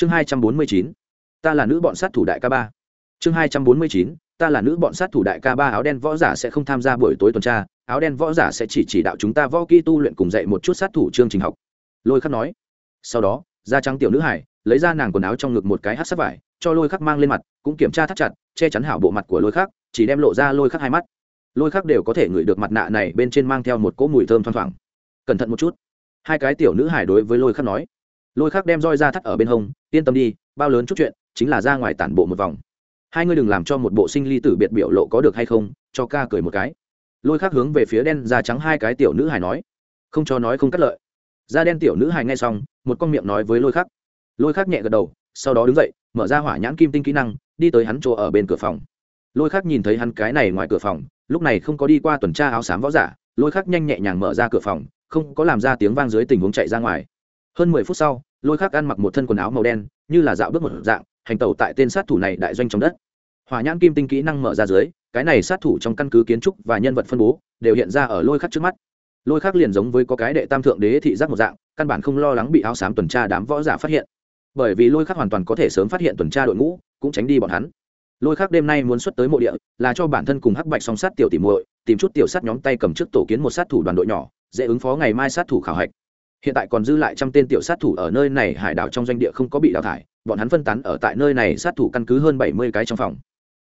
chương hai trăm bốn mươi chín, ta là nữ bọn sát thủ đại ca ba. Chương hai trăm bốn mươi chín, ta là nữ bọn sát thủ đại ca ba, áo đen võ giả sẽ không tham gia buổi tối tuần tra, áo đen võ giả sẽ chỉ chỉ đạo chúng ta võ kỹ tu luyện cùng dạy một chút sát thủ chương trình học. Lôi khắc nói. Sau đó, da trắng tiểu nữ hải lấy ra nàng quần áo trong ngực một cái hát sắt vải, cho lôi khắc mang lên mặt, cũng kiểm tra thắt chặt, che chắn hảo bộ mặt của lôi khắc, chỉ đem lộ ra lôi khắc hai mắt. Lôi khắc đều có thể ngửi được mặt nạ này bên trên mang theo một cỗ mùi thơm thoang thoảng. Cẩn thận một chút. Hai cái tiểu nữ hải đối với lôi khắc nói lôi khác đem roi ra thắt ở bên hông yên tâm đi bao lớn chút chuyện chính là ra ngoài tản bộ một vòng. Hai ngươi đừng làm cho một bộ sinh ly tử biệt biểu lộ có được hay không cho ca cười một cái. Lôi khác hướng về phía đen da trắng hai cái tiểu nữ hài nói. Không cho nói không cắt lợi. Da đen tiểu nữ hài nghe xong một con miệng nói với lôi khác, lôi khác nhẹ gật đầu sau đó đứng dậy mở ra hỏa nhãn kim tinh kỹ năng đi tới hắn chỗ ở bên cửa phòng. Lôi khác nhìn thấy hắn cái này ngoài cửa phòng lúc này không có đi qua tuần tra áo xám võ giả lôi khác nhanh nhẹ nhàng mở ra cửa phòng không có làm ra tiếng vang dưới tình huống chạy ra ngoài hơn mười phút sau, lôi khắc ăn mặc một thân quần áo màu đen, như là dạo bước một dạng, hành tẩu tại tên sát thủ này đại doanh trong đất. Hỏa nhãn kim tinh kỹ năng mở ra dưới, cái này sát thủ trong căn cứ kiến trúc và nhân vật phân bố đều hiện ra ở lôi khắc trước mắt. Lôi khắc liền giống với có cái đệ tam thượng đế thị giác một dạng, căn bản không lo lắng bị áo xám tuần tra đám võ giả phát hiện. Bởi vì lôi khắc hoàn toàn có thể sớm phát hiện tuần tra đội ngũ, cũng tránh đi bọn hắn. Lôi khắc đêm nay muốn xuất tới mộ địa, là cho bản thân cùng hắc bạch song sát tiểu tìm muội, tìm chút tiểu sát nhóm tay cầm trước tổ kiến một sát thủ đoàn đội nhỏ, dễ ứng phó ngày mai sát thủ khảo hạch hiện tại còn dư lại trăm tên tiểu sát thủ ở nơi này, hải đảo trong doanh địa không có bị đào thải, bọn hắn phân tán ở tại nơi này, sát thủ căn cứ hơn bảy mươi cái trong phòng.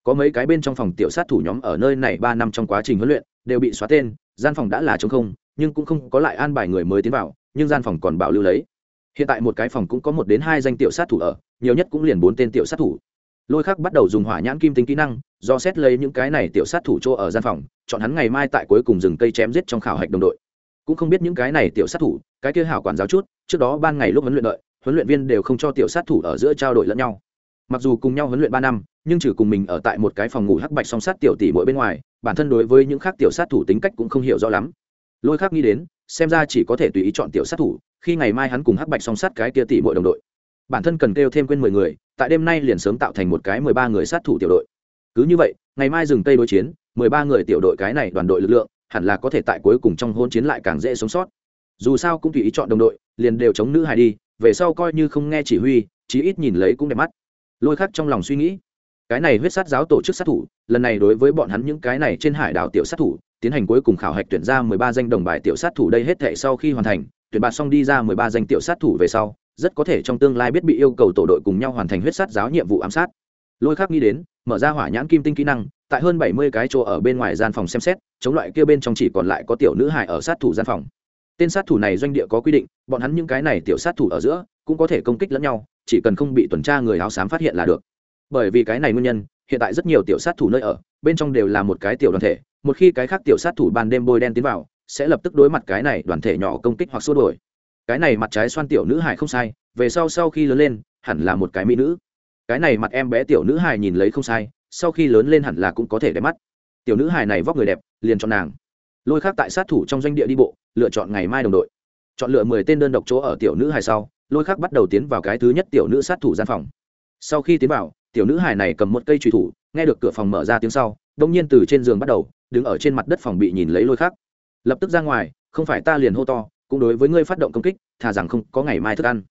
Có mấy cái bên trong phòng tiểu sát thủ nhóm ở nơi này ba năm trong quá trình huấn luyện, đều bị xóa tên, gian phòng đã là t không, nhưng cũng không có lại an bài người mới tiến vào, nhưng gian phòng còn bảo lưu lấy. Hiện tại một cái phòng cũng có một đến hai danh tiểu sát thủ ở, nhiều nhất cũng liền bốn tên tiểu sát thủ. Lôi khắc bắt đầu dùng hỏa nhãn kim tinh kỹ năng, do xét lấy những cái này tiểu sát thủ chỗ ở gian phòng, chọn hắn ngày mai tại cuối cùng rừng cây chém giết trong khảo hạch đồng đội cũng không biết những cái này tiểu sát thủ, cái kia hảo quản giáo chút, trước đó ban ngày lúc huấn luyện đợi, huấn luyện viên đều không cho tiểu sát thủ ở giữa trao đổi lẫn nhau. Mặc dù cùng nhau huấn luyện ba năm, nhưng trừ cùng mình ở tại một cái phòng ngủ hắc bạch song sát tiểu tỷ mỗi bên ngoài, bản thân đối với những khác tiểu sát thủ tính cách cũng không hiểu rõ lắm. Lôi khác nghĩ đến, xem ra chỉ có thể tùy ý chọn tiểu sát thủ, khi ngày mai hắn cùng hắc bạch song sát cái kia tỷ mỗi đồng đội. Bản thân cần kêu thêm quên mười người, tại đêm nay liền sớm tạo thành một cái mười ba người sát thủ tiểu đội. Cứ như vậy, ngày mai dừng tây đối chiến, mười ba người tiểu đội cái này đoàn đội lực lượng hẳn là có thể tại cuối cùng trong hôn chiến lại càng dễ sống sót. Dù sao cũng tùy ý chọn đồng đội, liền đều chống nữ hài đi, về sau coi như không nghe chỉ huy, chí ít nhìn lấy cũng đẹp mắt. Lôi khắc trong lòng suy nghĩ, cái này huyết sát giáo tổ chức sát thủ, lần này đối với bọn hắn những cái này trên hải đảo tiểu sát thủ, tiến hành cuối cùng khảo hạch tuyển ra mười ba danh đồng bài tiểu sát thủ đây hết thệ sau khi hoàn thành, tuyển bạt xong đi ra mười ba danh tiểu sát thủ về sau, rất có thể trong tương lai biết bị yêu cầu tổ đội cùng nhau hoàn thành huyết sát giáo nhiệm vụ ám sát. Lôi khắc nghĩ đến, mở ra hỏa nhãn kim tinh kỹ năng tại hơn bảy mươi cái chỗ ở bên ngoài gian phòng xem xét, chống loại kia bên trong chỉ còn lại có tiểu nữ hài ở sát thủ gian phòng. Tên sát thủ này doanh địa có quy định, bọn hắn những cái này tiểu sát thủ ở giữa, cũng có thể công kích lẫn nhau, chỉ cần không bị tuần tra người áo xám phát hiện là được. Bởi vì cái này nguyên nhân, hiện tại rất nhiều tiểu sát thủ nơi ở, bên trong đều là một cái tiểu đoàn thể, một khi cái khác tiểu sát thủ ban đêm bôi đen tiến vào, sẽ lập tức đối mặt cái này đoàn thể nhỏ công kích hoặc xua đổi cái này mặt trái xoan tiểu nữ hài không sai, về sau sau khi lớn lên, hẳn là một cái mỹ nữ. Cái này mặt em bé tiểu nữ hài nhìn lấy không sai sau khi lớn lên hẳn là cũng có thể đẹp mắt. Tiểu nữ hài này vóc người đẹp, liền chọn nàng. Lôi khác tại sát thủ trong doanh địa đi bộ, lựa chọn ngày mai đồng đội. Chọn lựa mười tên đơn độc chỗ ở tiểu nữ hài sau, lôi khác bắt đầu tiến vào cái thứ nhất tiểu nữ sát thủ gian phòng. Sau khi tiến vào, tiểu nữ hài này cầm một cây trùy thủ, nghe được cửa phòng mở ra tiếng sau, đông nhiên từ trên giường bắt đầu, đứng ở trên mặt đất phòng bị nhìn lấy lôi khác. Lập tức ra ngoài, không phải ta liền hô to, cũng đối với ngươi phát động công kích, thà rằng không có ngày mai thức ăn.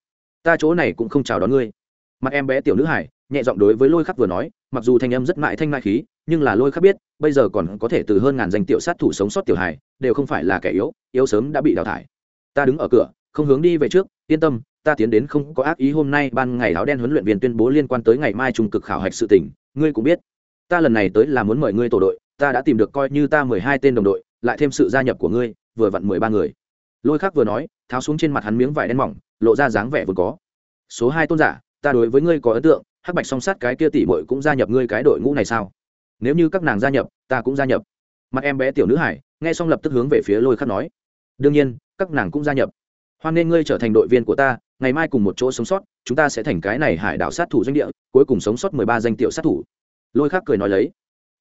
Ta chỗ này cũng không chào đón ngươi. Mặt em bé tiểu nữ hải nhẹ giọng đối với lôi khắc vừa nói mặc dù thanh âm rất mại thanh mại khí, nhưng là lôi khắc biết, bây giờ còn có thể từ hơn ngàn danh tiểu sát thủ sống sót tiểu hải đều không phải là kẻ yếu yếu sớm đã bị đào thải. Ta đứng ở cửa, không hướng đi về trước, yên tâm, ta tiến đến không có ác ý hôm nay ban ngày áo đen huấn luyện viên tuyên bố liên quan tới ngày mai trung cực khảo hạch sự tỉnh ngươi cũng biết. Ta lần này tới là muốn mời ngươi tổ đội, ta đã tìm được coi như ta mười hai tên đồng đội, lại thêm sự gia nhập của ngươi, vừa vặn mười ba người. Lôi khắc vừa nói, tháo xuống trên mặt hắn miếng vải đen mỏng, lộ ra dáng vẻ vừa có. Số hai tôn giả, ta đối với ngươi có ấn tượng hắc bạch song sát cái kia tỷ muội cũng gia nhập ngươi cái đội ngũ này sao? Nếu như các nàng gia nhập, ta cũng gia nhập. Mặt em bé tiểu nữ hải nghe xong lập tức hướng về phía lôi khắc nói. Đương nhiên, các nàng cũng gia nhập. Hoan nên ngươi trở thành đội viên của ta, ngày mai cùng một chỗ sống sót, chúng ta sẽ thành cái này hải đảo sát thủ doanh địa, cuối cùng sống sót mười ba danh tiểu sát thủ. Lôi khắc cười nói lấy.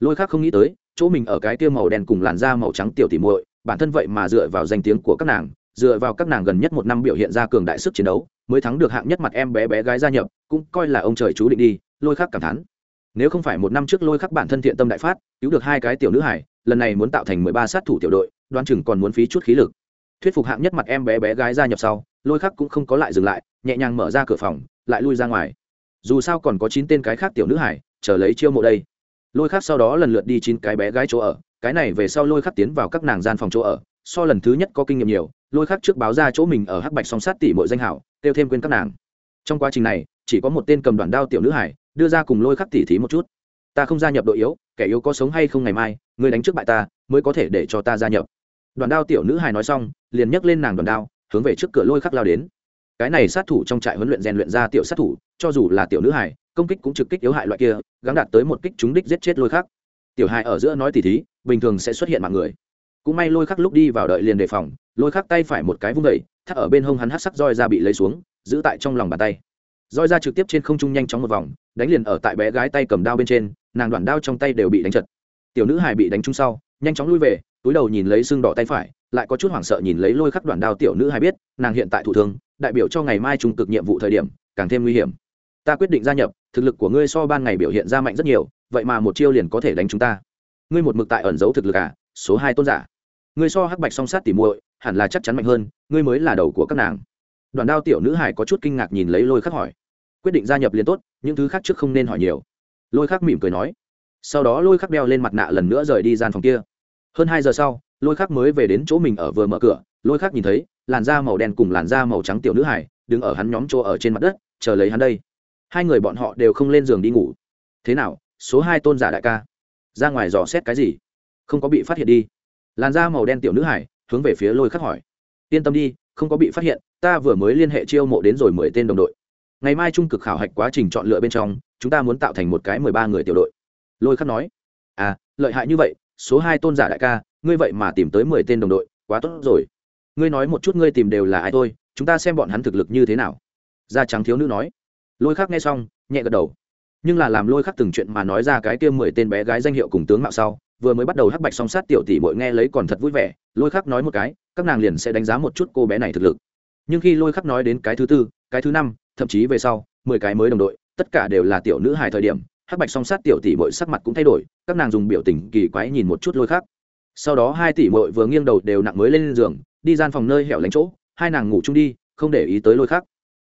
Lôi khắc không nghĩ tới, chỗ mình ở cái kia màu đen cùng làn da màu trắng tiểu tỉ muội, bản thân vậy mà dựa vào danh tiếng của các nàng dựa vào các nàng gần nhất một năm biểu hiện ra cường đại sức chiến đấu, mới thắng được hạng nhất mặt em bé bé gái gia nhập, cũng coi là ông trời chú định đi, lôi khắc cảm thán. Nếu không phải một năm trước lôi khắc bản thân thiện tâm đại phát, cứu được hai cái tiểu nữ hải lần này muốn tạo thành mười ba sát thủ tiểu đội đoan chừng còn muốn phí chút khí lực. Thuyết phục hạng nhất mặt em bé bé gái gia nhập sau, lôi khắc cũng không có lại dừng lại, nhẹ nhàng mở ra cửa phòng, lại lui ra ngoài. Dù sao còn có chín tên cái khác tiểu nữ hải chờ lấy chiêu mộ đây. Lôi khắc sau đó lần lượt đi chín cái bé gái chỗ ở, cái này về sau lôi khắc tiến vào các nàng gian phòng chỗ ở so lần thứ nhất có kinh nghiệm nhiều, lôi khắc trước báo ra chỗ mình ở hắc bạch song sát tỷ mọi danh hảo, kêu thêm quên các nàng. Trong quá trình này, chỉ có một tên cầm đoàn đao tiểu nữ hải, đưa ra cùng lôi khắc tỉ thí một chút. Ta không gia nhập đội yếu, kẻ yếu có sống hay không ngày mai người đánh trước bại ta, mới có thể để cho ta gia nhập. Đoàn đao tiểu nữ hải nói xong, liền nhấc lên nàng đoàn đao, hướng về trước cửa lôi khắc lao đến. Cái này sát thủ trong trại huấn luyện rèn luyện ra tiểu sát thủ, cho dù là tiểu nữ hải, công kích cũng trực kích yếu hại loại kia, gắng đạt tới một kích trúng đích giết chết lôi khắc. Tiểu hải ở giữa nói tỉ thí, bình thường sẽ xuất hiện mạng người cũng may lôi khắc lúc đi vào đợi liền đề phòng, lôi khắc tay phải một cái vung vẩy thắt ở bên hông hắn hát sắc roi ra bị lấy xuống, giữ tại trong lòng bàn tay. Roi ra trực tiếp trên không trung nhanh chóng một vòng, đánh liền ở tại bé gái tay cầm đao bên trên, nàng đoạn đao trong tay đều bị đánh chật. Tiểu nữ hải bị đánh trúng sau, nhanh chóng lui về, túi đầu nhìn lấy xương đỏ tay phải, lại có chút hoảng sợ nhìn lấy lôi khắc đoạn đao tiểu nữ hải biết, nàng hiện tại thủ thương, đại biểu cho ngày mai trung cực nhiệm vụ thời điểm, càng thêm nguy hiểm. Ta quyết định gia nhập, thực lực của ngươi so ban ngày biểu hiện ra mạnh rất nhiều, vậy mà một chiêu liền có thể đánh chúng ta. Ngươi một mực tại ẩn giấu thực lực à? Số hai tôn giả ngươi so hắc bạch song sát tỉ muội, hẳn là chắc chắn mạnh hơn, ngươi mới là đầu của các nàng. Đoàn đao tiểu nữ hải có chút kinh ngạc nhìn lấy lôi khắc hỏi. Quyết định gia nhập liền tốt, những thứ khác trước không nên hỏi nhiều. Lôi khắc mỉm cười nói. Sau đó lôi khắc đeo lên mặt nạ lần nữa rời đi gian phòng kia. Hơn hai giờ sau, lôi khắc mới về đến chỗ mình ở vừa mở cửa. Lôi khắc nhìn thấy, làn da màu đen cùng làn da màu trắng tiểu nữ hải đứng ở hắn nhóm chỗ ở trên mặt đất, chờ lấy hắn đây. Hai người bọn họ đều không lên giường đi ngủ. Thế nào, số hai tôn giả đại ca? Ra ngoài dò xét cái gì? Không có bị phát hiện đi làn da màu đen tiểu nữ hải, hướng về phía lôi khắc hỏi. Yên tâm đi, không có bị phát hiện, ta vừa mới liên hệ chiêu mộ đến rồi mười tên đồng đội. Ngày mai trung cực khảo hạch quá trình chọn lựa bên trong, chúng ta muốn tạo thành một cái mười ba người tiểu đội. Lôi khắc nói. À lợi hại như vậy, số hai tôn giả đại ca, ngươi vậy mà tìm tới mười tên đồng đội, quá tốt rồi. Ngươi nói một chút ngươi tìm đều là ai thôi, chúng ta xem bọn hắn thực lực như thế nào. Da trắng thiếu nữ nói. Lôi khắc nghe xong, nhẹ gật đầu. Nhưng là làm lôi khắc từng chuyện mà nói ra cái kia mười tên bé gái danh hiệu cùng tướng mạo sau vừa mới bắt đầu hắc bạch song sát tiểu tỷ bội nghe lấy còn thật vui vẻ, lôi khắc nói một cái, các nàng liền sẽ đánh giá một chút cô bé này thực lực. Nhưng khi lôi khắc nói đến cái thứ tư, cái thứ năm, thậm chí về sau, mười cái mới đồng đội, tất cả đều là tiểu nữ hài thời điểm, hắc bạch song sát tiểu tỷ bội sắc mặt cũng thay đổi, các nàng dùng biểu tình kỳ quái nhìn một chút lôi khắc. Sau đó hai tỷ bội vừa nghiêng đầu đều nặng mới lên giường, đi gian phòng nơi hẻo lánh chỗ, hai nàng ngủ chung đi, không để ý tới lôi khắc.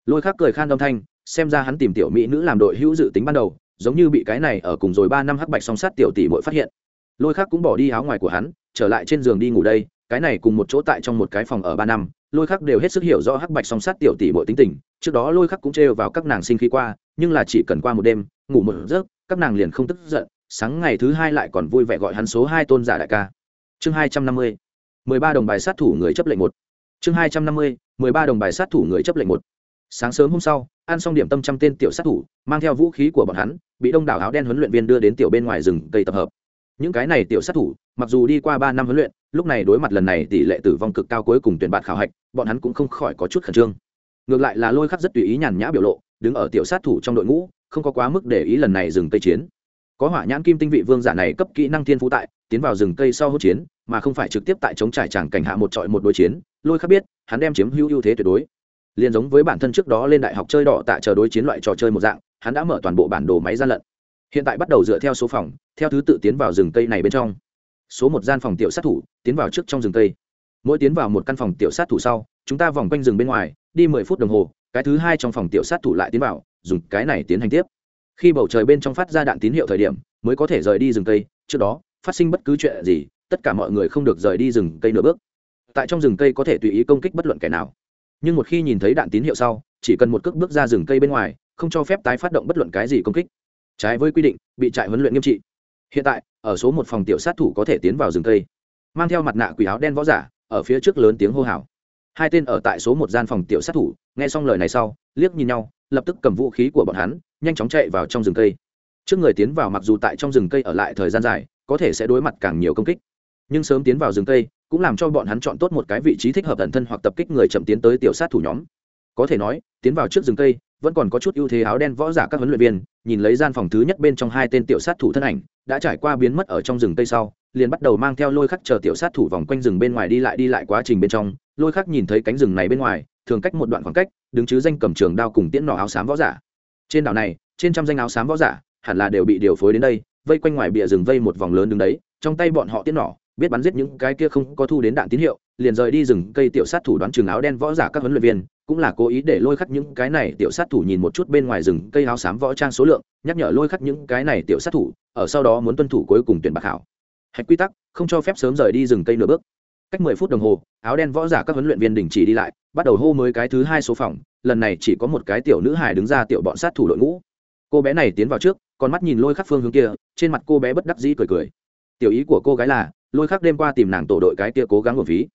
Lôi khắc cười khan âm thanh, xem ra hắn tìm tiểu mỹ nữ làm đội hữu dự tính ban đầu, giống như bị cái này ở cùng rồi ba năm hắc bạch song sát tiểu tỷ bội phát hiện lôi khắc cũng bỏ đi áo ngoài của hắn, trở lại trên giường đi ngủ đây, cái này cùng một chỗ tại trong một cái phòng ở ba năm, lôi khắc đều hết sức hiểu rõ hắc bạch song sát tiểu tỷ bội tính tình, trước đó lôi khắc cũng trêu vào các nàng sinh khí qua, nhưng là chỉ cần qua một đêm, ngủ một giấc, các nàng liền không tức giận, sáng ngày thứ hai lại còn vui vẻ gọi hắn số hai tôn giả đại ca. Chương hai trăm năm mươi, mười ba đồng bài sát thủ người chấp lệnh một. Chương hai trăm năm mươi, mười ba đồng bài sát thủ người chấp lệnh một. Sáng sớm hôm sau, ăn xong điểm tâm trăm tên tiểu sát thủ, mang theo vũ khí của bọn hắn, bị đông đảo áo đen huấn luyện viên đưa đến tiểu bên ngoài rừng cây tập hợp những cái này tiểu sát thủ, mặc dù đi qua ba năm huấn luyện, lúc này đối mặt lần này tỷ lệ tử vong cực cao cuối cùng tuyển bạn khảo hạch, bọn hắn cũng không khỏi có chút khẩn trương. Ngược lại là lôi khắc rất tùy ý nhàn nhã biểu lộ, đứng ở tiểu sát thủ trong đội ngũ, không có quá mức để ý lần này dừng cây chiến. Có hỏa nhãn kim tinh vị vương giả này cấp kỹ năng thiên phú tại, tiến vào rừng cây sau hốt chiến, mà không phải trực tiếp tại chống trải tràng cảnh hạ một trọi một đối chiến, lôi khắc biết, hắn đem chiếm hữu ưu thế tuyệt đối. Liền giống với bản thân trước đó lên đại học chơi đỏ tại chờ đối chiến loại trò chơi một dạng, hắn đã mở toàn bộ bản đồ máy gian lận hiện tại bắt đầu dựa theo số phòng, theo thứ tự tiến vào rừng cây này bên trong. Số một gian phòng tiểu sát thủ, tiến vào trước trong rừng cây. Mỗi tiến vào một căn phòng tiểu sát thủ sau, chúng ta vòng quanh rừng bên ngoài, đi mười phút đồng hồ, cái thứ hai trong phòng tiểu sát thủ lại tiến vào, dùng cái này tiến hành tiếp. Khi bầu trời bên trong phát ra đạn tín hiệu thời điểm, mới có thể rời đi rừng cây, trước đó, phát sinh bất cứ chuyện gì, tất cả mọi người không được rời đi rừng cây nửa bước. Tại trong rừng cây có thể tùy ý công kích bất luận kẻ nào. Nhưng một khi nhìn thấy đạn tín hiệu sau, chỉ cần một cước bước ra rừng cây bên ngoài, không cho phép tái phát động bất luận cái gì công kích trái với quy định, bị trại huấn luyện nghiêm trị. Hiện tại, ở số một phòng tiểu sát thủ có thể tiến vào rừng cây. Mang theo mặt nạ quỷ áo đen võ giả, ở phía trước lớn tiếng hô hào. Hai tên ở tại số một gian phòng tiểu sát thủ, nghe xong lời này sau, liếc nhìn nhau, lập tức cầm vũ khí của bọn hắn, nhanh chóng chạy vào trong rừng cây. Trước người tiến vào mặc dù tại trong rừng cây ở lại thời gian dài, có thể sẽ đối mặt càng nhiều công kích. Nhưng sớm tiến vào rừng cây, cũng làm cho bọn hắn chọn tốt một cái vị trí thích hợp ẩn thân hoặc tập kích người chậm tiến tới tiểu sát thủ nhóm. Có thể nói, tiến vào trước rừng cây vẫn còn có chút ưu thế áo đen võ giả các huấn luyện viên, nhìn lấy gian phòng thứ nhất bên trong hai tên tiểu sát thủ thân ảnh, đã trải qua biến mất ở trong rừng tây sau, liền bắt đầu mang theo lôi khắc chờ tiểu sát thủ vòng quanh rừng bên ngoài đi lại đi lại quá trình bên trong, lôi khắc nhìn thấy cánh rừng này bên ngoài, thường cách một đoạn khoảng cách, đứng chứ danh cầm trường đao cùng tiễn nỏ áo xám võ giả. Trên đảo này, trên trăm danh áo xám võ giả, hẳn là đều bị điều phối đến đây, vây quanh ngoài bìa rừng vây một vòng lớn đứng đấy, trong tay bọn họ tiễn nỏ, biết bắn giết những cái kia không có thu đến đạn tín hiệu, liền rời đi rừng cây tiểu sát thủ đoán trường áo đen võ giả các huấn luyện viên cũng là cố ý để lôi khắc những cái này tiểu sát thủ nhìn một chút bên ngoài rừng cây áo xám võ trang số lượng, nhắc nhở lôi khắc những cái này tiểu sát thủ, ở sau đó muốn tuân thủ cuối cùng tuyển bạc hảo. Hạch quy tắc, không cho phép sớm rời đi rừng cây nửa bước. Cách mười phút đồng hồ, áo đen võ giả các huấn luyện viên đình chỉ đi lại, bắt đầu hô mới cái thứ hai số phòng, lần này chỉ có một cái tiểu nữ hài đứng ra tiểu bọn sát thủ đội ngũ. Cô bé này tiến vào trước, con mắt nhìn lôi khắc phương hướng kia, trên mặt cô bé bất đắc dĩ cười cười. Tiểu ý của cô gái là, lôi khắc đêm qua tìm nàng tổ đội cái kia cố gắng của phí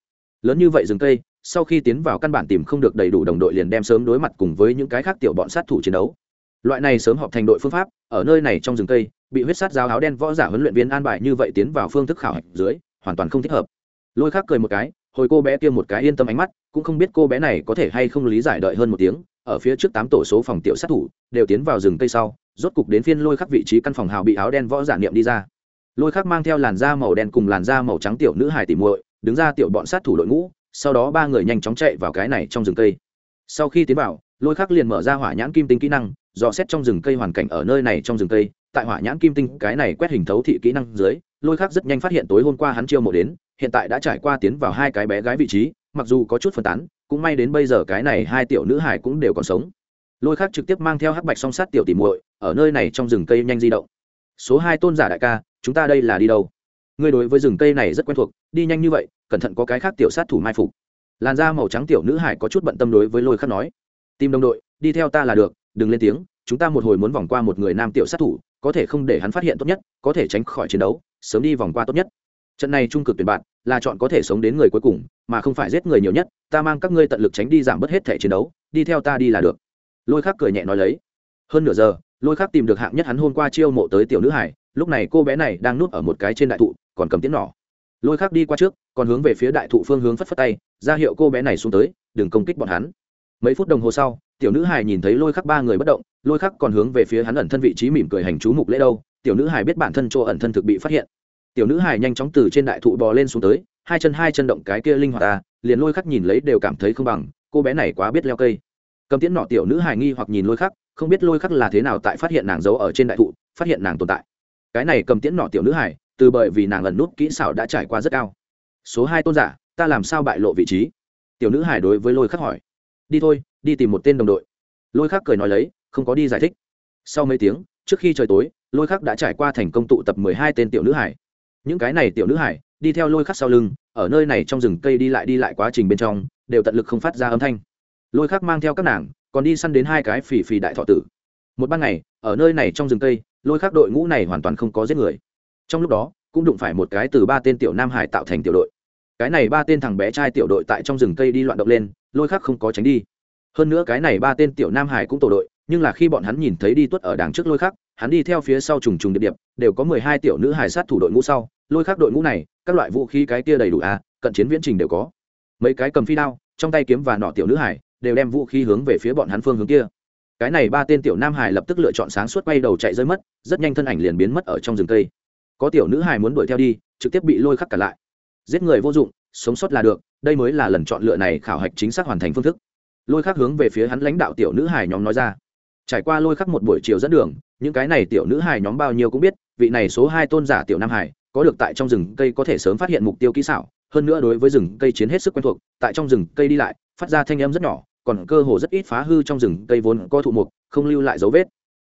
lớn như vậy rừng cây, sau khi tiến vào căn bản tìm không được đầy đủ đồng đội liền đem sớm đối mặt cùng với những cái khác tiểu bọn sát thủ chiến đấu. Loại này sớm họp thành đội phương pháp, ở nơi này trong rừng cây, bị huyết sát giáo áo đen võ giả huấn luyện viên an bài như vậy tiến vào phương thức khảo hạch dưới, hoàn toàn không thích hợp. Lôi khắc cười một cái, hồi cô bé kia một cái yên tâm ánh mắt, cũng không biết cô bé này có thể hay không lý giải đợi hơn một tiếng, ở phía trước tám tổ số phòng tiểu sát thủ, đều tiến vào rừng cây sau, rốt cục đến phiên lôi khắc vị trí căn phòng hào bị áo đen võ giả niệm đi ra. Lôi khắc mang theo làn da màu đen cùng làn da màu trắng tiểu nữ hài tỉ muội đứng ra tiểu bọn sát thủ đội ngũ, sau đó ba người nhanh chóng chạy vào cái này trong rừng cây. Sau khi tiến vào, lôi khắc liền mở ra hỏa nhãn kim tinh kỹ năng, dò xét trong rừng cây hoàn cảnh ở nơi này trong rừng cây. Tại hỏa nhãn kim tinh cái này quét hình thấu thị kỹ năng dưới, lôi khắc rất nhanh phát hiện tối hôm qua hắn chiêu mộ đến, hiện tại đã trải qua tiến vào hai cái bé gái vị trí, mặc dù có chút phân tán, cũng may đến bây giờ cái này hai tiểu nữ hải cũng đều còn sống. Lôi khắc trực tiếp mang theo hắc bạch song sát tiểu tìm muội, ở nơi này trong rừng cây nhanh di động. Số hai tôn giả đại ca, chúng ta đây là đi đâu? Ngươi đối với rừng cây này rất quen thuộc, đi nhanh như vậy, cẩn thận có cái khác tiểu sát thủ mai phục. Làn da màu trắng tiểu nữ hải có chút bận tâm đối với lôi khắc nói. Tìm đồng đội, đi theo ta là được, đừng lên tiếng, chúng ta một hồi muốn vòng qua một người nam tiểu sát thủ, có thể không để hắn phát hiện tốt nhất, có thể tránh khỏi chiến đấu, sớm đi vòng qua tốt nhất. Trận này trung cực tuyển bạn, là chọn có thể sống đến người cuối cùng, mà không phải giết người nhiều nhất, ta mang các ngươi tận lực tránh đi giảm bớt hết thể chiến đấu, đi theo ta đi là được. Lôi khắc cười nhẹ nói lấy. Hơn nửa giờ, lôi khắc tìm được hạng nhất hắn hôm qua chiêu mộ tới tiểu nữ hải, lúc này cô bé này đang nuốt ở một cái trên đại thụ còn cầm tiến nỏ. Lôi khắc đi qua trước, còn hướng về phía đại thụ phương hướng phất phất tay, ra hiệu cô bé này xuống tới, đừng công kích bọn hắn. Mấy phút đồng hồ sau, tiểu nữ hải nhìn thấy lôi khắc ba người bất động, lôi khắc còn hướng về phía hắn ẩn thân vị trí mỉm cười hành chú mục lễ đâu, tiểu nữ hải biết bản thân chỗ ẩn thân thực bị phát hiện. Tiểu nữ hải nhanh chóng từ trên đại thụ bò lên xuống tới, hai chân hai chân động cái kia linh hoạt ta liền lôi khắc nhìn lấy đều cảm thấy không bằng, cô bé này quá biết leo cây. Cầm tiễn nọ tiểu nữ hải nghi hoặc nhìn lôi khắc, không biết lôi khắc là thế nào tại phát hiện nàng giấu ở trên đại thụ, phát hiện nàng tồn tại. Cái này cầm tiễn nọ tiểu nữ hải từ bởi vì nàng ẩn nút kỹ xảo đã trải qua rất cao. Số hai tôn giả, ta làm sao bại lộ vị trí? Tiểu nữ hải đối với lôi khắc hỏi. Đi thôi, đi tìm một tên đồng đội. Lôi khắc cười nói lấy, không có đi giải thích. Sau mấy tiếng, trước khi trời tối, lôi khắc đã trải qua thành công tụ tập mười hai tên tiểu nữ hải những cái này tiểu nữ hải đi theo lôi khắc sau lưng, ở nơi này trong rừng cây đi lại đi lại quá trình bên trong, đều tận lực không phát ra âm thanh. Lôi khắc mang theo các nàng, còn đi săn đến hai cái phì phì đại thọ tử. Một ban ngày, ở nơi này trong rừng cây, lôi khắc đội ngũ này hoàn toàn không có giết người trong lúc đó, cũng đụng phải một cái từ ba tên tiểu nam hải tạo thành tiểu đội. Cái này ba tên thằng bé trai tiểu đội tại trong rừng cây đi loạn động lên, lôi khắc không có tránh đi. Hơn nữa cái này ba tên tiểu nam hải cũng tổ đội, nhưng là khi bọn hắn nhìn thấy đi tuất ở đằng trước lôi khắc, hắn đi theo phía sau trùng trùng điệp điệp, đều có mười hai tiểu nữ hải sát thủ đội ngũ sau, lôi khắc đội ngũ này, các loại vũ khí cái kia đầy đủ à cận chiến viễn trình đều có. Mấy cái cầm phi đao, trong tay kiếm và nọ tiểu nữ hải, đều đem vũ khí hướng về phía bọn hắn phương hướng kia. Cái này ba tên tiểu nam hải lập tức lựa chọn sáng suốt quay đầu chạy rơi mất, rất nhanh thân ảnh liền biến mất ở trong rừng cây có tiểu nữ hải muốn đuổi theo đi, trực tiếp bị lôi khắc cả lại. Giết người vô dụng, sống sót là được, đây mới là lần chọn lựa này khảo hạch chính xác hoàn thành phương thức. Lôi khắc hướng về phía hắn lãnh đạo tiểu nữ hải nhóm nói ra. Trải qua lôi khắc một buổi chiều dẫn đường, những cái này tiểu nữ hải nhóm bao nhiêu cũng biết, vị này số hai tôn giả tiểu nam hải có được tại trong rừng cây có thể sớm phát hiện mục tiêu kỹ xảo, hơn nữa đối với rừng cây chiến hết sức quen thuộc, tại trong rừng cây đi lại, phát ra thanh âm rất nhỏ, còn cơ hồ rất ít phá hư trong rừng cây vốn có thụ mục, không lưu lại dấu vết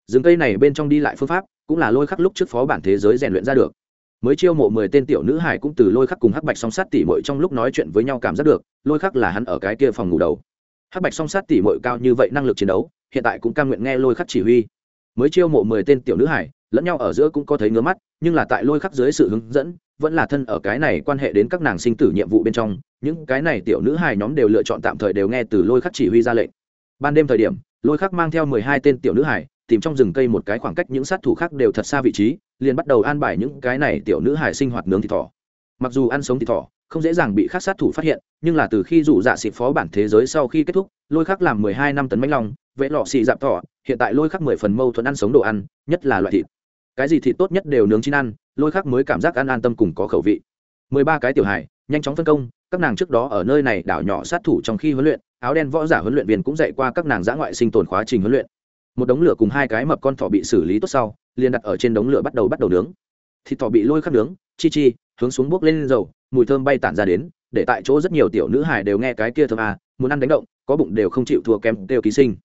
rừng cây này bên trong đi lại phương pháp cũng là lôi khắc lúc trước phó bản thế giới rèn luyện ra được. Mới chiêu mộ mười tên tiểu nữ hải cũng từ lôi khắc cùng hắc bạch song sát tỉ mội trong lúc nói chuyện với nhau cảm giác được, lôi khắc là hắn ở cái kia phòng ngủ đầu. Hắc bạch song sát tỉ mội cao như vậy năng lực chiến đấu, hiện tại cũng cam nguyện nghe lôi khắc chỉ huy. Mới chiêu mộ mười tên tiểu nữ hải, lẫn nhau ở giữa cũng có thấy ngứa mắt, nhưng là tại lôi khắc dưới sự hướng dẫn, vẫn là thân ở cái này quan hệ đến các nàng sinh tử nhiệm vụ bên trong, những cái này tiểu nữ hài nhóm đều lựa chọn tạm thời đều nghe từ lôi khắc chỉ huy ra lệnh. Ban đêm thời điểm, lôi khắc mang theo mười hai tên tiểu nữ hải tìm trong rừng cây một cái khoảng cách những sát thủ khác đều thật xa vị trí, liền bắt đầu an bài những cái này tiểu nữ hải sinh hoạt nướng thịt thỏ. Mặc dù ăn sống thịt thỏ, không dễ dàng bị khác sát thủ phát hiện, nhưng là từ khi rủ dạ xịt phó bản thế giới sau khi kết thúc, lôi khắc làm mười hai năm tấn mánh long, vệ lọ xị dạp thỏ, hiện tại lôi khắc mười phần mâu thuẫn ăn sống đồ ăn, nhất là loại thịt. Cái gì thịt tốt nhất đều nướng chín ăn, lôi khắc mới cảm giác ăn an tâm cùng có khẩu vị. Mười ba cái tiểu hải, nhanh chóng phân công, các nàng trước đó ở nơi này đảo nhỏ sát thủ trong khi huấn luyện, áo đen võ giả huấn luyện viên cũng dạy qua các nàng giã ngoại sinh tồn khóa trình huấn luyện một đống lửa cùng hai cái mập con thỏ bị xử lý tốt sau, liền đặt ở trên đống lửa bắt đầu bắt đầu nướng. Thịt thỏ bị lôi khắc nướng, chi chi, hướng xuống bốc lên dầu, mùi thơm bay tản ra đến, để tại chỗ rất nhiều tiểu nữ hài đều nghe cái kia thơm à muốn ăn đánh động, có bụng đều không chịu thua kém, đều ký sinh.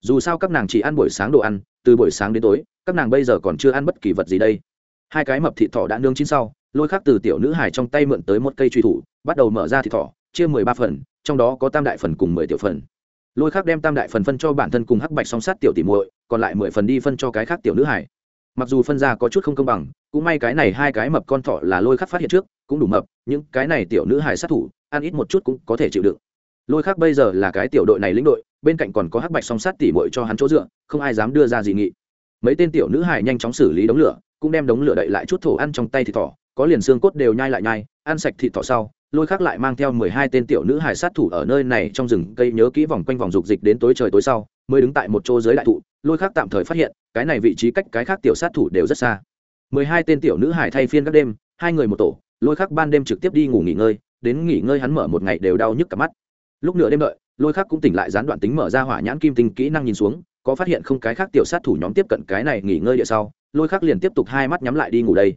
Dù sao các nàng chỉ ăn buổi sáng đồ ăn, từ buổi sáng đến tối, các nàng bây giờ còn chưa ăn bất kỳ vật gì đây. Hai cái mập thịt thỏ đã nướng chín sau, lôi khắc từ tiểu nữ hài trong tay mượn tới một cây truy thủ, bắt đầu mở ra thịt thỏ, chia mười ba phần, trong đó có tam đại phần cùng mười tiểu phần lôi khắc đem tam đại phần phân cho bản thân cùng hắc bạch song sát tiểu tỉ muội, còn lại mười phần đi phân cho cái khác tiểu nữ hải. Mặc dù phân ra có chút không công bằng, cũng may cái này hai cái mập con thỏ là lôi khắc phát hiện trước, cũng đủ mập, những cái này tiểu nữ hải sát thủ, ăn ít một chút cũng có thể chịu đựng. Lôi khắc bây giờ là cái tiểu đội này lĩnh đội, bên cạnh còn có hắc bạch song sát tỉ muội cho hắn chỗ dựa, không ai dám đưa ra dị nghị. Mấy tên tiểu nữ hải nhanh chóng xử lý đống lửa, cũng đem đống lửa đậy lại chút thổ ăn trong tay thịt thỏ, có liền xương cốt đều nhai lại nhai, ăn sạch thịt thỏ sau lôi khắc lại mang theo mười hai tên tiểu nữ hải sát thủ ở nơi này trong rừng cây nhớ kỹ vòng quanh vòng dục dịch đến tối trời tối sau, mới đứng tại một chỗ dưới đại thụ, lôi khắc tạm thời phát hiện, cái này vị trí cách cái khác tiểu sát thủ đều rất xa. Mười hai tên tiểu nữ hải thay phiên các đêm, hai người một tổ, lôi khắc ban đêm trực tiếp đi ngủ nghỉ ngơi, đến nghỉ ngơi hắn mở một ngày đều đau nhức cả mắt. Lúc nửa đêm đợi, lôi khắc cũng tỉnh lại gián đoạn tính mở ra hỏa nhãn kim tinh kỹ năng nhìn xuống, có phát hiện không cái khác tiểu sát thủ nhóm tiếp cận cái này nghỉ ngơi địa sau, lôi khắc liền tiếp tục hai mắt nhắm lại đi ngủ đây.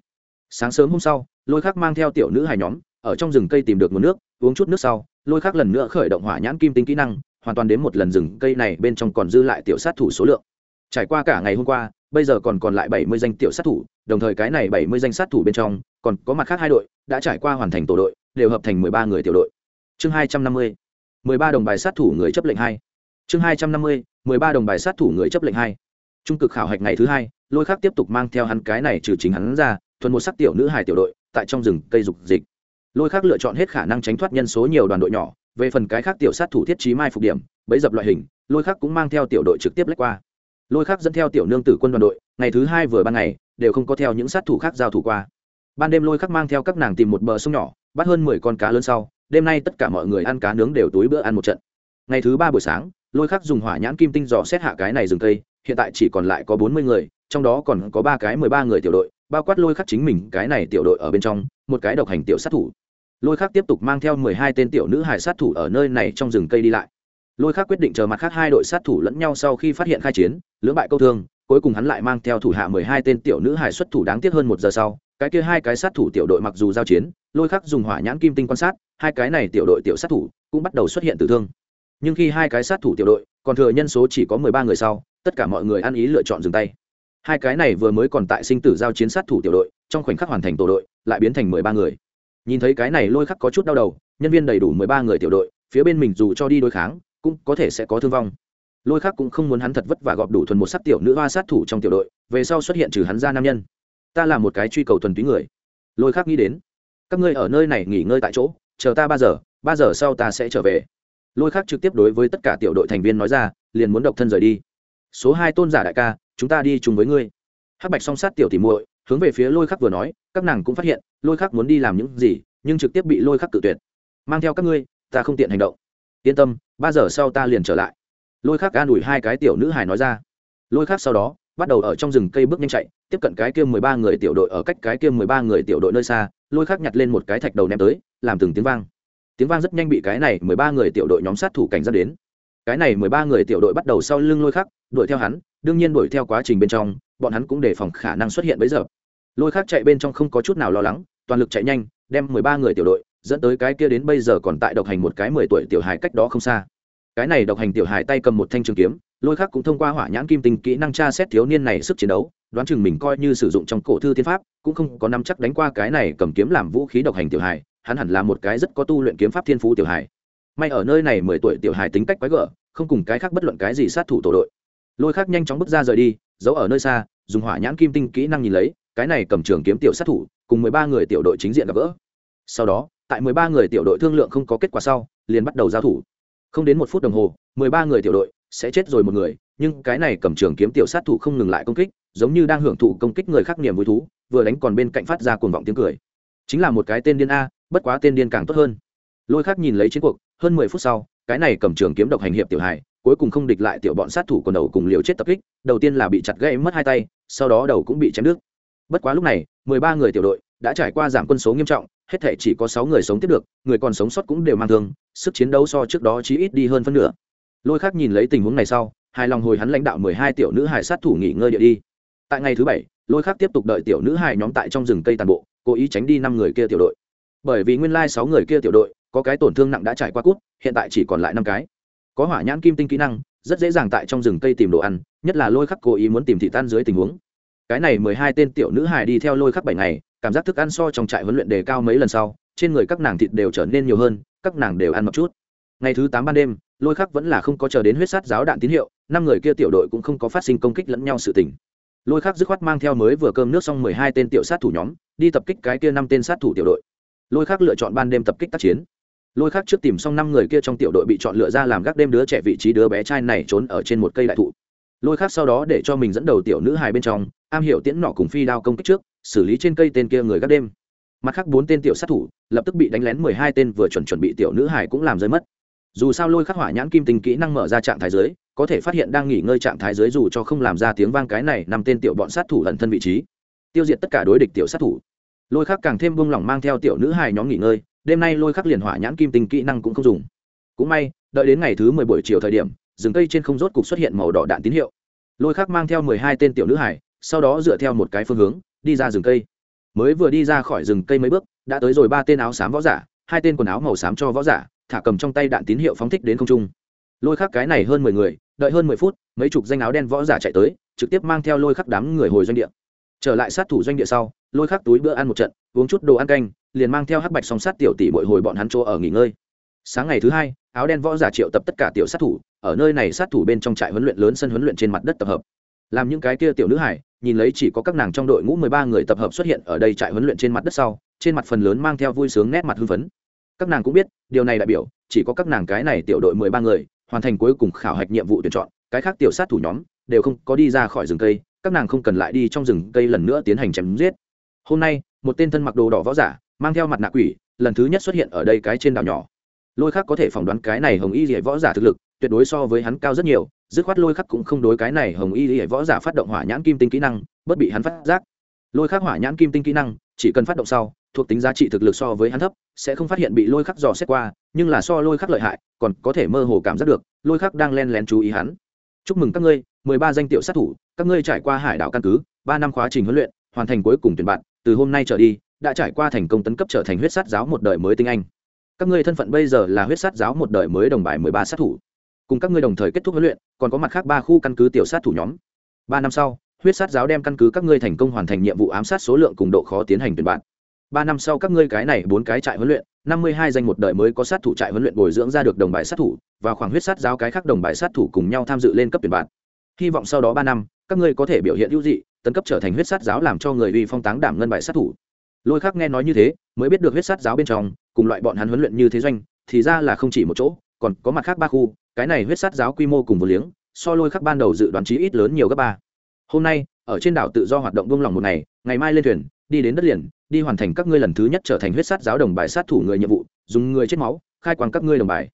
Sáng sớm hôm sau, lôi khắc mang theo tiểu nữ hải nhóm ở trong rừng cây tìm được nguồn nước, uống chút nước sau, lôi khắc lần nữa khởi động hỏa nhãn kim tinh kỹ năng, hoàn toàn đến một lần rừng cây này bên trong còn dư lại tiểu sát thủ số lượng. Trải qua cả ngày hôm qua, bây giờ còn còn lại bảy mươi danh tiểu sát thủ, đồng thời cái này bảy mươi danh sát thủ bên trong, còn có mặt khác hai đội, đã trải qua hoàn thành tổ đội, đều hợp thành mười ba người tiểu đội. Chương hai trăm năm mươi, mười ba đồng bài sát thủ người chấp lệnh hai. Chương hai trăm năm mươi, mười ba đồng bài sát thủ người chấp lệnh hai. Trung cực khảo hạch ngày thứ hai, lôi khắc tiếp tục mang theo hắn cái này trừ chính hắn ra, thuần một sắc tiểu nữ hài tiểu đội, tại trong rừng cây dục dịch lôi khắc lựa chọn hết khả năng tránh thoát nhân số nhiều đoàn đội nhỏ, về phần cái khác tiểu sát thủ thiết trí mai phục điểm bấy dập loại hình, lôi khắc cũng mang theo tiểu đội trực tiếp lách qua. Lôi khắc dẫn theo tiểu nương tử quân đoàn đội, ngày thứ hai vừa ban ngày, đều không có theo những sát thủ khác giao thủ qua. Ban đêm lôi khắc mang theo các nàng tìm một bờ sông nhỏ, bắt hơn mười con cá lớn sau, đêm nay tất cả mọi người ăn cá nướng đều túi bữa ăn một trận. Ngày thứ ba buổi sáng, lôi khắc dùng hỏa nhãn kim tinh dò xét hạ cái này rừng cây, hiện tại chỉ còn lại có bốn mươi người, trong đó còn có ba cái mười ba người tiểu đội, bao quát lôi khắc chính mình, cái này tiểu đội ở bên trong, một cái độc hành tiểu sát thủ lôi khắc tiếp tục mang theo mười hai tên tiểu nữ hải sát thủ ở nơi này trong rừng cây đi lại. Lôi khắc quyết định chờ mặt khác hai đội sát thủ lẫn nhau sau khi phát hiện khai chiến, lưỡng bại câu thương, cuối cùng hắn lại mang theo thủ hạ mười hai tên tiểu nữ hải xuất thủ đáng tiếc hơn một giờ sau. Cái kia hai cái sát thủ tiểu đội mặc dù giao chiến, lôi khắc dùng hỏa nhãn kim tinh quan sát, hai cái này tiểu đội tiểu sát thủ cũng bắt đầu xuất hiện tử thương. Nhưng khi hai cái sát thủ tiểu đội, còn thừa nhân số chỉ có mười ba người sau, tất cả mọi người ăn ý lựa chọn dừng tay. Hai cái này vừa mới còn tại sinh tử giao chiến sát thủ tiểu đội, trong khoảnh khắc hoàn thành tổ đội, lại biến thành mười ba người nhìn thấy cái này lôi khắc có chút đau đầu, nhân viên đầy đủ mười ba người tiểu đội, phía bên mình dù cho đi đối kháng, cũng có thể sẽ có thương vong. Lôi khắc cũng không muốn hắn thật vất vả gọp đủ thuần một sắc tiểu nữ hoa sát thủ trong tiểu đội, về sau xuất hiện trừ hắn ra nam nhân. Ta là một cái truy cầu thuần túy người. Lôi khắc nghĩ đến, các ngươi ở nơi này nghỉ ngơi tại chỗ, chờ ta ba giờ ba giờ sau ta sẽ trở về. Lôi khắc trực tiếp đối với tất cả tiểu đội thành viên nói ra, liền muốn độc thân rời đi. Số hai tôn giả đại ca, chúng ta đi chung với ngươi. Hắc bạch song sát tiểu tỉ muội hướng về phía lôi khắc vừa nói, các nàng cũng phát hiện, lôi khắc muốn đi làm những gì, nhưng trực tiếp bị lôi khắc cự tuyệt. Mang theo các ngươi, ta không tiện hành động. Yên tâm, ba giờ sau ta liền trở lại. Lôi khắc an ủi hai cái tiểu nữ hài nói ra. Lôi khắc sau đó, bắt đầu ở trong rừng cây bước nhanh chạy, tiếp cận cái kia mười ba người tiểu đội, ở cách cái kia mười ba người tiểu đội nơi xa, lôi khắc nhặt lên một cái thạch đầu ném tới, làm từng tiếng vang. Tiếng vang rất nhanh bị cái này mười ba người tiểu đội nhóm sát thủ cảnh giác đến. Cái này mười ba người tiểu đội bắt đầu sau lưng lôi khắc, đuổi theo hắn, đương nhiên đuổi theo quá trình bên trong, bọn hắn cũng đề phòng khả năng xuất hiện bấy giờ lôi khác chạy bên trong không có chút nào lo lắng, toàn lực chạy nhanh, đem mười ba người tiểu đội, dẫn tới cái kia đến bây giờ còn tại độc hành một cái mười tuổi tiểu hài cách đó không xa. Cái này độc hành tiểu hài tay cầm một thanh trường kiếm, lôi khác cũng thông qua hỏa nhãn kim tinh kỹ năng tra xét thiếu niên này sức chiến đấu, đoán chừng mình coi như sử dụng trong cổ thư thiên pháp, cũng không có năm chắc đánh qua cái này cầm kiếm làm vũ khí độc hành tiểu hài, hắn hẳn là một cái rất có tu luyện kiếm pháp thiên phú tiểu hài. May ở nơi này mười tuổi tiểu hài tính cách quái gở, không cùng cái khác bất luận cái gì sát thủ tổ đội. Lôi khác nhanh chóng bước ra rời đi, giấu ở nơi xa, dùng hỏa nhãn kim tinh kỹ năng nhìn lấy cái này cầm trường kiếm tiểu sát thủ, cùng mười ba người tiểu đội chính diện gặp gỡ. Sau đó, tại mười ba người tiểu đội thương lượng không có kết quả sau, liền bắt đầu giao thủ. Không đến một phút đồng hồ, mười ba người tiểu đội sẽ chết rồi một người, nhưng cái này cầm trường kiếm tiểu sát thủ không ngừng lại công kích, giống như đang hưởng thụ công kích người khác niềm vui thú, vừa đánh còn bên cạnh phát ra cuồng vọng tiếng cười. Chính là một cái tên điên a, bất quá tên điên càng tốt hơn. Lôi khác nhìn lấy chiến cuộc, hơn mười phút sau, cái này cầm trường kiếm độc hành hiệp tiểu hài, cuối cùng không địch lại tiểu bọn sát thủ còn đầu cùng liều chết tập kích, đầu tiên là bị chặt gãy mất hai tay, sau đó đầu cũng bị chém đứt bất quá lúc này, mười ba người tiểu đội đã trải qua giảm quân số nghiêm trọng, hết thể chỉ có sáu người sống tiếp được, người còn sống sót cũng đều mang thương, sức chiến đấu so trước đó chí ít đi hơn phân nửa. Lôi khác nhìn lấy tình huống này sau, hài lòng hồi hắn lãnh đạo mười hai tiểu nữ hài sát thủ nghỉ ngơi địa đi. Tại ngày thứ bảy, lôi khác tiếp tục đợi tiểu nữ hài nhóm tại trong rừng cây tàn bộ, cố ý tránh đi năm người kia tiểu đội. Bởi vì nguyên lai sáu người kia tiểu đội, có cái tổn thương nặng đã trải qua cút, hiện tại chỉ còn lại năm cái. Có hỏa nhãn kim tinh kỹ năng, rất dễ dàng tại trong rừng cây tìm đồ ăn, nhất là lôi khắc cố ý muốn tìm thị tan dưới tình huống cái này mười hai tên tiểu nữ hài đi theo lôi khắc bảy ngày, cảm giác thức ăn so trong trại huấn luyện đề cao mấy lần sau, trên người các nàng thịt đều trở nên nhiều hơn, các nàng đều ăn một chút. Ngày thứ tám ban đêm, lôi khắc vẫn là không có chờ đến huyết sát giáo đạn tín hiệu, năm người kia tiểu đội cũng không có phát sinh công kích lẫn nhau sự tình. Lôi khắc dứt khoát mang theo mới vừa cơm nước xong mười hai tên tiểu sát thủ nhóm, đi tập kích cái kia năm tên sát thủ tiểu đội. Lôi khắc lựa chọn ban đêm tập kích tác chiến. Lôi khắc trước tìm xong năm người kia trong tiểu đội bị chọn lựa ra làm gác đêm đứa trẻ vị trí đứa bé trai này trốn ở trên một cây đại thụ lôi khắc sau đó để cho mình dẫn đầu tiểu nữ hài bên trong, am hiểu tiễn nọ cùng phi đao công kích trước, xử lý trên cây tên kia người gác đêm. Mặt khác bốn tên tiểu sát thủ, lập tức bị đánh lén mười hai tên vừa chuẩn chuẩn bị tiểu nữ hài cũng làm rơi mất. Dù sao lôi khắc hỏa nhãn kim tinh kỹ năng mở ra trạng thái giới có thể phát hiện đang nghỉ ngơi trạng thái giới dù cho không làm ra tiếng vang cái này nằm tên tiểu bọn sát thủ lần thân vị trí. Tiêu diệt tất cả đối địch tiểu sát thủ. Lôi khắc càng thêm buông lỏng mang theo tiểu nữ hài nhóm nghỉ ngơi, đêm nay lôi khắc liền hỏa nhãn kim tinh kỹ năng cũng không dùng. Cũng may, đợi đến ngày thứ mười buổi chiều thời điểm rừng cây trên không rốt cục xuất hiện màu đỏ đạn tín hiệu. Lôi khắc mang theo mười hai tên tiểu nữ hải, sau đó dựa theo một cái phương hướng, đi ra rừng cây. Mới vừa đi ra khỏi rừng cây mấy bước, đã tới rồi ba tên áo xám võ giả, hai tên quần áo màu xám cho võ giả, thả cầm trong tay đạn tín hiệu phóng thích đến không trung. Lôi khắc cái này hơn mười người, đợi hơn mười phút, mấy chục danh áo đen võ giả chạy tới, trực tiếp mang theo lôi khắc đám người hồi doanh địa. Trở lại sát thủ doanh địa sau, lôi khắc túi bữa ăn một trận, uống chút đồ ăn canh, liền mang theo hắc bạch song sát tiểu tỷ bội hồi bọn hắn chỗ ở nghỉ ngơi. Sáng ngày thứ hai, áo đen võ giả triệu tập tất cả tiểu sát thủ ở nơi này sát thủ bên trong trại huấn luyện lớn sân huấn luyện trên mặt đất tập hợp. Làm những cái kia tiểu nữ hải, nhìn lấy chỉ có các nàng trong đội ngũ mười ba người tập hợp xuất hiện ở đây trại huấn luyện trên mặt đất sau, trên mặt phần lớn mang theo vui sướng nét mặt hưng phấn. Các nàng cũng biết, điều này đại biểu, chỉ có các nàng cái này tiểu đội mười ba người, hoàn thành cuối cùng khảo hạch nhiệm vụ tuyển chọn, cái khác tiểu sát thủ nhóm, đều không có đi ra khỏi rừng cây, các nàng không cần lại đi trong rừng cây lần nữa tiến hành chém giết. Hôm nay, một tên thân mặc đồ đỏ võ giả, mang theo mặt nạ quỷ, lần thứ nhất xuất hiện ở đây cái trên đảo nhỏ. Lôi khác có thể phỏng đoán cái này hồng y dỉa võ giả thực lực tuyệt đối so với hắn cao rất nhiều, dứt khoát lôi khắc cũng không đối cái này hồng y hệ võ giả phát động hỏa nhãn kim tinh kỹ năng bất bị hắn phát giác. Lôi khắc hỏa nhãn kim tinh kỹ năng, chỉ cần phát động sau, thuộc tính giá trị thực lực so với hắn thấp, sẽ không phát hiện bị lôi khắc dò xét qua, nhưng là so lôi khắc lợi hại, còn có thể mơ hồ cảm giác được, lôi khắc đang len lén chú ý hắn. Chúc mừng các ngươi, mười ba danh tiểu sát thủ, các ngươi trải qua hải đảo căn cứ, ba năm khóa trình huấn luyện, hoàn thành cuối cùng tuyển bạn, từ hôm nay trở đi, đã trải qua thành công tấn cấp trở thành huyết sát giáo một đời mới tinh anh. Các ngươi thân phận bây giờ là huyết sát giáo một đời mới đồng bài mười ba sát thủ cùng các ngươi đồng thời kết thúc huấn luyện, còn có mặt khác ba khu căn cứ tiểu sát thủ nhóm. Ba năm sau, huyết sát giáo đem căn cứ các ngươi thành công hoàn thành nhiệm vụ ám sát số lượng cùng độ khó tiến hành tuyển bạn. Ba năm sau các ngươi cái này bốn cái trại huấn luyện, năm mươi hai danh một đời mới có sát thủ trại huấn luyện bồi dưỡng ra được đồng bài sát thủ, và khoảng huyết sát giáo cái khác đồng bài sát thủ cùng nhau tham dự lên cấp tuyển bạn. Hy vọng sau đó ba năm, các ngươi có thể biểu hiện hữu dị, tấn cấp trở thành huyết sát giáo làm cho người uy phong táng đảm ngân bài sát thủ. Lôi khắc nghe nói như thế, mới biết được huyết sát giáo bên trong, cùng loại bọn hắn huấn luyện như thế doanh, thì ra là không chỉ một chỗ còn có mặt khác ba khu, cái này huyết sát giáo quy mô cùng vô liếng, so lôi khắc ban đầu dự đoán chí ít lớn nhiều gấp ba. Hôm nay, ở trên đảo tự do hoạt động buông lòng một ngày ngày mai lên thuyền, đi đến đất liền, đi hoàn thành các ngươi lần thứ nhất trở thành huyết sát giáo đồng bài sát thủ người nhiệm vụ, dùng người chết máu, khai quang các ngươi đồng bài.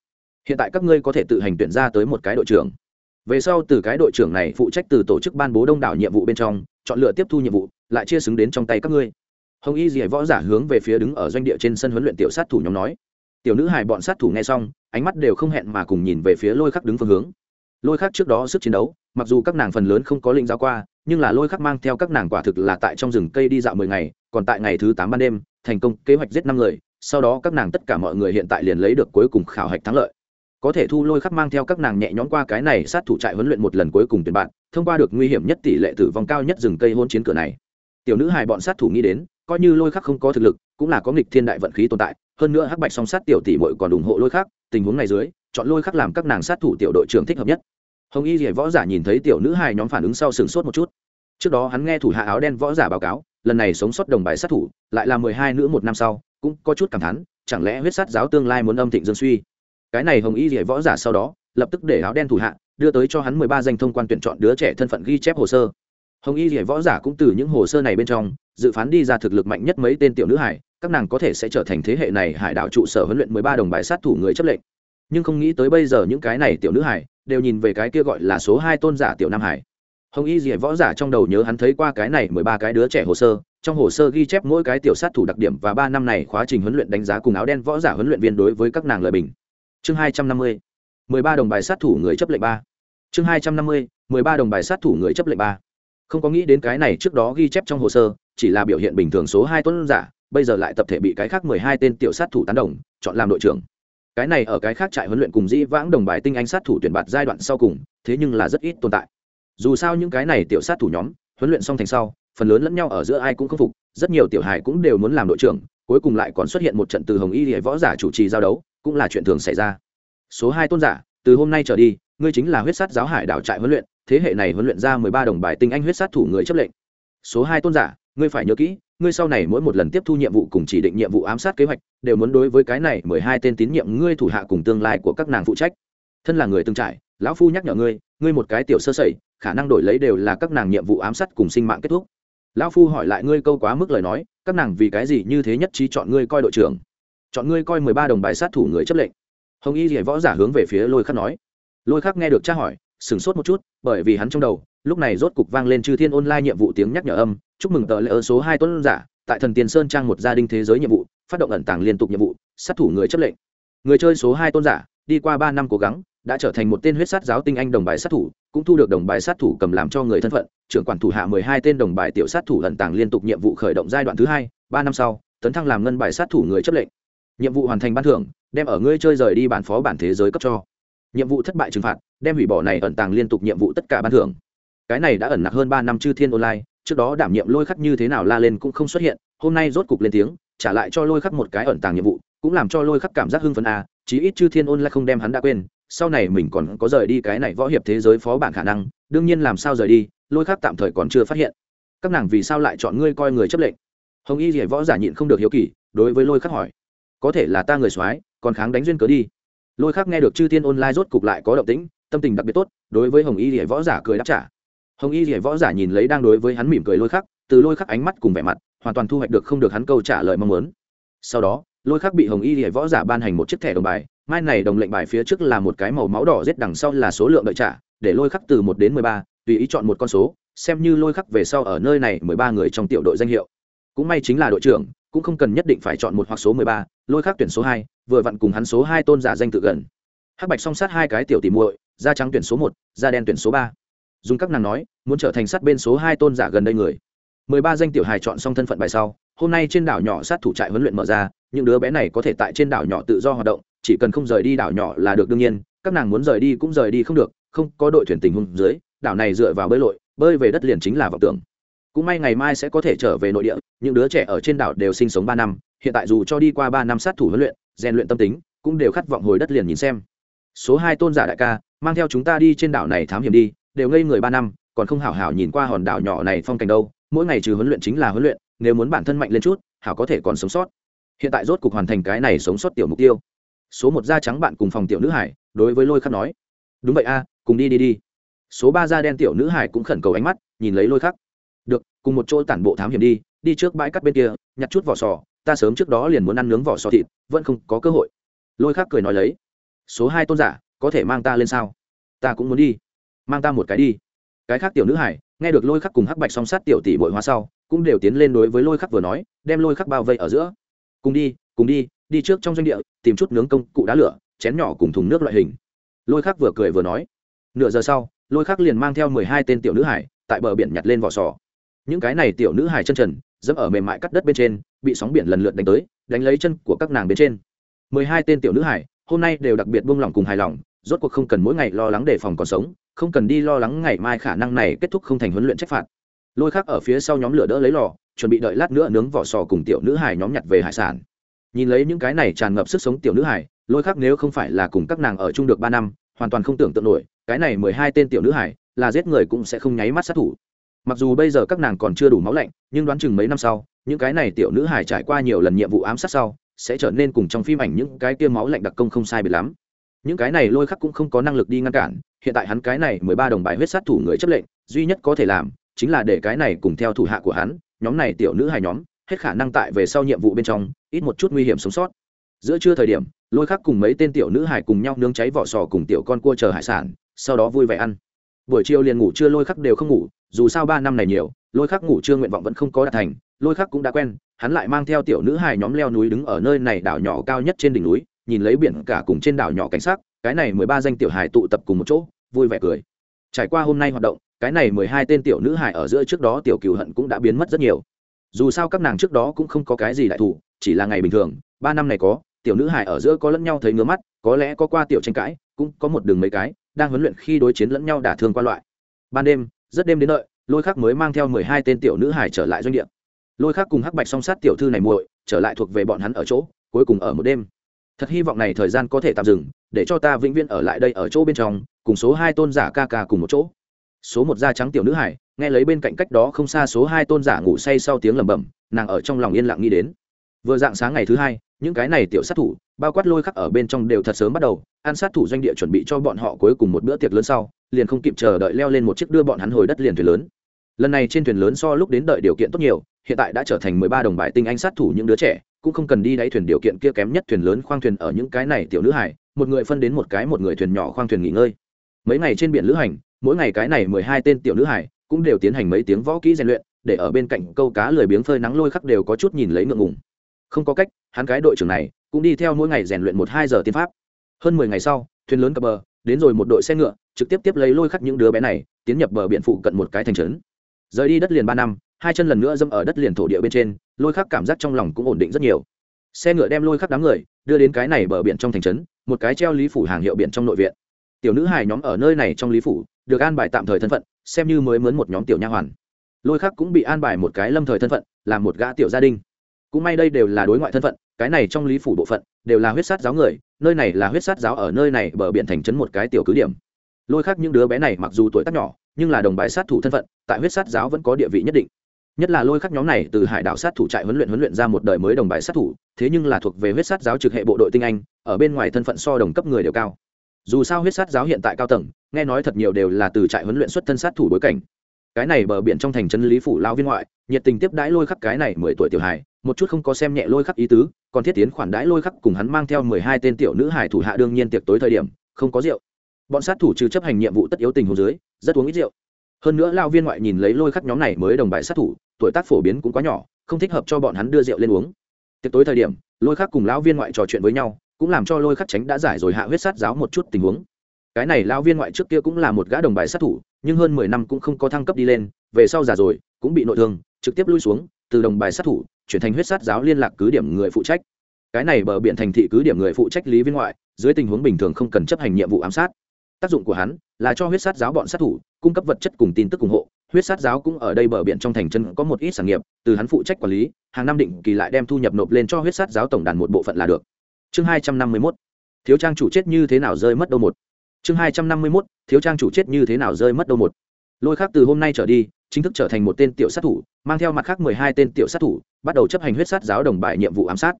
Hiện tại các ngươi có thể tự hành tuyển ra tới một cái đội trưởng. Về sau từ cái đội trưởng này phụ trách từ tổ chức ban bố đông đảo nhiệm vụ bên trong, chọn lựa tiếp thu nhiệm vụ, lại chia xứng đến trong tay các ngươi. Hồng y dì võ giả hướng về phía đứng ở doanh địa trên sân huấn luyện tiểu sát thủ nhóm nói tiểu nữ hài bọn sát thủ nghe xong, ánh mắt đều không hẹn mà cùng nhìn về phía lôi khắc đứng phương hướng. Lôi khắc trước đó sức chiến đấu, mặc dù các nàng phần lớn không có linh giáo qua, nhưng là lôi khắc mang theo các nàng quả thực là tại trong rừng cây đi dạo mười ngày, còn tại ngày thứ tám ban đêm, thành công kế hoạch giết năm người, sau đó các nàng tất cả mọi người hiện tại liền lấy được cuối cùng khảo hạch thắng lợi. Có thể thu lôi khắc mang theo các nàng nhẹ nhõm qua cái này sát thủ trại huấn luyện một lần cuối cùng tuyển bạn, thông qua được nguy hiểm nhất tỷ lệ tử vong cao nhất rừng cây hôn chiến cửa này. Tiểu nữ hài bọn sát thủ nghĩ đến, coi như lôi khắc không có thực lực, cũng là có nghịch thiên đại vận khí tồn tại hơn nữa hắc bạch song sát tiểu tỷ mội còn ủng hộ lôi khắc, tình huống này dưới, chọn lôi khắc làm các nàng sát thủ tiểu đội trưởng thích hợp nhất. Hồng y rỉa võ giả nhìn thấy tiểu nữ hai nhóm phản ứng sau sừng sốt một chút. Trước đó hắn nghe thủ hạ áo đen võ giả báo cáo, lần này sống sót đồng bài sát thủ, lại là mười hai nữ một năm sau, cũng có chút cảm thán, chẳng lẽ huyết sát giáo tương lai muốn âm thịnh dương suy. Cái này hồng y rỉa võ giả sau đó, lập tức để áo đen thủ hạ, đưa tới cho hắn mười ba danh thông quan tuyển chọn đứa trẻ thân phận ghi chép hồ sơ. Hồng y rỉa võ giả cũng từ những hồ sơ này bên trong, dự phán đi ra thực lực mạnh nhất mấy tên tiểu nữ hải các nàng có thể sẽ trở thành thế hệ này hải đảo trụ sở huấn luyện mười ba đồng bài sát thủ người chấp lệnh. Nhưng không nghĩ tới bây giờ những cái này tiểu nữ hải đều nhìn về cái kia gọi là số hai tôn giả tiểu nam hải. Hồng y rỉa võ giả trong đầu nhớ hắn thấy qua cái này mười ba cái đứa trẻ hồ sơ, trong hồ sơ ghi chép mỗi cái tiểu sát thủ đặc điểm và ba năm này khóa trình huấn luyện đánh giá cùng áo đen võ giả huấn luyện viên đối với các nàng lời bình. Chương hai trăm năm mươi, mười ba đồng bài sát thủ người chấp lệnh ba. Chương hai trăm năm mươi, mười ba đồng bài sát thủ người chấp lệnh ba. Không có nghĩ đến cái này trước đó ghi chép trong hồ sơ, chỉ là biểu hiện bình thường số hai tuấn giả bây giờ lại tập thể bị cái khác mười hai tên tiểu sát thủ tán đồng, chọn làm đội trưởng. Cái này ở cái khác trại huấn luyện cùng dĩ vãng đồng bài tinh anh sát thủ tuyển bạt giai đoạn sau cùng, thế nhưng là rất ít tồn tại. Dù sao những cái này tiểu sát thủ nhóm, huấn luyện xong thành sau, phần lớn lẫn nhau ở giữa ai cũng không phục, rất nhiều tiểu hài cũng đều muốn làm đội trưởng, cuối cùng lại còn xuất hiện một trận từ hồng y hệ võ giả chủ trì giao đấu, cũng là chuyện thường xảy ra. Số hai tôn giả, từ hôm nay trở đi, ngươi chính là huyết sát giáo hải đảo trại huấn luyện, thế hệ này huấn luyện ra mười ba đồng bài tinh anh huyết sát thủ người chấp lệnh. Số hai tôn giả, ngươi phải nhớ kỹ ngươi sau này mỗi một lần tiếp thu nhiệm vụ cùng chỉ định nhiệm vụ ám sát kế hoạch, đều muốn đối với cái này mười hai tên tín nhiệm ngươi thủ hạ cùng tương lai của các nàng phụ trách. Thân là người từng trải, lão phu nhắc nhở ngươi ngươi một cái tiểu sơ sẩy, khả năng đổi lấy đều là các nàng nhiệm vụ ám sát cùng sinh mạng kết thúc. Lão phu hỏi lại ngươi câu quá mức lời nói, các nàng vì cái gì như thế nhất trí chọn ngươi coi đội trưởng? Chọn ngươi coi mười ba đồng bài sát thủ người chấp lệnh. Hồng y dạy võ giả hướng về phía lôi khắc nói. Lôi khắc nghe được tra hỏi, sửng sốt một chút, bởi vì hắn trong đầu, lúc này rốt cục vang lên chư thiên online nhiệm vụ tiếng nhắc nhở âm chúc mừng tờ lễ ơn số hai tuấn giả, tại thần tiền sơn trang một gia đình thế giới nhiệm vụ, phát động ẩn tàng liên tục nhiệm vụ, sát thủ người chấp lệnh. Người chơi số hai tôn giả, đi qua ba năm cố gắng, đã trở thành một tên huyết sát giáo tinh anh đồng bài sát thủ, cũng thu được đồng bài sát thủ cầm làm cho người thân phận. Trưởng quản thủ hạ mười hai tên đồng bài tiểu sát thủ ẩn tàng liên tục nhiệm vụ khởi động giai đoạn thứ hai, ba năm sau, tấn thăng làm ngân bài sát thủ người chấp lệnh. Nhiệm vụ hoàn thành ban thưởng, đem ở ngươi chơi rời đi bản phó bản thế giới cấp cho. Nhiệm vụ thất bại trừng phạt, đem hủy bỏ này ẩn tàng liên tục nhiệm vụ tất cả ban thưởng. Cái này đã ẩn nặc hơn ba năm chư thiên online trước đó đảm nhiệm lôi khắc như thế nào la lên cũng không xuất hiện hôm nay rốt cục lên tiếng trả lại cho lôi khắc một cái ẩn tàng nhiệm vụ cũng làm cho lôi khắc cảm giác hưng phấn a à, chí ít chư thiên ôn lại không đem hắn đã quên sau này mình còn có rời đi cái này võ hiệp thế giới phó bản khả năng đương nhiên làm sao rời đi lôi khắc tạm thời còn chưa phát hiện. Các nàng vì sao lại chọn ngươi coi người chấp lệnh? Hồng y rỉa võ giả nhịn không được hiếu kỳ đối với lôi khắc hỏi. Có thể là ta người soái còn kháng đánh duyên cớ đi. Lôi khắc nghe được chư thiên online rốt cục lại có động tĩnh tâm tình đặc biệt tốt đối với hồng y rỉa võ giả cười đáp trả hồng y rỉa võ giả nhìn lấy đang đối với hắn mỉm cười lôi khắc, từ lôi khắc ánh mắt cùng vẻ mặt, hoàn toàn thu hoạch được không được hắn câu trả lời mong muốn. Sau đó, lôi khắc bị hồng y rỉa võ giả ban hành một chiếc thẻ đồng bài, mai này đồng lệnh bài phía trước là một cái màu máu đỏ rết đằng sau là số lượng đợi trả, để lôi khắc từ một đến mười ba, tùy ý chọn một con số, xem như lôi khắc về sau ở nơi này mười ba người trong tiểu đội danh hiệu. Cũng may chính là đội trưởng, cũng không cần nhất định phải chọn một hoặc số mười ba, lôi khắc tuyển số hai, vừa vặn cùng hắn số hai tôn giả danh tự gần. Hắc bạch song sát hai cái tiểu tìm muội, da trắng tuyển số một, da đen tuyển số ba dùng các nàng nói, muốn trở thành sát bên số hai tôn giả gần đây người. Mười ba danh tiểu hài chọn xong thân phận bài sau, hôm nay trên đảo nhỏ sát thủ trại huấn luyện mở ra, những đứa bé này có thể tại trên đảo nhỏ tự do hoạt động, chỉ cần không rời đi đảo nhỏ là được đương nhiên, các nàng muốn rời đi cũng rời đi không được, không có đội thuyền tình huống dưới, đảo này dựa vào bơi lội, bơi về đất liền chính là vọng tưởng. Cũng may ngày mai sẽ có thể trở về nội địa, những đứa trẻ ở trên đảo đều sinh sống ba năm, hiện tại dù cho đi qua ba năm sát thủ huấn luyện, rèn luyện tâm tính, cũng đều khát vọng hồi đất liền nhìn xem. Số hai tôn giả đại ca, mang theo chúng ta đi trên đảo này thám hiểm đi đều ngây người ba năm, còn không hảo hảo nhìn qua hòn đảo nhỏ này phong cảnh đâu, mỗi ngày trừ huấn luyện chính là huấn luyện, nếu muốn bản thân mạnh lên chút, hảo có thể còn sống sót. Hiện tại rốt cục hoàn thành cái này sống sót tiểu mục tiêu. Số một da trắng bạn cùng phòng tiểu nữ hải, đối với lôi khắc nói. Đúng vậy a, cùng đi đi đi. Số ba da đen tiểu nữ hải cũng khẩn cầu ánh mắt, nhìn lấy lôi khắc. Được, cùng một chỗ tản bộ thám hiểm đi đi trước bãi cắt bên kia, nhặt chút vỏ sò, ta sớm trước đó liền muốn ăn nướng vỏ sò thịt, vẫn không có cơ hội. Lôi khắc cười nói lấy. Số hai tôn giả, có thể mang ta lên sao? Ta cũng muốn đi mang ta một cái đi. Cái khác tiểu nữ hải, nghe được lôi khắc cùng hắc bạch song sát tiểu tỷ bội hóa sau, cũng đều tiến lên đối với lôi khắc vừa nói, đem lôi khắc bao vây ở giữa. Cùng đi cùng đi đi trước trong doanh địa, tìm chút nướng công, cụ đá lửa, chén nhỏ cùng thùng nước loại hình. Lôi khắc vừa cười vừa nói. Nửa giờ sau, lôi khắc liền mang theo mười hai tên tiểu nữ hải, tại bờ biển nhặt lên vỏ sò. Những cái này tiểu nữ hải chân trần, dẫm ở mềm mại cắt đất bên trên, bị sóng biển lần lượt đánh tới, đánh lấy chân của các nàng bên trên. Mười hai tên tiểu nữ hải, hôm nay đều đặc biệt buông lỏng cùng hài lòng, rốt cuộc không cần mỗi ngày lo lắng đề phòng còn sống không cần đi lo lắng ngày mai khả năng này kết thúc không thành huấn luyện trách phạt. Lôi khắc ở phía sau nhóm lửa đỡ lấy lò, chuẩn bị đợi lát nữa nướng vỏ sò cùng tiểu nữ hải nhóm nhặt về hải sản. Nhìn lấy những cái này tràn ngập sức sống tiểu nữ hải lôi khắc nếu không phải là cùng các nàng ở chung được ba năm, hoàn toàn không tưởng tượng nổi, cái này mười hai tên tiểu nữ hải là giết người cũng sẽ không nháy mắt sát thủ. Mặc dù bây giờ các nàng còn chưa đủ máu lạnh, nhưng đoán chừng mấy năm sau, những cái này tiểu nữ hải trải qua nhiều lần nhiệm vụ ám sát sau, sẽ trở nên cùng trong phim ảnh những cái kia máu lạnh đặc công không sai biệt lắm những cái này lôi khắc cũng không có năng lực đi ngăn cản, hiện tại hắn cái này mười ba đồng bài huyết sát thủ người chấp lệnh, duy nhất có thể làm, chính là để cái này cùng theo thủ hạ của hắn, nhóm này tiểu nữ hai nhóm, hết khả năng tại về sau nhiệm vụ bên trong, ít một chút nguy hiểm sống sót. Giữa trưa thời điểm, lôi khắc cùng mấy tên tiểu nữ hải cùng nhau nướng cháy vỏ sò cùng tiểu con cua chờ hải sản, sau đó vui vẻ ăn. Buổi chiều liền ngủ trưa lôi khắc đều không ngủ, dù sao ba năm này nhiều, lôi khắc ngủ trưa nguyện vọng vẫn không có đạt thành, lôi khắc cũng đã quen, hắn lại mang theo tiểu nữ hài nhóm leo núi đứng ở nơi này đảo nhỏ cao nhất trên đỉnh núi nhìn lấy biển cả cùng trên đảo nhỏ cảnh sát cái này mười ba danh tiểu hài tụ tập cùng một chỗ, vui vẻ cười. Trải qua hôm nay hoạt động, cái này mười hai tên tiểu nữ hài ở giữa trước đó tiểu cừu hận cũng đã biến mất rất nhiều. Dù sao các nàng trước đó cũng không có cái gì đại thủ chỉ là ngày bình thường, ba năm này có, tiểu nữ hải ở giữa có lẫn nhau thấy ngứa mắt, có lẽ có qua tiểu tranh cãi, cũng có một đường mấy cái, đang huấn luyện khi đối chiến lẫn nhau đả thương qua loại. Ban đêm, rất đêm đến đợi, lôi khắc mới mang theo mười hai tên tiểu nữ hải trở lại doanh địa. Lôi khắc cùng hắc bạch song sát tiểu thư này muội, trở lại thuộc về bọn hắn ở chỗ, cuối cùng ở một đêm thật hy vọng này thời gian có thể tạm dừng, để cho ta vĩnh viễn ở lại đây ở chỗ bên trong, cùng số hai tôn giả ca ca cùng một chỗ. Số một da trắng tiểu nữ hải, nghe lấy bên cạnh cách đó không xa số hai tôn giả ngủ say sau tiếng lầm bầm nàng ở trong lòng yên lặng nghĩ đến. Vừa dạng sáng ngày thứ hai, những cái này tiểu sát thủ, bao quát lôi khắc ở bên trong đều thật sớm bắt đầu, ăn sát thủ doanh địa chuẩn bị cho bọn họ cuối cùng một bữa tiệc lớn sau, liền không kịp chờ đợi leo lên một chiếc đưa bọn hắn hồi đất liền thuyền lớn. Lần này trên thuyền lớn so lúc đến đợi điều kiện tốt nhiều, hiện tại đã trở thành mười ba đồng bài tinh anh sát thủ những đứa trẻ cũng không cần đi đáy thuyền điều kiện kia kém nhất thuyền lớn khoang thuyền ở những cái này tiểu nữ hải, một người phân đến một cái một người thuyền nhỏ khoang thuyền nghỉ ngơi. Mấy ngày trên biển lữ hành, mỗi ngày cái này mười hai tên tiểu nữ hải cũng đều tiến hành mấy tiếng võ kỹ rèn luyện, để ở bên cạnh câu cá lười biếng phơi nắng lôi khắc đều có chút nhìn lấy ngượng ngùng. Không có cách, hắn cái đội trưởng này cũng đi theo mỗi ngày rèn luyện một hai giờ tiên pháp. Hơn mười ngày sau, thuyền lớn cập bờ, đến rồi một đội xe ngựa, trực tiếp tiếp lấy lôi khắc những đứa bé này, tiến nhập bờ biển phụ cận một cái thành trấn. Rời đi đất liền ba năm hai chân lần nữa dâm ở đất liền thổ địa bên trên, lôi khắc cảm giác trong lòng cũng ổn định rất nhiều. Xe ngựa đem lôi khắc đám người, đưa đến cái này bờ biển trong thành trấn, một cái treo lý phủ hàng hiệu biển trong nội viện. Tiểu nữ hài nhóm ở nơi này trong lý phủ, được an bài tạm thời thân phận, xem như mới mướn một nhóm tiểu nha hoàn. Lôi khắc cũng bị an bài một cái lâm thời thân phận làm một gã tiểu gia đình. Cũng may đây đều là đối ngoại thân phận, cái này trong lý phủ bộ phận, đều là huyết sát giáo người, nơi này là huyết sát giáo ở nơi này bờ biển thành trấn một cái tiểu cứ điểm. Lôi khắc những đứa bé này mặc dù tuổi tác nhỏ, nhưng là đồng bài sát thủ thân phận, tại huyết sát giáo vẫn có địa vị nhất định nhất là lôi khắc nhóm này từ hải đảo sát thủ trại huấn luyện huấn luyện ra một đời mới đồng bài sát thủ, thế nhưng là thuộc về huyết sát giáo trực hệ bộ đội tinh anh, ở bên ngoài thân phận so đồng cấp người đều cao. Dù sao huyết sát giáo hiện tại cao tầng, nghe nói thật nhiều đều là từ trại huấn luyện xuất thân sát thủ bối cảnh. Cái này bờ biển trong thành trấn lý phủ lao viên ngoại, nhiệt tình tiếp đãi lôi khắc cái này mười tuổi tiểu hài, một chút không có xem nhẹ lôi khắc ý tứ, còn thiết tiến khoản đãi lôi khắc cùng hắn mang theo mười hai tên tiểu nữ hải thủ hạ đương nhiên tiệc tối thời điểm, không có rượu. Bọn sát thủ trừ chấp hành nhiệm vụ tất yếu tình hồ dưới, rất uống ít rượu hơn nữa lao viên ngoại nhìn lấy lôi khắc nhóm này mới đồng bài sát thủ, tuổi tác phổ biến cũng quá nhỏ, không thích hợp cho bọn hắn đưa rượu lên uống. Tiệc tối thời điểm, lôi khắc cùng lão viên ngoại trò chuyện với nhau, cũng làm cho lôi khắc tránh đã giải rồi hạ huyết sát giáo một chút tình huống. Cái này lão viên ngoại trước kia cũng là một gã đồng bài sát thủ, nhưng hơn mười năm cũng không có thăng cấp đi lên, về sau già rồi, cũng bị nội thương, trực tiếp lui xuống, từ đồng bài sát thủ, chuyển thành huyết sát giáo liên lạc cứ điểm người phụ trách. Cái này bờ biển thành thị cứ điểm người phụ trách lý viên ngoại, dưới tình huống bình thường không cần chấp hành nhiệm vụ ám sát. Tác dụng của hắn là cho huyết sát giáo bọn sát thủ, cung cấp vật chất cùng tin tức ủng hộ. Huyết sát giáo cũng ở đây bờ biển trong thành chân có một ít sản nghiệp, từ hắn phụ trách quản lý, hàng năm định kỳ lại đem thu nhập nộp lên cho huyết sát giáo tổng đàn một bộ phận là được. Chương hai trăm năm mươi mốt, thiếu trang chủ chết như thế nào rơi mất đâu một. Chương hai trăm năm mươi mốt, thiếu trang chủ chết như thế nào rơi mất đâu một. Lôi khác từ hôm nay trở đi, chính thức trở thành một tên tiểu sát thủ, mang theo mặt khác mười hai tên tiểu sát thủ, bắt đầu chấp hành huyết sát giáo đồng bài nhiệm vụ ám sát.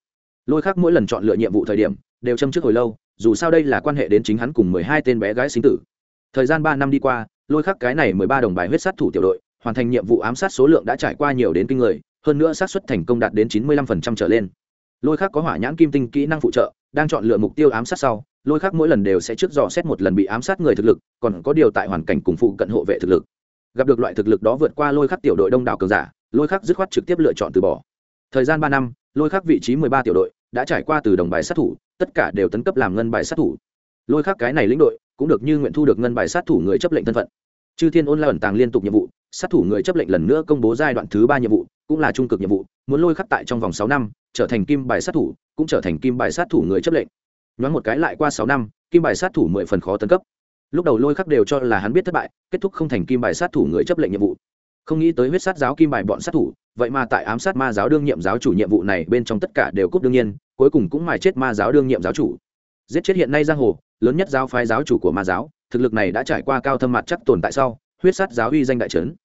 Lôi khác mỗi lần chọn lựa nhiệm vụ thời điểm, đều châm trước hồi lâu, dù sao đây là quan hệ đến chính hắn cùng mười hai tên bé gái sinh tử thời gian ba năm đi qua, lôi khắc cái này mười ba đồng bài huyết sát thủ tiểu đội, hoàn thành nhiệm vụ ám sát số lượng đã trải qua nhiều đến kinh người, hơn nữa xác suất thành công đạt đến chín mươi lăm phần trăm trở lên. Lôi khắc có hỏa nhãn kim tinh kỹ năng phụ trợ, đang chọn lựa mục tiêu ám sát sau, lôi khắc mỗi lần đều sẽ trước dò xét một lần bị ám sát người thực lực, còn có điều tại hoàn cảnh cùng phụ cận hộ vệ thực lực. Gặp được loại thực lực đó vượt qua lôi khắc tiểu đội đông đảo cường giả, lôi khắc dứt khoát trực tiếp lựa chọn từ bỏ. Thời gian ba năm, lôi khắc vị trí mười ba tiểu đội đã trải qua từ đồng bài sát thủ, tất cả đều tấn cấp làm ngân bài sát thủ. Lôi khắc cái này lĩnh đội cũng được như nguyện thu được ngân bài sát thủ người chấp lệnh thân phận. Chư thiên ôn la ẩn tàng liên tục nhiệm vụ, sát thủ người chấp lệnh lần nữa công bố giai đoạn thứ ba nhiệm vụ, cũng là trung cực nhiệm vụ, muốn lôi khắc tại trong vòng sáu năm, trở thành kim bài sát thủ, cũng trở thành kim bài sát thủ người chấp lệnh. Nhoáng một cái lại qua sáu năm, kim bài sát thủ mười phần khó tấn cấp. Lúc đầu lôi khắc đều cho là hắn biết thất bại, kết thúc không thành kim bài sát thủ người chấp lệnh nhiệm vụ. Không nghĩ tới huyết sát giáo kim bài bọn sát thủ, vậy mà tại ám sát ma giáo đương nhiệm giáo chủ nhiệm vụ này bên trong tất cả đều cúp đương nhiên, cuối cùng cũng mài chết ma giáo đương nhiệm giáo chủ. Giết chết hiện nay giang hồ lớn nhất giáo phái giáo chủ của ma giáo, thực lực này đã trải qua cao thâm mặt chắc tồn tại sau, huyết sát giáo uy danh đại trấn.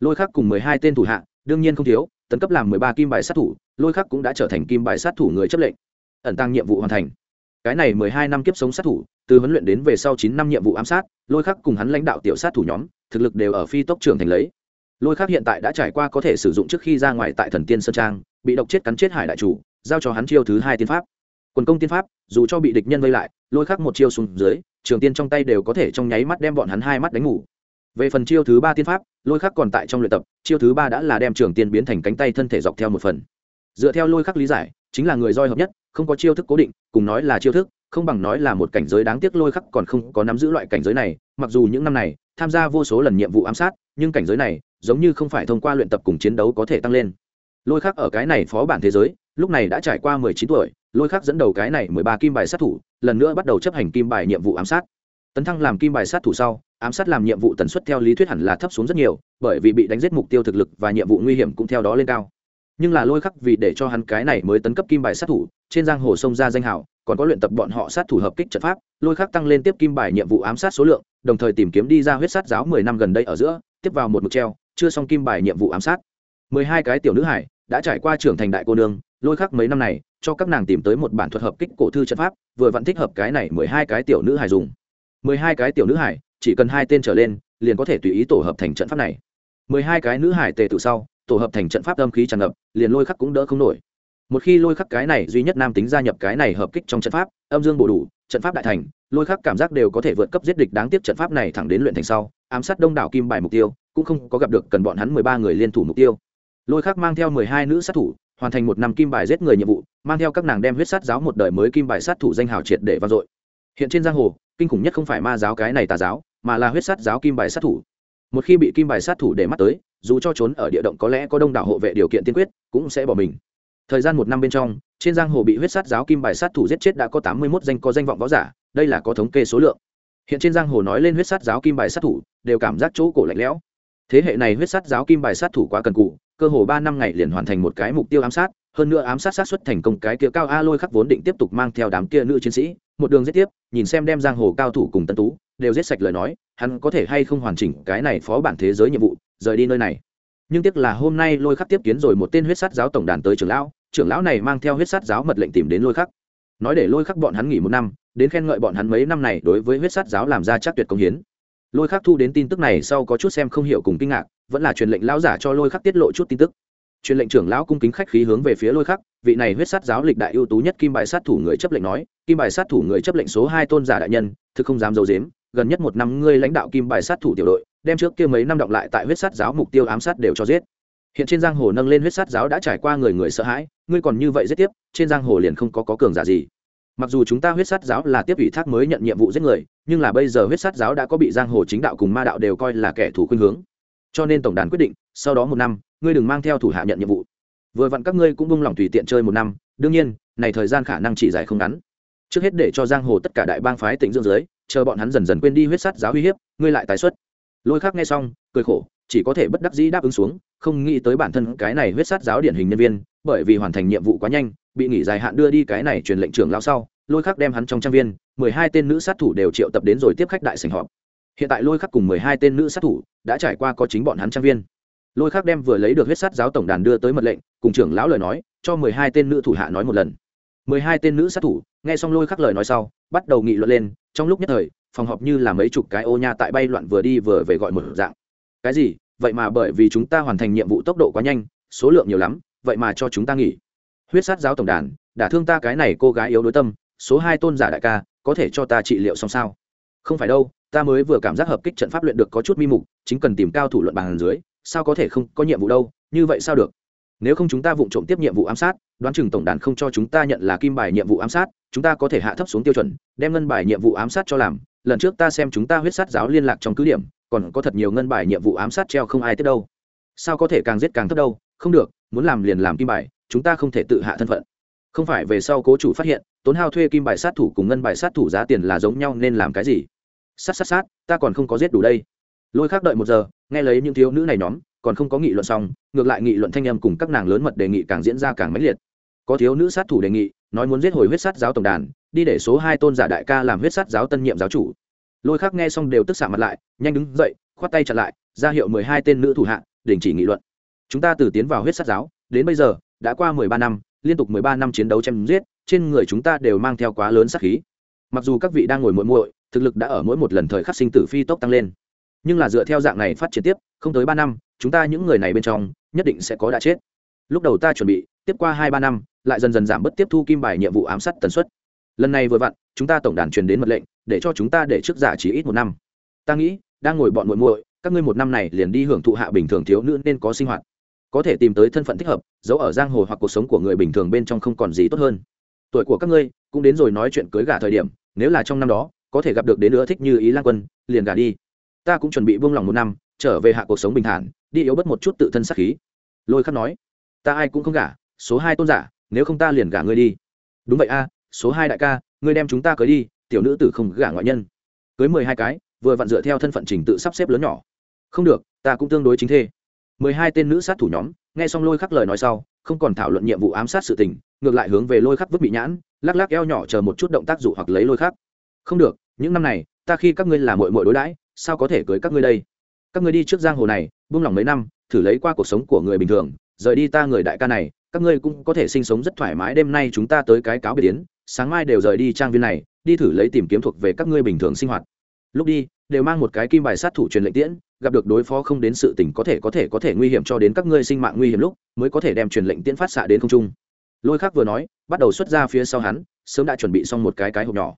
Lôi khắc cùng mười hai tên thủ hạ, đương nhiên không thiếu, tấn cấp làm mười ba kim bài sát thủ, lôi khắc cũng đã trở thành kim bài sát thủ người chấp lệnh. Ẩn tăng nhiệm vụ hoàn thành. Cái này mười hai năm kiếp sống sát thủ, từ huấn luyện đến về sau chín năm nhiệm vụ ám sát, lôi khắc cùng hắn lãnh đạo tiểu sát thủ nhóm, thực lực đều ở phi tốc trưởng thành lấy. Lôi khắc hiện tại đã trải qua có thể sử dụng trước khi ra ngoài tại thần tiên sơn trang, bị độc chết cắn chết hải đại chủ, giao cho hắn chiêu thứ hai tiên pháp. Quần công tiên pháp, dù cho bị địch nhân vây lại lôi khắc một chiêu xuống dưới, trường tiên trong tay đều có thể trong nháy mắt đem bọn hắn hai mắt đánh ngủ. Về phần chiêu thứ ba tiên pháp, lôi khắc còn tại trong luyện tập, chiêu thứ ba đã là đem trường tiên biến thành cánh tay thân thể dọc theo một phần. Dựa theo lôi khắc lý giải, chính là người roi hợp nhất, không có chiêu thức cố định, cùng nói là chiêu thức, không bằng nói là một cảnh giới đáng tiếc lôi khắc còn không có nắm giữ loại cảnh giới này, mặc dù những năm này, tham gia vô số lần nhiệm vụ ám sát, nhưng cảnh giới này, giống như không phải thông qua luyện tập cùng chiến đấu có thể tăng lên. Lôi khắc ở cái này phó bản thế giới, lúc này đã trải qua mười chín tuổi lôi khắc dẫn đầu cái này mười ba kim bài sát thủ, lần nữa bắt đầu chấp hành kim bài nhiệm vụ ám sát. Tấn thăng làm kim bài sát thủ sau, ám sát làm nhiệm vụ tần suất theo lý thuyết hẳn là thấp xuống rất nhiều, bởi vì bị đánh giết mục tiêu thực lực và nhiệm vụ nguy hiểm cũng theo đó lên cao. Nhưng là lôi khắc vì để cho hắn cái này mới tấn cấp kim bài sát thủ, trên giang hồ sông ra danh hào, còn có luyện tập bọn họ sát thủ hợp kích trận pháp, lôi khắc tăng lên tiếp kim bài nhiệm vụ ám sát số lượng, đồng thời tìm kiếm đi ra huyết sát giáo mười năm gần đây ở giữa, tiếp vào một mực treo, chưa xong kim bài nhiệm vụ ám sát. Mười hai cái tiểu nữ hải đã trải qua trưởng thành đại cô nương, lôi khắc mấy năm này cho các nàng tìm tới một bản thuật hợp kích cổ thư trận pháp, vừa vẫn thích hợp cái này mười hai cái tiểu nữ hải dùng. Mười hai cái tiểu nữ hải chỉ cần hai tên trở lên, liền có thể tùy ý tổ hợp thành trận pháp này. Mười hai cái nữ hải tề tự sau, tổ hợp thành trận pháp âm khí tràn ngập, liền lôi khắc cũng đỡ không nổi. Một khi lôi khắc cái này, duy nhất nam tính gia nhập cái này hợp kích trong trận pháp, âm dương bổ đủ, trận pháp đại thành, lôi khắc cảm giác đều có thể vượt cấp giết địch đáng tiếc trận pháp này thẳng đến luyện thành sau, ám sát đông đảo kim bài mục tiêu, cũng không có gặp được cần bọn hắn mười ba người liên thủ mục tiêu. Lôi khắc mang theo mười hai nữ sát thủ hoàn thành một năm kim bài giết người nhiệm vụ, mang theo các nàng đem huyết sát giáo một đời mới kim bài sát thủ danh hào triệt để vang dội. Hiện trên giang hồ, kinh khủng nhất không phải ma giáo cái này tà giáo, mà là huyết sát giáo kim bài sát thủ. Một khi bị kim bài sát thủ để mắt tới, dù cho trốn ở địa động có lẽ có đông đảo hộ vệ điều kiện tiên quyết, cũng sẽ bỏ mình. Thời gian một năm bên trong, trên giang hồ bị huyết sát giáo kim bài sát thủ giết chết đã có tám mươi mốt danh có danh vọng võ giả, đây là có thống kê số lượng. Hiện trên giang hồ nói lên huyết sát giáo kim bài sát thủ, đều cảm giác chỗ cổ lạnh lẽo. Thế hệ này huyết sát giáo kim bài sát thủ quá cần cụ cơ hồ ba năm ngày liền hoàn thành một cái mục tiêu ám sát, hơn nữa ám sát sát xuất thành công cái kia cao a lôi khắc vốn định tiếp tục mang theo đám kia nữ chiến sĩ, một đường giết tiếp, nhìn xem đem giang hồ cao thủ cùng tân tú đều giết sạch lời nói, hắn có thể hay không hoàn chỉnh cái này phó bản thế giới nhiệm vụ, rời đi nơi này. Nhưng tiếc là hôm nay lôi khắc tiếp kiến rồi một tên huyết sát giáo tổng đàn tới trưởng lão trưởng lão này mang theo huyết sát giáo mật lệnh tìm đến lôi khắc. Nói để lôi khắc bọn hắn nghỉ một năm, đến khen ngợi bọn hắn mấy năm này đối với huyết sát giáo làm ra chắc tuyệt công hiến lôi khắc thu đến tin tức này sau có chút xem không hiểu cùng kinh ngạc vẫn là truyền lệnh lão giả cho lôi khắc tiết lộ chút tin tức. Truyền lệnh trưởng lão cung kính khách khí hướng về phía lôi khắc vị này huyết sát giáo lịch đại ưu tú nhất kim bài sát thủ người chấp lệnh nói kim bài sát thủ người chấp lệnh số hai tôn giả đại nhân thực không dám d i ấ u dếm gần nhất một năm ngươi lãnh đạo kim bài sát thủ tiểu đội đem trước kia mấy năm động lại tại huyết sát giáo mục tiêu ám sát đều cho giết. Hiện trên giang hồ nâng lên huyết sát giáo đã trải qua người người sợ hãi ngươi còn như vậy giết tiếp trên giang hồ liền không có, có cường giả gì mặc dù chúng ta huyết sát giáo là tiếp ủy thác mới nhận nhiệm vụ giết người, nhưng là bây giờ huyết sát giáo đã có bị giang hồ chính đạo cùng ma đạo đều coi là kẻ thù khuynh hướng. Cho nên tổng đàn quyết định, sau đó một năm, ngươi đừng mang theo thủ hạ nhận nhiệm vụ. Vừa vặn các ngươi cũng bung lòng tùy tiện chơi một năm, đương nhiên, này thời gian khả năng chỉ dài không ngắn. Trước hết để cho giang hồ tất cả đại bang phái tỉnh dương dưới, chờ bọn hắn dần dần quên đi huyết sát giáo uy hiếp, ngươi lại tái xuất. Lôi khác nghe xong, cười khổ, chỉ có thể bất đắc dĩ đáp ứng xuống, không nghĩ tới bản thân cái này huyết sát giáo điển hình nhân viên bởi vì hoàn thành nhiệm vụ quá nhanh, bị nghỉ dài hạn đưa đi cái này truyền lệnh trưởng lao sau, lôi khắc đem hắn trong trang viên, mười hai tên nữ sát thủ đều triệu tập đến rồi tiếp khách đại sành họp. Hiện tại lôi khắc cùng mười hai tên nữ sát thủ đã trải qua có chính bọn hắn trang viên. Lôi khắc đem vừa lấy được huyết sát giáo tổng đàn đưa tới mật lệnh, cùng trưởng lão lời nói, cho mười hai tên nữ thủ hạ nói một lần. Mười hai tên nữ sát thủ, nghe xong lôi khắc lời nói sau, bắt đầu nghị luận lên, trong lúc nhất thời, phòng họp như là mấy chục cái ô nha tại bay loạn vừa đi vừa về gọi một dạng. Cái gì? Vậy mà bởi vì chúng ta hoàn thành nhiệm vụ tốc độ quá nhanh, số lượng nhiều lắm vậy mà cho chúng ta nghỉ. Huyết sát giáo tổng đàn đã thương ta cái này cô gái yếu đối tâm, số hai tôn giả đại ca, có thể cho ta trị liệu xong sao? Không phải đâu, ta mới vừa cảm giác hợp kích trận pháp luyện được có chút mi mục, chính cần tìm cao thủ luận bàn dưới, sao có thể không, có nhiệm vụ đâu, như vậy sao được? Nếu không chúng ta vụng trộm tiếp nhiệm vụ ám sát, đoán chừng tổng đàn không cho chúng ta nhận là kim bài nhiệm vụ ám sát, chúng ta có thể hạ thấp xuống tiêu chuẩn, đem ngân bài nhiệm vụ ám sát cho làm, lần trước ta xem chúng ta huyết sát giáo liên lạc trong cứ điểm, còn có thật nhiều ngân bài nhiệm vụ ám sát treo không ai tiếp đâu. Sao có thể càng giết càng thấp đâu? Không được, muốn làm liền làm kim bài, chúng ta không thể tự hạ thân phận. Không phải về sau cố chủ phát hiện, tốn hao thuê kim bài sát thủ cùng ngân bài sát thủ giá tiền là giống nhau nên làm cái gì? Sát sát sát, ta còn không có giết đủ đây. Lôi khác đợi một giờ, nghe lấy những thiếu nữ này nhóm, còn không có nghị luận xong, ngược lại nghị luận thanh em cùng các nàng lớn mật đề nghị càng diễn ra càng mãnh liệt. Có thiếu nữ sát thủ đề nghị, nói muốn giết hồi huyết sát giáo tổng đàn, đi để số hai tôn giả đại ca làm huyết sát giáo tân nhiệm giáo chủ. Lôi khác nghe xong đều tức xạ mặt lại, nhanh đứng dậy, khoát tay chặt lại, ra hiệu mười hai tên nữ thủ hạ, đình chỉ nghị luận chúng ta từ tiến vào huyết sát giáo, đến bây giờ, đã qua mười ba năm, liên tục mười ba năm chiến đấu chém giết, trên người chúng ta đều mang theo quá lớn sát khí. Mặc dù các vị đang ngồi muội muội, thực lực đã ở mỗi một lần thời khắc sinh tử phi tốc tăng lên. Nhưng là dựa theo dạng này phát triển tiếp, không tới ba năm, chúng ta những người này bên trong, nhất định sẽ có đã chết. Lúc đầu ta chuẩn bị, tiếp qua hai ba năm, lại dần dần giảm bớt tiếp thu kim bài nhiệm vụ ám sát tần suất. Lần này vừa vặn, chúng ta tổng đàn truyền đến mật lệnh, để cho chúng ta để trước giả chỉ ít một năm. Ta nghĩ, đang ngồi bọn muội muội, các ngươi một năm này liền đi hưởng thụ hạ bình thường thiếu nữ nên có sinh hoạt có thể tìm tới thân phận thích hợp, giấu ở giang hồ hoặc cuộc sống của người bình thường bên trong không còn gì tốt hơn. Tuổi của các ngươi, cũng đến rồi nói chuyện cưới gả thời điểm, nếu là trong năm đó, có thể gặp được đến nữa thích như ý lan quân, liền gả đi. Ta cũng chuẩn bị buông lòng một năm, trở về hạ cuộc sống bình thản, đi yếu bớt một chút tự thân sắc khí. Lôi khắc nói. Ta ai cũng không gả, số hai tôn giả, nếu không ta liền gả ngươi đi. Đúng vậy a, số hai đại ca, ngươi đem chúng ta cưới đi, tiểu nữ tử không gả ngoại nhân. Cưới mười hai cái, vừa vặn dựa theo thân phận trình tự sắp xếp lớn nhỏ. Không được, ta cũng tương đối chính thê mười hai tên nữ sát thủ nhóm, nghe xong lôi khắc lời nói sau, không còn thảo luận nhiệm vụ ám sát sự tình, ngược lại hướng về lôi khắc vứt bị nhãn, lắc lắc eo nhỏ chờ một chút động tác dụ hoặc lấy lôi khắc. Không được, những năm này, ta khi các ngươi là mội mội đối đãi, sao có thể cưới các ngươi đây? Các ngươi đi trước giang hồ này, buông lỏng mấy năm, thử lấy qua cuộc sống của người bình thường, rời đi ta người đại ca này, các ngươi cũng có thể sinh sống rất thoải mái, đêm nay chúng ta tới cái cáo biệt tiến sáng mai đều rời đi trang viên này, đi thử lấy tìm kiếm thuộc về các ngươi bình thường sinh hoạt. Lúc đi, đều mang một cái kim bài sát thủ truyền lệnh tiễn gặp được đối phó không đến sự tình có thể có thể có thể nguy hiểm cho đến các ngươi sinh mạng nguy hiểm lúc, mới có thể đem truyền lệnh tiễn phát xạ đến không trung. Lôi khắc vừa nói, bắt đầu xuất ra phía sau hắn, sớm đã chuẩn bị xong một cái cái hộp nhỏ.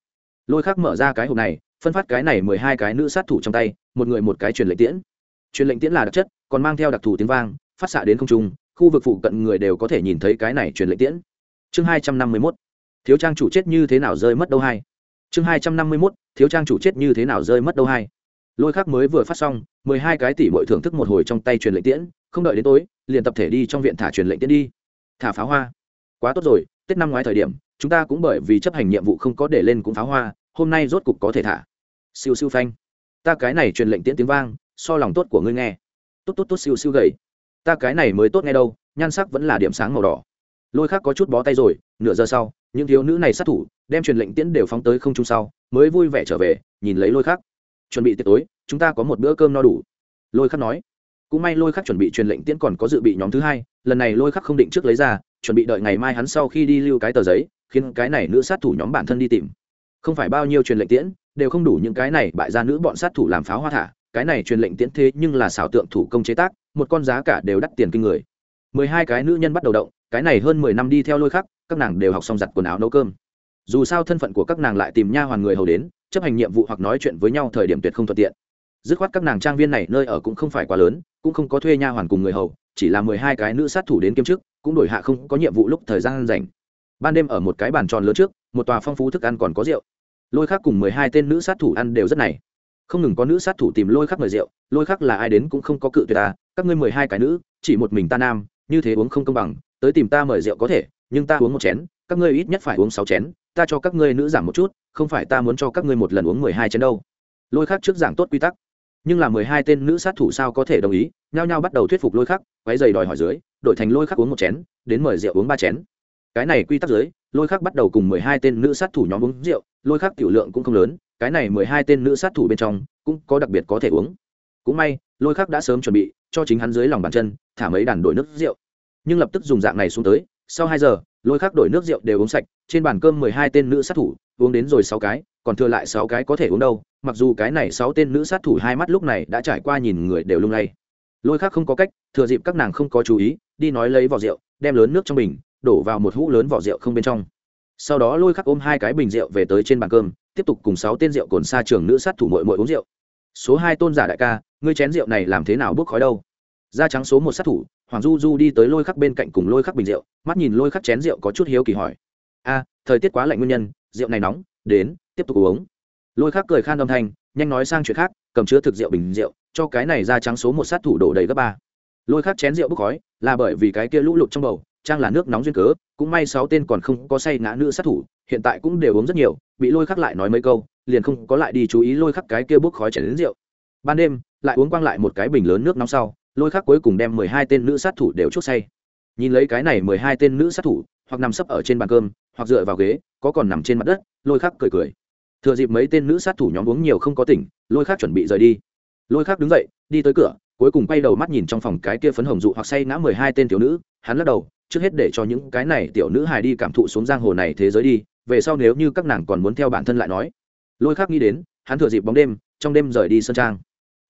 Lôi khắc mở ra cái hộp này, phân phát cái này mười hai cái nữ sát thủ trong tay, một người một cái truyền lệnh tiễn. Truyền lệnh tiễn là đặc chất, còn mang theo đặc thù tiếng vang, phát xạ đến không trung, khu vực phụ cận người đều có thể nhìn thấy cái này truyền lệnh tiễn. Chương hai trăm năm mươi mốt. Thiếu trang chủ chết như thế nào rơi mất đâu hai? Chương hai trăm năm mươi mốt, thiếu trang chủ chết như thế nào rơi mất đâu hai? Lôi khác mới vừa phát xong, mười hai cái tỷ bội thưởng thức một hồi trong tay truyền lệnh tiễn, không đợi đến tối, liền tập thể đi trong viện thả truyền lệnh tiễn đi. Thả pháo hoa. Quá tốt rồi, tết năm ngoái thời điểm, chúng ta cũng bởi vì chấp hành nhiệm vụ không có để lên cũng pháo hoa, hôm nay rốt cục có thể thả. Siêu siêu phanh. Ta cái này truyền lệnh tiễn tiếng vang, so lòng tốt của ngươi nghe. Tốt tốt tốt siêu siêu gầy. Ta cái này mới tốt nghe đâu, nhan sắc vẫn là điểm sáng màu đỏ. Lôi khác có chút bó tay rồi, nửa giờ sau, những thiếu nữ này sát thủ, đem truyền lệnh tiễn đều phóng tới không trung sau, mới vui vẻ trở về, nhìn lấy lôi khác chuẩn bị tiệc tối, chúng ta có một bữa cơm no đủ. Lôi khắc nói. Cũng may lôi khắc chuẩn bị truyền lệnh tiễn còn có dự bị nhóm thứ hai, lần này lôi khắc không định trước lấy ra, chuẩn bị đợi ngày mai hắn sau khi đi lưu cái tờ giấy, khiến cái này nữ sát thủ nhóm bản thân đi tìm. Không phải bao nhiêu truyền lệnh tiễn, đều không đủ những cái này bại ra nữ bọn sát thủ làm pháo hoa thả, cái này truyền lệnh tiễn thế nhưng là xảo tượng thủ công chế tác, một con giá cả đều đắt tiền kinh người. Mười hai cái nữ nhân bắt đầu động, cái này hơn mười năm đi theo lôi khắc, các nàng đều học xong giặt quần áo nấu cơm dù sao thân phận của các nàng lại tìm nha hoàn người hầu đến, chấp hành nhiệm vụ hoặc nói chuyện với nhau thời điểm tuyệt không thuận tiện. Dứt khoát các nàng trang viên này nơi ở cũng không phải quá lớn, cũng không có thuê nha hoàn cùng người hầu, chỉ là mười hai cái nữ sát thủ đến kiêm chức, cũng đổi hạ không có nhiệm vụ lúc thời gian rảnh. Ban đêm ở một cái bàn tròn lớn trước, một tòa phong phú thức ăn còn có rượu. Lôi khác cùng mười hai tên nữ sát thủ ăn đều rất này. Không ngừng có nữ sát thủ tìm lôi khắc mời rượu, lôi khắc là ai đến cũng không có cự tuyệt ta, các ngươi mười hai cái nữ, chỉ một mình ta nam, như thế uống không công bằng, tới tìm ta mời rượu có thể, nhưng ta uống một chén, các ngươi ít nhất phải uống sáu chén ta cho các ngươi nữ giảm một chút, không phải ta muốn cho các ngươi một lần uống mười hai chén đâu. Lôi khắc trước giảng tốt quy tắc. Nhưng là mười hai tên nữ sát thủ sao có thể đồng ý, nhao nhao bắt đầu thuyết phục lôi khắc quái dày đòi hỏi dưới, đổi thành lôi khắc uống một chén, đến mời rượu uống ba chén. Cái này quy tắc dưới, lôi khắc bắt đầu cùng mười hai tên nữ sát thủ nhóm uống rượu, lôi khắc tiểu lượng cũng không lớn, cái này mười hai tên nữ sát thủ bên trong, cũng có đặc biệt có thể uống. Cũng may, lôi khắc đã sớm chuẩn bị, cho chính hắn dưới lòng bàn chân, thả mấy đàn đổi nước rượu. Nhưng lập tức dùng dạng này xuống tới, sau hai giờ lôi khắc đổi nước rượu đều uống sạch, trên bàn cơm mười hai tên nữ sát thủ, uống đến rồi sáu cái, còn thừa lại sáu cái có thể uống đâu, mặc dù cái này sáu tên nữ sát thủ hai mắt lúc này đã trải qua nhìn người đều lung lay. Lôi khắc không có cách, thừa dịp các nàng không có chú ý, đi nói lấy vỏ rượu, đem lớn nước trong bình, đổ vào một hũ lớn vỏ rượu không bên trong. Sau đó lôi khắc ôm hai cái bình rượu về tới trên bàn cơm, tiếp tục cùng sáu tên rượu cồn xa trường nữ sát thủ mội mội uống rượu. Số hai tôn giả đại ca, ngươi chén rượu này làm thế nào bốc khói đâu? Da trắng số một sát thủ hoàng du du đi tới lôi khắc bên cạnh cùng lôi khắc bình rượu, mắt nhìn lôi khắc chén rượu có chút hiếu kỳ hỏi. A, thời tiết quá lạnh nguyên nhân, rượu này nóng, đến, tiếp tục uống. Lôi khắc cười khan âm thanh, nhanh nói sang chuyện khác, cầm chứa thực rượu bình rượu, cho cái này ra trắng số một sát thủ đổ đầy gấp ba. Lôi khắc chén rượu bốc khói, là bởi vì cái kia lũ lụt trong bầu, trang là nước nóng duyên cớ, cũng may sáu tên còn không có say ngã nữ sát thủ, hiện tại cũng đều uống rất nhiều, bị lôi khắc lại nói mấy câu, liền không có lại đi chú ý lôi khắc cái kia bốc khói chảy đến rượu. Ban đêm, lại uống quang lại một cái bình lớn nước nóng sau lôi khắc cuối cùng đem mười hai tên nữ sát thủ đều chốt say. Nhìn lấy cái này mười hai tên nữ sát thủ, hoặc nằm sấp ở trên bàn cơm, hoặc dựa vào ghế, có còn nằm trên mặt đất, lôi khắc cười cười. Thừa dịp mấy tên nữ sát thủ nhóm uống nhiều không có tỉnh, lôi khắc chuẩn bị rời đi. Lôi khắc đứng dậy, đi tới cửa, cuối cùng quay đầu mắt nhìn trong phòng cái kia phấn hồng dụ hoặc say ngã mười hai tên tiểu nữ, hắn lắc đầu, trước hết để cho những cái này tiểu nữ hài đi cảm thụ xuống giang hồ này thế giới đi, về sau nếu như các nàng còn muốn theo bản thân lại nói. Lôi khắc nghĩ đến, hắn thừa dịp bóng đêm, trong đêm rời đi sân trang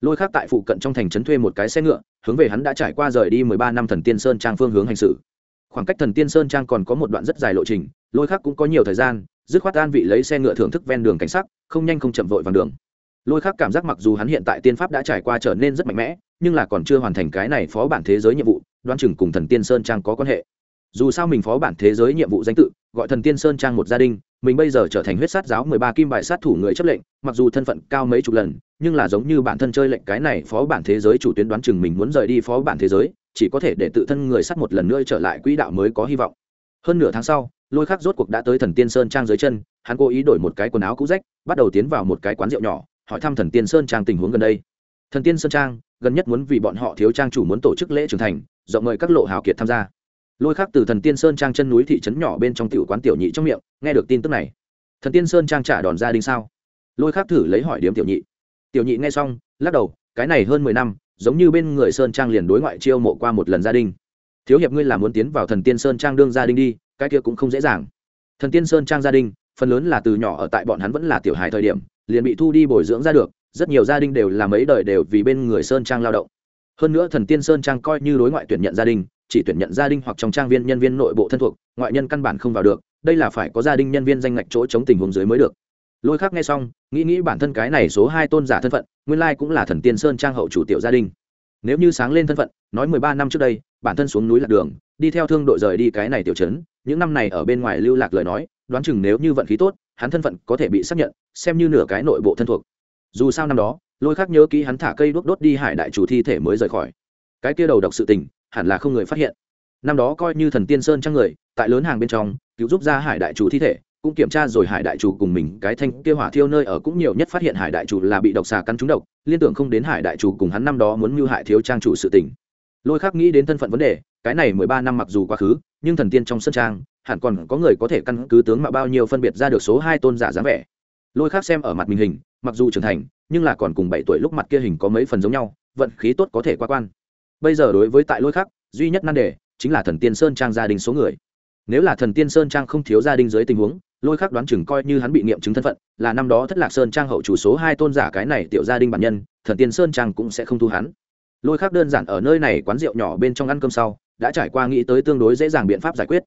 lôi khác tại phụ cận trong thành trấn thuê một cái xe ngựa, hướng về hắn đã trải qua rời đi mười ba năm thần tiên sơn trang phương hướng hành xử. Khoảng cách thần tiên sơn trang còn có một đoạn rất dài lộ trình, lôi khác cũng có nhiều thời gian, dứt khoát an vị lấy xe ngựa thưởng thức ven đường cảnh sắc, không nhanh không chậm vội vàng đường. Lôi khác cảm giác mặc dù hắn hiện tại tiên pháp đã trải qua trở nên rất mạnh mẽ, nhưng là còn chưa hoàn thành cái này phó bản thế giới nhiệm vụ đoan chừng cùng thần tiên sơn trang có quan hệ dù sao mình phó bản thế giới nhiệm vụ danh tự, gọi thần tiên sơn trang một gia đình, mình bây giờ trở thành huyết sát giáo mười ba kim bài sát thủ người chấp lệnh, mặc dù thân phận cao mấy chục lần, nhưng là giống như bản thân chơi lệnh cái này phó bản thế giới chủ tuyến đoán chừng mình muốn rời đi phó bản thế giới, chỉ có thể để tự thân người sát một lần nữa trở lại quỹ đạo mới có hy vọng. Hơn nửa tháng sau, lôi khắc rốt cuộc đã tới thần tiên sơn trang dưới chân, hắn cố ý đổi một cái quần áo cũ rách, bắt đầu tiến vào một cái quán rượu nhỏ, hỏi thăm thần tiên sơn trang tình huống gần đây. Thần tiên sơn trang, gần nhất muốn vì bọn họ thiếu trang chủ muốn tổ chức lễ trưởng thành, rộng mời các lộ hào kiệt tham gia lôi khắc từ thần tiên sơn trang chân núi thị trấn nhỏ bên trong tiểu quán tiểu nhị trong miệng, nghe được tin tức này. Thần tiên sơn trang trả đòn gia đình sao? Lôi khắc thử lấy hỏi điếm tiểu nhị. Tiểu nhị nghe xong, lắc đầu, cái này hơn mười năm, giống như bên người sơn trang liền đối ngoại chiêu mộ qua một lần gia đình. Thiếu hiệp ngươi là muốn tiến vào thần tiên sơn trang đương gia đình đi, cái kia cũng không dễ dàng. Thần tiên sơn trang gia đình, phần lớn là từ nhỏ ở tại bọn hắn vẫn là tiểu hài thời điểm, liền bị thu đi bồi dưỡng ra được, rất nhiều gia đình đều là mấy đời đều vì bên người sơn trang lao động. Hơn nữa thần tiên sơn trang coi như đối ngoại tuyển nhận gia đình chỉ tuyển nhận gia đình hoặc trong trang viên nhân viên nội bộ thân thuộc, ngoại nhân căn bản không vào được, đây là phải có gia đình nhân viên danh ngạch chỗ chống tình huống dưới mới được. Lôi khác nghe xong, nghĩ nghĩ bản thân cái này số hai tôn giả thân phận, nguyên lai cũng là thần tiên sơn trang hậu chủ tiểu gia đình. Nếu như sáng lên thân phận, nói mười ba năm trước đây, bản thân xuống núi lạc đường, đi theo thương đội rời đi cái này tiểu trấn, những năm này ở bên ngoài lưu lạc lời nói, đoán chừng nếu như vận khí tốt, hắn thân phận có thể bị xác nhận, xem như nửa cái nội bộ thân thuộc. Dù sao năm đó, lôi khác nhớ kỹ hắn thả cây đuốc đốt đi hải đại chủ thi thể mới rời khỏi cái kia đầu độc sự tình, hẳn là không người phát hiện. Năm đó coi như thần tiên sơn trang người, tại lớn hàng bên trong, cứu giúp ra hải đại chủ thi thể, cũng kiểm tra rồi hải đại chủ cùng mình, cái thanh kia hỏa thiêu nơi ở cũng nhiều nhất phát hiện hải đại chủ là bị độc xà cắn trúng độc, liên tưởng không đến hải đại chủ cùng hắn năm đó muốn mưu hại thiếu trang chủ sự tình. Lôi khác nghĩ đến thân phận vấn đề, cái này mười ba năm mặc dù quá khứ, nhưng thần tiên trong sân trang, hẳn còn có người có thể căn cứ tướng mà bao nhiêu phân biệt ra được số hai tôn giả dáng vẻ. Lôi khác xem ở mặt mình hình, mặc dù trưởng thành, nhưng là còn cùng bảy tuổi lúc mặt kia hình có mấy phần giống nhau, vận khí tốt có thể qua quan bây giờ đối với tại lôi khắc, duy nhất nan đề chính là thần tiên sơn trang gia đình số người. Nếu là thần tiên sơn trang không thiếu gia đình dưới tình huống, lôi khắc đoán chừng coi như hắn bị nghiệm chứng thân phận, là năm đó thất lạc sơn trang hậu chủ số hai tôn giả cái này tiểu gia đình bản nhân, thần tiên sơn trang cũng sẽ không thu hắn. Lôi khắc đơn giản ở nơi này quán rượu nhỏ bên trong ăn cơm sau, đã trải qua nghĩ tới tương đối dễ dàng biện pháp giải quyết.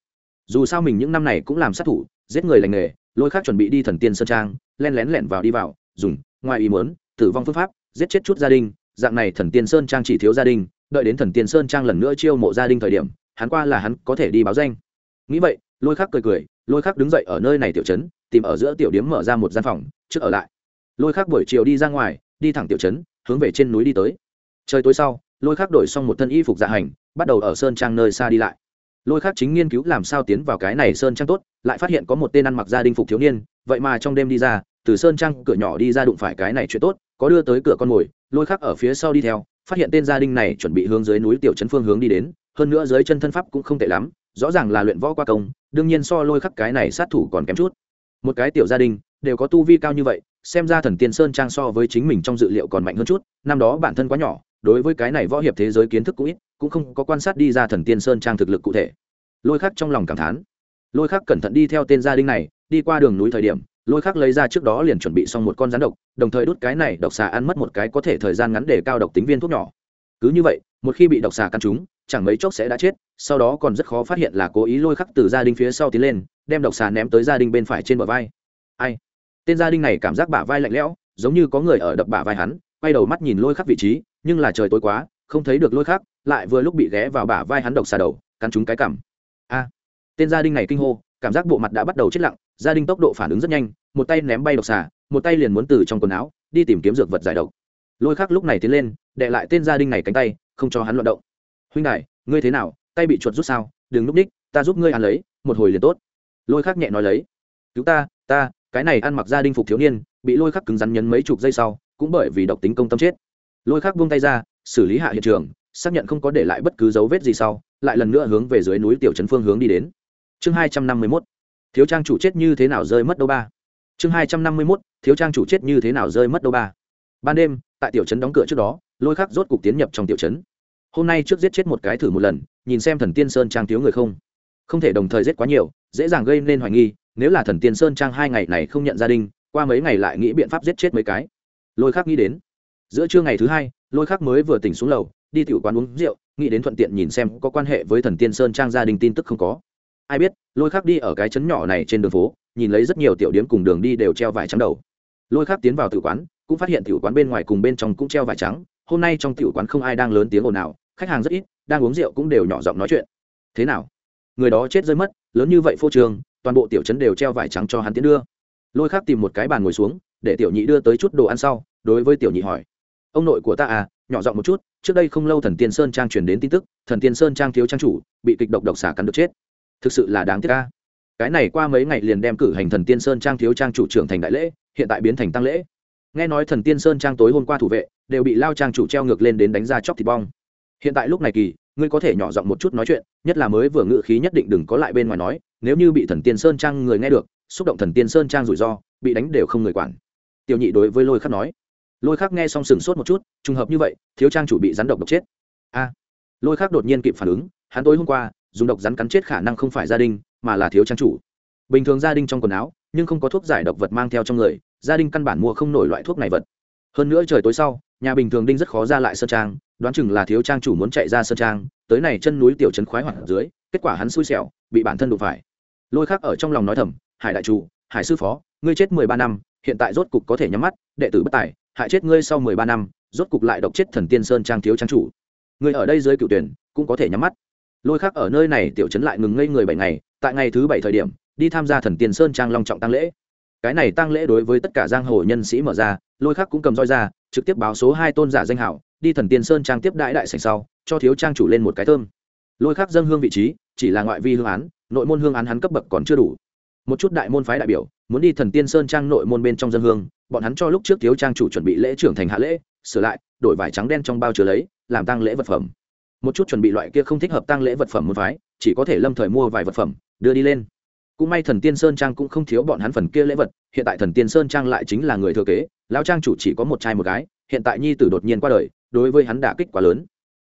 Dù sao mình những năm này cũng làm sát thủ, giết người lành nghề, lôi khắc chuẩn bị đi thần tiên sơn trang, len lén lẻn vào đi vào, dùng, ngoài ý muốn, tử vong phương pháp, giết chết chút gia đình, dạng này thần tiên sơn trang chỉ thiếu gia đình đợi đến thần tiên sơn trang lần nữa chiêu mộ gia đình thời điểm, hắn qua là hắn có thể đi báo danh. Nghĩ vậy, lôi khắc cười cười, lôi khắc đứng dậy ở nơi này tiểu trấn, tìm ở giữa tiểu điếm mở ra một gian phòng, trước ở lại. Lôi khắc buổi chiều đi ra ngoài, đi thẳng tiểu trấn, hướng về trên núi đi tới. Trời tối sau, lôi khắc đổi xong một thân y phục dạ hành, bắt đầu ở sơn trang nơi xa đi lại. Lôi khắc chính nghiên cứu làm sao tiến vào cái này sơn trang tốt, lại phát hiện có một tên ăn mặc gia đình phục thiếu niên, vậy mà trong đêm đi ra, từ sơn trang cửa nhỏ đi ra đụng phải cái này chuyện tốt, có đưa tới cửa con mồi, lôi khắc ở phía sau đi theo phát hiện tên gia đình này chuẩn bị hướng dưới núi tiểu trấn phương hướng đi đến, hơn nữa dưới chân thân pháp cũng không tệ lắm, rõ ràng là luyện võ qua công, đương nhiên so lôi khắc cái này sát thủ còn kém chút. Một cái tiểu gia đình, đều có tu vi cao như vậy, xem ra thần tiên sơn trang so với chính mình trong dự liệu còn mạnh hơn chút, năm đó bản thân quá nhỏ, đối với cái này võ hiệp thế giới kiến thức cũng ít, cũng không có quan sát đi ra thần tiên sơn trang thực lực cụ thể. Lôi khắc trong lòng cảm thán. Lôi khắc cẩn thận đi theo tên gia đình này, đi qua đường núi thời điểm lôi khắc lấy ra trước đó liền chuẩn bị xong một con rắn độc, đồng thời đút cái này độc xà ăn mất một cái có thể thời gian ngắn để cao độc tính viên thuốc nhỏ. Cứ như vậy, một khi bị độc xà căn trúng, chẳng mấy chốc sẽ đã chết, sau đó còn rất khó phát hiện là cố ý lôi khắc từ gia đình phía sau tiến lên, đem độc xà ném tới gia đình bên phải trên bờ vai. Ai? Tên gia đình này cảm giác bả vai lạnh lẽo, giống như có người ở đập bả vai hắn, quay đầu mắt nhìn lôi khắc vị trí, nhưng là trời tối quá, không thấy được lôi khắc, lại vừa lúc bị ghé vào bả vai hắn độc xà đầu, cắn trúng cái cằm. A! Tên gia đình này kinh hô cảm giác bộ mặt đã bắt đầu chết lặng, gia đình tốc độ phản ứng rất nhanh, một tay ném bay độc xà, một tay liền muốn từ trong quần áo, đi tìm kiếm dược vật giải độc. Lôi khắc lúc này tiến lên, đệ lại tên gia đình này cánh tay, không cho hắn loạn động. Huynh đại ngươi thế nào? Tay bị chuột rút sao? Đừng núp đích, ta giúp ngươi ăn lấy, một hồi liền tốt. Lôi khắc nhẹ nói lấy. Cứu ta ta, cái này ăn mặc gia đình phục thiếu niên, bị lôi khắc cứng rắn nhấn mấy chục giây sau, cũng bởi vì độc tính công tâm chết. Lôi khắc buông tay ra, xử lý hạ hiện trường, xác nhận không có để lại bất cứ dấu vết gì sau, lại lần nữa hướng về dưới núi tiểu trấn phương hướng đi đến chương hai trăm năm mươi mốt. Thiếu trang chủ chết như thế nào rơi mất đâu ba? Chương hai trăm năm mươi mốt, thiếu trang chủ chết như thế nào rơi mất đâu ba? Ban đêm, tại tiểu trấn đóng cửa trước đó, lôi khắc rốt cục tiến nhập trong tiểu trấn. Hôm nay trước giết chết một cái thử một lần, nhìn xem thần tiên sơn trang thiếu người không? Không thể đồng thời giết quá nhiều, dễ dàng gây nên hoài nghi, nếu là thần tiên sơn trang hai ngày này không nhận gia đình, qua mấy ngày lại nghĩ biện pháp giết chết mấy cái. Lôi khắc nghĩ đến. Giữa trưa ngày thứ hai, lôi khắc mới vừa tỉnh xuống lầu, đi tiểu quán uống rượu, nghĩ đến thuận tiện nhìn xem có quan hệ với thần tiên sơn trang gia đình tin tức không có ai biết, lôi khắc đi ở cái trấn nhỏ này trên đường phố, nhìn lấy rất nhiều tiểu điếm cùng đường đi đều treo vải trắng đầu. Lôi khắc tiến vào tự quán, cũng phát hiện tiểu quán bên ngoài cùng bên trong cũng treo vải trắng. Hôm nay trong tiểu quán không ai đang lớn tiếng ồn nào khách hàng rất ít, đang uống rượu cũng đều nhỏ giọng nói chuyện. Thế nào? Người đó chết rơi mất, lớn như vậy phô trường toàn bộ tiểu trấn đều treo vải trắng cho hắn tiến đưa. Lôi khác tìm một cái bàn ngồi xuống, để tiểu nhị đưa tới chút đồ ăn sau, đối với tiểu nhị hỏi. Ông nội của ta à nhỏ giọng một chút, trước đây không lâu thần tiên sơn trang truyền đến tin tức, thần tiên sơn trang thiếu trang chủ, bị kịch độc độc xả cắn được chết thực sự là đáng tiếc ca. Cái này qua mấy ngày liền đem cử hành thần tiên sơn trang thiếu trang chủ trưởng thành đại lễ, hiện tại biến thành tăng lễ. Nghe nói thần tiên sơn trang tối hôm qua thủ vệ, đều bị lao trang chủ treo ngược lên đến đánh ra chóc thịt bong. Hiện tại lúc này kỳ, ngươi có thể nhỏ giọng một chút nói chuyện, nhất là mới vừa ngự khí nhất định đừng có lại bên ngoài nói, nếu như bị thần tiên sơn trang người nghe được, xúc động thần tiên sơn trang rủi ro, bị đánh đều không người quản. Tiểu nhị đối với lôi khắc nói. Lôi khắc nghe xong sừng sốt một chút, trùng hợp như vậy, thiếu trang chủ bị rắn độc độc chết. A. Lôi khắc đột nhiên kịp phản ứng, hắn tối hôm qua dùng độc rắn cắn chết khả năng không phải gia đình, mà là thiếu trang chủ. Bình thường gia đình trong quần áo, nhưng không có thuốc giải độc vật mang theo trong người, gia đình căn bản mua không nổi loại thuốc này vật. Hơn nữa trời tối sau, nhà bình thường đinh rất khó ra lại sơn trang, đoán chừng là thiếu trang chủ muốn chạy ra sơn trang, tới này chân núi tiểu trấn khoái hoạt dưới, kết quả hắn xui xẻo, bị bản thân đụng phải. Lôi khác ở trong lòng nói thầm, hải đại chủ, hải sư phó, ngươi chết mười ba năm, hiện tại rốt cục có thể nhắm mắt, đệ tử bất tài, hại chết ngươi sau mười ba năm, rốt cục lại độc chết thần tiên sơn trang thiếu trang chủ. Ngươi ở đây dưới cựu tuyển, cũng có thể nhắm mắt lôi khắc ở nơi này tiểu trấn lại ngừng ngây người bảy ngày, tại ngày thứ bảy thời điểm, đi tham gia thần tiên sơn trang long trọng tăng lễ. Cái này tăng lễ đối với tất cả giang hồ nhân sĩ mở ra, lôi khắc cũng cầm roi ra, trực tiếp báo số hai tôn giả danh hảo, đi thần tiên sơn trang tiếp đại đại sảnh sau, cho thiếu trang chủ lên một cái thơm. Lôi khắc dâng hương vị trí, chỉ là ngoại vi hương án, nội môn hương án hắn cấp bậc còn chưa đủ. Một chút đại môn phái đại biểu, muốn đi thần tiên sơn trang nội môn bên trong dân hương, bọn hắn cho lúc trước thiếu trang chủ chuẩn bị lễ trưởng thành hạ lễ, sửa lại, đổi vải trắng đen trong bao chứa lấy, làm tăng lễ vật phẩm một chút chuẩn bị loại kia không thích hợp tăng lễ vật phẩm môn phái, chỉ có thể lâm thời mua vài vật phẩm, đưa đi lên. Cũng may thần tiên sơn trang cũng không thiếu bọn hắn phần kia lễ vật, hiện tại thần tiên sơn trang lại chính là người thừa kế, lão trang chủ chỉ có một trai một gái, hiện tại nhi tử đột nhiên qua đời, đối với hắn đả kích quá lớn.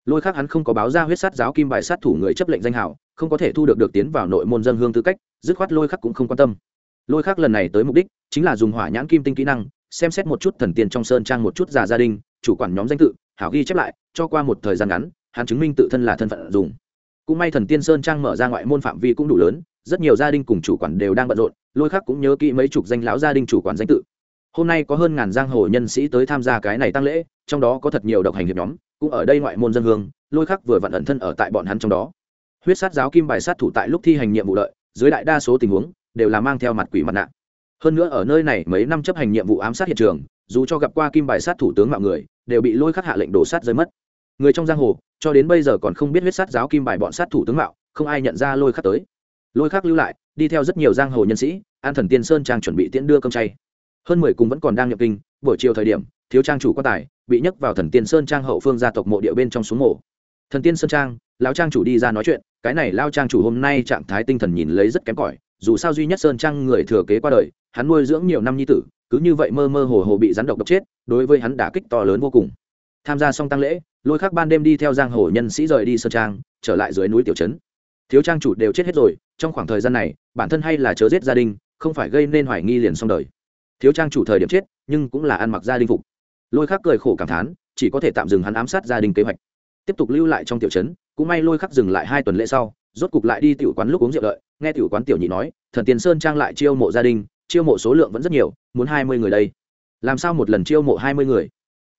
Lôi khác hắn không có báo ra huyết sát giáo kim bài sát thủ người chấp lệnh danh hào, không có thể thu được được tiến vào nội môn dân hương tư cách, dứt khoát lôi khắc cũng không quan tâm. Lôi khắc lần này tới mục đích chính là dùng hỏa nhãn kim tinh kỹ năng, xem xét một chút thần tiên trong sơn trang một chút già gia đình, chủ quản nhóm danh tự, hảo ghi chép lại, cho qua một thời gian ngắn hắn chứng minh tự thân là thân phận dùng. Cũng may thần tiên sơn trang mở ra ngoại môn phạm vi cũng đủ lớn, rất nhiều gia đình cùng chủ quản đều đang bận rộn, lôi khắc cũng nhớ kỹ mấy chục danh lão gia đình chủ quản danh tự. Hôm nay có hơn ngàn giang hồ nhân sĩ tới tham gia cái này tăng lễ, trong đó có thật nhiều độc hành hiệp nhóm, cũng ở đây ngoại môn dân hương, lôi khắc vừa vặn ẩn thân ở tại bọn hắn trong đó. Huyết sát giáo kim bài sát thủ tại lúc thi hành nhiệm vụ lợi dưới đại đa số tình huống, đều là mang theo mặt quỷ mặt nạ. Hơn nữa ở nơi này mấy năm chấp hành nhiệm vụ ám sát hiện trường, dù cho gặp qua kim bài sát thủ tướng mạo người, đều bị lôi khắc hạ lệnh đổ sát rơi mất. Người trong giang hồ cho đến bây giờ còn không biết huyết sát giáo kim bài bọn sát thủ tướng mạo, không ai nhận ra lôi khắc tới. Lôi khắc lưu lại, đi theo rất nhiều giang hồ nhân sĩ, an thần tiên sơn trang chuẩn bị tiễn đưa cơm chay. Hơn mười cùng vẫn còn đang nhập kinh, buổi chiều thời điểm, thiếu trang chủ quan tài, bị nhấc vào thần tiên sơn trang hậu phương gia tộc mộ địa bên trong xuống mộ. Thần tiên sơn trang, lão trang chủ đi ra nói chuyện, cái này lao trang chủ hôm nay trạng thái tinh thần nhìn lấy rất kém cỏi, dù sao duy nhất sơn trang người thừa kế qua đời, hắn nuôi dưỡng nhiều năm nhi tử, cứ như vậy mơ mơ hồ hồ bị rắn độc độc chết, đối với hắn đả kích to lớn vô cùng. Tham gia xong tăng lễ lôi khắc ban đêm đi theo giang hồ nhân sĩ rời đi sơn trang, trở lại dưới núi tiểu trấn. Thiếu trang chủ đều chết hết rồi, trong khoảng thời gian này, bản thân hay là chớ giết gia đình, không phải gây nên hoài nghi liền xong đời. Thiếu trang chủ thời điểm chết, nhưng cũng là ăn mặc gia đình phục. Lôi khắc cười khổ cảm thán, chỉ có thể tạm dừng hắn ám sát gia đình kế hoạch. Tiếp tục lưu lại trong tiểu trấn, cũng may lôi khắc dừng lại hai tuần lễ sau, rốt cục lại đi tiểu quán lúc uống rượu đợi, nghe tiểu quán tiểu nhị nói, thần tiền sơn trang lại chiêu mộ gia đình, chiêu mộ số lượng vẫn rất nhiều, muốn hai mươi người đây. Làm sao một lần chiêu mộ hai mươi người?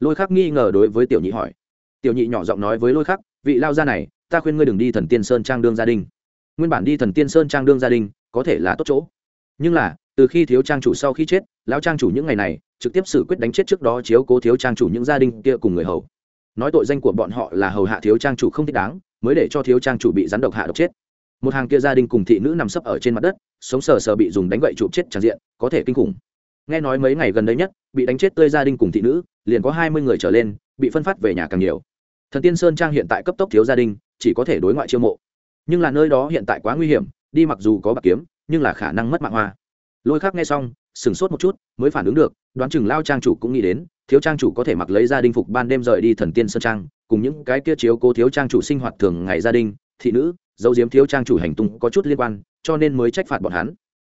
Lôi khắc nghi ngờ đối với tiểu nhị hỏi tiểu nhị nhỏ giọng nói với lôi khắc, vị lao gia này, ta khuyên ngươi đừng đi thần tiên sơn trang đương gia đình. Nguyên bản đi thần tiên sơn trang đương gia đình, có thể là tốt chỗ. Nhưng là, từ khi thiếu trang chủ sau khi chết, lão trang chủ những ngày này, trực tiếp xử quyết đánh chết trước đó chiếu cố thiếu trang chủ những gia đình kia cùng người hầu. Nói tội danh của bọn họ là hầu hạ thiếu trang chủ không thích đáng, mới để cho thiếu trang chủ bị rắn độc hạ độc chết. Một hàng kia gia đình cùng thị nữ nằm sấp ở trên mặt đất, sống sờ sờ bị dùng đánh gậy chụp chết tràn diện, có thể kinh khủng. Nghe nói mấy ngày gần đây nhất, bị đánh chết tươi gia đình cùng thị nữ, liền có hai mươi người trở lên, bị phân phát về nhà càng nhiều thần tiên sơn trang hiện tại cấp tốc thiếu gia đình, chỉ có thể đối ngoại chiêu mộ. Nhưng là nơi đó hiện tại quá nguy hiểm, đi mặc dù có bạc kiếm, nhưng là khả năng mất mạng hoa. Lôi khác nghe xong, sửng sốt một chút, mới phản ứng được, đoán chừng lao trang chủ cũng nghĩ đến, thiếu trang chủ có thể mặc lấy gia đình phục ban đêm rời đi thần tiên sơn trang, cùng những cái kia chiếu cố thiếu trang chủ sinh hoạt thường ngày gia đình, thị nữ dấu diếm thiếu trang chủ hành tung có chút liên quan, cho nên mới trách phạt bọn hắn.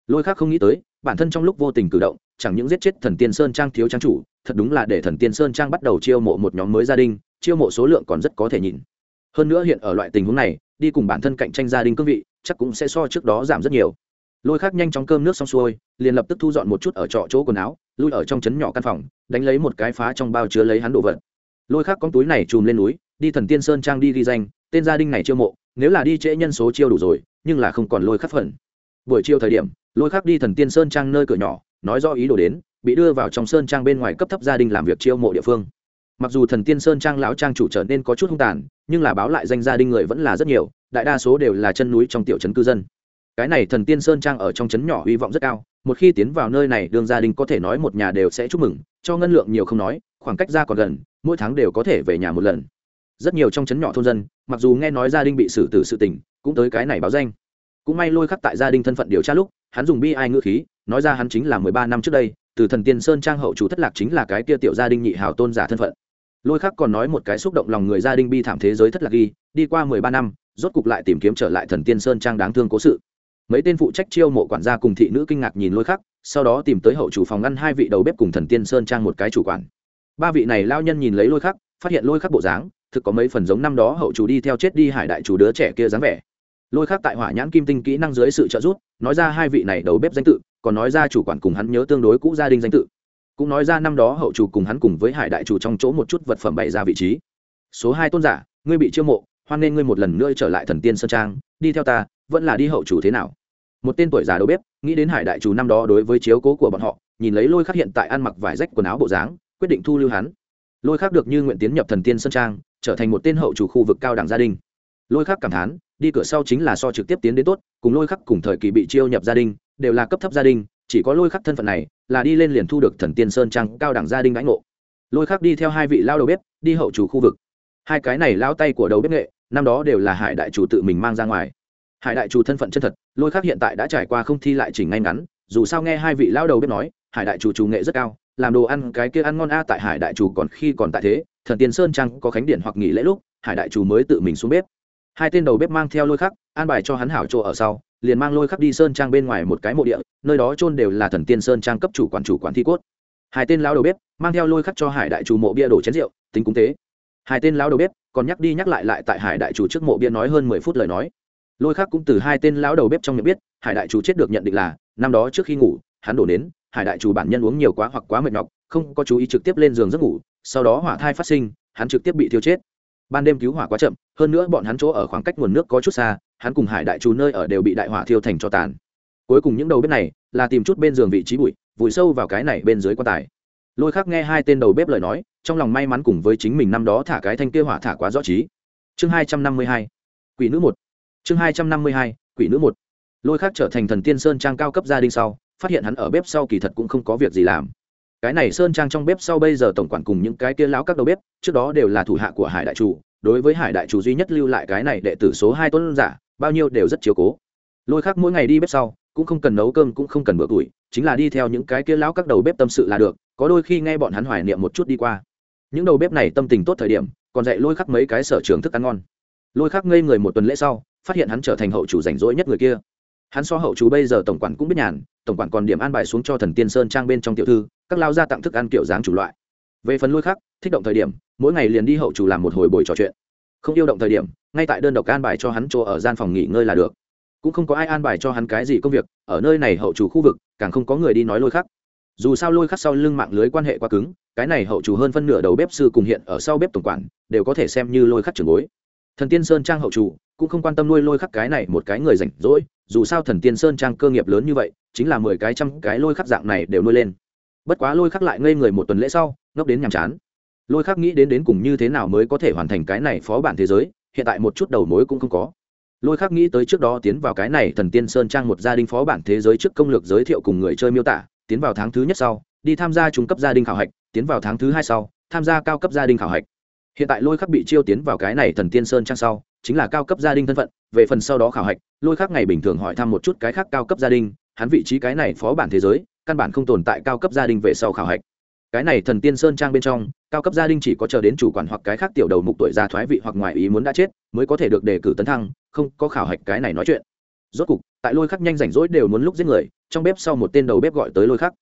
Lôi khác không nghĩ tới, bản thân trong lúc vô tình cử động, chẳng những giết chết thần tiên sơn trang thiếu trang chủ, thật đúng là để thần tiên sơn trang bắt đầu chiêu mộ một nhóm mới gia đình chiêu mộ số lượng còn rất có thể nhìn. Hơn nữa hiện ở loại tình huống này, đi cùng bản thân cạnh tranh gia đình cương vị, chắc cũng sẽ so trước đó giảm rất nhiều. Lôi khác nhanh chóng cơm nước xong xuôi, liền lập tức thu dọn một chút ở trọ chỗ quần áo, lui ở trong trấn nhỏ căn phòng, đánh lấy một cái phá trong bao chứa lấy hắn đồ vật. Lôi khác con túi này chùm lên núi, đi thần tiên sơn trang đi ghi danh, tên gia đình này chiêu mộ, nếu là đi trễ nhân số chiêu đủ rồi, nhưng là không còn lôi khắc phần. Buổi chiều thời điểm, lôi khắc đi thần tiên sơn trang nơi cửa nhỏ, nói do ý đồ đến, bị đưa vào trong sơn trang bên ngoài cấp thấp gia đình làm việc chiêu mộ địa phương mặc dù thần tiên sơn trang lão trang chủ trở nên có chút hung tàn, nhưng là báo lại danh gia đình người vẫn là rất nhiều, đại đa số đều là chân núi trong tiểu trấn cư dân. Cái này thần tiên sơn trang ở trong trấn nhỏ hy vọng rất cao, một khi tiến vào nơi này, đường gia đình có thể nói một nhà đều sẽ chúc mừng, cho ngân lượng nhiều không nói, khoảng cách ra còn gần, mỗi tháng đều có thể về nhà một lần. Rất nhiều trong trấn nhỏ thôn dân, mặc dù nghe nói gia đình bị xử tử sự tình, cũng tới cái này báo danh. Cũng may lôi khắc tại gia đình thân phận điều tra lúc, hắn dùng bi ai ngữ khí, nói ra hắn chính là mười ba năm trước đây, từ thần tiên sơn trang hậu chủ thất lạc chính là cái kia tiểu gia đình nhị hào tôn giả thân phận lôi khắc còn nói một cái xúc động lòng người gia đình bi thảm thế giới thất lạc ghi, đi qua mười ba năm, rốt cục lại tìm kiếm trở lại thần tiên sơn trang đáng thương cố sự. Mấy tên phụ trách chiêu mộ quản gia cùng thị nữ kinh ngạc nhìn lôi khắc, sau đó tìm tới hậu chủ phòng ngăn hai vị đầu bếp cùng thần tiên sơn trang một cái chủ quản. Ba vị này lao nhân nhìn lấy lôi khắc, phát hiện lôi khắc bộ dáng, thực có mấy phần giống năm đó hậu chủ đi theo chết đi hải đại chủ đứa trẻ kia dáng vẻ. Lôi khắc tại hỏa nhãn kim tinh kỹ năng dưới sự trợ giúp, nói ra hai vị này đầu bếp danh tự, còn nói ra chủ quản cùng hắn nhớ tương đối cũ gia đình danh tự cũng nói ra năm đó hậu chủ cùng hắn cùng với hải đại chủ trong chỗ một chút vật phẩm bày ra vị trí. Số hai tôn giả, ngươi bị chiêu mộ, hoan nên ngươi một lần nữa trở lại thần tiên sơn trang, đi theo ta, vẫn là đi hậu chủ thế nào? Một tên tuổi già đầu bếp, nghĩ đến hải đại chủ năm đó đối với chiếu cố của bọn họ, nhìn lấy lôi khắc hiện tại ăn mặc vải rách quần áo bộ dáng, quyết định thu lưu hắn. Lôi khắc được như nguyện tiến nhập thần tiên sơn trang, trở thành một tên hậu chủ khu vực cao đẳng gia đình. Lôi khắc cảm thán, đi cửa sau chính là so trực tiếp tiến đến tốt, cùng lôi khắc cùng thời kỳ bị chiêu nhập gia đình, đều là cấp thấp gia đình, chỉ có lôi khắc thân phận này là đi lên liền thu được thần tiên sơn trang cao đẳng gia đình đãi ngộ. Lôi khắc đi theo hai vị lao đầu bếp, đi hậu chủ khu vực. Hai cái này lao tay của đầu bếp nghệ, năm đó đều là hải đại chủ tự mình mang ra ngoài. Hải đại chủ thân phận chân thật, lôi khắc hiện tại đã trải qua không thi lại chỉnh ngay ngắn, dù sao nghe hai vị lao đầu bếp nói, hải đại chủ chủ nghệ rất cao, làm đồ ăn cái kia ăn ngon a, tại hải đại chủ còn khi còn tại thế, thần tiên sơn trang có khánh điện hoặc nghỉ lễ lúc, hải đại chủ mới tự mình xuống bếp. Hai tên đầu bếp mang theo lôi khắc, an bài cho hắn hảo chỗ ở sau liền mang lôi khắc đi sơn trang bên ngoài một cái mộ địa nơi đó trôn đều là thần tiên sơn trang cấp chủ quản chủ quản thi cốt. Hai tên lao đầu bếp mang theo lôi khắc cho hải đại chủ mộ bia đổ chén rượu tính cúng tế. Hai tên lao đầu bếp còn nhắc đi nhắc lại lại tại hải đại chủ trước mộ bia nói hơn mười phút lời nói. Lôi khắc cũng từ hai tên lão đầu bếp trong miệng biết hải đại chủ chết được nhận định là năm đó trước khi ngủ hắn đổ nến, hải đại chủ bản nhân uống nhiều quá hoặc quá mệt nhọc không có chú ý trực tiếp lên giường giấc ngủ sau đó hỏa thai phát sinh hắn trực tiếp bị thiêu chết. Ban đêm cứu hỏa quá chậm hơn nữa bọn hắn chỗ ở khoảng cách nguồn nước có chút xa hắn cùng hải đại chủ nơi ở đều bị đại hỏa thiêu thành cho tàn. Cuối cùng những đầu bếp này là tìm chút bên giường vị trí bụi, vùi sâu vào cái này bên dưới quan tài. Lôi khắc nghe hai tên đầu bếp lời nói, trong lòng may mắn cùng với chính mình năm đó thả cái thanh kia hỏa thả quá rõ trí. Chương hai trăm năm mươi hai, quỷ nữ một. Chương hai trăm năm mươi hai, quỷ nữ một. Lôi khắc trở thành thần tiên sơn trang cao cấp gia đình sau, phát hiện hắn ở bếp sau kỳ thật cũng không có việc gì làm. Cái này sơn trang trong bếp sau bây giờ tổng quản cùng những cái kia lão các đầu bếp, trước đó đều là thủ hạ của hải đại chủ đối với hải đại chủ duy nhất lưu lại cái này đệ tử số hai tuấn giả bao nhiêu đều rất chiếu cố. Lôi khắc mỗi ngày đi bếp sau, cũng không cần nấu cơm cũng không cần bữa tuổi, chính là đi theo những cái kia lão các đầu bếp tâm sự là được, có đôi khi nghe bọn hắn hoài niệm một chút đi qua. Những đầu bếp này tâm tình tốt thời điểm, còn dạy lôi khắc mấy cái sở trường thức ăn ngon. Lôi khắc ngây người một tuần lễ sau, phát hiện hắn trở thành hậu chủ rảnh rỗi nhất người kia. Hắn so hậu chủ bây giờ tổng quản cũng biết nhàn, tổng quản còn điểm an bài xuống cho thần tiên sơn trang bên trong tiểu thư, các lao ra tặng thức ăn kiểu dáng chủ loại. Về phần lôi khắc, thích động thời điểm, mỗi ngày liền đi hậu chủ làm một hồi buổi trò chuyện không yêu động thời điểm, ngay tại đơn độc an bài cho hắn chỗ ở gian phòng nghỉ ngơi là được. Cũng không có ai an bài cho hắn cái gì công việc, ở nơi này hậu chủ khu vực, càng không có người đi nói lôi khắc. Dù sao lôi khắc sau lưng mạng lưới quan hệ quá cứng, cái này hậu chủ hơn phân nửa đầu bếp sư cùng hiện ở sau bếp tổng quản, đều có thể xem như lôi khắc trường bối. Thần tiên sơn trang hậu chủ cũng không quan tâm nuôi lôi khắc cái này một cái người rảnh rỗi, dù sao thần tiên sơn trang cơ nghiệp lớn như vậy, chính là mười cái trăm cái lôi khắc dạng này đều nuôi lên. Bất quá lôi khắc lại ngây người một tuần lễ sau, ngốc đến nhàm chán lôi khắc nghĩ đến đến cùng như thế nào mới có thể hoàn thành cái này phó bản thế giới, hiện tại một chút đầu mối cũng không có. Lôi khắc nghĩ tới trước đó tiến vào cái này thần tiên sơn trang một gia đình phó bản thế giới trước công lược giới thiệu cùng người chơi miêu tả, tiến vào tháng thứ nhất sau, đi tham gia trung cấp gia đình khảo hạch, tiến vào tháng thứ hai sau, tham gia cao cấp gia đình khảo hạch. Hiện tại lôi khắc bị chiêu tiến vào cái này thần tiên sơn trang sau, chính là cao cấp gia đình thân phận, về phần sau đó khảo hạch, lôi khắc ngày bình thường hỏi thăm một chút cái khác cao cấp gia đình, hắn vị trí cái này phó bản thế giới, căn bản không tồn tại cao cấp gia đình về sau khảo hạch cái này thần tiên sơn trang bên trong, cao cấp gia đình chỉ có chờ đến chủ quản hoặc cái khác tiểu đầu mục tuổi già thoái vị hoặc ngoài ý muốn đã chết, mới có thể được đề cử tấn thăng, không có khảo hạch cái này nói chuyện. Rốt cục, tại lôi khắc nhanh rảnh rỗi đều muốn lúc giết người, trong bếp sau một tên đầu bếp gọi tới lôi khắc.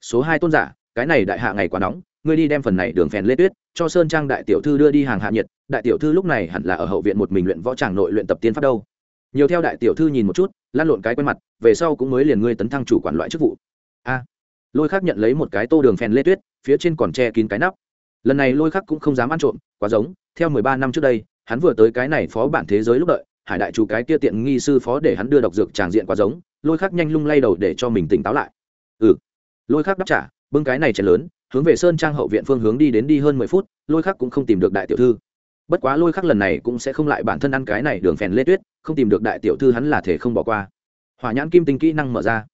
Số hai tôn giả, cái này đại hạ ngày quá nóng, ngươi đi đem phần này đường phèn lê tuyết, cho sơn trang đại tiểu thư đưa đi hàng hạ nhiệt, đại tiểu thư lúc này hẳn là ở hậu viện một mình luyện võ tràng nội luyện tập tiên pháp đâu. Nhiều theo đại tiểu thư nhìn một chút, lan lộn cái quen mặt, về sau cũng mới liền ngươi tấn thăng chủ quản loại chức vụ. A lôi khắc nhận lấy một cái tô đường phèn lê tuyết, phía trên còn che kín cái nắp. Lần này lôi khắc cũng không dám ăn trộm, quá giống, theo mười ba năm trước đây, hắn vừa tới cái này phó bản thế giới lúc đợi, hải đại chủ cái kia tiện nghi sư phó để hắn đưa độc dược tràng diện quá giống, lôi khắc nhanh lung lay đầu để cho mình tỉnh táo lại. Ừ. Lôi khắc đáp trả, bưng cái này chén lớn, hướng về sơn trang hậu viện phương hướng đi đến đi hơn mười phút, lôi khắc cũng không tìm được đại tiểu thư. Bất quá lôi khắc lần này cũng sẽ không lại bản thân ăn cái này đường phèn lê tuyết, không tìm được đại tiểu thư hắn là thể không bỏ qua. Hỏa nhãn kim tinh kỹ năng mở ra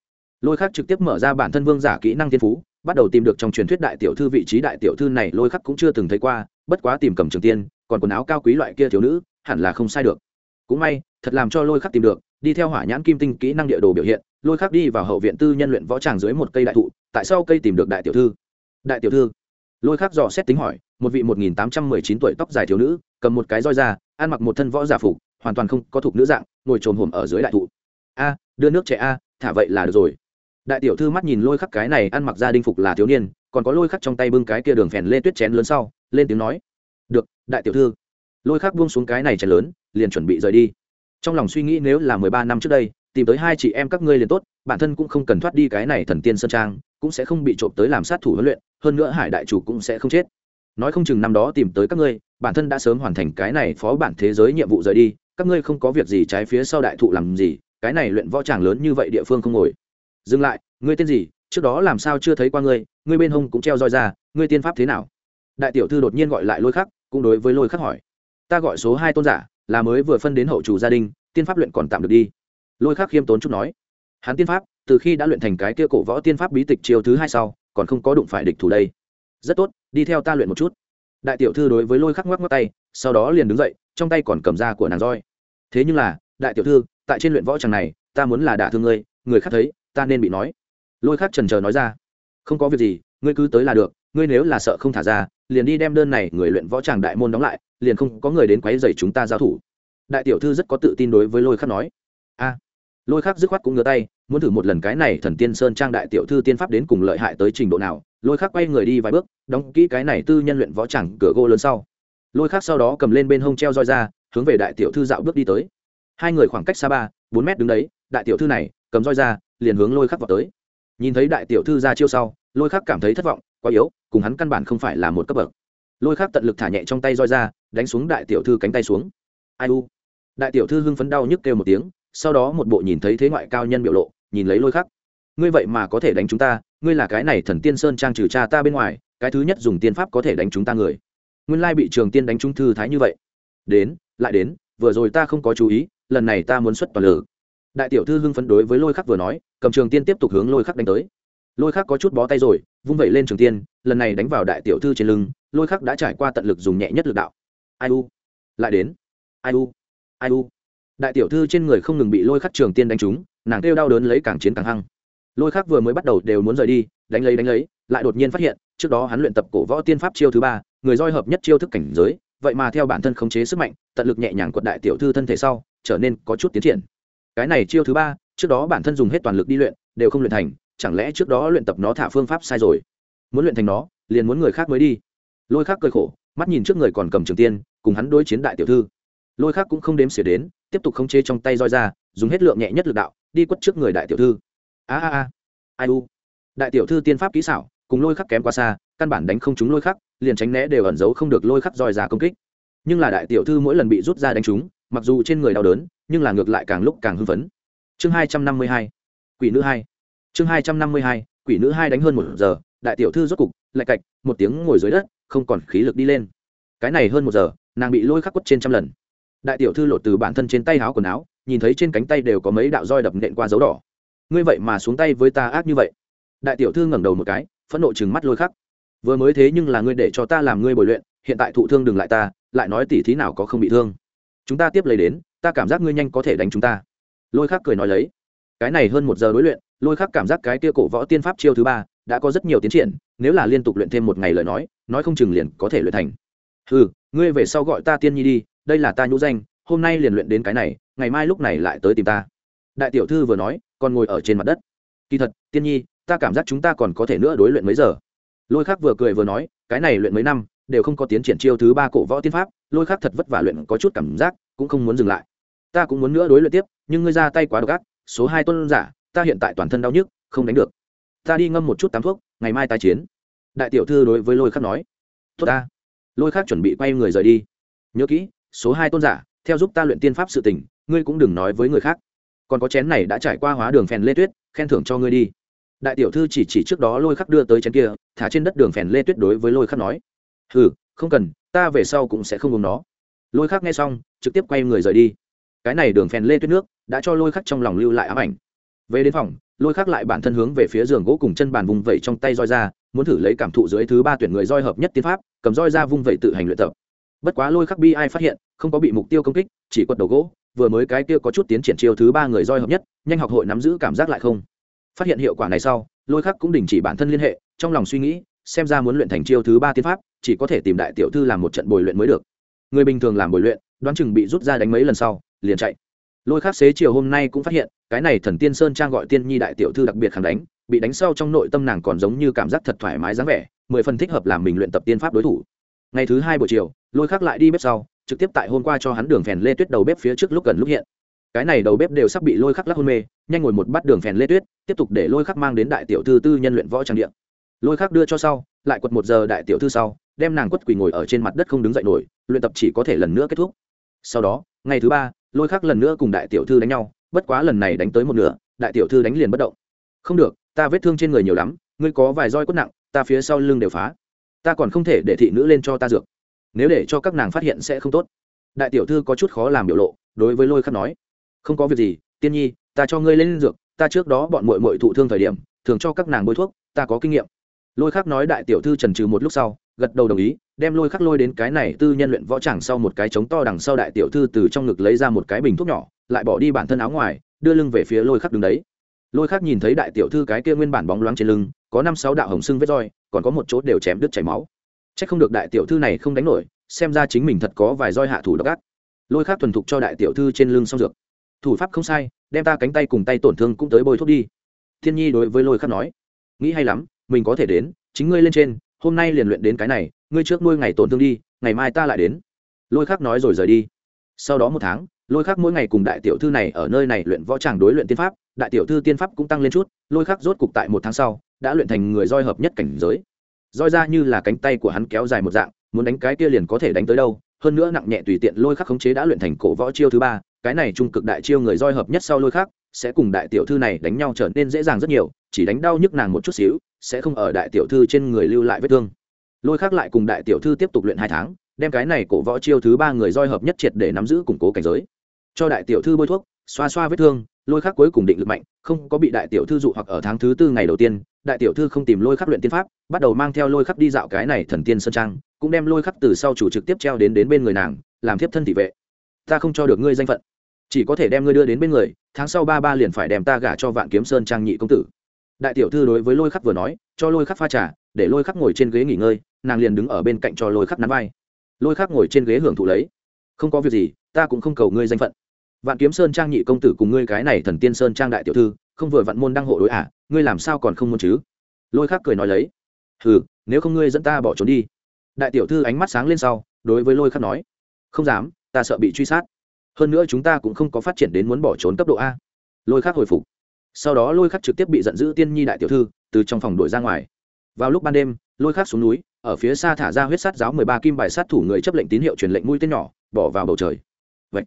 lôi khắc trực tiếp mở ra bản thân vương giả kỹ năng thiên phú, bắt đầu tìm được trong truyền thuyết đại tiểu thư vị trí đại tiểu thư này lôi khắc cũng chưa từng thấy qua, bất quá tìm cầm trường tiên, còn quần áo cao quý loại kia thiếu nữ, hẳn là không sai được. Cũng may, thật làm cho lôi khắc tìm được, đi theo hỏa nhãn kim tinh kỹ năng địa đồ biểu hiện, lôi khắc đi vào hậu viện tư nhân luyện võ tràng dưới một cây đại thụ, tại sao cây tìm được đại tiểu thư? Đại tiểu thư? Lôi khắc dò xét tính hỏi, một vị một nghìn tám trăm mười chín tuổi tóc dài thiếu nữ, cầm một cái roi ra, ăn mặc một thân võ giả phục, hoàn toàn không có thục nữ dạng, ngồi trồm hổm ở dưới đại thụ. A, đưa nước trẻ a, thả vậy là được rồi đại tiểu thư mắt nhìn lôi khắc cái này ăn mặc gia đình phục là thiếu niên, còn có lôi khắc trong tay bưng cái kia đường phèn lê tuyết chén lớn sau, lên tiếng nói, được, đại tiểu thư. Lôi khắc buông xuống cái này chén lớn, liền chuẩn bị rời đi. Trong lòng suy nghĩ nếu là mười ba năm trước đây, tìm tới hai chị em các ngươi liền tốt, bản thân cũng không cần thoát đi cái này thần tiên sơn trang, cũng sẽ không bị trộm tới làm sát thủ huấn luyện, hơn nữa hải đại chủ cũng sẽ không chết. Nói không chừng năm đó tìm tới các ngươi, bản thân đã sớm hoàn thành cái này phó bản thế giới nhiệm vụ rời đi, các ngươi không có việc gì trái phía sau đại thụ làm gì, cái này luyện võ tràng lớn như vậy địa phương không ngồi dừng lại, ngươi tên gì? Trước đó làm sao chưa thấy qua ngươi? Ngươi bên hông cũng treo roi ra, ngươi tiên pháp thế nào? Đại tiểu thư đột nhiên gọi lại lôi khắc, cũng đối với lôi khắc hỏi. Ta gọi số hai tôn giả, là mới vừa phân đến hậu chủ gia đình, tiên pháp luyện còn tạm được đi. Lôi khắc khiêm tốn chút nói. Hắn tiên pháp, từ khi đã luyện thành cái kia cổ võ tiên pháp bí tịch chiều thứ hai sau, còn không có đụng phải địch thủ đây. Rất tốt, đi theo ta luyện một chút. Đại tiểu thư đối với lôi khắc ngoắc ngoắc tay, sau đó liền đứng dậy, trong tay còn cầm da của nàng roi. Thế nhưng là, đại tiểu thư, tại trên luyện võ tràng này, ta muốn là đả thương ngươi, người khác thấy ta nên bị nói. Lôi khắc trần trờ nói ra. Không có việc gì, ngươi cứ tới là được, ngươi nếu là sợ không thả ra, liền đi đem đơn này người luyện võ tràng đại môn đóng lại, liền không có người đến quấy dày chúng ta giao thủ. Đại tiểu thư rất có tự tin đối với lôi khắc nói. A. Lôi khắc dứt khoát cũng ngửa tay, muốn thử một lần cái này thần tiên sơn trang đại tiểu thư tiên pháp đến cùng lợi hại tới trình độ nào. Lôi khắc quay người đi vài bước, đóng kỹ cái này tư nhân luyện võ chẳng cửa gỗ lớn sau. Lôi khắc sau đó cầm lên bên hông treo roi ra, hướng về đại tiểu thư dạo bước đi tới. Hai người khoảng cách xa ba, bốn mét đứng đấy, đại tiểu thư này cầm roi ra, liền hướng lôi khắc vào tới. Nhìn thấy đại tiểu thư ra chiêu sau, lôi khắc cảm thấy thất vọng, quá yếu, cùng hắn căn bản không phải là một cấp bậc. Lôi khắc tận lực thả nhẹ trong tay roi ra, đánh xuống đại tiểu thư cánh tay xuống. Ai u? Đại tiểu thư hưng phấn đau nhức kêu một tiếng, sau đó một bộ nhìn thấy thế ngoại cao nhân biểu lộ, nhìn lấy lôi khắc. Ngươi vậy mà có thể đánh chúng ta, ngươi là cái này thần tiên sơn trang trừ cha ta bên ngoài, cái thứ nhất dùng tiên pháp có thể đánh chúng ta người. Nguyên lai bị trường tiên đánh chúng thư thái như vậy. Đến, lại đến, vừa rồi ta không có chú ý, lần này ta muốn xuất toàn lực đại tiểu thư hưng phấn đối với lôi khắc vừa nói, cầm trường tiên tiếp tục hướng lôi khắc đánh tới. Lôi khắc có chút bó tay rồi, vung vẩy lên trường tiên, lần này đánh vào đại tiểu thư trên lưng, lôi khắc đã trải qua tận lực dùng nhẹ nhất lực đạo. Ai u? Lại đến. Ai u? Ai u? Đại tiểu thư trên người không ngừng bị lôi khắc trường tiên đánh trúng, nàng kêu đau đớn lấy càng chiến càng hăng. Lôi khắc vừa mới bắt đầu đều muốn rời đi, đánh lấy đánh lấy, lại đột nhiên phát hiện, trước đó hắn luyện tập cổ võ tiên pháp chiêu thứ ba, người roi hợp nhất chiêu thức cảnh giới, vậy mà theo bản thân khống chế sức mạnh, tận lực nhẹ nhàng quật đại tiểu thư thân thể sau, trở nên có chút tiến triển cái này chiêu thứ ba, trước đó bản thân dùng hết toàn lực đi luyện, đều không luyện thành, chẳng lẽ trước đó luyện tập nó thả phương pháp sai rồi? Muốn luyện thành nó, liền muốn người khác mới đi. Lôi khắc cơi khổ, mắt nhìn trước người còn cầm trường tiên, cùng hắn đối chiến đại tiểu thư. Lôi khắc cũng không đếm xỉa đến, tiếp tục khống chế trong tay roi ra, dùng hết lượng nhẹ nhất lực đạo, đi quất trước người đại tiểu thư. A a a. Ai u. Đại tiểu thư tiên pháp kỹ xảo, cùng lôi khắc kém quá xa, căn bản đánh không trúng lôi khắc, liền tránh né đều ẩn giấu không được lôi khắc roi ra công kích. Nhưng là đại tiểu thư mỗi lần bị rút ra đánh chúng mặc dù trên người đau đớn, nhưng là ngược lại càng lúc càng hưng phấn. Chương hai trăm năm mươi hai, quỷ nữ hai. Chương hai trăm năm mươi hai, quỷ nữ hai đánh hơn một giờ, đại tiểu thư rốt cục, lại cạch, một tiếng ngồi dưới đất, không còn khí lực đi lên. Cái này hơn một giờ, nàng bị lôi khắc quất trên trăm lần. Đại tiểu thư lột từ bản thân trên tay áo quần áo, nhìn thấy trên cánh tay đều có mấy đạo roi đập nện qua dấu đỏ. Ngươi vậy mà xuống tay với ta ác như vậy. Đại tiểu thư ngẩng đầu một cái, phẫn nộ chừng mắt lôi khắc. Vừa mới thế nhưng là ngươi để cho ta làm ngươi bồi luyện, hiện tại thụ thương đừng lại ta, lại nói tỉ thí nào có không bị thương chúng ta tiếp lấy đến, ta cảm giác ngươi nhanh có thể đánh chúng ta. Lôi khắc cười nói lấy. Cái này hơn một giờ đối luyện, lôi khắc cảm giác cái kia cổ võ tiên pháp chiêu thứ ba đã có rất nhiều tiến triển, nếu là liên tục luyện thêm một ngày lời nói nói không chừng liền có thể luyện thành. Ừ ngươi về sau gọi ta tiên nhi đi, đây là ta nhũ danh, hôm nay liền luyện đến cái này, ngày mai lúc này lại tới tìm ta. Đại tiểu thư vừa nói, còn ngồi ở trên mặt đất. Kỳ thật, tiên nhi, ta cảm giác chúng ta còn có thể nữa đối luyện mấy giờ. Lôi khắc vừa cười vừa nói, cái này luyện mấy năm đều không có tiến triển chiêu thứ ba cổ võ tiên pháp, lôi khắc thật vất vả luyện có chút cảm giác, cũng không muốn dừng lại. Ta cũng muốn nữa đối luyện tiếp, nhưng ngươi ra tay quá độc ác, số hai tuân giả, ta hiện tại toàn thân đau nhức, không đánh được. Ta đi ngâm một chút tám thuốc, ngày mai tái chiến. Đại tiểu thư đối với lôi khắc nói. Tốt ta. Lôi khắc chuẩn bị quay người rời đi. Nhớ kỹ, số hai tôn giả, theo giúp ta luyện tiên pháp sự tình, ngươi cũng đừng nói với người khác. Còn có chén này đã trải qua hóa đường phèn lê tuyết, khen thưởng cho ngươi đi. Đại tiểu thư chỉ chỉ trước đó lôi khắc đưa tới chén kia, thả trên đất đường phèn lê tuyết đối với lôi khắc nói ừ không cần, ta về sau cũng sẽ không uống nó. Lôi khắc nghe xong, trực tiếp quay người rời đi. Cái này đường phèn lê tuyết nước, đã cho lôi khắc trong lòng lưu lại ám ảnh. Về đến phòng, lôi khắc lại bản thân hướng về phía giường gỗ cùng chân bàn vùng vẩy trong tay roi ra, muốn thử lấy cảm thụ dưới thứ ba tuyển người roi hợp nhất tiến pháp, cầm roi ra vung vẩy tự hành luyện tập. Bất quá lôi khắc bi ai phát hiện, không có bị mục tiêu công kích, chỉ quật đầu gỗ, vừa mới cái kia có chút tiến triển chiêu thứ ba người roi hợp nhất, nhanh học hội nắm giữ cảm giác lại không. Phát hiện hiệu quả này sau, lôi khắc cũng đình chỉ bản thân liên hệ, trong lòng suy nghĩ, xem ra muốn luyện thành chiêu thứ ba tiến pháp chỉ có thể tìm đại tiểu thư làm một trận bồi luyện mới được. Người bình thường làm bồi luyện, đoán chừng bị rút ra đánh mấy lần sau, liền chạy. Lôi khắc xế chiều hôm nay cũng phát hiện, cái này thần tiên sơn trang gọi tiên nhi đại tiểu thư đặc biệt khẳng đánh, bị đánh sau trong nội tâm nàng còn giống như cảm giác thật thoải mái dáng vẻ, mười phần thích hợp làm mình luyện tập tiên pháp đối thủ. Ngày thứ hai buổi chiều, lôi khắc lại đi bếp sau, trực tiếp tại hôm qua cho hắn đường phèn lê tuyết đầu bếp phía trước lúc gần lúc hiện. Cái này đầu bếp đều sắp bị lôi khắc lắc hôn mê, nhanh ngồi một bát đường phèn lê tuyết, tiếp tục để lôi khắc mang đến đại tiểu thư tư nhân luyện võ trang điện lôi khắc đưa cho sau, lại quật một giờ đại tiểu thư sau đem nàng quất quỳ ngồi ở trên mặt đất không đứng dậy nổi, luyện tập chỉ có thể lần nữa kết thúc. Sau đó, ngày thứ ba, lôi khắc lần nữa cùng đại tiểu thư đánh nhau, bất quá lần này đánh tới một nửa, đại tiểu thư đánh liền bất động. Không được, ta vết thương trên người nhiều lắm, ngươi có vài roi quất nặng, ta phía sau lưng đều phá. Ta còn không thể để thị nữ lên cho ta dược. Nếu để cho các nàng phát hiện sẽ không tốt. Đại tiểu thư có chút khó làm biểu lộ, đối với lôi khắc nói. Không có việc gì, tiên nhi, ta cho ngươi lên dược, ta trước đó bọn mội mội thụ thương thời điểm, thường cho các nàng bôi thuốc, ta có kinh nghiệm. Lôi khắc nói đại tiểu thư trần trừ một lúc sau gật đầu đồng ý, đem lôi khắc lôi đến cái này tư nhân luyện võ chẳng sau một cái trống to đằng sau đại tiểu thư từ trong ngực lấy ra một cái bình thuốc nhỏ, lại bỏ đi bản thân áo ngoài, đưa lưng về phía lôi khắc đứng đấy. Lôi khắc nhìn thấy đại tiểu thư cái kia nguyên bản bóng loáng trên lưng, có năm sáu đạo hồng sưng vết roi, còn có một chỗ đều chém đứt chảy máu. C h ắ c không được đại tiểu thư này không đánh nổi, xem ra chính mình thật có vài roi hạ thủ độc ác. Lôi khắc thuần thục cho đại tiểu thư trên lưng xong dược. Thủ pháp không sai, đem ta cánh tay cùng tay tổn thương cũng tới bôi thuốc đi. Thiên nhi đối với lôi khắc nói, nghĩ hay lắm, mình có thể đến, chính ngươi lên trên hôm nay liền luyện đến cái này, ngươi trước nuôi ngày tổn thương đi, ngày mai ta lại đến. Lôi khắc nói rồi rời đi. Sau đó một tháng, lôi khắc mỗi ngày cùng đại tiểu thư này ở nơi này luyện võ tràng đối luyện tiên pháp, đại tiểu thư tiên pháp cũng tăng lên chút, lôi khắc rốt cục tại một tháng sau, đã luyện thành người roi hợp nhất cảnh giới. Roi ra như là cánh tay của hắn kéo dài một dạng, muốn đánh cái kia liền có thể đánh tới đâu, hơn nữa nặng nhẹ tùy tiện lôi khắc khống chế đã luyện thành cổ võ chiêu thứ ba, cái này trung cực đại chiêu người roi hợp nhất sau lôi khắc sẽ cùng đại tiểu thư này đánh nhau trở nên dễ dàng rất nhiều, chỉ đánh đau nhức nàng một chút xíu, sẽ không ở đại tiểu thư trên người lưu lại vết thương. Lôi khắc lại cùng đại tiểu thư tiếp tục luyện hai tháng, đem cái này cổ võ chiêu thứ ba người roi hợp nhất triệt để nắm giữ củng cố cảnh giới. Cho đại tiểu thư bôi thuốc, xoa xoa vết thương, lôi khắc cuối cùng định lực mạnh, không có bị đại tiểu thư dụ hoặc ở tháng thứ tư ngày đầu tiên, đại tiểu thư không tìm lôi khắc luyện tiên pháp, bắt đầu mang theo lôi khắc đi dạo cái này thần tiên sơn trang, cũng đem lôi khắc từ sau chủ trực tiếp treo đến đến bên người nàng, làm thiếp thân thị vệ. Ta không cho được ngươi danh phận chỉ có thể đem ngươi đưa đến bên người tháng sau ba ba liền phải đem ta gả cho vạn kiếm sơn trang nhị công tử. Đại tiểu thư đối với lôi khắc vừa nói cho lôi khắc pha trà để lôi khắc ngồi trên ghế nghỉ ngơi nàng liền đứng ở bên cạnh cho lôi khắc nắm vai. Lôi khắc ngồi trên ghế hưởng thụ lấy. Không có việc gì ta cũng không cầu ngươi danh phận. Vạn kiếm sơn trang nhị công tử cùng ngươi cái này thần tiên sơn trang đại tiểu thư không vừa Vạn môn đăng hộ đối ả à, ngươi làm sao còn không muốn chứ? Lôi khắc cười nói lấy. Hừ nếu không ngươi dẫn ta bỏ trốn đi. Đại tiểu thư ánh mắt sáng lên sau đối với lôi khắc nói. Không dám ta sợ bị truy sát hơn nữa chúng ta cũng không có phát triển đến muốn bỏ trốn cấp độ a. Lôi khắc hồi phục. Sau đó lôi khắc trực tiếp bị giận dữ tiên nhi đại tiểu thư, từ trong phòng đuổi ra ngoài. Vào lúc ban đêm, lôi khắc xuống núi, ở phía xa thả ra huyết sát giáo mười ba kim bài sát thủ người chấp lệnh tín hiệu truyền lệnh mũi tên nhỏ, bỏ vào bầu trời. Vậy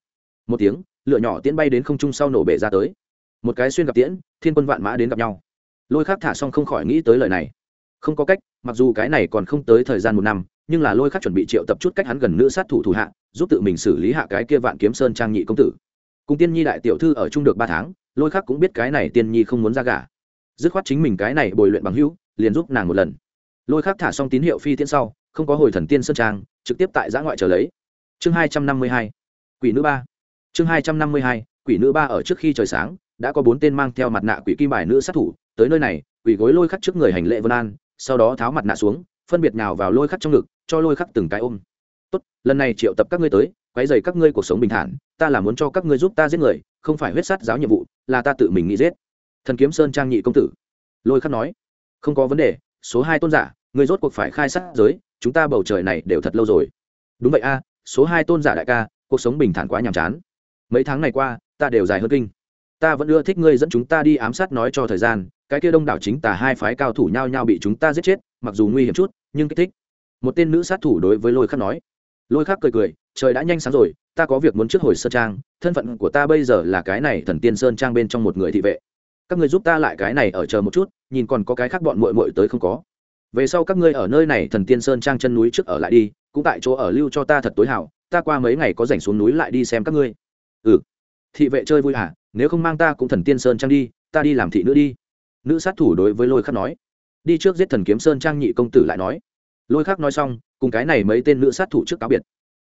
một tiếng, lửa nhỏ tiễn bay đến không trung sau nổ bể ra tới. Một cái xuyên gặp tiễn, thiên quân vạn mã đến gặp nhau. Lôi khắc thả xong không khỏi nghĩ tới lời này. Không có cách, mặc dù cái này còn không tới thời gian một năm nhưng là lôi khắc chuẩn bị triệu tập chút cách hắn gần nữ sát thủ thủ hạ, giúp tự mình xử lý hạ cái kia vạn kiếm sơn trang nhị công tử. Cùng tiên nhi đại tiểu thư ở chung được ba tháng, lôi khắc cũng biết cái này tiên nhi không muốn ra gả. Dứt khoát chính mình cái này bồi luyện bằng hữu, liền giúp nàng một lần. Lôi khắc thả xong tín hiệu phi tiễn sau, không có hồi thần tiên sơn trang, trực tiếp tại giã ngoại trở lấy. Chương hai trăm năm mươi hai, quỷ nữ ba. Chương hai trăm năm mươi hai, quỷ nữ ba ở trước khi trời sáng, đã có bốn tên mang theo mặt nạ quỷ kim bài nữ sát thủ, tới nơi này, quỷ gối lôi khắc trước người hành lệ vân an, sau đó tháo mặt nạ xuống phân biệt nào vào lôi khắc trong ngực, cho lôi khắc từng cái ôm. Tốt, lần này triệu tập các ngươi tới, quấy dày các ngươi cuộc sống bình thản, ta là muốn cho các ngươi giúp ta giết người, không phải huyết sát giáo nhiệm vụ, là ta tự mình nghĩ giết. Thần kiếm sơn trang nhị công tử. Lôi khắc nói, không có vấn đề, số hai tôn giả người rốt cuộc phải khai sát giới, chúng ta bầu trời này đều thật lâu rồi. Đúng vậy a, số hai tôn giả đại ca, cuộc sống bình thản quá nhàm chán. Mấy tháng này qua, ta đều dài hơn kinh. Ta vẫn ưa thích ngươi dẫn chúng ta đi ám sát nói cho thời gian, cái kia đông đảo chính tả hai phái cao thủ nhau nhau bị chúng ta giết chết mặc dù nguy hiểm chút, nhưng kích thích. Một tên nữ sát thủ đối với lôi khắc nói. Lôi khắc cười cười, trời đã nhanh sáng rồi, ta có việc muốn trước hồi sơn trang, thân phận của ta bây giờ là cái này thần tiên sơn trang bên trong một người thị vệ. Các người giúp ta lại cái này ở chờ một chút, nhìn còn có cái khác bọn mội mội tới không có. Về sau các ngươi ở nơi này thần tiên sơn trang chân núi trước ở lại đi, cũng tại chỗ ở lưu cho ta thật tối hảo, ta qua mấy ngày có rảnh xuống núi lại đi xem các ngươi. Ừ. Thị vệ chơi vui hả nếu không mang ta cũng thần tiên sơn trang đi, ta đi làm thị nữ đi. Nữ sát thủ đối với lôi khắc nói đi trước giết thần kiếm sơn trang nhị công tử lại nói. Lôi khắc nói xong, cùng cái này mấy tên nữ sát thủ trước cáo biệt.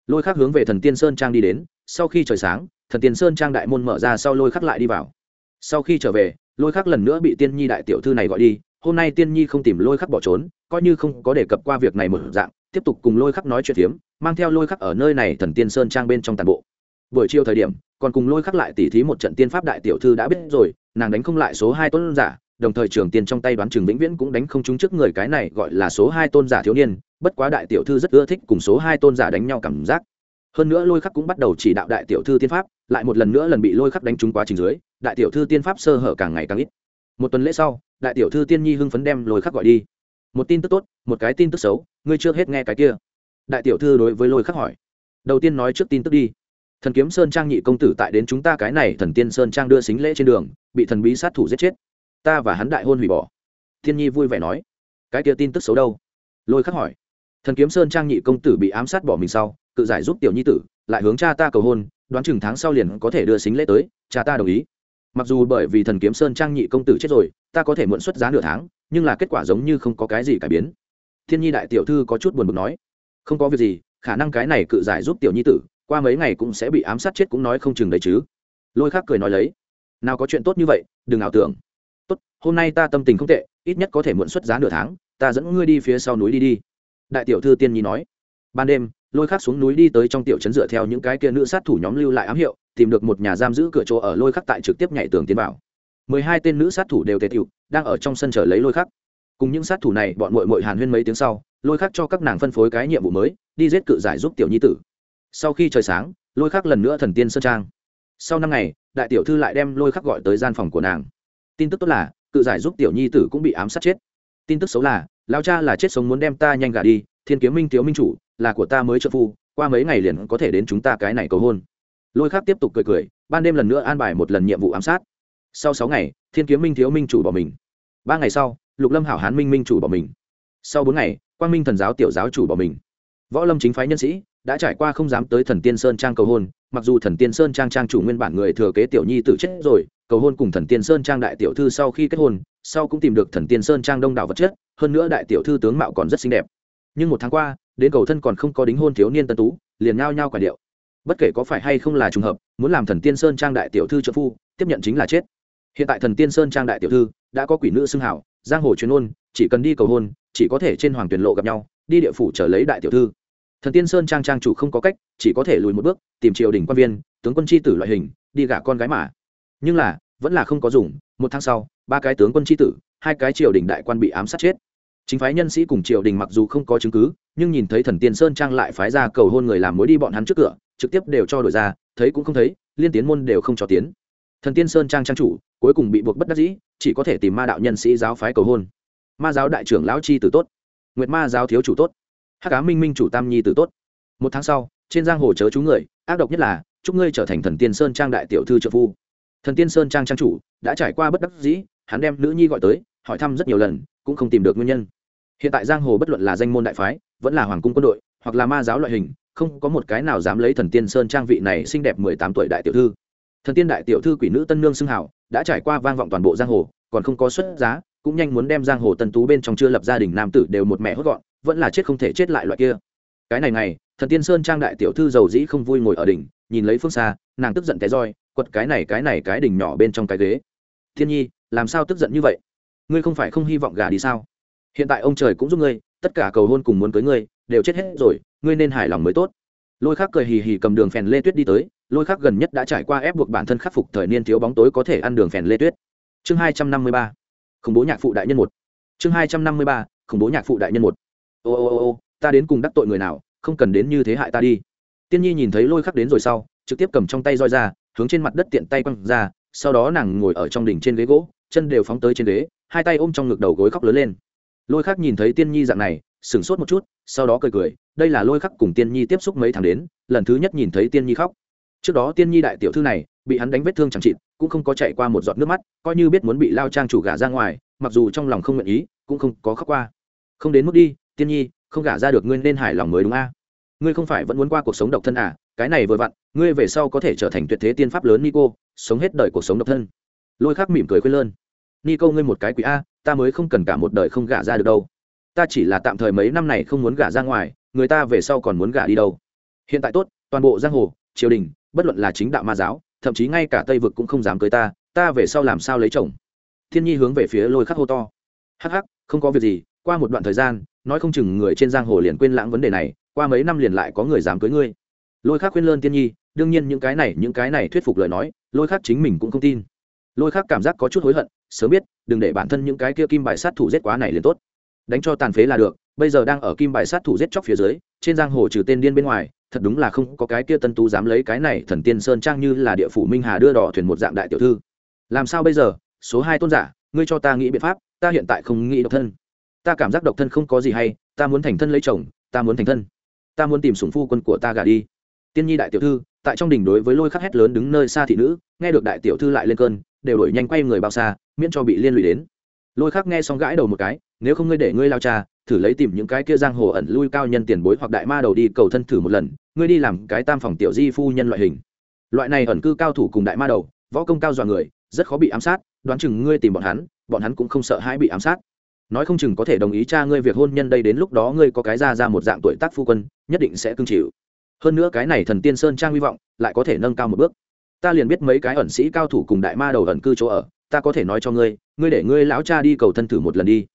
Lôi khắc hướng về thần tiên sơn trang đi đến, sau khi trời sáng, thần tiên sơn trang đại môn mở ra sau lôi khắc lại đi vào. Sau khi trở về, lôi khắc lần nữa bị tiên nhi đại tiểu thư này gọi đi, hôm nay tiên nhi không tìm lôi khắc bỏ trốn, coi như không có đề cập qua việc này một dạng, tiếp tục cùng lôi khắc nói chuyện phiếm, mang theo lôi khắc ở nơi này thần tiên sơn trang bên trong tàn bộ. Buổi chiều thời điểm, còn cùng lôi khắc lại tỉ thí một trận tiên pháp đại tiểu thư đã biết rồi, nàng đánh không lại số hai tuấn giả đồng thời trường tiền trong tay đoán trường vĩnh viễn cũng đánh không trúng trước người cái này gọi là số hai tôn giả thiếu niên, bất quá đại tiểu thư rất ưa thích cùng số hai tôn giả đánh nhau cảm giác. Hơn nữa lôi khắc cũng bắt đầu chỉ đạo đại tiểu thư tiên pháp, lại một lần nữa lần bị lôi khắc đánh trúng quá trình dưới, đại tiểu thư tiên pháp sơ hở càng ngày càng ít. Một tuần lễ sau, đại tiểu thư tiên nhi hưng phấn đem lôi khắc gọi đi. Một tin tức tốt, một cái tin tức xấu, ngươi chưa hết nghe cái kia. Đại tiểu thư đối với lôi khắc hỏi. Đầu tiên nói trước tin tức đi. Thần kiếm sơn trang nhị công tử tại đến chúng ta cái này thần tiên sơn trang đưa xính lễ trên đường, bị thần bí sát thủ giết chết ta và hắn đại hôn hủy bỏ. Thiên nhi vui vẻ nói, cái kia tin tức xấu đâu? Lôi khắc hỏi, thần kiếm sơn trang nhị công tử bị ám sát bỏ mình sau, cự giải giúp tiểu nhi tử, lại hướng cha ta cầu hôn, đoán chừng tháng sau liền có thể đưa xính lễ tới, cha ta đồng ý. Mặc dù bởi vì thần kiếm sơn trang nhị công tử chết rồi, ta có thể mượn xuất giá nửa tháng, nhưng là kết quả giống như không có cái gì cải biến. Thiên nhi đại tiểu thư có chút buồn bực nói, không có việc gì, khả năng cái này cự giải giúp tiểu nhi tử, qua mấy ngày cũng sẽ bị ám sát chết cũng nói không chừng đấy chứ. Lôi Khắc cười nói lấy, nào có chuyện tốt như vậy, đừng ảo tưởng hôm nay ta tâm tình không tệ, ít nhất có thể mượn xuất giá nửa tháng, ta dẫn ngươi đi phía sau núi đi đi. Đại tiểu thư tiên nhi nói. Ban đêm, lôi khắc xuống núi đi tới trong tiểu trấn dựa theo những cái kia nữ sát thủ nhóm lưu lại ám hiệu, tìm được một nhà giam giữ cửa chỗ ở lôi khắc tại trực tiếp nhảy tường tiến vào. Mười hai tên nữ sát thủ đều tề tiệu đang ở trong sân chờ lấy lôi khắc. Cùng những sát thủ này, bọn mội mội hàn huyên mấy tiếng sau, lôi khắc cho các nàng phân phối cái nhiệm vụ mới, đi giết cự giải giúp tiểu nhi tử. Sau khi trời sáng, lôi khắc lần nữa thần tiên sơn trang. Sau năm ngày, đại tiểu thư lại đem lôi khắc gọi tới gian phòng của nàng. Tin tức tốt là cự giải giúp tiểu nhi tử cũng bị ám sát chết. Tin tức xấu là lao cha là chết sống muốn đem ta nhanh gả đi, thiên kiếm minh thiếu minh chủ, là của ta mới trợ phu, qua mấy ngày liền có thể đến chúng ta cái này cầu hôn. Lôi khác tiếp tục cười cười, ban đêm lần nữa an bài một lần nhiệm vụ ám sát. Sau sáu ngày, thiên kiếm minh thiếu minh chủ bỏ mình. Ba ngày sau, lục lâm hảo hán minh minh chủ bỏ mình. Sau bốn ngày, quang minh thần giáo tiểu giáo chủ bỏ mình. Võ lâm chính phái nhân sĩ đã trải qua không dám tới thần tiên sơn trang cầu hôn mặc dù thần tiên sơn trang trang chủ nguyên bản người thừa kế tiểu nhi tử chết rồi, cầu hôn cùng thần tiên sơn trang đại tiểu thư sau khi kết hôn, sau cũng tìm được thần tiên sơn trang đông đảo vật chất, hơn nữa đại tiểu thư tướng mạo còn rất xinh đẹp. Nhưng một tháng qua, đến cầu thân còn không có đính hôn thiếu niên tân tú, liền ngao nhao quả điệu. Bất kể có phải hay không là trùng hợp, muốn làm thần tiên sơn trang đại tiểu thư trợ phu, tiếp nhận chính là chết. Hiện tại thần tiên sơn trang đại tiểu thư đã có quỷ nữ xưng hảo, giang hồ chuyên ôn chỉ cần đi cầu hôn, chỉ có thể trên hoàng tuyển lộ gặp nhau, đi địa phủ trở lấy đại tiểu thư thần tiên sơn trang trang chủ không có cách, chỉ có thể lùi một bước, tìm triều đình quan viên, tướng quân tri tử loại hình, đi gả con gái mà. Nhưng là, vẫn là không có dùng, một tháng sau, ba cái tướng quân tri tử, hai cái triều đình đại quan bị ám sát chết. Chính phái nhân sĩ cùng triều đình mặc dù không có chứng cứ, nhưng nhìn thấy thần tiên sơn trang lại phái ra cầu hôn người làm mối đi bọn hắn trước cửa, trực tiếp đều cho đổi ra, thấy cũng không thấy, liên tiến môn đều không cho tiến. Thần tiên sơn trang trang chủ, cuối cùng bị buộc bất đắc dĩ, chỉ có thể tìm ma đạo nhân sĩ giáo phái cầu hôn. Ma giáo đại trưởng lão chi tử tốt. Nguyệt ma giáo thiếu chủ tốt hắc cá minh minh chủ tam nhi tử tốt. Một tháng sau, trên giang hồ chớ chú người, ác độc nhất là, chúc ngươi trở thành thần tiên sơn trang đại tiểu thư trợ phu. Thần tiên sơn trang trang chủ, đã trải qua bất đắc dĩ, hắn đem nữ nhi gọi tới, hỏi thăm rất nhiều lần, cũng không tìm được nguyên nhân. Hiện tại giang hồ bất luận là danh môn đại phái, vẫn là hoàng cung quân đội, hoặc là ma giáo loại hình, không có một cái nào dám lấy thần tiên sơn trang vị này xinh đẹp mười tám tuổi đại tiểu thư. Thần tiên đại tiểu thư quỷ nữ tân nương xưng hảo đã trải qua vang vọng toàn bộ giang hồ, còn không có xuất giá, cũng nhanh muốn đem giang hồ tân tú bên trong chưa lập gia đình nam tử đều một mẹ hốt gọn vẫn là chết không thể chết lại loại kia. Cái này này thần tiên sơn trang đại tiểu thư giàu dĩ không vui ngồi ở đỉnh, nhìn lấy phương xa, nàng tức giận té roi, quật cái này cái này cái đỉnh nhỏ bên trong cái ghế. Thiên nhi, làm sao tức giận như vậy? Ngươi không phải không hy vọng gà đi sao? Hiện tại ông trời cũng giúp ngươi, tất cả cầu hôn cùng muốn cưới ngươi, đều chết hết rồi, ngươi nên hài lòng mới tốt. Lôi khác cười hì hì cầm đường phèn lê tuyết đi tới, lôi khác gần nhất đã trải qua ép buộc bản thân khắc phục thời niên thiếu bóng tối có thể ăn đường phèn lê tuyết. Chương hai trăm năm mươi ba, khủng bố nhạc phụ đại nhân một. Chương hai trăm năm mươi ba, khủng bố nhạc phụ đại nhân một ô ô ô ô, ta đến cùng đắc tội người nào, không cần đến như thế hại ta đi. Tiên nhi nhìn thấy lôi khắc đến rồi sau, trực tiếp cầm trong tay roi ra, hướng trên mặt đất tiện tay quăng ra, sau đó nàng ngồi ở trong đỉnh trên ghế gỗ, chân đều phóng tới trên ghế, hai tay ôm trong ngực đầu gối khóc lớn lên. Lôi khắc nhìn thấy tiên nhi dạng này, sửng sốt một chút, sau đó cười cười, đây là lôi khắc cùng tiên nhi tiếp xúc mấy tháng đến, lần thứ nhất nhìn thấy tiên nhi khóc. Trước đó tiên nhi đại tiểu thư này, bị hắn đánh vết thương chẳng chịt, cũng không có chạy qua một giọt nước mắt, coi như biết muốn bị lao trang chủ gả ra ngoài, mặc dù trong lòng không nguyện ý, cũng không có khóc qua. Không đến mức đi tiên nhi, không gả ra được ngươi nên hài lòng mới đúng a. Ngươi không phải vẫn muốn qua cuộc sống độc thân à cái này vừa vặn, ngươi về sau có thể trở thành tuyệt thế tiên pháp lớn nico, sống hết đời cuộc sống độc thân. Lôi khắc mỉm cười khuyên lơn. Nico ngươi một cái quý a, ta mới không cần cả một đời không gả ra được đâu. Ta chỉ là tạm thời mấy năm này không muốn gả ra ngoài, người ta về sau còn muốn gả đi đâu. Hiện tại tốt, toàn bộ giang hồ, triều đình, bất luận là chính đạo ma giáo, thậm chí ngay cả tây vực cũng không dám cưới ta ta về sau làm sao lấy chồng? Thiên nhi hướng về phía lôi khắc hô to. Hắc hắc, không có việc gì qua một đoạn thời gian, nói không chừng người trên giang hồ liền quên lãng vấn đề này, qua mấy năm liền lại có người dám cưới ngươi. Lôi khắc khuyên lơn tiên nhi, đương nhiên những cái này, những cái này thuyết phục lời nói, lôi khắc chính mình cũng không tin. Lôi khắc cảm giác có chút hối hận, sớm biết, đừng để bản thân những cái kia kim bài sát thủ giết quá này liền tốt. Đánh cho tàn phế là được, bây giờ đang ở kim bài sát thủ giết chóc phía dưới, trên giang hồ trừ tên điên bên ngoài, thật đúng là không có cái kia tân tú dám lấy cái này thần tiên sơn trang như là địa phủ minh hà đưa đỏ thuyền một dạng đại tiểu thư. Làm sao bây giờ? Số hai tôn giả, ngươi cho ta nghĩ biện pháp, ta hiện tại không nghĩ độc thân ta cảm giác độc thân không có gì hay, ta muốn thành thân lấy chồng, ta muốn thành thân. Ta muốn tìm sủng phu quân của ta gả đi. Tiên nhi đại tiểu thư, tại trong đỉnh đối với lôi khắc hét lớn đứng nơi xa thị nữ, nghe được đại tiểu thư lại lên cơn, đều đổi nhanh quay người bao xa, miễn cho bị liên lụy đến. Lôi khắc nghe xong gãi đầu một cái, nếu không ngươi để ngươi lao cha, thử lấy tìm những cái kia giang hồ ẩn lui cao nhân tiền bối hoặc đại ma đầu đi cầu thân thử một lần, ngươi đi làm cái tam phòng tiểu di phu nhân loại hình. Loại này ẩn cư cao thủ cùng đại ma đầu, võ công cao dọa người, rất khó bị ám sát, đoán chừng ngươi tìm bọn hắn bọn hắn cũng không sợ hãi bị ám sát nói không chừng có thể đồng ý cha ngươi việc hôn nhân đây đến lúc đó ngươi có cái ra ra một dạng tuổi tác phu quân, nhất định sẽ cưng chịu. Hơn nữa cái này thần tiên sơn trang hy vọng lại có thể nâng cao một bước. Ta liền biết mấy cái ẩn sĩ cao thủ cùng đại ma đầu ẩn cư chỗ ở, ta có thể nói cho ngươi ngươi để ngươi lão cha đi cầu thân thử một lần đi.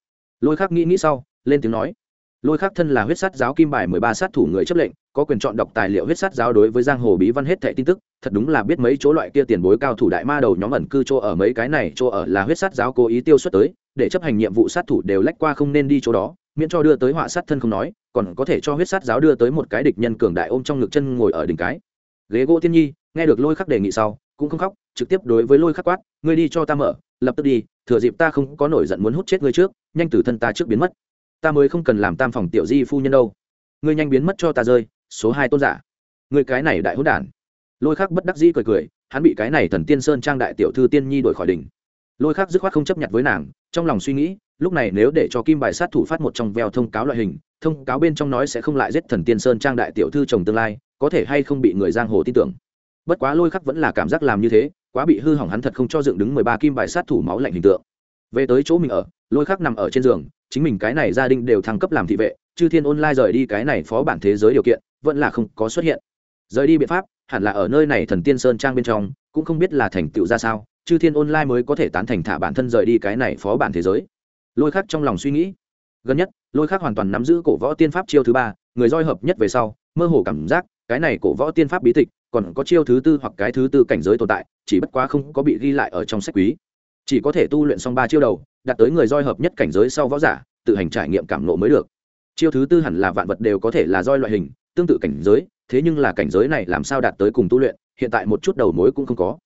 Lôi khắc nghĩ nghĩ sau, lên tiếng nói. Lôi khắc thân là huyết sát giáo kim bài mười ba sát thủ người chấp lệnh, có quyền chọn đọc tài liệu huyết sát giáo đối với giang hồ bí văn hết thẻ tin tức, thật đúng là biết mấy chỗ loại kia tiền bối cao thủ đại ma đầu nhóm ẩn cư chỗ ở, mấy cái này chỗ ở là huyết sát giáo cố ý tiêu xuất tới để chấp hành nhiệm vụ sát thủ đều lách qua không nên đi chỗ đó, miễn cho đưa tới họa sát thân không nói, còn có thể cho huyết sát giáo đưa tới một cái địch nhân cường đại ôm trong ngực chân ngồi ở đỉnh cái. Ghế gỗ tiên nhi, nghe được lôi khắc đề nghị sau, cũng không khóc, trực tiếp đối với lôi khắc quát, ngươi đi cho ta mở, lập tức đi, thừa dịp ta không có nổi giận muốn hút chết ngươi trước, nhanh từ thân ta trước biến mất. Ta mới không cần làm tam phòng tiểu di phu nhân đâu. Ngươi nhanh biến mất cho ta rơi, số hai tôn giả. Ngươi cái này đại hỗn đản. Lôi khắc bất đắc dĩ cười cười, hắn bị cái này thần tiên sơn trang đại tiểu thư tiên nhi đổi khỏi đỉnh lôi khắc dứt khoát không chấp nhận với nàng, trong lòng suy nghĩ, lúc này nếu để cho kim bài sát thủ phát một trong veo thông cáo loại hình, thông cáo bên trong nói sẽ không lại giết thần tiên sơn trang đại tiểu thư chồng tương lai, có thể hay không bị người giang hồ tin tưởng. Bất quá lôi khắc vẫn là cảm giác làm như thế, quá bị hư hỏng hắn thật không cho dựng đứng mười ba kim bài sát thủ máu lạnh hình tượng. Về tới chỗ mình ở, lôi khắc nằm ở trên giường, chính mình cái này gia đình đều thăng cấp làm thị vệ, chư thiên Ôn Lai rời đi cái này phó bản thế giới điều kiện, vẫn là không có xuất hiện. Rời đi biện pháp, hẳn là ở nơi này thần tiên sơn trang bên trong, cũng không biết là thành tựu ra sao chư thiên online mới có thể tán thành thả bản thân rời đi cái này phó bản thế giới. Lôi khắc trong lòng suy nghĩ. Gần nhất, lôi khắc hoàn toàn nắm giữ cổ võ tiên pháp chiêu thứ ba, người roi hợp nhất về sau, mơ hồ cảm giác, cái này cổ võ tiên pháp bí tịch, còn có chiêu thứ tư hoặc cái thứ tư cảnh giới tồn tại, chỉ bất quá không có bị ghi lại ở trong sách quý. Chỉ có thể tu luyện xong ba chiêu đầu, đạt tới người roi hợp nhất cảnh giới sau võ giả, tự hành trải nghiệm cảm nộ mới được. Chiêu thứ tư hẳn là vạn vật đều có thể là roi loại hình, tương tự cảnh giới, thế nhưng là cảnh giới này làm sao đạt tới cùng tu luyện, hiện tại một chút đầu mối cũng không có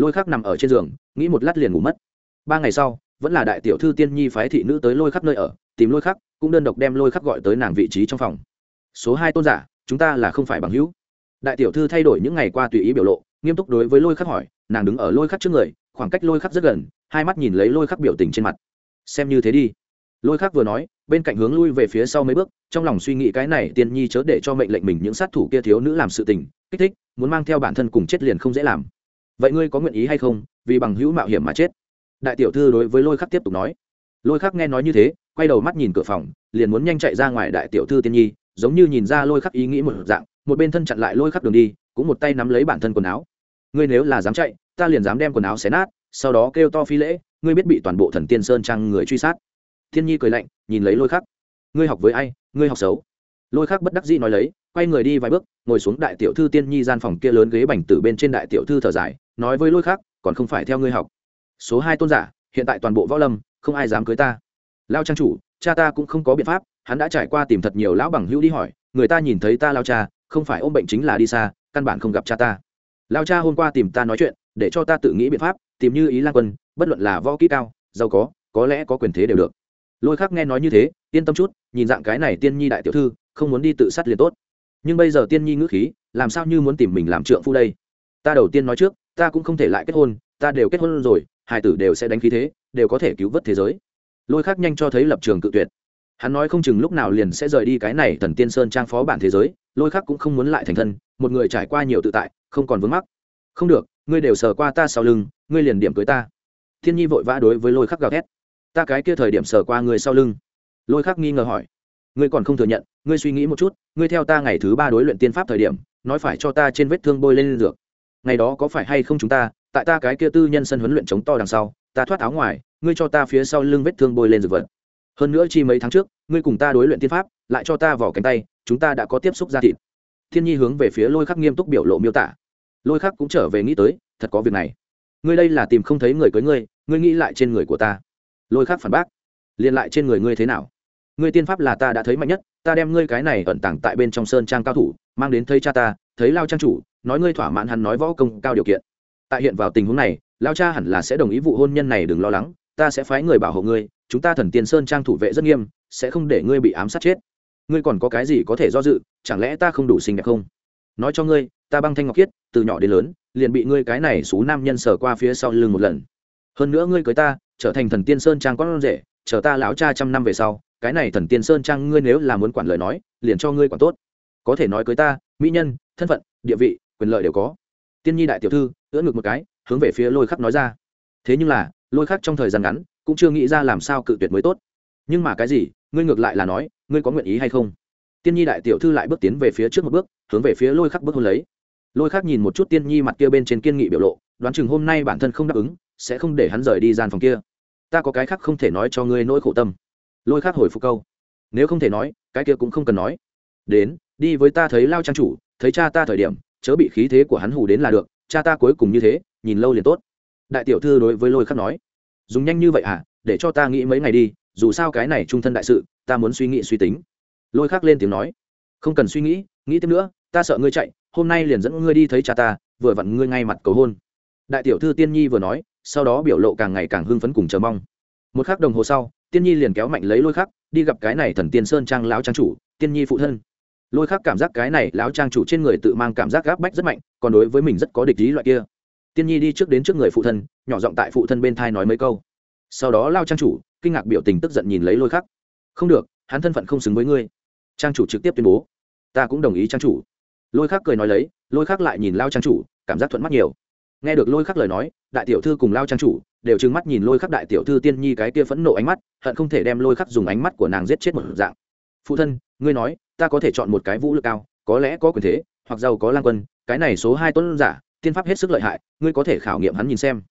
lôi khắc nằm ở trên giường, nghĩ một lát liền ngủ mất. Ba ngày sau, vẫn là đại tiểu thư tiên nhi phái thị nữ tới lôi khắc nơi ở, tìm lôi khắc, cũng đơn độc đem lôi khắc gọi tới nàng vị trí trong phòng. Số hai tôn giả, chúng ta là không phải bằng hữu. Đại tiểu thư thay đổi những ngày qua tùy ý biểu lộ, nghiêm túc đối với lôi khắc hỏi, nàng đứng ở lôi khắc trước người, khoảng cách lôi khắc rất gần, hai mắt nhìn lấy lôi khắc biểu tình trên mặt. Xem như thế đi. Lôi khắc vừa nói, bên cạnh hướng lui về phía sau mấy bước, trong lòng suy nghĩ cái này tiên nhi chớ để cho mệnh lệnh mình những sát thủ kia thiếu nữ làm sự tình, kích thích, muốn mang theo bản thân cùng chết liền không dễ làm vậy ngươi có nguyện ý hay không? Vì bằng hữu mạo hiểm mà chết. Đại tiểu thư đối với lôi khắc tiếp tục nói. Lôi khắc nghe nói như thế, quay đầu mắt nhìn cửa phòng, liền muốn nhanh chạy ra ngoài đại tiểu thư tiên nhi, giống như nhìn ra lôi khắc ý nghĩ một dạng, một bên thân chặn lại lôi khắc đường đi, cũng một tay nắm lấy bản thân quần áo. Ngươi nếu là dám chạy, ta liền dám đem quần áo xé nát, sau đó kêu to phi lễ, ngươi biết bị toàn bộ thần tiên sơn trang người truy sát. Thiên nhi cười lạnh, nhìn lấy lôi khắc. Ngươi học với ai? Ngươi học xấu. Lôi khắc bất đắc dĩ nói lấy, quay người đi vài bước, ngồi xuống đại tiểu thư tiên nhi gian phòng kia lớn ghế bành từ bên trên đại tiểu thư thở dài nói với lôi khắc, còn không phải theo ngươi học. Số hai tôn giả, hiện tại toàn bộ võ lâm, không ai dám cưới ta. Lao trang chủ, cha ta cũng không có biện pháp, hắn đã trải qua tìm thật nhiều lão bằng hữu đi hỏi, người ta nhìn thấy ta lao cha, không phải ôm bệnh chính là đi xa, căn bản không gặp cha ta. Lao cha hôm qua tìm ta nói chuyện, để cho ta tự nghĩ biện pháp, tìm như ý lan quân, bất luận là võ kỹ cao, giàu có có lẽ có quyền thế đều được. Lôi khắc nghe nói như thế, yên tâm chút, nhìn dạng cái này tiên nhi đại tiểu thư, không muốn đi tự sát liền tốt. Nhưng bây giờ tiên nhi ngữ khí, làm sao như muốn tìm mình làm trượng phu đây? Ta đầu tiên nói trước ta cũng không thể lại kết hôn, ta đều kết hôn rồi hải tử đều sẽ đánh khí thế, đều có thể cứu vớt thế giới. Lôi khác nhanh cho thấy lập trường cự tuyệt. Hắn nói không chừng lúc nào liền sẽ rời đi cái này thần tiên sơn trang phó bản thế giới, lôi khác cũng không muốn lại thành thân, một người trải qua nhiều tự tại, không còn vướng mắc. Không được, ngươi đều sờ qua ta sau lưng, ngươi liền điểm cưới ta. Thiên nhi vội vã đối với lôi khắc gào thét. Ta cái kia thời điểm sờ qua người sau lưng. Lôi khắc nghi ngờ hỏi. Ngươi còn không thừa nhận, ngươi suy nghĩ một chút, ngươi theo ta ngày thứ ba đối luyện tiên pháp thời điểm, nói phải cho ta trên vết thương bôi lên dược ngày đó có phải hay không chúng ta, tại ta cái kia tư nhân sân huấn luyện chống to đằng sau, ta thoát áo ngoài, ngươi cho ta phía sau lưng vết thương bôi lên dược vật. Hơn nữa chi mấy tháng trước, ngươi cùng ta đối luyện tiên pháp, lại cho ta vỏ cánh tay, chúng ta đã có tiếp xúc ra thịt. Thiên nhi hướng về phía lôi khắc nghiêm túc biểu lộ miêu tả. Lôi khắc cũng trở về nghĩ tới, thật có việc này. Ngươi đây là tìm không thấy người cưới ngươi ngươi nghĩ lại trên người của ta. Lôi khắc phản bác. Liền lại trên người ngươi thế nào? Ngươi tiên pháp là ta đã thấy mạnh nhất, ta đem ngươi cái này ẩn tàng tại bên trong sơn trang cao thủ, mang đến thấy cha ta, thấy lao trang chủ nói ngươi thỏa mãn hắn nói võ công cao điều kiện. Tại hiện vào tình huống này, lao cha hẳn là sẽ đồng ý vụ hôn nhân này đừng lo lắng, ta sẽ phái người bảo hộ ngươi, chúng ta thần tiên sơn trang thủ vệ rất nghiêm, sẽ không để ngươi bị ám sát chết. Ngươi còn có cái gì có thể do dự, chẳng lẽ ta không đủ xinh đẹp không? Nói cho ngươi, ta băng thanh ngọc khiết, từ nhỏ đến lớn, liền bị ngươi cái này xú nam nhân sờ qua phía sau lưng một lần. Hơn nữa ngươi cưới ta, trở thành thần tiên sơn trang con rể, chờ ta lão cha trăm năm về sau, cái này thần tiên sơn trang ngươi nếu là muốn quản lời nói, liền cho ngươi quản tốt. Có thể nói cưới ta, mỹ nhân, thân phận, địa vị quyền lợi đều có. Tiên nhi đại tiểu thư, ưỡn ngực một cái, hướng về phía lôi khắc nói ra. Thế nhưng là, lôi khắc trong thời gian ngắn, cũng chưa nghĩ ra làm sao cự tuyệt mới tốt. Nhưng mà cái gì, ngươi ngược lại là nói, ngươi có nguyện ý hay không? Tiên nhi đại tiểu thư lại bước tiến về phía trước một bước, hướng về phía lôi khắc bước hôn lấy. Lôi khắc nhìn một chút tiên nhi mặt kia bên trên kiên nghị biểu lộ, đoán chừng hôm nay bản thân không đáp ứng, sẽ không để hắn rời đi gian phòng kia. Ta có cái khác không thể nói cho ngươi nỗi khổ tâm. Lôi khắc hồi phục câu. Nếu không thể nói, cái kia cũng không cần nói. Đến, đi với ta thấy lao trang chủ, thấy cha ta thời điểm chớ bị khí thế của hắn hù đến là được, cha ta cuối cùng như thế, nhìn lâu liền tốt. Đại tiểu thư đối với lôi khắc nói. Dùng nhanh như vậy à để cho ta nghĩ mấy ngày đi, dù sao cái này trung thân đại sự, ta muốn suy nghĩ suy tính. Lôi khắc lên tiếng nói. Không cần suy nghĩ nghĩ tiếp nữa, ta sợ ngươi chạy, hôm nay liền dẫn ngươi đi thấy cha ta, vừa vặn ngươi ngay mặt cầu hôn. Đại tiểu thư tiên nhi vừa nói, sau đó biểu lộ càng ngày càng hưng phấn cùng chờ mong. Một khắc đồng hồ sau, tiên nhi liền kéo mạnh lấy lôi khắc, đi gặp cái này thần tiên sơn trang lão trang chủ, tiên nhi phụ thân lôi khắc cảm giác cái này lão trang chủ trên người tự mang cảm giác gáp bách rất mạnh, còn đối với mình rất có địch ý loại kia. Tiên nhi đi trước đến trước người phụ thân, nhỏ giọng tại phụ thân bên thai nói mấy câu. Sau đó lao trang chủ, kinh ngạc biểu tình tức giận nhìn lấy lôi khắc. Không được, hắn thân phận không xứng với ngươi. Trang chủ trực tiếp tuyên bố. Ta cũng đồng ý trang chủ. Lôi khắc cười nói lấy, lôi khắc lại nhìn lao trang chủ, cảm giác thuận mắt nhiều. Nghe được lôi khắc lời nói, đại tiểu thư cùng lao trang chủ đều trừng mắt nhìn lôi khắc đại tiểu thư tiên nhi cái kia phẫn nộ ánh mắt, hận không thể đem lôi khắc dùng ánh mắt của nàng giết chết một dạng. Phụ thân ngươi nói, ta có thể chọn một cái vũ lực cao, có lẽ có quyền thế, hoặc giàu có lang quân, cái này số hai tuấn giả, tiên pháp hết sức lợi hại, ngươi có thể khảo nghiệm hắn nhìn xem.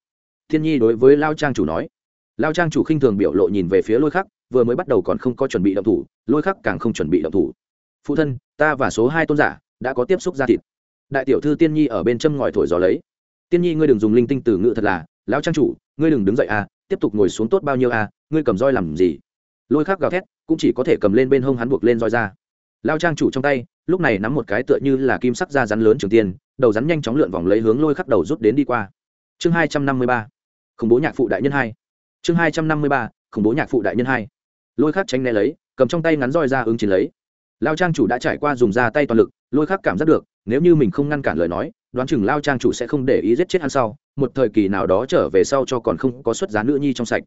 Thiên nhi đối với lao trang chủ nói. Lao trang chủ khinh thường biểu lộ nhìn về phía lôi khắc, vừa mới bắt đầu còn không có chuẩn bị động thủ, lôi khắc càng không chuẩn bị động thủ. Phụ thân, ta và số hai tôn giả đã có tiếp xúc ra thịt. Đại tiểu thư tiên nhi ở bên châm ngòi thổi gió lấy. Tiên nhi ngươi đừng dùng linh tinh từ ngữ thật là lão trang chủ, ngươi đừng đứng dậy à tiếp tục ngồi xuống tốt bao nhiêu à ngươi cầm roi làm gì? Lôi khắc gào thét, cũng chỉ có thể cầm lên bên hông hắn buộc lên roi ra. Lao trang chủ trong tay, lúc này nắm một cái tựa như là kim sắc da rắn lớn trường tiên, đầu rắn nhanh chóng lượn vòng lấy hướng lôi khắc đầu rút đến đi qua. Chương hai trăm năm mươi ba, khủng bố nhạc phụ đại nhân hai. Chương hai trăm năm mươi ba, khủng bố nhạc phụ đại nhân hai. Lôi khắc tránh né lấy, cầm trong tay ngắn roi ra ứng chiến lấy. Lao trang chủ đã trải qua dùng ra tay toàn lực, lôi khắc cảm giác được, nếu như mình không ngăn cản lời nói, đoán chừng lao trang chủ sẽ không để ý giết chết hắn sau, một thời kỳ nào đó trở về sau cho còn không có xuất giá nữ nhi trong sạch.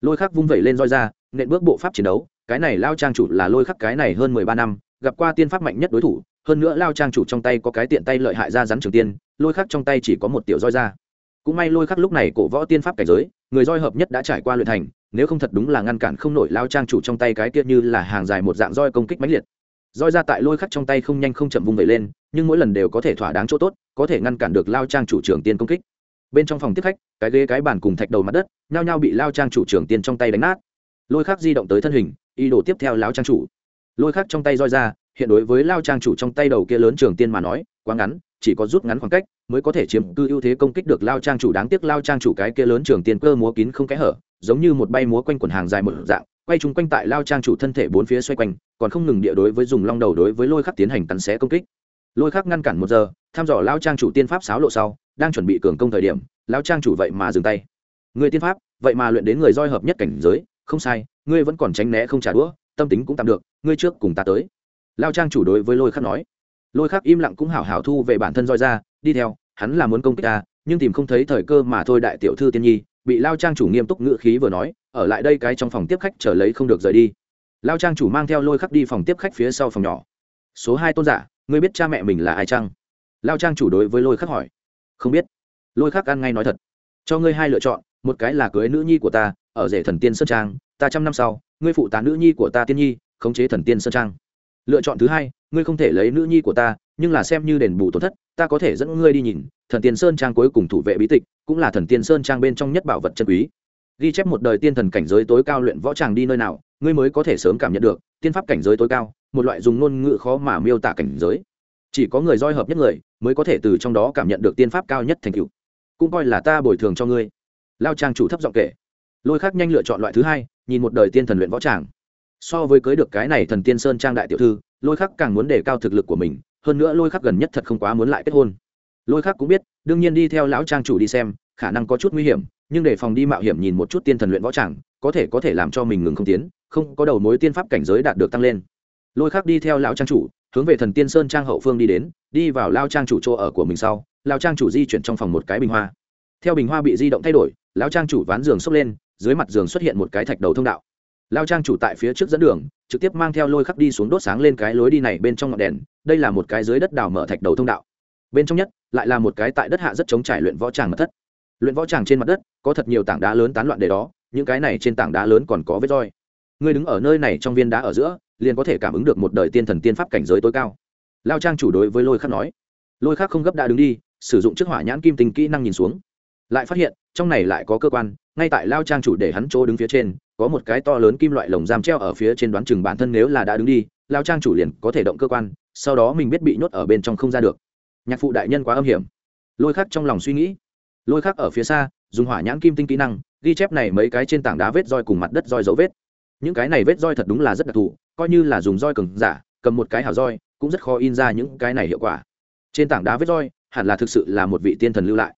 Lôi khắc vung vẩy lên roi ra nện bước bộ pháp chiến đấu, cái này lao trang chủ là lôi khắc cái này hơn mười ba năm, gặp qua tiên pháp mạnh nhất đối thủ, hơn nữa lao trang chủ trong tay có cái tiện tay lợi hại ra rắn trường tiên, lôi khắc trong tay chỉ có một tiểu roi ra. Cũng may lôi khắc lúc này cổ võ tiên pháp cảnh giới, người roi hợp nhất đã trải qua luyện thành, nếu không thật đúng là ngăn cản không nổi lao trang chủ trong tay cái kia như là hàng dài một dạng roi công kích mãnh liệt. Roi ra tại lôi khắc trong tay không nhanh không chậm vung vẩy lên, nhưng mỗi lần đều có thể thỏa đáng chỗ tốt, có thể ngăn cản được lao trang chủ trường tiên công kích. Bên trong phòng tiếp khách, cái ghế cái bàn cùng thạch đầu mặt đất, nhao nhao bị lao trang chủ trường tiên trong tay đánh nát lôi khắc di động tới thân hình, ý đồ tiếp theo lao trang chủ. Lôi khắc trong tay roi ra, hiện đối với lao trang chủ trong tay đầu kia lớn trường tiên mà nói, quá ngắn, chỉ có rút ngắn khoảng cách mới có thể chiếm cư ưu thế công kích được lao trang chủ. Đáng tiếc lao trang chủ cái kia lớn trường tiên cơ múa kín không kẽ hở, giống như một bay múa quanh quần hàng dài một dạng, quay chung quanh tại lao trang chủ thân thể bốn phía xoay quanh, còn không ngừng địa đối với dùng long đầu đối với lôi khắc tiến hành cắn xé công kích. Lôi khắc ngăn cản một giờ, thăm dò lao trang chủ tiên pháp sáo lộ sau, đang chuẩn bị cường công thời điểm lao trang chủ vậy mà dừng tay. Người tiên pháp, vậy mà luyện đến người roi hợp nhất cảnh giới không sai, ngươi vẫn còn tránh né không trả đũa, tâm tính cũng tạm được, ngươi trước cùng ta tới. Lao trang chủ đối với lôi khắc nói. Lôi khắc im lặng cũng hảo hảo thu về bản thân roi ra, đi theo, hắn là muốn công kích ta, nhưng tìm không thấy thời cơ mà thôi đại tiểu thư tiên nhi, bị lao trang chủ nghiêm túc ngữ khí vừa nói, ở lại đây cái trong phòng tiếp khách trở lấy không được rời đi. Lao trang chủ mang theo lôi khắc đi phòng tiếp khách phía sau phòng nhỏ. Số hai tôn giả, ngươi biết cha mẹ mình là ai chăng? Lao trang chủ đối với lôi khắc hỏi. Không biết. Lôi khắc ăn ngay nói thật. Cho ngươi hai lựa chọn, một cái là cưới nữ nhi của ta ở rể thần tiên sơn trang, ta trăm năm sau, ngươi phụ tá nữ nhi của ta tiên nhi, khống chế thần tiên sơn trang. Lựa chọn thứ hai, ngươi không thể lấy nữ nhi của ta, nhưng là xem như đền bù tổn thất, ta có thể dẫn ngươi đi nhìn, thần tiên sơn trang cuối cùng thủ vệ bí tịch, cũng là thần tiên sơn trang bên trong nhất bảo vật chân quý. Ghi chép một đời tiên thần cảnh giới tối cao luyện võ tràng đi nơi nào, ngươi mới có thể sớm cảm nhận được, tiên pháp cảnh giới tối cao, một loại dùng ngôn ngữ khó mà miêu tả cảnh giới. Chỉ có người roi hợp nhất người, mới có thể từ trong đó cảm nhận được tiên pháp cao nhất thành cựu cũng coi là ta bồi thường cho ngươi. Lao trang chủ thấp giọng kể lôi khác nhanh lựa chọn loại thứ hai, nhìn một đời tiên thần luyện võ tràng. So với cưới được cái này thần tiên sơn trang đại tiểu thư, lôi khắc càng muốn đề cao thực lực của mình, hơn nữa lôi khắc gần nhất thật không quá muốn lại kết hôn. Lôi khắc cũng biết, đương nhiên đi theo lão trang chủ đi xem, khả năng có chút nguy hiểm, nhưng để phòng đi mạo hiểm nhìn một chút tiên thần luyện võ tràng, có thể có thể làm cho mình ngừng không tiến, không có đầu mối tiên pháp cảnh giới đạt được tăng lên. Lôi khắc đi theo lão trang chủ, hướng về thần tiên sơn trang hậu phương đi đến, đi vào lao trang chủ chỗ ở của mình sau lao trang chủ di chuyển trong phòng một cái bình hoa. Theo bình hoa bị di động thay đổi, lão trang chủ ván giường xốc lên dưới mặt giường xuất hiện một cái thạch đầu thông đạo. Lao trang chủ tại phía trước dẫn đường, trực tiếp mang theo lôi khắc đi xuống đốt sáng lên cái lối đi này bên trong ngọn đèn, đây là một cái dưới đất đào mở thạch đầu thông đạo. Bên trong nhất, lại là một cái tại đất hạ rất chống trải luyện võ tràng mật thất. Luyện võ tràng trên mặt đất, có thật nhiều tảng đá lớn tán loạn để đó, những cái này trên tảng đá lớn còn có vết roi. Ngươi đứng ở nơi này trong viên đá ở giữa, liền có thể cảm ứng được một đời tiên thần tiên pháp cảnh giới tối cao. Lao trang chủ đối với lôi khắc nói. Lôi khắc không gấp đã đứng đi, sử dụng chiếc hỏa nhãn kim tình kỹ năng nhìn xuống lại phát hiện, trong này lại có cơ quan, ngay tại lao trang chủ để hắn chỗ đứng phía trên, có một cái to lớn kim loại lồng giam treo ở phía trên đoán chừng bản thân nếu là đã đứng đi, lao trang chủ liền có thể động cơ quan, sau đó mình biết bị nhốt ở bên trong không ra được. Nhạc phụ đại nhân quá âm hiểm. Lôi khắc trong lòng suy nghĩ. Lôi khắc ở phía xa, dùng hỏa nhãn kim tinh kỹ năng, ghi chép này mấy cái trên tảng đá vết roi cùng mặt đất roi dấu vết. Những cái này vết roi thật đúng là rất đặc thù, coi như là dùng roi cừng giả, cầm một cái hảo roi, cũng rất khó in ra những cái này hiệu quả. Trên tảng đá vết roi, hẳn là thực sự là một vị tiên thần lưu lại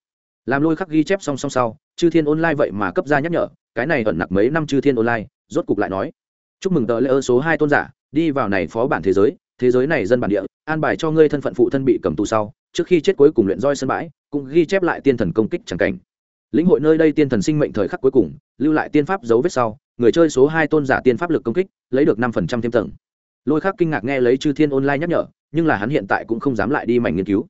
làm lôi khắc ghi chép song song sau, chư thiên online vậy mà cấp ra nhắc nhở, cái này ẩn nặc mấy năm chư thiên online, rốt cục lại nói. Chúc mừng tờ lễ ơ số hai tôn giả, đi vào này phó bản thế giới thế giới này dân bản địa, an bài cho ngươi thân phận phụ thân bị cầm tù sau, trước khi chết cuối cùng luyện roi sân bãi, cũng ghi chép lại tiên thần công kích chẳng cảnh. Lĩnh hội nơi đây tiên thần sinh mệnh thời khắc cuối cùng, lưu lại tiên pháp dấu vết sau, người chơi số hai tôn giả tiên pháp lực công kích, lấy được năm phần trăm thêm tầng. Lôi khắc kinh ngạc nghe lấy chư thiên online nhắc nhở, nhưng là hắn hiện tại cũng không dám lại đi mảnh nghiên cứu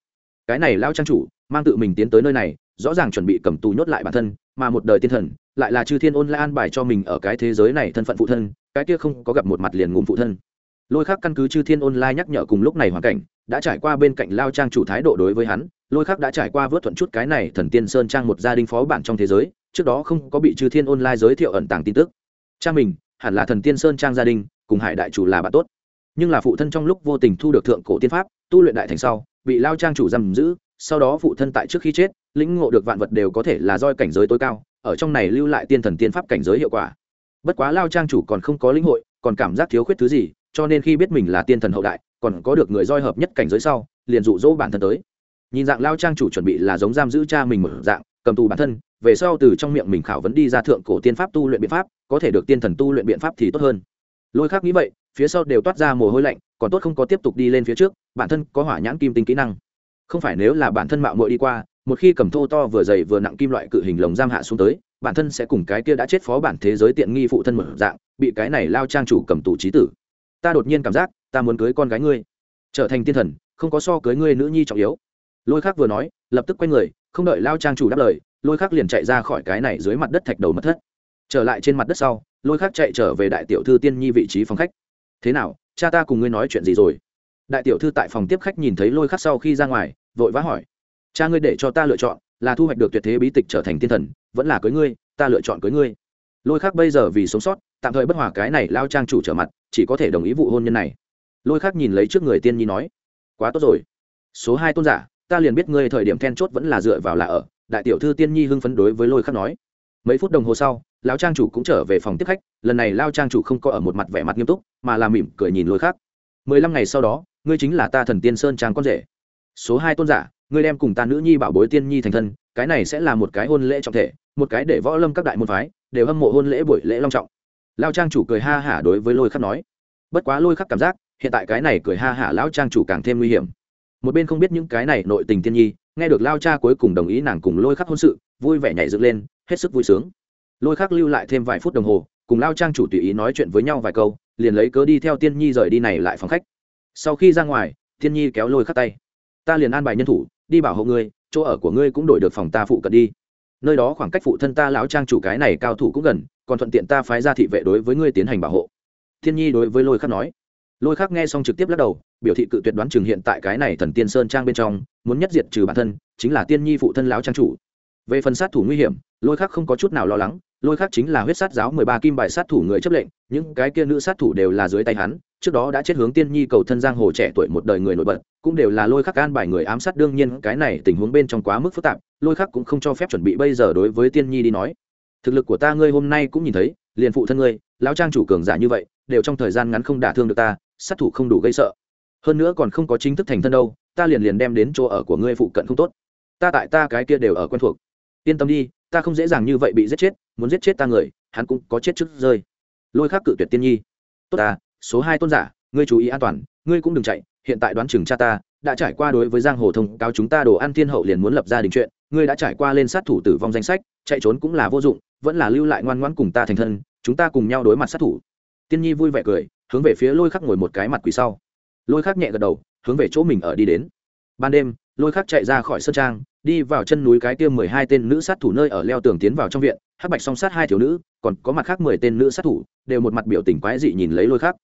cái này lao trang chủ mang tự mình tiến tới nơi này, rõ ràng chuẩn bị cầm tù nhốt lại bản thân, mà một đời tiên thần lại là chư thiên ôn lại an bài cho mình ở cái thế giới này thân phận phụ thân, cái kia không có gặp một mặt liền ngụm phụ thân. Lôi khác căn cứ chư thiên online nhắc nhở cùng lúc này hoàn cảnh, đã trải qua bên cạnh lao trang chủ thái độ đối với hắn, lôi khác đã trải qua vớt thuận chút cái này thần tiên sơn trang một gia đình phó bản trong thế giới, trước đó không có bị chư thiên online giới thiệu ẩn tàng tin tức. Cha mình, hẳn là thần tiên sơn trang gia đình, cùng hải đại chủ là bạn tốt. Nhưng là phụ thân trong lúc vô tình thu được thượng cổ tiên pháp, tu luyện đại thành sau bị lao trang chủ giam giữ, sau đó phụ thân tại trước khi chết, lĩnh ngộ được vạn vật đều có thể là roi cảnh giới tối cao, ở trong này lưu lại tiên thần tiên pháp cảnh giới hiệu quả. Bất quá lao trang chủ còn không có lĩnh hội, còn cảm giác thiếu khuyết thứ gì, cho nên khi biết mình là tiên thần hậu đại, còn có được người roi hợp nhất cảnh giới sau, liền dụ dỗ bản thân tới. Nhìn dạng lao trang chủ chuẩn bị là giống giam giữ cha mình một dạng, cầm tù bản thân, về sau từ trong miệng mình khảo vấn đi ra thượng cổ tiên pháp tu luyện biện pháp, có thể được tiên thần tu luyện biện pháp thì tốt hơn. Lôi khác nghĩ vậy, phía sau đều toát ra mồ hôi lạnh, còn tốt không có tiếp tục đi lên phía trước bản thân có hỏa nhãn kim tinh kỹ năng. Không phải nếu là bản thân mạo muội đi qua, một khi cầm thô to vừa dày vừa nặng kim loại cự hình lồng giam hạ xuống tới, bản thân sẽ cùng cái kia đã chết phó bản thế giới tiện nghi phụ thân một dạng, bị cái này lao trang chủ cầm tù trí tử. Ta đột nhiên cảm giác, ta muốn cưới con gái ngươi. Trở thành tiên thần, không có so cưới ngươi nữ nhi trọng yếu. Lôi khắc vừa nói, lập tức quay người, không đợi lao trang chủ đáp lời, lôi khắc liền chạy ra khỏi cái này dưới mặt đất thạch đầu mất thất. Trở lại trên mặt đất sau, lôi khắc chạy trở về đại tiểu thư tiên nhi vị trí phòng khách. Thế nào, cha ta cùng ngươi nói chuyện gì rồi? Đại tiểu thư tại phòng tiếp khách nhìn thấy lôi khắc sau khi ra ngoài, vội vã hỏi. Cha ngươi để cho ta lựa chọn, là thu hoạch được tuyệt thế bí tịch trở thành tiên thần, vẫn là cưới ngươi, ta lựa chọn cưới ngươi. Lôi khắc bây giờ vì sống sót, tạm thời bất hòa cái này lao trang chủ trở mặt, chỉ có thể đồng ý vụ hôn nhân này. Lôi khắc nhìn lấy trước người tiên nhi nói. Quá tốt rồi. Số hai tôn giả, ta liền biết ngươi thời điểm then chốt vẫn là dựa vào là ở. Đại tiểu thư tiên nhi hưng phấn đối với lôi khắc nói. Mấy phút đồng hồ sau, lão trang chủ cũng trở về phòng tiếp khách, lần này lao trang chủ không có ở một mặt vẻ mặt nghiêm túc, mà là mỉm cười nhìn lôi khắc. Mười lăm ngày sau đó ngươi chính là ta thần tiên sơn trang con rể. Số hai tôn giả, ngươi đem cùng ta nữ nhi bảo bối tiên nhi thành thân, cái này sẽ là một cái hôn lễ trọng thể, một cái để võ lâm các đại môn phái đều hâm mộ hôn lễ buổi lễ long trọng. Lao trang chủ cười ha hả đối với lôi khắc nói. Bất quá lôi khắc cảm giác, hiện tại cái này cười ha hả lão trang chủ càng thêm nguy hiểm. Một bên không biết những cái này nội tình tiên nhi, nghe được lao cha cuối cùng đồng ý nàng cùng lôi khắc hôn sự, vui vẻ nhảy dựng lên, hết sức vui sướng. Lôi khắc lưu lại thêm vài phút đồng hồ, cùng lao trang chủ tùy ý nói chuyện với nhau vài câu, liền lấy cớ đi theo tiên nhi rời đi này lại phòng khách sau khi ra ngoài, thiên nhi kéo lôi khắc tay. Ta liền an bài nhân thủ, đi bảo hộ ngươi, chỗ ở của ngươi cũng đổi được phòng ta phụ cận đi. Nơi đó khoảng cách phụ thân ta lão trang chủ cái này cao thủ cũng gần, còn thuận tiện ta phái ra thị vệ đối với ngươi tiến hành bảo hộ. Thiên nhi đối với lôi khắc nói. Lôi khắc nghe xong trực tiếp lắc đầu, biểu thị cự tuyệt đoán chừng hiện tại cái này thần tiên sơn trang bên trong, muốn nhất diệt trừ bản thân, chính là tiên nhi phụ thân lão trang chủ. Về phần sát thủ nguy hiểm lôi khắc không có chút nào lo lắng, lôi khắc chính là huyết sát giáo mười ba kim bài sát thủ người chấp lệnh, những cái kia nữ sát thủ đều là dưới tay hắn, trước đó đã chết hướng tiên nhi cầu thân giang hồ trẻ tuổi một đời người nổi bật, cũng đều là lôi khắc an bài người ám sát, đương nhiên cái này tình huống bên trong quá mức phức tạp, lôi khắc cũng không cho phép chuẩn bị bây giờ đối với tiên nhi đi nói. Thực lực của ta ngươi hôm nay cũng nhìn thấy, liền phụ thân ngươi, lão trang chủ cường giả như vậy, đều trong thời gian ngắn không đả thương được ta, sát thủ không đủ gây sợ. Hơn nữa còn không có chính thức thành thân đâu, ta liền liền đem đến chỗ ở của ngươi phụ cận không tốt. Ta tại ta cái kia đều ở quen thuộc. Yên tâm đi ta không dễ dàng như vậy bị giết chết, muốn giết chết ta người, hắn cũng có chết trước rơi. Lôi khắc cự tuyệt tiên nhi. Tốt ta, số hai tôn giả, ngươi chú ý an toàn, ngươi cũng đừng chạy, hiện tại đoán chừng cha ta đã trải qua đối với giang hồ thông cáo chúng ta đồ ăn thiên hậu liền muốn lập gia đình chuyện, ngươi đã trải qua lên sát thủ tử vong danh sách, chạy trốn cũng là vô dụng, vẫn là lưu lại ngoan ngoãn cùng ta thành thân, chúng ta cùng nhau đối mặt sát thủ. Tiên nhi vui vẻ cười, hướng về phía lôi khắc ngồi một cái mặt quỳ sau. Lôi khắc nhẹ gật đầu, hướng về chỗ mình ở đi đến. Ban đêm lôi khắc chạy ra khỏi sân trang, đi vào chân núi cái kia mười hai tên nữ sát thủ nơi ở leo tường tiến vào trong viện, hắc bạch song sát hai thiếu nữ, còn có mặt khác mười tên nữ sát thủ, đều một mặt biểu tình quái dị nhìn lấy lôi khắc.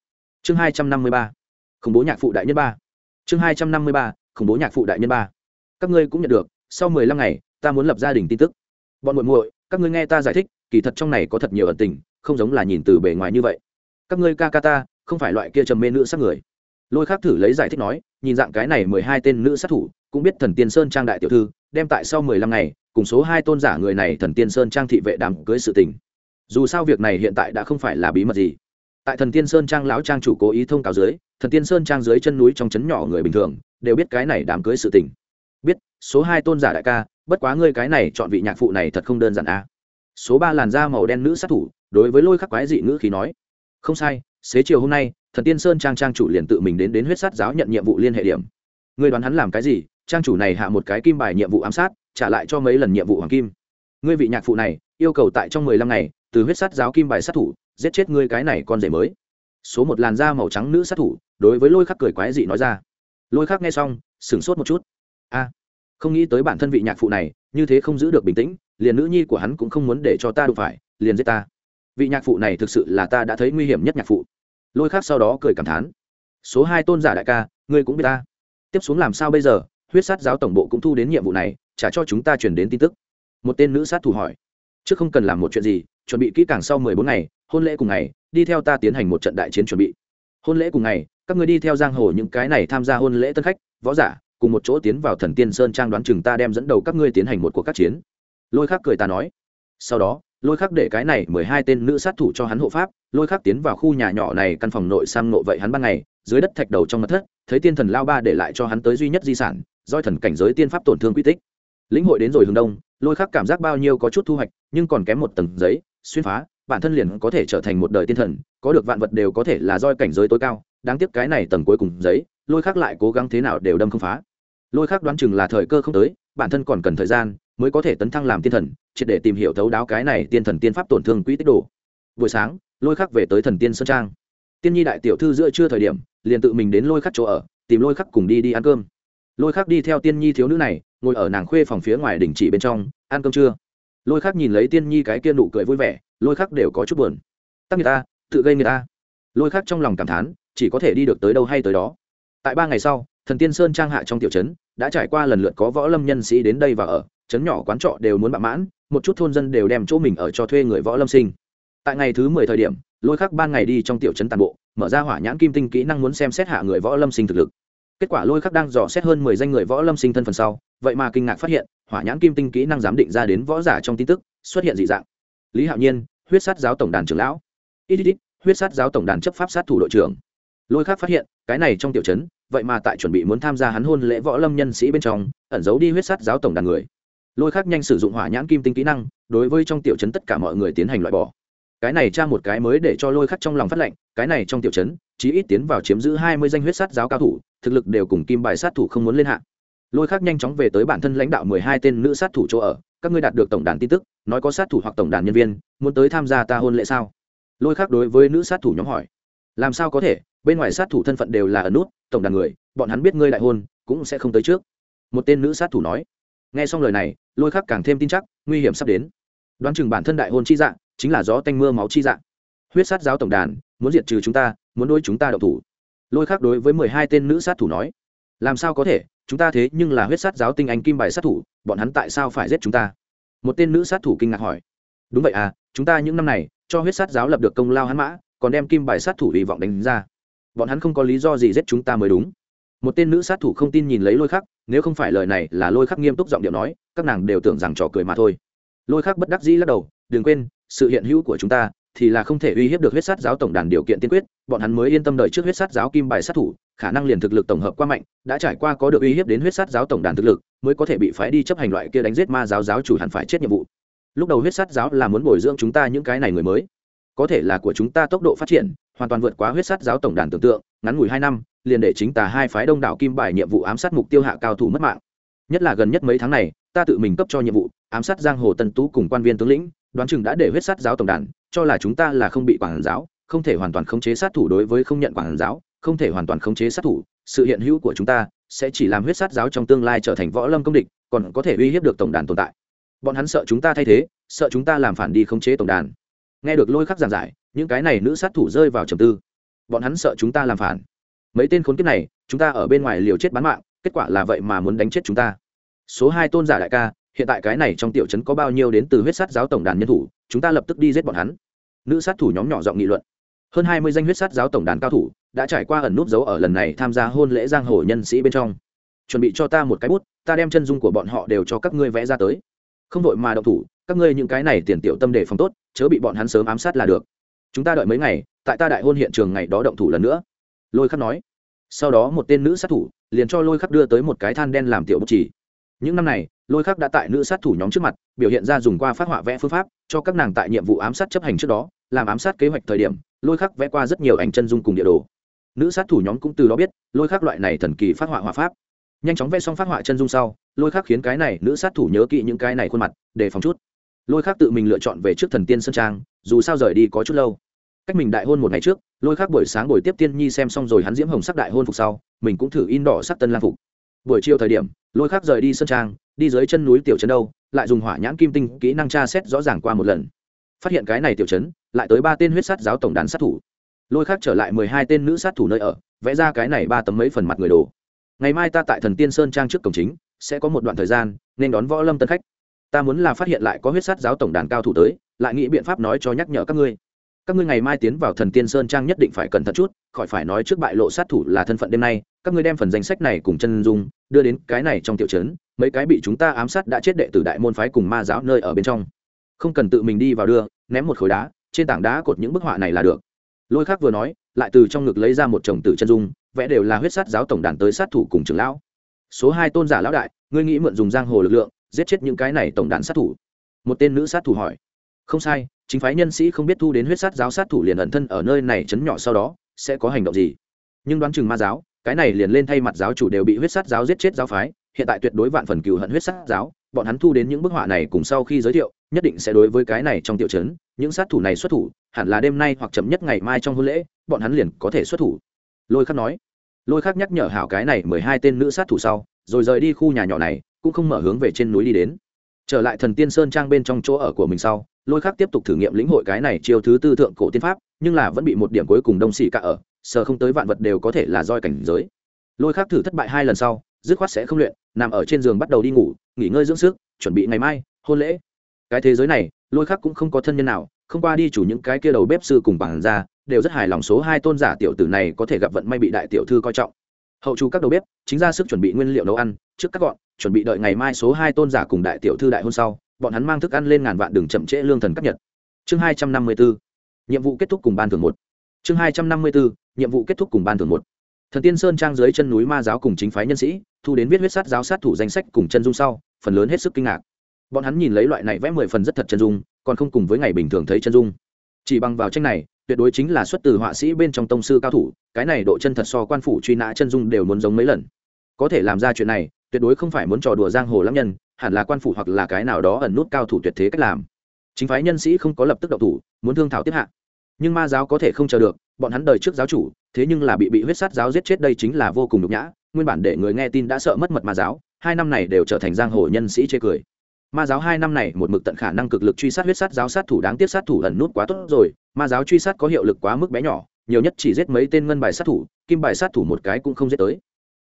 Chương hai trăm năm mươi ba, khủng bố nhạc phụ đại nhân ba. Chương hai trăm năm mươi ba, khủng bố nhạc phụ đại nhân ba. Các ngươi cũng nhận được, sau mười lăm ngày, ta muốn lập gia đình tin tức. Bọn muội muội, các ngươi nghe ta giải thích, kỳ thật trong này có thật nhiều ẩn tình, không giống là nhìn từ bề ngoài như vậy. Các ngươi ca ca ta, không phải loại kia trầm mê nữ sát người. Lôi khác thử lấy giải thích nói, nhìn dạng cái này mười hai tên nữ sát thủ cũng biết thần tiên sơn trang đại tiểu thư, đem tại sau mười lăm ngày, cùng số hai tôn giả người này thần tiên sơn trang thị vệ đàm cưới sự tình. Dù sao việc này hiện tại đã không phải là bí mật gì. Tại thần tiên sơn trang lão trang chủ cố ý thông cáo dưới, thần tiên sơn trang dưới chân núi trong trấn nhỏ người bình thường, đều biết cái này đám cưới sự tình. Biết, số hai tôn giả đại ca, bất quá ngươi cái này chọn vị nhạc phụ này thật không đơn giản a à. số ba làn da màu đen nữ sát thủ, đối với lôi khắc quái dị ngữ khí nói, không sai, xế chiều hôm nay, thần tiên sơn trang trang chủ liền tự mình đến đến huyết sát giáo nhận nhiệm vụ liên hệ điểm. Ngươi đoán hắn làm cái gì trang chủ này hạ một cái kim bài nhiệm vụ ám sát, trả lại cho mấy lần nhiệm vụ hoàng kim. Ngươi vị nhạc phụ này, yêu cầu tại trong mười lăm ngày, từ huyết sát giáo kim bài sát thủ, giết chết ngươi cái này con rể mới. Số một làn da màu trắng nữ sát thủ, đối với lôi khắc cười quái dị nói ra. Lôi khắc nghe xong, sửng sốt một chút. A, không nghĩ tới bản thân vị nhạc phụ này, như thế không giữ được bình tĩnh, liền nữ nhi của hắn cũng không muốn để cho ta đụng phải, liền giết ta. Vị nhạc phụ này thực sự là ta đã thấy nguy hiểm nhất nhạc phụ. Lôi khắc sau đó cười cảm thán. Số hai tôn giả đại ca, ngươi cũng biết ta. Tiếp xuống làm sao bây giờ? Huyết sát giáo tổng bộ cũng thu đến nhiệm vụ này, trả cho chúng ta chuyển đến tin tức. Một tên nữ sát thủ hỏi. Trước không cần làm một chuyện gì, chuẩn bị kỹ càng sau mười bốn ngày, hôn lễ cùng ngày, đi theo ta tiến hành một trận đại chiến chuẩn bị. Hôn lễ cùng ngày, các người đi theo giang hồ những cái này tham gia hôn lễ tân khách, võ giả, cùng một chỗ tiến vào thần tiên sơn trang đoán chừng ta đem dẫn đầu các ngươi tiến hành một cuộc các chiến. Lôi khắc cười ta nói. Sau đó, lôi khắc để cái này mười hai tên nữ sát thủ cho hắn hộ pháp, lôi khắc tiến vào khu nhà nhỏ này căn phòng nội sang nộ vậy hắn ban ngày, dưới đất thạch đầu trong mặt thất, thấy tiên thần lao ba để lại cho hắn tới duy nhất di sản doi thần cảnh giới tiên pháp tổn thương quy tích. Lĩnh hội đến rồi hướng đông, lôi khắc cảm giác bao nhiêu có chút thu hoạch, nhưng còn kém một tầng giấy, xuyên phá, bản thân liền có thể trở thành một đời tiên thần, có được vạn vật đều có thể là doi cảnh giới tối cao. Đáng tiếc cái này tầng cuối cùng giấy, lôi khắc lại cố gắng thế nào đều đâm không phá. Lôi khắc đoán chừng là thời cơ không tới, bản thân còn cần thời gian mới có thể tấn thăng làm tiên thần, triệt để tìm hiểu thấu đáo cái này tiên thần tiên pháp tổn thương quỹ tích đồ. Buổi sáng, lôi khắc về tới thần tiên sơn trang. Tiên nhi đại tiểu thư giữa trưa thời điểm, liền tự mình đến lôi khắc chỗ ở, tìm lôi khắc cùng đi đi ăn cơm lôi khắc đi theo tiên nhi thiếu nữ này, ngồi ở nàng khuê phòng phía ngoài đình chỉ bên trong, ăn cơm trưa. Lôi khắc nhìn lấy tiên nhi cái kia nụ cười vui vẻ, lôi khắc đều có chút buồn. Tắc người ta, tự gây người ta. Lôi khắc trong lòng cảm thán, chỉ có thể đi được tới đâu hay tới đó. Tại ba ngày sau, thần tiên sơn trang hạ trong tiểu trấn, đã trải qua lần lượt có võ lâm nhân sĩ đến đây và ở, trấn nhỏ quán trọ đều muốn bạ mãn, một chút thôn dân đều đem chỗ mình ở cho thuê người võ lâm sinh. Tại ngày thứ mười thời điểm, lôi khắc ban ngày đi trong tiểu trấn tàn bộ, mở ra hỏa nhãn kim tinh kỹ năng muốn xem xét hạ người võ lâm sinh thực lực kết quả lôi khắc đang dò xét hơn mười danh người võ lâm sinh thân phần sau vậy mà kinh ngạc phát hiện hỏa nhãn kim tinh kỹ năng giám định ra đến võ giả trong tin tức xuất hiện dị dạng. Lý hạo nhiên huyết sát giáo tổng đàn trưởng lão. Ít ít huyết sát giáo tổng đàn chấp pháp sát thủ đội trưởng. Lôi khắc phát hiện cái này trong tiểu chấn, vậy mà tại chuẩn bị muốn tham gia hắn hôn lễ võ lâm nhân sĩ bên trong ẩn giấu đi huyết sát giáo tổng đàn người. Lôi khắc nhanh sử dụng hỏa nhãn kim tinh kỹ năng đối với trong tiểu chấn tất cả mọi người tiến hành loại bỏ. Cái này tra một cái mới để cho lôi khắc trong lòng phát lệnh cái này trong tiểu chấn chí ít tiến vào chiếm giữ hai mươi danh huyết sát giáo cao thủ thực lực đều cùng kim bài sát thủ không muốn lên hạng lôi khắc nhanh chóng về tới bản thân lãnh đạo mười hai tên nữ sát thủ chỗ ở, các ngươi đạt được tổng đàn tin tức, nói có sát thủ hoặc tổng đàn nhân viên, muốn tới tham gia ta hôn lễ sao? Lôi khắc đối với nữ sát thủ nhóm hỏi. Làm sao có thể, bên ngoài sát thủ thân phận đều là ở nút, tổng đàn người, bọn hắn biết ngươi đại hôn, cũng sẽ không tới trước. Một tên nữ sát thủ nói. Nghe xong lời này, lôi khắc càng thêm tin chắc, nguy hiểm sắp đến. Đoán chừng bản thân đại hôn chi dạng chính là gió tanh mưa máu chi dạng huyết sát giáo tổng đàn, muốn diệt trừ chúng ta, muốn đôi chúng ta đậu thủ lôi khác đối với mười hai tên nữ sát thủ nói, làm sao có thể? Chúng ta thế nhưng là huyết sát giáo tinh anh kim bài sát thủ, bọn hắn tại sao phải giết chúng ta? Một tên nữ sát thủ kinh ngạc hỏi, đúng vậy à chúng ta những năm này, cho huyết sát giáo lập được công lao hắn mã, còn đem kim bài sát thủ hy vọng đánh ra. Bọn hắn không có lý do gì giết chúng ta mới đúng. Một tên nữ sát thủ không tin nhìn lấy lôi khắc, nếu không phải lời này là lôi khắc nghiêm túc giọng điệu nói, các nàng đều tưởng rằng trò cười mà thôi. Lôi khắc bất đắc dĩ lắc đầu, đừng quên, sự hiện hữu của chúng ta thì là không thể uy hiếp được huyết sát giáo tổng đàn điều kiện tiên quyết, bọn hắn mới yên tâm đợi trước huyết sát giáo kim bài sát thủ, khả năng liền thực lực tổng hợp qua mạnh, đã trải qua có được uy hiếp đến huyết sát giáo tổng đàn thực lực, mới có thể bị phái đi chấp hành loại kia đánh giết ma giáo giáo chủ hẳn phải chết nhiệm vụ. Lúc đầu huyết sát giáo là muốn bồi dưỡng chúng ta những cái này người mới. Có thể là của chúng ta tốc độ phát triển, hoàn toàn vượt quá huyết sát giáo tổng đàn tưởng tượng, ngắn ngủi hai năm, liền để chính tà hai phái đông đảo kim bài nhiệm vụ ám sát mục tiêu hạ cao thủ mất mạng. Nhất là gần nhất mấy tháng này, ta tự mình cấp cho nhiệm vụ, ám sát giang hồ tân tú cùng quan viên tướng lĩnh đoán chừng đã để huyết sát giáo tổng đàn, cho là chúng ta là không bị quản giáo, không thể hoàn toàn khống chế sát thủ đối với không nhận quản giáo, không thể hoàn toàn khống chế sát thủ, sự hiện hữu của chúng ta sẽ chỉ làm huyết sát giáo trong tương lai trở thành võ lâm công địch, còn có thể uy hiếp được tổng đàn tồn tại. Bọn hắn sợ chúng ta thay thế, sợ chúng ta làm phản đi khống chế tổng đàn. Nghe được lôi khắc giảng giải, những cái này nữ sát thủ rơi vào trầm tư. Bọn hắn sợ chúng ta làm phản. Mấy tên khốn kiếp này, chúng ta ở bên ngoài liều chết bán mạng, kết quả là vậy mà muốn đánh chết chúng ta. Số hai tôn giả đại ca hiện tại cái này trong tiểu trấn có bao nhiêu đến từ huyết sát giáo tổng đàn nhân thủ, chúng ta lập tức đi giết bọn hắn. Nữ sát thủ nhóm nhỏ giọng nghị luận. Hơn hai mươi danh huyết sát giáo tổng đàn cao thủ đã trải qua ẩn nút dấu ở lần này tham gia hôn lễ giang hồ nhân sĩ bên trong. Chuẩn bị cho ta một cái bút, ta đem chân dung của bọn họ đều cho các ngươi vẽ ra tới. Không đội mà động thủ, các ngươi những cái này tiền tiểu tâm để phòng tốt, chớ bị bọn hắn sớm ám sát là được. Chúng ta đợi mấy ngày, tại ta đại hôn hiện trường ngày đó động thủ lần nữa. Lôi khắc nói. Sau đó một tên nữ sát thủ liền cho lôi khắc đưa tới một cái than đen làm tiểu bút chỉ. Những năm này lôi khắc đã tại nữ sát thủ nhóm trước mặt, biểu hiện ra dùng qua phát họa vẽ phương pháp, cho các nàng tại nhiệm vụ ám sát chấp hành trước đó, làm ám sát kế hoạch thời điểm, lôi khắc vẽ qua rất nhiều ảnh chân dung cùng địa đồ. Nữ sát thủ nhóm cũng từ đó biết, lôi khắc loại này thần kỳ phát họa họa pháp. Nhanh chóng vẽ xong phát họa chân dung sau, lôi khắc khiến cái này nữ sát thủ nhớ kỹ những cái này khuôn mặt, để phòng chút. Lôi khắc tự mình lựa chọn về trước thần tiên sơn trang, dù sao rời đi có chút lâu. Cách mình đại hôn một ngày trước, lôi khắc buổi sáng buổi tiếp tiên nhi xem xong rồi hắn diễm hồng sắc đại hôn phục sau, mình cũng thử in đỏ sắc tân lang phục. Buổi chiều thời điểm, lôi khắc rời đi sơn trang đi dưới chân núi tiểu trấn đâu, lại dùng hỏa nhãn kim tinh kỹ năng tra xét rõ ràng qua một lần. Phát hiện cái này tiểu trấn, lại tới ba tên huyết sát giáo tổng đàn sát thủ. Lôi khác trở lại mười hai tên nữ sát thủ nơi ở, vẽ ra cái này ba tấm mấy phần mặt người đồ. Ngày mai ta tại thần tiên sơn trang trước cổng chính, sẽ có một đoạn thời gian, nên đón võ lâm tân khách. Ta muốn là phát hiện lại có huyết sát giáo tổng đàn cao thủ tới, lại nghĩ biện pháp nói cho nhắc nhở các ngươi. Các ngươi ngày mai tiến vào thần tiên sơn trang nhất định phải cẩn thận chút, khỏi phải nói trước bại lộ sát thủ là thân phận đêm nay, các ngươi đem phần danh sách này cùng chân dung, đưa đến cái này trong tiểu trấn mấy cái bị chúng ta ám sát đã chết đệ tử đại môn phái cùng ma giáo nơi ở bên trong. Không cần tự mình đi vào đưa, ném một khối đá, trên tảng đá cột những bức họa này là được. Lôi khác vừa nói, lại từ trong ngực lấy ra một chồng tử chân dung, vẽ đều là huyết sát giáo tổng đàn tới sát thủ cùng trưởng lão. Số hai tôn giả lão đại, ngươi nghĩ mượn dùng giang hồ lực lượng, giết chết những cái này tổng đàn sát thủ? Một tên nữ sát thủ hỏi. Không sai, chính phái nhân sĩ không biết thu đến huyết sát giáo sát thủ liền ẩn thân ở nơi này chấn nhỏ sau đó, sẽ có hành động gì? Nhưng đoán chừng ma giáo, cái này liền lên thay mặt giáo chủ đều bị huyết sát giáo giết chết giáo phái hiện tại tuyệt đối vạn phần cừu hận huyết sát giáo, bọn hắn thu đến những bức họa này cùng sau khi giới thiệu, nhất định sẽ đối với cái này trong tiểu chấn những sát thủ này xuất thủ, hẳn là đêm nay hoặc chậm nhất ngày mai trong hôn lễ, bọn hắn liền có thể xuất thủ. Lôi khắc nói. Lôi khắc nhắc nhở hảo cái này mười hai tên nữ sát thủ sau, rồi rời đi khu nhà nhỏ này, cũng không mở hướng về trên núi đi đến. Trở lại thần tiên sơn trang bên trong chỗ ở của mình sau, lôi khắc tiếp tục thử nghiệm lĩnh hội cái này chiêu thứ tư thượng cổ tiên pháp, nhưng là vẫn bị một điểm cuối cùng đông xỉ cả ở sờ không tới vạn vật đều có thể là roi cảnh giới. Lôi khắc thử thất bại hai lần sau dứt khoát sẽ không luyện, nằm ở trên giường bắt đầu đi ngủ, nghỉ ngơi dưỡng sức, chuẩn bị ngày mai, hôn lễ. Cái thế giới này, lôi khắc cũng không có thân nhân nào, không qua đi chủ những cái kia đầu bếp sư cùng bản ra đều rất hài lòng số hai tôn giả tiểu tử này có thể gặp vận may bị đại tiểu thư coi trọng. Hậu chủ các đầu bếp, chính ra sức chuẩn bị nguyên liệu nấu ăn, trước các gọn, chuẩn bị đợi ngày mai số hai tôn giả cùng đại tiểu thư đại hôn sau, bọn hắn mang thức ăn lên ngàn vạn đường chậm trễ lương thần cấp nhật. Chương hai trăm năm mươi bốn nhiệm vụ kết thúc cùng ban thường một. Chương hai trăm năm mươi bốn nhiệm vụ kết thúc cùng ban thường một. Thần tiên sơn trang dưới chân núi ma giáo cùng chính phái nhân sĩ thu đến viết huyết sát giáo sát thủ danh sách cùng chân dung sau, phần lớn hết sức kinh ngạc. Bọn hắn nhìn lấy loại này vẽ mười phần rất thật chân dung, còn không cùng với ngày bình thường thấy chân dung. Chỉ bằng vào tranh này, tuyệt đối chính là xuất từ họa sĩ bên trong tông sư cao thủ, cái này độ chân thật so quan phủ truy nã chân dung đều muốn giống mấy lần. Có thể làm ra chuyện này, tuyệt đối không phải muốn trò đùa giang hồ lắm nhân, hẳn là quan phủ hoặc là cái nào đó ẩn nút cao thủ tuyệt thế cách làm. Chính phái nhân sĩ không có lập tức đậu thủ, muốn thương thảo tiếp hạ. Nhưng ma giáo có thể không chờ được, bọn hắn đời trước giáo chủ, thế nhưng là bị bị huyết sát giáo giết chết đây chính là vô cùng nhục nhã nguyên bản để người nghe tin đã sợ mất mật ma giáo, hai năm này đều trở thành giang hồ nhân sĩ chê cười. Ma giáo hai năm này một mực tận khả năng cực lực truy sát huyết sát giáo sát thủ đáng tiếc sát thủ ẩn nút quá tốt rồi, ma giáo truy sát có hiệu lực quá mức bé nhỏ, nhiều nhất chỉ giết mấy tên ngân bài sát thủ, kim bài sát thủ một cái cũng không giết tới.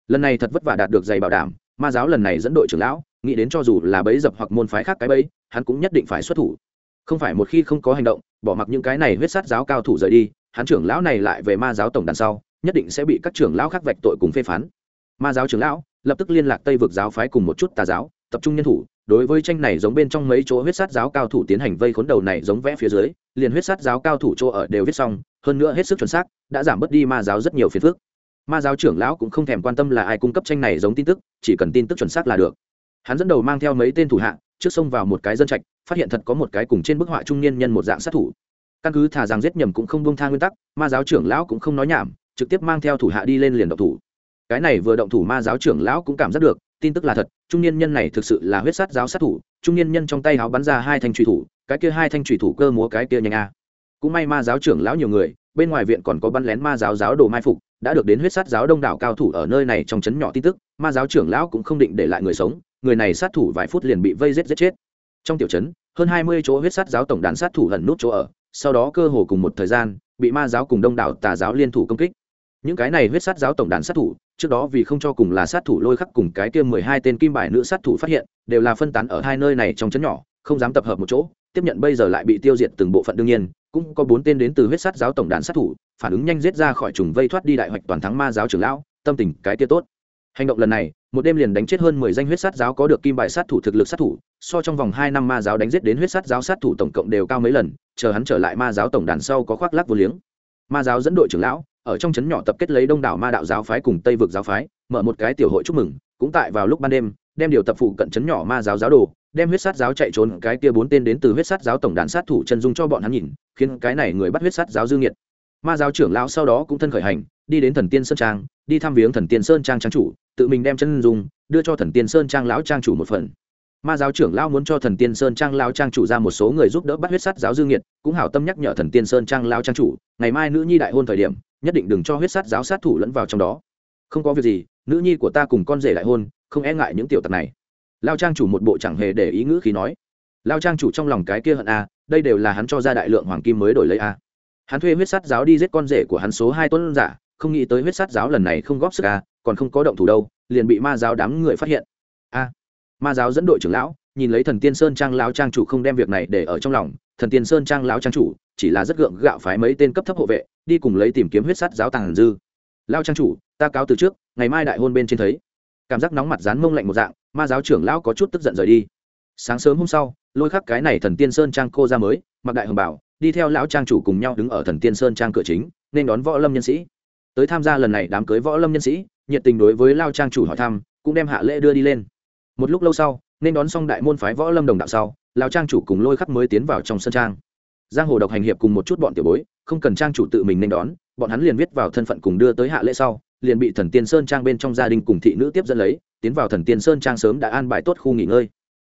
Lần này thật vất vả đạt được giày bảo đảm, ma giáo lần này dẫn đội trưởng lão, nghĩ đến cho dù là bấy dập hoặc môn phái khác cái bấy hắn cũng nhất định phải xuất thủ. Không phải một khi không có hành động, bỏ mặc những cái này huyết sát giáo cao thủ rời đi, hắn trưởng lão này lại về ma giáo tổng đàn sau, nhất định sẽ bị các trưởng lão khác vạch tội cùng phê phán ma giáo trưởng lão lập tức liên lạc tây vực giáo phái cùng một chút tà giáo tập trung nhân thủ đối với tranh này giống bên trong mấy chỗ huyết sát giáo cao thủ tiến hành vây khốn đầu này giống vẽ phía dưới liền huyết sát giáo cao thủ chỗ ở đều viết xong hơn nữa hết sức chuẩn xác đã giảm bớt đi ma giáo rất nhiều phiền phức ma giáo trưởng lão cũng không thèm quan tâm là ai cung cấp tranh này giống tin tức chỉ cần tin tức chuẩn xác là được hắn dẫn đầu mang theo mấy tên thủ hạ trước sông vào một cái dân trạch phát hiện thật có một cái cùng trên bức họa trung niên nhân một dạng sát thủ căn cứ thà rằng giết nhầm cũng không buông tha nguyên tắc ma giáo trưởng lão cũng không nói nhảm trực tiếp mang theo thủ hạ đi lên liền độc thủ cái này vừa động thủ ma giáo trưởng lão cũng cảm giác được, tin tức là thật, trung niên nhân này thực sự là huyết sát giáo sát thủ, trung niên nhân trong tay háo bắn ra hai thanh trùy thủ, cái kia hai thanh trùy thủ cơ múa cái kia nhanh a. Cũng may ma giáo trưởng lão nhiều người, bên ngoài viện còn có bắn lén ma giáo giáo đồ mai phục, đã được đến huyết sát giáo đông đảo cao thủ ở nơi này trong trấn nhỏ tin tức, ma giáo trưởng lão cũng không định để lại người sống, người này sát thủ vài phút liền bị vây giết giết chết. Trong tiểu trấn, hơn hai mươi chỗ huyết sát giáo tổng đàn sát thủ lần nút chỗ ở, sau đó cơ hồ cùng một thời gian, bị ma giáo cùng đông đảo tà giáo liên thủ công kích. Những cái này huyết sát giáo tổng đàn sát thủ trước đó vì không cho cùng là sát thủ lôi khắc cùng cái kia mười hai tên kim bài nữ sát thủ phát hiện, đều là phân tán ở hai nơi này trong chấn nhỏ, không dám tập hợp một chỗ, tiếp nhận bây giờ lại bị tiêu diệt từng bộ phận đương nhiên, cũng có bốn tên đến từ huyết sát giáo tổng đàn sát thủ, phản ứng nhanh giết ra khỏi trùng vây thoát đi đại hoạch toàn thắng ma giáo trưởng lão, tâm tình cái kia tốt. Hành động lần này, một đêm liền đánh chết hơn mười danh huyết sát giáo có được kim bài sát thủ thực lực sát thủ, so trong vòng hai năm ma giáo đánh giết đến huyết sát giáo sát thủ tổng cộng đều cao mấy lần, chờ hắn trở lại ma giáo tổng đàn sau có khoác lác vô liếng. Ma giáo dẫn đội trưởng lão ở trong trấn nhỏ tập kết lấy đông đảo ma đạo giáo phái cùng tây vực giáo phái, mở một cái tiểu hội chúc mừng, cũng tại vào lúc ban đêm, đem điều tập phụ cận trấn nhỏ ma giáo giáo đồ, đem huyết sát giáo chạy trốn, cái kia bốn tên đến từ huyết sát giáo tổng đàn sát thủ chân dung cho bọn hắn nhìn, khiến cái này người bắt huyết sát giáo dư nghiệt. Ma giáo trưởng lão sau đó cũng thân khởi hành, đi đến thần tiên sơn trang, đi thăm viếng thần tiên sơn trang trang chủ, tự mình đem chân dung, đưa cho thần tiên sơn trang lão trang chủ một phần. Ma giáo trưởng lão muốn cho thần tiên sơn trang lão trang chủ ra một số người giúp đỡ bắt huyết sát giáo dư nghiệt, cũng hảo tâm nhắc nhở thần tiên sơn trang lão trang chủ, ngày mai nữ nhi đại hôn thời điểm nhất định đừng cho huyết sát giáo sát thủ lẫn vào trong đó. Không có việc gì, nữ nhi của ta cùng con rể lại hôn, không e ngại những tiểu tật này. Lao trang chủ một bộ chẳng hề để ý ngữ khí nói. Lao trang chủ trong lòng cái kia hận a, đây đều là hắn cho ra đại lượng hoàng kim mới đổi lấy a. Hắn thuê huyết sát giáo đi giết con rể của hắn số hai tuấn giả, không nghĩ tới huyết sát giáo lần này không góp sức a, còn không có động thủ đâu, liền bị ma giáo đám người phát hiện. A. Ma giáo dẫn đội trưởng lão, nhìn lấy thần tiên sơn trang lão trang chủ không đem việc này để ở trong lòng thần tiên sơn trang lão trang chủ, chỉ là rất gượng gạo phái mấy tên cấp thấp hộ vệ, đi cùng lấy tìm kiếm huyết sắt giáo tàng dư. Lao trang chủ, ta cáo từ trước, ngày mai đại hôn bên trên thấy. Cảm giác nóng mặt dán mông lạnh một dạng, ma giáo trưởng lão có chút tức giận rời đi. Sáng sớm hôm sau, lôi khắc cái này thần tiên sơn trang cô ra mới, mặc đại hồng bảo, đi theo lão trang chủ cùng nhau đứng ở thần tiên sơn trang cửa chính, nên đón võ lâm nhân sĩ. Tới tham gia lần này đám cưới võ lâm nhân sĩ, nhiệt tình đối với lao trang chủ hỏi thăm, cũng đem hạ lễ đưa đi lên. Một lúc lâu sau, nên đón xong đại môn phái võ lâm đồng đạo sau lao trang chủ cùng lôi khắc mới tiến vào trong sân trang. Giang hồ độc hành hiệp cùng một chút bọn tiểu bối, không cần trang chủ tự mình nên đón, bọn hắn liền viết vào thân phận cùng đưa tới hạ lễ sau, liền bị thần tiên sơn trang bên trong gia đình cùng thị nữ tiếp dẫn lấy, tiến vào thần tiên sơn trang sớm đã an bài tốt khu nghỉ ngơi.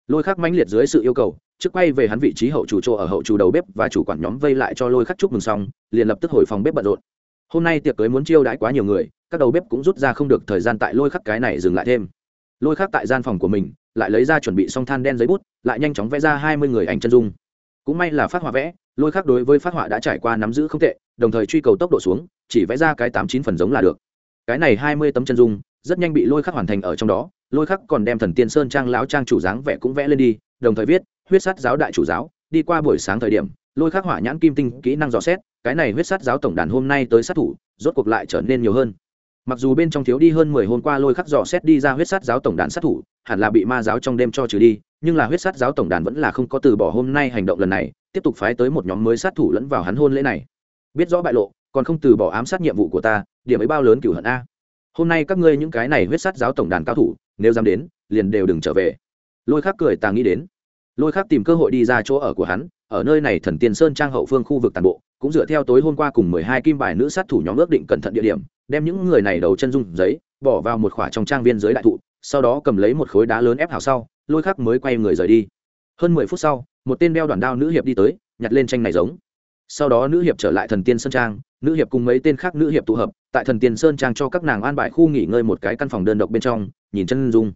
Lôi khắc mãnh liệt dưới sự yêu cầu, trước quay về hắn vị trí hậu chủ chỗ ở hậu chủ đầu bếp và chủ quản nhóm vây lại cho lôi khắc chúc mừng xong, liền lập tức hồi phòng bếp bận rộn. Hôm nay tiệc cưới muốn chiêu đãi quá nhiều người, các đầu bếp cũng rút ra không được thời gian tại lôi khắc cái này dừng lại thêm. Lôi khắc tại gian phòng của mình, lại lấy ra chuẩn bị xong than đen giấy bút lại nhanh chóng vẽ ra hai mươi người ảnh chân dung. Cũng may là phát họa vẽ, lôi khắc đối với phát họa đã trải qua nắm giữ không tệ, đồng thời truy cầu tốc độ xuống, chỉ vẽ ra cái tám chín phần giống là được. Cái này hai mươi tấm chân dung, rất nhanh bị lôi khắc hoàn thành ở trong đó, lôi khắc còn đem thần tiên sơn trang lão trang chủ dáng vẽ cũng vẽ lên đi, đồng thời viết, huyết sắt giáo đại chủ giáo, đi qua buổi sáng thời điểm, lôi khắc hỏa nhãn kim tinh kỹ năng dò xét, cái này huyết sắt giáo tổng đàn hôm nay tới sát thủ, rốt cuộc lại trở nên nhiều hơn. Mặc dù bên trong thiếu đi hơn mười hôm qua lôi khắc dò xét đi ra huyết sát giáo tổng đàn sát thủ, hẳn là bị ma giáo trong đêm cho trừ đi nhưng là huyết sát giáo tổng đàn vẫn là không có từ bỏ hôm nay hành động lần này, tiếp tục phái tới một nhóm mới sát thủ lẫn vào hắn hôn lễ này. Biết rõ bại lộ, còn không từ bỏ ám sát nhiệm vụ của ta, điểm ấy bao lớn cửu hận a. Hôm nay các ngươi những cái này huyết sát giáo tổng đàn cao thủ, nếu dám đến, liền đều đừng trở về. Lôi khắc cười tàng nghĩ đến. Lôi khắc tìm cơ hội đi ra chỗ ở của hắn, ở nơi này thần tiên sơn trang hậu phương khu vực toàn bộ, cũng dựa theo tối hôm qua cùng mười hai kim bài nữ sát thủ nhóm ước định cẩn thận địa điểm, đem những người này đầu chân dung giấy, bỏ vào một khỏa trong trang viên dưới đại thụ, sau đó cầm lấy một khối đá lớn ép hào sau lôi khắc mới quay người rời đi. Hơn mười phút sau, một tên đeo đoàn đao nữ hiệp đi tới, nhặt lên tranh này giống. Sau đó nữ hiệp trở lại thần tiên sơn trang, nữ hiệp cùng mấy tên khác nữ hiệp tụ hợp, tại thần tiên sơn trang cho các nàng an bài khu nghỉ ngơi một cái căn phòng đơn độc bên trong, nhìn chân dung.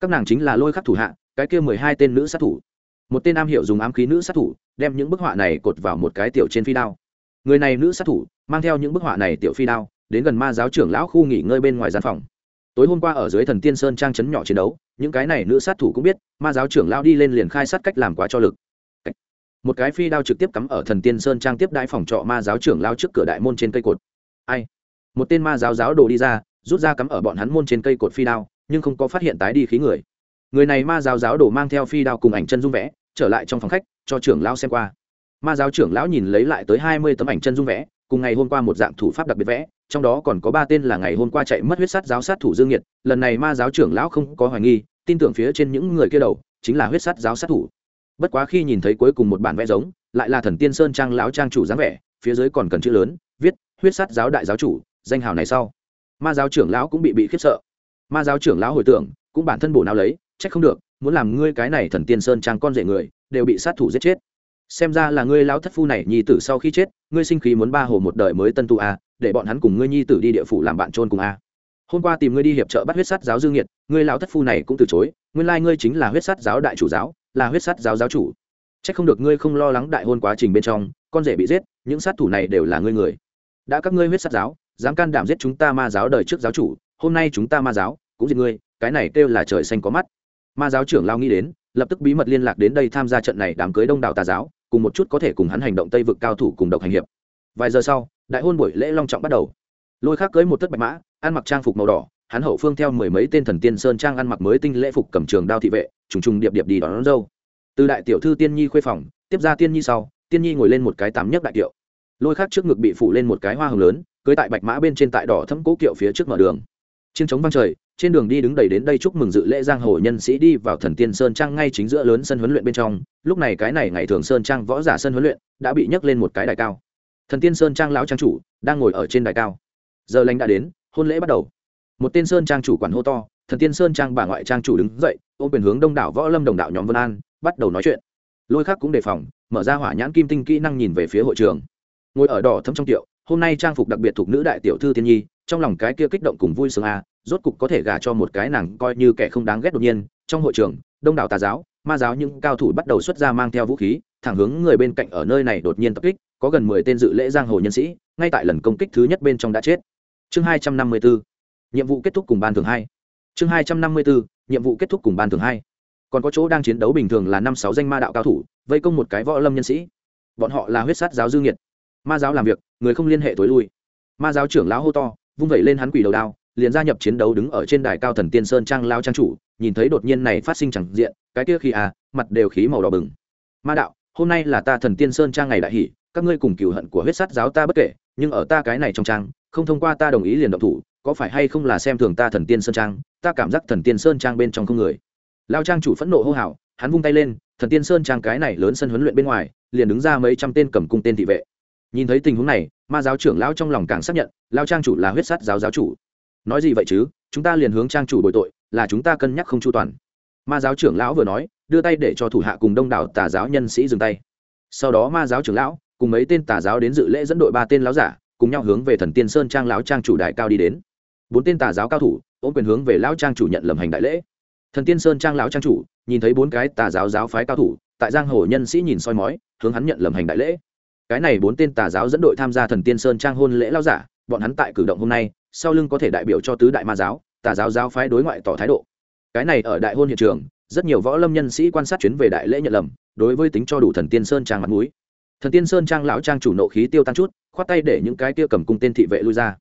Các nàng chính là lôi khắc thủ hạ, cái kia mười hai tên nữ sát thủ. Một tên nam hiệu dùng ám khí nữ sát thủ, đem những bức họa này cột vào một cái tiểu trên phi đao. Người này nữ sát thủ, mang theo những bức họa này tiểu phi đao, đến gần ma giáo trưởng lão khu nghỉ ngơi bên ngoài gian phòng. Tối hôm qua ở dưới thần tiên sơn trang trấn nhỏ chiến đấu những cái này nữ sát thủ cũng biết, ma giáo trưởng lao đi lên liền khai sát cách làm quá cho lực. Một cái phi đao trực tiếp cắm ở thần tiên sơn trang tiếp đãi phòng trọ ma giáo trưởng lao trước cửa đại môn trên cây cột. Ai? Một tên ma giáo giáo đồ đi ra, rút ra cắm ở bọn hắn môn trên cây cột phi đao, nhưng không có phát hiện tái đi khí người. Người này ma giáo giáo đồ mang theo phi đao cùng ảnh chân dung vẽ, trở lại trong phòng khách, cho trưởng lão xem qua. Ma giáo trưởng lão nhìn lấy lại tới hai mươi tấm ảnh chân dung vẽ, cùng ngày hôm qua một dạng thủ pháp đặc biệt vẽ trong đó còn có ba tên là ngày hôm qua chạy mất huyết sắt giáo sát thủ dương nhiệt, lần này ma giáo trưởng lão không có hoài nghi, tin tưởng phía trên những người kia đầu chính là huyết sắt giáo sát thủ. Bất quá khi nhìn thấy cuối cùng một bản vẽ giống, lại là thần tiên sơn trang lão trang chủ dáng vẻ, phía dưới còn cần chữ lớn, viết, huyết sắt giáo đại giáo chủ, danh hào này sau. Ma giáo trưởng lão cũng bị bị khiếp sợ. Ma giáo trưởng lão hồi tưởng, cũng bản thân bổ nào lấy, trách không được, muốn làm ngươi cái này thần tiên sơn trang con rể người, đều bị sát thủ giết chết. Xem ra là ngươi lão thất phu này nhi tử sau khi chết, ngươi sinh khí muốn ba hồ một đời mới tân tu à để bọn hắn cùng ngươi nhi tử đi địa phủ làm bạn trôn cùng a. Hôm qua tìm ngươi đi hiệp trợ bắt huyết sắt giáo dương nhiệt ngươi lão thất phu này cũng từ chối, nguyên lai ngươi chính là huyết sắt giáo đại chủ giáo, là huyết sắt giáo giáo chủ. Chắc không được ngươi không lo lắng đại hôn quá trình bên trong, con rể bị giết, những sát thủ này đều là ngươi người. Đã các ngươi huyết sắt giáo, dám can đảm giết chúng ta ma giáo đời trước giáo chủ, hôm nay chúng ta ma giáo cũng giết ngươi, cái này kêu là trời xanh có mắt. Ma giáo trưởng lao nghĩ đến, lập tức bí mật liên lạc đến đây tham gia trận này đám cưới đông đảo tà giáo, cùng một chút có thể cùng hắn hành động tây vực cao thủ cùng độc hành hiệp. Vài giờ sau đại hôn buổi lễ long trọng bắt đầu. Lôi khác cưới một tất bạch mã ăn mặc trang phục màu đỏ hắn hậu phương theo mười mấy tên thần tiên sơn trang ăn mặc mới tinh lễ phục cầm trường đao thị vệ trùng trùng điệp điệp đi đón, đón dâu. Từ đại tiểu thư tiên nhi khuê phòng tiếp ra tiên nhi sau tiên nhi ngồi lên một cái tám nhất đại kiệu. Lôi khác trước ngực bị phủ lên một cái hoa hồng lớn cưới tại bạch mã bên trên tại đỏ thấm cố kiệu phía trước mở đường. Chiến trống vang trời trên đường đi đứng đầy đến đây chúc mừng dự lễ giang hồ nhân sĩ đi vào thần tiên sơn trang ngay chính giữa lớn sân huấn luyện bên trong. Lúc này cái này ngày thường sơn trang võ giả sân huấn luyện đã bị nhấc lên một cái đài cao thần tiên sơn trang lão trang chủ đang ngồi ở trên đài cao. Giờ lành đã đến, hôn lễ bắt đầu. Một tên sơn trang chủ quản hô to, thần tiên sơn trang bà ngoại trang chủ đứng dậy, ôm quyền hướng đông đảo võ lâm đồng đạo nhóm vân an, bắt đầu nói chuyện. Lôi khác cũng đề phòng, mở ra hỏa nhãn kim tinh kỹ năng nhìn về phía hội trường. Ngồi ở đỏ thấm trong tiệu, hôm nay trang phục đặc biệt thuộc nữ đại tiểu thư thiên nhi, trong lòng cái kia kích động cùng vui sướng a rốt cục có thể gả cho một cái nàng coi như kẻ không đáng ghét đột nhiên. Trong hội trường, đông đảo tà giáo, ma giáo những cao thủ bắt đầu xuất ra mang theo vũ khí thẳng hướng người bên cạnh ở nơi này đột nhiên tập kích, có gần mười tên dự lễ giang hồ nhân sĩ, ngay tại lần công kích thứ nhất bên trong đã chết. Chương hai trăm năm mươi bốn nhiệm vụ kết thúc cùng ban thường hai. Chương hai trăm năm mươi bốn nhiệm vụ kết thúc cùng ban thường hai. Còn có chỗ đang chiến đấu bình thường là năm sáu danh ma đạo cao thủ, vây công một cái võ lâm nhân sĩ. Bọn họ là huyết sát giáo dư nhiệt ma giáo làm việc, người không liên hệ tối lui. Ma giáo trưởng lão hô to, vung vẩy lên hắn quỷ đầu đao, liền gia nhập chiến đấu đứng ở trên đài cao thần tiên sơn trang lao trang chủ, nhìn thấy đột nhiên này phát sinh chẳng diện, cái kia khi à mặt đều khí màu đỏ bừng. Ma đạo hôm nay là ta thần tiên sơn trang ngày đại hỷ, các ngươi cùng cựu hận của huyết sát giáo ta bất kể, nhưng ở ta cái này trong trang, không thông qua ta đồng ý liền động thủ, có phải hay không là xem thường ta thần tiên sơn trang, ta cảm giác thần tiên sơn trang bên trong không người. Lao trang chủ phẫn nộ hô hào, hắn vung tay lên, thần tiên sơn trang cái này lớn sân huấn luyện bên ngoài, liền đứng ra mấy trăm tên cầm cung tên thị vệ. Nhìn thấy tình huống này, ma giáo trưởng lão trong lòng càng xác nhận, lao trang chủ là huyết sát giáo giáo chủ. Nói gì vậy chứ, chúng ta liền hướng trang chủ bồi tội, là chúng ta cân nhắc không chu toàn. Ma giáo trưởng lão vừa nói đưa tay để cho thủ hạ cùng đông đảo tà giáo nhân sĩ dừng tay. Sau đó ma giáo trưởng lão cùng mấy tên tà giáo đến dự lễ dẫn đội ba tên lão giả, cùng nhau hướng về thần tiên sơn trang lão trang chủ đại cao đi đến. Bốn tên tà giáo cao thủ ôm quyền hướng về lão trang chủ nhận lầm hành đại lễ. Thần tiên sơn trang lão trang chủ nhìn thấy bốn cái tà giáo giáo phái cao thủ, tại giang hồ nhân sĩ nhìn soi mói, hướng hắn nhận lầm hành đại lễ. Cái này bốn tên tà giáo dẫn đội tham gia thần tiên sơn trang hôn lễ lao giả, bọn hắn tại cử động hôm nay, sau lưng có thể đại biểu cho tứ đại ma giáo, tà giáo giáo phái đối ngoại tỏ thái độ. Cái này ở đại hôn hiện trường rất nhiều võ lâm nhân sĩ quan sát chuyến về đại lễ nhận lầm, đối với tính cho đủ thần tiên sơn trang mặt mũi. Thần tiên sơn trang lão trang chủ nộ khí tiêu tan chút, khoát tay để những cái tia cầm cung tên thị vệ lui ra.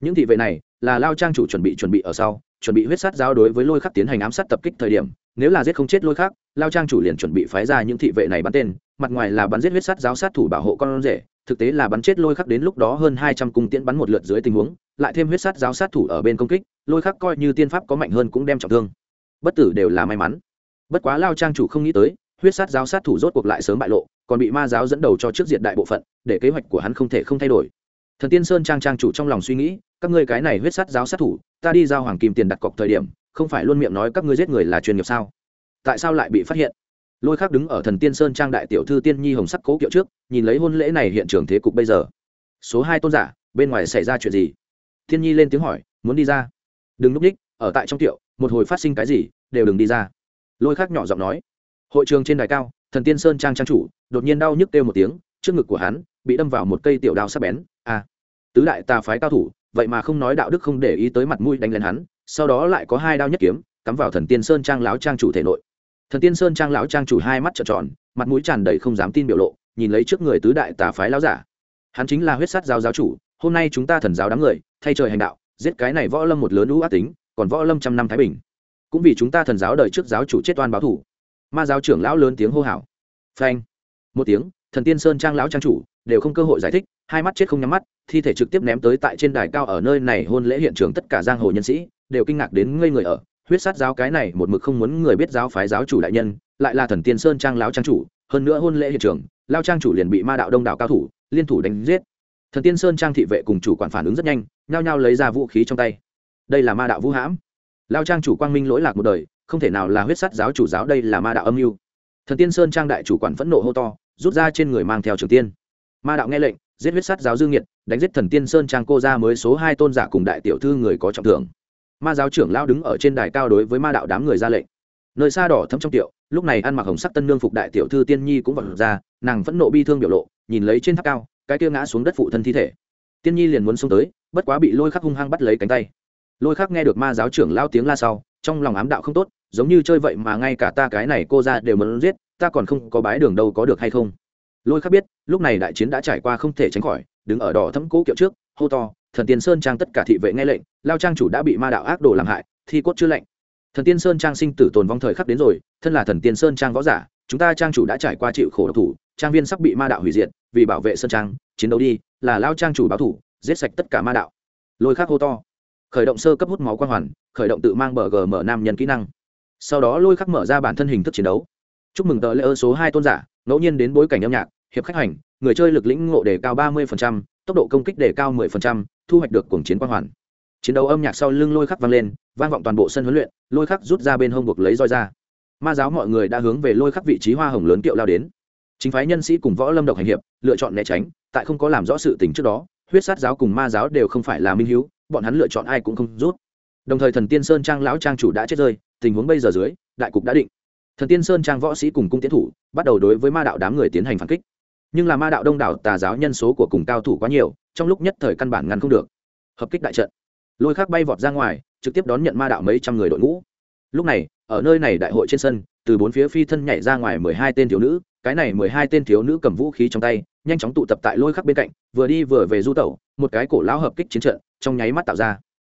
Những thị vệ này là lao trang chủ chuẩn bị chuẩn bị ở sau, chuẩn bị huyết sát giáo đối với lôi khắc tiến hành ám sát tập kích thời điểm, nếu là giết không chết lôi khắc lao trang chủ liền chuẩn bị phái ra những thị vệ này bắn tên, mặt ngoài là bắn giết huyết sát giáo sát thủ bảo hộ con rể, thực tế là bắn chết lôi khắc đến lúc đó hơn hai trăm cung tiễn bắn một lượt dưới tình huống, lại thêm huyết sát giáo sát thủ ở bên công kích, lôi khắc coi như tiên pháp có mạnh hơn cũng đem trọng thương. Bất tử đều là may mắn bất quá lao trang chủ không nghĩ tới, huyết sát giáo sát thủ rốt cuộc lại sớm bại lộ, còn bị ma giáo dẫn đầu cho trước diện đại bộ phận, để kế hoạch của hắn không thể không thay đổi. Thần tiên sơn trang trang chủ trong lòng suy nghĩ, các ngươi cái này huyết sát giáo sát thủ, ta đi giao hoàng kim tiền đặt cọc thời điểm, không phải luôn miệng nói các ngươi giết người là chuyên nghiệp sao? Tại sao lại bị phát hiện? Lôi khác đứng ở thần tiên sơn trang đại tiểu thư tiên nhi hồng sắc cố kiệu trước, nhìn lấy hôn lễ này hiện trường thế cục bây giờ. Số hai tôn giả, bên ngoài xảy ra chuyện gì? Thiên nhi lên tiếng hỏi, muốn đi ra? Đừng núp ních, ở tại trong tiệu một hồi phát sinh cái gì, đều đừng đi ra lôi khác nhỏ giọng nói hội trường trên đài cao thần tiên sơn trang trang chủ đột nhiên đau nhức kêu một tiếng trước ngực của hắn bị đâm vào một cây tiểu đao sắc bén. A à, tứ đại tà phái cao thủ vậy mà không nói đạo đức không để ý tới mặt mũi đánh lên hắn sau đó lại có hai đao nhất kiếm cắm vào thần tiên sơn trang láo trang chủ thể nội. Thần tiên sơn trang lão trang chủ hai mắt trợn tròn mặt mũi tràn đầy không dám tin biểu lộ nhìn lấy trước người tứ đại tà phái lão giả. Hắn chính là huyết sát giáo giáo chủ hôm nay chúng ta thần giáo đám người thay trời hành đạo giết cái này võ lâm một lớn lũ ác tính còn võ lâm trăm năm thái bình cũng vì chúng ta thần giáo đời trước giáo chủ chết oan báo thủ. Ma giáo trưởng lão lớn tiếng hô hào. Phanh. Một tiếng, thần tiên sơn trang lão trang chủ đều không cơ hội giải thích, hai mắt chết không nhắm mắt, thi thể trực tiếp ném tới tại trên đài cao ở nơi này hôn lễ hiện trường tất cả giang hồ nhân sĩ, đều kinh ngạc đến ngây người ở. Huyết sát giáo cái này một mực không muốn người biết giáo phái giáo chủ đại nhân, lại là thần tiên sơn trang lão trang chủ, hơn nữa hôn lễ hiện trường lao trang chủ liền bị ma đạo đông đạo cao thủ, liên thủ đánh giết. Thần tiên sơn trang thị vệ cùng chủ quản phản ứng rất nhanh, nhao nhao lấy ra vũ khí trong tay. Đây là ma đạo vũ hãm lao trang chủ quang minh lỗi lạc một đời, không thể nào là huyết sát giáo chủ giáo đây là ma đạo âm mưu. Thần tiên sơn trang đại chủ quản phẫn nộ hô to, rút ra trên người mang theo trường tiên. Ma đạo nghe lệnh, giết huyết sát giáo dương nhiệt đánh giết thần tiên sơn trang cô ra mới số hai tôn giả cùng đại tiểu thư người có trọng thưởng. Ma giáo trưởng lao đứng ở trên đài cao đối với ma đạo đám người ra lệnh. Nơi xa đỏ thấm trong tiệu, lúc này ăn mặc hồng sắc tân nương phục đại tiểu thư tiên nhi cũng vật ra, nàng vẫn nộ bi thương biểu lộ, nhìn lấy trên tháp cao, cái kia ngã xuống đất phụ thân thi thể. Tiên nhi liền muốn xông tới, bất quá bị lôi khắc hung hăng bắt lấy cánh tay lôi khắc nghe được ma giáo trưởng lao tiếng la sau, trong lòng ám đạo không tốt, giống như chơi vậy mà ngay cả ta cái này cô ra đều muốn giết, ta còn không có bái đường đâu có được hay không? Lôi khắc biết, lúc này đại chiến đã trải qua không thể tránh khỏi, đứng ở đỏ thấm cố kiệu trước, hô to, thần tiên sơn trang tất cả thị vệ nghe lệnh, lao trang chủ đã bị ma đạo ác đồ làm hại, thi cốt chưa lệnh. Thần tiên sơn trang sinh tử tồn vong thời khắc đến rồi, thân là thần tiên sơn trang võ giả, chúng ta trang chủ đã trải qua chịu khổ độc thủ, trang viên sắp bị ma đạo hủy diệt, vì bảo vệ sơn trang, chiến đấu đi, là lao trang chủ báo thủ, giết sạch tất cả ma đạo. Lôi khắc hô to khởi động sơ cấp hút máu quang hoàn khởi động tự mang bờ gm nam nhân kỹ năng. Sau đó lôi khắc mở ra bản thân hình thức chiến đấu. Chúc mừng tờ lễ ơ số hai tôn giả ngẫu nhiên đến bối cảnh âm nhạc hiệp khách hành người chơi lực lĩnh ngộ đề cao ba mươi tốc độ công kích đề cao 10%, thu hoạch được cuồng chiến quang hoàn. Chiến đấu âm nhạc sau lưng lôi khắc vang lên vang vọng toàn bộ sân huấn luyện lôi khắc rút ra bên hông buộc lấy roi ra. Ma giáo mọi người đã hướng về lôi khắc vị trí hoa hồng lớn kiệu lao đến. Chính phái nhân sĩ cùng võ lâm độc hành hiệp lựa chọn né tránh tại không có làm rõ sự tình trước đó huyết sát giáo cùng ma giáo đều không phải là minh hiếu bọn hắn lựa chọn ai cũng không rút. Đồng thời thần tiên sơn trang lão trang chủ đã chết rơi, tình huống bây giờ dưới, đại cục đã định. Thần tiên sơn trang võ sĩ cùng cung tiến thủ, bắt đầu đối với ma đạo đám người tiến hành phản kích. Nhưng là ma đạo đông đảo tà giáo nhân số của cùng cao thủ quá nhiều, trong lúc nhất thời căn bản ngăn không được. Hợp kích đại trận. Lôi khắc bay vọt ra ngoài, trực tiếp đón nhận ma đạo mấy trăm người đội ngũ. Lúc này, ở nơi này đại hội trên sân, từ bốn phía phi thân nhảy ra ngoài mười hai tên thiếu nữ, cái này mười hai tên thiếu nữ cầm vũ khí trong tay, nhanh chóng tụ tập tại lôi khắc bên cạnh, vừa đi vừa về du tẩu, một cái cổ lão hợp kích chiến trận trong nháy mắt tạo ra.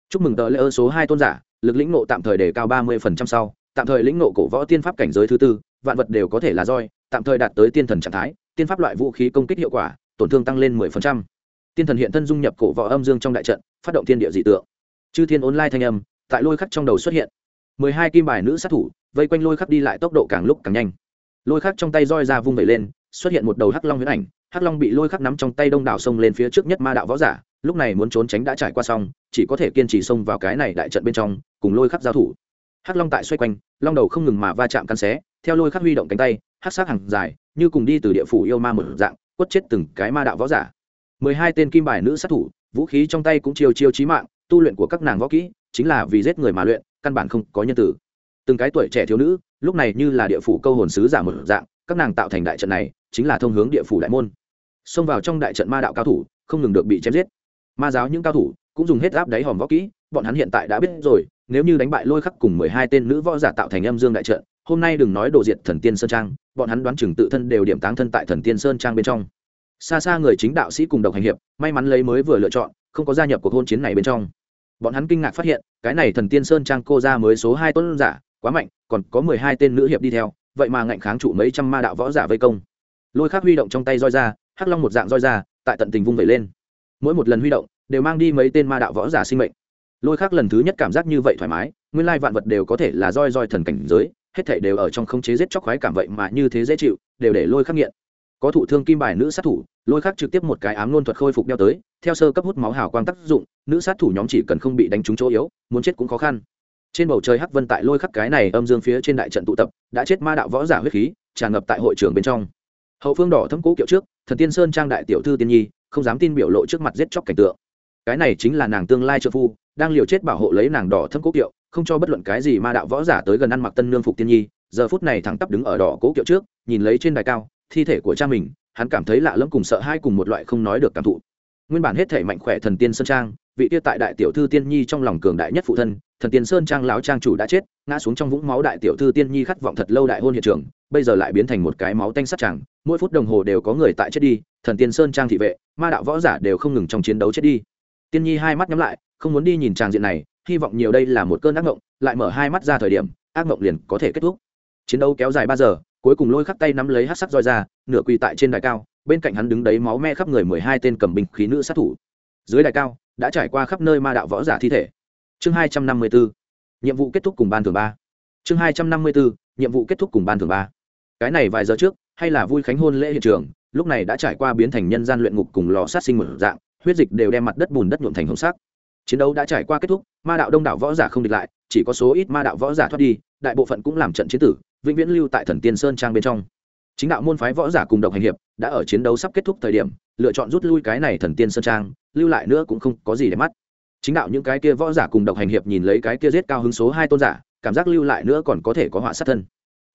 Chúc mừng tờ lễ ơ số hai tôn giả, lực lĩnh nộ tạm thời đề cao ba mươi phần trăm sau, tạm thời lĩnh nộ cổ võ tiên pháp cảnh giới thứ tư, vạn vật đều có thể là roi, tạm thời đạt tới tiên thần trạng thái, tiên pháp loại vũ khí công kích hiệu quả, tổn thương tăng lên 10%. tiên thần hiện thân dung nhập cổ võ âm dương trong đại trận, phát động thiên địa dị tượng. Chư thiên online thanh âm, tại lôi khắc trong đầu xuất hiện. mười hai kim bài nữ sát thủ, vây quanh lôi khắc đi lại tốc độ càng lúc càng nhanh. Lôi khắc trong tay roi ra vung vẩy lên, xuất hiện một đầu hắc long huyễn ảnh, hắc long bị lôi khắc nắm trong tay đông đảo sông lên phía trước nhất ma đạo võ giả lúc này muốn trốn tránh đã trải qua xong, chỉ có thể kiên trì xông vào cái này đại trận bên trong, cùng lôi khắc giao thủ. Hắc long tại xoay quanh, long đầu không ngừng mà va chạm căn xé, theo lôi khắc huy động cánh tay, hắc sát hàng dài, như cùng đi từ địa phủ yêu ma một dạng, quất chết từng cái ma đạo võ giả. Mười hai tên kim bài nữ sát thủ, vũ khí trong tay cũng chiêu chiêu chí mạng, tu luyện của các nàng võ kỹ, chính là vì giết người mà luyện, căn bản không có nhân tử. Từng cái tuổi trẻ thiếu nữ, lúc này như là địa phủ câu hồn sứ giả một dạng, các nàng tạo thành đại trận này, chính là thông hướng địa phủ đại môn. Xông vào trong đại trận ma đạo cao thủ, không ngừng được bị chém giết ma giáo những cao thủ cũng dùng hết áp đáy hòm võ kỹ, bọn hắn hiện tại đã biết rồi, nếu như đánh bại lôi khắc cùng mười hai tên nữ võ giả tạo thành âm dương đại trận, hôm nay đừng nói đồ diệt thần tiên sơn trang, bọn hắn đoán chừng tự thân đều điểm táng thân tại thần tiên sơn trang bên trong. Xa xa người chính đạo sĩ cùng độc hành hiệp, may mắn lấy mới vừa lựa chọn, không có gia nhập cuộc hôn chiến này bên trong. Bọn hắn kinh ngạc phát hiện, cái này thần tiên sơn trang cô ra mới số hai tuấn giả, quá mạnh, còn có mười hai tên nữ hiệp đi theo, vậy mà ngạnh kháng trụ mấy trăm ma đạo võ giả vây công. Lôi khắc huy động trong tay roi ra, hắc long một dạng roi ra, tại tận tình vung vẩy lên mỗi một lần huy động đều mang đi mấy tên ma đạo võ giả sinh mệnh. Lôi khác lần thứ nhất cảm giác như vậy thoải mái, nguyên lai vạn vật đều có thể là roi roi thần cảnh giới, hết thảy đều ở trong không chế giết chóc khoái cảm vậy mà như thế dễ chịu, đều để lôi khắc nghiện. Có thụ thương kim bài nữ sát thủ, lôi khắc trực tiếp một cái ám luôn thuật khôi phục đeo tới, theo sơ cấp hút máu hào quang tác dụng, nữ sát thủ nhóm chỉ cần không bị đánh trúng chỗ yếu, muốn chết cũng khó khăn. Trên bầu trời hắc vân tại lôi khắc cái này âm dương phía trên đại trận tụ tập, đã chết ma đạo võ giả huyết khí, tràn ngập tại hội trường bên trong. Hậu phương đỏ thâm cố kiệu trước, thần tiên sơn trang đại tiểu thư tiên nhi không dám tin biểu lộ trước mặt giết chóc cảnh tượng. Cái này chính là nàng tương lai trợ phu, đang liều chết bảo hộ lấy nàng đỏ thâm cố kiệu, không cho bất luận cái gì ma đạo võ giả tới gần ăn mặc tân nương phục tiên nhi, giờ phút này thẳng tắp đứng ở đỏ cố kiệu trước, nhìn lấy trên đài cao, thi thể của cha mình, hắn cảm thấy lạ lẫm cùng sợ hai cùng một loại không nói được cảm thụ. Nguyên bản hết thể mạnh khỏe thần tiên sơn trang vị kia tại đại tiểu thư tiên nhi trong lòng cường đại nhất phụ thân, thần tiên sơn trang lão trang chủ đã chết, ngã xuống trong vũng máu đại tiểu thư tiên nhi khát vọng thật lâu đại hôn hiện trường, bây giờ lại biến thành một cái máu tanh sắt chẳng mỗi phút đồng hồ đều có người tại chết đi, thần tiên sơn trang thị vệ, ma đạo võ giả đều không ngừng trong chiến đấu chết đi. Tiên nhi hai mắt nhắm lại, không muốn đi nhìn tràng diện này, hy vọng nhiều đây là một cơn ác mộng, lại mở hai mắt ra thời điểm, ác mộng liền có thể kết thúc. Chiến đấu kéo dài ba giờ, cuối cùng lôi khắc tay nắm lấy hát sắc roi ra, nửa quỳ tại trên đài cao, bên cạnh hắn đứng đấy máu me khắp người mười hai tên cầm binh khí nữ sát thủ. Dưới đài cao đã trải qua khắp nơi ma đạo võ giả thi thể. Chương hai trăm năm mươi bốn, nhiệm vụ kết thúc cùng ban thường ba. Chương hai trăm năm mươi bốn, nhiệm vụ kết thúc cùng ban thường ba. Cái này vài giờ trước, hay là vui khánh hôn lễ hiện trường, lúc này đã trải qua biến thành nhân gian luyện ngục cùng lò sát sinh một dạng, huyết dịch đều đem mặt đất bùn đất nhuộm thành hồng sắc. Chiến đấu đã trải qua kết thúc, ma đạo đông đảo võ giả không địch lại, chỉ có số ít ma đạo võ giả thoát đi, đại bộ phận cũng làm trận chiến tử, vĩnh viễn lưu tại thần tiên sơn trang bên trong. Chính đạo môn phái võ giả cùng độc hành hiệp đã ở chiến đấu sắp kết thúc thời điểm lựa chọn rút lui cái này thần tiên sơn trang, lưu lại nữa cũng không có gì để mắt. Chính đạo những cái kia võ giả cùng độc hành hiệp nhìn lấy cái kia giết cao hứng số hai tôn giả, cảm giác lưu lại nữa còn có thể có họa sát thân.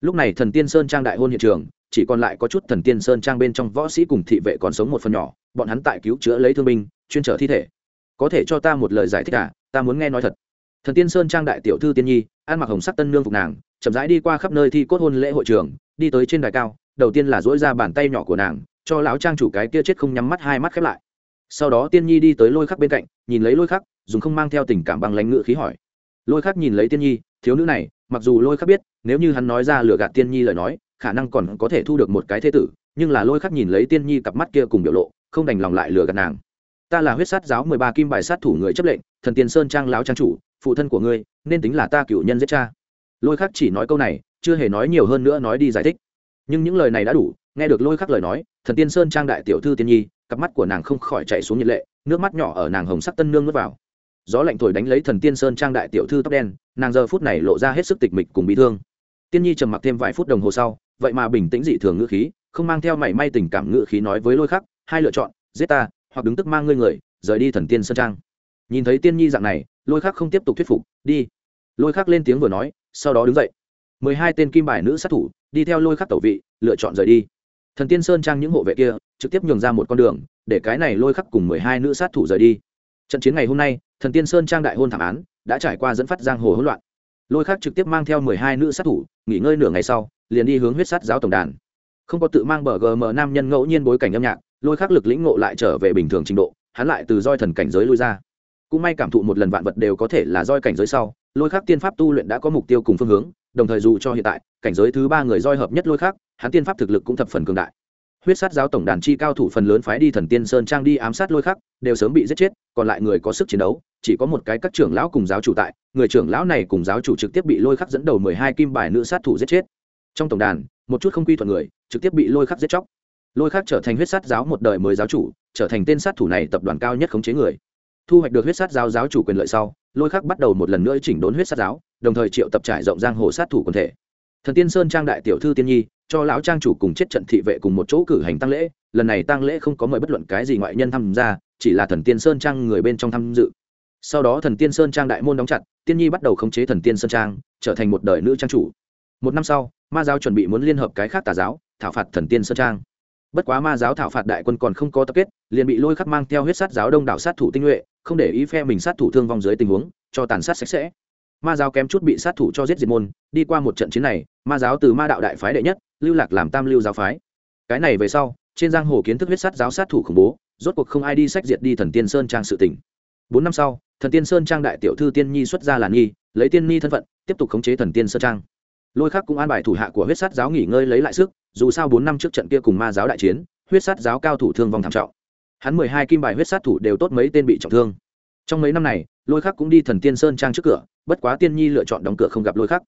Lúc này thần tiên sơn trang đại hôn hiện trường, chỉ còn lại có chút thần tiên sơn trang bên trong võ sĩ cùng thị vệ còn sống một phần nhỏ, bọn hắn tại cứu chữa lấy thương binh, chuyên trở thi thể. Có thể cho ta một lời giải thích cả à? ta muốn nghe nói thật. Thần tiên sơn trang đại tiểu thư tiên nhi, ăn mặc hồng sắc tân nương phục nàng, chậm rãi đi qua khắp nơi thi cốt hôn lễ hội trường, đi tới trên đài cao, đầu tiên là dỗi ra bàn tay nhỏ của nàng cho lão trang chủ cái kia chết không nhắm mắt hai mắt khép lại. Sau đó tiên nhi đi tới lôi khắc bên cạnh, nhìn lấy lôi khắc, dùng không mang theo tình cảm bằng lánh ngự khí hỏi. Lôi khắc nhìn lấy tiên nhi, thiếu nữ này, mặc dù lôi khắc biết, nếu như hắn nói ra lừa gạt tiên nhi lời nói, khả năng còn có thể thu được một cái thế tử, nhưng là lôi khắc nhìn lấy tiên nhi cặp mắt kia cùng biểu lộ, không đành lòng lại lừa gạt nàng. Ta là huyết sát giáo mười ba kim bài sát thủ người chấp lệnh, thần tiên sơn trang lão trang chủ, phụ thân của ngươi, nên tính là ta cựu nhân giết cha. Lôi khắc chỉ nói câu này, chưa hề nói nhiều hơn nữa nói đi giải thích nhưng những lời này đã đủ, nghe được lôi khắc lời nói, thần tiên sơn trang đại tiểu thư tiên nhi, cặp mắt của nàng không khỏi chạy xuống nhiệt lệ, nước mắt nhỏ ở nàng hồng sắc tân nương nuốt vào. Gió lạnh thổi đánh lấy thần tiên sơn trang đại tiểu thư tóc đen, nàng giờ phút này lộ ra hết sức tịch mịch cùng bị thương. Tiên nhi trầm mặc thêm vài phút đồng hồ sau, vậy mà bình tĩnh dị thường ngữ khí, không mang theo mảy may tình cảm ngữ khí nói với lôi khắc, hai lựa chọn, giết ta, hoặc đứng tức mang ngươi người, rời đi thần tiên sơn trang. Nhìn thấy tiên nhi dạng này, lôi khắc không tiếp tục thuyết phục, đi. Lôi khắc lên tiếng vừa nói, sau đó đứng dậy mười hai tên kim bài nữ sát thủ, đi theo lôi khắc tẩu vị, lựa chọn rời đi. Thần tiên sơn trang những hộ vệ kia, trực tiếp nhường ra một con đường, để cái này lôi khắc cùng mười hai nữ sát thủ rời đi. Trận chiến ngày hôm nay, thần tiên sơn trang đại hôn thảm án, đã trải qua dẫn phát giang hồ hỗn loạn. Lôi khắc trực tiếp mang theo mười hai nữ sát thủ, nghỉ ngơi nửa ngày sau, liền đi hướng huyết sát giáo tổng đàn. Không có tự mang bờ gm nam nhân ngẫu nhiên bối cảnh âm nhạc, lôi khắc lực lĩnh ngộ lại trở về bình thường trình độ, hắn lại từ roi thần cảnh giới lui ra. Cũng may cảm thụ một lần vạn vật đều có thể là roi cảnh giới sau, lôi khắc tiên pháp tu luyện đã có mục tiêu cùng phương hướng đồng thời dù cho hiện tại, cảnh giới thứ ba người roi hợp nhất lôi khắc hắn tiên pháp thực lực cũng thập phần cường đại. Huyết sát giáo tổng đàn chi cao thủ phần lớn phái đi thần tiên sơn trang đi ám sát lôi khắc đều sớm bị giết chết, còn lại người có sức chiến đấu, chỉ có một cái các trưởng lão cùng giáo chủ tại, người trưởng lão này cùng giáo chủ trực tiếp bị lôi khắc dẫn đầu mười hai kim bài nữ sát thủ giết chết. Trong tổng đàn, một chút không quy thuận người, trực tiếp bị lôi khắc giết chóc. Lôi khắc trở thành huyết sát giáo một đời mới giáo chủ, trở thành tên sát thủ này tập đoàn cao nhất khống chế người. Thu hoạch được huyết sát giáo giáo chủ quyền lợi sau, lôi khắc bắt đầu một lần nữa chỉnh đốn huyết sát giáo đồng thời triệu tập trải rộng giang hồ sát thủ quần thể. Thần tiên sơn trang đại tiểu thư tiên nhi, cho lão trang chủ cùng chết trận thị vệ cùng một chỗ cử hành tăng lễ, lần này tăng lễ không có mời bất luận cái gì ngoại nhân tham gia, chỉ là thần tiên sơn trang người bên trong tham dự. Sau đó thần tiên sơn trang đại môn đóng chặt, tiên nhi bắt đầu khống chế thần tiên sơn trang, trở thành một đời nữ trang chủ. Một năm sau, ma giáo chuẩn bị muốn liên hợp cái khác tà giáo, thảo phạt thần tiên sơn trang. Bất quá ma giáo thảo phạt đại quân còn không có tập kết, liền bị lôi khắc mang theo huyết sát giáo đông đảo sát thủ tinh nhuệ, không để ý phe mình sát thủ thương vong dưới tình huống, cho tàn sát sạch sẽ ma giáo kém chút bị sát thủ cho giết diệt môn, đi qua một trận chiến này, ma giáo từ ma đạo đại phái đệ nhất, lưu lạc làm tam lưu giáo phái. Cái này về sau, trên giang hồ kiến thức huyết sát giáo sát thủ khủng bố, rốt cuộc không ai đi sách diệt đi thần tiên sơn trang sự tỉnh bốn năm sau, thần tiên sơn trang đại tiểu thư tiên nhi xuất ra là nghi, lấy tiên nhi thân phận, tiếp tục khống chế thần tiên sơn trang. Lôi khắc cũng an bài thủ hạ của huyết sát giáo nghỉ ngơi lấy lại sức, dù sao bốn năm trước trận kia cùng ma giáo đại chiến, huyết sát giáo cao thủ thương vong thảm trọng. Hắn mười hai kim bài huyết sát thủ đều tốt mấy tên bị trọng thương. Trong mấy năm này, lôi khắc cũng đi thần tiên sơn trang trước cửa bất quá tiên nhi lựa chọn đóng cửa không gặp lôi khắc.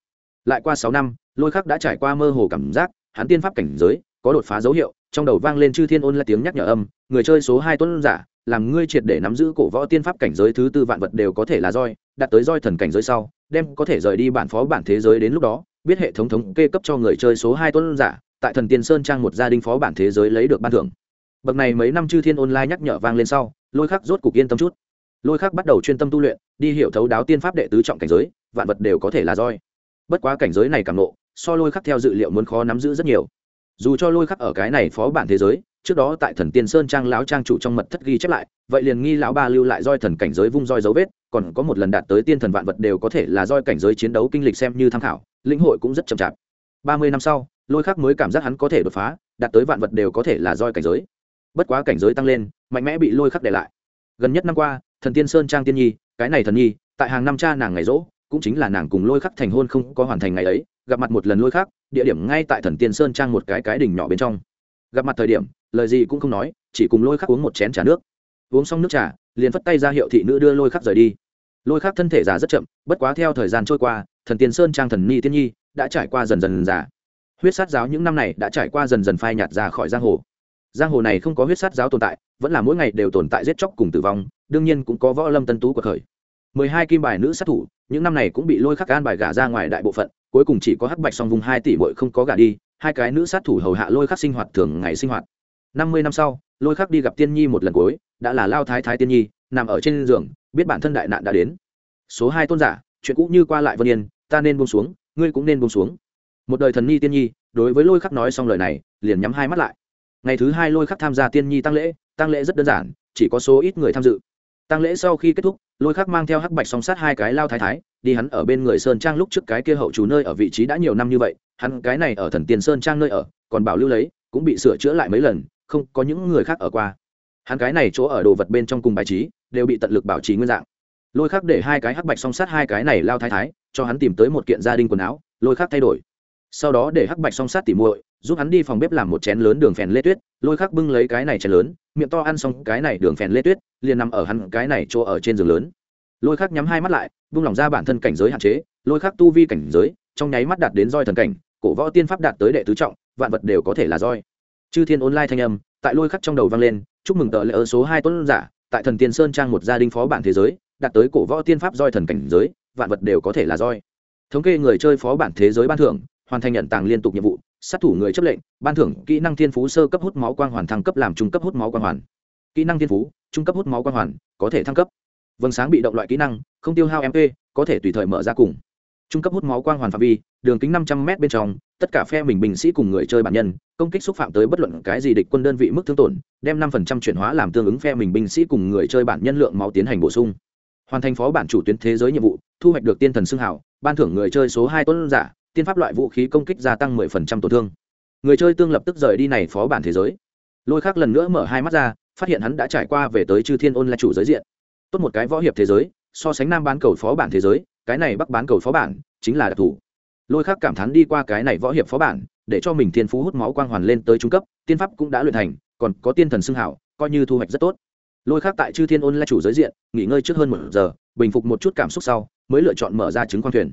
Lại qua sáu năm, lôi khắc đã trải qua mơ hồ cảm giác, hắn tiên pháp cảnh giới, có đột phá dấu hiệu, trong đầu vang lên chư thiên ôn là tiếng nhắc nhở âm, người chơi số hai tuấn giả, làm ngươi triệt để nắm giữ cổ võ tiên pháp cảnh giới thứ tư vạn vật đều có thể là roi, đạt tới roi thần cảnh giới sau, đem có thể rời đi bản phó bản thế giới đến lúc đó, biết hệ thống thống kê cấp cho người chơi số hai tuấn giả, tại thần tiên sơn trang một gia đình phó bản thế giới lấy được ban thưởng. Bậc này mấy năm chư thiên online nhắc nhở vang lên sau, lôi khắc rốt cục yên tâm chút lôi khắc bắt đầu chuyên tâm tu luyện, đi hiểu thấu đáo tiên pháp đệ tứ trọng cảnh giới, vạn vật đều có thể là roi. Bất quá cảnh giới này càng nộ so lôi khắc theo dự liệu muốn khó nắm giữ rất nhiều. Dù cho lôi khắc ở cái này phó bản thế giới, trước đó tại thần tiên sơn trang lão trang chủ trong mật thất ghi chép lại, vậy liền nghi lão ba lưu lại roi thần cảnh giới vung roi dấu vết, còn có một lần đạt tới tiên thần vạn vật đều có thể là roi cảnh giới chiến đấu kinh lịch xem như tham khảo, lĩnh hội cũng rất chậm chạp. Ba mươi năm sau, lôi khắc mới cảm giác hắn có thể đột phá, đạt tới vạn vật đều có thể là roi cảnh giới. Bất quá cảnh giới tăng lên, mạnh mẽ bị lôi khắc để lại. Gần nhất năm qua thần tiên sơn trang tiên nhi, cái này thần nhi, tại hàng năm cha nàng ngày rỗ, cũng chính là nàng cùng lôi khắc thành hôn không có hoàn thành ngày ấy, gặp mặt một lần lôi khắc, địa điểm ngay tại thần tiên sơn trang một cái cái đỉnh nhỏ bên trong. Gặp mặt thời điểm, lời gì cũng không nói, chỉ cùng lôi khắc uống một chén trà nước. Uống xong nước trà, liền phất tay ra hiệu thị nữ đưa lôi khắc rời đi. Lôi khắc thân thể già rất chậm, bất quá theo thời gian trôi qua, thần tiên sơn trang thần ni tiên nhi đã trải qua dần dần già. Huyết sát giáo những năm này đã trải qua dần dần phai nhạt ra khỏi giang hồ. Giang hồ này không có huyết sát giáo tồn tại vẫn là mỗi ngày đều tồn tại giết chóc cùng tử vong, đương nhiên cũng có võ lâm tân tú của khởi mười hai kim bài nữ sát thủ, những năm này cũng bị lôi khắc gan bài gả ra ngoài đại bộ phận, cuối cùng chỉ có hắc bạch song vùng hai tỷ bội không có gả đi, hai cái nữ sát thủ hầu hạ lôi khắc sinh hoạt thường ngày sinh hoạt. Năm mươi năm sau, lôi khắc đi gặp tiên nhi một lần cuối, đã là lao thái thái tiên nhi, nằm ở trên giường, biết bản thân đại nạn đã đến. Số hai tôn giả, chuyện cũ như qua lại vân yên, ta nên buông xuống, ngươi cũng nên buông xuống. Một đời thần nhi tiên nhi, đối với lôi khắc nói xong lời này, liền nhắm hai mắt lại. Ngày thứ hai lôi khắc tham gia tiên nhi tăng lễ tăng lễ rất đơn giản, chỉ có số ít người tham dự. Tăng lễ sau khi kết thúc, lôi khắc mang theo hắc bạch song sát hai cái lao thái thái, đi hắn ở bên người sơn trang lúc trước cái kia hậu chủ nơi ở vị trí đã nhiều năm như vậy, hắn cái này ở thần tiền sơn trang nơi ở, còn bảo lưu lấy, cũng bị sửa chữa lại mấy lần, không có những người khác ở qua. Hắn cái này chỗ ở đồ vật bên trong cùng bài trí, đều bị tận lực bảo trì nguyên dạng. Lôi khắc để hai cái hắc bạch song sát hai cái này lao thái thái, cho hắn tìm tới một kiện gia đình quần áo, lôi khắc thay đổi. Sau đó để hắc bạch song sát tỉ muội giúp hắn đi phòng bếp làm một chén lớn đường phèn lê tuyết, lôi khắc bưng lấy cái này chén lớn, miệng to ăn xong cái này đường phèn lê tuyết, liền nằm ở hắn cái này chỗ ở trên giường lớn. Lôi khắc nhắm hai mắt lại, vung lòng ra bản thân cảnh giới hạn chế, lôi khắc tu vi cảnh giới, trong nháy mắt đạt đến roi thần cảnh, cổ võ tiên pháp đạt tới đệ tứ trọng, vạn vật đều có thể là roi. Chư thiên online thanh âm, tại lôi khắc trong đầu vang lên, chúc mừng tờ lễ ở số hai tuấn giả, tại thần tiên sơn trang một gia đình phó bản thế giới, đạt tới cổ võ tiên pháp roi thần cảnh giới, vạn vật đều có thể là roi. Thống kê người chơi phó bản thế giới ban thưởng, hoàn thành nhận tàng liên tục nhiệm vụ sát thủ người chấp lệnh, ban thưởng kỹ năng thiên phú sơ cấp hút máu quang hoàn thăng cấp làm trung cấp hút máu quang hoàn. Kỹ năng thiên phú, trung cấp hút máu quang hoàn, có thể thăng cấp. Vầng sáng bị động loại kỹ năng, không tiêu hao mp có thể tùy thời mở ra cùng. Trung cấp hút máu quang hoàn phạm vi, đường kính năm trăm m bên trong, tất cả phe mình binh sĩ cùng người chơi bản nhân, công kích xúc phạm tới bất luận cái gì địch quân đơn vị mức thương tổn, đem năm phần trăm chuyển hóa làm tương ứng phe mình binh sĩ cùng người chơi bản nhân lượng máu tiến hành bổ sung. Hoàn thành phó bản chủ tuyến thế giới nhiệm vụ, thu hoạch được tiên thần xưng hảo ban thưởng người chơi số hai tuấn giả tiên pháp loại vũ khí công kích gia tăng mười phần trăm tổn thương. Người chơi tương lập tức rời đi này phó bản thế giới. Lôi khác lần nữa mở hai mắt ra, phát hiện hắn đã trải qua về tới chư thiên ôn là chủ giới diện. Tốt một cái võ hiệp thế giới, so sánh nam bán cầu phó bản thế giới, cái này bắc bán cầu phó bản chính là đặc thù. Lôi khác cảm thán đi qua cái này võ hiệp phó bản, để cho mình thiên phú hút máu quang hoàn lên tới trung cấp, tiên pháp cũng đã luyện thành, còn có tiên thần xưng hảo, coi như thu hoạch rất tốt. Lôi khác tại chư thiên ôn là chủ giới diện, nghỉ ngơi trước hơn một giờ, bình phục một chút cảm xúc sau, mới lựa chọn mở ra trứng quan thuyền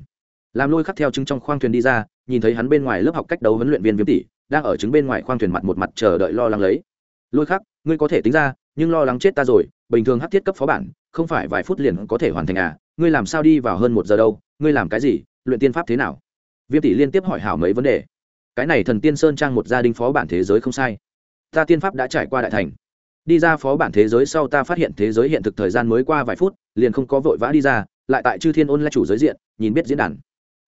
làm lôi khắc theo trứng trong khoang thuyền đi ra, nhìn thấy hắn bên ngoài lớp học cách đấu huấn luyện viên viêm tỷ, đang ở trứng bên ngoài khoang thuyền mặt một mặt chờ đợi lo lắng lấy. Lôi khắc, ngươi có thể tính ra, nhưng lo lắng chết ta rồi, bình thường hát thiết cấp phó bản, không phải vài phút liền có thể hoàn thành à ngươi làm sao đi vào hơn một giờ đâu, ngươi làm cái gì, luyện tiên pháp thế nào? Viêm tỷ liên tiếp hỏi hảo mấy vấn đề. Cái này thần tiên sơn trang một gia đình phó bản thế giới không sai. Ta tiên pháp đã trải qua đại thành. Đi ra phó bản thế giới sau ta phát hiện thế giới hiện thực thời gian mới qua vài phút, liền không có vội vã đi ra, lại tại chư thiên ôn là chủ giới diện, nhìn biết diễn đàn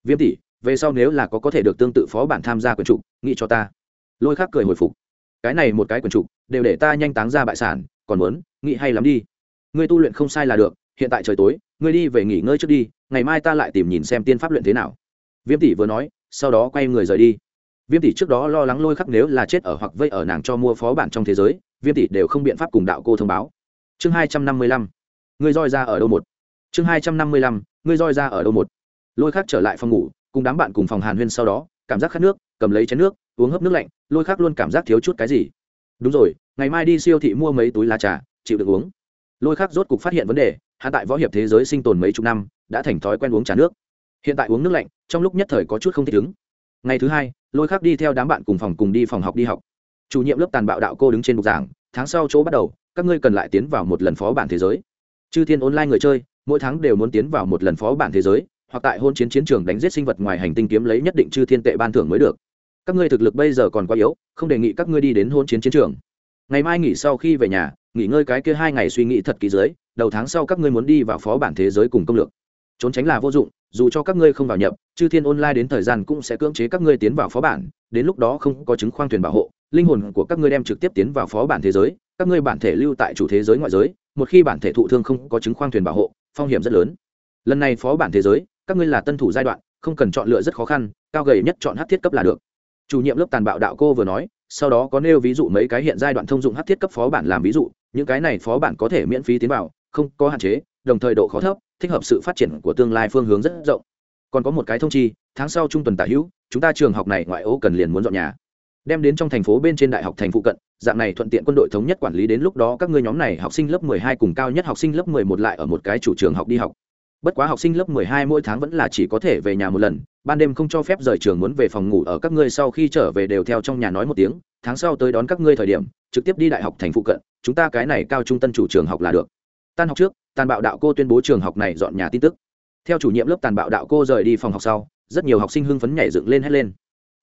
viêm tỷ, về sau nếu là có có thể được tương tự phó bản tham gia quyền trục, nghĩ cho ta. Lôi khắc cười hồi phục. Cái này một cái quyền trục, đều để ta nhanh táng ra bại sản, còn muốn, nghĩ hay lắm đi. Ngươi tu luyện không sai là được, hiện tại trời tối, ngươi đi về nghỉ ngơi trước đi, ngày mai ta lại tìm nhìn xem tiên pháp luyện thế nào. Viêm tỷ vừa nói, sau đó quay người rời đi. Viêm tỷ trước đó lo lắng lôi khắc nếu là chết ở hoặc vây ở nàng cho mua phó bản trong thế giới, viêm tỷ đều không biện pháp cùng đạo cô thông báo. Chương hai trăm năm mươi lăm. Ngươi roi ra ở đâu một? Chương hai trăm năm mươi lăm. Ngươi roi ra ở đâu một? Lôi khắc trở lại phòng ngủ, cùng đám bạn cùng phòng hàn huyên sau đó, cảm giác khát nước, cầm lấy chén nước, uống hấp nước lạnh, lôi khắc luôn cảm giác thiếu chút cái gì. Đúng rồi, ngày mai đi siêu thị mua mấy túi lá trà, chịu được uống. Lôi khắc rốt cục phát hiện vấn đề, hạ tại võ hiệp thế giới sinh tồn mấy chục năm, đã thành thói quen uống trà nước. Hiện tại uống nước lạnh, trong lúc nhất thời có chút không thích ứng. Ngày thứ hai, lôi khắc đi theo đám bạn cùng phòng cùng đi phòng học đi học. Chủ nhiệm lớp tàn bạo đạo cô đứng trên bục giảng, tháng sau chỗ bắt đầu, các ngươi cần lại tiến vào một lần phó bản thế giới. Chư thiên online người chơi, mỗi tháng đều muốn tiến vào một lần phó bản thế giới hoặc tại hôn chiến chiến trường đánh giết sinh vật ngoài hành tinh kiếm lấy nhất định chư thiên tệ ban thưởng mới được. Các ngươi thực lực bây giờ còn quá yếu, không đề nghị các ngươi đi đến hôn chiến chiến trường. Ngày mai nghỉ sau khi về nhà, nghỉ ngơi cái kia hai ngày suy nghĩ thật kỹ dưới, đầu tháng sau các ngươi muốn đi vào phó bản thế giới cùng công lược. Trốn tránh là vô dụng, dù cho các ngươi không vào nhập, chư thiên online đến thời gian cũng sẽ cưỡng chế các ngươi tiến vào phó bản, đến lúc đó không có chứng khoang thuyền bảo hộ, linh hồn của các ngươi đem trực tiếp tiến vào phó bản thế giới, các ngươi bản thể lưu tại chủ thế giới ngoại giới, một khi bản thể thụ thương không có chứng khoang thuyền bảo hộ, phong hiểm rất lớn. Lần này phó bản thế giới các ngươi là tân thủ giai đoạn, không cần chọn lựa rất khó khăn, cao gầy nhất chọn hát thiết cấp là được. Chủ nhiệm lớp tàn bạo đạo cô vừa nói, sau đó có nêu ví dụ mấy cái hiện giai đoạn thông dụng hát thiết cấp phó bản làm ví dụ, những cái này phó bản có thể miễn phí tiến vào, không có hạn chế, đồng thời độ khó thấp, thích hợp sự phát triển của tương lai phương hướng rất rộng. Còn có một cái thông chi, tháng sau trung tuần tả hữu, chúng ta trường học này ngoại ô cần liền muốn dọn nhà. Đem đến trong thành phố bên trên đại học thành phụ cận, dạng này thuận tiện quân đội thống nhất quản lý đến lúc đó các ngươi nhóm này học sinh lớp 12 cùng cao nhất học sinh lớp 11 lại ở một cái chủ trường học đi học bất quá học sinh lớp 12 mỗi tháng vẫn là chỉ có thể về nhà một lần, ban đêm không cho phép rời trường muốn về phòng ngủ ở các ngươi sau khi trở về đều theo trong nhà nói một tiếng, tháng sau tới đón các ngươi thời điểm, trực tiếp đi đại học thành phụ cận, chúng ta cái này cao trung tân chủ trường học là được. Tan học trước, tàn bạo đạo cô tuyên bố trường học này dọn nhà tin tức. Theo chủ nhiệm lớp tàn bạo đạo cô rời đi phòng học sau, rất nhiều học sinh hưng phấn nhảy dựng lên hét lên.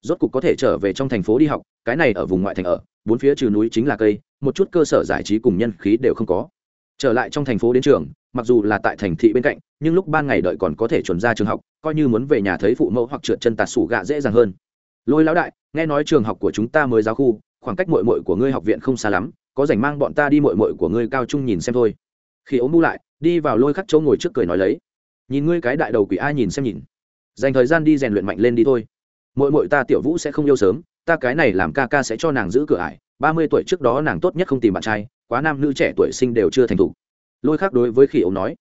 Rốt cục có thể trở về trong thành phố đi học, cái này ở vùng ngoại thành ở, bốn phía trừ núi chính là cây, một chút cơ sở giải trí cùng nhân khí đều không có trở lại trong thành phố đến trường, mặc dù là tại thành thị bên cạnh, nhưng lúc ban ngày đợi còn có thể chuẩn ra trường học, coi như muốn về nhà thấy phụ mẫu hoặc trượt chân tạt sủ gạ dễ dàng hơn. Lôi lão đại, nghe nói trường học của chúng ta mới giáo khu, khoảng cách mội mội của ngươi học viện không xa lắm, có dành mang bọn ta đi mội mội của ngươi cao trung nhìn xem thôi. Khi ốm bu lại, đi vào lôi khắc châu ngồi trước cười nói lấy. Nhìn ngươi cái đại đầu quỷ ai nhìn xem nhìn. Dành thời gian đi rèn luyện mạnh lên đi thôi. Mội mội ta tiểu vũ sẽ không yêu sớm, ta cái này làm ca ca sẽ cho nàng giữ cửa ải, ba mươi tuổi trước đó nàng tốt nhất không tìm bạn trai quá nam nữ trẻ tuổi sinh đều chưa thành thục. Lôi khắc đối với khỉ ống nói,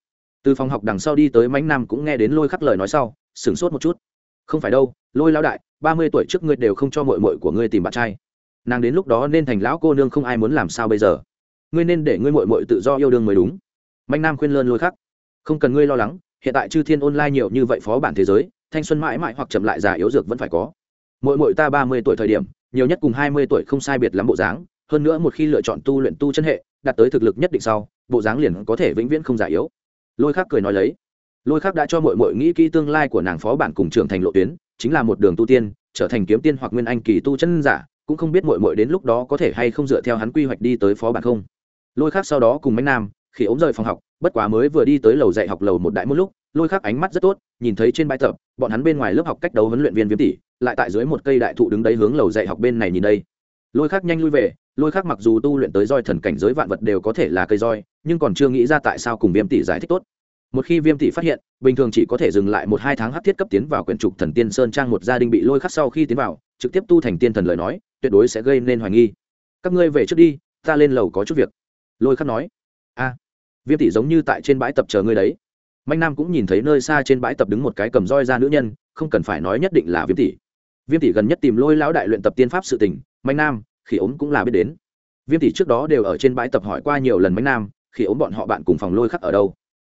từ phòng học đằng sau đi tới mánh nam cũng nghe đến lôi khắc lời nói sau, sửng sốt một chút. Không phải đâu, lôi lão đại, ba mươi tuổi trước ngươi đều không cho mội mội của ngươi tìm bạn trai. Nàng đến lúc đó nên thành lão cô nương không ai muốn làm sao bây giờ. Ngươi nên để ngươi mội mội tự do yêu đương mới đúng. Mạnh nam khuyên lơn lôi khắc, không cần ngươi lo lắng, hiện tại chư thiên online nhiều như vậy phó bản thế giới, thanh xuân mãi mãi hoặc chậm lại già yếu dược vẫn phải có. Mội mội ta ba mươi tuổi thời điểm, nhiều nhất cùng hai mươi tuổi không sai biệt lắm bộ dáng hơn nữa một khi lựa chọn tu luyện tu chân hệ, đạt tới thực lực nhất định sau, bộ dáng liền có thể vĩnh viễn không già yếu. Lôi khác cười nói lấy. Lôi khác đã cho mọi mọi nghĩ kỹ tương lai của nàng phó bản cùng trưởng thành lộ tuyến, chính là một đường tu tiên, trở thành kiếm tiên hoặc nguyên anh kỳ tu chân giả, cũng không biết mọi mọi đến lúc đó có thể hay không dựa theo hắn quy hoạch đi tới phó bản không. Lôi khác sau đó cùng mấy nam, khi ống rời phòng học, bất quá mới vừa đi tới lầu dạy học lầu một đại một lúc, lôi khắc ánh mắt rất tốt, nhìn thấy trên bãi tập, bọn hắn bên ngoài lớp học cách đấu huấn luyện viên viêm tỷ, lại tại dưới một cây đại thụ đứng đấy hướng lầu dạy học bên này nhìn đây. Lôi khắc nhanh lui về lôi khắc mặc dù tu luyện tới roi thần cảnh giới vạn vật đều có thể là cây roi, nhưng còn chưa nghĩ ra tại sao cùng viêm tỷ giải thích tốt. Một khi viêm tỷ phát hiện, bình thường chỉ có thể dừng lại một hai tháng hắc thiết cấp tiến vào quyển trục thần tiên sơn trang một gia đình bị lôi khắc sau khi tiến vào, trực tiếp tu thành tiên thần lời nói, tuyệt đối sẽ gây nên hoài nghi. Các ngươi về trước đi, ta lên lầu có chút việc. Lôi khắc nói, a, viêm tỷ giống như tại trên bãi tập chờ ngươi đấy. Mạnh nam cũng nhìn thấy nơi xa trên bãi tập đứng một cái cầm roi ra nữ nhân, không cần phải nói nhất định là viêm tỷ. Viêm tỷ gần nhất tìm lôi lão đại luyện tập tiên pháp sự tình. Mạnh nam khi ốm cũng là biết đến. Viêm tỷ trước đó đều ở trên bãi tập hỏi qua nhiều lần mấy nam khi ốm bọn họ bạn cùng phòng lôi khắc ở đâu.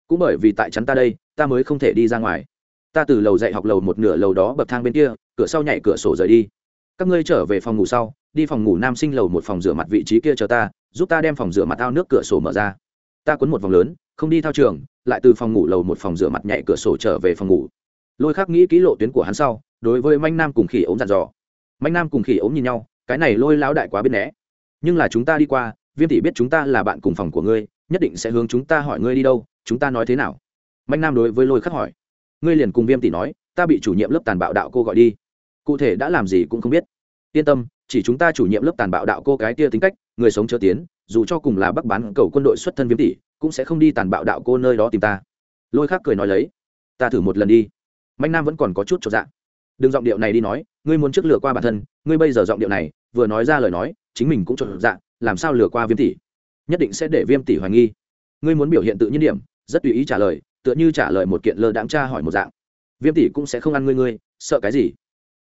Cũng bởi vì tại chắn ta đây, ta mới không thể đi ra ngoài. Ta từ lầu dạy học lầu một nửa lầu đó bậc thang bên kia, cửa sau nhảy cửa sổ rời đi. Các ngươi trở về phòng ngủ sau, đi phòng ngủ nam sinh lầu một phòng rửa mặt vị trí kia chờ ta, giúp ta đem phòng rửa mặt ao nước cửa sổ mở ra. Ta quấn một vòng lớn, không đi thao trường, lại từ phòng ngủ lầu một phòng rửa mặt nhảy cửa sổ trở về phòng ngủ. Lôi khắc nghĩ kỹ lộ tuyến của hắn sau, đối với manh nam cùng khỉ ống dặn dò. Manh nam cùng khỉ ống nhìn nhau cái này lôi lão đại quá biết né. Nhưng là chúng ta đi qua, viêm tỷ biết chúng ta là bạn cùng phòng của ngươi, nhất định sẽ hướng chúng ta hỏi ngươi đi đâu, chúng ta nói thế nào? Mạnh nam đối với lôi khắc hỏi. Ngươi liền cùng viêm tỷ nói, ta bị chủ nhiệm lớp tàn bạo đạo cô gọi đi. Cụ thể đã làm gì cũng không biết. Yên tâm, chỉ chúng ta chủ nhiệm lớp tàn bạo đạo cô cái tia tính cách, người sống chớ tiến, dù cho cùng là bắc bán cầu quân đội xuất thân viêm tỷ, cũng sẽ không đi tàn bạo đạo cô nơi đó tìm ta. Lôi khác cười nói lấy. Ta thử một lần đi. Mạnh nam vẫn còn có chút cho dạng đừng giọng điệu này đi nói, ngươi muốn trước lừa qua bản thân, ngươi bây giờ giọng điệu này vừa nói ra lời nói, chính mình cũng cho dạng làm sao lừa qua viêm tỷ nhất định sẽ để viêm tỷ hoài nghi. Ngươi muốn biểu hiện tự nhiên điểm, rất tùy ý trả lời, tựa như trả lời một kiện lơ đáng tra hỏi một dạng. Viêm tỷ cũng sẽ không ăn ngươi ngươi, sợ cái gì?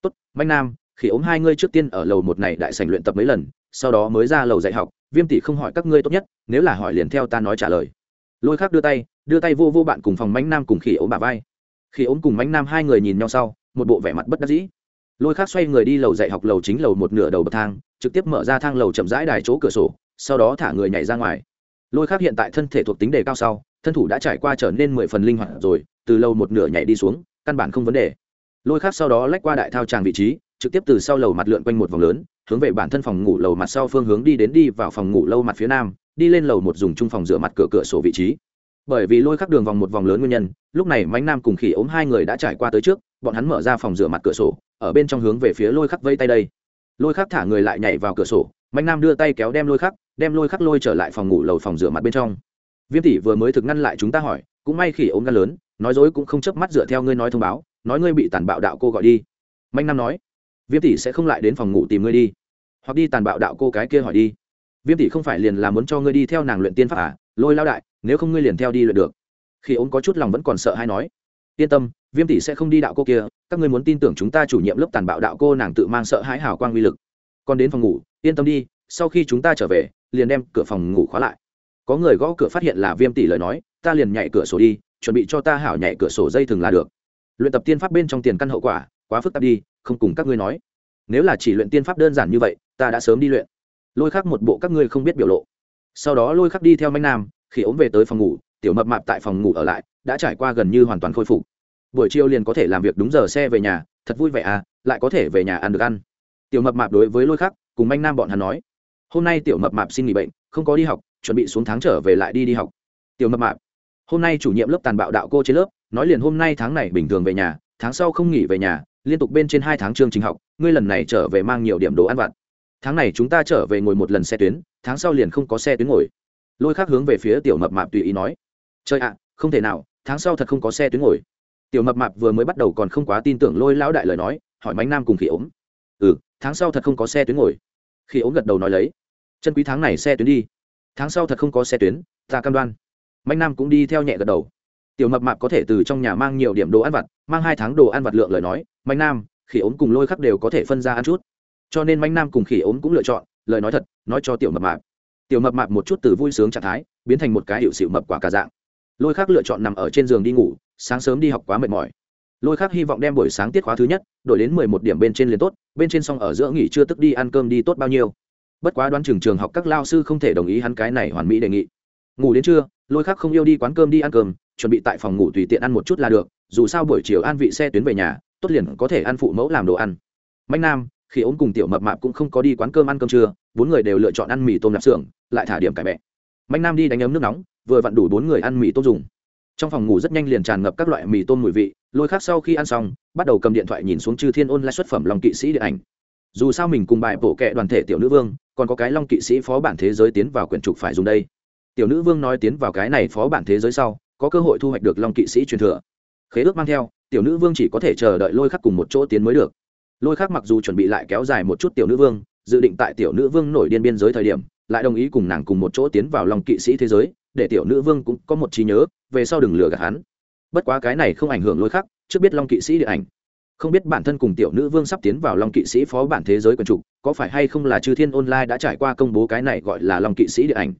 Tốt, mạnh nam, khi ốm hai ngươi trước tiên ở lầu một này đại sành luyện tập mấy lần, sau đó mới ra lầu dạy học, viêm tỷ không hỏi các ngươi tốt nhất, nếu là hỏi liền theo ta nói trả lời. Lôi khác đưa tay đưa tay vô vô bạn cùng phòng mánh nam cùng khỉ ốm bà vai. Khi ốm cùng mánh nam hai người nhìn nhau sau, một bộ vẻ mặt bất đắc dĩ lôi khác xoay người đi lầu dạy học lầu chính lầu một nửa đầu bậc thang, trực tiếp mở ra thang lầu chậm rãi đài chỗ cửa sổ, sau đó thả người nhảy ra ngoài. Lôi khác hiện tại thân thể thuộc tính đề cao sau, thân thủ đã trải qua trở nên mười phần linh hoạt rồi, từ lâu một nửa nhảy đi xuống, căn bản không vấn đề. Lôi khác sau đó lách qua đại thao tràng vị trí, trực tiếp từ sau lầu mặt lượn quanh một vòng lớn, hướng về bản thân phòng ngủ lầu mặt sau phương hướng đi đến đi vào phòng ngủ lâu mặt phía nam, đi lên lầu một dùng chung phòng rửa mặt cửa cửa sổ vị trí. Bởi vì lôi khắc đường vòng một vòng lớn nguyên nhân, lúc này mánh nam cùng khỉ ốm hai người đã trải qua tới trước bọn hắn mở ra phòng rửa mặt cửa sổ, ở bên trong hướng về phía lôi khắc vây tay đây. Lôi khắc thả người lại nhảy vào cửa sổ, mạnh nam đưa tay kéo đem lôi khắc, đem lôi khắc lôi trở lại phòng ngủ lầu phòng rửa mặt bên trong. Viêm tỷ vừa mới thực ngăn lại chúng ta hỏi, cũng may khỉ ốm gan lớn, nói dối cũng không chớp mắt dựa theo ngươi nói thông báo, nói ngươi bị tàn bạo đạo cô gọi đi. Mạnh nam nói, viêm tỷ sẽ không lại đến phòng ngủ tìm ngươi đi, hoặc đi tàn bạo đạo cô cái kia hỏi đi. Viêm tỷ không phải liền là muốn cho ngươi đi theo nàng luyện tiên pháp à? Lôi lao đại, nếu không ngươi liền theo đi luyện được. Khi ốm có chút lòng vẫn còn sợ hay nói yên tâm, viêm tỷ sẽ không đi đạo cô kia, các ngươi muốn tin tưởng chúng ta chủ nhiệm lớp tàn bạo đạo cô nàng tự mang sợ hãi hào quang uy lực. Còn đến phòng ngủ, yên tâm đi, sau khi chúng ta trở về, liền đem cửa phòng ngủ khóa lại. Có người gõ cửa phát hiện là viêm tỷ lời nói, ta liền nhảy cửa sổ đi, chuẩn bị cho ta hảo nhảy cửa sổ dây thừng là được. Luyện tập tiên pháp bên trong tiền căn hậu quả, quá phức tạp đi, không cùng các ngươi nói. Nếu là chỉ luyện tiên pháp đơn giản như vậy, ta đã sớm đi luyện. Lôi khắc một bộ các ngươi không biết biểu lộ. Sau đó lôi khắc đi theo manh nam, khi ốm về tới phòng ngủ, tiểu mập mạp tại phòng ngủ ở lại đã trải qua gần như hoàn toàn khôi phục. Buổi chiều liền có thể làm việc đúng giờ xe về nhà, thật vui vẻ à lại có thể về nhà ăn được ăn. Tiểu mập mạp đối với lôi khắc, cùng manh nam bọn hắn nói, hôm nay tiểu mập mạp xin nghỉ bệnh, không có đi học, chuẩn bị xuống tháng trở về lại đi đi học. Tiểu mập mạp, hôm nay chủ nhiệm lớp tàn bạo đạo cô trên lớp, nói liền hôm nay tháng này bình thường về nhà, tháng sau không nghỉ về nhà, liên tục bên trên hai tháng chương trình học, ngươi lần này trở về mang nhiều điểm đồ ăn vặt. Tháng này chúng ta trở về ngồi một lần xe tuyến, tháng sau liền không có xe tuyến ngồi. Lôi khác hướng về phía tiểu mập mạp tùy ý nói chơi ạ, không thể nào tháng sau thật không có xe tuyến ngồi. Tiểu mập mạp vừa mới bắt đầu còn không quá tin tưởng lôi lão đại lời nói, hỏi bánh nam cùng khỉ ốm. Ừ tháng sau thật không có xe tuyến ngồi. Khi ốm gật đầu nói lấy. Chân quý tháng này xe tuyến đi. Tháng sau thật không có xe tuyến, ta cam đoan. Mạnh nam cũng đi theo nhẹ gật đầu. Tiểu mập mạp có thể từ trong nhà mang nhiều điểm đồ ăn vặt, mang hai tháng đồ ăn vặt lượng lời nói mạnh nam, khỉ ốm cùng lôi khắc đều có thể phân ra ăn chút. Cho nên mạnh nam cùng khỉ ốm cũng lựa chọn, lời nói thật, nói cho tiểu mập mạp. Tiểu mập mạp một chút từ vui sướng trạng thái, biến thành một cái hiệu sự mập quả cả dạng lôi khác lựa chọn nằm ở trên giường đi ngủ, sáng sớm đi học quá mệt mỏi. Lôi khác hy vọng đem buổi sáng tiết khóa thứ nhất, đổi đến mười một điểm bên trên liền tốt, bên trên xong ở giữa nghỉ chưa tức đi ăn cơm đi tốt bao nhiêu. Bất quá đoán trường trường học các lao sư không thể đồng ý hắn cái này hoàn mỹ đề nghị. Ngủ đến trưa, lôi khác không yêu đi quán cơm đi ăn cơm, chuẩn bị tại phòng ngủ tùy tiện ăn một chút là được, dù sao buổi chiều an vị xe tuyến về nhà, tốt liền có thể ăn phụ mẫu làm đồ ăn. Mạnh nam, khi ốm cùng tiểu mập mạp cũng không có đi quán cơm ăn cơm trưa, bốn người đều lựa chọn ăn mì tôm lạp xưởng, lại thả điểm cải bẹ. Mạnh nam đi đánh ấm nước nóng vừa vặn đủ bốn người ăn mì tôm dùng. Trong phòng ngủ rất nhanh liền tràn ngập các loại mì tôm mùi vị, lôi khác sau khi ăn xong, bắt đầu cầm điện thoại nhìn xuống chư thiên ôn lại xuất phẩm lòng kỵ sĩ điện ảnh. Dù sao mình cùng bài bổ kệ đoàn thể tiểu nữ vương, còn có cái long kỵ sĩ phó bản thế giới tiến vào quyển trục phải dùng đây. Tiểu nữ vương nói tiến vào cái này phó bản thế giới sau, có cơ hội thu hoạch được long kỵ sĩ truyền thừa. Khế ước mang theo, tiểu nữ vương chỉ có thể chờ đợi lôi khắc cùng một chỗ tiến mới được. Lôi khắc mặc dù chuẩn bị lại kéo dài một chút tiểu nữ vương, dự định tại tiểu nữ vương nổi điên biên giới thời điểm, lại đồng ý cùng nàng cùng một chỗ tiến vào long kỵ sĩ thế giới để tiểu nữ vương cũng có một trí nhớ, về sau đừng lừa gạt hắn. Bất quá cái này không ảnh hưởng lôi khắc, trước biết long kỵ sĩ điện ảnh. Không biết bản thân cùng tiểu nữ vương sắp tiến vào long kỵ sĩ phó bản thế giới quần trục có phải hay không là chư thiên online đã trải qua công bố cái này gọi là long kỵ sĩ điện ảnh?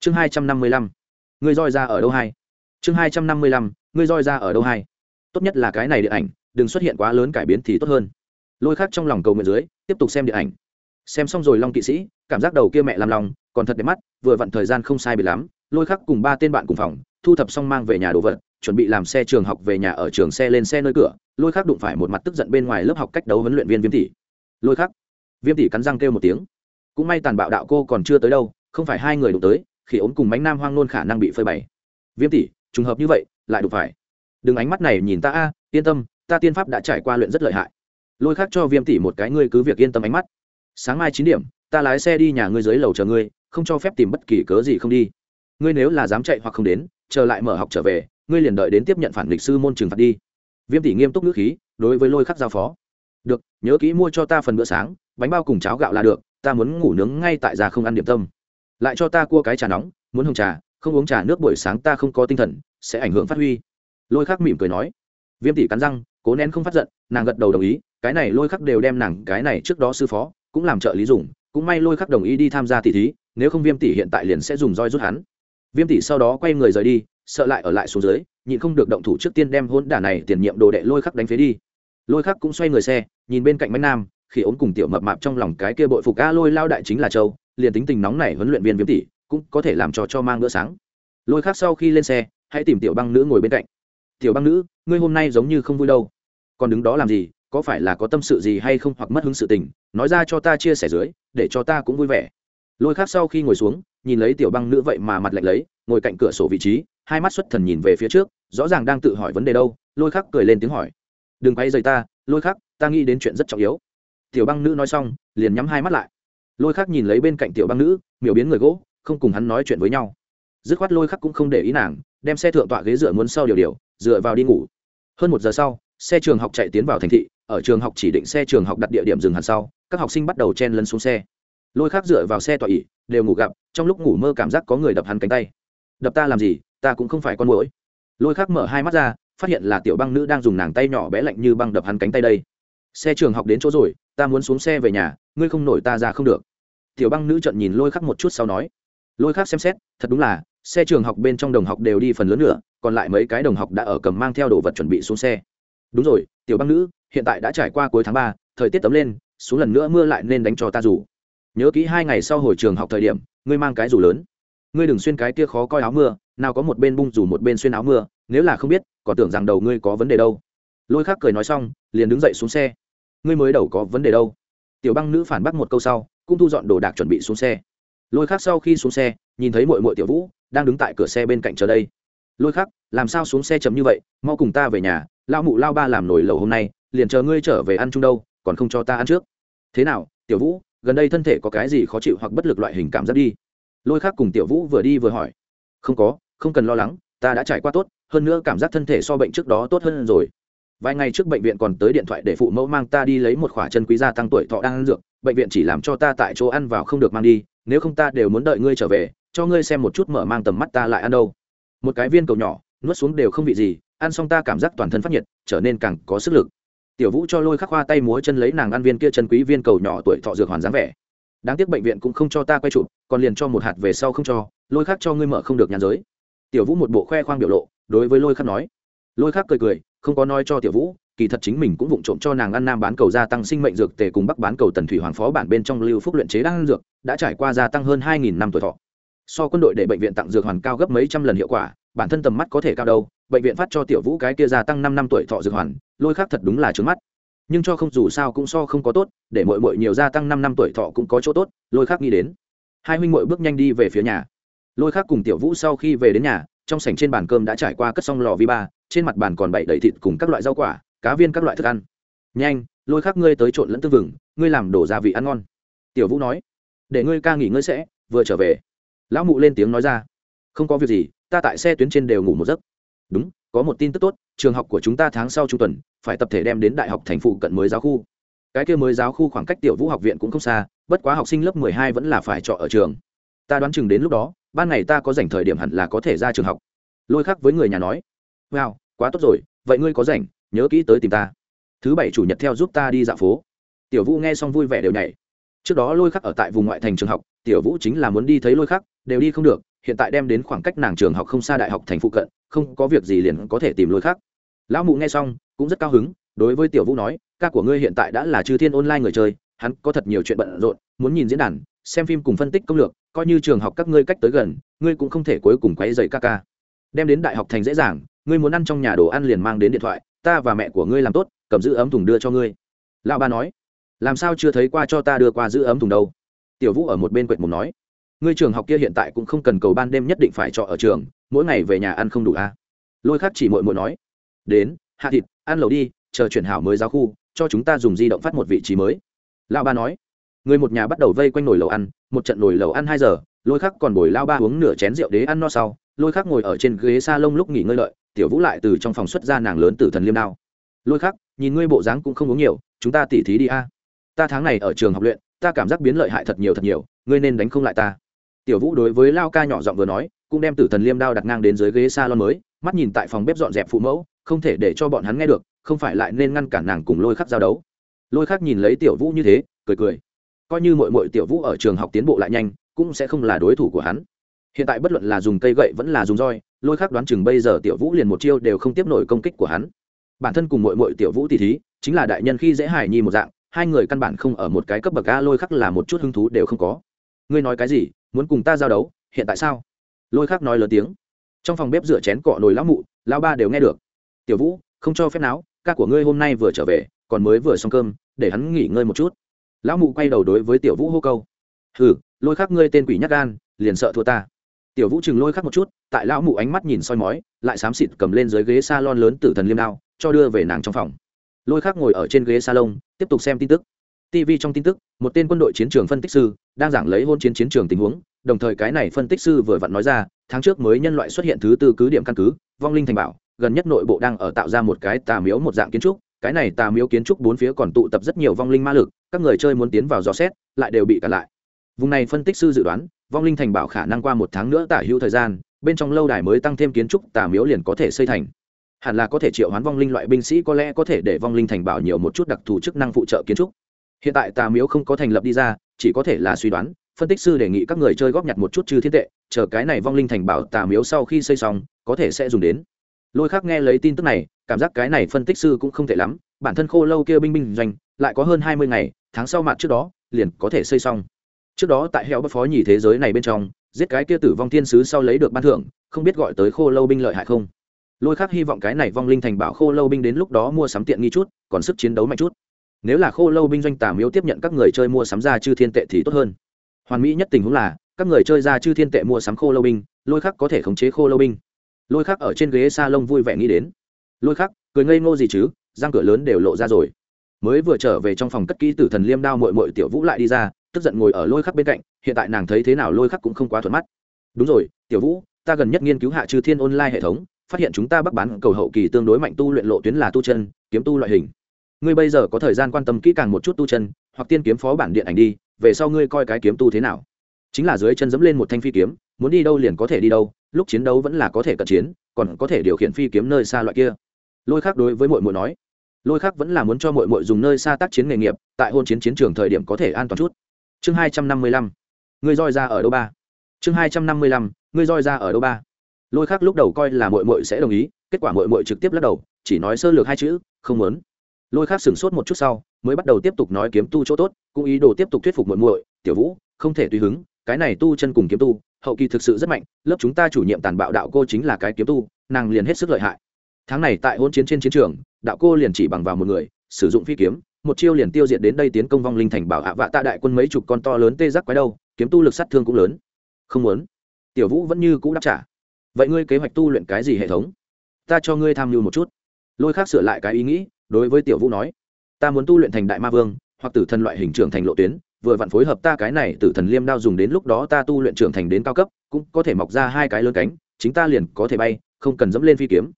Chương hai trăm năm mươi lăm. Người roi ra ở đâu hai? Chương hai trăm năm mươi lăm người roi ra ở đâu hai? Tốt nhất là cái này điện ảnh, đừng xuất hiện quá lớn cải biến thì tốt hơn. Lôi khác trong lòng cầu nguyện dưới, tiếp tục xem điện ảnh. Xem xong rồi long kỵ sĩ, cảm giác đầu kia mẹ làm lòng, còn thật đẹp mắt, vừa vặn thời gian không sai bị lắm lôi khắc cùng ba tên bạn cùng phòng, thu thập xong mang về nhà đồ vật, chuẩn bị làm xe trường học về nhà ở trường xe lên xe nơi cửa, lôi khắc đụng phải một mặt tức giận bên ngoài lớp học cách đấu huấn luyện viên viêm tỷ. Lôi khắc. Viêm tỷ cắn răng kêu một tiếng. Cũng may tàn bạo đạo cô còn chưa tới đâu, không phải hai người đụng tới, khi ốm cùng bánh nam hoang nôn khả năng bị phơi bày. Viêm tỷ, trùng hợp như vậy, lại đụng phải. Đừng ánh mắt này nhìn ta a, yên tâm, ta tiên pháp đã trải qua luyện rất lợi hại. Lôi khắc cho viêm tỷ một cái ngươi cứ việc yên tâm ánh mắt. Sáng mai chín điểm, ta lái xe đi nhà ngươi dưới lầu chờ ngươi, không cho phép tìm bất kỳ cớ gì không đi ngươi nếu là dám chạy hoặc không đến, chờ lại mở học trở về, ngươi liền đợi đến tiếp nhận phản lịch sư môn trừng phạt đi. Viêm tỷ nghiêm túc ngữ khí, đối với lôi khắc giao phó. Được, nhớ kỹ mua cho ta phần bữa sáng, bánh bao cùng cháo gạo là được, ta muốn ngủ nướng ngay tại gia không ăn điểm tâm. Lại cho ta cua cái trà nóng, muốn hồng trà, không uống trà nước buổi sáng ta không có tinh thần, sẽ ảnh hưởng phát huy. Lôi khắc mỉm cười nói. Viêm tỷ cắn răng, cố nén không phát giận, nàng gật đầu đồng ý, cái này lôi khắc đều đem nàng cái này trước đó sư phó, cũng làm trợ lý dùng, cũng may lôi khắc đồng ý đi tham gia tỷ thí, nếu không viêm tỷ hiện tại liền sẽ dùng roi rút hắn viêm tỷ sau đó quay người rời đi, sợ lại ở lại xuống dưới, nhịn không được động thủ trước tiên đem hôn đả này tiền nhiệm đồ đệ lôi khắc đánh phế đi. Lôi khắc cũng xoay người xe, nhìn bên cạnh bánh nam, khi ốm cùng tiểu mập mạp trong lòng cái kia bội phục a lôi lao đại chính là châu, liền tính tình nóng này huấn luyện viên viêm tỷ cũng có thể làm cho cho mang bữa sáng. Lôi khắc sau khi lên xe, hãy tìm tiểu băng nữ ngồi bên cạnh. Tiểu băng nữ, ngươi hôm nay giống như không vui đâu. Còn đứng đó làm gì, có phải là có tâm sự gì hay không hoặc mất hứng sự tình, nói ra cho ta chia sẻ dưới, để cho ta cũng vui vẻ. Lôi khắc sau khi ngồi xuống nhìn lấy tiểu băng nữ vậy mà mặt lạnh lấy, ngồi cạnh cửa sổ vị trí, hai mắt xuất thần nhìn về phía trước, rõ ràng đang tự hỏi vấn đề đâu, lôi khắc cười lên tiếng hỏi. Đừng quay dày ta, lôi khắc, ta nghĩ đến chuyện rất trọng yếu. Tiểu băng nữ nói xong, liền nhắm hai mắt lại. Lôi khắc nhìn lấy bên cạnh tiểu băng nữ, miểu biến người gỗ, không cùng hắn nói chuyện với nhau. Dứt khoát lôi khắc cũng không để ý nàng, đem xe thượng tọa ghế dựa muốn sau điều điều, dựa vào đi ngủ. Hơn một giờ sau, xe trường học chạy tiến vào thành thị, ở trường học chỉ định xe trường học đặt địa điểm dừng hẳn sau, các học sinh bắt đầu chen lấn xuống xe lôi khác dựa vào xe tọa ỉ, đều ngủ gặp, trong lúc ngủ mơ cảm giác có người đập hắn cánh tay. Đập ta làm gì, ta cũng không phải con mũi lôi khác mở hai mắt ra, phát hiện là tiểu băng nữ đang dùng nàng tay nhỏ bé lạnh như băng đập hắn cánh tay đây. Xe trường học đến chỗ rồi, ta muốn xuống xe về nhà, ngươi không nổi ta ra không được. Tiểu băng nữ trận nhìn lôi khắc một chút sau nói. Lôi khắc xem xét, thật đúng là, xe trường học bên trong đồng học đều đi phần lớn nữa, còn lại mấy cái đồng học đã ở cầm mang theo đồ vật chuẩn bị xuống xe. Đúng rồi, tiểu băng nữ, hiện tại đã trải qua cuối tháng ba, thời tiết tấm lên, xuống lần nữa mưa lại nên đánh cho ta rủ nhớ kỹ hai ngày sau hồi trường học thời điểm, ngươi mang cái rủ lớn. Ngươi đừng xuyên cái kia khó coi áo mưa, nào có một bên bung rủ một bên xuyên áo mưa, nếu là không biết, còn tưởng rằng đầu ngươi có vấn đề đâu. Lôi khác cười nói xong, liền đứng dậy xuống xe. Ngươi mới đầu có vấn đề đâu. Tiểu băng nữ phản bác một câu sau, cũng thu dọn đồ đạc chuẩn bị xuống xe. Lôi khác sau khi xuống xe, nhìn thấy mội mội tiểu vũ đang đứng tại cửa xe bên cạnh chờ đây. Lôi khác làm sao xuống xe chấm như vậy, mau cùng ta về nhà lao mụ lao ba làm nổi lầu hôm nay, liền chờ ngươi trở về ăn chung đâu, còn không cho ta ăn trước. Thế nào, tiểu vũ gần đây thân thể có cái gì khó chịu hoặc bất lực loại hình cảm giác đi. Lôi khác cùng tiểu vũ vừa đi vừa hỏi. Không có, không cần lo lắng, ta đã trải qua tốt, hơn nữa cảm giác thân thể so bệnh trước đó tốt hơn rồi. Vài ngày trước bệnh viện còn tới điện thoại để phụ mẫu mang ta đi lấy một khỏa chân quý gia tăng tuổi thọ đang ăn dược, bệnh viện chỉ làm cho ta tại chỗ ăn vào không được mang đi, nếu không ta đều muốn đợi ngươi trở về, cho ngươi xem một chút mở mang tầm mắt ta lại ăn đâu. Một cái viên cầu nhỏ, nuốt xuống đều không vị gì, ăn xong ta cảm giác toàn thân phát nhiệt, trở nên càng có sức lực tiểu vũ cho lôi khắc khoa tay múa chân lấy nàng ăn viên kia chân quý viên cầu nhỏ tuổi thọ dược hoàn dáng vẻ. Đáng tiếc bệnh viện cũng không cho ta quay chụp, còn liền cho một hạt về sau không cho, lôi khắc cho ngươi mở không được nhàn giới. Tiểu vũ một bộ khoe khoang biểu lộ, đối với lôi khắc nói. Lôi khắc cười cười, không có nói cho tiểu vũ, kỳ thật chính mình cũng vụng trộm cho nàng ăn nam bán cầu gia tăng sinh mệnh dược tề cùng bắc bán cầu tần thủy hoàng phó bản bên trong lưu phúc luyện chế đang dược, đã trải qua gia tăng hơn hai nghìn năm tuổi thọ. So quân đội để bệnh viện tặng dược hoàn cao gấp mấy trăm lần hiệu quả, bản thân tầm mắt có thể cao đâu, bệnh viện phát cho tiểu vũ cái kia gia tăng năm năm tuổi thọ dược hoàn lôi khác thật đúng là trướng mắt. Nhưng cho không dù sao cũng so không có tốt, để mội mội nhiều gia tăng năm năm tuổi thọ cũng có chỗ tốt, lôi khác nghĩ đến. Hai huynh mội bước nhanh đi về phía nhà. Lôi khác cùng tiểu vũ sau khi về đến nhà, trong sảnh trên bàn cơm đã trải qua cất xong lò vi ba, trên mặt bàn còn bậy đầy thịt cùng các loại rau quả, cá viên các loại thức ăn. Nhanh, lôi khác ngươi tới trộn lẫn tư vừng, ngươi làm đổ gia vị ăn ngon. Tiểu vũ nói. Để ngươi ca nghỉ ngơi sẽ, vừa trở về. Lão mụ lên tiếng nói ra. Không có việc gì, ta tại xe tuyến trên đều ngủ một giấc. Đúng, có một tin tức tốt trường học của chúng ta tháng sau trung tuần, phải tập thể đem đến đại học thành phụ cận mới giáo khu. Cái kia mới giáo khu khoảng cách tiểu vũ học viện cũng không xa, bất quá học sinh lớp mười hai vẫn là phải trọ ở trường. Ta đoán chừng đến lúc đó, ban ngày ta có dành thời điểm hẳn là có thể ra trường học. Lôi khắc với người nhà nói. Wow, quá tốt rồi, vậy ngươi có rảnh, nhớ kỹ tới tìm ta. Thứ bảy chủ nhật theo giúp ta đi dạo phố. Tiểu vũ nghe xong vui vẻ đều nhảy. Trước đó lôi khắc ở tại vùng ngoại thành trường học, tiểu vũ chính là muốn đi thấy lôi khắc, đều đi không được hiện tại đem đến khoảng cách nàng trường học không xa đại học thành phụ cận, không có việc gì liền có thể tìm lối khác. lão mụ nghe xong, cũng rất cao hứng, đối với tiểu vũ nói, ca của ngươi hiện tại đã là chư thiên online người chơi, hắn có thật nhiều chuyện bận rộn, muốn nhìn diễn đàn, xem phim cùng phân tích công lược, coi như trường học các ngươi cách tới gần, ngươi cũng không thể cuối cùng quấy dậy ca ca. Đem đến đại học thành dễ dàng, ngươi muốn ăn trong nhà đồ ăn liền mang đến điện thoại, ta và mẹ của ngươi làm tốt, cầm giữ ấm thùng đưa cho ngươi. Lão ba nói. Làm sao chưa thấy qua cho ta đưa qua giữ ấm thùng đâu? Tiểu vũ ở một bên quệt mồm nói ngươi trường học kia hiện tại cũng không cần cầu ban đêm nhất định phải trọ ở trường, mỗi ngày về nhà ăn không đủ à? lôi khắc chỉ mội mội nói. Đến, hạ thịt, ăn lẩu đi, chờ chuyển hảo mới giáo khu, cho chúng ta dùng di động phát một vị trí mới. Lão ba nói. Người một nhà bắt đầu vây quanh nồi lẩu ăn, một trận nồi lẩu ăn hai giờ, lôi khắc còn bồi lao ba uống nửa chén rượu đế ăn no sau, lôi khắc ngồi ở trên ghế s a lông lúc nghỉ ngơi lợi tiểu vũ lại từ trong phòng xuất ra nàng lớn tử thần liêm đao. Lôi khắc, nhìn ngươi bộ dáng cũng không uống nhiều, chúng ta tỉ thí đi a. Ta tháng này ở trường học luyện, ta cảm giác biến lợi hại thật nhiều thật nhiều, ngươi nên đánh không lại ta tiểu vũ đối với lao ca nhỏ giọng vừa nói, cũng đem tử thần liêm đao đặt ngang đến dưới ghế s a lon mới, mắt nhìn tại phòng bếp dọn dẹp phụ mẫu, không thể để cho bọn hắn nghe được, không phải lại nên ngăn cản nàng cùng lôi khắc giao đấu. Lôi khắc nhìn lấy tiểu vũ như thế, cười cười. Coi như mội mội tiểu vũ ở trường học tiến bộ lại nhanh, cũng sẽ không là đối thủ của hắn. Hiện tại bất luận là dùng cây gậy vẫn là dùng roi, lôi khắc đoán chừng bây giờ tiểu vũ liền một chiêu đều không tiếp nổi công kích của hắn. Bản thân cùng mội mội tiểu vũ tỷ thí, chính là đại nhân khi dễ hài nhi một dạng, hai người căn bản không ở một cái cấp bậc a, lôi khắc là một chút hứng thú đều không có. Ngươi nói cái gì? Muốn cùng ta giao đấu, hiện tại sao? Lôi khắc nói lớn tiếng. Trong phòng bếp rửa chén cọ nồi lão mụ, lão ba đều nghe được. Tiểu vũ, không cho phép não ca của ngươi hôm nay vừa trở về, còn mới vừa xong cơm, để hắn nghỉ ngơi một chút. Lão mụ quay đầu đối với tiểu vũ hô câu. Hừ, lôi khắc ngươi tên quỷ nhắc gan, liền sợ thua ta. Tiểu vũ chừng lôi khắc một chút, tại lão mụ ánh mắt nhìn soi mói, lại xám xịt cầm lên dưới ghế s a lon lớn tử thần liêm đao, cho đưa về nàng trong phòng. Lôi khắc ngồi ở trên ghế salon, tiếp tục xem tin tức tv trong tin tức, một tên quân đội chiến trường phân tích sư, đang giảng lấy hôn chiến chiến trường tình huống, đồng thời cái này phân tích sư vừa vặn nói ra, tháng trước mới nhân loại xuất hiện thứ tư cứ điểm căn cứ, vong linh thành bảo, gần nhất nội bộ đang ở tạo ra một cái tà miếu một dạng kiến trúc, cái này tà miếu kiến trúc bốn phía còn tụ tập rất nhiều vong linh ma lực, các người chơi muốn tiến vào dò xét, lại đều bị cản lại. Vùng này phân tích sư dự đoán, vong linh thành bảo khả năng qua một tháng nữa tả hữu thời gian, bên trong lâu đài mới tăng thêm kiến trúc tà miếu liền có thể xây thành. Hẳn là có thể triệu hoán vong linh loại binh sĩ có lẽ có thể để vong linh thành bảo nhiều một chút đặc thù chức năng phụ trợ kiến trúc hiện tại tà miếu không có thành lập đi ra, chỉ có thể là suy đoán, phân tích sư đề nghị các người chơi góp nhặt một chút chư thiên tệ, chờ cái này vong linh thành bảo tà miếu sau khi xây xong, có thể sẽ dùng đến. Lôi khác nghe lấy tin tức này, cảm giác cái này phân tích sư cũng không tệ lắm, bản thân khô lâu kia binh binh doanh, lại có hơn hai mươi ngày, tháng sau mặt trước đó, liền có thể xây xong. Trước đó tại heo bất phó nhì thế giới này bên trong, giết cái kia tử vong thiên sứ sau lấy được ban thưởng, không biết gọi tới khô lâu binh lợi hại không? Lôi khác hy vọng cái này vong linh thành bảo khô lâu binh đến lúc đó mua sắm tiện nghi chút, còn sức chiến đấu mạnh chút nếu là khô lâu binh doanh tà miếu tiếp nhận các người chơi mua sắm ra chư thiên tệ thì tốt hơn. Hoàn mỹ nhất tình huống là, các người chơi ra chư thiên tệ mua sắm khô lâu binh, lôi khắc có thể khống chế khô lâu binh. Lôi khắc ở trên ghế s a lông vui vẻ nghĩ đến. Lôi khắc, cười ngây ngô gì chứ, răng cửa lớn đều lộ ra rồi. Mới vừa trở về trong phòng cất kỹ tử thần liêm đao mội mội tiểu vũ lại đi ra, tức giận ngồi ở lôi khắc bên cạnh, hiện tại nàng thấy thế nào lôi khắc cũng không quá thuận mắt. Đúng rồi, tiểu vũ, ta gần nhất nghiên cứu hạ chư thiên online hệ thống, phát hiện chúng ta bắc bán cầu hậu kỳ tương đối mạnh tu luyện lộ tuyến là tu chân, kiếm tu loại hình ngươi bây giờ có thời gian quan tâm kỹ càng một chút tu chân, hoặc tiên kiếm phó bản điện ảnh đi, về sau ngươi coi cái kiếm tu thế nào. Chính là dưới chân dẫm lên một thanh phi kiếm, muốn đi đâu liền có thể đi đâu, lúc chiến đấu vẫn là có thể cận chiến, còn có thể điều khiển phi kiếm nơi xa loại kia. Lôi khác đối với mội mội nói, lôi khác vẫn là muốn cho mội mội dùng nơi xa tác chiến nghề nghiệp, tại hôn chiến chiến trường thời điểm có thể an toàn chút. Chương hai trăm năm mươi lăm, ngươi roi ra ở đâu ba? Chương hai trăm năm mươi lăm, ngươi roi ra ở đâu ba? Lôi khác lúc đầu coi là mội mội sẽ đồng ý, kết quả mội mội trực tiếp lắc đầu, chỉ nói sơ lược hai chữ, không muốn lôi khác sửng sốt một chút sau, mới bắt đầu tiếp tục nói kiếm tu chỗ tốt, cũng ý đồ tiếp tục thuyết phục muội muội, tiểu vũ, không thể tùy hứng, cái này tu chân cùng kiếm tu, hậu kỳ thực sự rất mạnh, lớp chúng ta chủ nhiệm tàn bạo đạo cô chính là cái kiếm tu, nàng liền hết sức lợi hại. Tháng này tại hôn chiến trên chiến trường, đạo cô liền chỉ bằng vào một người, sử dụng phi kiếm, một chiêu liền tiêu diệt đến đây tiến công vong linh thành bảo hạ vạ tạ đại quân mấy chục con to lớn tê giác quái đâu, kiếm tu lực sát thương cũng lớn. Không muốn. Tiểu vũ vẫn như cũ đáp trả. Vậy ngươi kế hoạch tu luyện cái gì hệ thống? Ta cho ngươi tham mưu một chút. Lôi khác sửa lại cái ý nghĩ đối với tiểu vũ nói, ta muốn tu luyện thành đại ma vương, hoặc tử thần loại hình trưởng thành lộ tuyến, vừa vặn phối hợp ta cái này tử thần liêm đao dùng đến lúc đó ta tu luyện trưởng thành đến cao cấp, cũng có thể mọc ra hai cái lớn cánh, chính ta liền có thể bay, không cần dẫm lên phi kiếm.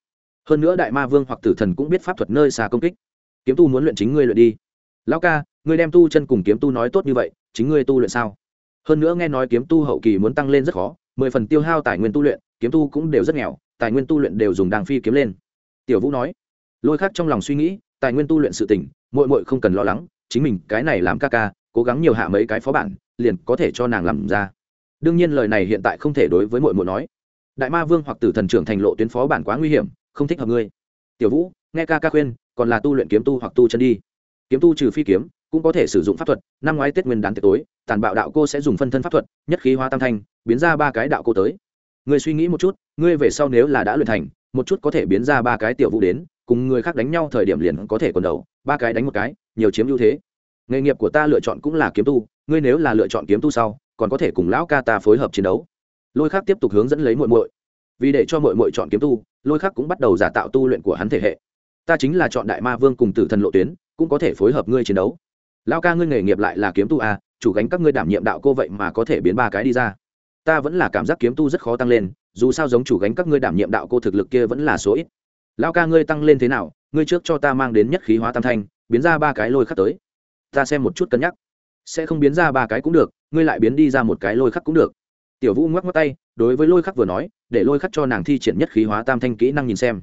Hơn nữa đại ma vương hoặc tử thần cũng biết pháp thuật nơi xa công kích. Kiếm tu muốn luyện chính ngươi luyện đi. Lão ca, ngươi đem tu chân cùng kiếm tu nói tốt như vậy, chính ngươi tu luyện sao? Hơn nữa nghe nói kiếm tu hậu kỳ muốn tăng lên rất khó, mười phần tiêu hao tài nguyên tu luyện, kiếm tu cũng đều rất nghèo, tài nguyên tu luyện đều dùng đàng phi kiếm lên. Tiểu vũ nói lôi khác trong lòng suy nghĩ, tài nguyên tu luyện sự tỉnh mội mội không cần lo lắng, chính mình cái này làm ca ca, cố gắng nhiều hạ mấy cái phó bản, liền có thể cho nàng làm ra. Đương nhiên lời này hiện tại không thể đối với mội mội nói. Đại ma vương hoặc tử thần trưởng thành lộ tuyến phó bản quá nguy hiểm, không thích hợp ngươi. Tiểu vũ, nghe ca ca khuyên, còn là tu luyện kiếm tu hoặc tu chân đi. Kiếm tu trừ phi kiếm, cũng có thể sử dụng pháp thuật, năm ngoái tết nguyên đán tết tối, tàn bạo đạo cô sẽ dùng phân thân pháp thuật, nhất khí hoa tam thanh, biến ra ba cái đạo cô tới. Ngươi suy nghĩ một chút, ngươi về sau nếu là đã luyện thành, một chút có thể biến ra ba cái tiểu vũ đến cùng người khác đánh nhau thời điểm liền có thể còn đầu ba cái đánh một cái nhiều chiếm ưu thế. Nghề nghiệp của ta lựa chọn cũng là kiếm tu ngươi nếu là lựa chọn kiếm tu sau còn có thể cùng lão ca ta phối hợp chiến đấu. Lôi khác tiếp tục hướng dẫn lấy muội muội. Vì để cho muội muội chọn kiếm tu lôi khác cũng bắt đầu giả tạo tu luyện của hắn thể hệ. Ta chính là chọn đại ma vương cùng tử thần lộ tuyến cũng có thể phối hợp ngươi chiến đấu. Lão ca ngươi nghề nghiệp lại là kiếm tu à, chủ gánh các ngươi đảm nhiệm đạo cô vậy mà có thể biến ba cái đi ra. Ta vẫn là cảm giác kiếm tu rất khó tăng lên dù sao giống chủ gánh các ngươi đảm nhiệm đạo cô thực lực kia vẫn là số ít lao ca ngươi tăng lên thế nào, ngươi trước cho ta mang đến nhất khí hóa tam thanh, biến ra ba cái lôi khắc tới. Ta xem một chút cân nhắc. Sẽ không biến ra ba cái cũng được, ngươi lại biến đi ra một cái lôi khắc cũng được. Tiểu vũ ngoắc ngoắc tay, đối với lôi khắc vừa nói, để lôi khắc cho nàng thi triển nhất khí hóa tam thanh kỹ năng nhìn xem.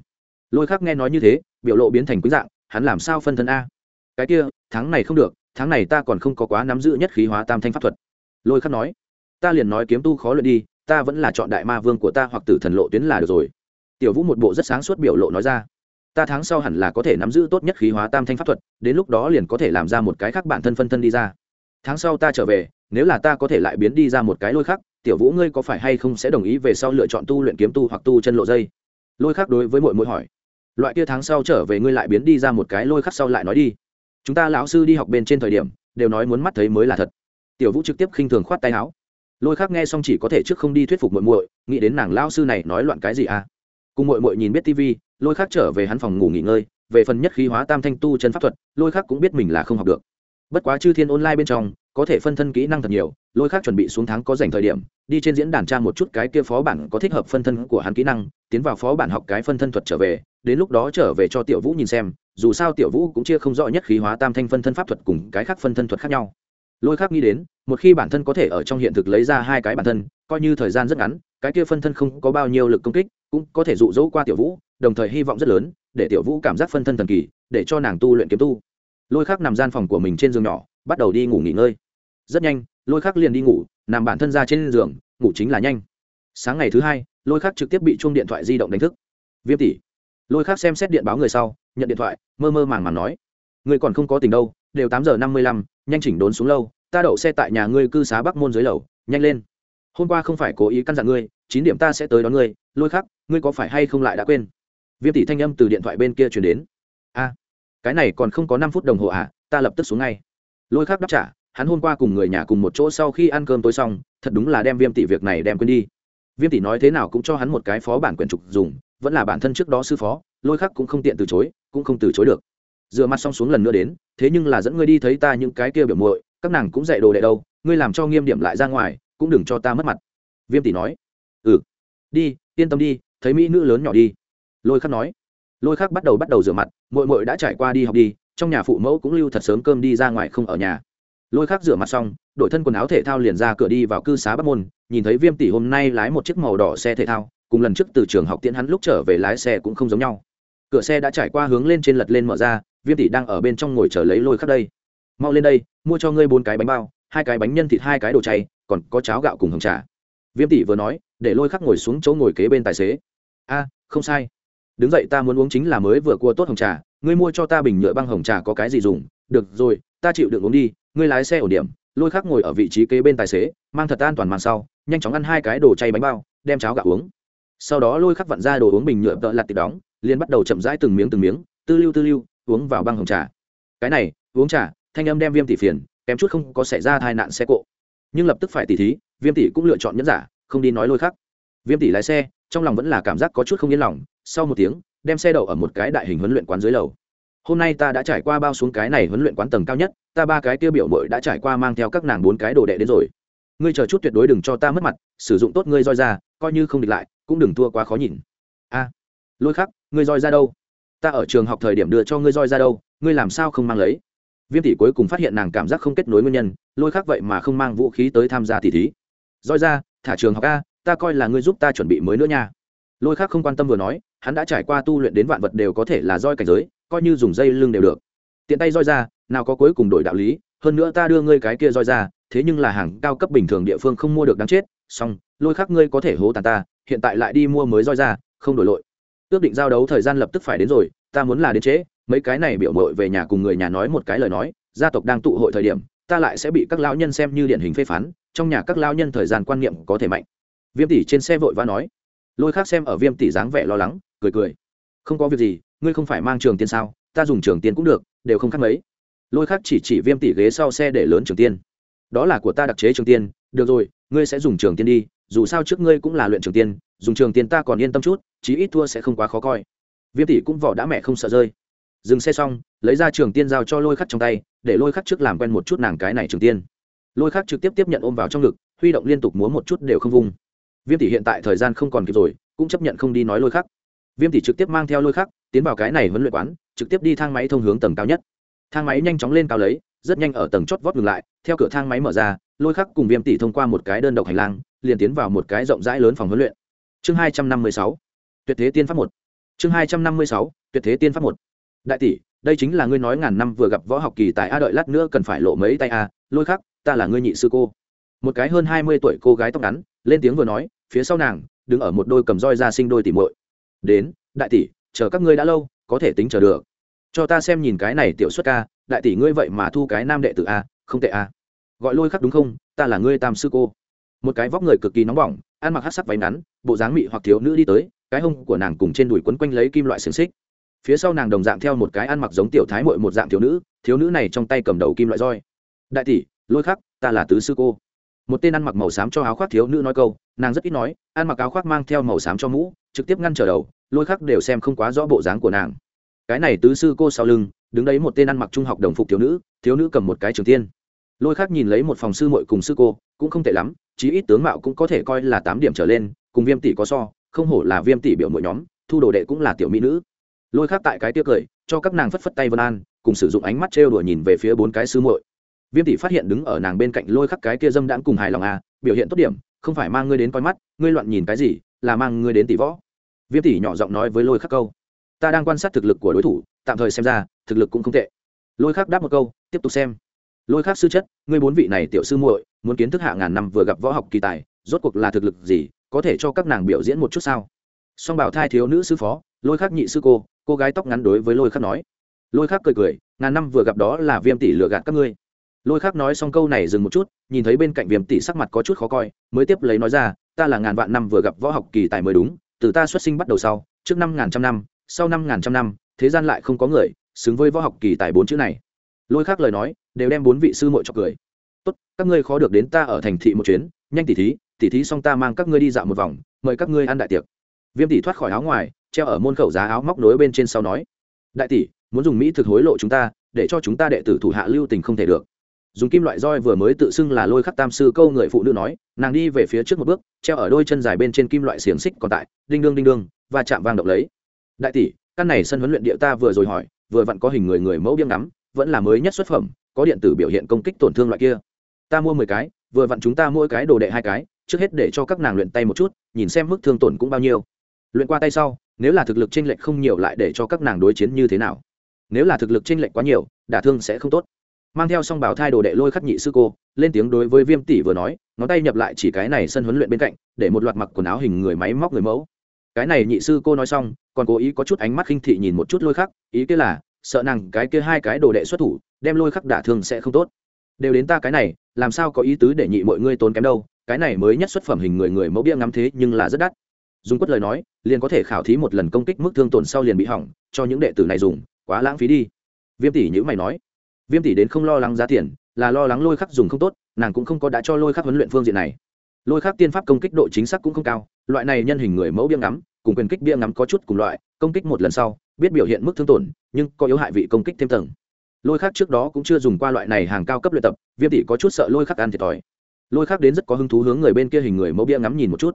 Lôi khắc nghe nói như thế, biểu lộ biến thành quý dạng, hắn làm sao phân thân a? Cái kia, tháng này không được, tháng này ta còn không có quá nắm giữ nhất khí hóa tam thanh pháp thuật. Lôi khắc nói, ta liền nói kiếm tu khó luyện đi, ta vẫn là chọn đại ma vương của ta hoặc tử thần lộ tuyến là được rồi tiểu vũ một bộ rất sáng suốt biểu lộ nói ra, ta tháng sau hẳn là có thể nắm giữ tốt nhất khí hóa tam thanh pháp thuật, đến lúc đó liền có thể làm ra một cái khác bản thân phân thân đi ra. Tháng sau ta trở về, nếu là ta có thể lại biến đi ra một cái lôi khác tiểu vũ ngươi có phải hay không sẽ đồng ý về sau lựa chọn tu luyện kiếm tu hoặc tu chân lộ dây? Lôi khác đối với mỗi mỗi hỏi, loại kia tháng sau trở về ngươi lại biến đi ra một cái lôi khắc sau lại nói đi. Chúng ta lão sư đi học bên trên thời điểm, đều nói muốn mắt thấy mới là thật. Tiểu vũ trực tiếp khinh thường khoát tay áo. Lôi khắc nghe xong chỉ có thể trước không đi thuyết phục muội muội, nghĩ đến nàng lão sư này nói loạn cái gì à? Cùng muội muội nhìn biết tivi lôi khắc trở về hắn phòng ngủ nghỉ ngơi, về phần nhất khí hóa tam thanh tu chân pháp thuật, lôi khắc cũng biết mình là không học được. Bất quá chư thiên online bên trong, có thể phân thân kỹ năng thật nhiều, lôi khắc chuẩn bị xuống tháng có dành thời điểm, đi trên diễn đàn tra một chút cái kia phó bản có thích hợp phân thân của hắn kỹ năng, tiến vào phó bản học cái phân thân thuật trở về, đến lúc đó trở về cho tiểu vũ nhìn xem, dù sao tiểu vũ cũng chia không rõ nhất khí hóa tam thanh phân thân pháp thuật cùng cái khác phân thân thuật khác nhau lôi khác nghĩ đến, một khi bản thân có thể ở trong hiện thực lấy ra hai cái bản thân, coi như thời gian rất ngắn, cái kia phân thân không có bao nhiêu lực công kích, cũng có thể dụ dỗ qua tiểu vũ, đồng thời hy vọng rất lớn, để tiểu vũ cảm giác phân thân thần kỳ, để cho nàng tu luyện kiếm tu. Lôi khác nằm gian phòng của mình trên giường nhỏ, bắt đầu đi ngủ nghỉ ngơi. Rất nhanh, lôi khác liền đi ngủ, nằm bản thân ra trên giường, ngủ chính là nhanh. Sáng ngày thứ hai, lôi khác trực tiếp bị chuông điện thoại di động đánh thức. Viêm tỷ. Lôi khác xem xét điện báo người sau, nhận điện thoại, mơ mơ màng màng nói người còn không có tình đâu đều tám giờ năm mươi lăm, nhanh chỉnh đốn xuống lâu, ta đậu xe tại nhà ngươi cư xá bắc môn dưới lầu, nhanh lên. Hôm qua không phải cố ý căn dặn ngươi, chín điểm ta sẽ tới đón ngươi, lôi khắc, ngươi có phải hay không lại đã quên? Viêm tỷ thanh âm từ điện thoại bên kia chuyển đến. A, cái này còn không có năm phút đồng hồ à ta lập tức xuống ngay. Lôi khắc đáp trả, hắn hôm qua cùng người nhà cùng một chỗ sau khi ăn cơm tối xong, thật đúng là đem viêm tỷ việc này đem quên đi. Viêm tỷ nói thế nào cũng cho hắn một cái phó bản quyền trục dùng, vẫn là bản thân trước đó sư phó, lôi khắc cũng không tiện từ chối, cũng không từ chối được. Dựa mặt xong xuống lần nữa đến thế nhưng là dẫn ngươi đi thấy ta những cái kia biểu muội, các nàng cũng dạy đồ đệ đâu, ngươi làm cho nghiêm điểm lại ra ngoài, cũng đừng cho ta mất mặt. Viêm tỷ nói. Ừ đi, yên tâm đi, thấy mỹ nữ lớn nhỏ đi. Lôi khắc nói. Lôi khắc bắt đầu bắt đầu rửa mặt mội mội đã trải qua đi học đi, trong nhà phụ mẫu cũng lưu thật sớm cơm đi ra ngoài không ở nhà. Lôi khắc rửa mặt xong, đổi thân quần áo thể thao liền ra cửa đi vào cư xá bắc môn, nhìn thấy viêm tỷ hôm nay lái một chiếc màu đỏ xe thể thao, cùng lần trước từ trường học tiễn hắn lúc trở về lái xe cũng không giống nhau. Cửa xe đã trải qua hướng lên trên lật lên mở ra viêm tỷ đang ở bên trong ngồi chờ lấy lôi khắc đây. Mau lên đây, mua cho ngươi bốn cái bánh bao, hai cái bánh nhân thịt, hai cái đồ chay, còn có cháo gạo cùng hồng trà. Viêm tỷ vừa nói, để lôi khắc ngồi xuống chỗ ngồi kế bên tài xế. A, không sai. Đứng dậy ta muốn uống chính là mới vừa cua tốt hồng trà, ngươi mua cho ta bình nhựa băng hồng trà có cái gì dùng? Được rồi, ta chịu được uống đi, ngươi lái xe ổn điểm. Lôi khắc ngồi ở vị trí kế bên tài xế, mang thật an toàn màn sau, nhanh chóng ăn hai cái đồ chay bánh bao, đem cháo gạo uống. Sau đó lôi khắc vặn ra đồ uống bình nhựa tợ lặt tịch đóng, liền bắt đầu chậm rãi từng miếng từng miếng, tư lưu tư lưu uống vào băng hồng trà. Cái này, uống trà, thanh âm đem viêm tỷ phiền, kém chút không có xảy ra tai nạn xe cộ. Nhưng lập tức phải tỉ thí, viêm tỷ cũng lựa chọn nhẫn giả, không đi nói lôi khắc. Viêm tỷ lái xe, trong lòng vẫn là cảm giác có chút không yên lòng, sau một tiếng, đem xe đậu ở một cái đại hình huấn luyện quán dưới lầu. Hôm nay ta đã trải qua bao xuống cái này huấn luyện quán tầng cao nhất, ta ba cái tiêu biểu mội đã trải qua mang theo các nàng bốn cái đồ đệ đến rồi. Ngươi chờ chút tuyệt đối đừng cho ta mất mặt, sử dụng tốt ngươi roi ra, coi như không địch lại, cũng đừng thua quá khó nhìn. A, lôi khắc, ngươi roi ra đâu? Ta ở trường học thời điểm đưa cho ngươi roi ra đâu, ngươi làm sao không mang lấy? Viêm tỷ cuối cùng phát hiện nàng cảm giác không kết nối nguyên nhân, lôi khác vậy mà không mang vũ khí tới tham gia tỷ thí. Roi ra, thả trường học a, ta coi là ngươi giúp ta chuẩn bị mới nữa nha. Lôi khác không quan tâm vừa nói, hắn đã trải qua tu luyện đến vạn vật đều có thể là roi cảnh giới, coi như dùng dây lưng đều được. Tiện tay roi ra, nào có cuối cùng đổi đạo lý, hơn nữa ta đưa ngươi cái kia roi ra, thế nhưng là hàng cao cấp bình thường địa phương không mua được đáng chết, xong, lôi khác ngươi có thể hố tàn ta, hiện tại lại đi mua mới roi ra, không đổi lội ước định giao đấu thời gian lập tức phải đến rồi, ta muốn là đến trễ, mấy cái này biểu mội về nhà cùng người nhà nói một cái lời nói, gia tộc đang tụ hội thời điểm, ta lại sẽ bị các lão nhân xem như điển hình phê phán, trong nhà các lão nhân thời gian quan niệm có thể mạnh. Viêm tỷ trên xe vội vã nói. Lôi khác xem ở viêm tỷ dáng vẻ lo lắng, cười cười. Không có việc gì, ngươi không phải mang trường tiên sao, ta dùng trường tiên cũng được, đều không khác mấy. Lôi khác chỉ chỉ viêm tỷ ghế sau xe để lớn trường tiên. Đó là của ta đặc chế trường tiên, được rồi, ngươi sẽ dùng trường tiên đi, dù sao trước ngươi cũng là luyện trường tiên, dùng trường tiên ta còn yên tâm chút chí ít thua sẽ không quá khó coi. Viêm tỷ cũng vỏ đã mẹ không sợ rơi. Dừng xe xong, lấy ra trường tiên giao cho lôi khắc trong tay, để lôi khắc trước làm quen một chút nàng cái này trường tiên. Lôi khắc trực tiếp tiếp nhận ôm vào trong ngực, huy động liên tục múa một chút đều không vung. Viêm tỷ hiện tại thời gian không còn kịp rồi, cũng chấp nhận không đi nói lôi khắc. Viêm tỷ trực tiếp mang theo lôi khắc, tiến vào cái này huấn luyện quán, trực tiếp đi thang máy thông hướng tầng cao nhất. Thang máy nhanh chóng lên cao lấy, rất nhanh ở tầng chót vót ngừng lại, theo cửa thang máy mở ra, lôi khắc cùng viêm tỷ thông qua một cái đơn độc hành lang, liền tiến vào một cái rộng rãi lớn phòng huấn luyện. Chương hai trăm năm mươi sáu tuyệt thế tiên pháp một. Chương hai trăm năm mươi sáu, tuyệt thế tiên pháp một. Đại tỷ, đây chính là ngươi nói ngàn năm vừa gặp võ học kỳ tại a đợi lát nữa cần phải lộ mấy tay a, lôi khắc, ta là ngươi nhị sư cô. Một cái hơn hai mươi tuổi cô gái tóc ngắn, lên tiếng vừa nói, phía sau nàng, đứng ở một đôi cầm roi ra sinh đôi tỉ muội. Đến, đại tỷ, chờ các ngươi đã lâu, có thể tính chờ được. Cho ta xem nhìn cái này tiểu xuất ca, đại tỷ ngươi vậy mà thu cái nam đệ tử a, không tệ a. Gọi lôi khắc đúng không? Ta là ngươi tam sư cô. Một cái vóc người cực kỳ nóng bỏng, ăn mặc hát sắc váy ngắn, bộ dáng mị hoặc thiếu nữ đi tới cái hông của nàng cùng trên đùi quấn quanh lấy kim loại xiềng xích. Phía sau nàng đồng dạng theo một cái ăn mặc giống tiểu thái mội một dạng thiếu nữ thiếu nữ này trong tay cầm đầu kim loại roi. Đại tỷ, lôi khắc, ta là tứ sư cô. Một tên ăn mặc màu xám cho áo khoác thiếu nữ nói câu, nàng rất ít nói, ăn mặc áo khoác mang theo màu xám cho mũ, trực tiếp ngăn trở đầu, lôi khắc đều xem không quá rõ bộ dáng của nàng. Cái này tứ sư cô sau lưng, đứng đấy một tên ăn mặc trung học đồng phục thiếu nữ thiếu nữ cầm một cái trường tiên. Lôi khắc nhìn lấy một phòng sư muội cùng sư cô, cũng không tệ lắm, chí ít tướng mạo cũng có thể coi là tám điểm trở lên, cùng viêm tỷ có so không hổ là viêm tỷ biểu mỗi nhóm, thu đồ đệ cũng là tiểu mỹ nữ. Lôi khắc tại cái tiêu cười, cho các nàng phất phất tay vân an, cùng sử dụng ánh mắt trêu đùa nhìn về phía bốn cái sư muội. Viêm tỷ phát hiện đứng ở nàng bên cạnh lôi khắc cái kia dâm đãng cùng hài lòng à biểu hiện tốt điểm, không phải mang ngươi đến coi mắt, ngươi loạn nhìn cái gì, là mang ngươi đến tỷ võ. Viêm tỷ nhỏ giọng nói với lôi khắc câu, ta đang quan sát thực lực của đối thủ, tạm thời xem ra, thực lực cũng không tệ. Lôi khắc đáp một câu, tiếp tục xem. Lôi khắc sư chất, ngươi bốn vị này tiểu sư muội, muốn kiến thức hạ ngàn năm vừa gặp võ học kỳ tài, rốt cuộc là thực lực gì có thể cho các nàng biểu diễn một chút sao? Song bảo thai thiếu nữ sư phó, lôi khắc nhị sư cô cô gái tóc ngắn đối với lôi khắc nói. Lôi khắc cười cười, ngàn năm vừa gặp đó là viêm tỷ lừa gạt các ngươi. Lôi khắc nói xong câu này dừng một chút, nhìn thấy bên cạnh viêm tỷ sắc mặt có chút khó coi, mới tiếp lấy nói ra, ta là ngàn vạn năm vừa gặp võ học kỳ tài mới đúng, từ ta xuất sinh bắt đầu sau, trước năm ngàn trăm năm, sau năm ngàn trăm năm, thế gian lại không có người xứng với võ học kỳ tài bốn chữ này. Lôi khắc lời nói, đều đem bốn vị sư muội cho cười. Tốt, các ngươi khó được đến ta ở thành thị một chuyến, nhanh tỉ thí tỉ thí xong ta mang các ngươi đi dạo một vòng, mời các ngươi ăn đại tiệc. Viêm tỷ thoát khỏi áo ngoài, treo ở môn khẩu giá áo móc nối bên trên sau nói, đại tỷ, muốn dùng mỹ thực hối lộ chúng ta, để cho chúng ta đệ tử thủ hạ lưu tình không thể được. Dùng kim loại roi vừa mới tự xưng là lôi khắc tam sư câu người phụ nữ nói, nàng đi về phía trước một bước, treo ở đôi chân dài bên trên kim loại xiềng xích còn tại, đinh đương đinh đương, và chạm vang động lấy. Đại tỷ, căn này sân huấn luyện địa ta vừa rồi hỏi, vừa vặn có hình người người mẫu biếng ngắm, vẫn là mới nhất xuất phẩm, có điện tử biểu hiện công kích tổn thương loại kia. Ta mua mười cái, vừa vặn chúng ta mỗi cái đồ đệ hai cái trước hết để cho các nàng luyện tay một chút, nhìn xem mức thương tổn cũng bao nhiêu. Luyện qua tay sau, nếu là thực lực t r ê n lệch không nhiều lại để cho các nàng đối chiến như thế nào? Nếu là thực lực t r ê n lệch quá nhiều, đả thương sẽ không tốt. Mang theo song bảo thai đồ đệ lôi khắc nhị sư cô, lên tiếng đối với viêm tỷ vừa nói, ngón tay nhập lại chỉ cái này sân huấn luyện bên cạnh, để một loạt mặc quần áo hình người máy móc người mẫu. Cái này nhị sư cô nói xong, còn cố ý có chút ánh mắt khinh thị nhìn một chút lôi khắc, ý kia là, sợ nàng cái kia hai cái đồ đệ xuất thủ, đem lôi khắc đả thương sẽ không tốt. Đều đến ta cái này, làm sao có ý tứ để nhị mọi ngươi tốn kém đâu? Cái này mới nhất xuất phẩm hình người người mẫu bia ngắm thế nhưng là rất đắt. Dùng quất lời nói, liền có thể khảo thí một lần công kích mức thương tổn sau liền bị hỏng, cho những đệ tử này dùng, quá lãng phí đi. Viêm tỷ nhữ mày nói, viêm tỷ đến không lo lắng giá tiền, là lo lắng lôi khắc dùng không tốt, nàng cũng không có đã cho lôi khắc huấn luyện phương diện này. Lôi khắc tiên pháp công kích độ chính xác cũng không cao, loại này nhân hình người mẫu bia ngắm, cùng quyền kích bia ngắm có chút cùng loại, công kích một lần sau, biết biểu hiện mức thương tổn, nhưng có yếu hại vị công kích thêm tầng. Lôi khắc trước đó cũng chưa dùng qua loại này hàng cao cấp luyện tập, viêm tỷ có chút sợ lôi khắc ăn thiệt thòi lôi khác đến rất có hứng thú hướng người bên kia hình người mẫu bia ngắm nhìn một chút.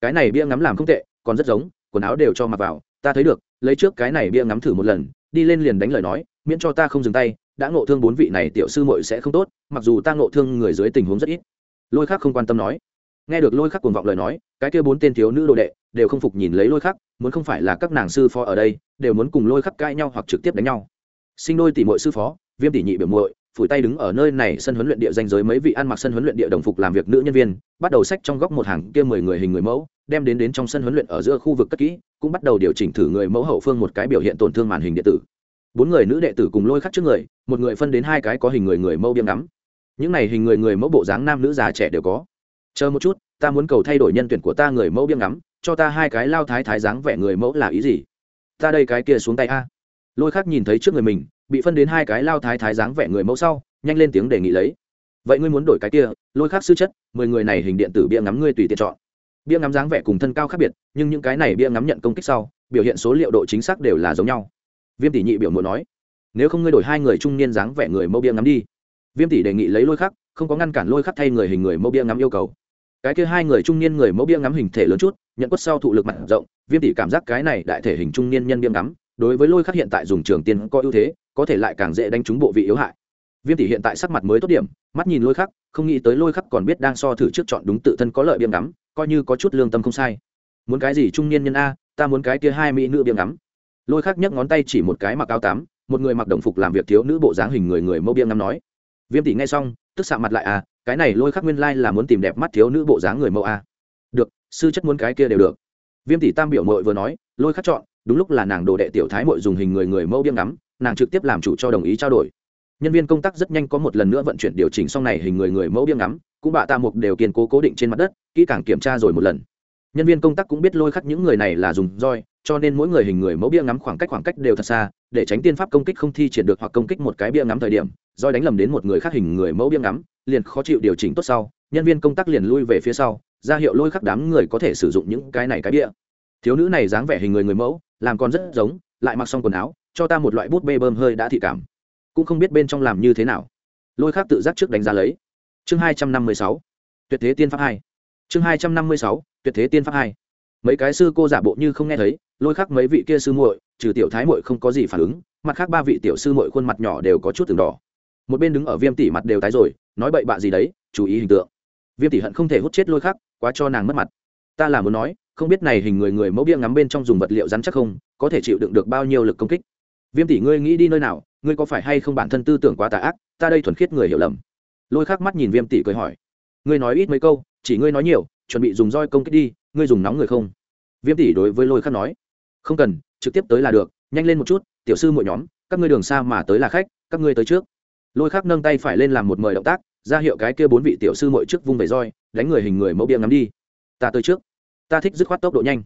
Cái này bia ngắm làm không tệ, còn rất giống, quần áo đều cho mặc vào, ta thấy được, lấy trước cái này bia ngắm thử một lần, đi lên liền đánh lời nói, miễn cho ta không dừng tay, đã ngộ thương bốn vị này tiểu sư muội sẽ không tốt, mặc dù ta ngộ thương người dưới tình huống rất ít. Lôi khác không quan tâm nói. Nghe được lôi khắc cuồng vọng lời nói, cái kia bốn tên thiếu nữ đồ đệ đều không phục nhìn lấy lôi khắc muốn không phải là các nàng sư phó ở đây, đều muốn cùng lôi khắc cãi nhau hoặc trực tiếp đánh nhau. Sinh đôi tỷ muội sư phó, viêm tỷ nhị biểu muội phủi tay đứng ở nơi này sân huấn luyện địa danh giới mấy vị ăn mặc sân huấn luyện địa đồng phục làm việc nữ nhân viên, bắt đầu sách trong góc một hàng kia mười người hình người mẫu, đem đến đến trong sân huấn luyện ở giữa khu vực cất kỹ, cũng bắt đầu điều chỉnh thử người mẫu hậu phương một cái biểu hiện tổn thương màn hình điện tử. Bốn người nữ đệ tử cùng lôi khắc trước người, một người phân đến hai cái có hình người người mẫu biếm đắm những này hình người người mẫu bộ dáng nam nữ già trẻ đều có. Chờ một chút, ta muốn cầu thay đổi nhân tuyển của ta người mẫu biếm ngắm, cho ta hai cái lao thái thái dáng vẻ người mẫu là ý gì? Ta đây cái kia xuống tay a lôi khắc nhìn thấy trước người mình, bị phân đến hai cái lao thái thái dáng vẻ người mẫu sau, nhanh lên tiếng đề nghị lấy. Vậy ngươi muốn đổi cái kia, lôi khác sư chất, mười người này hình điện tử bia ngắm ngươi tùy tiện chọn. Bia ngắm dáng vẻ cùng thân cao khác biệt, nhưng những cái này bia ngắm nhận công kích sau, biểu hiện số liệu độ chính xác đều là giống nhau. Viêm tỷ nhị biểu muốn nói, nếu không ngươi đổi hai người trung niên dáng vẻ người mẫu bia ngắm đi. Viêm tỷ đề nghị lấy lôi khắc không có ngăn cản lôi khắc thay người hình người mẫu bia ngắm yêu cầu. Cái kia hai người trung niên người mẫu bia ngắm hình thể lớn chút, nhận quất sau thụ lực mặt rộng, viêm tỷ cảm giác cái này đại thể hình trung niên nhân bia ngắm đối với lôi khắc hiện tại dùng trường tiên có ưu thế, có thể lại càng dễ đánh trúng bộ vị yếu hại. Viêm tỷ hiện tại sắc mặt mới tốt điểm, mắt nhìn lôi khắc, không nghĩ tới lôi khắc còn biết đang so thử trước chọn đúng tự thân có lợi biếm ngắm, coi như có chút lương tâm không sai. Muốn cái gì trung niên nhân a, ta muốn cái kia hai mỹ nữ biếm ngắm. Lôi khắc nhấc ngón tay chỉ một cái mặc áo tám một người mặc đồng phục làm việc thiếu nữ bộ dáng hình người người mẫu biếm ngắm nói. Viêm tỷ nghe xong, tức xạ mặt lại à cái này lôi khắc nguyên lai là muốn tìm đẹp mắt thiếu nữ bộ dáng người mẫu a. Được, sư chất muốn cái kia đều được. Viêm tỷ tam biểu mội vừa nói, lôi khắc chọn đúng lúc là nàng đồ đệ tiểu thái mội dùng hình người người mẫu biếng ngắm, nàng trực tiếp làm chủ cho đồng ý trao đổi. Nhân viên công tác rất nhanh có một lần nữa vận chuyển điều chỉnh xong này hình người người mẫu biếng ngắm, cũng bạ tạ mục đều kiên cố cố định trên mặt đất, kỹ càng kiểm tra rồi một lần. Nhân viên công tác cũng biết lôi khắc những người này là dùng roi, cho nên mỗi người hình người mẫu bia ngắm khoảng cách khoảng cách đều thật xa, để tránh tiên pháp công kích không thi triển được hoặc công kích một cái bia ngắm thời điểm, roi đánh lầm đến một người khác hình người mẫu bia ngắm, liền khó chịu điều chỉnh tốt sau, nhân viên công tác liền lui về phía sau, ra hiệu lôi khắc đám người có thể sử dụng những cái này cái bia. Thiếu nữ này dáng vẻ hình người người mẫu làm còn rất giống, lại mặc xong quần áo, cho ta một loại bút bê bơm hơi đã thị cảm. Cũng không biết bên trong làm như thế nào. Lôi khắc tự giác trước đánh giá lấy. Chương hai trăm năm mươi sáu, tuyệt thế tiên pháp hai. Chương hai trăm năm mươi sáu, tuyệt thế tiên pháp hai. Mấy cái sư cô giả bộ như không nghe thấy, lôi khắc mấy vị kia sư muội, trừ tiểu thái muội không có gì phản ứng, mặt khác ba vị tiểu sư muội khuôn mặt nhỏ đều có chút từng đỏ. Một bên đứng ở viêm tỷ mặt đều tái rồi, nói bậy bạ gì đấy, chú ý hình tượng. Viêm tỷ hận không thể hút chết lôi khắc quá cho nàng mất mặt. Ta là muốn nói không biết này hình người người mẫu bia ngắm bên trong dùng vật liệu rắn chắc không, có thể chịu đựng được bao nhiêu lực công kích. Viêm tỷ, ngươi nghĩ đi nơi nào? Ngươi có phải hay không bản thân tư tưởng quá tà ác? Ta đây thuần khiết người hiểu lầm. Lôi khắc mắt nhìn viêm tỷ cười hỏi. Ngươi nói ít mấy câu, chỉ ngươi nói nhiều, chuẩn bị dùng roi công kích đi, ngươi dùng nóng người không? Viêm tỷ đối với lôi khắc nói. Không cần, trực tiếp tới là được, nhanh lên một chút, tiểu sư mỗi nhóm, các ngươi đường xa mà tới là khách, các ngươi tới trước. Lôi khắc nâng tay phải lên làm một mời động tác, ra hiệu cái kia bốn vị tiểu sư mỗi trước vung về roi, đánh người hình người mẫu bia ngắm đi. Ta tới trước ta thích dứt khoát tốc độ nhanh.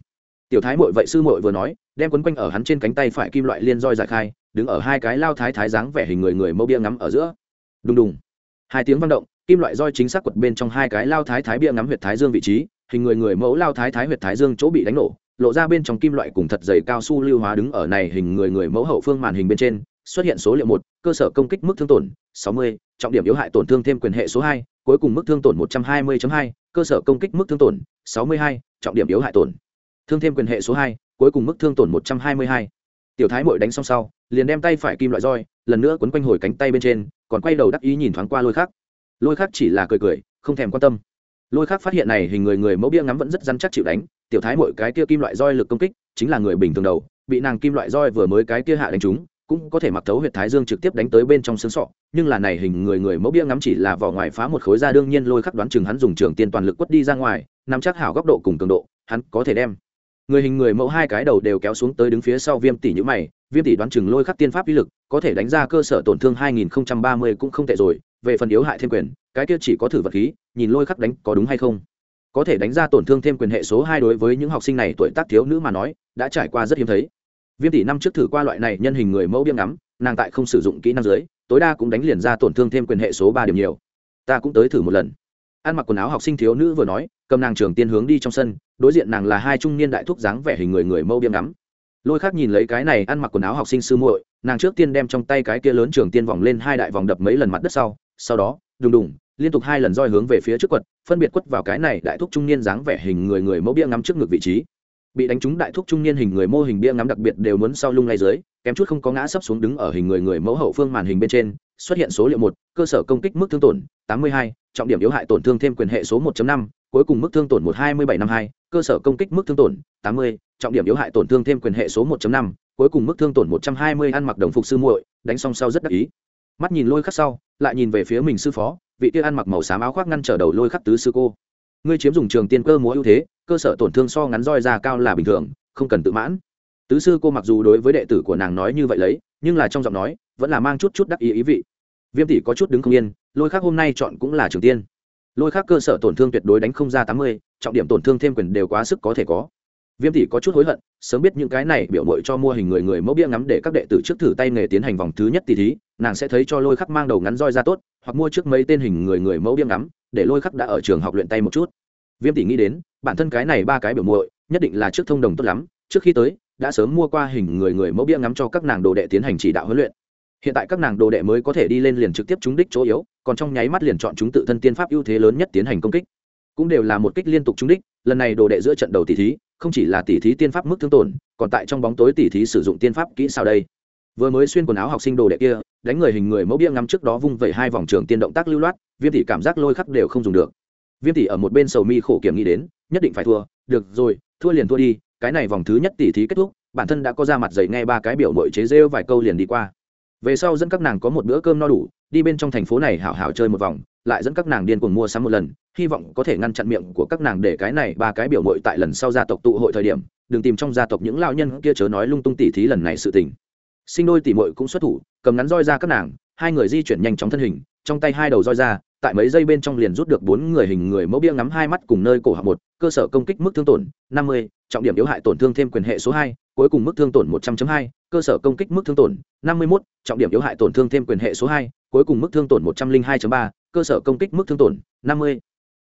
Tiểu thái mội vậy sư mội vừa nói đem quấn quanh ở hắn trên cánh tay phải kim loại liên roi giải khai đứng ở hai cái lao thái thái dáng vẻ hình người người mẫu bia ngắm ở giữa. Đùng đùng. Hai tiếng vang động kim loại roi chính xác quật bên trong hai cái lao thái thái bia ngắm huyệt thái dương vị trí hình người người mẫu lao thái thái huyệt thái dương chỗ bị đánh nổ lộ ra bên trong kim loại cùng thật dày cao su lưu hóa đứng ở này hình người người mẫu hậu phương màn hình bên trên xuất hiện số liệu một cơ sở công kích mức thương tổn 60, trọng điểm yếu hại tổn thương thêm quyền hệ số hai cuối cùng mức thương tổn 120.2, cơ sở công kích mức thương tổn 62, trọng điểm yếu hại tổn. Thương thêm quyền hệ số hai, cuối cùng mức thương tổn 122. tiểu thái mội đánh xong sau, liền đem tay phải kim loại roi, lần nữa quấn quanh hồi cánh tay bên trên, còn quay đầu đắc ý nhìn thoáng qua lôi khác lôi khác chỉ là cười cười, không thèm quan tâm. Lôi khác phát hiện này hình người người mẫu bia ngắm vẫn rất rắn chắc chịu đánh, tiểu thái muội cái kia kim loại roi lực công kích, chính là người bình thường đầu, bị nàng kim loại roi vừa mới cái kia hạ đánh trúng cũng có thể mặc thấu huyệt thái dương trực tiếp đánh tới bên trong xương sọ, nhưng là này hình người người mẫu bia ngắm chỉ là vỏ ngoài phá một khối ra đương nhiên lôi khắc đoán chừng hắn dùng trường tiên toàn lực quất đi ra ngoài, nắm chắc hảo góc độ cùng cường độ, hắn có thể đem. Người hình người mẫu hai cái đầu đều kéo xuống tới đứng phía sau viêm tỷ nhữ mày, viêm tỷ đoán chừng lôi khắc tiên pháp uy lực, có thể đánh ra cơ sở tổn thương 2030 cũng không tệ rồi, về phần yếu hại thêm quyền, cái kia chỉ có thử vật khí, nhìn lôi khắc đánh có đúng hay không. Có thể đánh ra tổn thương thêm quyền hệ số hai đối với những học sinh này tuổi tác thiếu nữ mà nói, đã trải qua rất hiếm thấy viêm tỷ năm trước thử qua loại này nhân hình người mẫu biếng ngắm, nàng tại không sử dụng kỹ năng dưới, tối đa cũng đánh liền ra tổn thương thêm quyền hệ số ba điểm nhiều. Ta cũng tới thử một lần. Ăn mặc quần áo học sinh thiếu nữ vừa nói, cầm nàng trường tiên hướng đi trong sân, đối diện nàng là hai trung niên đại thúc dáng vẻ hình người người mẫu biêm ngắm. Lôi khác nhìn lấy cái này, ăn mặc quần áo học sinh sư muội, nàng trước tiên đem trong tay cái kia lớn trường tiên vòng lên hai đại vòng đập mấy lần mặt đất sau sau đó, đùng đùng, liên tục hai lần roi hướng về phía trước quật, phân biệt quất vào cái này đại thúc trung niên dáng vẻ hình người người mẫu bia ngắm trước ngực vị trí bị đánh trúng đại thúc trung niên hình người mô hình bia ngắm đặc biệt đều muốn sau lung lay dưới kém chút không có ngã sấp xuống đứng ở hình người người mẫu hậu phương màn hình bên trên xuất hiện số liệu một cơ sở công kích mức thương tổn 82, trọng điểm yếu hại tổn thương thêm quyền hệ số 1.5, cuối cùng mức thương tổn 12752, cơ sở công kích mức thương tổn 80, trọng điểm yếu hại tổn thương thêm quyền hệ số 1.5, cuối cùng mức thương tổn 120 ăn mặc đồng phục sư muội, đánh xong sau rất đắc ý. Mắt nhìn lôi khắc sau, lại nhìn về phía mình sư phó, vị kia ăn mặc màu xám áo khoác ngăn trở đầu lôi khắc tứ sư cô. Ngươi chiếm dùng trường tiên cơ múa ưu thế, cơ sở tổn thương so ngắn roi ra cao là bình thường, không cần tự mãn. Tứ sư cô mặc dù đối với đệ tử của nàng nói như vậy lấy, nhưng là trong giọng nói, vẫn là mang chút chút đắc ý ý vị. Viêm tỷ có chút đứng không yên, lôi khác hôm nay chọn cũng là trường tiên. Lôi khác cơ sở tổn thương tuyệt đối đánh không ra tám mươi, trọng điểm tổn thương thêm quyền đều quá sức có thể có viêm tỷ có chút hối hận, sớm biết những cái này biểu mội cho mua hình người người mẫu bia ngắm để các đệ tử trước thử tay nghề tiến hành vòng thứ nhất tỷ thí, nàng sẽ thấy cho lôi khắc mang đầu ngắn roi ra tốt, hoặc mua trước mấy tên hình người người mẫu bia ngắm, để lôi khắc đã ở trường học luyện tay một chút. Viêm tỷ nghĩ đến, bản thân cái này ba cái biểu muội, nhất định là trước thông đồng tốt lắm, trước khi tới, đã sớm mua qua hình người người mẫu bia ngắm cho các nàng đồ đệ tiến hành chỉ đạo huấn luyện. Hiện tại các nàng đồ đệ mới có thể đi lên liền trực tiếp trúng đích chỗ yếu, còn trong nháy mắt liền chọn chúng tự thân tiên pháp ưu thế lớn nhất tiến hành công kích. Cũng đều là một kích liên tục trúng đích, lần này đồ đệ giữa trận đầu tỷ thí không chỉ là tỷ thí tiên pháp mức thương tổn, còn tại trong bóng tối tỷ thí sử dụng tiên pháp kỹ sao đây. Vừa mới xuyên quần áo học sinh đồ đệ kia, đánh người hình người mẫu bia ngắm trước đó vung vẩy hai vòng trường tiên động tác lưu loát, viêm tỷ cảm giác lôi khắc đều không dùng được. Viêm tỷ ở một bên sầu mi khổ kiểm nghĩ đến, nhất định phải thua, được rồi, thua liền thua đi, cái này vòng thứ nhất tỷ thí kết thúc, bản thân đã có ra mặt dày nghe ba cái biểu mội chế rêu vài câu liền đi qua. Về sau dẫn các nàng có một bữa cơm no đủ, đi bên trong thành phố này hảo hảo chơi một vòng lại dẫn các nàng điên cuồng mua sắm một lần, hy vọng có thể ngăn chặn miệng của các nàng để cái này ba cái biểu mội tại lần sau gia tộc tụ hội thời điểm, đừng tìm trong gia tộc những lao nhân kia chớ nói lung tung tỉ thí lần này sự tình. Sinh đôi tỉ mội cũng xuất thủ, cầm ngắn roi ra các nàng, hai người di chuyển nhanh chóng thân hình, trong tay hai đầu roi ra, tại mấy giây bên trong liền rút được bốn người hình người mẫu bia ngắm hai mắt cùng nơi cổ họng một, cơ sở công kích mức thương tổn năm mươi, trọng điểm yếu hại tổn thương thêm quyền hệ số hai, cuối cùng mức thương tổn một trăm hai, cơ sở công kích mức thương tổn năm mươi một trọng điểm yếu hại tổn thương thêm quyền hệ số hai, cuối cùng mức thương tổn một trăm linh hai ba cơ sở công kích mức thương tổn năm mươi.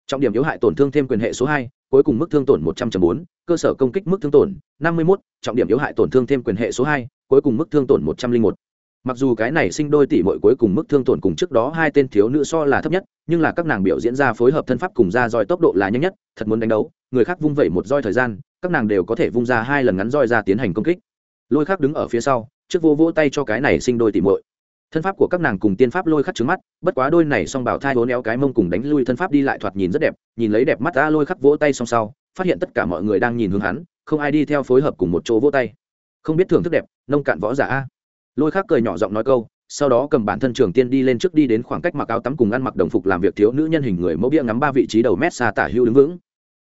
Trọng điểm yếu hại tổn thương thêm quyền hệ số 2 cuối cùng mức thương tổn một trăm bốn, cơ sở công kích mức thương tổn năm mươi một trọng điểm yếu hại tổn thương thêm quyền hệ số 2 cuối cùng mức thương tổn một trăm linh một. Mặc dù cái này sinh đôi tỷ muội cuối cùng mức thương tổn cùng trước đó hai tên thiếu nữ so là thấp nhất, nhưng là các nàng biểu diễn ra phối hợp thân pháp cùng ra roi tốc độ là nhanh nhất, thật muốn đánh đấu, người khác vung vẩy một roi thời gian, các nàng đều có thể vung ra hai lần ngắn roi ra tiến hành công kích. Lôi khác đứng ở phía sau, trước vô vỗ tay cho cái này sinh đôi tỷ muội thân pháp của các nàng cùng tiên pháp lôi khắc trứng mắt, bất quá đôi này song bảo thai hố néo cái mông cùng đánh lui thân pháp đi lại thoạt nhìn rất đẹp, nhìn lấy đẹp mắt ta lôi khắc vỗ tay song sau, phát hiện tất cả mọi người đang nhìn hướng hắn, không ai đi theo phối hợp cùng một chỗ vỗ tay. Không biết thưởng thức đẹp, nông cạn võ giả a. Lôi khắc cười nhỏ giọng nói câu, sau đó cầm bản thân trường tiên đi lên trước đi đến khoảng cách mặc áo tắm cùng ăn mặc đồng phục làm việc thiếu nữ nhân hình người mẫu bia ngắm ba vị trí đầu mét xa tả hưu đứng vững.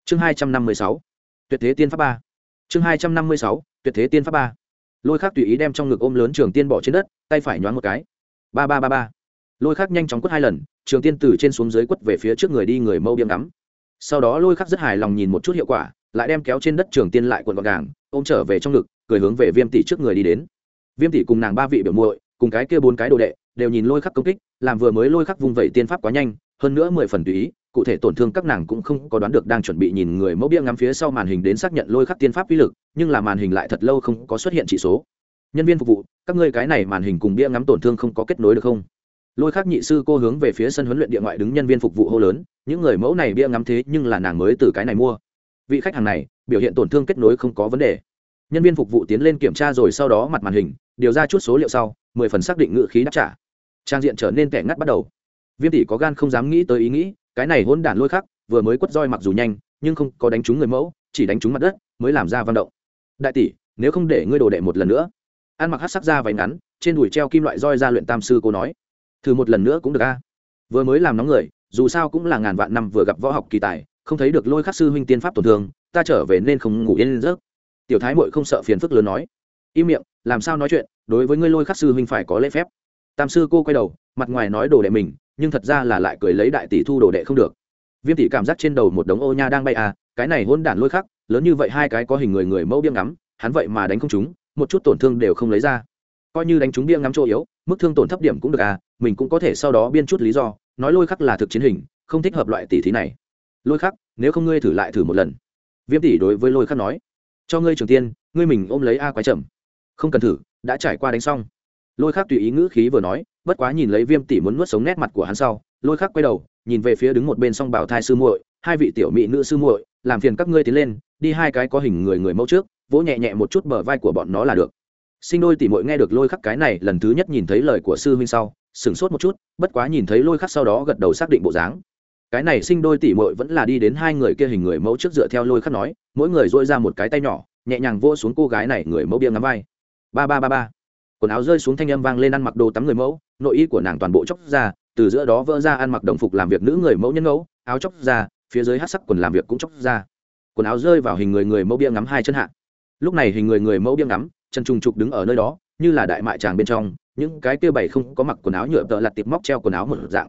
Chương hai trăm năm mươi sáu. Tuyệt thế tiên pháp ba. Chương hai trăm năm mươi sáu. Tuyệt thế tiên pháp ba. Lôi khắc tùy ý đem trong ngực ôm lớn trường tiên bỏ trên đất, tay phải nhoáng một cái ba ba ba ba. Lôi khắc nhanh chóng quất hai lần, trường tiên từ trên xuống dưới quất về phía trước người đi người mâu biếm ngắm. Sau đó lôi khắc rất hài lòng nhìn một chút hiệu quả, lại đem kéo trên đất trường tiên lại quần gọn gàng, ôm trở về trong ngực, cười hướng về viêm tỷ trước người đi đến. Viêm tỷ cùng nàng ba vị biểu muội, cùng cái kia bốn cái đồ đệ, đều nhìn lôi khắc công kích, làm vừa mới lôi khắc vung vẩy tiên pháp quá nhanh, hơn nữa mười phần tùy ý, cụ thể tổn thương các nàng cũng không có đoán được đang chuẩn bị nhìn người mẫu bia ngắm phía sau màn hình đến xác nhận lôi khắc tiên pháp uy lực, nhưng là màn hình lại thật lâu không có xuất hiện chỉ số nhân viên phục vụ, các ngươi cái này màn hình cùng bia ngắm tổn thương không có kết nối được không? Lôi khắc nhị sư cô hướng về phía sân huấn luyện địa ngoại đứng nhân viên phục vụ hô lớn, những người mẫu này bia ngắm thế nhưng là nàng mới từ cái này mua. Vị khách hàng này, biểu hiện tổn thương kết nối không có vấn đề. Nhân viên phục vụ tiến lên kiểm tra rồi sau đó mặt màn hình, điều ra chút số liệu sau, mười phần xác định ngự khí đáp trả. Trang diện trở nên kẻ ngắt bắt đầu. Viêm tỷ có gan không dám nghĩ tới ý nghĩ, cái này hôn đản lôi khắc, vừa mới quất roi mặc dù nhanh, nhưng không có đánh trúng người mẫu, chỉ đánh trúng mặt đất, mới làm ra văn động. Đại tỷ, nếu không để ngươi đồ đệ một lần nữa ăn mặc hát sắc da váy ngắn, trên đùi treo kim loại roi ra luyện tam sư cô nói. Thử một lần nữa cũng được a. Vừa mới làm nóng người, dù sao cũng là ngàn vạn năm vừa gặp võ học kỳ tài, không thấy được lôi khắc sư huynh tiên pháp tổn thương, ta trở về nên không ngủ yên giấc. Tiểu thái mội không sợ phiền phức lớn nói. Im miệng, làm sao nói chuyện, đối với ngươi lôi khắc sư huynh phải có lễ phép. Tam sư cô quay đầu, mặt ngoài nói đồ đệ mình, nhưng thật ra là lại cười lấy đại tỷ thu đồ đệ không được. Viêm tỷ cảm giác trên đầu một đống ô nha đang bay à cái này hôn đản lôi khắc, lớn như vậy hai cái có hình người người mẫu biếng ngắm, hắn vậy mà đánh không chúng một chút tổn thương đều không lấy ra. Coi như đánh trúng bia ngắm chỗ yếu, mức thương tổn thấp điểm cũng được à mình cũng có thể sau đó biên chút lý do, nói lôi khắc là thực chiến hình, không thích hợp loại tỷ thí này. Lôi khắc, nếu không ngươi thử lại thử một lần. Viêm tỷ đối với lôi khắc nói, cho ngươi trường tiên, ngươi mình ôm lấy a quái trầm. Không cần thử, đã trải qua đánh xong. Lôi khắc tùy ý ngữ khí vừa nói, bất quá nhìn lấy viêm tỷ muốn nuốt sống nét mặt của hắn sau, lôi khắc quay đầu, nhìn về phía đứng một bên song bảo thai sư muội, hai vị tiểu mỹ nữ sư muội, làm phiền các ngươi tiến lên, đi hai cái có hình người người mẫu trước vỗ nhẹ nhẹ một chút bờ vai của bọn nó là được. Sinh đôi tỷ muội nghe được lôi khắc cái này, lần thứ nhất nhìn thấy lời của sư huynh sau, sửng sốt một chút, bất quá nhìn thấy lôi khắc sau đó gật đầu xác định bộ dáng. Cái này sinh đôi tỷ muội vẫn là đi đến hai người kia hình người mẫu trước dựa theo lôi khắc nói, mỗi người dôi ra một cái tay nhỏ, nhẹ nhàng vô xuống cô gái này người mẫu bia ngắm vai. Ba ba ba ba. Quần áo rơi xuống thanh âm vang lên ăn mặc đồ tắm người mẫu, nội y của nàng toàn bộ chóc ra, từ giữa đó vỡ ra ăn mặc đồng phục làm việc nữ người mẫu nhân mẫu, áo chóc ra, phía dưới hát sắc quần làm việc cũng chóc ra. Quần áo rơi vào hình người người mẫu bia ngắm hai chân hạ lúc này hình người người mẫu bia ngắm, chân trùng trục đứng ở nơi đó, như là đại mại tràng bên trong, những cái kia bày không có mặc quần áo nhựa tợ lặt tiệp móc treo quần áo một dạng.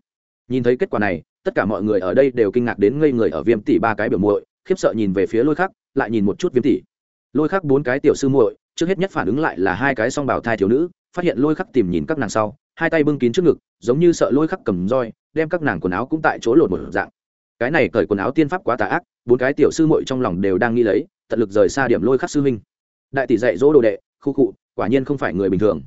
Nhìn thấy kết quả này, tất cả mọi người ở đây đều kinh ngạc đến ngây người ở viêm tỷ ba cái biểu muội, khiếp sợ nhìn về phía lôi khắc, lại nhìn một chút viêm tỷ lôi khắc bốn cái tiểu sư muội, trước hết nhất phản ứng lại là hai cái song bảo thai thiếu nữ, phát hiện lôi khắc tìm nhìn các nàng sau, hai tay bưng kín trước ngực, giống như sợ lôi khắc cầm roi, đem các nàng quần áo cũng tại chỗ lột một dạng. Cái này cởi quần áo tiên pháp quá tà ác, bốn cái tiểu sư muội trong lòng đều đang nghĩ lấy tận lực rời xa điểm lôi khắc sư huynh. Đại tỷ dạy dỗ đồ đệ, khu cụ quả nhiên không phải người bình thường.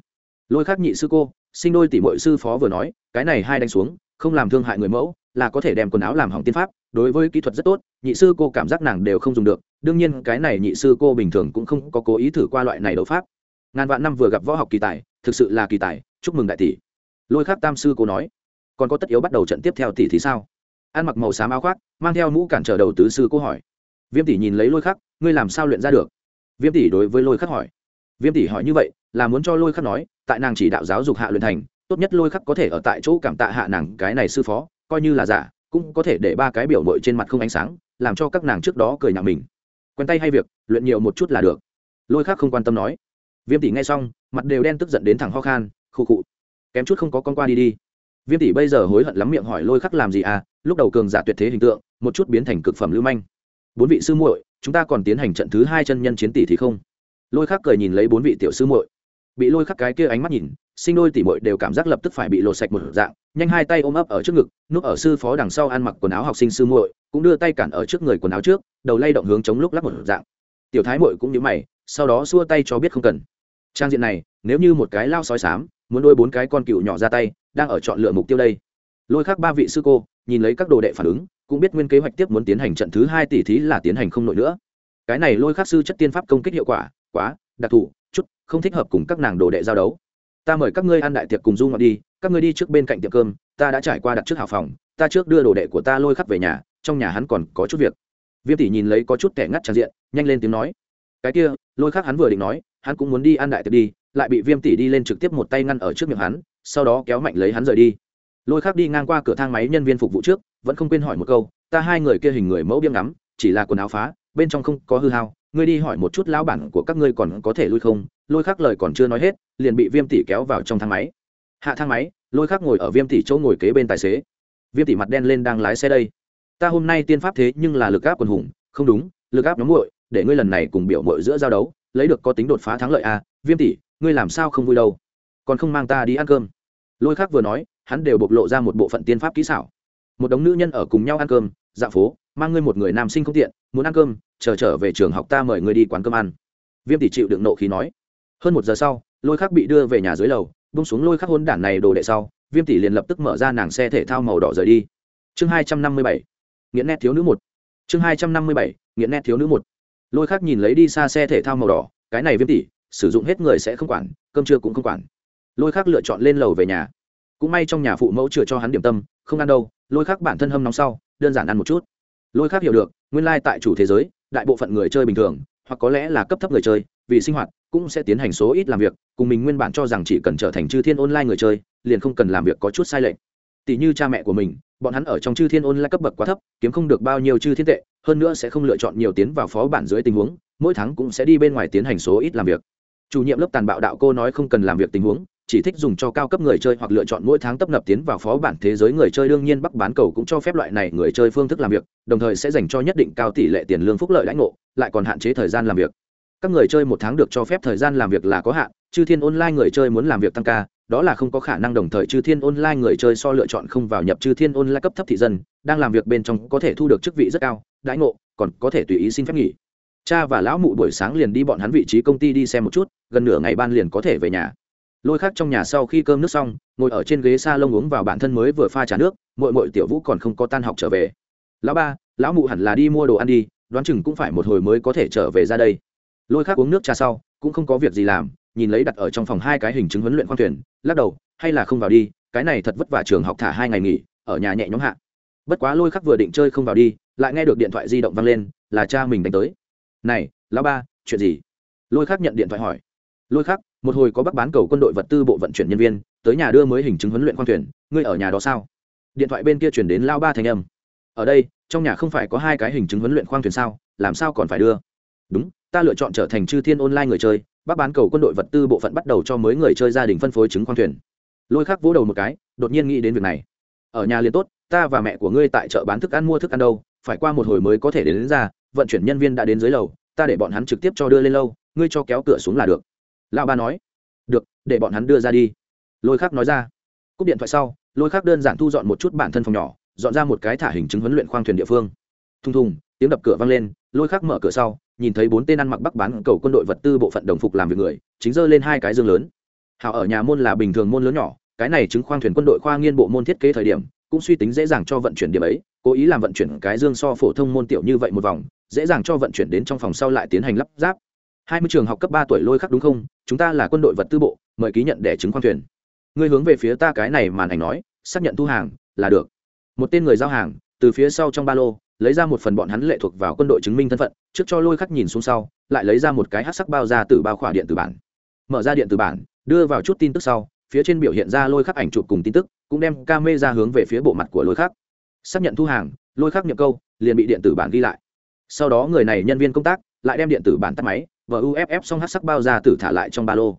Lôi khắc nhị sư cô, sinh đôi tỷ muội sư phó vừa nói, cái này hai đánh xuống, không làm thương hại người mẫu, là có thể đem quần áo làm hỏng tiên pháp, đối với kỹ thuật rất tốt, nhị sư cô cảm giác nàng đều không dùng được, đương nhiên cái này nhị sư cô bình thường cũng không có cố ý thử qua loại này đấu pháp. Ngàn vạn năm vừa gặp võ học kỳ tài, thực sự là kỳ tài, chúc mừng đại tỷ. Lôi khắc tam sư cô nói, còn có tất yếu bắt đầu trận tiếp theo tỷ thì sao? Ăn mặc màu xám áo khoác, mang theo mũ cản trở đầu tứ sư cô hỏi. Viêm tỷ nhìn lấy lôi khắc ngươi làm sao luyện ra được? Viêm tỷ đối với lôi khắc hỏi. Viêm tỷ hỏi như vậy, là muốn cho lôi khắc nói, tại nàng chỉ đạo giáo dục hạ luyện thành, tốt nhất lôi khắc có thể ở tại chỗ cảm tạ hạ nàng cái này sư phó, coi như là giả, cũng có thể để ba cái biểu mội trên mặt không ánh sáng, làm cho các nàng trước đó cười nhạo mình. Quen tay hay việc, luyện nhiều một chút là được. Lôi khắc không quan tâm nói. Viêm tỷ nghe xong, mặt đều đen tức giận đến thẳng ho khan, khụ khụ. Kém chút không có con qua đi đi. Viêm tỷ bây giờ hối hận lắm miệng hỏi lôi khắc làm gì à lúc đầu cường giả tuyệt thế hình tượng, một chút biến thành cực phẩm lưu manh. Bốn vị sư muội chúng ta còn tiến hành trận thứ hai chân nhân chiến tỷ thì không? Lôi khắc cười nhìn lấy bốn vị tiểu sư muội. Bị lôi khắc cái kia ánh mắt nhìn, sinh đôi tỷ muội đều cảm giác lập tức phải bị lột sạch một dạng, nhanh hai tay ôm ấp ở trước ngực, núp ở sư phó đằng sau ăn mặc quần áo học sinh sư muội, cũng đưa tay cản ở trước người quần áo trước, đầu lay động hướng chống lúc lắc một dạng. Tiểu thái muội cũng như mày, sau đó xua tay cho biết không cần. Trang diện này, nếu như một cái lao sói sám muốn đôi bốn cái con cựu nhỏ ra tay, đang ở chọn lựa mục tiêu đây. Lôi khắc ba vị sư cô, nhìn lấy các đồ đệ phản ứng cũng biết nguyên kế hoạch tiếp muốn tiến hành trận thứ hai tỷ thí là tiến hành không nổi nữa. Cái này lôi khắc sư chất tiên pháp công kích hiệu quả, quá, đặc thù, chút, không thích hợp cùng các nàng đồ đệ giao đấu. Ta mời các ngươi ăn đại tiệc cùng du ngọt đi, các ngươi đi trước bên cạnh tiệm cơm, ta đã trải qua đặt trước hào phòng, ta trước đưa đồ đệ của ta lôi khắc về nhà, trong nhà hắn còn có chút việc. Viêm tỷ nhìn lấy có chút kẻ ngắt tràn diện, nhanh lên tiếng nói. Cái kia, lôi khắc hắn vừa định nói, hắn cũng muốn đi ăn đại tiệc đi, lại bị viêm tỷ đi lên trực tiếp một tay ngăn ở trước miệng hắn, sau đó kéo mạnh lấy hắn rời đi. Lôi khắc đi ngang qua cửa thang máy nhân viên phục vụ trước vẫn không quên hỏi một câu, ta hai người kia hình người mẫu biếng ngắm, chỉ là quần áo phá, bên trong không có hư hao, ngươi đi hỏi một chút lão bản của các ngươi còn có thể lui không? Lôi khắc lời còn chưa nói hết, liền bị viêm tỷ kéo vào trong thang máy. Hạ thang máy, lôi khắc ngồi ở viêm tỷ chỗ ngồi kế bên tài xế. Viêm tỷ mặt đen lên đang lái xe đây. Ta hôm nay tiên pháp thế nhưng là lực áp quần hùng, không đúng, lực áp nhóm muội, để ngươi lần này cùng biểu muội giữa giao đấu, lấy được có tính đột phá thắng lợi a viêm tỷ, ngươi làm sao không vui đâu? Còn không mang ta đi ăn cơm. Lôi khắc vừa nói, hắn đều bộc lộ ra một bộ phận tiên pháp kỹ xảo một đống nữ nhân ở cùng nhau ăn cơm dạ phố, mang ngươi một người nam sinh không tiện, muốn ăn cơm, chờ trở về trường học ta mời ngươi đi quán cơm ăn. Viêm tỷ chịu đựng nộ khí nói. Hơn một giờ sau, lôi khắc bị đưa về nhà dưới lầu, bung xuống lôi khắc hôn đản này đồ đệ sau, viêm tỷ liền lập tức mở ra nàng xe thể thao màu đỏ rời đi. Chương hai trăm năm mươi bảy, nghiện nét thiếu nữ một. Chương hai trăm năm mươi bảy, nghiện nét thiếu nữ một. Lôi khắc nhìn lấy đi xa xe thể thao màu đỏ, cái này viêm tỷ, sử dụng hết người sẽ không quản, cơm trưa cũng không quản. Lôi khắc lựa chọn lên lầu về nhà. Cũng may trong nhà phụ mẫu chừa cho hắn điểm tâm, không ăn đâu lôi khắc bản thân hâm nóng sau, đơn giản ăn một chút. Lôi khắc hiểu được, nguyên lai tại chủ thế giới, đại bộ phận người chơi bình thường, hoặc có lẽ là cấp thấp người chơi, vì sinh hoạt, cũng sẽ tiến hành số ít làm việc, cùng mình nguyên bản cho rằng chỉ cần trở thành chư thiên online người chơi, liền không cần làm việc có chút sai lệch. Tỷ như cha mẹ của mình, bọn hắn ở trong chư thiên online cấp bậc quá thấp, kiếm không được bao nhiêu chư thiên tệ, hơn nữa sẽ không lựa chọn nhiều tiến vào phó bản dưới tình huống, mỗi tháng cũng sẽ đi bên ngoài tiến hành số ít làm việc. Chủ nhiệm lớp tàn bạo đạo cô nói không cần làm việc tình huống chỉ thích dùng cho cao cấp người chơi hoặc lựa chọn mỗi tháng tấp nập tiến vào phó bản thế giới người chơi, đương nhiên bắc bán cầu cũng cho phép loại này người chơi phương thức làm việc, đồng thời sẽ dành cho nhất định cao tỷ lệ tiền lương phúc lợi lãnh ngộ, lại còn hạn chế thời gian làm việc. Các người chơi một tháng được cho phép thời gian làm việc là có hạn, chư thiên online người chơi muốn làm việc tăng ca, đó là không có khả năng đồng thời chư thiên online người chơi so lựa chọn không vào nhập chư thiên online cấp thấp thị dân, đang làm việc bên trong có thể thu được chức vị rất cao đãi ngộ, còn có thể tùy ý xin phép nghỉ. Cha và lão mụ buổi sáng liền đi bọn hắn vị trí công ty đi xem một chút, gần nửa ngày ban liền có thể về nhà lôi khác trong nhà sau khi cơm nước xong, ngồi ở trên ghế s a lông uống vào bản thân mới vừa pha trả nước mội mội tiểu vũ còn không có tan học trở về. Lão ba, lão mụ hẳn là đi mua đồ ăn đi, đoán chừng cũng phải một hồi mới có thể trở về ra đây. Lôi khác uống nước trà sau, cũng không có việc gì làm, nhìn lấy đặt ở trong phòng hai cái hình chứng huấn luyện khoang thuyền, lắc đầu, hay là không vào đi, cái này thật vất vả trường học thả hai ngày nghỉ, ở nhà nhẹ nhóm hạ. Bất quá lôi khắc vừa định chơi không vào đi, lại nghe được điện thoại di động văng lên, là cha mình đánh tới. Này, lão ba, chuyện gì? Lôi khắc nhận điện thoại hỏi. Lôi khắc một hồi có bắc bán cầu quân đội vật tư bộ vận chuyển nhân viên tới nhà đưa mới hình chứng huấn luyện khoang thuyền. Ngươi ở nhà đó sao? Điện thoại bên kia chuyển đến lao ba thành âm. Ở đây trong nhà không phải có hai cái hình chứng huấn luyện khoang thuyền sao? Làm sao còn phải đưa? Đúng ta lựa chọn trở thành chư thiên online người chơi. Bác bán cầu quân đội vật tư bộ phận bắt đầu cho mới người chơi gia đình phân phối chứng khoang thuyền. Lôi khắc vỗ đầu một cái đột nhiên nghĩ đến việc này. Ở nhà liền tốt ta và mẹ của ngươi tại chợ bán thức ăn mua thức ăn đâu phải qua một hồi mới có thể đến, đến ra vận chuyển nhân viên đã đến dưới lầu ta để bọn hắn trực tiếp cho đưa lên lâu ngươi cho kéo cửa xuống là được lão ba nói, được, để bọn hắn đưa ra đi. Lôi khắc nói ra. Cúp điện thoại sau, lôi khắc đơn giản thu dọn một chút bản thân phòng nhỏ, dọn ra một cái thả hình chứng huấn luyện khoang thuyền địa phương. Thùng thùng, tiếng đập cửa vang lên, lôi khắc mở cửa sau, nhìn thấy bốn tên ăn mặc bắc bán cầu quân đội vật tư bộ phận đồng phục làm việc người, chính dơ lên hai cái dương lớn. Hào ở nhà môn là bình thường môn lớn nhỏ, cái này chứng khoang thuyền quân đội khoa nghiên bộ môn thiết kế thời điểm, cũng suy tính dễ dàng cho vận chuyển điểm ấy, cố ý làm vận chuyển cái dương so phổ thông môn tiểu như vậy một vòng, dễ dàng cho vận chuyển đến trong phòng sau lại tiến hành lắp ráp hai mươi trường học cấp ba tuổi lôi khắc đúng không? Chúng ta là quân đội vật tư bộ, mời ký nhận để chứng khoang thuyền. Ngươi hướng về phía ta cái này màn ảnh nói, xác nhận thu hàng, là được. Một tên người giao hàng, từ phía sau trong ba lô, lấy ra một phần bọn hắn lệ thuộc vào quân đội chứng minh thân phận, trước cho lôi khắc nhìn xuống sau, lại lấy ra một cái hát sắc bao ra từ bao khỏa điện tử bản. Mở ra điện tử bản, đưa vào chút tin tức sau, phía trên biểu hiện ra lôi khắc ảnh chụp cùng tin tức, cũng đem ca mê ra hướng về phía bộ mặt của lôi khắc. Xác nhận thu hàng, lôi khắc nhập câu, liền bị điện tử bản ghi lại. Sau đó người này nhân viên công tác, lại đem điện tử bản tắt máy và uff xong hát sắc bao ra tử thả lại trong ba lô.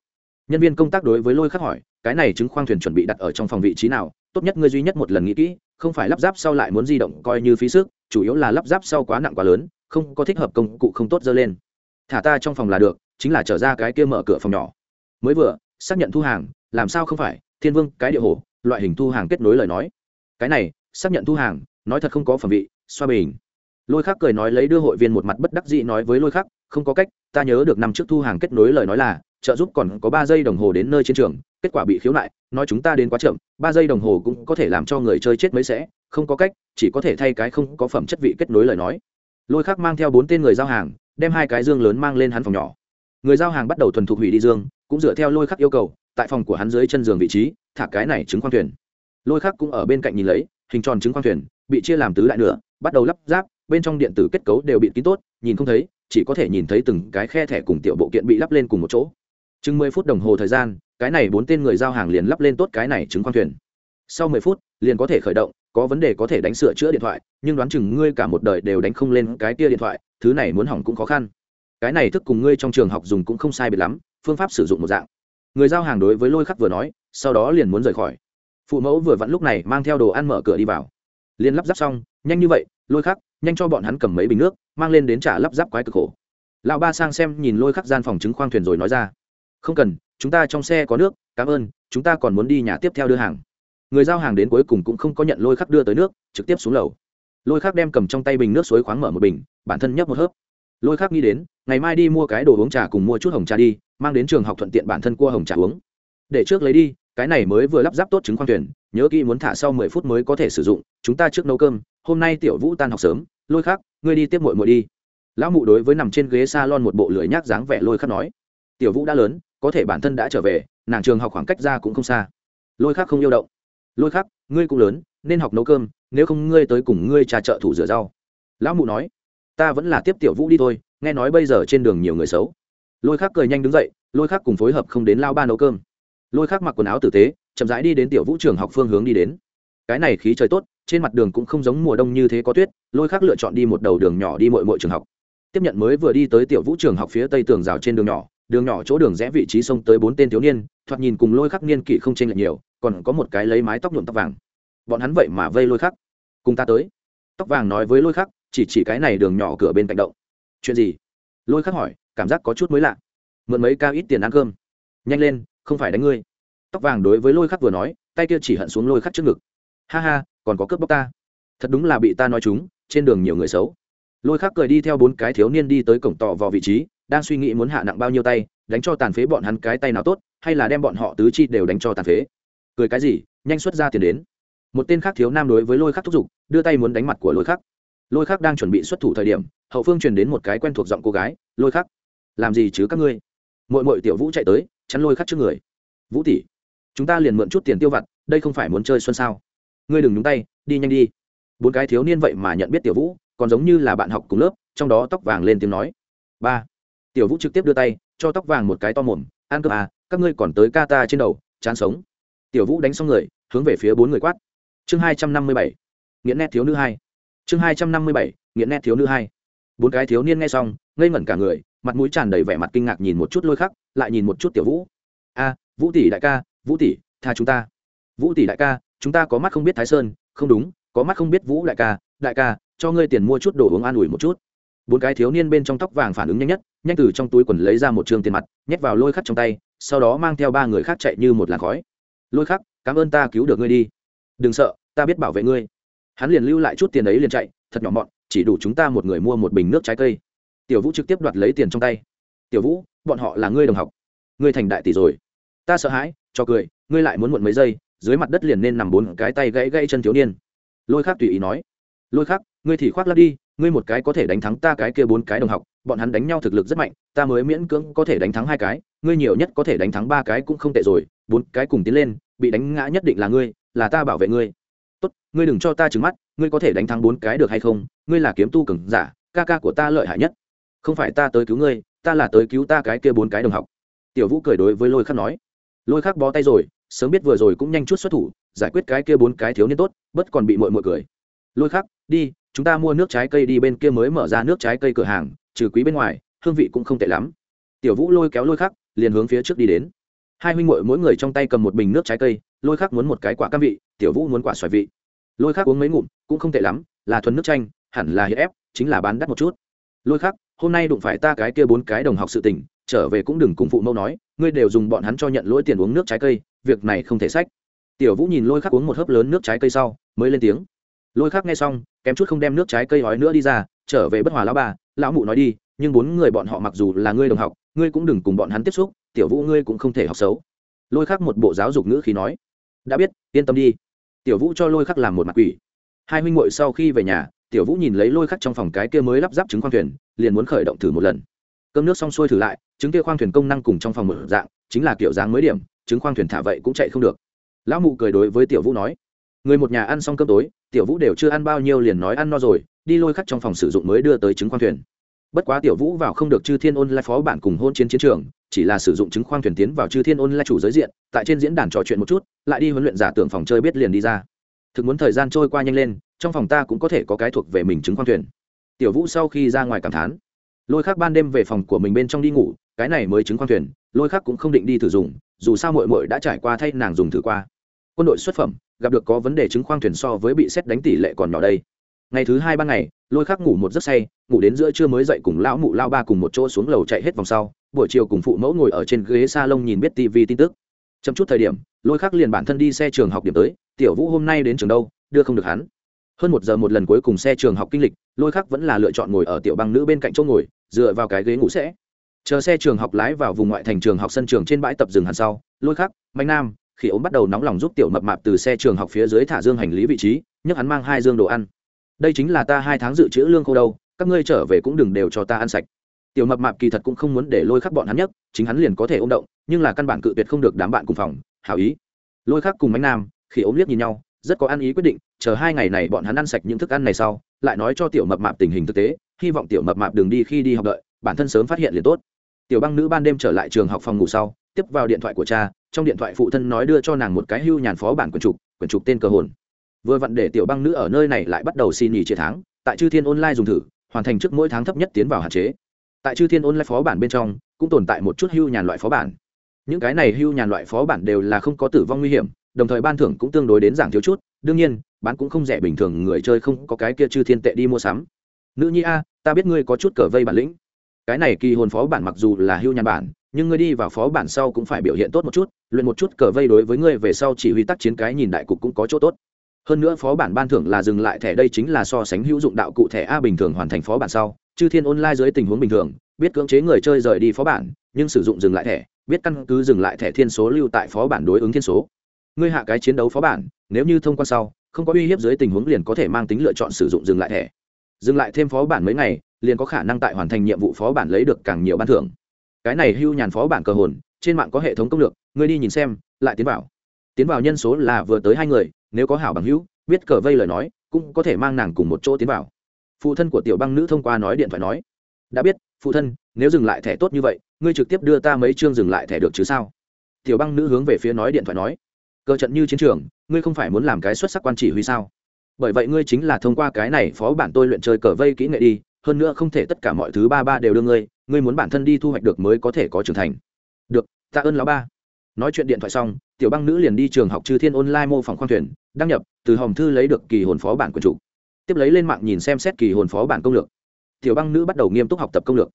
Nhân viên công tác đối với lôi khắc hỏi, cái này chứng khoang thuyền chuẩn bị đặt ở trong phòng vị trí nào? Tốt nhất ngươi duy nhất một lần nghĩ kỹ, không phải lắp ráp sau lại muốn di động coi như phí sức, chủ yếu là lắp ráp sau quá nặng quá lớn, không có thích hợp công cụ không tốt dơ lên. Thả ta trong phòng là được, chính là trở ra cái kia mở cửa phòng nhỏ. Mới vừa, xác nhận thu hàng, làm sao không phải? Thiên vương, cái địa hồ, loại hình thu hàng kết nối lời nói. Cái này, xác nhận thu hàng, nói thật không có phẩm vị, xoa bình. Lôi khắc cười nói lấy đưa hội viên một mặt bất đắc dĩ nói với lôi khắc, không có cách ta nhớ được năm trước thu hàng kết nối lời nói là, trợ giúp còn có ba giây đồng hồ đến nơi chiến trường, kết quả bị khiếu nại, nói chúng ta đến quá chậm, ba giây đồng hồ cũng có thể làm cho người chơi chết mấy sẽ, không có cách, chỉ có thể thay cái không có phẩm chất vị kết nối lời nói. Lôi khắc mang theo bốn tên người giao hàng, đem hai cái dương lớn mang lên hắn phòng nhỏ. Người giao hàng bắt đầu thuần thục hủy đi dương, cũng dựa theo lôi khắc yêu cầu, tại phòng của hắn dưới chân giường vị trí, thả cái này trứng khoang thuyền. Lôi khắc cũng ở bên cạnh nhìn lấy, hình tròn trứng khoang thuyền, bị chia làm tứ đại nửa, bắt đầu lắp ráp, bên trong điện tử kết cấu đều bị kín tốt, nhìn không thấy chỉ có thể nhìn thấy từng cái khe thẻ cùng tiểu bộ kiện bị lắp lên cùng một chỗ. Chừng mười phút đồng hồ thời gian, cái này bốn tên người giao hàng liền lắp lên tốt cái này chứng khoang thuyền. Sau mười phút, liền có thể khởi động, có vấn đề có thể đánh sửa chữa điện thoại, nhưng đoán chừng ngươi cả một đời đều đánh không lên cái tia điện thoại, thứ này muốn hỏng cũng khó khăn. Cái này thức cùng ngươi trong trường học dùng cũng không sai biệt lắm, phương pháp sử dụng một dạng. Người giao hàng đối với lôi khắc vừa nói, sau đó liền muốn rời khỏi. Phụ mẫu vừa vặn lúc này mang theo đồ ăn mở cửa đi vào. Liền lắp ráp xong, nhanh như vậy, lôi khắc nhanh cho bọn hắn cầm mấy bình nước, mang lên đến trả lắp ráp quái cực khổ. Lão ba sang xem nhìn lôi khắc gian phòng chứng khoang thuyền rồi nói ra, không cần, chúng ta trong xe có nước, cảm ơn, chúng ta còn muốn đi nhà tiếp theo đưa hàng. Người giao hàng đến cuối cùng cũng không có nhận lôi khắc đưa tới nước, trực tiếp xuống lầu. Lôi khắc đem cầm trong tay bình nước suối khoáng mở một bình, bản thân nhấp một hớp. Lôi khắc nghĩ đến, ngày mai đi mua cái đồ uống trà cùng mua chút hồng trà đi, mang đến trường học thuận tiện bản thân cua hồng trà uống. Để trước lấy đi, cái này mới vừa lắp ráp tốt trứng khoang thuyền, nhớ kỹ muốn thả sau mười phút mới có thể sử dụng, chúng ta trước nấu cơm, hôm nay tiểu vũ tan học sớm lôi khắc, ngươi đi tiếp muội muội đi. Lão mụ đối với nằm trên ghế s a lon một bộ lưỡi nhác dáng vẻ lôi khắc nói. Tiểu vũ đã lớn, có thể bản thân đã trở về, nàng trường học khoảng cách ra cũng không xa. Lôi khắc không yêu động. Lôi khắc, ngươi cũng lớn, nên học nấu cơm, nếu không ngươi tới cùng ngươi trà trợ thủ rửa rau. Lão mụ nói. Ta vẫn là tiếp tiểu vũ đi thôi, nghe nói bây giờ trên đường nhiều người xấu. Lôi khắc cười nhanh đứng dậy, lôi khắc cùng phối hợp không đến lao ba nấu cơm. Lôi khắc mặc quần áo tử tế, chậm rãi đi đến tiểu vũ trường học phương hướng đi đến. Cái này khí trời tốt trên mặt đường cũng không giống mùa đông như thế có tuyết, lôi khác lựa chọn đi một đầu đường nhỏ đi mội mội trường học. Tiếp nhận mới vừa đi tới tiểu vũ trường học phía tây tường rào trên đường nhỏ đường nhỏ chỗ đường rẽ vị trí sông tới bốn tên thiếu niên, thoạt nhìn cùng lôi khắc niên kỷ không chênh lệch nhiều, còn có một cái lấy mái tóc nhuộm tóc vàng. Bọn hắn vậy mà vây lôi khắc. Cùng ta tới. Tóc vàng nói với lôi khắc, chỉ chỉ cái này đường nhỏ cửa bên cạnh động. Chuyện gì? Lôi khắc hỏi, cảm giác có chút mới lạ. Mượn mấy cao ít tiền ăn cơm. Nhanh lên, không phải đánh ngươi. Tóc vàng đối với lôi khắc vừa nói, tay kia chỉ hận xuống lôi khắc trước ngực ha ha, còn có cướp bóc ta. Thật đúng là bị ta nói chúng, trên đường nhiều người xấu. Lôi khắc cười đi theo bốn cái thiếu niên đi tới cổng tọ vào vị trí, đang suy nghĩ muốn hạ nặng bao nhiêu tay, đánh cho tàn phế bọn hắn cái tay nào tốt, hay là đem bọn họ tứ chi đều đánh cho tàn phế. Cười cái gì, nhanh xuất ra tiền đến. Một tên khác thiếu nam đối với lôi khắc thúc giục, đưa tay muốn đánh mặt của lôi khắc. Lôi khắc đang chuẩn bị xuất thủ thời điểm, hậu phương truyền đến một cái quen thuộc giọng cô gái, lôi khắc, làm gì chứ các ngươi? Mội mội tiểu vũ chạy tới, chắn lôi khắc trước người. Vũ tỷ, chúng ta liền mượn chút tiền tiêu vặt, đây không phải muốn chơi xuân sao? Ngươi đừng nhúng tay, đi nhanh đi. Bốn cái thiếu niên vậy mà nhận biết tiểu vũ, còn giống như là bạn học cùng lớp, trong đó tóc vàng lên tiếng nói. Ba. Tiểu vũ trực tiếp đưa tay, cho tóc vàng một cái to mồm, ăn cơm à các ngươi còn tới ca ta trên đầu, chán sống. Tiểu vũ đánh xong người, hướng về phía bốn người quát. Chương hai trăm năm mươi bảy nghiện nét thiếu nữ hai. Chương hai trăm năm mươi bảy nghiện nét thiếu nữ hai. Bốn cái thiếu niên nghe xong, ngây ngẩn cả người, mặt mũi tràn đầy vẻ mặt kinh ngạc nhìn một chút lôi khắc, lại nhìn một chút tiểu vũ. A, vũ tỷ đại ca, vũ tỷ, tha chúng ta. Vũ tỷ đại ca chúng ta có mắt không biết thái sơn, không đúng, có mắt không biết vũ đại ca đại ca, cho ngươi tiền mua chút đồ uống an ủi một chút. Bốn cái thiếu niên bên trong tóc vàng phản ứng nhanh nhất, nhanh từ trong túi quần lấy ra một trường tiền mặt, nhét vào lôi khắc trong tay, sau đó mang theo ba người khác chạy như một làn khói. Lôi khắc, cảm ơn ta cứu được ngươi đi. Đừng sợ, ta biết bảo vệ ngươi. Hắn liền lưu lại chút tiền ấy liền chạy, thật nhỏ mọn, chỉ đủ chúng ta một người mua một bình nước trái cây. Tiểu vũ trực tiếp đoạt lấy tiền trong tay. Tiểu vũ, bọn họ là ngươi đồng học. Ngươi thành đại tỷ rồi. Ta sợ hãi, cho cười, ngươi lại muốn muộn mấy giây dưới mặt đất liền nên nằm bốn cái tay gãy gãy chân thiếu niên. Lôi khác tùy ý nói, lôi khác ngươi thì khoác lắc đi, ngươi một cái có thể đánh thắng ta cái kia bốn cái đồng học, bọn hắn đánh nhau thực lực rất mạnh, ta mới miễn cưỡng có thể đánh thắng hai cái, ngươi nhiều nhất có thể đánh thắng ba cái cũng không tệ rồi, bốn cái cùng tiến lên, bị đánh ngã nhất định là ngươi, là ta bảo vệ ngươi. Tốt, ngươi đừng cho ta trừng mắt, ngươi có thể đánh thắng bốn cái được hay không, ngươi là kiếm tu cường giả, ca ca của ta lợi hại nhất. Không phải ta tới cứu ngươi, ta là tới cứu ta cái kia bốn cái đồng học. Tiểu vũ cười đối với lôi khắc nói. Lôi khắc bó tay rồi sớm biết vừa rồi cũng nhanh chút xuất thủ, giải quyết cái kia bốn cái thiếu niên tốt, bất còn bị mội mội cười. Lôi khắc, đi, chúng ta mua nước trái cây đi bên kia mới mở ra nước trái cây cửa hàng, trừ quý bên ngoài, hương vị cũng không tệ lắm. Tiểu vũ lôi kéo lôi khắc, liền hướng phía trước đi đến. Hai huynh muội mỗi người trong tay cầm một bình nước trái cây, lôi khắc muốn một cái quả cam vị, tiểu vũ muốn quả xoài vị. Lôi khắc uống mấy ngụm, cũng không tệ lắm, là thuần nước chanh, hẳn là hiếp ép, chính là bán đắt một chút. Lôi khắc, hôm nay đụng phải ta cái kia bốn cái đồng học sự tình, trở về cũng đừng cùng phụ mẫu nói, ngươi đều dùng bọn hắn cho nhận lỗi tiền uống nước trái cây việc này không thể sách. Tiểu vũ nhìn lôi khắc uống một hớp lớn nước trái cây sau, mới lên tiếng. Lôi khắc nghe xong, kém chút không đem nước trái cây hói nữa đi ra, trở về bất hòa lão bà, lão mụ nói đi, nhưng bốn người bọn họ mặc dù là ngươi đồng học, ngươi cũng đừng cùng bọn hắn tiếp xúc, tiểu vũ ngươi cũng không thể học xấu. Lôi khắc một bộ giáo dục ngữ khí nói. Đã biết, yên tâm đi. Tiểu vũ cho lôi khắc làm một mặt quỷ. Hai huynh muội sau khi về nhà, tiểu vũ nhìn lấy lôi khắc trong phòng cái kia mới lắp ráp trứng khoang thuyền, liền muốn khởi động thử một lần. Cơm nước xong xuôi thử lại, trứng kia khoang thuyền công năng cùng trong phòng một dạng, chính là kiểu dáng mới điểm chứng khoang thuyền thả vậy cũng chạy không được. Lão mụ cười đối với tiểu vũ nói, người một nhà ăn xong cơm tối, tiểu vũ đều chưa ăn bao nhiêu liền nói ăn no rồi, đi lôi khắc trong phòng sử dụng mới đưa tới chứng khoang thuyền. Bất quá tiểu vũ vào không được chư thiên ôn lai phó bản cùng hôn chiến chiến trường, chỉ là sử dụng chứng khoang thuyền tiến vào chư thiên ôn lai chủ giới diện, tại trên diễn đàn trò chuyện một chút, lại đi huấn luyện giả tưởng phòng chơi biết liền đi ra. Thực muốn thời gian trôi qua nhanh lên, trong phòng ta cũng có thể có cái thuộc về mình chứng khoang thuyền. Tiểu vũ sau khi ra ngoài cảm thán, lôi khắc ban đêm về phòng của mình bên trong đi ngủ, cái này mới chứng khoang thuyền, lôi khắc cũng không định đi thử dùng dù sao mội mội đã trải qua thay nàng dùng thử qua. Quân đội xuất phẩm, gặp được có vấn đề chứng khoang thuyền so với bị xét đánh tỷ lệ còn nhỏ đây. Ngày thứ hai ban ngày, lôi khắc ngủ một giấc say, ngủ đến giữa trưa mới dậy cùng lão mụ lao ba cùng một chỗ xuống lầu chạy hết vòng sau. Buổi chiều cùng phụ mẫu ngồi ở trên ghế s a lông nhìn biết tv tin tức. Chậm chút thời điểm, lôi khắc liền bản thân đi xe trường học điểm tới. Tiểu vũ hôm nay đến trường đâu, đưa không được hắn. Hơn một giờ một lần cuối cùng xe trường học kinh lịch, lôi khắc vẫn là lựa chọn ngồi ở tiểu băng nữ bên cạnh chỗ ngồi, dựa vào cái ghế ngủ sẽ chờ xe trường học lái vào vùng ngoại thành trường học sân trường trên bãi tập rừng hàn sau, lôi khắc mạnh nam khi ốm bắt đầu nóng lòng giúp tiểu mập mạp từ xe trường học phía dưới thả dương hành lý vị trí, nhấc hắn mang hai dương đồ ăn. Đây chính là ta hai tháng dự trữ lương khô đâu, các ngươi trở về cũng đừng đều cho ta ăn sạch. Tiểu mập mạp kỳ thật cũng không muốn để lôi khắc bọn hắn nhất chính hắn liền có thể ôm động, nhưng là căn bản cự tuyệt không được đám bạn cùng phòng, hảo ý. Lôi khắc cùng mạnh nam khi ốm liếc nhìn nhau, rất có ăn ý quyết định, chờ hai ngày này bọn hắn ăn sạch những thức ăn này sau, lại nói cho tiểu mập mạp tình hình thực tế, hy vọng tiểu mập mạp đường đi khi đi học đợi, bản thân sớm phát hiện liền tốt tiểu băng nữ ban đêm trở lại trường học phòng ngủ sau, tiếp vào điện thoại của cha, trong điện thoại phụ thân nói đưa cho nàng một cái hưu nhàn phó bản quần trục quần trục tên cơ hồn. Vừa vặn để tiểu băng nữ ở nơi này lại bắt đầu xin nghỉ chia tháng, tại chư thiên online dùng thử, hoàn thành trước mỗi tháng thấp nhất tiến vào hạn chế. Tại chư thiên online phó bản bên trong, cũng tồn tại một chút hưu nhàn loại phó bản. Những cái này hưu nhàn loại phó bản đều là không có tử vong nguy hiểm, đồng thời ban thưởng cũng tương đối đến giảm thiếu chút, đương nhiên, bán cũng không rẻ bình thường, người chơi không có cái kia chư thiên tệ đi mua sắm. Nữ nhi a, ta biết ngươi có chút cờ vây bản lĩnh cái này kỳ hồn phó bản mặc dù là hưu nhàn bản, nhưng ngươi đi vào phó bản sau cũng phải biểu hiện tốt một chút, luyện một chút cờ vây đối với ngươi về sau chỉ huy tác chiến cái nhìn đại cục cũng có chỗ tốt. Hơn nữa phó bản ban thưởng là dừng lại thẻ đây chính là so sánh hữu dụng đạo cụ thẻ a bình thường hoàn thành phó bản sau, chư thiên online dưới tình huống bình thường, biết cưỡng chế người chơi rời đi phó bản, nhưng sử dụng dừng lại thẻ, biết căn cứ dừng lại thẻ thiên số lưu tại phó bản đối ứng thiên số. Ngươi hạ cái chiến đấu phó bản, nếu như thông quan sau, không có uy hiếp dưới tình huống liền có thể mang tính lựa chọn sử dụng dừng lại thẻ. Dừng lại thêm phó bản mấy ngày liền có khả năng tại hoàn thành nhiệm vụ phó bản lấy được càng nhiều ban thưởng. Cái này hưu nhàn phó bản cờ hồn, trên mạng có hệ thống công lược, ngươi đi nhìn xem, lại tiến vào. Tiến vào nhân số là vừa tới hai người, nếu có hảo bằng hữu, biết cờ vây lời nói, cũng có thể mang nàng cùng một chỗ tiến vào. Phụ thân của tiểu băng nữ thông qua nói điện thoại nói, đã biết, phụ thân, nếu dừng lại thẻ tốt như vậy, ngươi trực tiếp đưa ta mấy chương dừng lại thẻ được chứ sao? Tiểu băng nữ hướng về phía nói điện thoại nói cờ trận như chiến trường, ngươi không phải muốn làm cái xuất sắc quan chỉ huy sao? Bởi vậy ngươi chính là thông qua cái này phó bản tôi luyện chơi cờ vây kỹ nghệ đi hơn nữa không thể tất cả mọi thứ ba ba đều đưa ngươi ngươi muốn bản thân đi thu hoạch được mới có thể có trưởng thành. Được, tạ ơn lão ba. Nói chuyện điện thoại xong, tiểu băng nữ liền đi trường học trừ thiên online mô phỏng khoang thuyền, đăng nhập, từ hòm thư lấy được kỳ hồn phó bản quần chủ. Tiếp lấy lên mạng nhìn xem xét kỳ hồn phó bản công lược. Tiểu băng nữ bắt đầu nghiêm túc học tập công lược.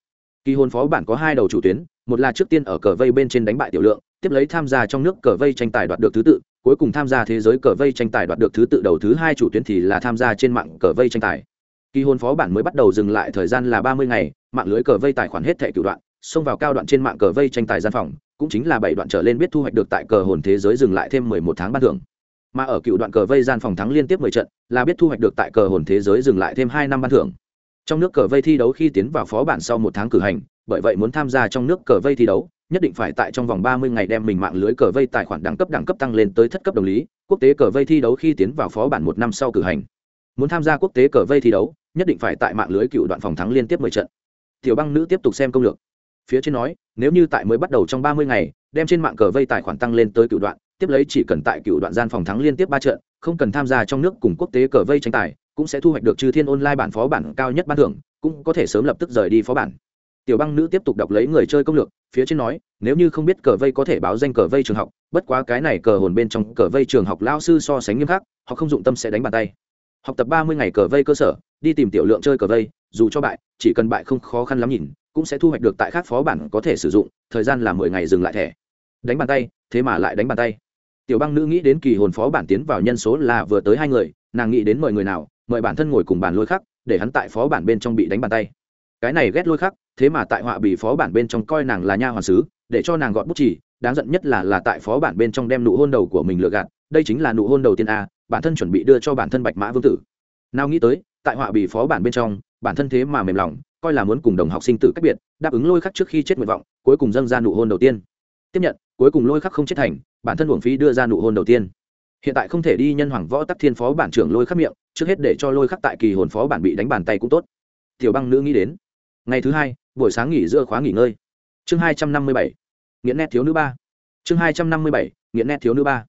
Kỳ hồn phó bản có hai đầu chủ tuyến, một là trước tiên ở cờ vây bên trên đánh bại tiểu lượng, tiếp lấy tham gia trong nước cờ vây tranh tài đoạt được thứ tự, cuối cùng tham gia thế giới cờ vây tranh tài đoạt được thứ tự, đầu thứ hai chủ tuyến thì là tham gia trên mạng cờ vây tranh tài kỳ hồn phó bản mới bắt đầu dừng lại thời gian là ba mươi ngày, mạng lưới cờ vây tài khoản hết thẻ cựu đoạn, xông vào cao đoạn trên mạng cờ vây tranh tài gian phòng, cũng chính là bảy đoạn trở lên biết thu hoạch được tại cờ hồn thế giới dừng lại thêm mười một tháng ban thưởng. Mà ở cựu đoạn cờ vây gian phòng thắng liên tiếp mười trận, là biết thu hoạch được tại cờ hồn thế giới dừng lại thêm hai năm ban thưởng. Trong nước cờ vây thi đấu khi tiến vào phó bản sau một tháng cử hành, bởi vậy muốn tham gia trong nước cờ vây thi đấu, nhất định phải tại trong vòng ba mươi ngày đem mình mạng lưới cờ vây tài khoản đẳng cấp đẳng cấp tăng lên tới thất cấp đồng lý, quốc tế cờ vây thi đấu khi tiến vào phó bản một năm sau cử hành. Muốn tham gia quốc tế cờ vây thi đấu nhất định phải tại mạng lưới cựu đoạn phòng thắng liên tiếp mười trận. Tiểu băng nữ tiếp tục xem công lược. Phía trên nói, nếu như tại mới bắt đầu trong ba mươi ngày, đem trên mạng cờ vây tài khoản tăng lên tới cựu đoạn, tiếp lấy chỉ cần tại cựu đoạn gian phòng thắng liên tiếp ba trận, không cần tham gia trong nước cùng quốc tế cờ vây tranh tài, cũng sẽ thu hoạch được chư thiên online bản phó bản cao nhất ban thưởng, cũng có thể sớm lập tức rời đi phó bản. Tiểu băng nữ tiếp tục đọc lấy người chơi công lược, phía trên nói, nếu như không biết cờ vây có thể báo danh cờ vây trường học, bất quá cái này cờ hồn bên trong cờ vây trường học lao sư so sánh nghiêm khắc, họ không dụng tâm sẽ đánh bàn tay. Học tập ba mươi ngày cờ vây cơ sở đi tìm tiểu lượng chơi cờ vây, dù cho bại, chỉ cần bại không khó khăn lắm nhìn, cũng sẽ thu hoạch được tại khác phó bản có thể sử dụng, thời gian là mười ngày dừng lại thẻ. Đánh bàn tay, thế mà lại đánh bàn tay. Tiểu băng nữ nghĩ đến kỳ hồn phó bản tiến vào nhân số là vừa tới hai người, nàng nghĩ đến mời người nào, mời bản thân ngồi cùng bàn lôi khắc, để hắn tại phó bản bên trong bị đánh bàn tay. Cái này ghét lôi khắc, thế mà tại họa bị phó bản bên trong coi nàng là nha hoàn sứ, để cho nàng gọn bút chỉ, đáng giận nhất là là tại phó bản bên trong đem nụ hôn đầu của mình lừa gạt, đây chính là nụ hôn đầu tiên a, bản thân chuẩn bị đưa cho bản thân bạch mã vương tử. Nào nghĩ tới tại họa bị phó bản bên trong, bản thân thế mà mềm lòng, coi là muốn cùng đồng học sinh tử cách biệt, đáp ứng lôi khắc trước khi chết nguyện vọng, cuối cùng dâng ra nụ hôn đầu tiên. Tiếp nhận, cuối cùng lôi khắc không chết thành, bản thân uổng phí đưa ra nụ hôn đầu tiên. Hiện tại không thể đi nhân hoàng võ tắc thiên phó bản trưởng lôi khắc miệng, trước hết để cho lôi khắc tại kỳ hồn phó bản bị đánh bàn tay cũng tốt. Tiểu băng nữ nghĩ đến. Ngày thứ hai, buổi sáng nghỉ giữa khóa nghỉ ngơi. Chương hai trăm năm mươi bảy, nghiện nét thiếu nữ ba. Chương hai trăm năm mươi bảy, nghiện nét thiếu nữ ba.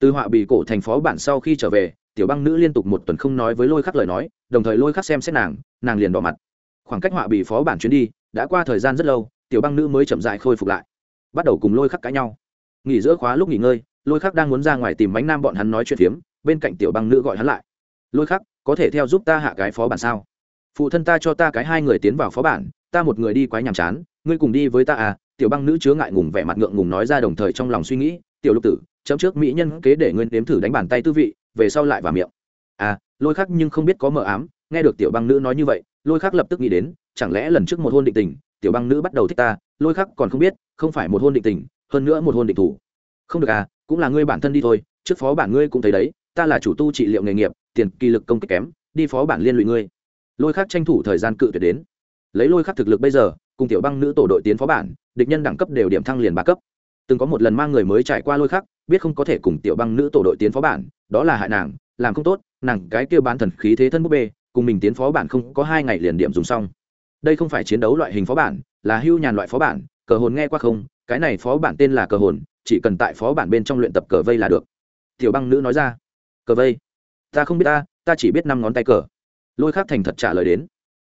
Từ họa bị cổ thành phó bản sau khi trở về tiểu băng nữ liên tục một tuần không nói với lôi khắc lời nói, đồng thời lôi khắc xem xét nàng nàng liền đỏ mặt. Khoảng cách họa bị phó bản chuyến đi, đã qua thời gian rất lâu, tiểu băng nữ mới chậm dại khôi phục lại. Bắt đầu cùng lôi khắc cãi nhau. Nghỉ giữa khóa lúc nghỉ ngơi, lôi khắc đang muốn ra ngoài tìm bánh nam bọn hắn nói chuyện phiếm, bên cạnh tiểu băng nữ gọi hắn lại. Lôi khắc, có thể theo giúp ta hạ cái phó bản sao? Phụ thân ta cho ta cái hai người tiến vào phó bản, ta một người đi quái nhàm chán, ngươi cùng đi với ta à? Tiểu băng nữ chứa ngại ngùng vẻ mặt ngượng ngùng nói ra đồng thời trong lòng suy nghĩ, tiểu lục tử, chấm trước mỹ nhân kế để ngươi nếm thử đánh bàn tay tư vị về sau lại vào miệng. À lôi khắc nhưng không biết có mờ ám, nghe được tiểu băng nữ nói như vậy, lôi khắc lập tức nghĩ đến, chẳng lẽ lần trước một hôn định tình, tiểu băng nữ bắt đầu thích ta, lôi khắc còn không biết, không phải một hôn định tình, hơn nữa một hôn định thủ. Không được à cũng là ngươi bản thân đi thôi, trước phó bản ngươi cũng thấy đấy, ta là chủ tu trị liệu nghề nghiệp, tiền, kỳ lực công kích kém, đi phó bản liên lụy ngươi. Lôi khắc tranh thủ thời gian cự tuyệt đến. Lấy lôi khắc thực lực bây giờ, cùng tiểu băng nữ tổ đội tiến phó bản, địch nhân đẳng cấp đều điểm thăng liền ba cấp. Từng có một lần mang người mới trải qua lôi khắc, biết không có thể cùng tiểu băng nữ tổ đội tiến phó bản đó là hại nàng, làm không tốt, nàng cái kia bán thần khí thế thân búp bê, cùng mình tiến phó bản không có hai ngày liền điểm dùng xong. Đây không phải chiến đấu loại hình phó bản, là hưu nhàn loại phó bản, cờ hồn nghe qua không? Cái này phó bản tên là cờ hồn, chỉ cần tại phó bản bên trong luyện tập cờ vây là được. Tiểu băng nữ nói ra, cờ vây? Ta không biết ta ta chỉ biết năm ngón tay cờ. Lôi khắc thành thật trả lời đến,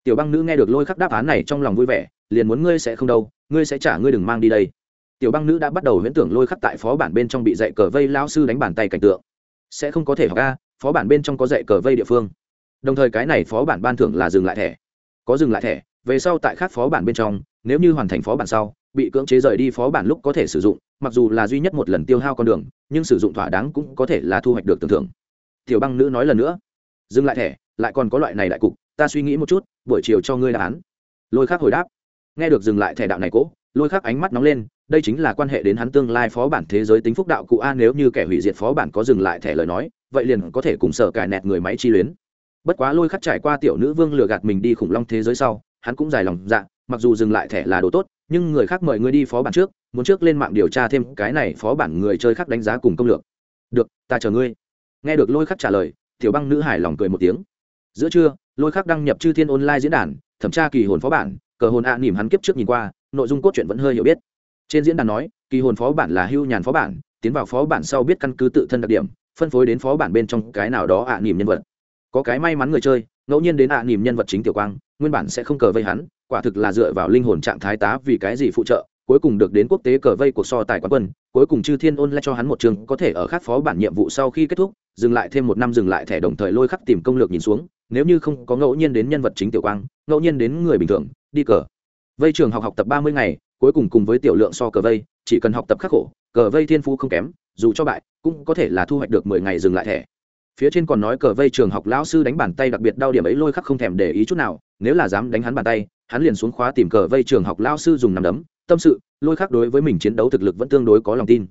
tiểu băng nữ nghe được lôi khắc đáp án này trong lòng vui vẻ, liền muốn ngươi sẽ không đâu, ngươi sẽ trả, ngươi đừng mang đi đây. Tiểu băng nữ đã bắt đầu huyễn tưởng lôi khắc tại phó bản bên trong bị dạy cờ vây lao sư đánh bàn tay cảnh tượng sẽ không có thể học a, phó bản bên trong có dạy cờ vây địa phương. Đồng thời cái này phó bản ban thưởng là dừng lại thẻ. Có dừng lại thẻ, về sau tại khác phó bản bên trong, nếu như hoàn thành phó bản sau, bị cưỡng chế rời đi phó bản lúc có thể sử dụng, mặc dù là duy nhất một lần tiêu hao con đường, nhưng sử dụng thỏa đáng cũng có thể là thu hoạch được tưởng thưởng. Tiểu băng nữ nói lần nữa. Dừng lại thẻ, lại còn có loại này đại cục, ta suy nghĩ một chút, buổi chiều cho ngươi đáp án. Lôi khác hồi đáp. Nghe được dừng lại thẻ đạo này cố lôi khắc ánh mắt nóng lên đây chính là quan hệ đến hắn tương lai phó bản thế giới tính phúc đạo cụ a nếu như kẻ hủy diệt phó bản có dừng lại thẻ lời nói vậy liền có thể cùng sở cài nẹt người máy chi luyến. Bất quá lôi khắc trải qua tiểu nữ vương lừa gạt mình đi khủng long thế giới sau hắn cũng dài lòng dạ mặc dù dừng lại thẻ là đồ tốt nhưng người khác mời ngươi đi phó bản trước muốn trước lên mạng điều tra thêm cái này phó bản người chơi khác đánh giá cùng công lược. Được ta chờ ngươi. Nghe được lôi khắc trả lời tiểu băng nữ hài lòng cười một tiếng. Giữa trưa lôi khắc đăng nhập chư thiên online diễn đàn thẩm tra kỳ hồn phó bản cờ hồn ạ à, nỉm hắn kiếp trước nhìn qua nội dung cốt truyện vẫn hơi hiểu biết. Trên diễn đàn nói kỳ hồn phó bản là hưu nhàn phó bản tiến vào phó bản sau biết căn cứ tự thân đặc điểm phân phối đến phó bản bên trong cái nào đó ạ à, nỉm nhân vật. Có cái may mắn người chơi ngẫu nhiên đến ạ à, nỉm nhân vật chính tiểu quang nguyên bản sẽ không cờ vây hắn quả thực là dựa vào linh hồn trạng thái tá vì cái gì phụ trợ cuối cùng được đến quốc tế cờ vây cuộc so tài quán quân cuối cùng chư thiên ôn lại cho hắn một trường có thể ở khác phó bản nhiệm vụ sau khi kết thúc dừng lại thêm một năm dừng lại thẻ đồng thời lôi khắc tìm công lược nhìn xuống nếu như không có ngẫu nhiên đến nhân vật chính tiểu quang ngẫu nhiên đến người bình thường đi cờ vây trường học học tập ba mươi ngày, cuối cùng cùng với tiểu lượng so cờ vây, chỉ cần học tập khắc khổ, cờ vây thiên phú không kém, dù cho bại, cũng có thể là thu hoạch được mười ngày dừng lại thẻ. Phía trên còn nói cờ vây trường học lão sư đánh bàn tay đặc biệt đau điểm ấy lôi khắc không thèm để ý chút nào, nếu là dám đánh hắn bàn tay, hắn liền xuống khóa tìm cờ vây trường học lão sư dùng nằm đấm, tâm sự, lôi khắc đối với mình chiến đấu thực lực vẫn tương đối có lòng tin.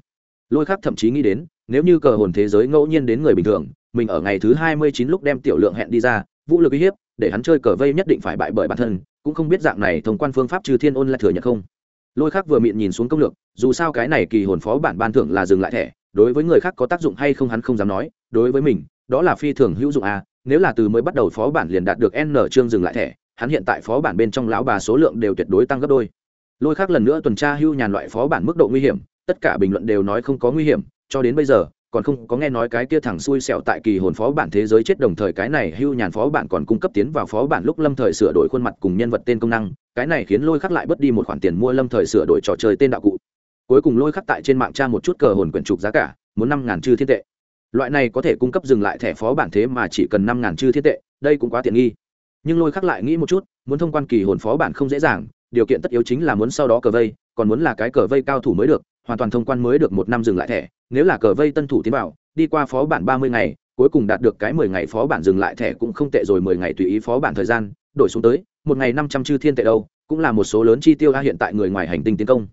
Lôi khắc thậm chí nghĩ đến, nếu như cờ hồn thế giới ngẫu nhiên đến người bình thường, mình ở ngày thứ hai mươi chín lúc đem tiểu lượng hẹn đi ra, vũ lực uy hiếp, để hắn chơi cờ vây nhất định phải bại bởi bản thân cũng không biết dạng này thông quan phương pháp trừ thiên ôn lại thừa nhận không. Lôi khắc vừa miệng nhìn xuống công lược, dù sao cái này kỳ hồn phó bản ban thưởng là dừng lại thẻ, đối với người khác có tác dụng hay không hắn không dám nói, đối với mình, đó là phi thường hữu dụng à nếu là từ mới bắt đầu phó bản liền đạt được n chương dừng lại thẻ, hắn hiện tại phó bản bên trong lão bà số lượng đều tuyệt đối tăng gấp đôi. Lôi khác lần nữa tuần tra hưu nhàn loại phó bản mức độ nguy hiểm, tất cả bình luận đều nói không có nguy hiểm, cho đến bây giờ còn không có nghe nói cái kia thẳng xui xẻo tại kỳ hồn phó bản thế giới chết đồng thời cái này hưu nhàn phó bản còn cung cấp tiến vào phó bản lúc lâm thời sửa đổi khuôn mặt cùng nhân vật tên công năng, cái này khiến lôi khắc lại bớt đi một khoản tiền mua lâm thời sửa đổi trò chơi tên đạo cụ. Cuối cùng lôi khắc tại trên mạng tra một chút cờ hồn quyển trục giá cả, muốn năm ngàn chư thiên tệ. Loại này có thể cung cấp dừng lại thẻ phó bản thế mà chỉ cần năm ngàn chư thiên tệ, đây cũng quá tiện nghi. Nhưng lôi khắc lại nghĩ một chút, muốn thông quan kỳ hồn phó bản không dễ dàng, điều kiện tất yếu chính là muốn sau đó cờ vây, còn muốn là cái cờ vây cao thủ mới được, hoàn toàn thông quan mới được một năm dừng lại thẻ nếu là cờ vây tân thủ tiến vào, đi qua phó bản ba mươi ngày, cuối cùng đạt được cái mười ngày phó bản dừng lại thẻ cũng không tệ rồi, mười ngày tùy ý phó bản thời gian, đổi xuống tới, một ngày năm trăm chư thiên tệ đâu, cũng là một số lớn chi tiêu a hiện tại người ngoài hành tinh tiến công.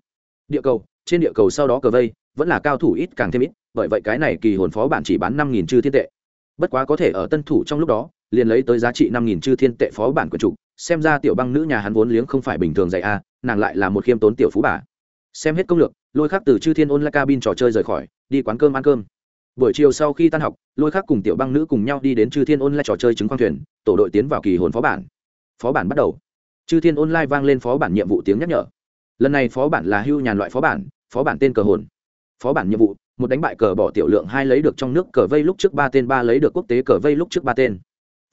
Địa cầu, trên địa cầu sau đó cờ vây, vẫn là cao thủ ít càng thêm ít, bởi vậy cái này kỳ hồn phó bản chỉ bán năm nghìn chư thiên tệ. Bất quá có thể ở tân thủ trong lúc đó, liền lấy tới giá trị năm nghìn chư thiên tệ phó bản của chủ, xem ra tiểu băng nữ nhà hắn vốn liếng không phải bình thường dạy a, nàng lại là một khiêm tốn tiểu phú bà xem hết công lược, lôi khác từ chư thiên ôn la cabin trò chơi rời khỏi, đi quán cơm ăn cơm. Buổi chiều sau khi tan học, lôi khác cùng tiểu băng nữ cùng nhau đi đến chư thiên ôn la trò chơi chứng khoang thuyền, tổ đội tiến vào kỳ hồn phó bản. Phó bản bắt đầu. Chư thiên online vang lên phó bản nhiệm vụ tiếng nhắc nhở. Lần này phó bản là hưu nhàn loại phó bản phó bản tên cờ hồn. Phó bản nhiệm vụ, một đánh bại cờ bỏ tiểu lượng hai lấy được trong nước cờ vây lúc trước ba tên, ba lấy được quốc tế cờ vây lúc trước ba tên.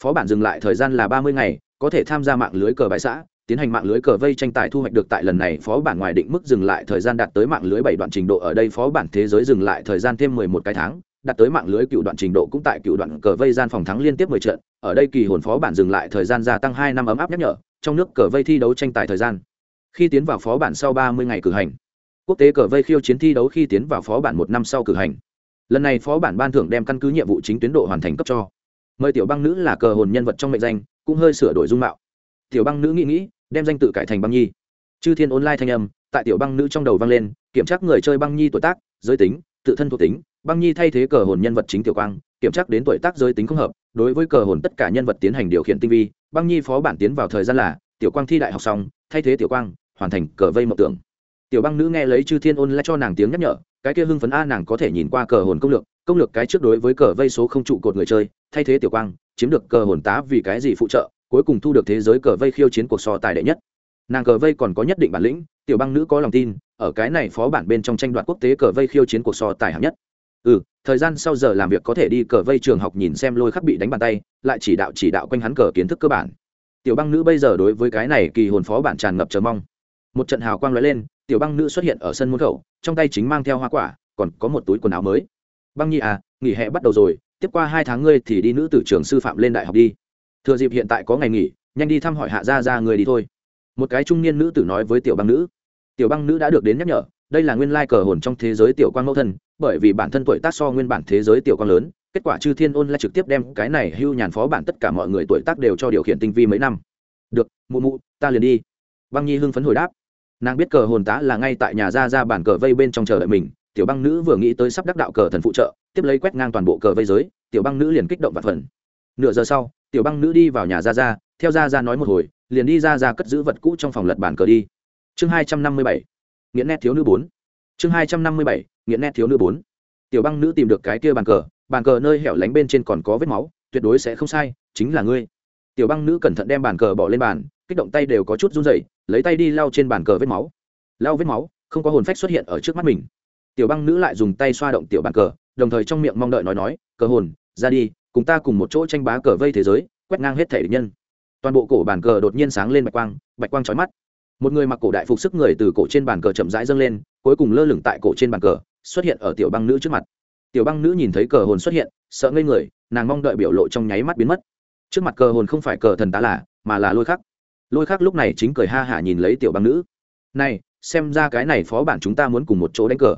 Phó bản dừng lại thời gian là ba mươi ngày, có thể tham gia mạng lưới cờ bãi xã tiến hành mạng lưới cờ vây tranh tài thu hoạch được tại lần này phó bản ngoài định mức dừng lại thời gian đạt tới mạng lưới bảy đoạn trình độ ở đây phó bản thế giới dừng lại thời gian thêm mười một cái tháng, đạt tới mạng lưới cựu đoạn trình độ cũng tại cựu đoạn cờ vây gian phòng thắng liên tiếp mười trận, ở đây kỳ hồn phó bản dừng lại thời gian gia tăng hai năm ấm áp nhắc nhở, trong nước cờ vây thi đấu tranh tài thời gian. Khi tiến vào phó bản sau ba mươi ngày cử hành, quốc tế cờ vây khiêu chiến thi đấu khi tiến vào phó bản một năm sau cử hành. Lần này phó bản ban thưởng đem căn cứ nhiệm vụ chính tuyến độ hoàn thành cấp cho. Mời tiểu băng nữ là cờ hồn nhân vật trong mệnh danh, cũng hơi sửa đổi dung mạo. Tiểu băng nữ nghĩ nghĩ đem danh tự cải thành băng nhi. Chư thiên online thanh âm, tại tiểu băng nữ trong đầu vang lên, kiểm tra người chơi băng nhi tuổi tác, giới tính, tự thân thuộc tính, băng nhi thay thế cờ hồn nhân vật chính tiểu quang, kiểm tra đến tuổi tác giới tính không hợp, đối với cờ hồn tất cả nhân vật tiến hành điều khiển tinh vi, băng nhi phó bản tiến vào thời gian là, tiểu quang thi đại học xong, thay thế tiểu quang, hoàn thành cờ vây mộng tưởng. Tiểu băng nữ nghe lấy chư thiên ôn lại cho nàng tiếng nhắc nhở, cái kia hưng phấn a nàng có thể nhìn qua cờ hồn công lược công lược cái trước đối với cờ vây số không trụ cột người chơi, thay thế tiểu quang, chiếm được cờ hồn tá vì cái gì phụ trợ cuối cùng thu được thế giới cờ vây khiêu chiến cuộc so tài đệ nhất. Nàng cờ vây còn có nhất định bản lĩnh, tiểu băng nữ có lòng tin, ở cái này phó bản bên trong tranh đoạt quốc tế cờ vây khiêu chiến cuộc so tài hạng nhất. Ừ thời gian sau giờ làm việc có thể đi cờ vây trường học nhìn xem lôi khắc bị đánh bàn tay, lại chỉ đạo chỉ đạo quanh hắn cờ kiến thức cơ bản. Tiểu băng nữ bây giờ đối với cái này kỳ hồn phó bản tràn ngập chờ mong. Một trận hào quang lóe lên, tiểu băng nữ xuất hiện ở sân môn khẩu, trong tay chính mang theo hoa quả, còn có một túi quần áo mới. Băng nhi à nghỉ hè bắt đầu rồi, tiếp qua hai tháng ngươi thì đi nữ tử trường sư phạm lên đại học đi thừa dịp hiện tại có ngày nghỉ, nhanh đi thăm hỏi hạ gia ra người đi thôi. Một cái trung niên nữ tử nói với tiểu băng nữ. Tiểu băng nữ đã được đến nhắc nhở, đây là nguyên lai cờ hồn trong thế giới tiểu quang mẫu thân, bởi vì bản thân tuổi tác so nguyên bản thế giới tiểu quang lớn, kết quả chư thiên ôn lại trực tiếp đem cái này hưu nhàn phó bản tất cả mọi người tuổi tác đều cho điều khiển tinh vi mấy năm. Được, mụ mụ, ta liền đi. Băng nhi hưng phấn hồi đáp. Nàng biết cờ hồn tá là ngay tại nhà ra ra bản cờ vây bên trong chờ đợi mình, tiểu băng nữ vừa nghĩ tới sắp đắc đạo cờ thần phụ trợ, tiếp lấy quét ngang toàn bộ cờ vây giới, tiểu băng nữ liền kích động và phần. Nửa giờ sau tiểu băng nữ đi vào nhà ra ra theo ra ra nói một hồi, liền đi ra ra cất giữ vật cũ trong phòng lật bàn cờ đi. Chương hai trăm năm mươi bảy, nghiện nét thiếu nữ bốn. Chương hai trăm năm mươi bảy, nghiện nét thiếu nữ bốn. Tiểu băng nữ tìm được cái kia bàn cờ bàn cờ nơi hẻo lánh bên trên còn có vết máu, tuyệt đối sẽ không sai, chính là ngươi. Tiểu băng nữ cẩn thận đem bàn cờ bỏ lên bàn, kích động tay đều có chút run rẩy, lấy tay đi lau trên bàn cờ vết máu. Lau vết máu, không có hồn phách xuất hiện ở trước mắt mình. Tiểu băng nữ lại dùng tay xoa động tiểu bàn cờ, đồng thời trong miệng mong đợi nói nói, cờ hồn, ra đi cùng ta cùng một chỗ tranh bá cờ vây thế giới, quét ngang hết thể địch nhân. Toàn bộ cổ bàn cờ đột nhiên sáng lên bạch quang bạch quang trói mắt. Một người mặc cổ đại phục sức người từ cổ trên bàn cờ chậm rãi dâng lên, cuối cùng lơ lửng tại cổ trên bàn cờ, xuất hiện ở tiểu băng nữ trước mặt. Tiểu băng nữ nhìn thấy cờ hồn xuất hiện, sợ ngây người, nàng mong đợi biểu lộ trong nháy mắt biến mất. Trước mặt cờ hồn không phải cờ thần tá là, mà là lôi khắc. Lôi khắc lúc này chính cười ha hả nhìn lấy tiểu băng nữ. Này, xem ra cái này phó bản chúng ta muốn cùng một chỗ đánh cờ.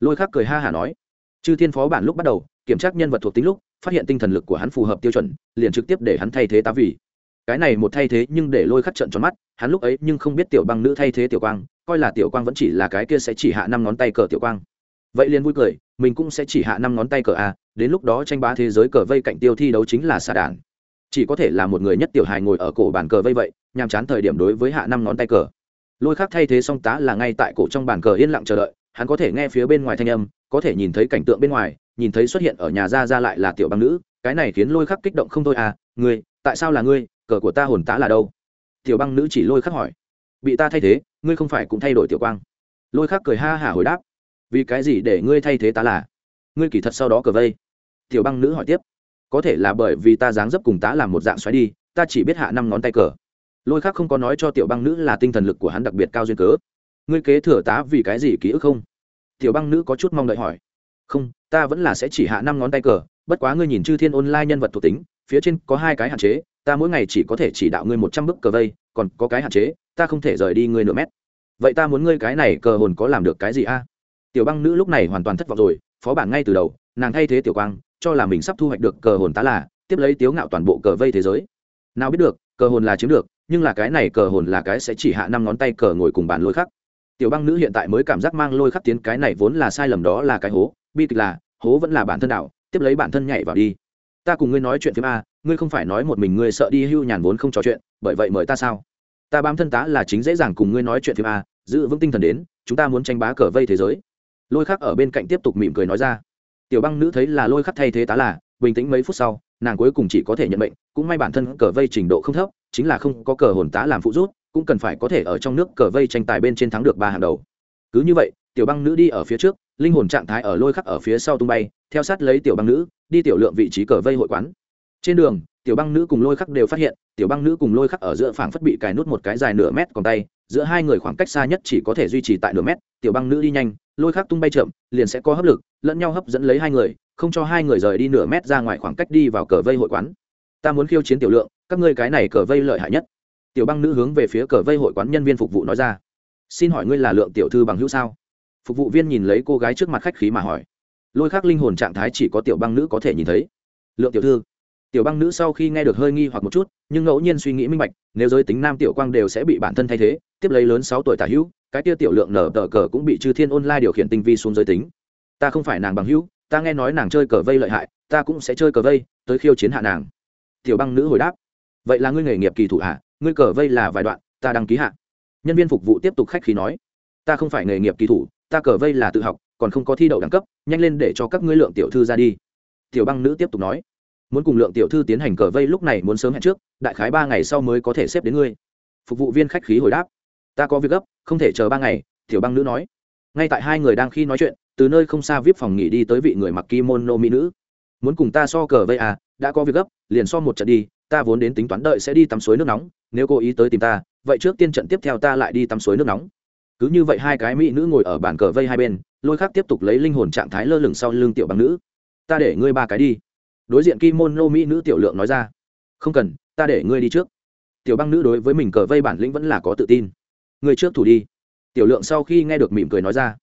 Lôi khắc cười ha hả nói chư thiên phó bản lúc bắt đầu, kiểm tra nhân vật thuộc tính lúc, phát hiện tinh thần lực của hắn phù hợp tiêu chuẩn, liền trực tiếp để hắn thay thế tá vị. Cái này một thay thế nhưng để lôi khắc trận tròn mắt, hắn lúc ấy nhưng không biết tiểu băng nữ thay thế tiểu quang, coi là tiểu quang vẫn chỉ là cái kia sẽ chỉ hạ năm ngón tay cờ tiểu quang. Vậy liền vui cười, mình cũng sẽ chỉ hạ năm ngón tay cờ a, đến lúc đó tranh bá thế giới cờ vây cạnh tiêu thi đấu chính là xà đản. Chỉ có thể là một người nhất tiểu hài ngồi ở cổ bàn cờ vây vậy, nhàm chán thời điểm đối với hạ năm ngón tay cờ. Lôi khắc thay thế song tá là ngay tại cổ trong bàn cờ yên lặng chờ đợi, hắn có thể nghe phía bên ngoài thanh âm có thể nhìn thấy cảnh tượng bên ngoài, nhìn thấy xuất hiện ở nhà ra ra lại là tiểu băng nữ, cái này khiến lôi khắc kích động không thôi à ngươi, tại sao là ngươi, cờ của ta hồn tá là đâu? Tiểu băng nữ chỉ lôi khắc hỏi. Bị ta thay thế, ngươi không phải cũng thay đổi tiểu quang. Lôi khắc cười ha hả hồi đáp. Vì cái gì để ngươi thay thế ta là? Ngươi kỳ thật sau đó cờ vây. Tiểu băng nữ hỏi tiếp. Có thể là bởi vì ta dáng dấp cùng tá làm một dạng xoáy đi, ta chỉ biết hạ năm ngón tay cờ. Lôi khác không có nói cho tiểu băng nữ là tinh thần lực của hắn đặc biệt cao duyên cớ. Ngươi kế thừa tá vì cái gì ký ức không? Tiểu băng nữ có chút mong đợi hỏi. Không, ta vẫn là sẽ chỉ hạ năm ngón tay cờ, bất quá ngươi nhìn chư thiên online nhân vật thuộc tính, phía trên có hai cái hạn chế, ta mỗi ngày chỉ có thể chỉ đạo ngươi một trăm bức cờ vây, còn có cái hạn chế, ta không thể rời đi ngươi nửa mét. Vậy ta muốn ngươi cái này cờ hồn có làm được cái gì a? Tiểu băng nữ lúc này hoàn toàn thất vọng rồi, phó bản ngay từ đầu, nàng thay thế tiểu quang, cho là mình sắp thu hoạch được cờ hồn tá là, tiếp lấy tiếu ngạo toàn bộ cờ vây thế giới. Nào biết được, cờ hồn là chiếm được, nhưng là cái này cờ hồn là cái sẽ chỉ hạ năm ngón tay cờ ngồi cùng bàn lôi khắc tiểu băng nữ hiện tại mới cảm giác mang lôi khắc tiến cái này vốn là sai lầm đó là cái hố, bi kịch là, hố vẫn là bản thân đạo, tiếp lấy bản thân nhảy vào đi. Ta cùng ngươi nói chuyện phim a, ngươi không phải nói một mình ngươi sợ đi hưu nhàn vốn không trò chuyện, bởi vậy mời ta sao? Ta bám thân tá là chính dễ dàng cùng ngươi nói chuyện phim a, giữ vững tinh thần đến, chúng ta muốn tranh bá cờ vây thế giới. Lôi khắc ở bên cạnh tiếp tục mỉm cười nói ra. Tiểu băng nữ thấy là lôi khắc thay thế tá là, bình tĩnh mấy phút sau, nàng cuối cùng chỉ có thể nhận bệnh cũng may bản thân cờ vây trình độ không thấp, chính là không có cờ hồn tá làm phụ rút cũng cần phải có thể ở trong nước cờ vây tranh tài bên trên thắng được ba hàng đầu. Cứ như vậy, tiểu băng nữ đi ở phía trước, linh hồn trạng thái ở lôi khắc ở phía sau tung bay, theo sát lấy tiểu băng nữ, đi tiểu lượng vị trí cờ vây hội quán. Trên đường, tiểu băng nữ cùng lôi khắc đều phát hiện, tiểu băng nữ cùng lôi khắc ở giữa phảng phất bị cài nút một cái dài nửa mét còn tay, giữa hai người khoảng cách xa nhất chỉ có thể duy trì tại nửa mét, tiểu băng nữ đi nhanh, lôi khắc tung bay chậm, liền sẽ có hấp lực, lẫn nhau hấp dẫn lấy hai người, không cho hai người rời đi nửa mét ra ngoài khoảng cách đi vào cờ vây hội quán. Ta muốn khiêu chiến tiểu lượng, các ngươi cái này cờ vây lợi hại nhất tiểu băng nữ hướng về phía cờ vây hội quán nhân viên phục vụ nói ra. Xin hỏi ngươi là lượng tiểu thư bằng hữu sao? Phục vụ viên nhìn lấy cô gái trước mặt khách khí mà hỏi. Lôi khắc linh hồn trạng thái chỉ có tiểu băng nữ có thể nhìn thấy. Lượng tiểu thư. Tiểu băng nữ sau khi nghe được hơi nghi hoặc một chút, nhưng ngẫu nhiên suy nghĩ minh bạch, nếu giới tính nam tiểu quang đều sẽ bị bản thân thay thế, tiếp lấy lớn sáu tuổi tả hữu, cái tia tiểu lượng nở tờ cờ cũng bị chư thiên online điều khiển tinh vi xuống giới tính. Ta không phải nàng bằng hữu, ta nghe nói nàng chơi cờ vây lợi hại, ta cũng sẽ chơi cờ vây, tới khiêu chiến hạ nàng. Tiểu băng nữ hồi đáp. Vậy là ngươi nghề nghiệp kỳ thủ hạ ngươi cờ vây là vài đoạn, ta đăng ký hạ. Nhân viên phục vụ tiếp tục khách khí nói, ta không phải nghề nghiệp kỳ thủ, ta cờ vây là tự học, còn không có thi đậu đẳng cấp, nhanh lên để cho các ngươi lượng tiểu thư ra đi. Tiểu băng nữ tiếp tục nói, muốn cùng lượng tiểu thư tiến hành cờ vây lúc này muốn sớm hẹn trước, đại khái ba ngày sau mới có thể xếp đến ngươi. Phục vụ viên khách khí hồi đáp, ta có việc gấp, không thể chờ ba ngày, tiểu băng nữ nói. Ngay tại hai người đang khi nói chuyện, từ nơi không xa vip phòng nghỉ đi tới vị người mặc kimono mỹ nữ. Muốn cùng ta so cờ vây à đã có việc gấp, liền so một trận đi ta vốn đến tính toán đợi sẽ đi tắm suối nước nóng, nếu cô ý tới tìm ta, vậy trước tiên trận tiếp theo ta lại đi tắm suối nước nóng. Cứ như vậy hai cái mỹ nữ ngồi ở bàn cờ vây hai bên, lôi khác tiếp tục lấy linh hồn trạng thái lơ lửng sau lưng tiểu băng nữ. Ta để ngươi ba cái đi. Đối diện kimono mỹ nữ tiểu lượng nói ra. Không cần, ta để ngươi đi trước. Tiểu băng nữ đối với mình cờ vây bản lĩnh vẫn là có tự tin. Ngươi trước thủ đi. Tiểu lượng sau khi nghe được mỉm cười nói ra.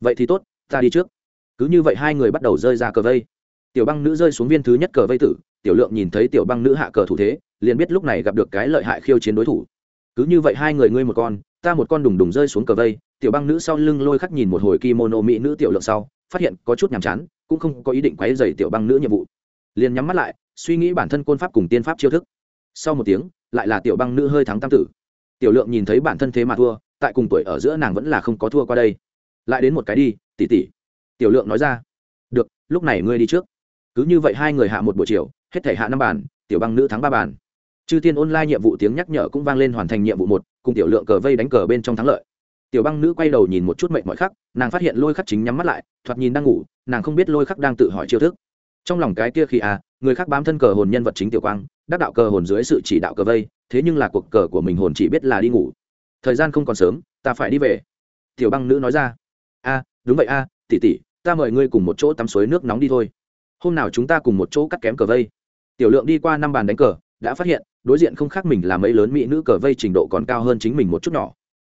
Vậy thì tốt, ta đi trước. Cứ như vậy hai người bắt đầu rơi ra cờ vây. Tiểu băng nữ rơi xuống viên thứ nhất cờ vây tử tiểu lượng nhìn thấy tiểu băng nữ hạ cờ thủ thế, liền biết lúc này gặp được cái lợi hại khiêu chiến đối thủ. Cứ như vậy hai người ngươi một con, ta một con đùng đùng rơi xuống cờ vây, tiểu băng nữ sau lưng lôi khắc nhìn một hồi kimono mỹ nữ tiểu lượng sau, phát hiện có chút nhàm chán, cũng không có ý định quấy dày tiểu băng nữ nhiệm vụ. Liền nhắm mắt lại, suy nghĩ bản thân côn pháp cùng tiên pháp chiêu thức. Sau một tiếng, lại là tiểu băng nữ hơi thắng tam tử. Tiểu lượng nhìn thấy bản thân thế mà thua, tại cùng tuổi ở giữa nàng vẫn là không có thua qua đây. Lại đến một cái đi tỉ tỉ tiểu lượng nói ra. Được, lúc này ngươi đi trước. Cứ như vậy hai người hạ một buổi chiều hết thể hạ năm bàn, tiểu băng nữ thắng ba bàn. Chư ôn online nhiệm vụ tiếng nhắc nhở cũng vang lên hoàn thành nhiệm vụ một, cùng tiểu lượng cờ vây đánh cờ bên trong thắng lợi. Tiểu băng nữ quay đầu nhìn một chút mệnh mọi khắc, nàng phát hiện lôi khắc chính nhắm mắt lại, thoạt nhìn đang ngủ, nàng không biết lôi khắc đang tự hỏi chiêu thức. Trong lòng cái kia khi à người khác bám thân cờ hồn nhân vật chính tiểu quang, đắc đạo cờ hồn dưới sự chỉ đạo cờ vây, thế nhưng là cuộc cờ của mình hồn chỉ biết là đi ngủ. Thời gian không còn sớm, ta phải đi về. Tiểu băng nữ nói ra. A, đúng vậy a, tỷ tỷ, ta mời ngươi cùng một chỗ tắm suối nước nóng đi thôi. Hôm nào chúng ta cùng một chỗ cắt kém cờ vây tiểu lượng đi qua năm bàn đánh cờ, đã phát hiện, đối diện không khác mình là mấy lớn mỹ nữ cờ vây trình độ còn cao hơn chính mình một chút nhỏ.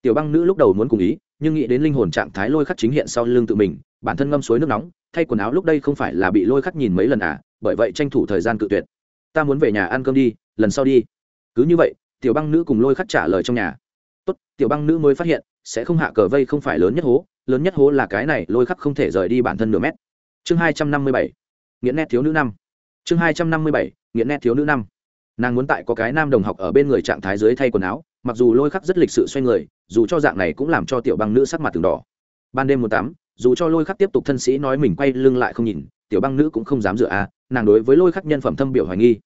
Tiểu băng nữ lúc đầu muốn cùng ý, nhưng nghĩ đến linh hồn trạng thái lôi khắc chính hiện sau lưng tự mình, bản thân ngâm suối nước nóng, thay quần áo lúc đây không phải là bị lôi khắc nhìn mấy lần à bởi vậy tranh thủ thời gian cự tuyệt. Ta muốn về nhà ăn cơm đi, lần sau đi. Cứ như vậy, tiểu băng nữ cùng lôi khắc trả lời trong nhà. Tốt, tiểu băng nữ mới phát hiện, sẽ không hạ cờ vây không phải lớn nhất hố, lớn nhất hố là cái này, lôi khắc không thể rời đi bản thân nửa mét. Chương hai trăm năm mươi bảy nghiện nét thiếu nữ năm chương hai trăm năm mươi bảy, nghiện nét thiếu nữ năm. Nàng muốn tại có cái nam đồng học ở bên người trạng thái dưới thay quần áo, mặc dù lôi khắc rất lịch sự xoay người, dù cho dạng này cũng làm cho tiểu băng nữ sắc mặt từng đỏ. Ban đêm một tám, dù cho lôi khắc tiếp tục thân sĩ nói mình quay lưng lại không nhìn, tiểu băng nữ cũng không dám dựa a, nàng đối với lôi khắc nhân phẩm thâm biểu hoài nghi.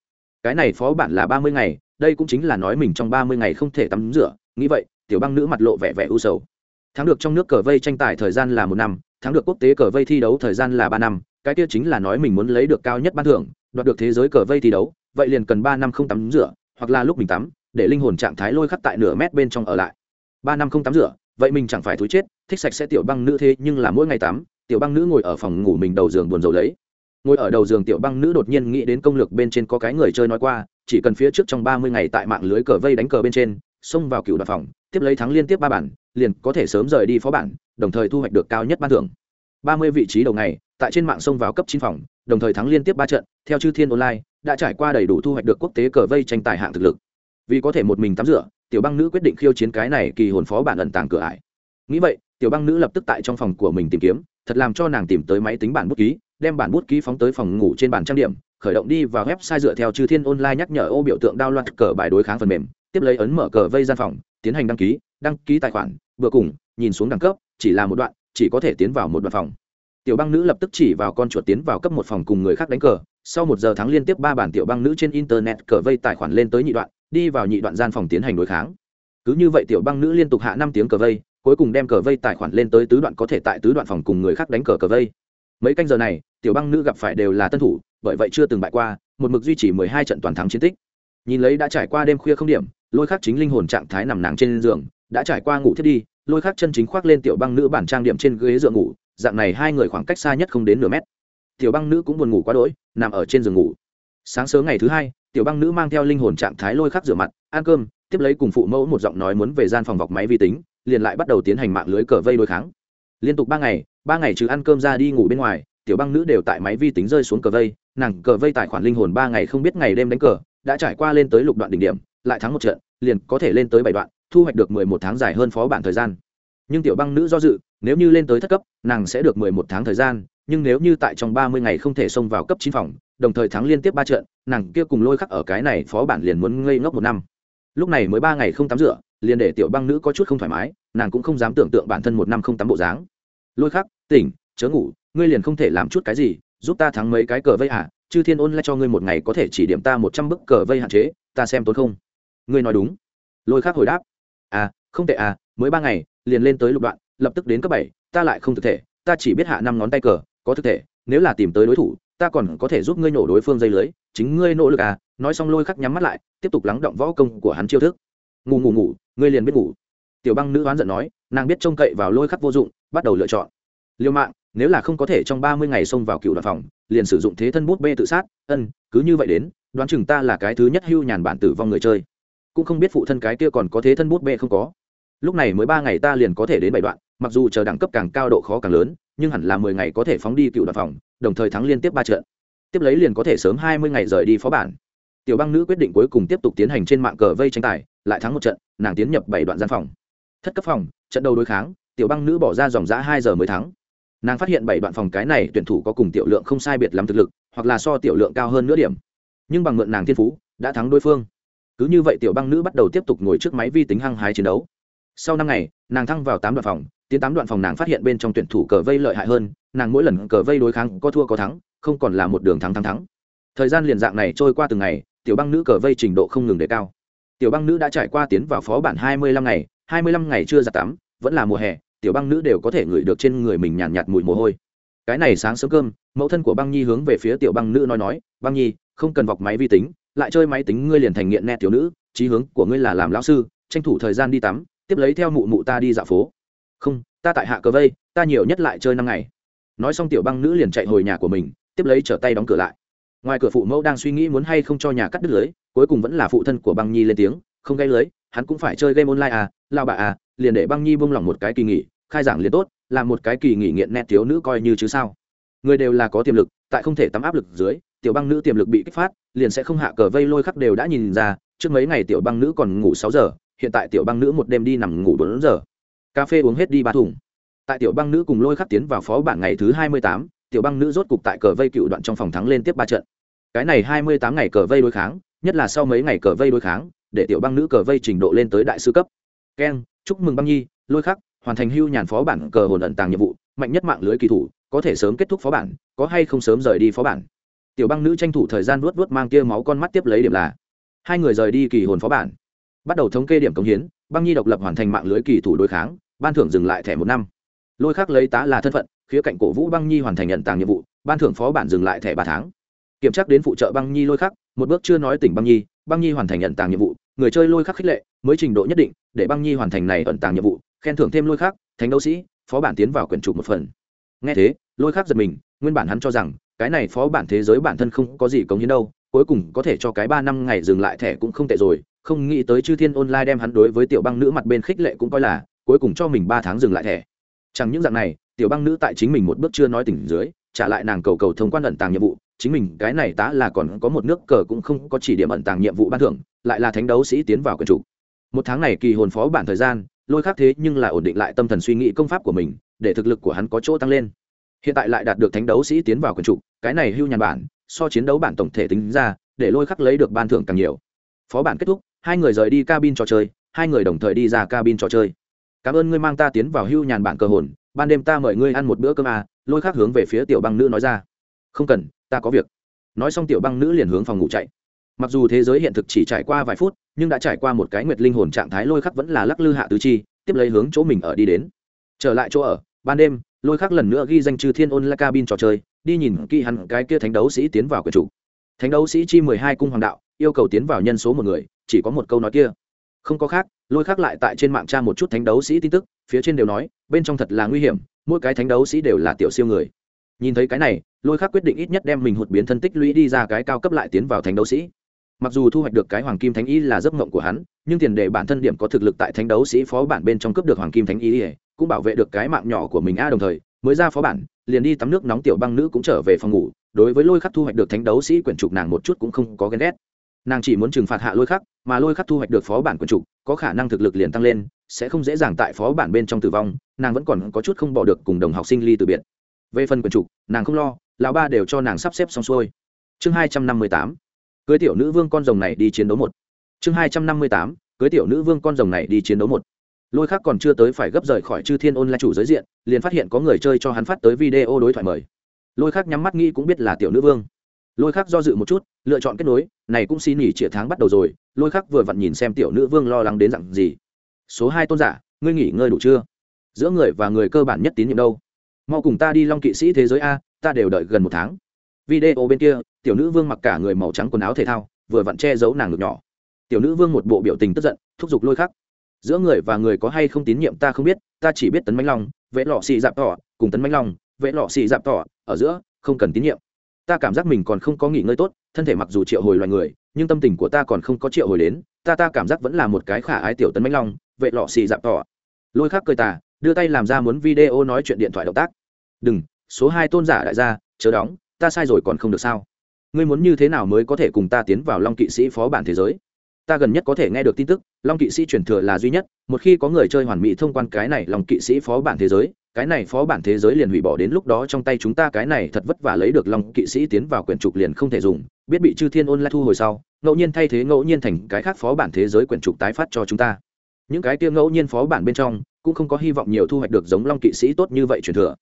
Cái này phó bản là ba mươi ngày, đây cũng chính là nói mình trong ba mươi ngày không thể tắm rửa, nghĩ vậy, tiểu băng nữ mặt lộ vẻ vẻ u sầu. Thắng được trong nước cờ vây tranh tài thời gian là một năm, thắng được quốc tế cờ vây thi đấu thời gian là ba năm, cái kia chính là nói mình muốn lấy được cao nhất ban thưởng đoạt được thế giới cờ vây thi đấu, vậy liền cần ba năm không tắm rửa, hoặc là lúc mình tắm, để linh hồn trạng thái lôi khắc tại nửa mét bên trong ở lại. Ba năm không tắm rửa, vậy mình chẳng phải thú chết, thích sạch sẽ tiểu băng nữ thế nhưng là mỗi ngày tắm, tiểu băng nữ ngồi ở phòng ngủ mình đầu giường buồn rầu lấy. Ngồi ở đầu giường tiểu băng nữ đột nhiên nghĩ đến công lược bên trên có cái người chơi nói qua, chỉ cần phía trước trong ba mươi ngày tại mạng lưới cờ vây đánh cờ bên trên, xông vào cựu đoạt phòng, tiếp lấy thắng liên tiếp ba bản, liền có thể sớm rời đi phó bản, đồng thời thu hoạch được cao nhất ban thưởng ba mươi vị trí đầu ngày, tại trên mạng xông vào cấp chín phòng, đồng thời thắng liên tiếp ba trận, theo chư thiên online, đã trải qua đầy đủ thu hoạch được quốc tế cờ vây tranh tài hạng thực lực. Vì có thể một mình tắm rửa, tiểu băng nữ quyết định khiêu chiến cái này kỳ hồn phó bản ẩn tàng cửa ải. Nghĩ vậy, tiểu băng nữ lập tức tại trong phòng của mình tìm kiếm, thật làm cho nàng tìm tới máy tính bản bút ký, đem bản bút ký phóng tới phòng ngủ trên bàn trang điểm, khởi động đi vào website dựa theo chư thiên online nhắc nhở ô biểu tượng đao loạt cờ bài đối kháng phần mềm, tiếp lấy ấn mở cờ vây gian phòng, tiến hành đăng ký đăng ký tài khoản, vừa cùng, nhìn xuống đẳng cấp, chỉ là một đoạn chỉ có thể tiến vào một đoạn phòng. Tiểu băng nữ lập tức chỉ vào con chuột tiến vào cấp một phòng cùng người khác đánh cờ. Sau một giờ thắng liên tiếp ba bản tiểu băng nữ trên internet cờ vây tài khoản lên tới nhị đoạn, đi vào nhị đoạn gian phòng tiến hành đối kháng. Cứ như vậy tiểu băng nữ liên tục hạ năm tiếng cờ vây, cuối cùng đem cờ vây tài khoản lên tới tứ đoạn có thể tại tứ đoạn phòng cùng người khác đánh cờ cờ vây. Mấy canh giờ này, tiểu băng nữ gặp phải đều là tân thủ, bởi vậy chưa từng bại qua, một mực duy trì mười hai trận toàn thắng chiến tích. Nhìn lấy đã trải qua đêm khuya không điểm, lôi khắc chính linh hồn trạng thái nằm nàng trên giường, đã trải qua ngủ thiết đi lôi khắc chân chính khoác lên tiểu băng nữ bản trang điểm trên ghế dựa ngủ, dạng này hai người khoảng cách xa nhất không đến nửa mét. Tiểu băng nữ cũng buồn ngủ quá đỗi, nằm ở trên giường ngủ. Sáng sớm ngày thứ hai, tiểu băng nữ mang theo linh hồn trạng thái lôi khắc rửa mặt, ăn cơm, tiếp lấy cùng phụ mẫu một giọng nói muốn về gian phòng vọc máy vi tính, liền lại bắt đầu tiến hành mạng lưới cờ vây đối kháng. Liên tục ba ngày ba ngày trừ ăn cơm ra đi ngủ bên ngoài, tiểu băng nữ đều tại máy vi tính rơi xuống cờ vây, nàng cờ vây tài khoản linh hồn ba ngày không biết ngày đêm đánh cờ, đã trải qua lên tới lục đoạn đỉnh điểm, lại thắng một trận, liền có thể lên tới bảy đoạn thu hoạch được mười một tháng dài hơn phó bản thời gian. Nhưng tiểu băng nữ do dự, nếu như lên tới thất cấp, nàng sẽ được mười một tháng thời gian, nhưng nếu như tại trong ba mươi ngày không thể xông vào cấp chín phòng, đồng thời thắng liên tiếp ba trận, nàng kia cùng lôi khắc ở cái này phó bản liền muốn ngây ngốc một năm. Lúc này mới ba ngày không tắm rửa, liền để tiểu băng nữ có chút không thoải mái, nàng cũng không dám tưởng tượng bản thân một năm không tắm bộ dáng. Lôi khắc, tỉnh, chớ ngủ, ngươi liền không thể làm chút cái gì, giúp ta thắng mấy cái cờ vây à chư thiên ôn lại cho ngươi một ngày có thể chỉ điểm ta một trăm bức cờ vây hạn chế, ta xem tốt không. Ngươi nói đúng. Lôi khắc hồi đáp à không tệ à mới ba ngày, liền lên tới lục đoạn, lập tức đến cấp bảy, ta lại không thực thể, ta chỉ biết hạ năm ngón tay cờ, có thực thể, nếu là tìm tới đối thủ, ta còn có thể giúp ngươi nổ đối phương dây lưới, chính ngươi nỗ lực à nói xong lôi khắc nhắm mắt lại, tiếp tục lắng động võ công của hắn chiêu thức. Ngủ ngủ ngủ, ngươi liền biết ngủ. Tiểu băng nữ oán giận nói, nàng biết trông cậy vào lôi khắc vô dụng, bắt đầu lựa chọn. Liêu mạng, nếu là không có thể trong ba mươi ngày xông vào cựu đoàn phòng, liền sử dụng thế thân bút bê tự sát, ân, cứ như vậy đến, đoán chừng ta là cái thứ nhất hưu nhàn bản tử vong người chơi cũng không biết phụ thân cái kia còn có thế thân bút bê không có. Lúc này mới ba ngày ta liền có thể đến bảy đoạn, mặc dù chờ đẳng cấp càng cao độ khó càng lớn, nhưng hẳn là mười ngày có thể phóng đi cựu đoàn phòng, đồng thời thắng liên tiếp ba trận. Tiếp lấy liền có thể sớm hai mươi ngày rời đi phó bản. Tiểu băng nữ quyết định cuối cùng tiếp tục tiến hành trên mạng cờ vây tranh tài, lại thắng một trận, nàng tiến nhập bảy đoạn gian phòng. Thất cấp phòng, trận đầu đối kháng, tiểu băng nữ bỏ ra dòng giã hai giờ mới thắng. Nàng phát hiện bảy đoạn phòng cái này tuyển thủ có cùng tiểu lượng không sai biệt lắm thực lực, hoặc là so tiểu lượng cao hơn nửa điểm. Nhưng bằng mượn nàng thiên phú, đã thắng đối phương cứ như vậy tiểu băng nữ bắt đầu tiếp tục ngồi trước máy vi tính hăng hái chiến đấu. Sau năm ngày nàng thăng vào tám đoạn phòng tiến tám đoạn phòng nàng phát hiện bên trong tuyển thủ cờ vây lợi hại hơn nàng mỗi lần cờ vây đối kháng có thua có thắng không còn là một đường thắng thắng thắng. Thời gian liền dạng này trôi qua từng ngày tiểu băng nữ cờ vây trình độ không ngừng đề cao. Tiểu băng nữ đã trải qua tiến vào phó bản hai mươi lăm ngày hai mươi lăm ngày chưa giặt tắm vẫn là mùa hè tiểu băng nữ đều có thể ngửi được trên người mình nhàn nhạt, nhạt mùi mồ hôi. Cái này sáng sớm cơm mẫu thân của băng nhi hướng về phía tiểu băng nữ nói nói băng nhi không cần vọc máy vi tính lại chơi máy tính ngươi liền thành nghiện nét tiểu nữ trí hướng của ngươi là làm lão sư, tranh thủ thời gian đi tắm, tiếp lấy theo mụ mụ ta đi dạo phố. Không, ta tại hạ cờ vây, ta nhiều nhất lại chơi năm ngày. Nói xong tiểu băng nữ liền chạy hồi nhà của mình, tiếp lấy trở tay đóng cửa lại. Ngoài cửa phụ mẫu đang suy nghĩ muốn hay không cho nhà cắt đứt lưới, cuối cùng vẫn là phụ thân của băng nhi lên tiếng, không gây lưới, hắn cũng phải chơi game online à lao bà à liền để băng nhi buông lỏng một cái kỳ nghỉ, khai giảng liền tốt, làm một cái kỳ nghỉ nghiện nét thiếu nữ coi như chứ sao. Người đều là có tiềm lực, tại không thể tắm áp lực dưới tiểu băng nữ tiềm lực bị kích phát, liền sẽ không hạ cờ vây lôi khắc đều đã nhìn ra, trước mấy ngày tiểu băng nữ còn ngủ sáu giờ, hiện tại tiểu băng nữ một đêm đi nằm ngủ bốn giờ. Cà phê uống hết đi ba thùng. Tại tiểu băng nữ cùng lôi khắc tiến vào phó bản ngày thứ hai mươi tám, tiểu băng nữ rốt cục tại cờ vây cựu đoạn trong phòng thắng lên tiếp ba trận. Cái này hai mươi tám ngày cờ vây đối kháng, nhất là sau mấy ngày cờ vây đối kháng, để tiểu băng nữ cờ vây trình độ lên tới đại sư cấp. Keng chúc mừng băng nhi, lôi khắc, hoàn thành hưu nhàn phó bản cờ hồn ẩn tàng nhiệm vụ, mạnh nhất mạng lưới kỳ thủ, có thể sớm kết thúc phó bản, có hay không sớm rời đi phó bản? Tiểu băng nữ tranh thủ thời gian vuốt vuốt mang tia máu con mắt tiếp lấy điểm là, hai người rời đi kỳ hồn phó bản, bắt đầu thống kê điểm công hiến, băng nhi độc lập hoàn thành mạng lưới kỳ thủ đối kháng, ban thưởng dừng lại thẻ một năm. Lôi khác lấy tá là thân phận, khía cạnh cổ vũ băng nhi hoàn thành nhận tàng nhiệm vụ, ban thưởng phó bản dừng lại thẻ ba tháng. Kiểm tra đến phụ trợ băng nhi lôi khắc, một bước chưa nói tỉnh băng nhi băng nhi hoàn thành nhận tàng nhiệm vụ, người chơi lôi khắc khích lệ, mới trình độ nhất định, để băng nhi hoàn thành này ẩn tàng nhiệm vụ, khen thưởng thêm lôi khắc, thánh đấu sĩ, phó bản tiến vào quyển trục một phần. Nghe thế, lôi khắc giật mình, nguyên bản hắn cho rằng cái này phó bản thế giới bản thân không có gì cống hiến đâu, cuối cùng có thể cho cái ba năm ngày dừng lại thẻ cũng không tệ rồi. Không nghĩ tới chư thiên online đem hắn đối với tiểu băng nữ mặt bên khích lệ cũng coi là, cuối cùng cho mình ba tháng dừng lại thẻ. Chẳng những dạng này, tiểu băng nữ tại chính mình một bước chưa nói tỉnh dưới, trả lại nàng cầu cầu thông quan ẩn tàng nhiệm vụ, chính mình cái này tá là còn có một nước cờ cũng không có chỉ điểm ẩn tàng nhiệm vụ ban thưởng, lại là thánh đấu sĩ tiến vào quyền chủ. Một tháng này kỳ hồn phó bản thời gian, lôi khác thế nhưng là ổn định lại tâm thần suy nghĩ công pháp của mình, để thực lực của hắn có chỗ tăng lên hiện tại lại đạt được thánh đấu sĩ tiến vào quyền chủ, cái này hưu nhàn bản, so chiến đấu bản tổng thể tính ra, để lôi khắc lấy được ban thưởng càng nhiều. Phó bản kết thúc, hai người rời đi cabin trò chơi, hai người đồng thời đi ra cabin trò chơi. Cảm ơn ngươi mang ta tiến vào hưu nhàn bản cơ hồn, ban đêm ta mời ngươi ăn một bữa cơm à lôi khắc hướng về phía tiểu băng nữ nói ra. Không cần, ta có việc. Nói xong tiểu băng nữ liền hướng phòng ngủ chạy. Mặc dù thế giới hiện thực chỉ trải qua vài phút, nhưng đã trải qua một cái nguyệt linh hồn trạng thái lôi khắc vẫn là lắc lư hạ tứ chi, tiếp lấy hướng chỗ mình ở đi đến. Trở lại chỗ ở, ban đêm lôi khắc lần nữa ghi danh chư thiên ôn la cabin trò chơi, đi nhìn kỹ hẳn cái kia thánh đấu sĩ tiến vào quyền chủ. Thánh đấu sĩ chi mười hai cung hoàng đạo, yêu cầu tiến vào nhân số một người, chỉ có một câu nói kia. Không có khác, lôi khắc lại tại trên mạng tra một chút thánh đấu sĩ tin tức, phía trên đều nói, bên trong thật là nguy hiểm, mỗi cái thánh đấu sĩ đều là tiểu siêu người. Nhìn thấy cái này, lôi khắc quyết định ít nhất đem mình hụt biến thân tích lũy đi ra cái cao cấp lại tiến vào thánh đấu sĩ. Mặc dù thu hoạch được cái hoàng kim thánh y là giấc mộng của hắn, nhưng tiền đề bản thân điểm có thực lực tại thánh đấu sĩ phó bản bên trong cướp được hoàng kim thánh y cũng bảo vệ được cái mạng nhỏ của mình a đồng thời, mới ra phó bản, liền đi tắm nước nóng tiểu băng nữ cũng trở về phòng ngủ. Đối với lôi khắc thu hoạch được thánh đấu sĩ quyển trục nàng một chút cũng không có ghen ghét. Nàng chỉ muốn trừng phạt hạ lôi khắc, mà lôi khắc thu hoạch được phó bản quyển trục, có khả năng thực lực liền tăng lên, sẽ không dễ dàng tại phó bản bên trong tử vong, nàng vẫn còn có chút không bỏ được cùng đồng học sinh ly từ biệt. Về phần quyển trục, nàng không lo, lão ba đều cho nàng sắp xếp xong xuôi. Chương hai trăm năm mươi tám, cưới tiểu nữ vương con rồng này đi chiến đấu một. Chương hai trăm năm mươi tám, cưới tiểu nữ vương con rồng này đi chiến đấu một lôi khác còn chưa tới phải gấp rời khỏi chư thiên ôn là chủ giới diện, liền phát hiện có người chơi cho hắn phát tới video đối thoại mời. Lôi khác nhắm mắt nghĩ cũng biết là tiểu nữ vương. Lôi khác do dự một chút, lựa chọn kết nối, này cũng xin nghỉ chĩa tháng bắt đầu rồi, lôi khác vừa vặn nhìn xem tiểu nữ vương lo lắng đến dặn gì. Số hai tôn giả, ngươi nghỉ ngơi đủ chưa? Giữa người và người cơ bản nhất tín nhiệm đâu? Mau cùng ta đi long kỵ sĩ thế giới a, ta đều đợi gần một tháng. Video bên kia, tiểu nữ vương mặc cả người màu trắng quần áo thể thao, vừa vặn che giấu nàng ngực nhỏ. Tiểu nữ vương một bộ biểu tình tức giận, thúc giục lôi khắc giữa người và người có hay không tín nhiệm ta không biết, ta chỉ biết tấn mánh long, vệ lọ xì dạp tỏ, cùng tấn mánh long, vệ lọ xì dạp tỏ, ở giữa, không cần tín nhiệm. Ta cảm giác mình còn không có nghỉ ngơi tốt, thân thể mặc dù triệu hồi loài người, nhưng tâm tình của ta còn không có triệu hồi đến, ta ta cảm giác vẫn là một cái khả ái tiểu tấn mánh long, vệ lọ xì dạp tỏ. Lôi khắc cười tà, đưa tay làm ra muốn video nói chuyện điện thoại động tác. Đừng, số hai tôn giả đại gia chớ đóng, ta sai rồi còn không được sao? Ngươi muốn như thế nào mới có thể cùng ta tiến vào long kỵ sĩ phó bản thế giới? Ta gần nhất có thể nghe được tin tức, long kỵ sĩ truyền thừa là duy nhất, một khi có người chơi hoàn mỹ thông quan cái này long kỵ sĩ phó bản thế giới, cái này phó bản thế giới liền hủy bỏ đến lúc đó trong tay chúng ta, cái này thật vất vả lấy được long kỵ sĩ tiến vào quyển trục liền không thể dùng, biết bị chư thiên ôn lại thu hồi sau, ngẫu nhiên thay thế ngẫu nhiên thành cái khác phó bản thế giới quyển trục tái phát cho chúng ta. Những cái tiêu ngẫu nhiên phó bản bên trong, cũng không có hy vọng nhiều thu hoạch được giống long kỵ sĩ tốt như vậy truyền thừa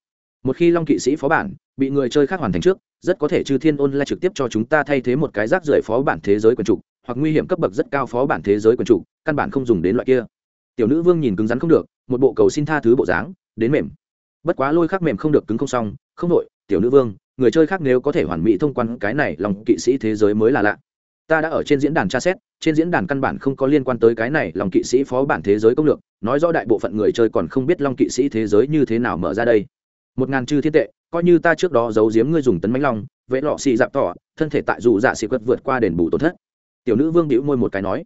một khi long kỵ sĩ phó bản bị người chơi khác hoàn thành trước, rất có thể chư thiên ôn lại trực tiếp cho chúng ta thay thế một cái rác rưởi phó bản thế giới quần trục hoặc nguy hiểm cấp bậc rất cao phó bản thế giới quần trục căn bản không dùng đến loại kia. Tiểu nữ vương nhìn cứng rắn không được, một bộ cầu xin tha thứ bộ dáng, đến mềm. Bất quá lôi khác mềm không được cứng không xong, không đội tiểu nữ vương, người chơi khác nếu có thể hoàn mỹ thông quan cái này lòng kỵ sĩ thế giới mới là lạ. Ta đã ở trên diễn đàn tra xét, trên diễn đàn căn bản không có liên quan tới cái này lòng kỵ sĩ phó bản thế giới công lược, nói rõ đại bộ phận người chơi còn không biết long kỵ sĩ thế giới như thế nào mở ra đây một ngàn chư thiên tệ, coi như ta trước đó giấu giếm ngươi dùng tấn mánh long, vẽ lọ xì dạp tỏ, thân thể tại dù dạ xì quất vượt qua đền bù tổn thất. Tiểu nữ vương đĩu môi một cái nói,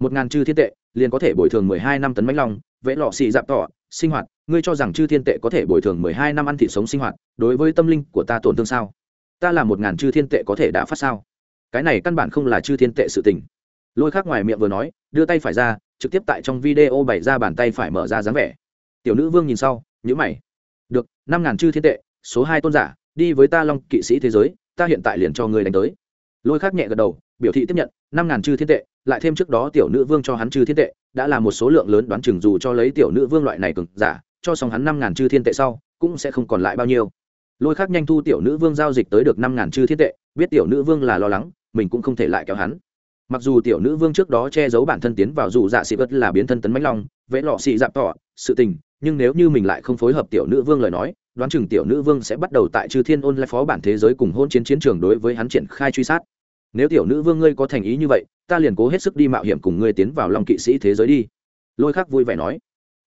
một ngàn chư thiên tệ, liền có thể bồi thường mười hai năm tấn mánh long, vẽ lọ xì dạp tỏ, sinh hoạt, ngươi cho rằng chư thiên tệ có thể bồi thường mười hai năm ăn thịt sống sinh hoạt, đối với tâm linh của ta tổn thương sao? Ta là một ngàn chư thiên tệ có thể đã phát sao? Cái này căn bản không là chư thiên tệ sự tình. Lôi khác ngoài miệng vừa nói, đưa tay phải ra, trực tiếp tại trong video bày ra bàn tay phải mở ra dáng vẻ. Tiểu nữ vương nhìn sau nhữ mày được, năm ngàn chư thiên tệ, số hai tôn giả, đi với ta long kỵ sĩ thế giới, ta hiện tại liền cho người đánh tới. Lôi khác nhẹ gật đầu, biểu thị tiếp nhận, năm ngàn chư thiên tệ, lại thêm trước đó tiểu nữ vương cho hắn chư thiên tệ, đã là một số lượng lớn đoán chừng dù cho lấy tiểu nữ vương loại này cực giả, cho xong hắn năm ngàn chư thiên tệ sau, cũng sẽ không còn lại bao nhiêu. Lôi khác nhanh thu tiểu nữ vương giao dịch tới được năm ngàn chư thiên tệ, biết tiểu nữ vương là lo lắng, mình cũng không thể lại kéo hắn. Mặc dù tiểu nữ vương trước đó che giấu bản thân tiến vào dù dạ sĩ vật là biến thân tấn mãnh long, vẽ lọ xị dạp tỏ sự tình nhưng nếu như mình lại không phối hợp tiểu nữ vương lời nói, đoán chừng tiểu nữ vương sẽ bắt đầu tại chư thiên ôn lại phó bản thế giới cùng hôn chiến chiến trường đối với hắn triển khai truy sát. Nếu tiểu nữ vương ngươi có thành ý như vậy, ta liền cố hết sức đi mạo hiểm cùng ngươi tiến vào lòng kỵ sĩ thế giới đi. Lôi khắc vui vẻ nói.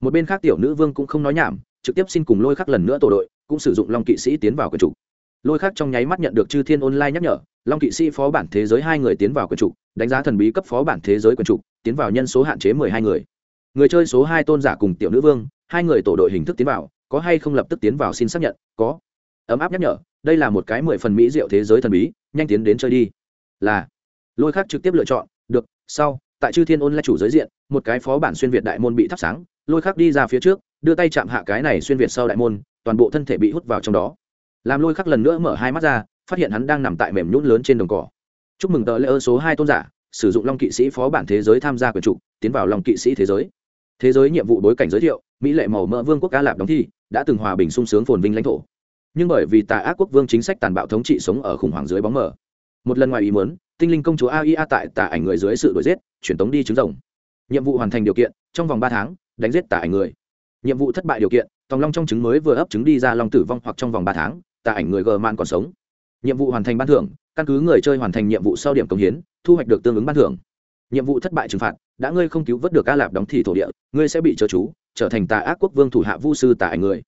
Một bên khác tiểu nữ vương cũng không nói nhảm, trực tiếp xin cùng lôi khắc lần nữa tổ đội, cũng sử dụng long kỵ sĩ tiến vào quần trục. Lôi khắc trong nháy mắt nhận được chư thiên online nhắc nhở, long kỵ sĩ phó bản thế giới hai người tiến vào quần trục, đánh giá thần bí cấp phó bản thế giới quần trục, tiến vào nhân số hạn chế mười hai người. Người chơi số hai tôn giả cùng tiểu nữ vương hai người tổ đội hình thức tiến vào, có hay không lập tức tiến vào xin xác nhận, có. Ấm áp nhắc nhở, đây là một cái mười phần mỹ diệu thế giới thần bí, nhanh tiến đến chơi đi. Là. Lôi khắc trực tiếp lựa chọn, được, sau, tại chư thiên ôn là chủ giới diện, một cái phó bản xuyên việt đại môn bị thắp sáng, lôi khắc đi ra phía trước, đưa tay chạm hạ cái này xuyên việt sau đại môn, toàn bộ thân thể bị hút vào trong đó. Làm lôi khắc lần nữa mở hai mắt ra, phát hiện hắn đang nằm tại mềm nhún lớn trên đồng cỏ. Chúc mừng tờ lễ ơ số hai tôn giả, sử dụng long kỵ sĩ phó bản thế giới tham gia quyền trục tiến vào long kỵ sĩ thế giới thế giới nhiệm vụ bối cảnh giới thiệu, mỹ lệ màu mỡ vương quốc ca lạp đóng thi, đã từng hòa bình sung sướng phồn vinh lãnh thổ. Nhưng bởi vì tà ác quốc vương chính sách tàn bạo thống trị sống ở khủng hoảng dưới bóng mờ. Một lần ngoài ý muốn, tinh linh công chúa aia tại tà ảnh người dưới sự đuổi giết chuyển tống đi trứng rồng. Nhiệm vụ hoàn thành điều kiện, trong vòng ba tháng, đánh giết tà ảnh người. Nhiệm vụ thất bại điều kiện, tòng long trong trứng mới vừa ấp trứng đi ra long tử vong hoặc trong vòng ba tháng, tà ảnh người gờ man còn sống. Nhiệm vụ hoàn thành ban thưởng, căn cứ người chơi hoàn thành nhiệm vụ sau điểm công hiến, thu hoạch được tương ứng ban thưởng. Nhiệm vụ thất bại trừng phạt đã ngươi không cứu vớt được ca lạp đóng thì thổ địa, ngươi sẽ bị chớ chú, trở thành tà ác quốc vương thủ hạ vu sư tà ảnh người.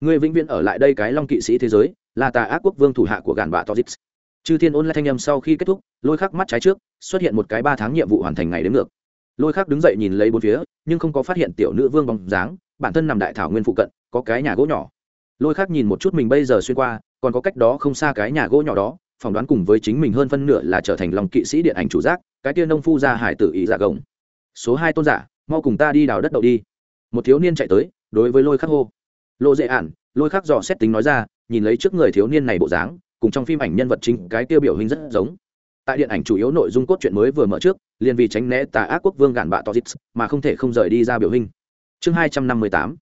Ngươi vĩnh viễn ở lại đây cái long kỵ sĩ thế giới, là tà ác quốc vương thủ hạ của gàn bạ tozix chư thiên ôn lại thanh â m sau khi kết thúc, lôi khắc mắt trái trước, xuất hiện một cái ba tháng nhiệm vụ hoàn thành ngày đến ngược. Lôi khắc đứng dậy nhìn lấy bốn phía, nhưng không có phát hiện tiểu nữ vương bóng dáng, bản thân nằm đại thảo nguyên phụ cận, có cái nhà gỗ nhỏ. Lôi khắc nhìn một chút mình bây giờ xuyên qua, còn có cách đó không xa cái nhà gỗ nhỏ đó, phỏng đoán cùng với chính mình hơn phân nửa là trở thành lòng kỵ sĩ điện ảnh chủ giác, cái tia nông phu ra hải tử ý giả dạ gồng số hai tôn giả, mau cùng ta đi đào đất đậu đi. Một thiếu niên chạy tới, đối với lôi khắc hô. Lộ dễ ản, lôi khắc dò xét tính nói ra, nhìn lấy trước người thiếu niên này bộ dáng, cùng trong phim ảnh nhân vật chính cái tiêu biểu hình rất giống. Tại điện ảnh chủ yếu nội dung cốt truyện mới vừa mở trước, liền vì tránh né tà ác quốc vương gạn bạ tozit mà không thể không rời đi ra biểu hình. Chương hai trăm năm mươi tám,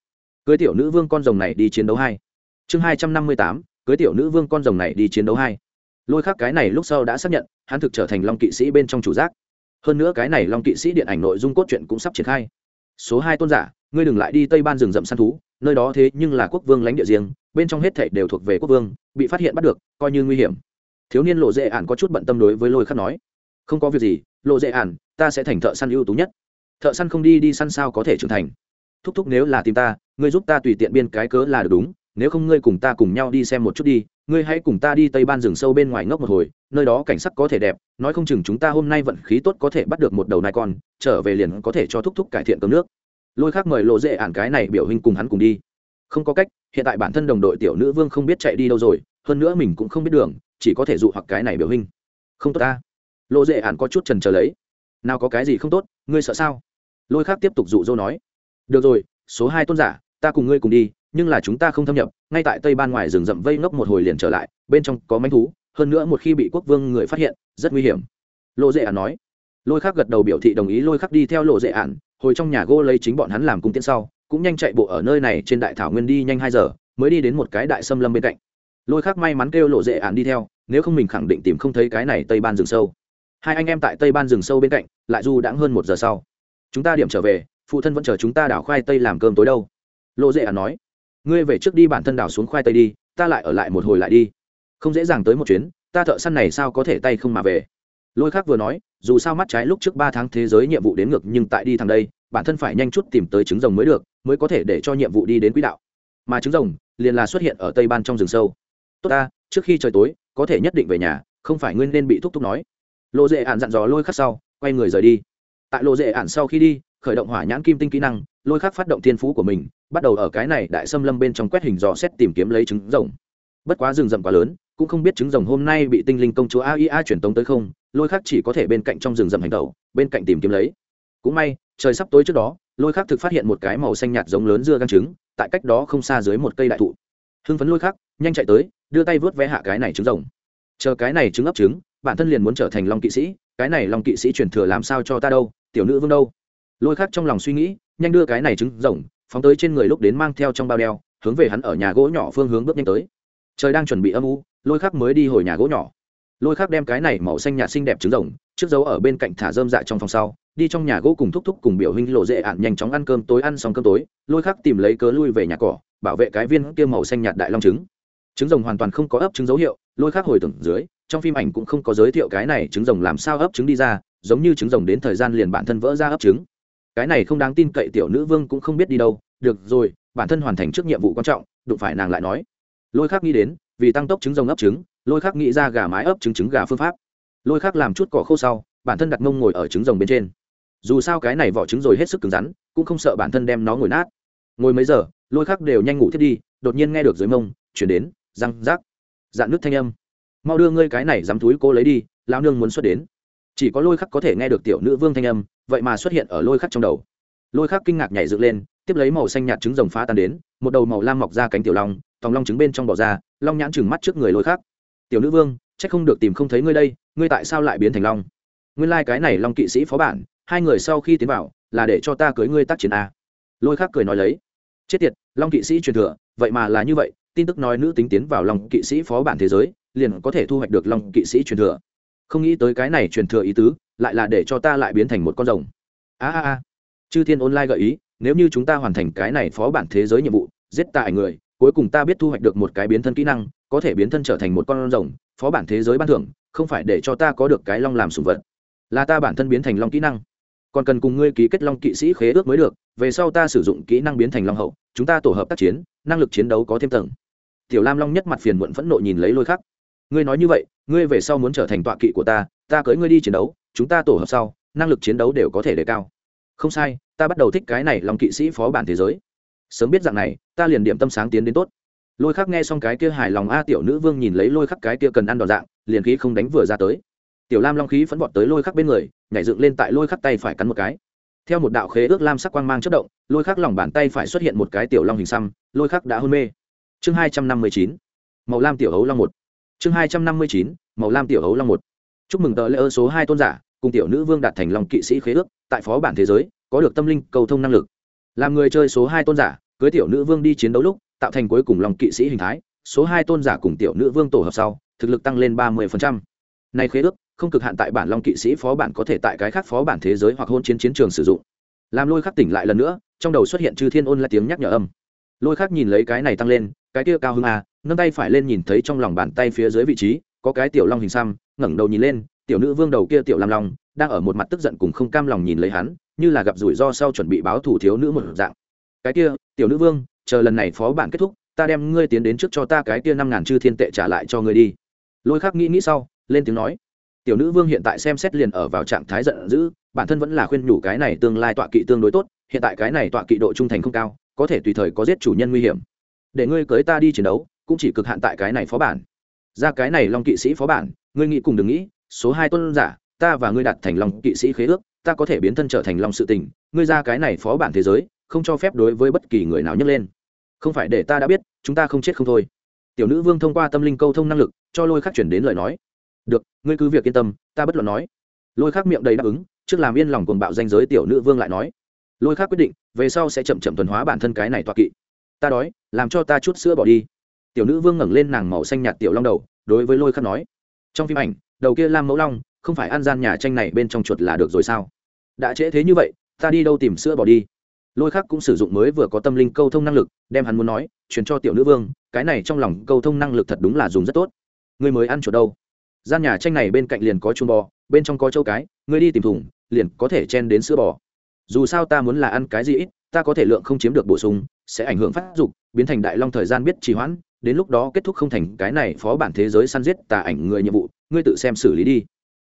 cưới tiểu nữ vương con rồng này đi chiến đấu hai. Chương hai trăm năm mươi tám, cưới tiểu nữ vương con rồng này đi chiến đấu hai. Lôi khắc cái này lúc sau đã xác nhận, hắn thực trở thành long kỵ sĩ bên trong chủ giác hơn nữa cái này long kỵ sĩ điện ảnh nội dung cốt truyện cũng sắp triển khai. Số hai tôn giả, ngươi đừng lại đi tây ban rừng rậm săn thú, nơi đó thế nhưng là quốc vương lãnh địa riêng, bên trong hết thảy đều thuộc về quốc vương, bị phát hiện bắt được, coi như nguy hiểm. Thiếu niên lộ dễ ản có chút bận tâm đối với lôi khắc nói, không có việc gì, lộ dễ ản, ta sẽ thành thợ săn ưu tú nhất. Thợ săn không đi đi săn sao có thể trưởng thành? Thúc thúc nếu là tìm ta, ngươi giúp ta tùy tiện biên cái cớ là được đúng, nếu không ngươi cùng ta cùng nhau đi xem một chút đi ngươi hãy cùng ta đi tây ban rừng sâu bên ngoài ngốc một hồi, nơi đó cảnh sắc có thể đẹp, nói không chừng chúng ta hôm nay vận khí tốt có thể bắt được một đầu nai con, trở về liền có thể cho thúc thúc cải thiện cơm nước. Lôi khác mời lộ dễ ản cái này biểu hình cùng hắn cùng đi. Không có cách, hiện tại bản thân đồng đội tiểu nữ vương không biết chạy đi đâu rồi, hơn nữa mình cũng không biết đường, chỉ có thể dụ hoặc cái này biểu hình. Không tốt ta. Lộ dễ ản có chút trần trờ lấy. Nào có cái gì không tốt, ngươi sợ sao? Lôi khác tiếp tục dụ dỗ nói. Được rồi, số hai tôn giả, ta cùng ngươi cùng đi nhưng là chúng ta không thâm nhập, ngay tại tây ban ngoài rừng rậm vây ngốc một hồi liền trở lại, bên trong có manh thú, hơn nữa một khi bị quốc vương người phát hiện, rất nguy hiểm. Lộ dễ ạn nói. Lôi khắc gật đầu biểu thị đồng ý, lôi khắc đi theo lộ dễ ạn hồi trong nhà gô lấy chính bọn hắn làm cung tiễn sau, cũng nhanh chạy bộ ở nơi này trên đại thảo nguyên đi nhanh hai giờ, mới đi đến một cái đại xâm lâm bên cạnh. Lôi khắc may mắn kêu lộ dễ ạn đi theo, nếu không mình khẳng định tìm không thấy cái này tây ban rừng sâu. Hai anh em tại tây ban rừng sâu bên cạnh, lại du đãng hơn một giờ sau. Chúng ta điểm trở về, phụ thân vẫn chờ chúng ta đảo khoai tây làm cơm tối đâu. Lộ dễ ạn nói ngươi về trước đi bản thân đảo xuống khoai tây đi, ta lại ở lại một hồi lại đi. Không dễ dàng tới một chuyến, ta thợ săn này sao có thể tay không mà về? Lôi khác vừa nói, dù sao mắt trái lúc trước ba tháng thế giới nhiệm vụ đến ngược nhưng tại đi thằng đây, bản thân phải nhanh chút tìm tới trứng rồng mới được, mới có thể để cho nhiệm vụ đi đến quỹ đạo. Mà trứng rồng liền là xuất hiện ở tây ban trong rừng sâu. Tốt ta, trước khi trời tối, có thể nhất định về nhà, không phải nguyên nên bị thúc thúc nói. Lộ dễ ạn dặn dò lôi khắc sau, quay người rời đi. Tại lộ dễ ạn sau khi đi, khởi động hỏa nhãn kim tinh kỹ năng, lôi khắc phát động thiên phú của mình bắt đầu ở cái này đại xâm lâm bên trong quét hình dò xét tìm kiếm lấy trứng rồng. Bất quá rừng rậm quá lớn, cũng không biết trứng rồng hôm nay bị tinh linh công chúa aia truyền tống tới không, lôi khắc chỉ có thể bên cạnh trong rừng rậm hành tẩu, bên cạnh tìm kiếm lấy. Cũng may, trời sắp tối trước đó, lôi khắc thực phát hiện một cái màu xanh nhạt giống lớn dưa gan trứng, tại cách đó không xa dưới một cây đại thụ. Hưng phấn lôi khắc, nhanh chạy tới, đưa tay vớt vé hạ cái này trứng rồng. Chờ cái này trứng ấp trứng, bản thân liền muốn trở thành long kỵ sĩ, cái này long kỵ sĩ truyền thừa làm sao cho ta đâu, tiểu nữ vương đâu? Lôi khắc trong lòng suy nghĩ, nhanh đưa cái này trứng rồng phóng tới trên người lúc đến mang theo trong bao đeo, hướng về hắn ở nhà gỗ nhỏ phương hướng bước nhanh tới. Trời đang chuẩn bị âm u, lôi khắc mới đi hồi nhà gỗ nhỏ. Lôi khắc đem cái này màu xanh nhạt xinh đẹp trứng rồng trước dấu ở bên cạnh thả dơm dạ trong phòng sau, đi trong nhà gỗ cùng thúc thúc cùng biểu hình lộ dễ ạn nhanh chóng ăn cơm tối, ăn xong cơm tối, lôi khắc tìm lấy cớ lui về nhà cỏ, bảo vệ cái viên kia màu xanh nhạt đại long trứng. Trứng rồng hoàn toàn không có ấp trứng dấu hiệu, lôi khắc hồi tưởng dưới, trong phim ảnh cũng không có giới thiệu cái này trứng rồng làm sao ấp trứng đi ra, giống như trứng rồng đến thời gian liền bản thân vỡ ra ấp trứng cái này không đáng tin cậy tiểu nữ vương cũng không biết đi đâu. Được rồi, bản thân hoàn thành trước nhiệm vụ quan trọng, đụng phải nàng lại nói. Lôi khác nghĩ đến, vì tăng tốc trứng rồng ấp trứng, lôi khác nghĩ ra gà mái ấp trứng trứng gà phương pháp. Lôi khác làm chút cỏ khô sau, bản thân đặt mông ngồi ở trứng rồng bên trên. Dù sao cái này vỏ trứng rồi hết sức cứng rắn, cũng không sợ bản thân đem nó ngồi nát. Ngồi mấy giờ, lôi khác đều nhanh ngủ thiết đi, đột nhiên nghe được dưới mông, chuyển đến, răng rác dạn nước thanh âm. Mau đưa ngươi cái này dám túi cô lấy đi lao nương muốn xuất đến chỉ có lôi khắc có thể nghe được tiểu nữ vương thanh âm, vậy mà xuất hiện ở lôi khắc trong đầu. Lôi khắc kinh ngạc nhảy dựng lên, tiếp lấy màu xanh nhạt trứng rồng phá tan đến, một đầu màu lam mọc ra cánh tiểu long, tòng long trứng bên trong bỏ ra, long nhãn trừng mắt trước người lôi khắc. Tiểu nữ vương c h ắ c không được tìm không thấy ngươi đây, ngươi tại sao lại biến thành long? Nguyên lai、like、cái này long kỵ sĩ phó bản, hai người sau khi tiến vào, là để cho ta cưới ngươi tác chiến a. Lôi khắc cười nói lấy. Chết tiệt, long kỵ sĩ truyền thừa, vậy mà là như vậy, tin tức nói nữ tính tiến vào long kỵ sĩ phó bản thế giới, liền có thể thu hoạch được long kỵ sĩ truyền thừa không nghĩ tới cái này truyền thừa ý tứ, lại là để cho ta lại biến thành một con rồng. A a a. Chư thiên online gợi ý, nếu như chúng ta hoàn thành cái này phó bản thế giới nhiệm vụ, giết tại người, cuối cùng ta biết thu hoạch được một cái biến thân kỹ năng, có thể biến thân trở thành một con rồng, phó bản thế giới ban thưởng, không phải để cho ta có được cái long làm sùng vật. Là ta bản thân biến thành long kỹ năng. Còn cần cùng ngươi ký kết long kỵ sĩ khế ước mới được, về sau ta sử dụng kỹ năng biến thành long hậu, chúng ta tổ hợp tác chiến, năng lực chiến đấu có thêm tầng. Tiểu lam long nhất mặt phiền muộn phẫn nộ nhìn lấy lôi khắc ngươi nói như vậy, ngươi về sau muốn trở thành tọa kỵ của ta ta cưới ngươi đi chiến đấu, chúng ta tổ hợp sau, năng lực chiến đấu đều có thể đề cao. Không sai, ta bắt đầu thích cái này lòng kỵ sĩ phó bản thế giới. Sớm biết dạng này, ta liền điểm tâm sáng tiến đến tốt. Lôi khắc nghe xong cái kia hài lòng a tiểu nữ vương nhìn lấy lôi khắc cái kia cần ăn đòn dạng, liền khí không đánh vừa ra tới. Tiểu lam long khí phẫn vọt tới lôi khắc bên người, nhảy dựng lên tại lôi khắc tay phải cắn một cái. Theo một đạo khế ước lam sắc quang mang chất động, lôi khắc lòng bàn tay phải xuất hiện một cái tiểu long hình xăm, lôi khắc đã hôn mê. Chương hai trăm năm mươi chín, màu lam tiểu hấu long một chương hai trăm năm mươi chín, màu lam tiểu hấu long một. Chúc mừng tờ lễ ơn số hai tôn giả, cùng tiểu nữ vương đạt thành lòng kỵ sĩ khế ước, tại phó bản thế giới, có được tâm linh, cầu thông năng lực. Làm người chơi số hai tôn giả, cưới tiểu nữ vương đi chiến đấu lúc, tạo thành cuối cùng lòng kỵ sĩ hình thái, số hai tôn giả cùng tiểu nữ vương tổ hợp sau, thực lực tăng lên ba mươi này khế ước, không cực hạn tại bản long kỵ sĩ phó bản có thể tại cái khác phó bản thế giới hoặc hôn chiến chiến trường sử dụng. Làm lôi khắc tỉnh lại lần nữa, trong đầu xuất hiện chư thiên ôn là tiếng nhắc nhở âm lôi khác nhìn lấy cái này tăng lên, cái kia cao hơn à? nâng tay phải lên nhìn thấy trong lòng bàn tay phía dưới vị trí, có cái tiểu long hình xăm, ngẩng đầu nhìn lên, tiểu nữ vương đầu kia tiểu lam long, đang ở một mặt tức giận cùng không cam lòng nhìn lấy hắn, như là gặp rủi ro sau chuẩn bị báo thủ thiếu nữ một dạng cái kia, tiểu nữ vương, chờ lần này phó bản kết thúc, ta đem ngươi tiến đến trước cho ta cái kia năm ngàn chư thiên tệ trả lại cho ngươi đi lôi khác nghĩ nghĩ sau, lên tiếng nói tiểu nữ vương hiện tại xem xét liền ở vào trạng thái giận dữ, bản thân vẫn là khuyên nhủ cái này tương lai tọa kỵ tương đối tốt, hiện tại cái này tọa kỵ độ trung thành không cao có thể tùy thời có giết chủ nhân nguy hiểm. Để ngươi cưới ta đi chiến đấu, cũng chỉ cực hạn tại cái này phó bản. Ra cái này long kỵ sĩ phó bản, ngươi nghĩ cùng đừng nghĩ, số hai tuân giả, ta và ngươi đặt thành long kỵ sĩ khế ước, ta có thể biến thân trở thành long sự tình, ngươi ra cái này phó bản thế giới, không cho phép đối với bất kỳ người nào nhấc lên. Không phải để ta đã biết, chúng ta không chết không thôi. Tiểu nữ vương thông qua tâm linh câu thông năng lực, cho lôi khắc chuyển đến lời nói. Được, ngươi cứ việc yên tâm, ta bất luận nói. Lôi khắc miệng đầy đáp ứng, trước làm yên lòng cuồng bạo danh giới tiểu nữ vương lại nói lôi khắc quyết định, về sau sẽ chậm chậm tuần hóa bản thân cái này toa kỵ. Ta đói, làm cho ta chút sữa bỏ đi. Tiểu nữ vương ngẩng lên nàng màu xanh nhạt tiểu long đầu, đối với lôi khắc nói. Trong phim ảnh, đầu kia lam mẫu long, không phải ăn gian nhà tranh này bên trong chuột là được rồi sao? Đã trễ thế như vậy, ta đi đâu tìm sữa bỏ đi? Lôi khắc cũng sử dụng mới vừa có tâm linh câu thông năng lực, đem hắn muốn nói, truyền cho tiểu nữ vương, cái này trong lòng câu thông năng lực thật đúng là dùng rất tốt. Người mới ăn chuột đâu? Gian nhà tranh này bên cạnh liền có chuông bò, bên trong có châu cái, ngươi đi tìm thùng, liền có thể chen đến sữa bò dù sao ta muốn là ăn cái gì ít, ta có thể lượng không chiếm được bổ sung, sẽ ảnh hưởng phát dục, biến thành đại long thời gian biết trì hoãn, đến lúc đó kết thúc không thành cái này phó bản thế giới săn giết tà ảnh người nhiệm vụ, ngươi tự xem xử lý đi.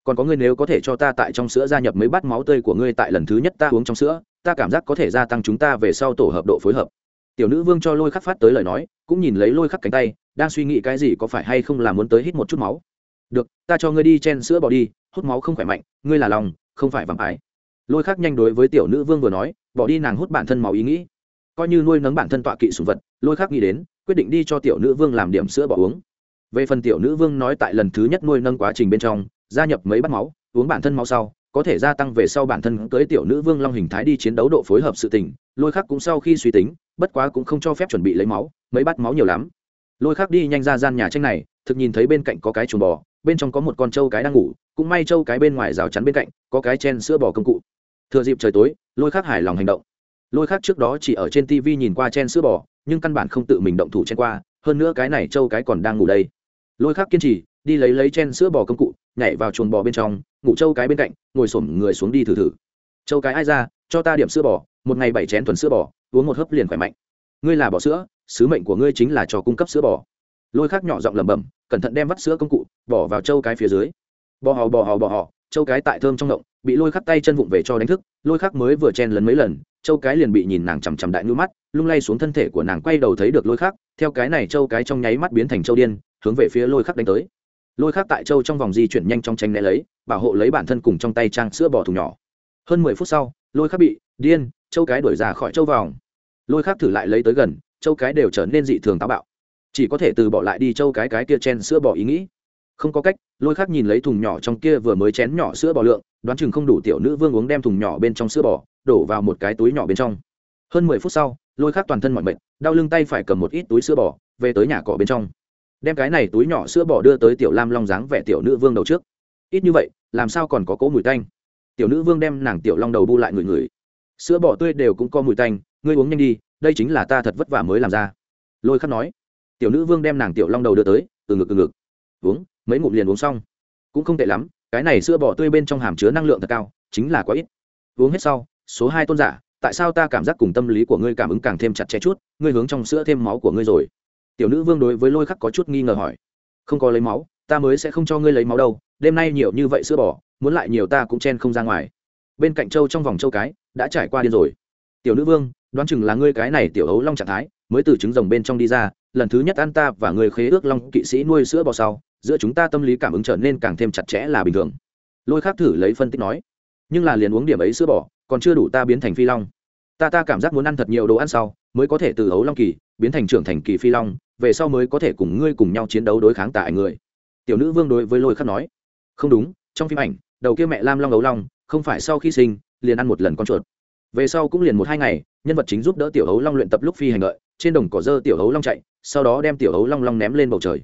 Còn có ngươi nếu có thể cho ta tại trong sữa gia nhập mấy bát máu tươi của ngươi tại lần thứ nhất ta uống trong sữa, ta cảm giác có thể gia tăng chúng ta về sau tổ hợp độ phối hợp. Tiểu nữ vương cho lôi khắc phát tới lời nói, cũng nhìn lấy lôi khắc cánh tay, đang suy nghĩ cái gì có phải hay không là muốn tới hít một chút máu. Được, ta cho ngươi đi chen sữa bỏ đi, hút máu không khỏe mạnh, ngươi là lòng, không phải vàng ái lôi khắc nhanh đối với tiểu nữ vương vừa nói, bỏ đi nàng hút bản thân máu ý nghĩ. Coi như nuôi nấng bản thân tọa kỵ sùng vật, lôi khắc nghĩ đến, quyết định đi cho tiểu nữ vương làm điểm sữa bỏ uống. Về phần tiểu nữ vương nói tại lần thứ nhất nuôi nâng quá trình bên trong, gia nhập mấy bát máu, uống bản thân máu sau, có thể gia tăng về sau bản thân cưới tiểu nữ vương long hình thái đi chiến đấu độ phối hợp sự tình, lôi khắc cũng sau khi suy tính, bất quá cũng không cho phép chuẩn bị lấy máu, mấy bát máu nhiều lắm. Lôi khắc đi nhanh ra gian nhà tranh này, thực nhìn thấy bên cạnh có cái chuồng bò, bên trong có một con trâu cái đang ngủ, cũng may trâu cái bên ngoài rào chắn bên cạnh, có cái chen sữa bò công cụ thừa dịp trời tối, lôi khắc hài lòng hành động. Lôi khắc trước đó chỉ ở trên tv nhìn qua chen sữa bò, nhưng căn bản không tự mình động thủ chen qua, hơn nữa cái này châu cái còn đang ngủ đây. Lôi khắc kiên trì, đi lấy lấy chen sữa bò công cụ, nhảy vào chuồng bò bên trong, ngủ châu cái bên cạnh, ngồi xổm người xuống đi thử thử. Châu cái ai ra, cho ta điểm sữa bò, một ngày bảy chén thuần sữa bò, uống một hớp liền khỏe mạnh. Ngươi là bò sữa, sứ mệnh của ngươi chính là cho cung cấp sữa bò. Lôi khắc nhỏ giọng lẩm bẩm, cẩn thận đem vắt sữa công cụ, bỏ vào châu cái phía dưới. Bò hò bò hò bò hò châu cái tại thơm trong động, bị lôi khắc tay chân vụng về cho đánh thức, lôi khắc mới vừa chen lấn mấy lần, châu cái liền bị nhìn nàng chằm chằm đại ngữ mắt, lung lay xuống thân thể của nàng quay đầu thấy được lôi khắc, theo cái này châu cái trong nháy mắt biến thành châu điên, hướng về phía lôi khắc đánh tới. Lôi khắc tại châu trong vòng di chuyển nhanh trong tranh né lấy, bảo hộ lấy bản thân cùng trong tay trang sữa bò thùng nhỏ. Hơn mười phút sau, lôi khắc bị điên, châu cái đuổi ra khỏi châu vòng. Lôi khắc thử lại lấy tới gần, châu cái đều trở nên dị thường táo bạo. Chỉ có thể từ bỏ lại đi châu cái cái kia chen sữa bò ý nghĩ không có cách, lôi khắc nhìn lấy thùng nhỏ trong kia vừa mới chén nhỏ sữa bò lượng, đoán chừng không đủ tiểu nữ vương uống đem thùng nhỏ bên trong sữa bò, đổ vào một cái túi nhỏ bên trong. Hơn mười phút sau, lôi khắc toàn thân mọi mệt, đau lưng tay phải cầm một ít túi sữa bò, về tới nhà cỏ bên trong. Đem cái này túi nhỏ sữa bò đưa tới tiểu lam long dáng vẻ tiểu nữ vương đầu trước. Ít như vậy, làm sao còn có cỗ mùi tanh? Tiểu nữ vương đem nàng tiểu long đầu bu lại người người sữa bò tươi đều cũng có mùi tanh, ngươi uống nhanh đi, đây chính là ta thật vất vả mới làm ra. Lôi khắc nói. Tiểu nữ vương đem nàng tiểu long đầu đưa tới, từ ngực từ ngực. Uống mấy ngụm liền uống xong. Cũng không tệ lắm, cái này sữa bò tươi bên trong hàm chứa năng lượng thật cao, chính là quá ít. Uống hết sau, số hai tôn giả, tại sao ta cảm giác cùng tâm lý của ngươi cảm ứng càng thêm chặt chẽ chút, ngươi hướng trong sữa thêm máu của ngươi rồi. Tiểu nữ vương đối với lôi khắc có chút nghi ngờ hỏi. Không có lấy máu, ta mới sẽ không cho ngươi lấy máu đâu, đêm nay nhiều như vậy sữa bò, muốn lại nhiều ta cũng chen không ra ngoài. Bên cạnh châu trong vòng châu cái, đã trải qua điên rồi. Tiểu nữ vương, đoán chừng là ngươi cái này tiểu ấu long trạng thái, mới từ trứng rồng bên trong đi ra, lần thứ nhất ăn ta và người khế ước long kỵ sĩ nuôi sữa bò sau giữa chúng ta tâm lý cảm ứng trở nên càng thêm chặt chẽ là bình thường. Lôi khác thử lấy phân tích nói nhưng là liền uống điểm ấy sữa bỏ, còn chưa đủ ta biến thành phi long. Ta ta cảm giác muốn ăn thật nhiều đồ ăn sau mới có thể từ ấu long kỳ biến thành trưởng thành kỳ phi long về sau mới có thể cùng ngươi cùng nhau chiến đấu đối kháng tại người. Tiểu nữ vương đối với lôi khắc nói không đúng trong phim ảnh đầu kia mẹ lam long ấu long không phải sau khi sinh liền ăn một lần con chuột. Về sau cũng liền một hai ngày nhân vật chính giúp đỡ tiểu ấu long luyện tập lúc phi hành lợi trên đồng cỏ dơ tiểu ấu long chạy sau đó đem tiểu ấu long long ném lên bầu trời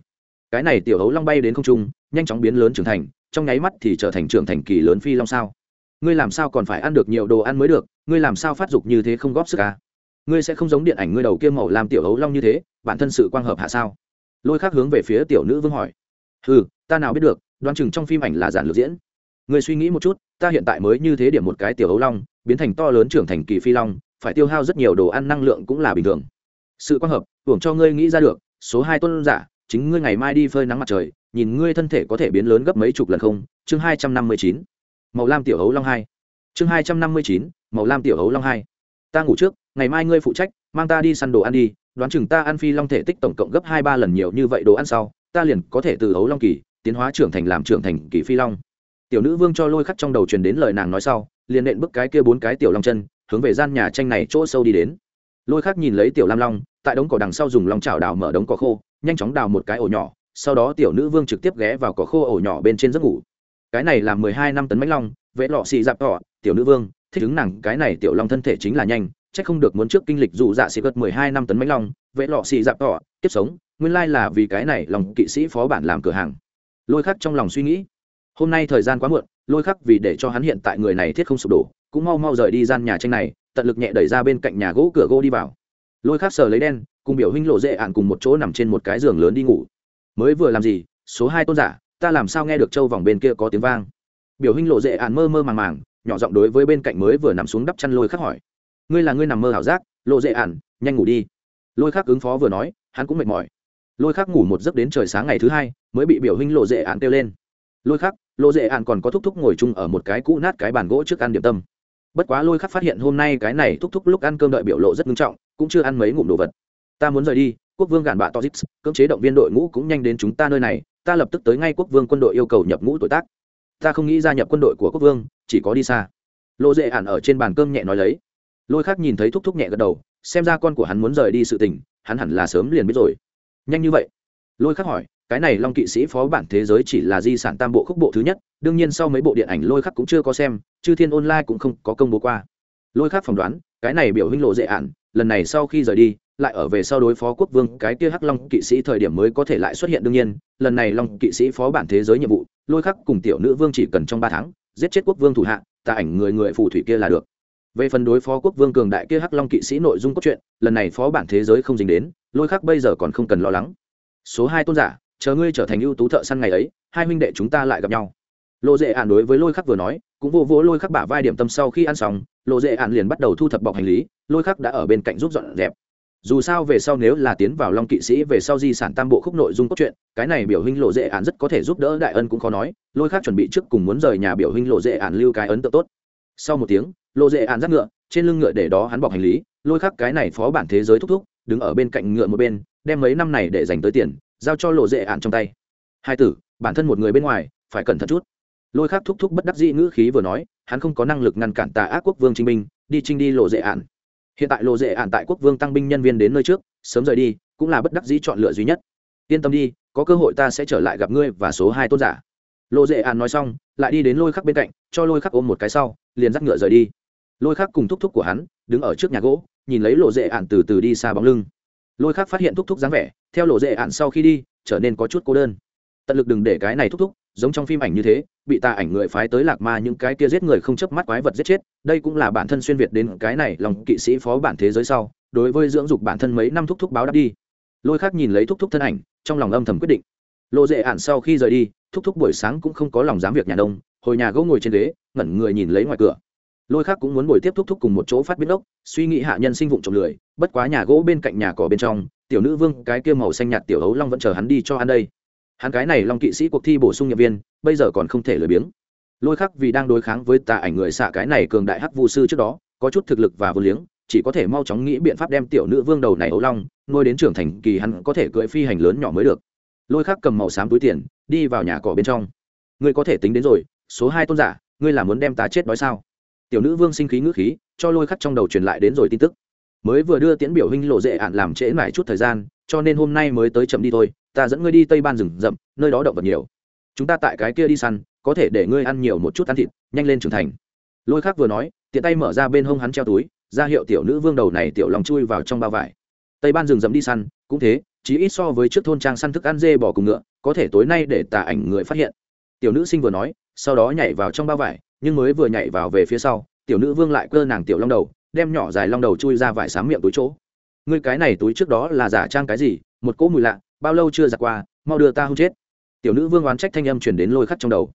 cái này tiểu hấu long bay đến không trung, nhanh chóng biến lớn trưởng thành, trong nháy mắt thì trở thành trưởng thành kỳ lớn phi long sao. Ngươi làm sao còn phải ăn được nhiều đồ ăn mới được, ngươi làm sao phát dục như thế không góp sức à? ngươi sẽ không giống điện ảnh ngươi đầu kia màu làm tiểu hấu long như thế, bản thân sự quang hợp hạ sao? Lôi khác hướng về phía tiểu nữ vương hỏi. Ừ ta nào biết được, đoán chừng trong phim ảnh là giản lược diễn. Ngươi suy nghĩ một chút, ta hiện tại mới như thế điểm một cái tiểu hấu long, biến thành to lớn trưởng thành kỳ phi long, phải tiêu hao rất nhiều đồ ăn năng lượng cũng là bình thường. Sự quang hợp, hưởng cho ngươi nghĩ ra được, số hai tuân giả chính ngươi ngày mai đi phơi nắng mặt trời, nhìn ngươi thân thể có thể biến lớn gấp mấy chục lần không? Chương hai trăm năm mươi chín. Màu lam tiểu hấu long hai. Chương hai trăm năm mươi chín, màu lam tiểu hấu long hai. Ta ngủ trước, ngày mai ngươi phụ trách, mang ta đi săn đồ ăn đi, đoán chừng ta ăn phi long thể tích tổng cộng gấp hai ba lần nhiều như vậy đồ ăn sau, ta liền có thể từ hấu long kỳ, tiến hóa trưởng thành làm trưởng thành kỳ phi long. Tiểu nữ vương cho lôi khắc trong đầu truyền đến lời nàng nói sau, liền nện bức cái kia bốn cái tiểu long chân, hướng về gian nhà tranh này chỗ sâu đi đến. Lôi khắc nhìn lấy tiểu lam long, tại đống cỏ đằng sau dùng lòng chảo đào mở đống cỏ khô nhanh chóng đào một cái ổ nhỏ, sau đó tiểu nữ vương trực tiếp ghé vào cỏ khô ổ nhỏ bên trên giấc ngủ. Cái này là mười hai năm tấn mãnh long vẽ lọ xì dạp tỏ tiểu nữ vương, thích ứng nàng, cái này tiểu long thân thể chính là nhanh, chắc không được muốn trước kinh lịch dù dạ xì gật mười hai năm tấn mãnh long vẽ lọ xì dạp tỏ tiếp sống, nguyên lai là vì cái này lòng kỵ sĩ phó bản làm cửa hàng. Lôi khắc trong lòng suy nghĩ, hôm nay thời gian quá muộn, lôi khắc vì để cho hắn hiện tại người này thiết không sụp đổ, cũng mau mau rời đi gian nhà tranh này, tận lực nhẹ đẩy ra bên cạnh nhà gỗ cửa gỗ đi vào. Lôi khắc sờ lấy đen cùng biểu huynh lộ dễ ạn cùng một chỗ nằm trên một cái giường lớn đi ngủ. Mới vừa làm gì, số hai tôn giả, ta làm sao nghe được châu vòng bên kia có tiếng vang? Biểu huynh lộ dễ ạn mơ mơ màng màng, nhỏ giọng đối với bên cạnh mới vừa nằm xuống đắp chăn lôi khắc hỏi. Ngươi là ngươi nằm mơ ảo giác, lộ dễ ạn, nhanh ngủ đi. Lôi khắc ứng phó vừa nói, hắn cũng mệt mỏi. Lôi khắc ngủ một giấc đến trời sáng ngày thứ hai, mới bị biểu huynh lộ dễ ạn kêu lên. Lôi khắc, lộ dễ ạn còn có thúc thúc ngồi chung ở một cái cũ nát cái bàn gỗ trước ăn điểm tâm. Bất quá lôi khắc phát hiện hôm nay cái này thúc thúc lúc ăn cơm đợi biểu lộ rất nghiêm trọng, cũng chưa ăn mấy ngụm đồ vật ta muốn rời đi, quốc vương gàn bạ to zips cưỡng chế động viên đội ngũ cũng nhanh đến chúng ta nơi này, ta lập tức tới ngay quốc vương quân đội yêu cầu nhập ngũ tuổi tác. Ta không nghĩ gia nhập quân đội của quốc vương, chỉ có đi xa. Lộ dễ ản ở trên bàn cơm nhẹ nói lấy. Lôi khác nhìn thấy thúc thúc nhẹ gật đầu, xem ra con của hắn muốn rời đi sự tình, hắn hẳn là sớm liền biết rồi. Nhanh như vậy? Lôi khắc hỏi, cái này long kỵ sĩ phó bản thế giới chỉ là di sản tam bộ khúc bộ thứ nhất, đương nhiên sau mấy bộ điện ảnh lôi khắc cũng chưa có xem, chư thiên online cũng không có công bố qua. Lôi khắc phỏng đoán, cái này biểu huynh lộ dễ ản, lần này sau khi rời đi lại ở về sau đối phó quốc vương, cái kia hắc long kỵ sĩ thời điểm mới có thể lại xuất hiện đương nhiên, lần này long kỵ sĩ phó bản thế giới nhiệm vụ, lôi khắc cùng tiểu nữ vương chỉ cần trong ba tháng, giết chết quốc vương thủ hạ, tà ảnh người người phù thủy kia là được. Về phần đối phó quốc vương cường đại kia hắc long kỵ sĩ nội dung cốt truyện, lần này phó bản thế giới không dính đến, lôi khắc bây giờ còn không cần lo lắng. Số hai tôn giả, chờ ngươi trở thành ưu tú thợ săn ngày ấy, hai huynh đệ chúng ta lại gặp nhau. Lộ dễ ạn đối với lôi khắc vừa nói, cũng vô vỗ lôi khắc bả vai điểm tâm sau khi ăn xong lộ dễ ạn liền bắt đầu thu thập bọc hành lý, lôi khắc đã ở bên cạnh giúp dọn dẹp dù sao về sau nếu là tiến vào long kỵ sĩ về sau di sản tam bộ khúc nội dung cốt truyện, cái này biểu hình lộ dễ ạn rất có thể giúp đỡ đại ân cũng khó nói, lôi khắc chuẩn bị trước cùng muốn rời nhà biểu hình lộ dễ ạn lưu cái ấn tượng tốt. Sau một tiếng, lộ dễ ạn dắt ngựa, trên lưng ngựa để đó hắn bọc hành lý, lôi khắc cái này phó bản thế giới thúc thúc, đứng ở bên cạnh ngựa một bên, đem mấy năm này để dành tới tiền, giao cho lộ dễ ạn trong tay. Hai tử, bản thân một người bên ngoài, phải cẩn thận chút. Lôi khắc thúc thúc bất đắc dĩ ngữ khí vừa nói, hắn không có năng lực ngăn cản tà ác quốc vương chính minh đi trinh đi lộ dễ ạn hiện tại lộ dễ ạn tại quốc vương tăng binh nhân viên đến nơi trước, sớm rời đi, cũng là bất đắc dĩ chọn lựa duy nhất. Yên tâm đi, có cơ hội ta sẽ trở lại gặp ngươi và số hai tôn giả. Lộ dễ ạn nói xong, lại đi đến lôi khắc bên cạnh, cho lôi khắc ôm một cái sau, liền dắt ngựa rời đi. Lôi khắc cùng thúc thúc của hắn, đứng ở trước nhà gỗ, nhìn lấy lộ dễ ạn từ từ đi xa bóng lưng. Lôi khắc phát hiện thúc thúc dáng vẻ, theo lộ dễ ạn sau khi đi, trở nên có chút cô đơn. Tận lực đừng để cái này thúc thúc, giống trong phim ảnh như thế bị tà ảnh người phái tới lạc ma những cái kia giết người không chớp mắt quái vật giết chết, đây cũng là bản thân xuyên việt đến cái này lòng kỵ sĩ phó bản thế giới sau, đối với dưỡng dục bản thân mấy năm thúc thúc báo đáp đi. Lôi khác nhìn lấy thúc thúc thân ảnh, trong lòng âm thầm quyết định. Lộ dễ ản sau khi rời đi, thúc thúc buổi sáng cũng không có lòng dám việc nhà đông hồi nhà gỗ ngồi trên ghế, ngẩn người nhìn lấy ngoài cửa. Lôi khác cũng muốn buổi tiếp thúc thúc cùng một chỗ phát biến ốc suy nghĩ hạ nhân sinh vụng trồng lười, bất quá nhà gỗ bên cạnh nhà cỏ bên trong, tiểu nữ vương cái kia màu xanh nhạt tiểu hấu long vẫn chờ hắn đi cho ăn đây hắn cái này long kỵ sĩ cuộc thi bổ sung nhập viên, bây giờ còn không thể lười biếng. Lôi khắc vì đang đối kháng với tà ảnh người xạ cái này cường đại hắc vu sư trước đó, có chút thực lực và vô liếng, chỉ có thể mau chóng nghĩ biện pháp đem tiểu nữ vương đầu này ấu long, nuôi đến trưởng thành kỳ hắn có thể cưỡi phi hành lớn nhỏ mới được. Lôi khắc cầm màu xám túi tiền, đi vào nhà cỏ bên trong. Ngươi có thể tính đến rồi, số hai tôn giả, ngươi là muốn đem ta chết đói sao? Tiểu nữ vương sinh khí ngữ khí, cho lôi khắc trong đầu truyền lại đến rồi tin tức. Mới vừa đưa tiễn biểu huynh lộ dễ ạn làm trễ mãi chút thời gian, cho nên hôm nay mới tới chậm đi thôi ta dẫn ngươi đi tây ban rừng rậm, nơi đó động vật nhiều. Chúng ta tại cái kia đi săn, có thể để ngươi ăn nhiều một chút ăn thịt, nhanh lên trưởng thành. Lôi khác vừa nói, tiện tay mở ra bên hông hắn treo túi, ra hiệu tiểu nữ vương đầu này tiểu lòng chui vào trong bao vải. Tây ban rừng rậm đi săn, cũng thế chỉ ít so với trước thôn trang săn thức ăn dê bỏ cùng ngựa, có thể tối nay để tà ảnh người phát hiện. Tiểu nữ sinh vừa nói, sau đó nhảy vào trong bao vải, nhưng mới vừa nhảy vào về phía sau, tiểu nữ vương lại cơ nàng tiểu long đầu, đem nhỏ dài long đầu chui ra vải sám miệng túi chỗ. Ngươi cái này túi trước đó là giả trang cái gì? Một cỗ mùi lạ bao lâu chưa giặt qua, mau đưa ta hôn chết. Tiểu nữ vương oán trách thanh âm truyền đến lôi khắc trong đầu.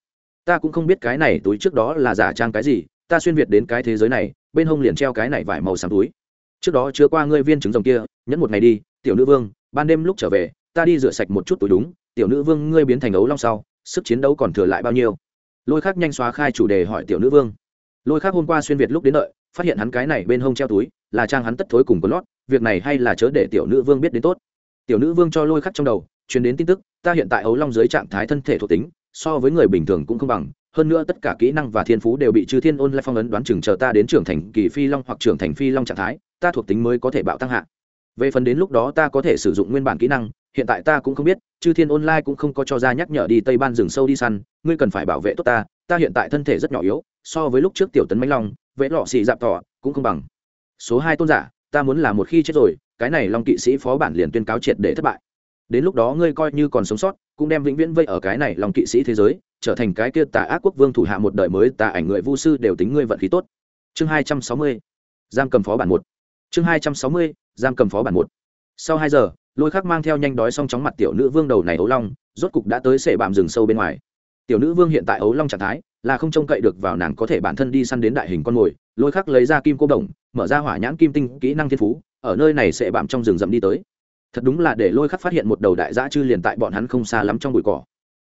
Ta cũng không biết cái này túi trước đó là giả trang cái gì, ta xuyên việt đến cái thế giới này, bên hông liền treo cái này vải màu xám túi. Trước đó chứa qua ngươi viên trứng rồng kia, nhẫn một ngày đi, tiểu nữ vương, ban đêm lúc trở về, ta đi rửa sạch một chút túi đúng, tiểu nữ vương ngươi biến thành ấu long sau, sức chiến đấu còn thừa lại bao nhiêu? Lôi khắc nhanh xóa khai chủ đề hỏi tiểu nữ vương. Lôi khắc hôm qua xuyên việt lúc đến đợi, phát hiện hắn cái này bên hông treo túi, là trang hắn tất thối cùng có lót, việc này hay là chớ để tiểu nữ vương biết đến tốt tiểu nữ vương cho lôi khắc trong đầu, truyền đến tin tức, ta hiện tại ấu long dưới trạng thái thân thể thuộc tính, so với người bình thường cũng không bằng, hơn nữa tất cả kỹ năng và thiên phú đều bị chư thiên ôn lại phong ấn đoán chừng chờ ta đến trưởng thành kỳ phi long hoặc trưởng thành phi long trạng thái, ta thuộc tính mới có thể bạo tăng hạ. Về phần đến lúc đó ta có thể sử dụng nguyên bản kỹ năng, hiện tại ta cũng không biết, chư thiên online cũng không có cho ra nhắc nhở đi tây ban rừng sâu đi săn, ngươi cần phải bảo vệ tốt ta ta hiện tại thân thể rất nhỏ yếu, so với lúc trước tiểu tấn mãnh long vẽ lọ xì dạp tỏ, cũng không bằng. Số hai tôn giả, ta muốn là một khi chết rồi cái này long kỵ sĩ phó bản liền tuyên cáo triệt để thất bại. Đến lúc đó ngươi coi như còn sống sót, cũng đem vĩnh viễn vây ở cái này long kỵ sĩ thế giới, trở thành cái kia tà ác quốc vương thủ hạ một đời mới tà ảnh người vu sư đều tính ngươi vận khí tốt. Chương hai trăm sáu mươi, giam cầm phó bản một. Chương hai trăm sáu mươi, giam cầm phó bản một. Sau hai giờ, lôi khắc mang theo nhanh đói xong chóng mặt tiểu nữ vương đầu này ấu long, rốt cục đã tới sệ bạm rừng sâu bên ngoài. Tiểu nữ vương hiện tại ấu long trạng thái là không trông cậy được vào nàng có thể bản thân đi săn đến đại hình con mồi, lôi khắc lấy ra kim cô đồng, mở ra hỏa nhãn kim tinh kỹ năng thiên phú ở nơi này sẽ bạm trong rừng rậm đi tới. Thật đúng là để lôi khắc phát hiện một đầu đại dã chư liền tại bọn hắn không xa lắm trong bụi cỏ.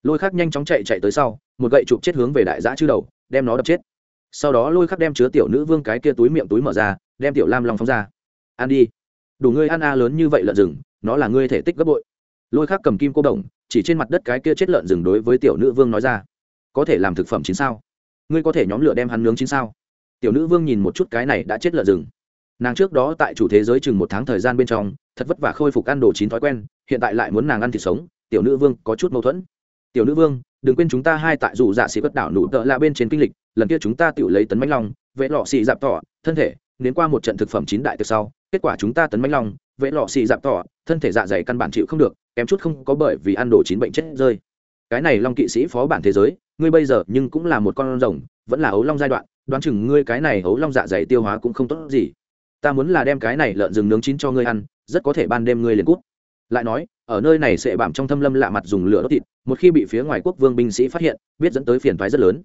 Lôi khắc nhanh chóng chạy chạy tới sau, một gậy chụp chết hướng về đại dã chư đầu, đem nó đập chết. Sau đó lôi khắc đem chứa tiểu nữ vương cái kia túi miệng túi mở ra, đem tiểu lam long phóng ra. Ăn đi. Đủ ngươi ăn a à lớn như vậy lợn rừng, nó là ngươi thể tích gấp bội. Lôi khắc cầm kim cô đồng, chỉ trên mặt đất cái kia chết lợn rừng đối với tiểu nữ vương nói ra. Có thể làm thực phẩm chín sao? Ngươi có thể nhóm lửa đem hắn nướng chín sao? Tiểu nữ vương nhìn một chút cái này đã chết lợn rừng nàng trước đó tại chủ thế giới chừng một tháng thời gian bên trong, thật vất vả khôi phục ăn đồ chín thói quen, hiện tại lại muốn nàng ăn thịt sống, tiểu nữ vương có chút mâu thuẫn. Tiểu nữ vương, đừng quên chúng ta hai tại dù dạ sĩ bất đảo nụ tợ là bên trên kinh lịch, lần kia chúng ta tự lấy tấn mãnh long, vệ lọ xì dạp tỏ, thân thể đến qua một trận thực phẩm chín đại từ sau, kết quả chúng ta tấn mãnh long, vệ lọ xì dạp tỏ, thân thể dạ dày căn bản chịu không được, kém chút không có bởi vì ăn đồ chín bệnh chết rơi. Cái này long kỵ sĩ phó bản thế giới, ngươi bây giờ nhưng cũng là một con rồng, vẫn là ấu long giai đoạn, đoán chừng ngươi cái này ấu long dạ dày tiêu hóa cũng không tốt gì ta muốn là đem cái này lợn rừng nướng chín cho ngươi ăn, rất có thể ban đêm ngươi liền cút. Lại nói, ở nơi này sẽ bảm trong thâm lâm lạ mặt dùng lửa đốt thịt, một khi bị phía ngoài quốc vương binh sĩ phát hiện, biết dẫn tới phiền thoái rất lớn.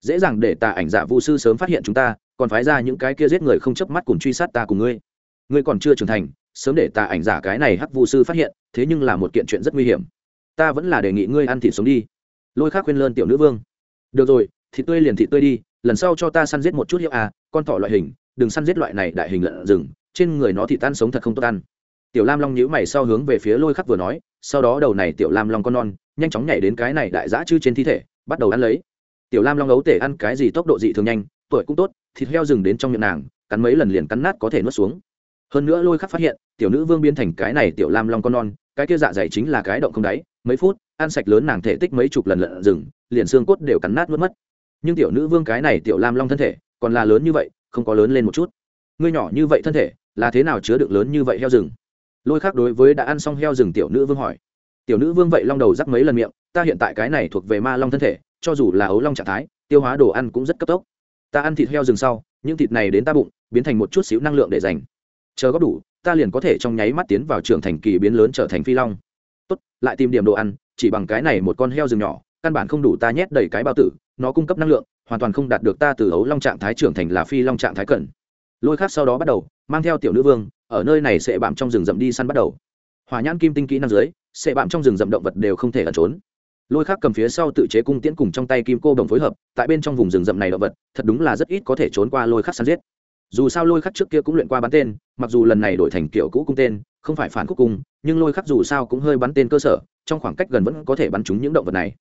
Dễ dàng để tà ảnh giả vu sư sớm phát hiện chúng ta, còn phái ra những cái kia giết người không chớp mắt cùng truy sát ta cùng ngươi. Ngươi còn chưa trưởng thành, sớm để tà ảnh giả cái này hắc vu sư phát hiện, thế nhưng là một kiện chuyện rất nguy hiểm. Ta vẫn là đề nghị ngươi ăn thịt sống đi. Lôi khác khuyên lơn tiểu nữ vương. Được rồi, thịt tươi liền thịt tươi đi, lần sau cho ta săn giết một chút hiệu à con thỏ loại hình đừng săn giết loại này đại hình lợn rừng, trên người nó thì tan sống thật không tốt ăn. Tiểu lam long nhíu mày sau hướng về phía lôi khắc vừa nói, sau đó đầu này tiểu lam long con non, nhanh chóng nhảy đến cái này đại dã chư trên thi thể, bắt đầu ăn lấy. Tiểu lam long ấu tể ăn cái gì tốc độ dị thường nhanh, tuổi cũng tốt, thịt heo rừng đến trong miệng nàng, cắn mấy lần liền cắn nát có thể nuốt xuống. Hơn nữa lôi khắc phát hiện, tiểu nữ vương biến thành cái này tiểu lam long con non, cái kia dạ dày chính là cái động không đáy, mấy phút, ăn sạch lớn nàng thể tích mấy chục lần lợn rừng, liền xương cốt đều cắn nát nuốt mất. Nhưng tiểu nữ vương cái này tiểu lam long thân thể, còn là lớn như vậy không có lớn lên một chút. Ngươi nhỏ như vậy thân thể, là thế nào chứa được lớn như vậy heo rừng? Lôi khác đối với đã ăn xong heo rừng tiểu nữ vương hỏi. Tiểu nữ vương vậy long đầu rắc mấy lần miệng, ta hiện tại cái này thuộc về ma long thân thể, cho dù là ấu long trạng thái, tiêu hóa đồ ăn cũng rất cấp tốc. Ta ăn thịt heo rừng sau, những thịt này đến ta bụng, biến thành một chút xíu năng lượng để dành. Chờ góp đủ, ta liền có thể trong nháy mắt tiến vào trưởng thành kỳ biến lớn trở thành phi long. Tốt, lại tìm điểm đồ ăn, chỉ bằng cái này một con heo rừng nhỏ, căn bản không đủ ta nhét đầy cái bao tử nó cung cấp năng lượng, hoàn toàn không đạt được ta từ ấu long trạng thái trưởng thành là phi long trạng thái cận. Lôi khác sau đó bắt đầu, mang theo tiểu nữ vương, ở nơi này sẽ bạm trong rừng rậm đi săn bắt đầu. Hỏa nhãn kim tinh kỹ năng dưới, sẽ bạm trong rừng rậm động vật đều không thể ẩn trốn. Lôi khác cầm phía sau tự chế cung tiễn cùng trong tay kim cô đồng phối hợp, tại bên trong vùng rừng rậm này động vật, thật đúng là rất ít có thể trốn qua lôi khác săn giết. Dù sao lôi khắc trước kia cũng luyện qua bắn tên, mặc dù lần này đổi thành kiểu cũ cung tên, không phải phản khúc cung, nhưng lôi khắc dù sao cũng hơi bắn tên cơ sở, trong khoảng cách gần vẫn có thể bắn trúng những động vật này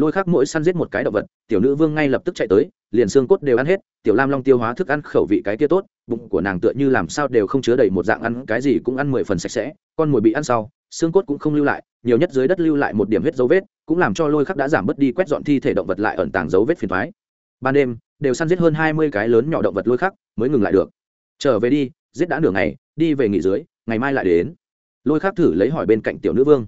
lôi khắc mỗi săn giết một cái động vật, tiểu nữ vương ngay lập tức chạy tới, liền xương cốt đều ăn hết, tiểu lam long tiêu hóa thức ăn khẩu vị cái kia tốt, bụng của nàng tựa như làm sao đều không chứa đầy một dạng ăn, cái gì cũng ăn mười phần sạch sẽ, con mồi bị ăn sau, xương cốt cũng không lưu lại, nhiều nhất dưới đất lưu lại một điểm huyết dấu vết, cũng làm cho lôi khắc đã giảm bớt đi quét dọn thi thể động vật lại ẩn tàng dấu vết phiền thoái ban đêm, đều săn giết hơn hai mươi cái lớn nhỏ động vật lôi khắc, mới ngừng lại được. Trở về đi, giết đã nửa ngày, đi về nghỉ dưới, ngày mai lại đến. Lôi khắc thử lấy hỏi bên cạnh tiểu nữ vương.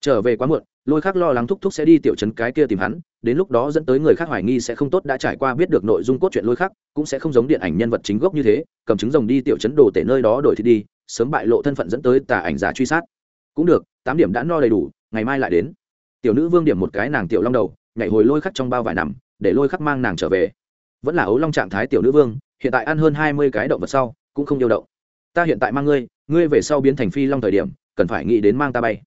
Trở về quá muộn lôi khác lo lắng thúc thúc sẽ đi tiểu trấn cái kia tìm hắn, đến lúc đó dẫn tới người khác hoài nghi sẽ không tốt đã trải qua biết được nội dung cốt truyện lôi khác cũng sẽ không giống điện ảnh nhân vật chính gốc như thế, cầm chứng rồng đi tiểu trấn đồ tể nơi đó đổi thì đi, sớm bại lộ thân phận dẫn tới tà ảnh giả truy sát. Cũng được, tám điểm đã no đầy đủ, ngày mai lại đến. Tiểu nữ vương điểm một cái nàng tiểu long đầu, nhảy hồi lôi khắc trong bao vải nằm, để lôi khắc mang nàng trở về. Vẫn là ấu long trạng thái tiểu nữ vương, hiện tại ăn hơn hai mươi cái động vật sau, cũng không yêu động. Ta hiện tại mang ngươi ngươi về sau biến thành phi long thời điểm, cần phải nghĩ đến mang ta bay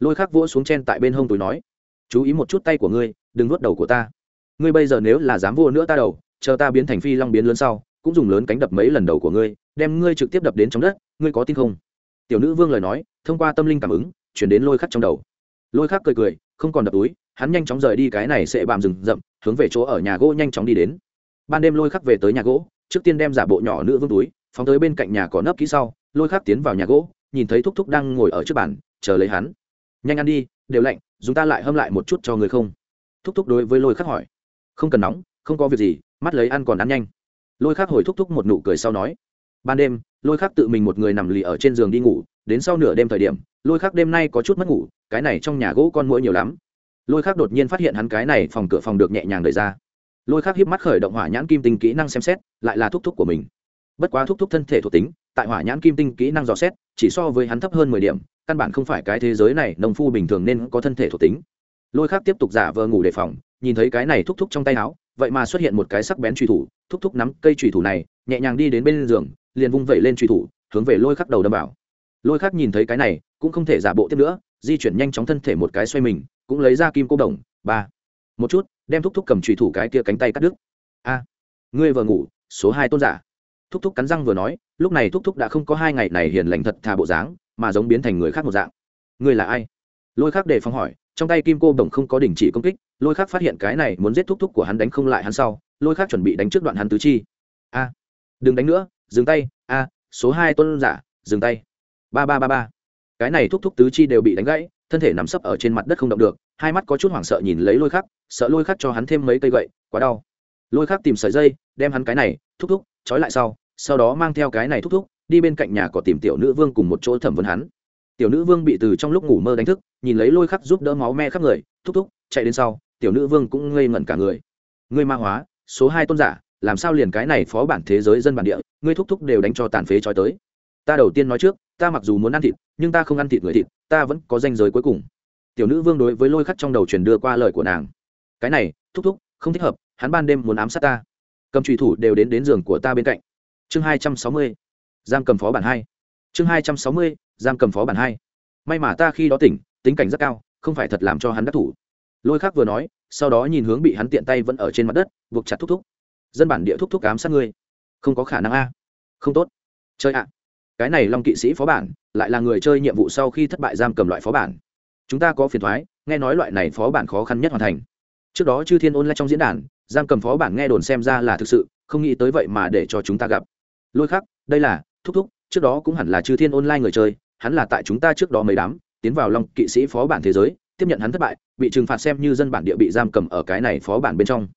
lôi khắc vỗ xuống chen tại bên hông túi nói, chú ý một chút tay của ngươi, đừng nuốt đầu của ta. Ngươi bây giờ nếu là dám vô nữa ta đầu, chờ ta biến thành phi long biến lớn sau, cũng dùng lớn cánh đập mấy lần đầu của ngươi, đem ngươi trực tiếp đập đến trong đất, ngươi có tin không? Tiểu nữ vương lời nói, thông qua tâm linh cảm ứng, chuyển đến lôi khắc trong đầu. Lôi khắc cười cười, không còn đập túi, hắn nhanh chóng rời đi cái này sẽ bàm rừng rậm, hướng về chỗ ở nhà gỗ nhanh chóng đi đến. Ban đêm lôi khắc về tới nhà gỗ, trước tiên đem giả bộ nhỏ nữ vương túi, phóng tới bên cạnh nhà có nấp kỹ sau, lôi khắc tiến vào nhà gỗ, nhìn thấy thúc thúc đang ngồi ở trước bàn, chờ lấy hắn nhanh ăn đi, đều lạnh, dùng ta lại hâm lại một chút cho người không? Thúc thúc đối với lôi khắc hỏi. Không cần nóng, không có việc gì, mắt lấy ăn còn ăn nhanh. Lôi khắc hồi thúc thúc một nụ cười sau nói. Ban đêm, lôi khắc tự mình một người nằm lì ở trên giường đi ngủ, đến sau nửa đêm thời điểm, lôi khắc đêm nay có chút mất ngủ, cái này trong nhà gỗ con mũi nhiều lắm. Lôi khắc đột nhiên phát hiện hắn cái này phòng cửa phòng được nhẹ nhàng đẩy ra. Lôi khắc hiếp mắt khởi động hỏa nhãn kim tinh kỹ năng xem xét, lại là thúc thúc của mình. Bất quá thúc thúc thân thể thuộc tính, tại hỏa nhãn kim tinh kỹ năng dò xét, chỉ so với hắn thấp hơn mười điểm căn bản không phải cái thế giới này, nông phu bình thường nên có thân thể thuộc tính. Lôi khác tiếp tục giả vờ ngủ đề phòng, nhìn thấy cái này thúc thúc trong tay áo, vậy mà xuất hiện một cái sắc bén truy thủ, thúc thúc nắm cây truy thủ này, nhẹ nhàng đi đến bên giường, liền vung vẩy lên truy thủ, hướng về lôi khắc đầu đâm vào. Lôi khắc nhìn thấy cái này, cũng không thể giả bộ tiếp nữa, di chuyển nhanh chóng thân thể một cái xoay mình, cũng lấy ra kim cô đồng, ba. Một chút, đem thúc thúc cầm truy thủ cái kia cánh tay cắt đứt. A, ngươi vừa ngủ, số hai tôn giả. Thúc thúc cắn răng vừa nói, lúc này thúc thúc đã không có hai ngày này hiền lành thật thà bộ dáng mà giống biến thành người khác một dạng. Ngươi là ai? Lôi khác đề phòng hỏi, trong tay kim cô đồng không có đình chỉ công kích, lôi khác phát hiện cái này muốn giết thúc thúc của hắn đánh không lại hắn sau, lôi khác chuẩn bị đánh trước đoạn hắn tứ chi. A, đừng đánh nữa, dừng tay, a, số hai tuân giả, dừng tay. Ba ba ba ba. Cái này thúc thúc tứ chi đều bị đánh gãy, thân thể nằm sấp ở trên mặt đất không động được, hai mắt có chút hoảng sợ nhìn lấy lôi khắc, sợ lôi khắc cho hắn thêm mấy cây gậy, quá đau. Lôi khắc tìm sợi dây, đem hắn cái này, thúc thúc, trói lại sau sau đó mang theo cái này thúc thúc đi bên cạnh nhà có tìm tiểu nữ vương cùng một chỗ thẩm vấn hắn. Tiểu nữ vương bị từ trong lúc ngủ mơ đánh thức, nhìn lấy lôi khắc giúp đỡ máu me khắp người, thúc thúc, chạy đến sau, tiểu nữ vương cũng ngây ngẩn cả người. Ngươi ma hóa, số hai tôn giả, làm sao liền cái này phó bản thế giới dân bản địa, ngươi thúc thúc đều đánh cho tàn phế trói tới. Ta đầu tiên nói trước, ta mặc dù muốn ăn thịt, nhưng ta không ăn thịt người thịt, ta vẫn có danh giới cuối cùng. Tiểu nữ vương đối với lôi khắc trong đầu truyền đưa qua lời của nàng. Cái này, thúc thúc, không thích hợp, hắn ban đêm muốn ám sát ta. Cầm trùy thủ đều đến đến giường của ta bên cạnh. Chương hai trăm sáu mươi giam cầm phó bản hai. Chương hai trăm sáu mươi, giam cầm phó bản hai. May mà ta khi đó tỉnh, tính cảnh rất cao, không phải thật làm cho hắn đắc thủ. Lôi khắc vừa nói, sau đó nhìn hướng bị hắn tiện tay vẫn ở trên mặt đất, buộc chặt thúc thúc. Dân bản địa thúc thúc cám sát ngươi. Không có khả năng a. Không tốt. Chơi ạ. Cái này long kỵ sĩ phó bản, lại là người chơi nhiệm vụ sau khi thất bại giam cầm loại phó bản. Chúng ta có phiền thoái, nghe nói loại này phó bản khó khăn nhất hoàn thành. Trước đó chư thiên ôn lại trong diễn đàn, giam cầm phó bản nghe đồn xem ra là thực sự, không nghĩ tới vậy mà để cho chúng ta gặp. Lôi khắc, đây là thúc thúc, trước đó cũng hẳn là chư thiên online người chơi, hắn là tại chúng ta trước đó mấy đám, tiến vào long kỵ sĩ phó bản thế giới, tiếp nhận hắn thất bại, bị trừng phạt xem như dân bản địa bị giam cầm ở cái này phó bản bên trong.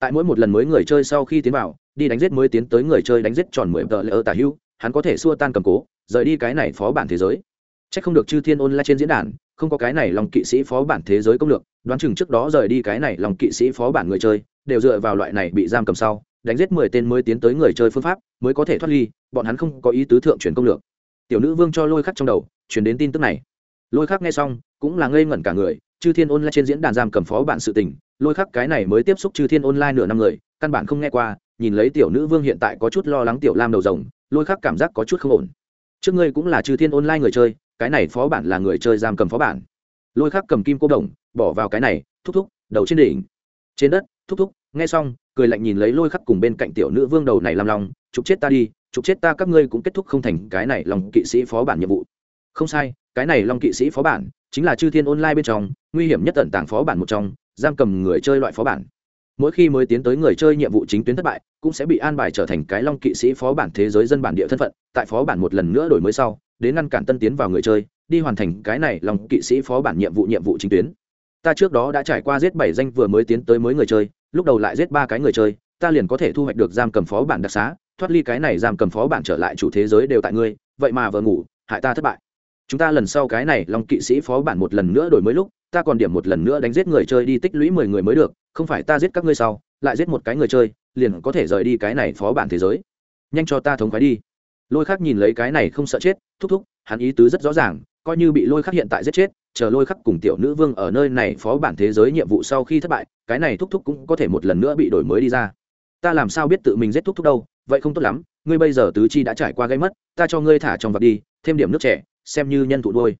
Tại mỗi một lần mới người chơi sau khi tiến vào, đi đánh giết mới tiến tới người chơi đánh giết tròn mười tờ lỡ tả hưu, hắn có thể xua tan cầm cố, rời đi cái này phó bản thế giới. C h ắ c không được chư thiên ôn lại trên diễn đàn, không có cái này lòng kỵ sĩ phó bản thế giới công lược, đoán chừng trước đó rời đi cái này lòng kỵ sĩ phó bản người chơi, đều dựa vào loại này bị giam cầm sau đánh giết mười tên mới tiến tới người chơi phương pháp, mới có thể thoát ly, bọn hắn không có ý tứ thượng truyền công lược. Tiểu nữ vương cho lôi khắc trong đầu chuyển đến tin tức này. Lôi khắc nghe xong, cũng là ngây ngẩn cả người, chư thiên online trên diễn đàn giam cầm phó bản sự tình, lôi khắc cái này mới tiếp xúc chư thiên online nửa năm người, căn bản không nghe qua, nhìn lấy tiểu nữ vương hiện tại có chút lo lắng tiểu lam đầu rồng, lôi khắc cảm giác có chút không ổn. Trước ngươi cũng là chư thiên online người chơi, cái này phó bản là người chơi giam cầm phó bản. Lôi khắc cầm kim cô đồng, bỏ vào cái này, thúc thúc, đầu trên đỉnh. Trên đất, thúc thúc nghe xong, cười lạnh nhìn lấy lôi khắc cùng bên cạnh tiểu nữ vương đầu này làm lòng, chụp chết ta đi, chụp chết ta, các ngươi cũng kết thúc không thành cái này lòng kỵ sĩ phó bản nhiệm vụ. Không sai, cái này long kỵ sĩ phó bản chính là chư thiên online bên trong, nguy hiểm nhất tận tảng phó bản một trong, giam cầm người chơi loại phó bản. Mỗi khi mới tiến tới người chơi nhiệm vụ chính tuyến thất bại, cũng sẽ bị an bài trở thành cái long kỵ sĩ phó bản thế giới dân bản địa thân phận, tại phó bản một lần nữa đổi mới sau, đến ngăn cản tân tiến vào người chơi, đi hoàn thành cái này long kỵ sĩ phó bản nhiệm vụ nhiệm vụ chính tuyến. Ta trước đó đã trải qua giết bảy danh vừa mới tiến tới mới người chơi lúc đầu lại giết ba cái người chơi, ta liền có thể thu hoạch được giam cầm phó bản đặc xá, thoát ly cái này giam cầm phó bản trở lại chủ thế giới đều tại ngươi, vậy mà vừa ngủ, hại ta thất bại. Chúng ta lần sau cái này long kỵ sĩ phó bản một lần nữa đổi mới lúc, ta còn điểm một lần nữa đánh giết người chơi đi tích lũy mười người mới được, không phải ta giết các ngươi sau, lại giết một cái người chơi, liền có thể rời đi cái này phó bản thế giới. Nhanh cho ta thống khoái đi. Lôi khắc nhìn lấy cái này không sợ chết, thúc thúc, hắn ý tứ rất rõ ràng, coi như bị lôi khắc hiện tại giết chết chờ lôi khắc cùng tiểu nữ vương ở nơi này phó bản thế giới nhiệm vụ sau khi thất bại, cái này thúc thúc cũng có thể một lần nữa bị đổi mới đi ra. Ta làm sao biết tự mình giết thúc thúc đâu, vậy không tốt lắm, ngươi bây giờ tứ chi đã trải qua gây mất, ta cho ngươi thả trong vật đi, thêm điểm nước trẻ, xem như nhân thụ đôi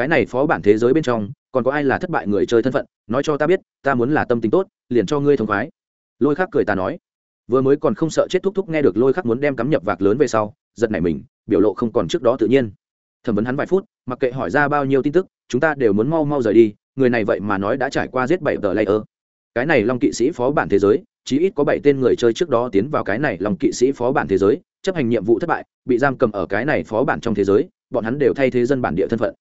cái này phó bản thế giới bên trong, còn có ai là thất bại người chơi thân phận, nói cho ta biết, ta muốn là tâm tính tốt, liền cho ngươi thông khoái. Lôi khắc cười ta nói. Vừa mới còn không sợ chết thúc thúc nghe được lôi khắc muốn đem cắm nhập vạc lớn về sau, giật nảy mình, biểu lộ không còn trước đó tự nhiên thẩm vấn hắn vài phút, mặc kệ hỏi ra bao nhiêu tin tức, chúng ta đều muốn mau mau rời đi, người này vậy mà nói đã trải qua giết bảy tờ layer. Cái này long kỵ sĩ phó bản thế giới, chí ít có bảy tên người chơi trước đó tiến vào cái này long kỵ sĩ phó bản thế giới, chấp hành nhiệm vụ thất bại, bị giam cầm ở cái này phó bản trong thế giới, bọn hắn đều thay thế dân bản địa thân phận.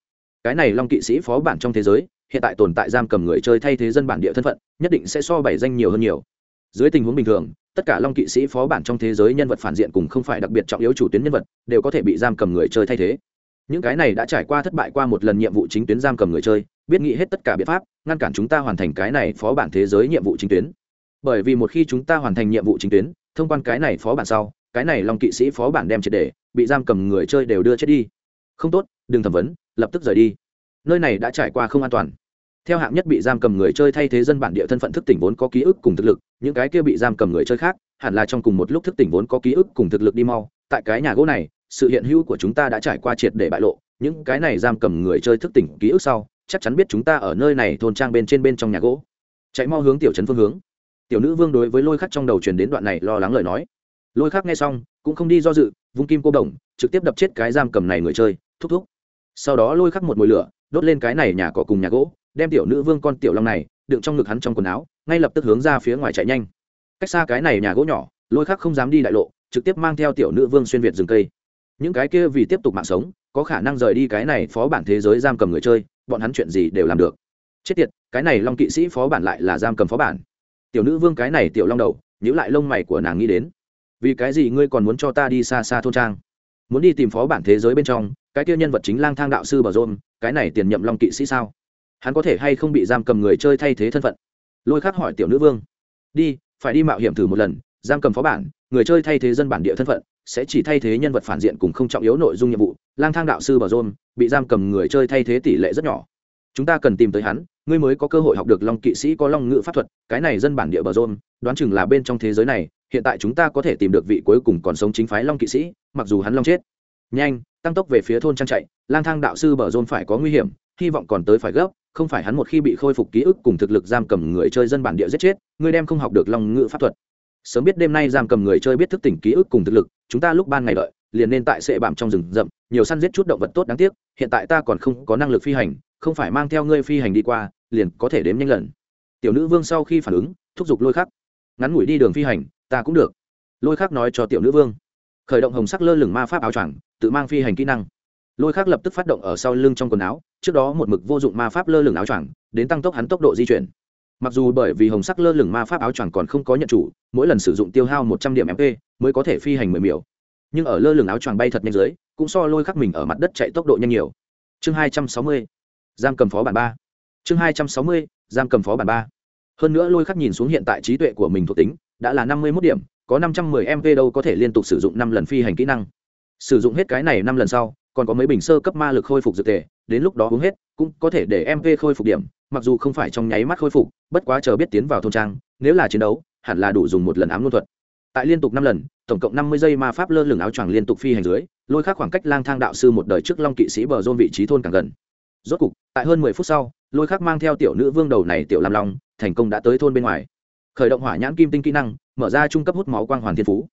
Cái này long kỵ sĩ phó bản trong thế giới, hiện tại tồn tại giam cầm người chơi thay thế dân bản địa thân phận, nhất định sẽ so bảy danh nhiều hơn nhiều. Dưới tình huống bình thường, tất cả long kỵ sĩ phó bản trong thế giới nhân vật phản diện cùng không phải đặc biệt trọng yếu chủ tuyến nhân vật, đều có thể bị giam cầm người chơi thay thế những cái này đã trải qua thất bại qua một lần nhiệm vụ chính tuyến giam cầm người chơi, biết nghĩ hết tất cả biện pháp, ngăn cản chúng ta hoàn thành cái này phó bản thế giới nhiệm vụ chính tuyến. Bởi vì một khi chúng ta hoàn thành nhiệm vụ chính tuyến, thông quan cái này phó bản sau, cái này long kỵ sĩ phó bản đem triệt để, bị giam cầm người chơi đều đưa chết đi. Không tốt, đừng thẩm vấn, lập tức rời đi. Nơi này đã trải qua không an toàn. Theo hạng nhất bị giam cầm người chơi thay thế dân bản địa thân phận thức tỉnh vốn có ký ức cùng thực lực, những cái kia bị giam cầm người chơi khác, hẳn là trong cùng một lúc thức tỉnh vốn có ký ức cùng thực lực đi mau, tại cái nhà gỗ này sự hiện hữu của chúng ta đã trải qua triệt để bại lộ, những cái này giam cầm người chơi thức tỉnh ký ức sau, chắc chắn biết chúng ta ở nơi này thôn trang bên trên bên trong nhà gỗ. Chạy mau hướng tiểu trấn phương hướng. Tiểu nữ vương đối với lôi khắc trong đầu truyền đến đoạn này lo lắng lời nói. Lôi khắc nghe xong, cũng không đi do dự, vung kim cô đồng, trực tiếp đập chết cái giam cầm này người chơi, thúc thúc. Sau đó lôi khắc một mồi lửa, đốt lên cái này nhà cỏ cùng nhà gỗ, đem tiểu nữ vương con tiểu long này, đựng trong ngực hắn trong quần áo, ngay lập tức hướng ra phía ngoài chạy nhanh. Cách xa cái này nhà gỗ nhỏ, lôi khắc không dám đi đại lộ, trực tiếp mang theo tiểu nữ vương xuyên việt rừng cây những cái kia vì tiếp tục mạng sống, có khả năng rời đi cái này phó bản thế giới giam cầm người chơi, bọn hắn chuyện gì đều làm được. Chết tiệt, cái này long kỵ sĩ phó bản lại là giam cầm phó bản. Tiểu nữ vương cái này tiểu long đầu nhữ lại lông mày của nàng nghĩ đến. Vì cái gì ngươi còn muốn cho ta đi xa xa thôn trang? Muốn đi tìm phó bản thế giới bên trong, cái kia nhân vật chính lang thang đạo sư bờ rôn cái này tiền nhậm long kỵ sĩ sao? Hắn có thể hay không bị giam cầm người chơi thay thế thân phận? Lôi khắc hỏi tiểu nữ vương. Đi, phải đi mạo hiểm thử một lần, giam cầm phó bản, người chơi thay thế dân bản địa thân phận sẽ chỉ thay thế nhân vật phản diện cùng không trọng yếu nội dung nhiệm vụ, lang thang đạo sư bờ rôn bị giam cầm người chơi thay thế tỷ lệ rất nhỏ. Chúng ta cần tìm tới hắn, ngươi mới có cơ hội học được long kỵ sĩ có long ngữ pháp thuật, cái này dân bản địa bờ rôn đoán chừng là bên trong thế giới này, hiện tại chúng ta có thể tìm được vị cuối cùng còn sống chính phái long kỵ sĩ, mặc dù hắn long chết. Nhanh, tăng tốc về phía thôn trang chạy lang thang đạo sư bờ rôn phải có nguy hiểm, hy vọng còn tới phải gấp, không phải hắn một khi bị khôi phục ký ức cùng thực lực giam cầm người chơi dân bản địa giết chết, ngươi đem không học được long ngữ pháp thuật sớm biết đêm nay giam cầm người chơi biết thức tỉnh ký ức cùng thực lực, chúng ta lúc ban ngày đợi, liền nên tại sệ bạm trong rừng rậm, nhiều săn giết chút động vật tốt đáng tiếc, hiện tại ta còn không có năng lực phi hành, không phải mang theo ngươi phi hành đi qua, liền có thể đếm nhanh lần. Tiểu nữ vương sau khi phản ứng, thúc giục lôi khắc. Ngắn ngủi đi đường phi hành, ta cũng được. Lôi khắc nói cho tiểu nữ vương. Khởi động hồng sắc lơ lửng ma pháp áo choàng, tự mang phi hành kỹ năng. Lôi khắc lập tức phát động ở sau lưng trong quần áo, trước đó một mực vô dụng ma pháp lơ lửng áo choàng, đến tăng tốc hắn tốc độ di chuyển mặc dù bởi vì hồng sắc lơ lửng ma pháp áo choàng còn không có nhận chủ, mỗi lần sử dụng tiêu hao một trăm điểm mp mới có thể phi hành mười miểu. Nhưng ở lơ lửng áo choàng bay thật nhanh dưới, cũng so lôi khắc mình ở mặt đất chạy tốc độ nhanh nhiều. Chương hai trăm sáu mươi, giam cầm phó bản ba. Chương hai trăm sáu mươi, giam cầm phó bản ba. Hơn nữa lôi khắc nhìn xuống hiện tại trí tuệ của mình thuộc tính, đã là năm mươi mốt điểm, có năm trăm mười mp đâu có thể liên tục sử dụng năm lần phi hành kỹ năng. Sử dụng hết cái này năm lần sau, còn có mấy bình sơ cấp ma lực khôi phục dược tề, đến lúc đó uống hết, cũng có thể để mp khôi phục điểm mặc dù không phải trong nháy mắt khôi phục, bất quá chờ biết tiến vào thôn trang, nếu là chiến đấu, hẳn là đủ dùng một lần ám luân thuật. Tại liên tục năm lần, tổng cộng năm mươi giây ma pháp lơ lửng áo choàng liên tục phi hành dưới, lôi khắc khoảng cách lang thang đạo sư một đời trước long kỵ sĩ bờ rôn vị trí thôn càng gần. Rốt cục, tại hơn mười phút sau, lôi khắc mang theo tiểu nữ vương đầu này tiểu làm long, thành công đã tới thôn bên ngoài. Khởi động hỏa nhãn kim tinh kỹ năng, mở ra trung cấp hút máu quang hoàn thiên phú.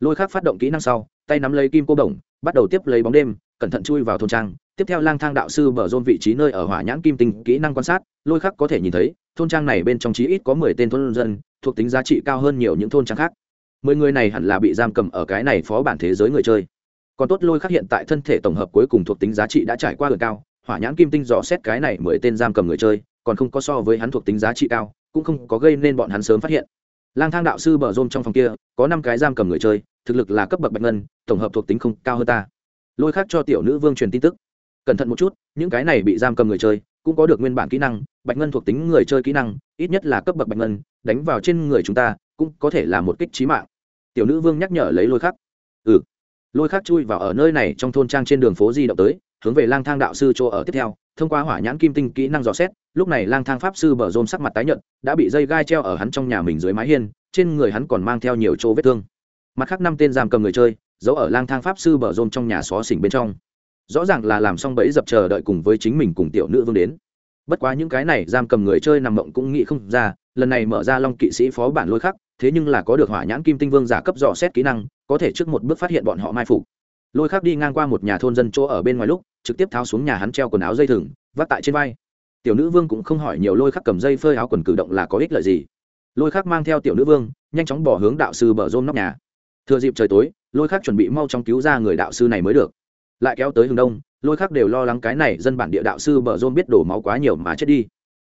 Lôi khắc phát động kỹ năng sau, tay nắm lấy kim cô đồng, bắt đầu tiếp lấy bóng đêm cẩn thận chui vào thôn trang, tiếp theo lang thang đạo sư bờ rôn vị trí nơi ở hỏa nhãn kim tinh kỹ năng quan sát, lôi khắc có thể nhìn thấy, thôn trang này bên trong chí ít có mười tên thôn dân, thuộc tính giá trị cao hơn nhiều những thôn trang khác. Mười người này hẳn là bị giam cầm ở cái này phó bản thế giới người chơi. Còn tốt lôi khắc hiện tại thân thể tổng hợp cuối cùng thuộc tính giá trị đã trải qua gần cao, hỏa nhãn kim tinh dò xét cái này mười tên giam cầm người chơi, còn không có so với hắn thuộc tính giá trị cao, cũng không có gây nên bọn hắn sớm phát hiện. Lang thang đạo sư bờ rôm trong phòng kia, có năm cái giam cầm người chơi, thực lực là cấp bậc bạch ngân, tổng hợp thuộc tính không cao hơn ta lôi khác cho tiểu nữ vương truyền tin tức. Cẩn thận một chút, những cái này bị giam cầm người chơi, cũng có được nguyên bản kỹ năng, bạch ngân thuộc tính người chơi kỹ năng, ít nhất là cấp bậc bạch ngân, đánh vào trên người chúng ta, cũng có thể là một kích trí mạng. Tiểu nữ vương nhắc nhở lấy lôi khắc ừ. Lôi khắc chui vào ở nơi này trong thôn trang trên đường phố di động tới, hướng về lang thang đạo sư chỗ ở tiếp theo, thông qua hỏa nhãn kim tinh kỹ năng dò xét, lúc này lang thang pháp sư bờ rôm sắc mặt tái nhợt, đã bị dây gai treo ở hắn trong nhà mình dưới mái hiên, trên người hắn còn mang theo nhiều chỗ vết thương. Mặt khác năm tên giam cầm người chơi giấu ở lang thang pháp sư bờ rôn trong nhà xó xỉnh bên trong. Rõ ràng là làm xong bẫy dập chờ đợi cùng với chính mình cùng tiểu nữ vương đến. Bất quá những cái này giam cầm người chơi nằm mộng cũng nghĩ không ra, lần này mở ra long kỵ sĩ phó bản lôi khắc, thế nhưng là có được hỏa nhãn kim tinh vương giả cấp dò xét kỹ năng, có thể trước một bước phát hiện bọn họ mai phục. Lôi khắc đi ngang qua một nhà thôn dân chỗ ở bên ngoài lúc, trực tiếp tháo xuống nhà hắn treo quần áo dây thừng, vác tại trên vai. Tiểu nữ vương cũng không hỏi nhiều, lôi khắc cầm dây phơi áo quần cử động là có ích lợi gì. Lôi khắc mang theo tiểu nữ vương, nhanh chóng bỏ hướng đạo sư bờ rôm nóc nhà thừa dịp trời tối, lôi khắc chuẩn bị mau chóng cứu ra người đạo sư này mới được. Lại kéo tới hướng đông, lôi khắc đều lo lắng cái này dân bản địa đạo sư bờ rôn biết đổ máu quá nhiều mà chết đi.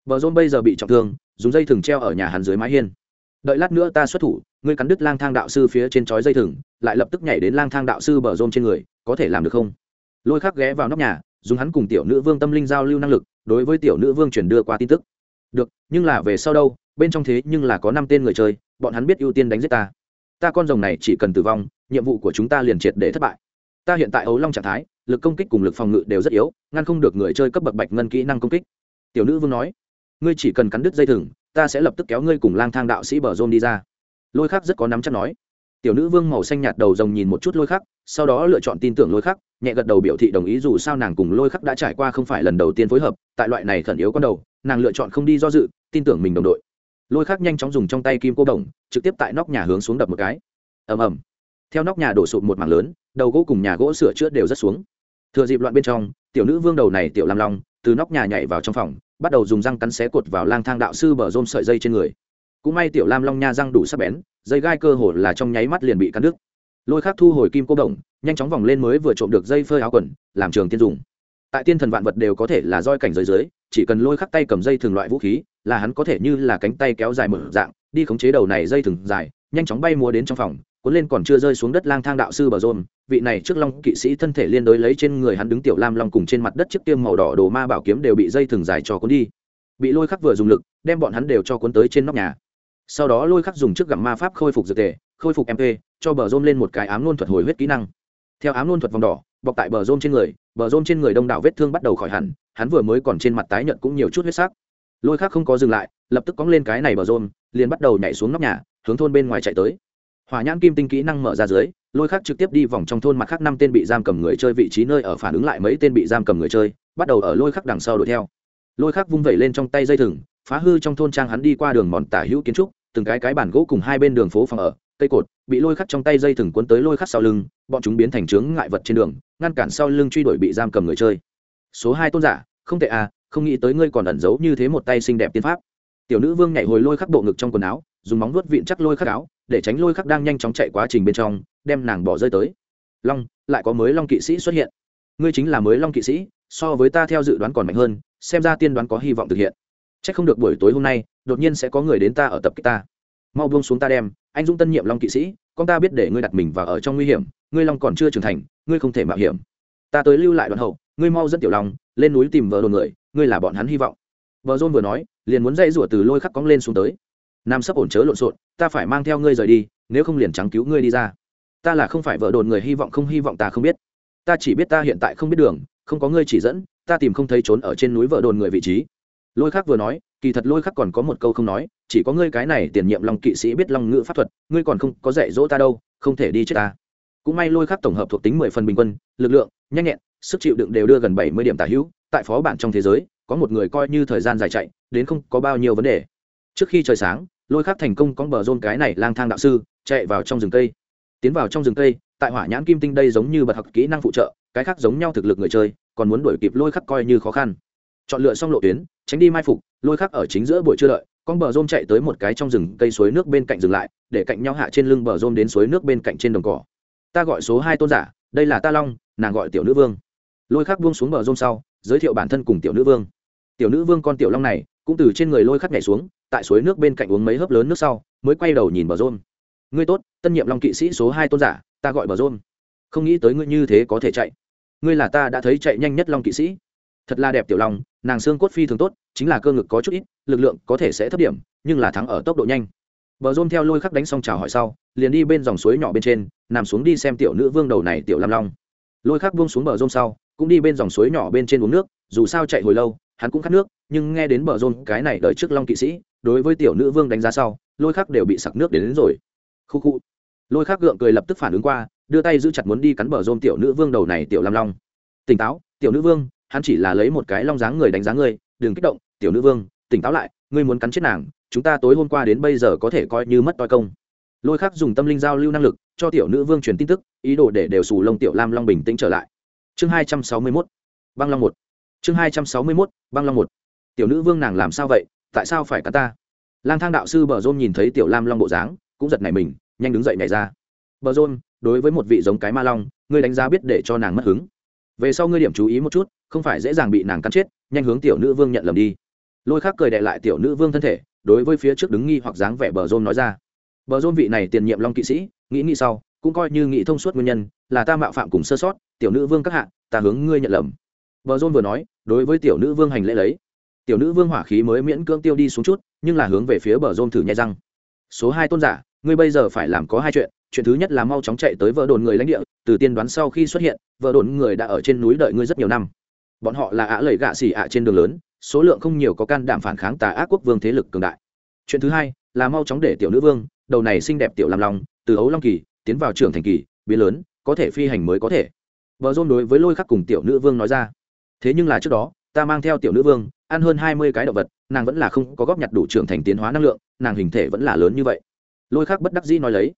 Bờ rôn bây giờ bị trọng thương, dùng dây thừng treo ở nhà hắn dưới mái hiên. Đợi lát nữa ta xuất thủ, ngươi cắn đứt lang thang đạo sư phía trên chói dây thừng, lại lập tức nhảy đến lang thang đạo sư bờ rôn trên người, có thể làm được không? Lôi khắc ghé vào nóc nhà, dùng hắn cùng tiểu nữ vương tâm linh giao lưu năng lực, đối với tiểu nữ vương chuyển đưa qua tin tức. Được, nhưng là về sau đâu, bên trong thế nhưng là có năm tên người chơi, bọn hắn biết ưu tiên đánh giết ta ta con rồng này chỉ cần tử vong, nhiệm vụ của chúng ta liền triệt để thất bại. Ta hiện tại ấu long trạng thái, lực công kích cùng lực phòng ngự đều rất yếu, ngăn không được người chơi cấp bậc bạch ngân kỹ năng công kích. Tiểu nữ vương nói. Ngươi chỉ cần cắn đứt dây thừng, ta sẽ lập tức kéo ngươi cùng lang thang đạo sĩ bờ rôn đi ra. Lôi khắc rất có nắm chắc nói. Tiểu nữ vương màu xanh nhạt đầu rồng nhìn một chút lôi khắc, sau đó lựa chọn tin tưởng lôi khắc, nhẹ gật đầu biểu thị đồng ý dù sao nàng cùng lôi khắc đã trải qua không phải lần đầu tiên phối hợp, tại loại này khẩn yếu con đầu, nàng lựa chọn không đi do dự, tin tưởng mình đồng đội lôi khác nhanh chóng dùng trong tay kim cô đồng, trực tiếp tại nóc nhà hướng xuống đập một cái. Ầm ầm. Theo nóc nhà đổ sụp một mảng lớn, đầu gỗ cùng nhà gỗ sửa chữa đều rất xuống. Thừa dịp loạn bên trong, tiểu nữ vương đầu này tiểu làm long, từ nóc nhà nhảy vào trong phòng, bắt đầu dùng răng cắn xé cột vào lang thang đạo sư bờ rôm sợi dây trên người. Cũng may tiểu lam long nha răng đủ sắc bén, dây gai cơ hồ là trong nháy mắt liền bị cắn đứt. Lôi khác thu hồi kim cô đồng, nhanh chóng vòng lên mới vừa trộm được dây phơi áo quần, làm trường tiên dùng. Tại tiên thần vạn vật đều có thể là roi cảnh giới dưới chỉ cần lôi khắc tay cầm dây thường loại vũ khí, là hắn có thể như là cánh tay kéo dài mở dạng, đi khống chế đầu này dây thừng dài, nhanh chóng bay múa đến trong phòng, cuốn lên còn chưa rơi xuống đất lang thang đạo sư bờ rôn, vị này trước long kỵ sĩ thân thể liên đối lấy trên người hắn đứng tiểu lam long cùng trên mặt đất chiếc tiêm màu đỏ đồ ma bảo kiếm đều bị dây thừng dài cho cuốn đi. Bị lôi khắc vừa dùng lực, đem bọn hắn đều cho cuốn tới trên nóc nhà. Sau đó lôi khắc dùng trước gặm ma pháp khôi phục dược tề, khôi phục mp cho bờ rôn lên một cái ám luôn thuật hồi huyết kỹ năng. Theo ám luôn thuật vòng đỏ, bọc tại bờ rôn trên người, bờ rôn trên người đông đảo vết thương bắt đầu khỏi hẳn hắn vừa mới còn trên mặt tái nhợt cũng nhiều chút huyết sắc. Lôi khác không có dừng lại lập tức cóng lên cái này bờ rôn, liền bắt đầu nhảy xuống nóc nhà hướng thôn bên ngoài chạy tới. Hỏa nhãn kim tinh kỹ năng mở ra dưới lôi khác trực tiếp đi vòng trong thôn mặt khác năm tên bị giam cầm người chơi vị trí nơi ở phản ứng lại mấy tên bị giam cầm người chơi bắt đầu ở lôi khắc đằng sau đuổi theo. Lôi khắc vung vẩy lên trong tay dây thừng phá hư trong thôn trang hắn đi qua đường mòn tả hữu kiến trúc từng cái cái bản gỗ cùng hai bên đường phố phòng ở cây cột bị lôi khắc trong tay dây thừng cuốn tới lôi khắc sau lưng bọn chúng biến thành chướng ngại vật trên đường ngăn cản sau lưng truy đuổi bị giam cầm người chơi số hai tôn giả, không tệ à không nghĩ tới ngươi còn ẩn giấu như thế một tay xinh đẹp tiên pháp. Tiểu nữ vương nhảy hồi lôi khắc bộ ngực trong quần áo, dùng móng vuốt vịn chắc lôi khắc áo, để tránh lôi khắc đang nhanh chóng chạy quá trình bên trong, đem nàng bỏ rơi tới. Long, lại có mới long kỵ sĩ xuất hiện. Ngươi chính là mới long kỵ sĩ, so với ta theo dự đoán còn mạnh hơn, xem ra tiên đoán có hy vọng thực hiện. C h ắ c không được buổi tối hôm nay, đột nhiên sẽ có người đến ta ở tập kích ta. Mau buông xuống ta đem, anh dũng tân nhiệm long kỵ sĩ, con ta biết để ngươi đặt mình vào ở trong nguy hiểm, ngươi long còn chưa trưởng thành, ngươi không thể mạo hiểm. Ta tới lưu lại đoạn hậu ngươi mau dẫn tiểu long lên núi tìm vợ đồn người, ngươi là bọn hắn hy vọng. Vợ dôn vừa nói, liền muốn dây rủa từ lôi khắc cóng lên xuống tới. Nam sắp ổn chớ lộn xộn, ta phải mang theo ngươi rời đi, nếu không liền trắng cứu ngươi đi ra. Ta là không phải vợ đồn người hy vọng không hy vọng ta không biết. Ta chỉ biết ta hiện tại không biết đường, không có ngươi chỉ dẫn, ta tìm không thấy trốn ở trên núi vợ đồn người vị trí. Lôi khắc vừa nói, kỳ thật lôi khắc còn có một câu không nói, chỉ có ngươi cái này tiền nhiệm long kỵ sĩ biết long ngữ pháp thuật, ngươi còn không có dạy dỗ ta đâu, không thể đi chết ta. Cũng may lôi khắc tổng hợp thuộc tính mười phần bình quân, lực lượng, nhanh nhẹn sức chịu đựng đều đưa gần bảy mươi điểm tả hữu, tại phó bản trong thế giới, có một người coi như thời gian dài chạy, đến không có bao nhiêu vấn đề. Trước khi trời sáng, lôi khắc thành công con bờ rôn cái này lang thang đạo sư, chạy vào trong rừng cây. Tiến vào trong rừng cây, tại hỏa nhãn kim tinh đây giống như bật học kỹ năng phụ trợ, cái khác giống nhau thực lực người chơi, còn muốn đuổi kịp lôi khắc coi như khó khăn. Chọn lựa xong lộ tuyến, tránh đi mai phục, lôi khắc ở chính giữa buổi trưa đợi con bờ rôm chạy tới một cái trong rừng cây suối nước bên cạnh dừng lại, để cạnh nhau hạ trên lưng bờ rôm đến suối nước bên cạnh trên đồng cỏ. Ta gọi số hai tôn giả, đây là ta long, nàng gọi tiểu nữ vương lôi khắc buông xuống bờ rôm sau, giới thiệu bản thân cùng tiểu nữ vương. Tiểu nữ vương con tiểu long này, cũng từ trên người lôi khắc nhảy xuống, tại suối nước bên cạnh uống mấy hớp lớn nước sau, mới quay đầu nhìn bờ rôm. Ngươi tốt, tân nhiệm long kỵ sĩ số hai tôn giả, ta gọi bờ rôm. Không nghĩ tới ngươi như thế có thể chạy. Ngươi là ta đã thấy chạy nhanh nhất long kỵ sĩ. Thật là đẹp tiểu long, nàng xương cốt phi thường tốt, chính là cơ ngực có chút ít, lực lượng có thể sẽ thấp điểm, nhưng là thắng ở tốc độ nhanh. Bờ rôm theo lôi khắc đánh xong chào hỏi sau, liền đi bên dòng suối nhỏ bên trên, nằm xuống đi xem tiểu nữ vương đầu này tiểu lam long. Lôi khắc buông xuống bờ rôm sau cũng đi bên dòng suối nhỏ bên trên uống nước dù sao chạy hồi lâu hắn cũng khát nước nhưng nghe đến bờ rôn, cái này đợi trước long kỵ sĩ đối với tiểu nữ vương đánh giá sau lôi khắc đều bị sặc nước đến, đến rồi. Khu khu. Lôi khắc gượng cười lập tức phản ứng qua đưa tay giữ chặt muốn đi cắn bờ rôn tiểu nữ vương đầu này tiểu lam long. Tỉnh táo tiểu nữ vương hắn chỉ là lấy một cái long dáng người đánh giá ngươi đừng kích động tiểu nữ vương tỉnh táo lại ngươi muốn cắn chết nàng chúng ta tối hôm qua đến bây giờ có thể coi như mất toi công. Lôi khắc dùng tâm linh giao lưu năng lực cho tiểu nữ vương truyền tin tức ý đồ để đều xù lông tiểu lam long bình tĩnh trở lại chương hai trăm sáu mươi mốt, băng long một. Chương hai trăm sáu mươi mốt, băng long một. Tiểu nữ vương nàng làm sao vậy? Tại sao phải cắn ta? Lang thang đạo sư bờ rôn nhìn thấy tiểu lam long bộ dáng, cũng giật nảy mình, nhanh đứng dậy nhảy ra. Bờ rôn, đối với một vị giống cái ma long, ngươi đánh giá biết để cho nàng mất hứng. Về sau ngươi điểm chú ý một chút, không phải dễ dàng bị nàng cắn chết, nhanh hướng tiểu nữ vương nhận lầm đi. Lôi khác cười đệ lại tiểu nữ vương thân thể, đối với phía trước đứng nghi hoặc dáng vẻ bờ rôn nói ra. Bờ rôn vị này tiền nhiệm long kỵ sĩ, nghĩ nghĩ sau cũng coi như nghĩ thông suốt nguyên nhân, là ta mạo phạm cùng sơ sót, tiểu nữ vương các hạ, ta hướng ngươi nhận lầm. Bờ dôn vừa nói, đối với tiểu nữ vương hành lễ lấy. Tiểu nữ vương hỏa khí mới miễn cưỡng tiêu đi xuống chút, nhưng là hướng về phía bờ rôn thử nhai răng. Số hai tôn giả, ngươi bây giờ phải làm có hai chuyện chuyện thứ nhất là mau chóng chạy tới vợ đồn người lãnh địa, từ tiên đoán sau khi xuất hiện, vợ đồn người đã ở trên núi đợi ngươi rất nhiều năm. Bọn họ là ả lầy gạ xỉ ạ trên đường lớn, số lượng không nhiều có can đảm phản kháng tà ác quốc vương thế lực cường đại. Chuyện thứ hai, là mau chóng để tiểu nữ vương, đầu này xinh đẹp tiểu làm lòng, từ ấu long kỳ tiến vào trưởng thành kỳ, biến lớn, có thể phi hành mới có thể. Vợ dôn đối với lôi khắc cùng tiểu nữ vương nói ra. Thế nhưng là trước đó, ta mang theo tiểu nữ vương, ăn hơn hai mươi cái động vật, nàng vẫn là không có góp nhặt đủ trưởng thành tiến hóa năng lượng, nàng hình thể vẫn là lớn như vậy. Lôi khắc bất đắc dĩ nói lấy.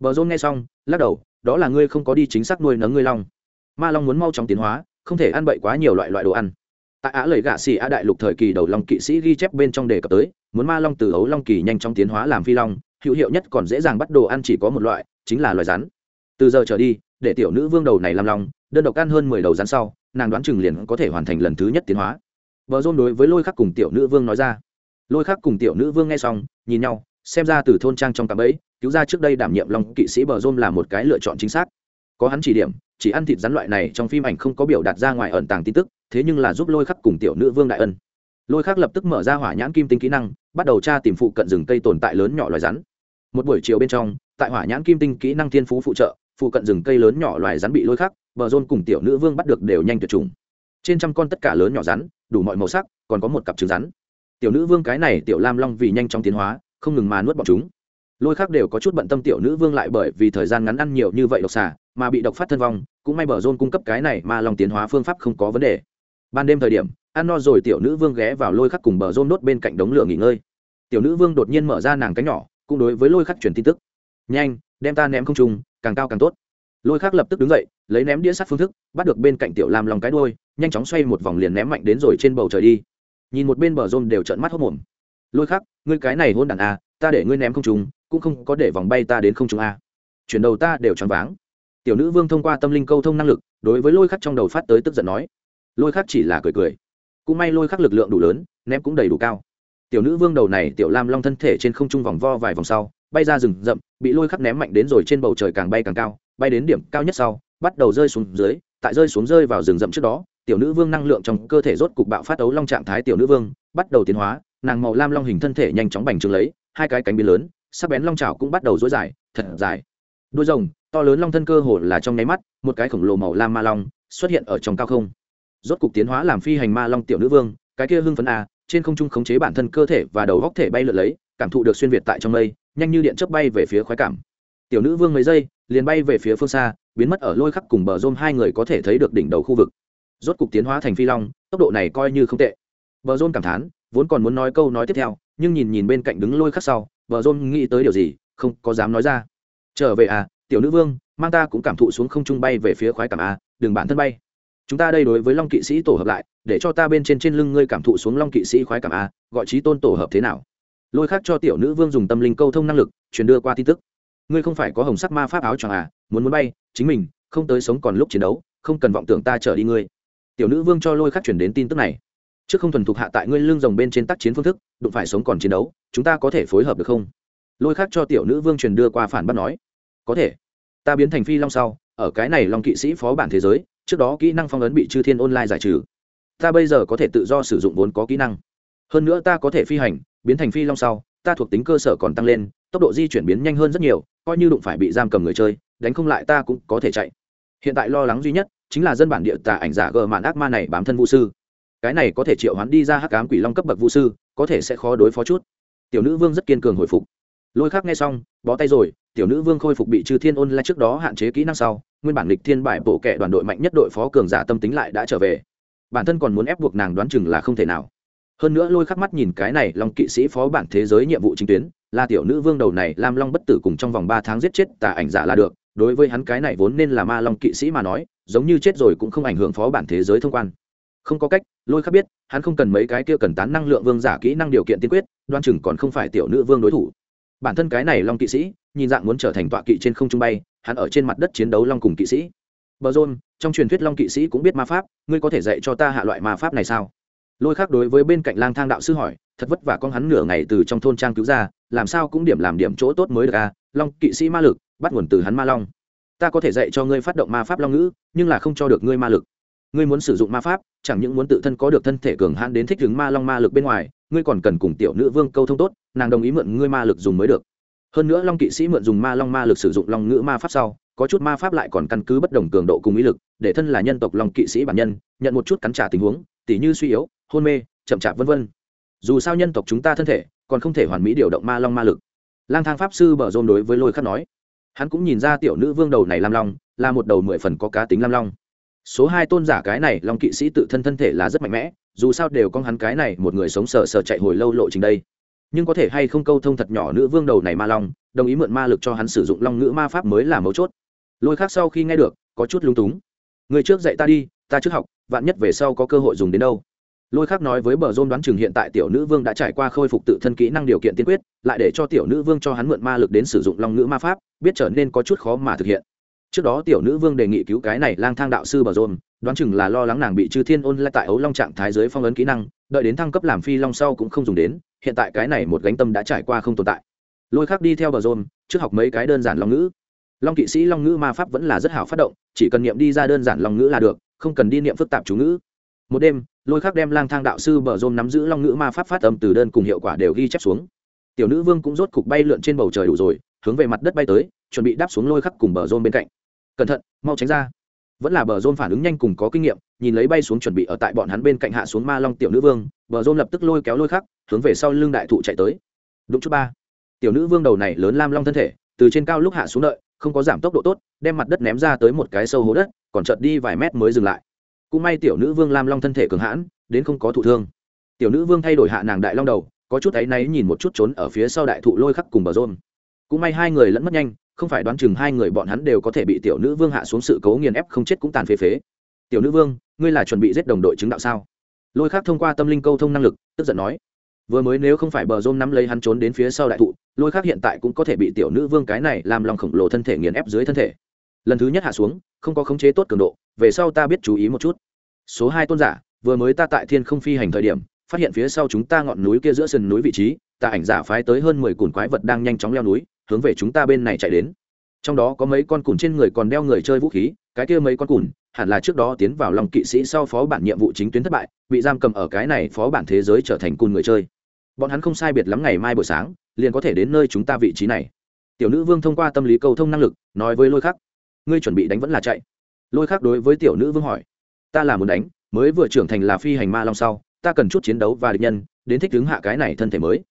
Bờ dôn nghe xong, lắc đầu, đó là ngươi không có đi chính xác nuôi nấng ngươi long. Ma long muốn mau chóng tiến hóa, không thể ăn bậy quá nhiều loại loại đồ ăn. Tại á lời gạ xì á đại lục thời kỳ đầu long kỵ sĩ ghi chép bên trong đề cập tới, muốn ma long từ ấu long kỳ nhanh chóng tiến hóa làm phi long, hữu hiệu nhất còn dễ dàng bắt đồ ăn chỉ có một loại chính là loài rắn. Từ giờ trở đi, để tiểu nữ vương đầu này làm long đơn độc ăn hơn mười đầu rắn sau, nàng đoán chừng liền có thể hoàn thành lần thứ nhất tiến hóa. Vợ dôn đối với lôi khắc cùng tiểu nữ vương nói ra. Lôi khắc cùng tiểu nữ vương nghe xong, nhìn nhau, xem ra từ thôn trang trong cạm ấy cứu ra trước đây đảm nhiệm long kỵ sĩ bờ rôm là một cái lựa chọn chính xác. Có hắn chỉ điểm, chỉ ăn thịt rắn loại này trong phim ảnh không có biểu đạt ra ngoài ẩn tàng tin tức, thế nhưng là giúp lôi khắc cùng tiểu nữ vương đại ân. Lôi khắc lập tức mở ra hỏa nhãn kim tinh kỹ năng, bắt đầu tra tìm phụ cận rừng cây tồn tại lớn nhỏ loài rắn. Một buổi chiều bên trong tại hỏa nhãn kim tinh kỹ năng thiên phú phụ trợ, phụ cận rừng cây lớn nhỏ loài rắn bị lôi khắc, bờ rôn cùng tiểu nữ vương bắt được đều nhanh tuyệt chủng. Trên trăm con tất cả lớn nhỏ rắn, đủ mọi màu sắc, còn có một cặp trứng rắn. Tiểu nữ vương cái này tiểu lam long vì nhanh chóng tiến hóa, không ngừng mà nuốt bọn chúng. Lôi khác đều có chút bận tâm tiểu nữ vương lại bởi vì thời gian ngắn ăn nhiều như vậy độc xả mà bị độc phát thân vong, cũng may bờ rôn cung cấp cái này mà lòng tiến hóa phương pháp không có vấn đề. Ban đêm thời điểm, ăn no rồi tiểu nữ vương ghé vào lôi khắc cùng bờ rôn đốt bên cạnh đống lửa nghỉ ngơi. Tiểu nữ vương đột nhiên mở ra nàng cánh nhỏ, cũng đối với lôi khắc truyền tin tức nhanh, đem ta ném không trung, càng cao càng tốt. Lôi khắc lập tức đứng dậy, lấy ném đĩa sắt phương thức, bắt được bên cạnh tiểu lam lòng cái đôi nhanh chóng xoay một vòng liền ném mạnh đến rồi trên bầu trời đi. Nhìn một bên bờ rôn đều trợn mắt hốc mồm lôi khắc, ngươi cái này hôn đàn a à, ta để ngươi ném không trung, cũng không có để vòng bay ta đến không trung a chuyển đầu ta đều choáng váng. Tiểu nữ vương thông qua tâm linh câu thông năng lực, đối với lôi khắc trong đầu phát tới tức giận nói. Lôi khắc chỉ là cười cười. Cũng may lôi khắc lực lượng đủ lớn, ném cũng đầy đủ cao. Tiểu nữ vương đầu này tiểu lam long thân thể trên không trung vòng vo vài vòng sau bay ra rừng rậm, bị lôi khắc ném mạnh đến rồi trên bầu trời càng bay càng cao, bay đến điểm cao nhất sau, bắt đầu rơi xuống dưới, tại rơi xuống rơi vào rừng rậm trước đó, tiểu nữ vương năng lượng trong cơ thể rốt cục bạo phát ấu long trạng thái tiểu nữ vương, bắt đầu tiến hóa, nàng màu lam long hình thân thể nhanh chóng bành trướng lấy, hai cái cánh biến lớn, sắc bén long trào cũng bắt đầu dối dài, thật dài. Đuôi rồng, to lớn long thân cơ hồ là trong nháy mắt, một cái khổng lồ màu lam ma long xuất hiện ở trong cao không. Rốt cục tiến hóa làm phi hành ma long tiểu nữ vương, cái kia hưng phấn a trên không trung khống chế bản thân cơ thể và đầu góc thể bay lượn lấy, cảm thụ được xuyên việt tại trong mây nhanh như điện chớp bay về phía khoái cảm. Tiểu nữ vương mấy giây, liền bay về phía phương xa, biến mất ở lôi khắc cùng bờ rôm hai người có thể thấy được đỉnh đầu khu vực. Rốt cục tiến hóa thành phi long, tốc độ này coi như không tệ. Bờ rôm cảm thán, vốn còn muốn nói câu nói tiếp theo, nhưng nhìn nhìn bên cạnh đứng lôi khắc sau, bờ rôm nghĩ tới điều gì, không có dám nói ra. Trở về à tiểu nữ vương, mang ta cũng cảm thụ xuống không trung bay về phía khoái cảm à đừng bản thân bay. Chúng ta đây đối với long kỵ sĩ tổ hợp lại, để cho ta bên trên trên lưng ngươi cảm thụ xuống long kỵ sĩ khoái cảm à gọi trí tôn tổ hợp thế nào? Lôi khác cho tiểu nữ vương dùng tâm linh câu thông năng lực, truyền đưa qua tin tức. Ngươi không phải có hồng sắc ma pháp áo choàng à muốn muốn bay, chính mình, không tới sống còn lúc chiến đấu, không cần vọng tưởng ta trở đi ngươi. Tiểu nữ vương cho lôi khắc chuyển đến tin tức này. Trước không thuần thục hạ tại ngươi lương rồng bên trên tác chiến phương thức, đụng phải sống còn chiến đấu, chúng ta có thể phối hợp được không? Lôi khắc cho tiểu nữ vương truyền đưa qua phản bác nói. Có thể. Ta biến thành phi long sau, ở cái này long kỵ sĩ phó bản thế giới, trước đó kỹ năng phong ấn bị chư thiên online giải trừ. Ta bây giờ có thể tự do sử dụng vốn có kỹ năng. Hơn nữa ta có thể phi hành biến thành phi long sau, ta thuộc tính cơ sở còn tăng lên, tốc độ di chuyển biến nhanh hơn rất nhiều, coi như đụng phải bị giam cầm người chơi, đánh không lại ta cũng có thể chạy. Hiện tại lo lắng duy nhất chính là dân bản địa tà ảnh giả gờ mạn ác ma này bám thân vũ sư. Cái này có thể triệu hoán đi ra hắc cám quỷ long cấp bậc vũ sư, có thể sẽ khó đối phó chút. Tiểu nữ vương rất kiên cường hồi phục. Lôi khắc nghe xong, bó tay rồi, tiểu nữ vương khôi phục bị trừ thiên ôn lại trước đó hạn chế kỹ năng sau, nguyên bản lịch thiên bại bộ kệ đoàn đội mạnh nhất đội phó cường giả tâm tính lại đã trở về. Bản thân còn muốn ép buộc nàng đoán chừng là không thể nào hơn nữa lôi khắc mắt nhìn cái này long kỵ sĩ phó bản thế giới nhiệm vụ chính tuyến, là tiểu nữ vương đầu này lam long bất tử cùng trong vòng ba tháng giết chết tà ảnh giả là được, đối với hắn cái này vốn nên là ma long kỵ sĩ mà nói, giống như chết rồi cũng không ảnh hưởng phó bản thế giới thông quan. Không có cách, lôi khắc biết, hắn không cần mấy cái kia cần tán năng lượng vương giả kỹ năng điều kiện tiên quyết, đoan chừng còn không phải tiểu nữ vương đối thủ. Bản thân cái này long kỵ sĩ, nhìn dạng muốn trở thành tọa kỵ trên không trung bay, hắn ở trên mặt đất chiến đấu long cùng kỵ sĩ. Bờ rôn, trong truyền thuyết long kỵ sĩ cũng biết ma pháp, ngươi có thể dạy cho ta hạ loại ma pháp này sao? Lôi khác đối với bên cạnh lang thang đạo sư hỏi, thật vất vả con hắn nửa ngày từ trong thôn trang cứu ra, làm sao cũng điểm làm điểm chỗ tốt mới được à? Long kỵ sĩ ma lực, bắt nguồn từ hắn ma long. Ta có thể dạy cho ngươi phát động ma pháp long ngữ, nhưng là không cho được ngươi ma lực. Ngươi muốn sử dụng ma pháp, chẳng những muốn tự thân có được thân thể cường hãn đến thích ứng ma long ma lực bên ngoài, ngươi còn cần cùng tiểu nữ vương câu thông tốt, nàng đồng ý mượn ngươi ma lực dùng mới được. Hơn nữa long kỵ sĩ mượn dùng ma long ma lực sử dụng long ngữ ma pháp sau, có chút ma pháp lại còn căn cứ bất đồng cường độ cùng ý lực, để thân là nhân tộc long kỵ sĩ bản nhân, nhận một chút cắn trả tình huống, tỉ như suy yếu hôn mê, chậm chạp vân vân. Dù sao nhân tộc chúng ta thân thể, còn không thể hoàn mỹ điều động ma long ma lực. Lang thang pháp sư bở rôn đối với lôi khắc nói. Hắn cũng nhìn ra tiểu nữ vương đầu này lam long, là một đầu mười phần có cá tính lam long. Số hai tôn giả cái này, long kỵ sĩ tự thân thân thể là rất mạnh mẽ, dù sao đều con hắn cái này, một người sống sờ sờ chạy hồi lâu lộ trình đây. Nhưng có thể hay không câu thông thật nhỏ nữ vương đầu này ma long, đồng ý mượn ma lực cho hắn sử dụng long ngữ ma pháp mới là mấu chốt. Lôi khác sau khi nghe được, có chút lung túng. Người trước dạy ta đi, ta trước học, vạn nhất về sau có cơ hội dùng đến đâu? Lôi khác nói với bờ rôn đoán chừng hiện tại tiểu nữ vương đã trải qua khôi phục tự thân kỹ năng điều kiện tiên quyết, lại để cho tiểu nữ vương cho hắn mượn ma lực đến sử dụng long ngữ ma pháp, biết trở nên có chút khó mà thực hiện. Trước đó tiểu nữ vương đề nghị cứu cái này lang thang đạo sư bờ rôn, đoán chừng là lo lắng nàng bị chư thiên ôn lại tại ấu long trạng thái giới phong ấn kỹ năng, đợi đến thăng cấp làm phi long sau cũng không dùng đến, hiện tại cái này một gánh tâm đã trải qua không tồn tại. Lôi khác đi theo bờ rôn, trước học mấy cái đơn giản long ngữ. Long kỵ sĩ long ngữ ma pháp vẫn là rất hảo phát động, chỉ cần niệm đi ra đơn giản long ngữ là được, không cần đi niệm phức tạp chú ngữ một đêm, lôi khắc đem lang thang đạo sư bờ rôn nắm giữ long ngữ ma pháp phát âm từ đơn cùng hiệu quả đều ghi chép xuống. Tiểu nữ vương cũng rốt cục bay lượn trên bầu trời đủ rồi, hướng về mặt đất bay tới, chuẩn bị đáp xuống lôi khắc cùng bờ rôn bên cạnh. Cẩn thận, mau tránh ra. Vẫn là bờ rôn phản ứng nhanh cùng có kinh nghiệm, nhìn lấy bay xuống chuẩn bị ở tại bọn hắn bên cạnh hạ xuống ma long tiểu nữ vương, bờ rôn lập tức lôi kéo lôi khắc, hướng về sau lưng đại thụ chạy tới. Đúng chút ba. Tiểu nữ vương đầu này lớn lam long thân thể, từ trên cao lúc hạ xuống đợi, không có giảm tốc độ tốt, đem mặt đất ném ra tới một cái sâu hố đất, còn chợt đi vài mét mới dừng lại cũng may tiểu nữ vương lam long thân thể cường hãn, đến không có thụ thương. Tiểu nữ vương thay đổi hạ nàng đại long đầu, có chút áy náy nhìn một chút trốn ở phía sau đại thụ lôi khắc cùng bờ rôn. Cũng may hai người lẫn mất nhanh, không phải đoán chừng hai người bọn hắn đều có thể bị tiểu nữ vương hạ xuống sự cấu nghiền ép không chết cũng tàn phế phế. Tiểu nữ vương, ngươi là chuẩn bị giết đồng đội chứng đạo sao? Lôi khắc thông qua tâm linh câu thông năng lực, tức giận nói. Vừa mới nếu không phải bờ rôn nắm lấy hắn trốn đến phía sau đại thụ, lôi khắc hiện tại cũng có thể bị tiểu nữ vương cái này làm lòng khổng lồ thân thể nghiền ép dưới thân thể. Lần thứ nhất hạ xuống không có khống chế tốt cường độ, về sau ta biết chú ý một chút. Số hai tôn giả, vừa mới ta tại thiên không phi hành thời điểm, phát hiện phía sau chúng ta ngọn núi kia giữa sườn núi vị trí, ta ảnh giả phái tới hơn mười cùn quái vật đang nhanh chóng leo núi, hướng về chúng ta bên này chạy đến. Trong đó có mấy con cùn trên người còn đeo người chơi vũ khí, cái kia mấy con cùn, hẳn là trước đó tiến vào lòng kỵ sĩ sau phó bản nhiệm vụ chính tuyến thất bại, bị giam cầm ở cái này phó bản thế giới trở thành cùn người chơi. Bọn hắn không sai biệt lắm ngày mai buổi sáng, liền có thể đến nơi chúng ta vị trí này. Tiểu nữ vương thông qua tâm lý cầu thông năng lực, nói với lôi khắc ngươi chuẩn bị đánh vẫn là chạy. Lôi khác đối với tiểu nữ vương hỏi. Ta là muốn đánh, mới vừa trưởng thành là phi hành ma long sau, ta cần chút chiến đấu và địch nhân, đến thích ứng hạ cái này thân thể mới.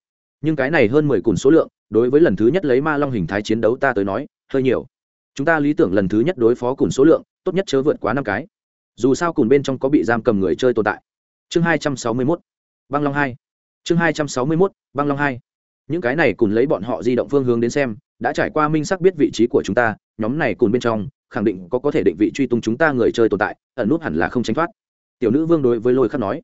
Nhưng cái này hơn mười cùn số lượng, đối với lần thứ nhất lấy ma long hình thái chiến đấu ta tới nói, hơi nhiều. Chúng ta lý tưởng lần thứ nhất đối phó cùn số lượng, tốt nhất chớ vượt quá năm cái. Dù sao cùn bên trong có bị giam cầm người chơi tồn tại. Chương hai trăm sáu mươi mốt. Băng long hai. Chương hai trăm sáu mươi mốt, băng long hai. Những cái này cùn lấy bọn họ di động phương hướng đến xem đã trải qua minh xác biết vị trí của chúng ta, nhóm này cùng bên trong, khẳng định có có thể định vị truy tung chúng ta người chơi tồn tại, ẩn nút hẳn là không tránh thoát. Tiểu nữ vương đối với lôi khắc nói.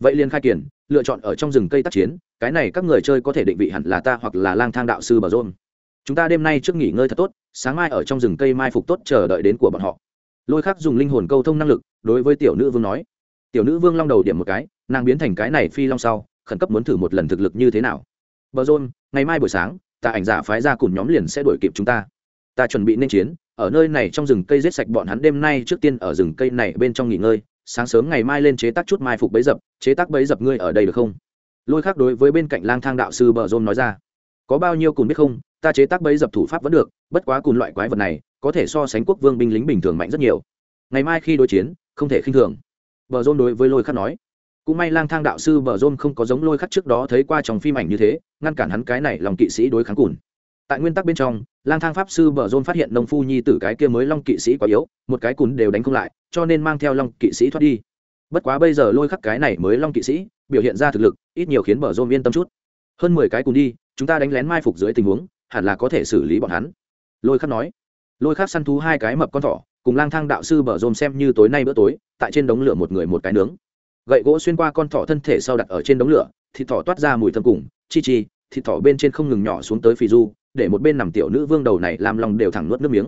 Vậy liền khai kiển, lựa chọn ở trong rừng cây tác chiến, cái này các người chơi có thể định vị hẳn là ta hoặc là lang thang đạo sư bờ rôn. Chúng ta đêm nay trước nghỉ ngơi thật tốt, sáng mai ở trong rừng cây mai phục tốt chờ đợi đến của bọn họ. Lôi khắc dùng linh hồn câu thông năng lực, đối với tiểu nữ vương nói. Tiểu nữ vương long đầu điểm một cái, nàng biến thành cái này phi long sau, khẩn cấp muốn thử một lần thực lực như thế nào. Bờ rôn, ngày mai buổi sáng ta ảnh giả phái ra cùng nhóm liền sẽ đuổi kịp chúng ta. Ta chuẩn bị nên chiến, ở nơi này trong rừng cây giết sạch bọn hắn đêm nay trước tiên ở rừng cây này bên trong nghỉ ngơi, sáng sớm ngày mai lên chế tác chút mai phục bấy dập, chế tác bấy dập ngươi ở đây được không? Lôi khác đối với bên cạnh lang thang đạo sư bờ rôn nói ra. Có bao nhiêu cùn biết không, ta chế tác bấy dập thủ pháp vẫn được, bất quá cùn loại quái vật này, có thể so sánh quốc vương binh lính bình thường mạnh rất nhiều. Ngày mai khi đối chiến, không thể khinh thường. Bờ rôn đối với lôi khắc nói cũng may lang thang đạo sư bờ rôn không có giống lôi khắc trước đó thấy qua trong phim ảnh như thế, ngăn cản hắn cái này lòng kỵ sĩ đối kháng cùn. Tại nguyên tắc bên trong, lang thang pháp sư bờ rôn phát hiện nông phu nhi tử cái kia mới long kỵ sĩ quá yếu, một cái cùn đều đánh không lại, cho nên mang theo long kỵ sĩ thoát đi. Bất quá bây giờ lôi khắc cái này mới long kỵ sĩ, biểu hiện ra thực lực, ít nhiều khiến bờ rôn yên tâm chút. Hơn mười cái cùn đi, chúng ta đánh lén mai phục dưới tình huống, hẳn là có thể xử lý bọn hắn. Lôi khắc nói. Lôi khắc săn thú hai cái mập con thỏ, cùng lang thang đạo sư bờ rôn xem như tối nay bữa tối, tại trên đống lửa một người một cái nướng gậy gỗ xuyên qua con thỏ thân thể sau đặt ở trên đống lửa, thịt thỏ toát ra mùi thơm cùng, chi chi, thịt thỏ bên trên không ngừng nhỏ xuống tới phi du, để một bên nằm tiểu nữ vương đầu này làm lòng đều thẳng nuốt nước miếng.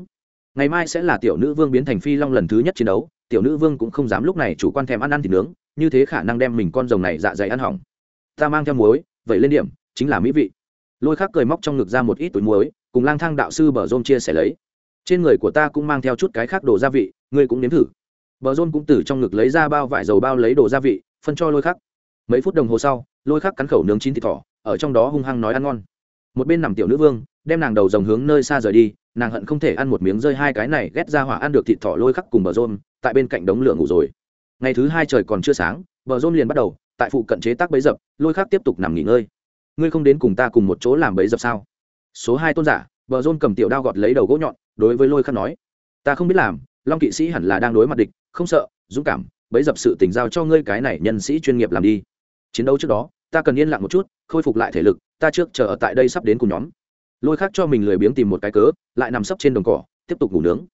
Ngày mai sẽ là tiểu nữ vương biến thành phi long lần thứ nhất chiến đấu, tiểu nữ vương cũng không dám lúc này chủ quan thèm ăn ăn thịt nướng, như thế khả năng đem mình con rồng này dạ dày ăn hỏng. Ta mang theo muối, vậy lên điểm, chính là mỹ vị. Lôi khác cười móc trong ngực ra một ít túi muối, cùng lang thang đạo sư bờ rôm chia sẻ lấy. Trên người của ta cũng mang theo chút cái khác đồ gia vị, ngươi cũng nếm thử bờ rôn cũng từ trong ngực lấy ra bao vải dầu bao lấy đồ gia vị, phân cho lôi khắc. Mấy phút đồng hồ sau, lôi khắc cắn khẩu nướng chín thịt thỏ, ở trong đó hung hăng nói ăn ngon. Một bên nằm tiểu nữ vương, đem nàng đầu dòng hướng nơi xa rời đi, nàng hận không thể ăn một miếng rơi hai cái này, ghét ra hỏa ăn được thịt thỏ lôi khắc cùng bờ rôn, tại bên cạnh đống lửa ngủ rồi. Ngày thứ hai trời còn chưa sáng, bờ rôn liền bắt đầu, tại phụ cận chế tác bấy dập, lôi khắc tiếp tục nằm nghỉ ngơi. Ngươi không đến cùng ta cùng một chỗ làm bấy dập sao? Số hai tôn giả, bờ rôn cầm tiểu đao gọt lấy đầu gỗ nhọn, đối với lôi khắc nói. Ta không biết làm, long kỵ sĩ hẳn là đang đối mặt địch không sợ, dũng cảm, bấy dập sự tình giao cho ngươi cái này nhân sĩ chuyên nghiệp làm đi. Chiến đấu trước đó, ta cần yên lặng một chút, khôi phục lại thể lực, ta trước chờ ở tại đây sắp đến cùng nhóm. Lôi khác cho mình lười biếng tìm một cái cớ, lại nằm sấp trên đồng cỏ, tiếp tục ngủ nướng.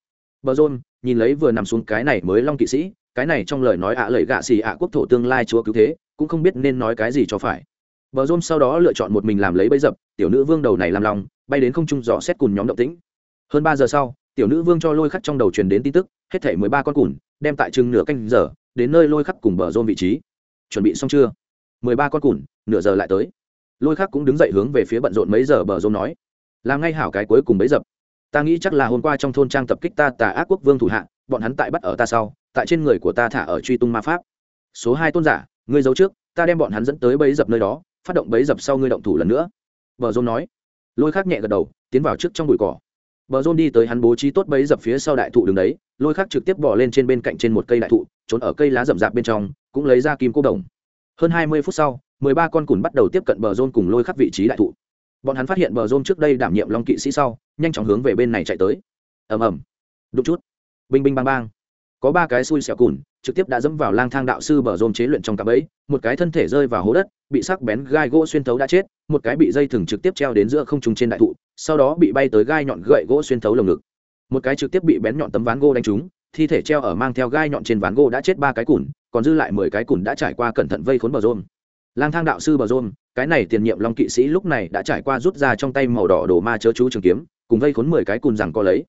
Bờ rôn, nhìn lấy vừa nằm xuống cái này mới long kỵ sĩ, cái này trong lời nói ạ à lời gạ xì ạ quốc thổ tương lai chúa cứu thế, cũng không biết nên nói cái gì cho phải. Bờ rôn sau đó lựa chọn một mình làm lấy bấy dập, tiểu nữ vương đầu này làm lòng, bay đến không trung dò xét cùng nhóm động tĩnh. Hơn ba giờ sau, tiểu nữ vương cho lôi khắc trong đầu truyền đến tin tức hết thể mười ba con cùn, đem tại chừng nửa canh giờ, đến nơi lôi khắc cùng bờ rôn vị trí. Chuẩn bị xong chưa? Mười ba con cùn, nửa giờ lại tới. Lôi khắc cũng đứng dậy hướng về phía bận rộn mấy giờ bờ rôn nói. Làm ngay hảo cái cuối cùng bấy dập. Ta nghĩ chắc là hôm qua trong thôn trang tập kích ta tà ác quốc vương thủ hạ, bọn hắn tại bắt ở ta sau, tại trên người của ta thả ở truy tung ma pháp. Số hai tôn giả, ngươi giấu trước, ta đem bọn hắn dẫn tới bấy dập nơi đó, phát động bấy dập sau ngươi động thủ lần nữa. Bờ rôn nói. Lôi khác nhẹ gật đầu, tiến vào trước trong bụi cỏ bờ rôn đi tới hắn bố trí tốt bấy dập phía sau đại thụ đứng đấy, lôi khắc trực tiếp bỏ lên trên bên cạnh trên một cây đại thụ, trốn ở cây lá rậm rạp bên trong, cũng lấy ra kim cô đồng. Hơn hai mươi phút sau, mười ba con cùn bắt đầu tiếp cận bờ rôn cùng lôi khắc vị trí đại thụ. Bọn hắn phát hiện bờ rôn trước đây đảm nhiệm long kỵ sĩ sau, nhanh chóng hướng về bên này chạy tới. Ầm ầm. Đụng chút. Binh binh bang bang có ba cái xui xẻo cùn, trực tiếp đã dẫm vào lang thang đạo sư bờ rôn chế luyện trong cặp ấy một cái thân thể rơi vào hố đất, bị sắc bén gai gỗ xuyên thấu đã chết, một cái bị dây thừng trực tiếp treo đến giữa không trung trên đại thụ, sau đó bị bay tới gai nhọn gậy gỗ xuyên thấu lồng ngực. Một cái trực tiếp bị bén nhọn tấm ván gỗ đánh trúng, thi thể treo ở mang theo gai nhọn trên ván gỗ đã chết ba cái cùn, còn dư lại mười cái cùn đã trải qua cẩn thận vây khốn bờ rôn lang thang đạo sư bờ rôn cái này tiền nhiệm long kỵ sĩ lúc này đã trải qua rút ra trong tay màu đỏ đồ ma chớ chú trường kiếm, cùng vây khốn mười cái cùn rằng có lấy.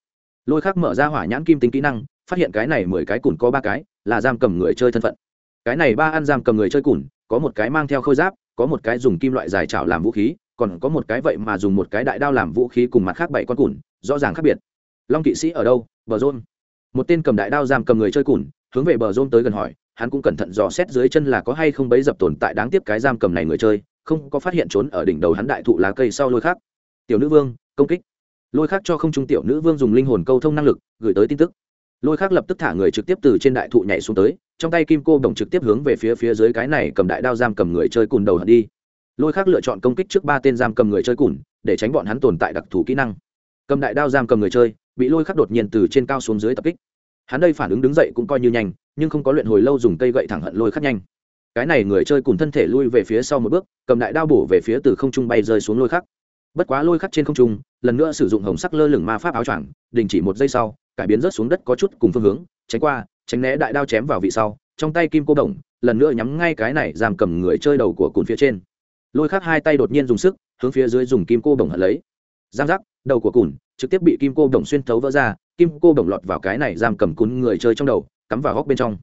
Lôi khắc mở ra hỏa nhãn kim tính kỹ năng phát hiện cái này mười cái cùn có ba cái, là giam cầm người chơi thân phận. Cái này ba ăn giam cầm người chơi cùn, có một cái mang theo khôi giáp, có một cái dùng kim loại dài chảo làm vũ khí, còn có một cái vậy mà dùng một cái đại đao làm vũ khí cùng mặt khác bảy con cùn, rõ ràng khác biệt. Long kỵ sĩ ở đâu? Bờ rôn. Một tên cầm đại đao giam cầm người chơi cùn, hướng về bờ rôn tới gần hỏi, hắn cũng cẩn thận dò xét dưới chân là có hay không bấy dập tồn tại đáng tiếc cái giam cầm này người chơi, không có phát hiện trốn ở đỉnh đầu hắn đại thụ lá cây sau lôi khác tiểu nữ vương, công kích. Lôi khác cho không trung tiểu nữ vương dùng linh hồn câu thông năng lực, gửi tới tin tức lôi khác lập tức thả người trực tiếp từ trên đại thụ nhảy xuống tới, trong tay kim cô đồng trực tiếp hướng về phía phía dưới cái này cầm đại đao giam cầm người chơi cùn đầu hận đi. Lôi khác lựa chọn công kích trước ba tên giam cầm người chơi cùn, để tránh bọn hắn tồn tại đặc thù kỹ năng. Cầm đại đao giam cầm người chơi, bị lôi khắc đột nhiên từ trên cao xuống dưới tập kích. Hắn đây phản ứng đứng dậy cũng coi như nhanh, nhưng không có luyện hồi lâu dùng cây gậy thẳng hận lôi khắc nhanh. Cái này người chơi cùng thân thể lui về phía sau một bước, cầm đại đao bổ về phía từ không trung bay rơi xuống lôi khắc bất quá lôi khắc trên không trung, lần nữa sử dụng hồng sắc lơ lửng ma pháp áo choàng, đình chỉ một giây sau, cải biến rớt xuống đất có chút cùng phương hướng, tránh qua, tránh né đại đao chém vào vị sau, trong tay kim cô đồng, lần nữa nhắm ngay cái này giam cầm người chơi đầu của cùn phía trên. Lôi khắc hai tay đột nhiên dùng sức, hướng phía dưới dùng kim cô đồng hận lấy. Giang giác, đầu của cùn trực tiếp bị kim cô đồng xuyên thấu vỡ ra, kim cô đồng lọt vào cái này giam cầm cún người chơi trong đầu, cắm vào góc bên trong.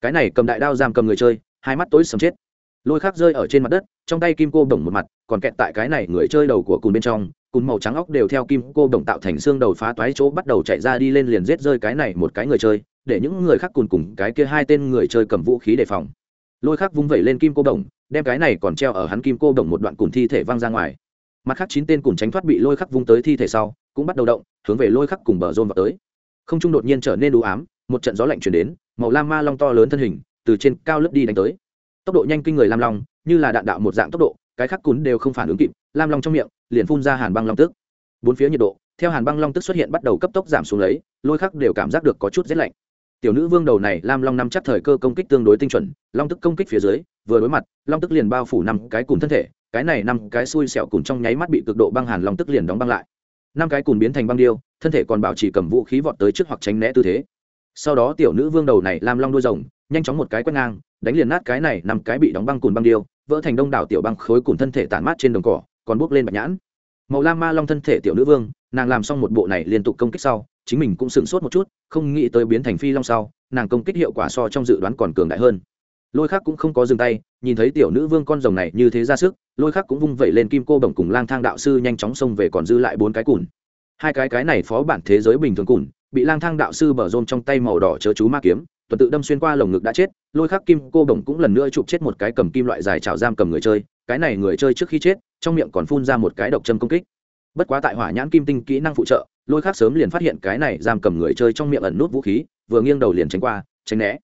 Cái này cầm đại đao giam cầm người chơi, hai mắt tối sầm chết. Lôi khắc rơi ở trên mặt đất, trong tay kim cô đồng một mặt còn kẹt tại cái này người chơi đầu của cùn bên trong cùn màu trắng óc đều theo kim cô đồng tạo thành xương đầu phá toái chỗ bắt đầu chạy ra đi lên liền giết rơi cái này một cái người chơi, để những người khác cùn cùng cái kia hai tên người chơi cầm vũ khí đề phòng. Lôi khác vung vẩy lên kim cô đồng, đem cái này còn treo ở hắn kim cô đồng một đoạn cùn thi thể văng ra ngoài. Mặt khác chín tên cùn tránh thoát bị lôi khắc vung tới thi thể sau, cũng bắt đầu động, hướng về lôi khắc cùng bờ rôn vào tới. Không trung đột nhiên trở nên đủ ám, một trận gió lạnh chuyển đến, màu lam ma long to lớn thân hình, từ trên cao lướt đi đánh tới. Tốc độ nhanh kinh người lam long, như là đạn đạo một dạng tốc độ cái khắc cún đều không phản ứng kịp, lam long trong miệng liền phun ra hàn băng long tức. Bốn phía nhiệt độ, theo hàn băng long tức xuất hiện bắt đầu cấp tốc giảm xuống lấy, lôi khắc đều cảm giác được có chút rét lạnh. Tiểu nữ vương đầu này lam long năm chắc thời cơ công kích tương đối tinh chuẩn, long tức công kích phía dưới, vừa đối mặt, long tức liền bao phủ năm cái cùng thân thể, cái này năm cái xui xẻo cùng trong nháy mắt bị cực độ băng hàn long tức liền đóng băng lại. Năm cái cùng biến thành băng điêu, thân thể còn bảo trì cầm vũ khí vọt tới trước hoặc tránh né tư thế. Sau đó tiểu nữ vương đầu này làm long đuôi rồng, nhanh chóng một cái quét ngang, đánh liền nát cái này năm cái bị đóng băng cùn băng điêu vỡ thành đông đảo tiểu băng khối cùng thân thể tản mát trên đồng cỏ, còn bốc lên bạch nhãn. Màu lam ma long thân thể tiểu nữ vương, nàng làm xong một bộ này liên tục công kích sau, chính mình cũng sửng sốt một chút, không nghĩ tới biến thành phi long sau, nàng công kích hiệu quả so trong dự đoán còn cường đại hơn. Lôi khác cũng không có dừng tay, nhìn thấy tiểu nữ vương con rồng này như thế ra sức, lôi khác cũng vung vẩy lên kim cô bổng cùng lang thang đạo sư nhanh chóng xông về còn dư lại bốn cái cùn. Hai cái cái này phó bản thế giới bình thường cùn, bị lang thang đạo sư bở rôn trong tay màu đỏ chớ chú ma kiếm tuần tự đâm xuyên qua lồng ngực đã chết, lôi khắc kim cô bổng cũng lần nữa chụp chết một cái cầm kim loại dài trào giam cầm người chơi, cái này người chơi trước khi chết, trong miệng còn phun ra một cái độc châm công kích. Bất quá tại hỏa nhãn kim tinh kỹ năng phụ trợ, lôi khắc sớm liền phát hiện cái này giam cầm người chơi trong miệng ẩn nút vũ khí, vừa nghiêng đầu liền tránh qua, tránh né.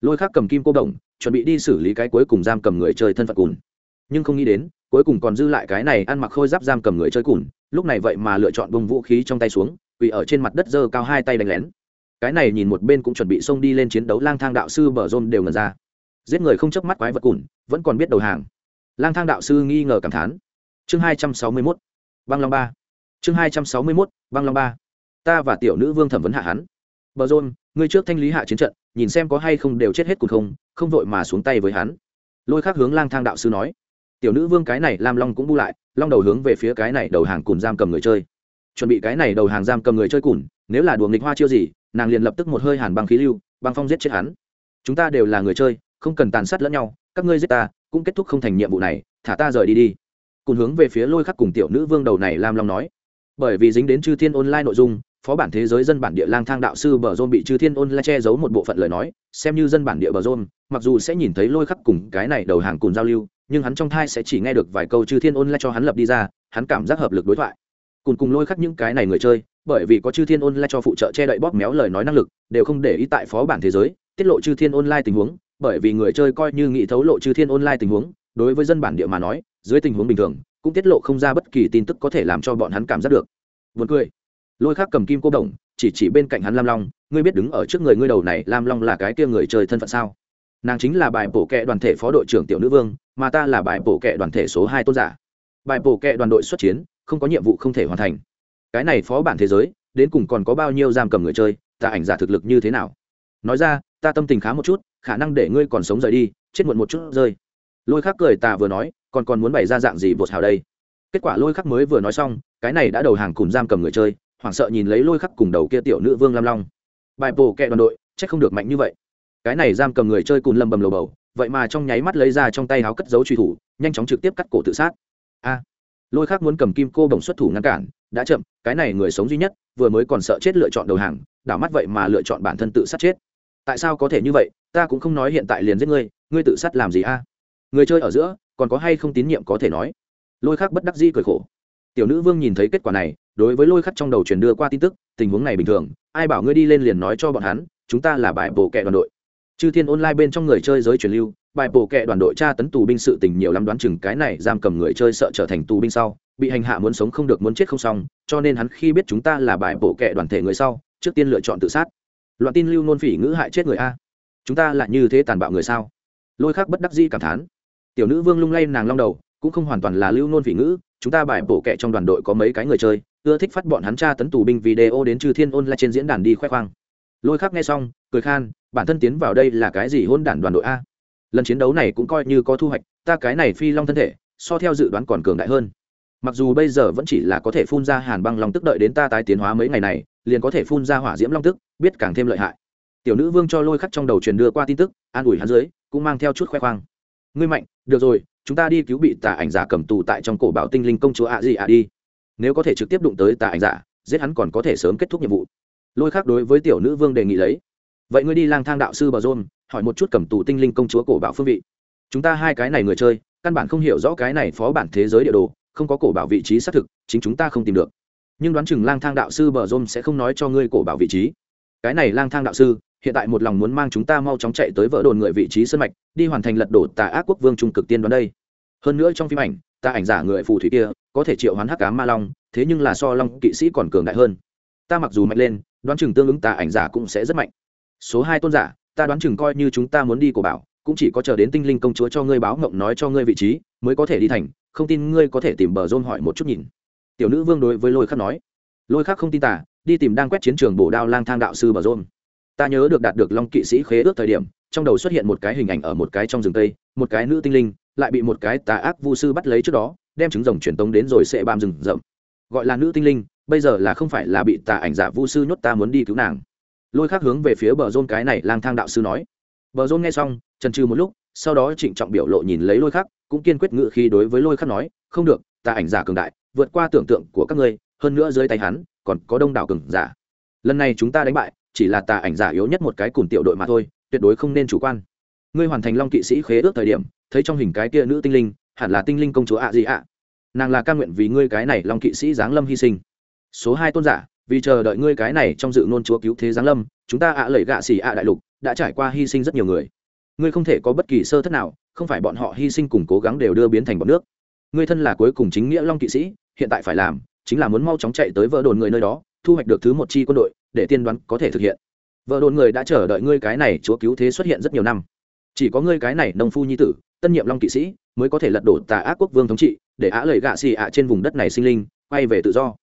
Lôi khắc cầm kim cô đồng chuẩn bị đi xử lý cái cuối cùng giam cầm người chơi thân phận cùn. Nhưng không nghĩ đến, cuối cùng còn dư lại cái này ăn mặc khôi giáp giam cầm người chơi cùn, lúc này vậy mà lựa chọn bông vũ khí trong tay xuống, quỳ ở trên mặt đất giơ cao hai tay đánh lén cái này nhìn một bên cũng chuẩn bị xông đi lên chiến đấu, lang thang đạo sư bờ rôn đều ngần ra. Giết người không chớp mắt quái vật cùn, vẫn còn biết đầu hàng. Lang thang đạo sư nghi ngờ cảm thán. Chương hai trăm sáu mươi mốt, băng long ba. Chương hai trăm sáu mươi mốt, băng long ba. Ta và tiểu nữ vương thẩm vấn hạ hắn. Bờ rôn, ngươi trước thanh lý hạ chiến trận, nhìn xem có hay không đều chết hết cùng không không vội mà xuống tay với hắn. Lôi khác hướng lang thang đạo sư nói. Tiểu nữ vương cái này làm long cũng bu lại, long đầu hướng về phía cái này đầu hàng cùn giam cầm người chơi. Chuẩn bị cái này đầu hàng giam cầm người chơi cùn, nếu là đùa nghịch hoa chiêu gì nàng liền lập tức một hơi hàn băng khí lưu, băng phong giết chết hắn. Chúng ta đều là người chơi, không cần tàn sát lẫn nhau, các ngươi giết ta, cũng kết thúc không thành nhiệm vụ này, thả ta rời đi đi. Cùng hướng về phía lôi khắc cùng tiểu nữ vương đầu này lam long nói. Bởi vì dính đến chư thiên online nội dung, phó bản thế giới dân bản địa lang thang đạo sư bờ rôn bị chư thiên online che giấu một bộ phận lời nói, xem như dân bản địa bờ rôn mặc dù sẽ nhìn thấy lôi khắc cùng cái này đầu hàng cùng giao lưu, nhưng hắn trong thai sẽ chỉ nghe được vài câu chư thiên online cho hắn lập đi ra, hắn cảm giác hợp lực đối thoại. Cùng cùng lôi khắc những cái này người chơi bởi vì có chư thiên online cho phụ trợ che đậy bóp méo lời nói năng lực đều không để ý tại phó bản thế giới tiết lộ chư thiên online tình huống bởi vì người chơi coi như nghĩ thấu lộ chư thiên online tình huống đối với dân bản địa mà nói dưới tình huống bình thường cũng tiết lộ không ra bất kỳ tin tức có thể làm cho bọn hắn cảm giác được Buồn cười. Lôi Khắc cầm kim cô đồng, chỉ chỉ bên cạnh hắn Lam Long, ngươi biết đứng ở trước người ngươi đầu này, Lam Long là cái kia người chơi thân phận sao? Nàng chính là bài bổ kệ đoàn thể phó đội trưởng tiểu nữ vương, mà ta là bài bổ kệ đoàn thể số hai tôn giả. Bài bổ kệ đoàn đội xuất chiến, không có nhiệm vụ không thể hoàn thành. Cái này phó bản thế giới, đến cùng còn có bao nhiêu giam cầm người chơi, ta ảnh giả thực lực như thế nào? Nói ra, ta tâm tình khá một chút, khả năng để ngươi còn sống rời đi, chết muộn một chút rơi. Lôi Khắc cười tà vừa nói, còn còn muốn bày ra dạng gì bột hào đây? kết quả lôi khắc mới vừa nói xong cái này đã đầu hàng cùng giam cầm người chơi hoảng sợ nhìn lấy lôi khắc cùng đầu kia tiểu nữ vương lam long bài bổ kẹ đoàn đội chắc không được mạnh như vậy cái này giam cầm người chơi cùng lầm bầm lầu bầu vậy mà trong nháy mắt lấy ra trong tay háo cất dấu truy thủ nhanh chóng trực tiếp cắt cổ tự sát a lôi khắc muốn cầm kim cô bồng xuất thủ ngăn cản đã chậm, cái này người sống duy nhất, vừa mới còn sợ chết lựa chọn đầu hàng, đảo mắt vậy mà lựa chọn bản thân tự sát chết. Tại sao có thể như vậy? Ta cũng không nói hiện tại liền giết ngươi ngươi tự sát làm gì a? Người chơi ở giữa, còn có hay không tín nhiệm có thể nói? Lôi khắc bất đắc di cười khổ. Tiểu nữ vương nhìn thấy kết quả này, đối với lôi khắc trong đầu truyền đưa qua tin tức, tình huống này bình thường, ai bảo ngươi đi lên liền nói cho bọn hắn, chúng ta là bài bổ kẹ đoàn đội chư thiên online bên trong người chơi giới truyền lưu, bài bổ kệ đoàn đội tra tấn tù binh sự tình nhiều lắm đoán chừng cái này giam cầm người chơi sợ trở thành tù binh sau, bị hành hạ muốn sống không được muốn chết không xong, cho nên hắn khi biết chúng ta là bài bổ kệ đoàn thể người sau, trước tiên lựa chọn tự sát. Loạn tin lưu nôn phỉ ngữ hại chết người a. Chúng ta là như thế tàn bạo người sao? Lôi khắc bất đắc di cảm thán. Tiểu nữ vương lung lay nàng long đầu, cũng không hoàn toàn là lưu nôn phỉ ngữ, chúng ta bài bổ kệ trong đoàn đội có mấy cái người chơi, ưa thích phát bọn hắn tra tấn tù binh video đến trừ thiên ôn lại trên diễn đàn đi khoe khoang. Lôi khắc nghe xong, cười khan bản thân tiến vào đây là cái gì hôn đản đoàn đội a? Lần chiến đấu này cũng coi như có thu hoạch, ta cái này phi long thân thể, so theo dự đoán còn cường đại hơn. Mặc dù bây giờ vẫn chỉ là có thể phun ra hàn băng long tức đợi đến ta tái tiến hóa mấy ngày này, liền có thể phun ra hỏa diễm long tức, biết càng thêm lợi hại. Tiểu nữ vương cho lôi khắc trong đầu truyền đưa qua tin tức, an ủi hắn dưới, cũng mang theo chút khoe khoang. Ngươi mạnh, được rồi, chúng ta đi cứu bị tà ảnh giả cầm tù tại trong cổ bảo tinh linh công chúa ạ gì ạ đi. Nếu có thể trực tiếp đụng tới tà ảnh giả, giết hắn còn có thể sớm kết thúc nhiệm vụ. Lôi khắc đối với tiểu nữ vương đề nghị lấy vậy ngươi đi lang thang đạo sư bờ rôn hỏi một chút cầm tù tinh linh công chúa cổ bảo phương vị. Chúng ta hai cái này người chơi, căn bản không hiểu rõ cái này phó bản thế giới địa đồ, không có cổ bảo vị trí xác thực, chính chúng ta không tìm được. Nhưng đoán chừng lang thang đạo sư bờ rôn sẽ không nói cho ngươi cổ bảo vị trí. Cái này lang thang đạo sư, hiện tại một lòng muốn mang chúng ta mau chóng chạy tới vỡ đồn người vị trí sân mạch, đi hoàn thành lật đổ tà ác quốc vương trung cực tiên đoán đây. Hơn nữa trong phim ảnh ta ảnh giả người phù thủy kia, có thể triệu hoán hắc cá ma long, thế nhưng là so long kỵ sĩ còn cường đại hơn. Ta mặc dù mạnh lên, đoán chừng tương ứng tà ảnh giả cũng sẽ rất mạnh số hai tôn giả, ta đoán chừng coi như chúng ta muốn đi cổ bảo, cũng chỉ có chờ đến tinh linh công chúa cho ngươi báo mộng nói cho ngươi vị trí, mới có thể đi thành, không tin ngươi có thể tìm bờ rôn hỏi một chút nhìn. Tiểu nữ vương đối với lôi khắc nói. Lôi khắc không tin tả đi tìm đang quét chiến trường bổ đao lang thang đạo sư bờ rôn. Ta nhớ được đạt được long kỵ sĩ khế ước thời điểm, trong đầu xuất hiện một cái hình ảnh ở một cái trong rừng tây, một cái nữ tinh linh, lại bị một cái tà ác vu sư bắt lấy trước đó, đem trứng rồng truyền tống đến rồi sẽ bám rừng rậm. Gọi là nữ tinh linh, bây giờ là không phải là bị tà ảnh giả vu sư nhốt ta muốn đi cứu nàng lôi khác hướng về phía bờ rôn cái này lang thang đạo sư nói. Bờ rôn nghe xong trần trừ một lúc, sau đó trịnh trọng biểu lộ nhìn lấy lôi khắc, cũng kiên quyết ngự khi đối với lôi khắc nói, không được, ta ảnh giả cường đại, vượt qua tưởng tượng của các ngươi, hơn nữa dưới tay hắn, còn có đông đảo cường giả. Lần này chúng ta đánh bại, chỉ là tà ảnh giả yếu nhất một cái cùng tiểu đội mà thôi, tuyệt đối không nên chủ quan. Ngươi hoàn thành long kỵ sĩ khế ước thời điểm, thấy trong hình cái kia nữ tinh linh, hẳn là tinh linh công chúa ạ gì ạ. Nàng là ca nguyện vì ngươi cái này long kỵ sĩ giáng lâm hy sinh. Số hai tôn giả vì chờ đợi ngươi cái này trong dự ngôn chúa cứu thế giáng lâm, chúng ta ạ à lẩy gạ xỉ ạ đại lục đã trải qua hy sinh rất nhiều người. Ngươi không thể có bất kỳ sơ thất nào, không phải bọn họ hy sinh cùng cố gắng đều đưa biến thành bọn nước. Ngươi thân là cuối cùng chính nghĩa long kỵ sĩ, hiện tại phải làm chính là muốn mau chóng chạy tới vợ đồn người nơi đó, thu hoạch được thứ một chi quân đội, để tiên đoán có thể thực hiện. Vợ đồn người đã chờ đợi ngươi cái này chúa cứu thế xuất hiện rất nhiều năm. Chỉ có ngươi cái này nông phu nhi tử, tân nhiệm long kỵ sĩ, mới có thể lật đổ tà ác quốc vương thống trị, để á lời gạ xì ạ trên vùng đất này sinh linh, quay về tự do.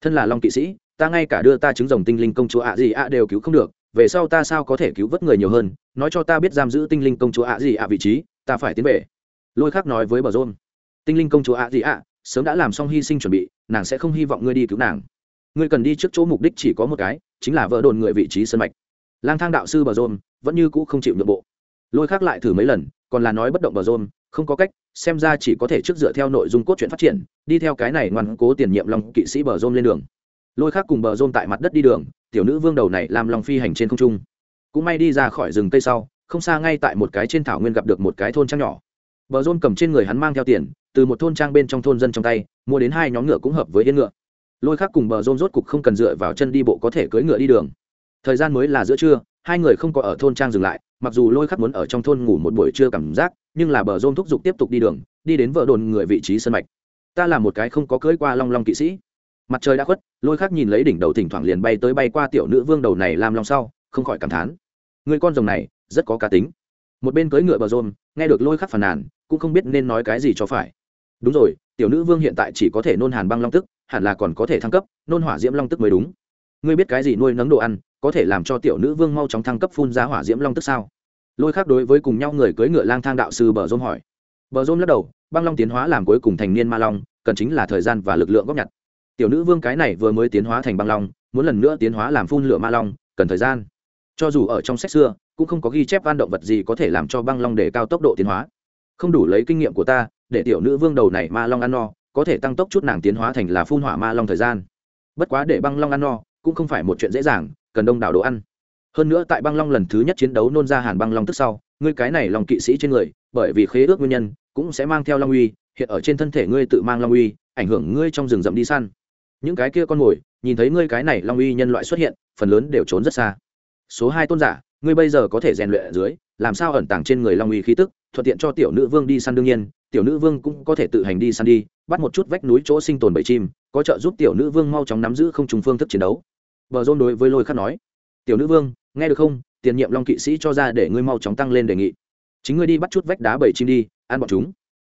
Thân là long kỵ sĩ ta ngay cả đưa ta trứng rồng tinh linh công chúa ạ gì ạ đều cứu không được, về sau ta sao có thể cứu vớt người nhiều hơn? Nói cho ta biết giam giữ tinh linh công chúa ạ gì ạ vị trí, ta phải tiến về. Lôi khác nói với Bờ dôn tinh linh công chúa ạ gì ạ, sớm đã làm xong hy sinh chuẩn bị, nàng sẽ không hy vọng ngươi đi cứu nàng. Ngươi cần đi trước chỗ mục đích chỉ có một cái, chính là vợ đồn người vị trí sân mạch. Lang thang đạo sư bờ rôn vẫn như cũ không chịu nhượng bộ. Lôi khác lại thử mấy lần, còn là nói bất động bờ rôn, không có cách, xem ra chỉ có thể trước dựa theo nội dung cốt truyện phát triển, đi theo cái này ngoan cố tiền nhiệm long kỵ sĩ bờ rôn lên đường lôi khác cùng bờ rôn tại mặt đất đi đường, tiểu nữ vương đầu này làm lòng phi hành trên không trung. Cũng may đi ra khỏi rừng cây sau, không xa ngay tại một cái trên thảo nguyên gặp được một cái thôn trang nhỏ. Bờ rôn cầm trên người hắn mang theo tiền, từ một thôn trang bên trong thôn dân trong tay, mua đến hai nhóm ngựa cũng hợp với yên ngựa. Lôi khác cùng bờ rôn rốt cục không cần dựa vào chân đi bộ có thể cưỡi ngựa đi đường. Thời gian mới là giữa trưa, hai người không có ở thôn trang dừng lại, mặc dù lôi khắc muốn ở trong thôn ngủ một buổi trưa cảm giác, nhưng là bờ rôn thúc giục tiếp tục đi đường, đi đến vợ đồn người vị trí sân mạch. Ta là một cái không có cưỡi qua long long kỵ sĩ mặt trời đã khuất lôi khắc nhìn lấy đỉnh đầu thỉnh thoảng liền bay tới bay qua tiểu nữ vương đầu này làm long sau không khỏi cảm thán. Người con rồng này rất có cá tính. Một bên cưỡi ngựa bờ rôn, nghe được lôi khắc phàn nàn cũng không biết nên nói cái gì cho phải. Đúng rồi tiểu nữ vương hiện tại chỉ có thể nôn hàn băng long tức hẳn là còn có thể thăng cấp nôn hỏa diễm long tức mới đúng. Ngươi biết cái gì nuôi nấng đồ ăn có thể làm cho tiểu nữ vương mau chóng thăng cấp phun ra hỏa diễm long tức sao? Lôi khác đối với cùng nhau người cưỡi ngựa lang thang đạo sư bờ rôn hỏi. Bờ rôn lắc đầu băng long tiến hóa làm cuối cùng thành niên ma long cần chính là thời gian và lực lượng góp nhặt tiểu nữ vương cái này vừa mới tiến hóa thành băng long, muốn lần nữa tiến hóa làm phun lửa ma long, cần thời gian. Cho dù ở trong sách xưa, cũng không có ghi chép van động vật gì có thể làm cho băng long để cao tốc độ tiến hóa. Không đủ lấy kinh nghiệm của ta, để tiểu nữ vương đầu này ma long ăn no, có thể tăng tốc chút nàng tiến hóa thành là phun hỏa ma long thời gian. Bất quá để băng long ăn no, cũng không phải một chuyện dễ dàng, cần đông đảo đồ ăn. Hơn nữa tại băng long lần thứ nhất chiến đấu nôn ra hàn băng long tức sau, ngươi cái này lòng kỵ sĩ trên người, bởi vì khế ước nguyên nhân, cũng sẽ mang theo long uy, hiện ở trên thân thể ngươi tự mang long uy, ảnh hưởng ngươi trong rừng rậm đi săn những cái kia con mồi, nhìn thấy ngươi cái này long uy nhân loại xuất hiện, phần lớn đều trốn rất xa. Số hai tôn giả, ngươi bây giờ có thể rèn luyện ở dưới, làm sao ẩn tàng trên người long uy khí tức, thuận tiện cho tiểu nữ vương đi săn đương nhiên, tiểu nữ vương cũng có thể tự hành đi săn đi, bắt một chút vách núi chỗ sinh tồn bầy chim, có trợ giúp tiểu nữ vương mau chóng nắm giữ không trùng phương thức chiến đấu. Bờ rôn đối với lôi khắc nói, tiểu nữ vương, nghe được không? Tiền nhiệm long kỵ sĩ cho ra để ngươi mau chóng tăng lên đề nghị. Chính ngươi đi bắt chút vách đá bầy chim đi, ăn bọn chúng.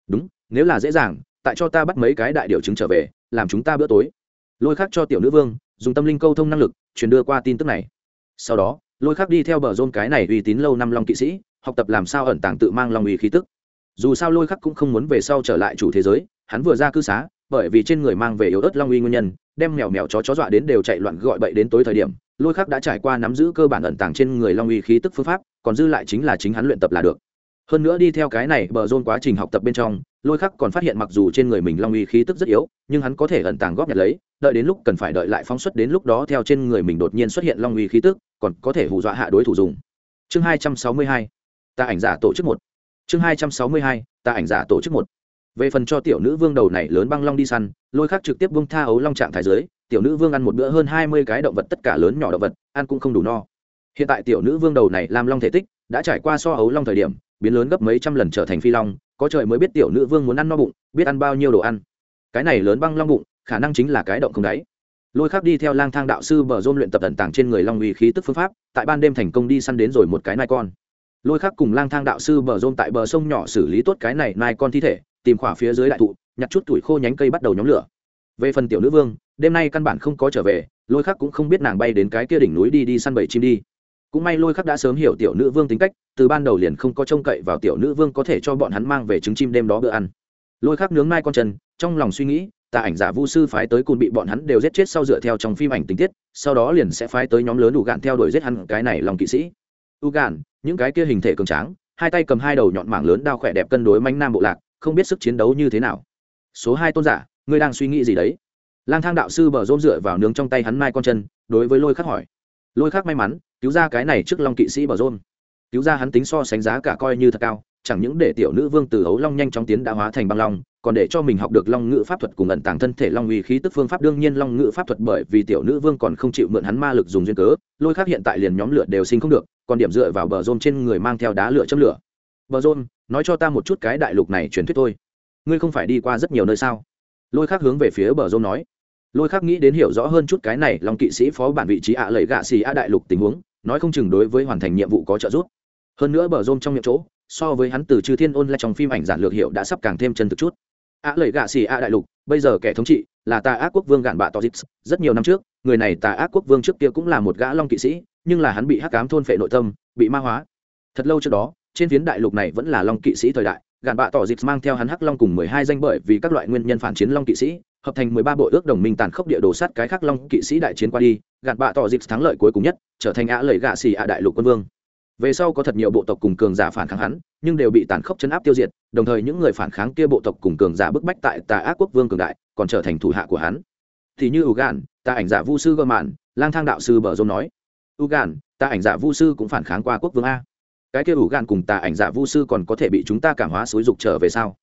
Đúng, nếu là dễ dàng, tại cho ta bắt mấy cái đại điều chứng trở về, làm chúng ta bữa tối lôi khắc cho tiểu nữ vương, dùng tâm linh câu thông năng lực, truyền đưa qua tin tức này. Sau đó, lôi khắc đi theo bờ rôn cái này uy tín lâu năm long kỵ sĩ, học tập làm sao ẩn tàng tự mang long uy khí tức. Dù sao lôi khắc cũng không muốn về sau trở lại chủ thế giới, hắn vừa ra cư xá, bởi vì trên người mang về yếu ớt long uy nguyên nhân, đem mèo mèo chó chó dọa đến đều chạy loạn gọi bậy đến tối thời điểm, lôi khắc đã trải qua nắm giữ cơ bản ẩn tàng trên người long uy khí tức phương pháp, còn dư lại chính là chính hắn luyện tập là được. Hơn nữa đi theo cái này bờ rôn quá trình học tập bên trong, lôi khắc còn phát hiện mặc dù trên người mình long uy khí tức rất yếu, nhưng hắn có thể ẩn tàng góp nhặt lấy đợi đến lúc cần phải đợi lại phóng xuất đến lúc đó theo trên người mình đột nhiên xuất hiện long uy khí tức, còn có thể hù dọa hạ đối thủ dùng. Chương hai trăm sáu mươi hai ta ảnh giả tổ chức một. Chương hai trăm sáu mươi hai ta ảnh giả tổ chức một. Về phần cho tiểu nữ vương đầu này lớn băng long đi săn, lôi khắc trực tiếp buông tha ấu long trạng thái giới tiểu nữ vương ăn một bữa hơn hai mươi cái động vật tất cả lớn nhỏ động vật, ăn cũng không đủ no. Hiện tại tiểu nữ vương đầu này làm long thể tích, đã trải qua so ấu long thời điểm, biến lớn gấp mấy trăm lần trở thành phi long, có trời mới biết tiểu nữ vương muốn ăn no bụng, biết ăn bao nhiêu đồ ăn. Cái này lớn băng long bụng khả năng chính là cái động không đáy. Lôi khắc đi theo lang thang đạo sư bờ rôn luyện tập tận tàng trên người long uy khí tức phương pháp, tại ban đêm thành công đi săn đến rồi một cái nai con. Lôi khắc cùng lang thang đạo sư bờ rôn tại bờ sông nhỏ xử lý tốt cái này nai con thi thể, tìm khỏa phía dưới đại thụ, nhặt chút tuổi khô nhánh cây bắt đầu nhóm lửa. Về phần tiểu nữ vương, đêm nay căn bản không có trở về, lôi khắc cũng không biết nàng bay đến cái kia đỉnh núi đi đi săn bầy chim đi. Cũng may lôi khắc đã sớm hiểu tiểu nữ vương tính cách, từ ban đầu liền không có trông cậy vào tiểu nữ vương có thể cho bọn hắn mang về trứng chim đêm đó bữa ăn. Lôi khắc nướng mai con chân, trong lòng suy nghĩ tà ảnh giả vu sư phái tới cùng bị bọn hắn đều giết chết sau dựa theo trong phim ảnh tình tiết, sau đó liền sẽ phái tới nhóm lớn đủ gạn theo đuổi giết hắn, cái này lòng kỵ sĩ. U gạn, những cái kia hình thể cường tráng, hai tay cầm hai đầu nhọn mảng lớn đao khỏe đẹp cân đối manh nam bộ lạc, không biết sức chiến đấu như thế nào. Số hai tôn giả, ngươi đang suy nghĩ gì đấy? Lang thang đạo sư bờ rôm dựa vào nướng trong tay hắn mai con chân, đối với lôi khắc hỏi. Lôi khắc may mắn, cứu ra cái này trước long kỵ sĩ bờ rôm. Cứu ra hắn tính so sánh giá cả coi như thật cao, chẳng những để tiểu nữ vương từ ấu long nhanh chóng tiến đã hóa thành băng long còn để cho mình học được long ngữ pháp thuật cùng ẩn tàng thân thể long uy khí tức phương pháp. Đương nhiên long ngữ pháp thuật bởi vì tiểu nữ vương còn không chịu mượn hắn ma lực dùng duyên cớ, lôi khác hiện tại liền nhóm lửa đều sinh không được, còn điểm dựa vào bờ rôn trên người mang theo đá lửa châm lửa. Bờ rôn nói cho ta một chút cái đại lục này truyền thuyết thôi. Ngươi không phải đi qua rất nhiều nơi sao? Lôi khác hướng về phía bờ rôn nói. Lôi khác nghĩ đến hiểu rõ hơn chút cái này, long kỵ sĩ phó bản vị trí ạ à lầy gạ xì ạ đại lục tình huống, nói không chừng đối với hoàn thành nhiệm vụ có trợ giúp. Hơn nữa bờ rôn trong những chỗ, so với hắn từ chư thiên ôn lại trong phim ảnh giản lược hiệu đã sắp càng thêm chân thực chút ạ lầy gạ xì ạ đại lục, bây giờ kẻ thống trị là tà ác quốc vương gạn bạ tozit rất nhiều năm trước, người này tà ác quốc vương trước kia cũng là một gã long kỵ sĩ, nhưng là hắn bị hắc cám thôn phệ nội tâm, bị ma hóa. Thật lâu trước đó, trên phiến đại lục này vẫn là long kỵ sĩ thời đại, gạn bạ tỏ dịp mang theo hắn hắc long cùng mười hai danh bởi vì các loại nguyên nhân phản chiến long kỵ sĩ, hợp thành mười ba bộ ước đồng minh tàn khốc địa đồ sát cái khắc long kỵ sĩ đại chiến qua đi, gạn bạ tỏ dịp thắng lợi cuối cùng nhất, trở thành ạ lầy gạ xì ạ đại lục quân vương về sau có thật nhiều bộ tộc cùng cường giả phản kháng hắn, nhưng đều bị tàn khốc chấn áp tiêu diệt, đồng thời những người phản kháng kia bộ tộc cùng cường giả bức bách tại tà ác quốc vương cường đại, còn trở thành thủ hạ của hắn. Thì như ugan ta ảnh giả vu sư gơ mạn lang thang đạo sư bờ dông nói, ugan ta ảnh giả vu sư cũng phản kháng qua quốc vương a. Cái kia ugan cùng ta ảnh giả vu sư còn có thể bị chúng ta cảm hóa xúi dục trở về sao?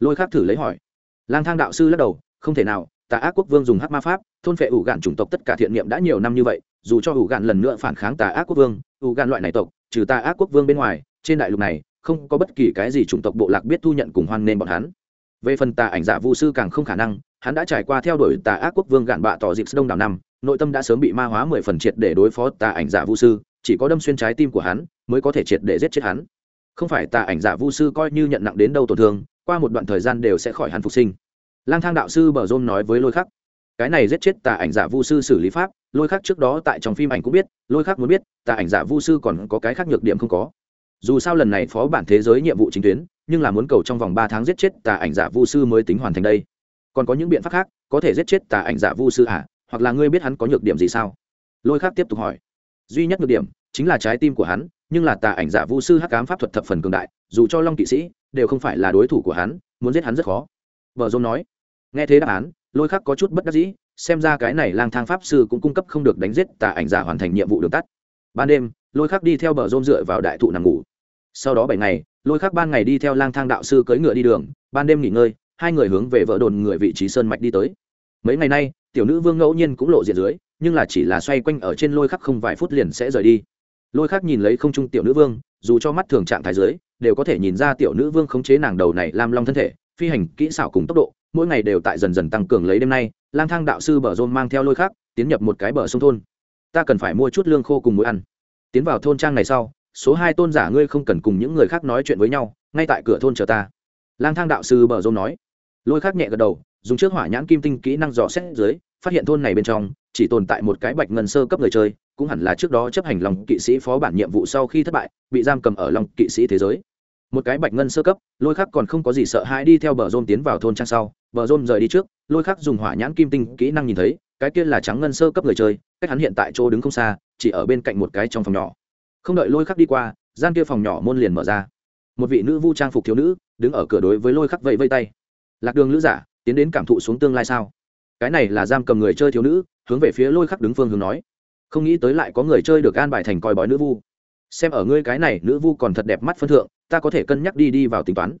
Lôi khác thử lấy hỏi. Lang thang đạo sư lắc đầu, không thể nào, tà ác quốc vương dùng hắc ma pháp, thôn phệ ủ gạn chủng tộc tất cả thiện niệm đã nhiều năm như vậy, dù cho ủ gạn lần nữa phản kháng tà ác quốc vương ủ gạn loại này tộc trừ ta ác quốc vương bên ngoài, trên đại lục này, không có bất kỳ cái gì chủng tộc bộ lạc biết thu nhận cùng hoan nên bọn hắn. Về phần tà ảnh giả vu sư càng không khả năng, hắn đã trải qua theo đuổi tà ác quốc vương gạn bạ tỏ dịp đông đảo năm, nội tâm đã sớm bị ma hóa mười phần triệt để đối phó tà ảnh giả vu sư, chỉ có đâm xuyên trái tim của hắn, mới có thể triệt để giết chết hắn. Không phải tà ảnh giả vu sư coi như nhận nặng đến đâu tổn thương, qua một đoạn thời gian đều sẽ khỏi hắn phục sinh. Lang thang đạo sư bờ rôn nói với lôi khắc cái này giết chết tà ảnh giả vu sư xử lý pháp, lôi khác trước đó tại trong phim ảnh cũng biết, lôi khác muốn biết, tà ảnh giả vu sư còn có cái khác nhược điểm không có. Dù sao lần này phó bản thế giới nhiệm vụ chính tuyến, nhưng là muốn cầu trong vòng ba tháng giết chết tà ảnh giả vu sư mới tính hoàn thành đây. Còn có những biện pháp khác, có thể giết chết tà ảnh giả vu sư à? Hoặc là ngươi biết hắn có nhược điểm gì sao? Lôi khác tiếp tục hỏi. Duy nhất nhược điểm chính là trái tim của hắn, nhưng là tà ảnh giả vu sư hắc cám pháp thuật thập phần cường đại, dù cho long kỵ sĩ đều không phải là đối thủ của hắn, muốn giết hắn rất khó. Vợ dôn nói. Nghe thế đáp án lôi khắc có chút bất đắc dĩ, xem ra cái này lang thang pháp sư cũng cung cấp không được đánh giết tà ảnh giả hoàn thành nhiệm vụ đường tắt. Ban đêm, lôi khắc đi theo bờ rôn dựa vào đại thụ nằm ngủ. Sau đó bảy ngày, lôi khắc ban ngày đi theo lang thang đạo sư cưỡi ngựa đi đường, ban đêm nghỉ ngơi, hai người hướng về vợ đồn người vị trí sơn mạch đi tới. Mấy ngày nay, tiểu nữ vương ngẫu nhiên cũng lộ diện dưới, nhưng là chỉ là xoay quanh ở trên lôi khắc không vài phút liền sẽ rời đi. Lôi khắc nhìn lấy không trung tiểu nữ vương, dù cho mắt thường trạng thái dưới, đều có thể nhìn ra tiểu nữ vương khống chế nàng đầu này làm long thân thể, phi hành kỹ xảo cùng tốc độ mỗi ngày đều tại dần dần tăng cường lấy đêm nay, lang thang đạo sư bờ rôn mang theo lôi khắc, tiến nhập một cái bờ sông thôn. Ta cần phải mua chút lương khô cùng muối ăn. Tiến vào thôn trang này sau, số hai tôn giả ngươi không cần cùng những người khác nói chuyện với nhau, ngay tại cửa thôn chờ ta. Lang thang đạo sư bờ rôn nói. Lôi khắc nhẹ gật đầu, dùng trước hỏa nhãn kim tinh kỹ năng dò xét dưới, phát hiện thôn này bên trong, chỉ tồn tại một cái bạch ngân sơ cấp người chơi, cũng hẳn là trước đó chấp hành lòng kỵ sĩ phó bản nhiệm vụ sau khi thất bại, bị giam cầm ở lòng kỵ sĩ thế giới một cái bạch ngân sơ cấp, lôi khắc còn không có gì sợ hãi đi theo bờ rôn tiến vào thôn trang sau. Bờ rôn rời đi trước, lôi khắc dùng hỏa nhãn kim tinh kỹ năng nhìn thấy, cái kia là trắng ngân sơ cấp người chơi, cách hắn hiện tại chỗ đứng không xa, chỉ ở bên cạnh một cái trong phòng nhỏ. Không đợi lôi khắc đi qua, gian kia phòng nhỏ môn liền mở ra. Một vị nữ vu trang phục thiếu nữ, đứng ở cửa đối với lôi khắc vẫy vây tay. Lạc đường lữ giả, tiến đến cảm thụ xuống tương lai sao? Cái này là giam cầm người chơi thiếu nữ, hướng về phía lôi khắc đứng phương hướng nói. Không nghĩ tới lại có người chơi được an bài thành coi bói nữ vu. Xem ở ngươi cái này, nữ vu còn thật đẹp mắt phân thượng ta có thể cân nhắc đi đi vào tính toán.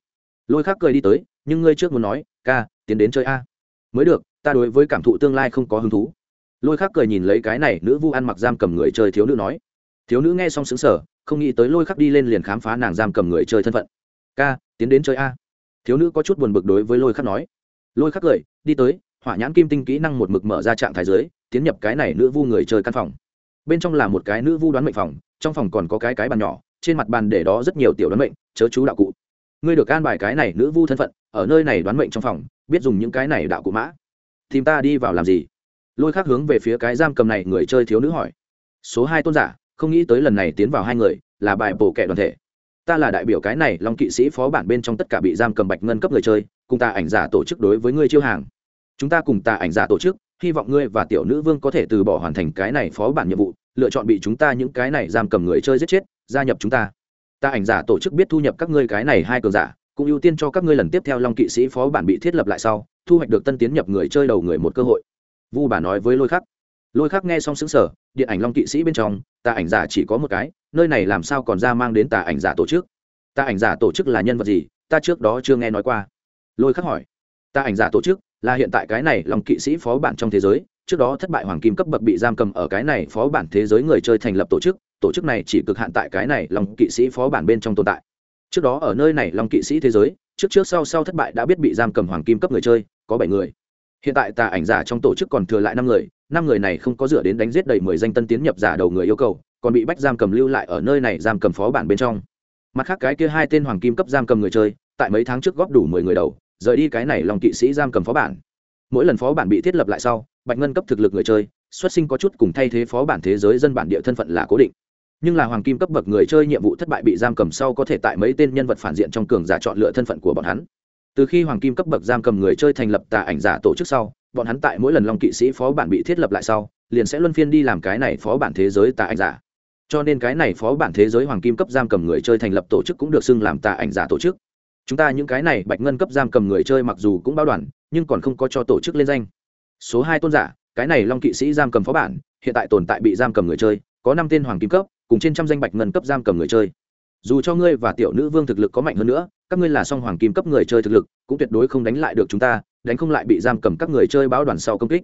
Lôi khắc cười đi tới, nhưng ngươi trước muốn nói, ca, tiến đến chơi a. Mới được, ta đối với cảm thụ tương lai không có hứng thú. Lôi khắc cười nhìn lấy cái này nữ vu ăn mặc giam cầm người chơi thiếu nữ nói. Thiếu nữ nghe xong xứng sở không nghĩ tới lôi khắc đi lên liền khám phá nàng giam cầm người chơi thân phận. Ca, tiến đến chơi a. Thiếu nữ có chút buồn bực đối với lôi khắc nói. Lôi khắc cười, đi tới, hỏa nhãn kim tinh kỹ năng một mực mở ra trạng thái dưới, tiến nhập cái này nữ vu người chơi căn phòng. Bên trong là một cái nữ vu đoán mệnh phòng, trong phòng còn có cái cái bàn nhỏ trên mặt bàn để đó rất nhiều tiểu đoán mệnh, chớ chú đạo cụ. Ngươi được an bài cái này nữ vu thân phận, ở nơi này đoán mệnh trong phòng, biết dùng những cái này đạo cụ mã. Tìm ta đi vào làm gì? Lôi khác hướng về phía cái giam cầm này người chơi thiếu nữ hỏi. Số hai tôn giả, không nghĩ tới lần này tiến vào hai người, là bài bổ kệ đoàn thể. Ta là đại biểu cái này long kỵ sĩ phó bản bên trong tất cả bị giam cầm bạch ngân cấp người chơi, cùng ta ảnh giả tổ chức đối với ngươi chiêu hàng. Chúng ta cùng ta ảnh giả tổ chức, hy vọng ngươi và tiểu nữ vương có thể từ bỏ hoàn thành cái này phó bản nhiệm vụ, lựa chọn bị chúng ta những cái này giam cầm người chơi giết chết gia nhập chúng ta. Ta ảnh giả tổ chức biết thu nhập các ngươi cái này hai cường giả, cũng ưu tiên cho các ngươi lần tiếp theo long kỵ sĩ phó bản bị thiết lập lại sau, thu hoạch được tân tiến nhập người chơi đầu người một cơ hội. Vu bà nói với lôi khắc. Lôi khắc nghe xong xứng sở điện ảnh long kỵ sĩ bên trong, ta ảnh giả chỉ có một cái, nơi này làm sao còn ra mang đến tà ảnh giả tổ chức? Ta ảnh giả tổ chức là nhân vật gì? Ta trước đó chưa nghe nói qua. Lôi khắc hỏi. Ta ảnh giả tổ chức là hiện tại cái này lòng kỵ sĩ phó bản trong thế giới, trước đó thất bại hoàng kim cấp bậc bị giam cầm ở cái này phó bản thế giới người chơi thành lập tổ chức tổ chức này chỉ cực hạn tại cái này lòng kỵ sĩ phó bản bên trong tồn tại. Trước đó ở nơi này lòng kỵ sĩ thế giới, trước trước sau sau thất bại đã biết bị giam cầm hoàng kim cấp người chơi, có bảy người. Hiện tại tà ảnh giả trong tổ chức còn thừa lại năm người năm người này không có dựa đến đánh giết đầy mười danh tân tiến nhập giả đầu người yêu cầu, còn bị bách giam cầm lưu lại ở nơi này giam cầm phó bản bên trong. Mặt khác cái kia hai tên hoàng kim cấp giam cầm người chơi, tại mấy tháng trước góp đủ mười người đầu, rời đi cái này lòng kỵ sĩ giam cầm phó bản. Mỗi lần phó bản bị thiết lập lại sau, bạch ngân cấp thực lực người chơi, xuất sinh có chút cùng thay thế phó bản thế giới dân bản địa thân phận là cố định nhưng là hoàng kim cấp bậc người chơi nhiệm vụ thất bại bị giam cầm sau có thể tại mấy tên nhân vật phản diện trong cường giả chọn lựa thân phận của bọn hắn. Từ khi hoàng kim cấp bậc giam cầm người chơi thành lập tà ảnh giả tổ chức sau, bọn hắn tại mỗi lần long kỵ sĩ phó bản bị thiết lập lại sau, liền sẽ luân phiên đi làm cái này phó bản thế giới tà ảnh giả. Cho nên cái này phó bản thế giới hoàng kim cấp giam cầm người chơi thành lập tổ chức cũng được xưng làm tà ảnh giả tổ chức. Chúng ta những cái này bạch ngân cấp giam cầm người chơi mặc dù cũng bao đoàn, nhưng còn không có cho tổ chức lên danh. Số hai tôn giả, cái này long kỵ sĩ giam cầm phó bản, hiện tại tồn tại bị giam cầm người chơi có năm tên hoàng kim cấp, cùng trên trăm danh bạch ngân cấp giam cầm người chơi. Dù cho ngươi và tiểu nữ vương thực lực có mạnh hơn nữa, các ngươi là song hoàng kim cấp người chơi thực lực, cũng tuyệt đối không đánh lại được chúng ta, đánh không lại bị giam cầm các người chơi báo đoàn sau công kích.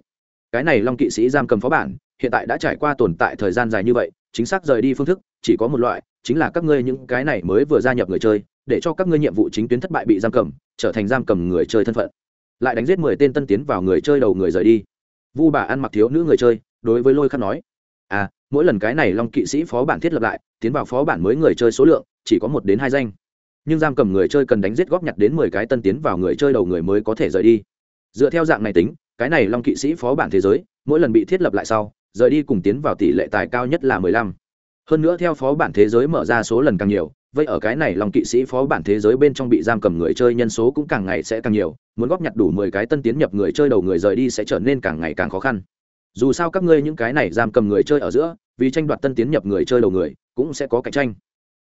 Cái này long kỵ sĩ giam cầm phó bản, hiện tại đã trải qua tồn tại thời gian dài như vậy, chính xác rời đi phương thức, chỉ có một loại, chính là các ngươi những cái này mới vừa gia nhập người chơi, để cho các ngươi nhiệm vụ chính tuyến thất bại bị giam cầm, trở thành giam cầm người chơi thân phận. Lại đánh giết mười tên tân tiến vào người chơi đầu người rời đi. Vu bà ăn mặc thiếu nữ người chơi, đối với lôi khắc nói à mỗi lần cái này long kỵ sĩ phó bản thiết lập lại, tiến vào phó bản mới người chơi số lượng, chỉ có một đến hai danh. Nhưng giam cầm người chơi cần đánh giết góp nhặt đến mười cái tân tiến vào người chơi đầu người mới có thể rời đi. Dựa theo dạng này tính, cái này long kỵ sĩ phó bản thế giới, mỗi lần bị thiết lập lại sau, rời đi cùng tiến vào tỷ lệ tài cao nhất là mười lăm. Hơn nữa theo phó bản thế giới mở ra số lần càng nhiều, vậy ở cái này long kỵ sĩ phó bản thế giới bên trong bị giam cầm người chơi nhân số cũng càng ngày sẽ càng nhiều, muốn góp nhặt đủ mười cái tân tiến nhập người chơi đầu người rời đi sẽ trở nên càng ngày càng khó khăn dù sao các ngươi những cái này giam cầm người chơi ở giữa, vì tranh đoạt tân tiến nhập người chơi đầu người, cũng sẽ có cạnh tranh.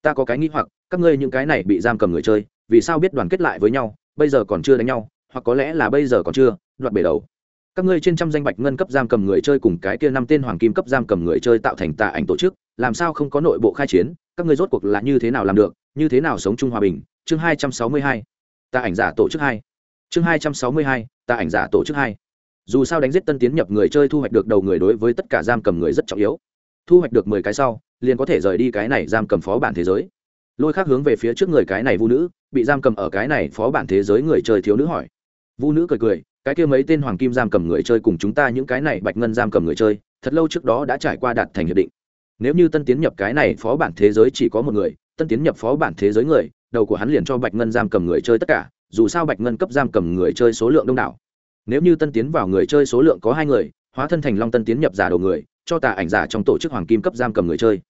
Ta có cái nghĩ hoặc, các ngươi những cái này bị giam cầm người chơi, vì sao biết đoàn kết lại với nhau, bây giờ còn chưa đánh nhau, hoặc có lẽ là bây giờ còn chưa, đoạt bể đầu. Các ngươi trên trăm danh bạch ngân cấp giam cầm người chơi cùng cái kia năm tên hoàng kim cấp giam cầm người chơi tạo thành tà ảnh tổ chức, làm sao không có nội bộ khai chiến, các ngươi rốt cuộc là như thế nào làm được, như thế nào sống chung hòa bình? Chương hai trăm sáu mươi hai. Tà ảnh giả tổ chức hai. Chương hai trăm sáu mươi hai, tà ảnh giả tổ chức hai dù sao đánh giết tân tiến nhập người chơi thu hoạch được đầu người đối với tất cả giam cầm người rất trọng yếu. Thu hoạch được mười cái sau, liền có thể rời đi cái này giam cầm phó bản thế giới. Lôi khác hướng về phía trước người cái này vũ nữ, bị giam cầm ở cái này phó bản thế giới người chơi thiếu nữ hỏi. Vũ nữ cười cười, cái kia mấy tên hoàng kim giam cầm người chơi cùng chúng ta những cái này bạch ngân giam cầm người chơi, thật lâu trước đó đã trải qua đạt thành hiệp định. Nếu như tân tiến nhập cái này phó bản thế giới chỉ có một người, tân tiến nhập phó bản thế giới người, đầu của hắn liền cho bạch ngân giam cầm người chơi tất cả, dù sao bạch ngân cấp giam cầm người chơi số lượng đông đảo nếu như tân tiến vào người chơi số lượng có hai người, hóa thân thành long tân tiến nhập giả đầu người, cho tà ảnh giả trong tổ chức hoàng kim cấp giam cầm người chơi.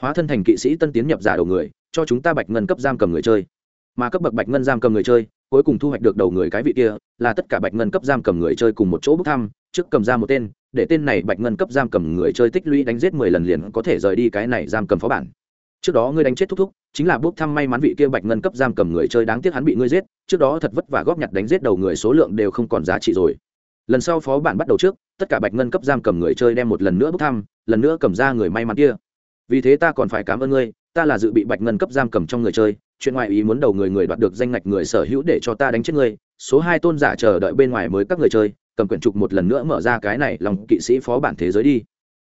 Hóa thân thành kỵ sĩ tân tiến nhập giả đầu người, cho chúng ta bạch ngân cấp giam cầm người chơi. Mà cấp bậc bạch ngân giam cầm người chơi, cuối cùng thu hoạch được đầu người cái vị kia, là tất cả bạch ngân cấp giam cầm người chơi cùng một chỗ bốc thăm, trước cầm ra một tên, để tên này bạch ngân cấp giam cầm người chơi tích lũy đánh giết mười lần liền có thể rời đi cái này giam cầm phó bản trước đó ngươi đánh chết thúc thúc, chính là bốc thăm may mắn vị kia bạch ngân cấp giam cầm người chơi đáng tiếc hắn bị ngươi giết, trước đó thật vất vả góp nhặt đánh giết đầu người số lượng đều không còn giá trị rồi. Lần sau phó bản bắt đầu trước, tất cả bạch ngân cấp giam cầm người chơi đem một lần nữa bốc thăm, lần nữa cầm ra người may mắn kia. Vì thế ta còn phải cảm ơn ngươi, ta là dự bị bạch ngân cấp giam cầm trong người chơi, chuyện ngoại ý muốn đầu người người đoạt được danh ngạch người sở hữu để cho ta đánh chết ngươi, số hai tôn giả chờ đợi bên ngoài mới các người chơi, cầm quyển trục một lần nữa mở ra cái này lòng kỵ sĩ phó bản thế giới đi.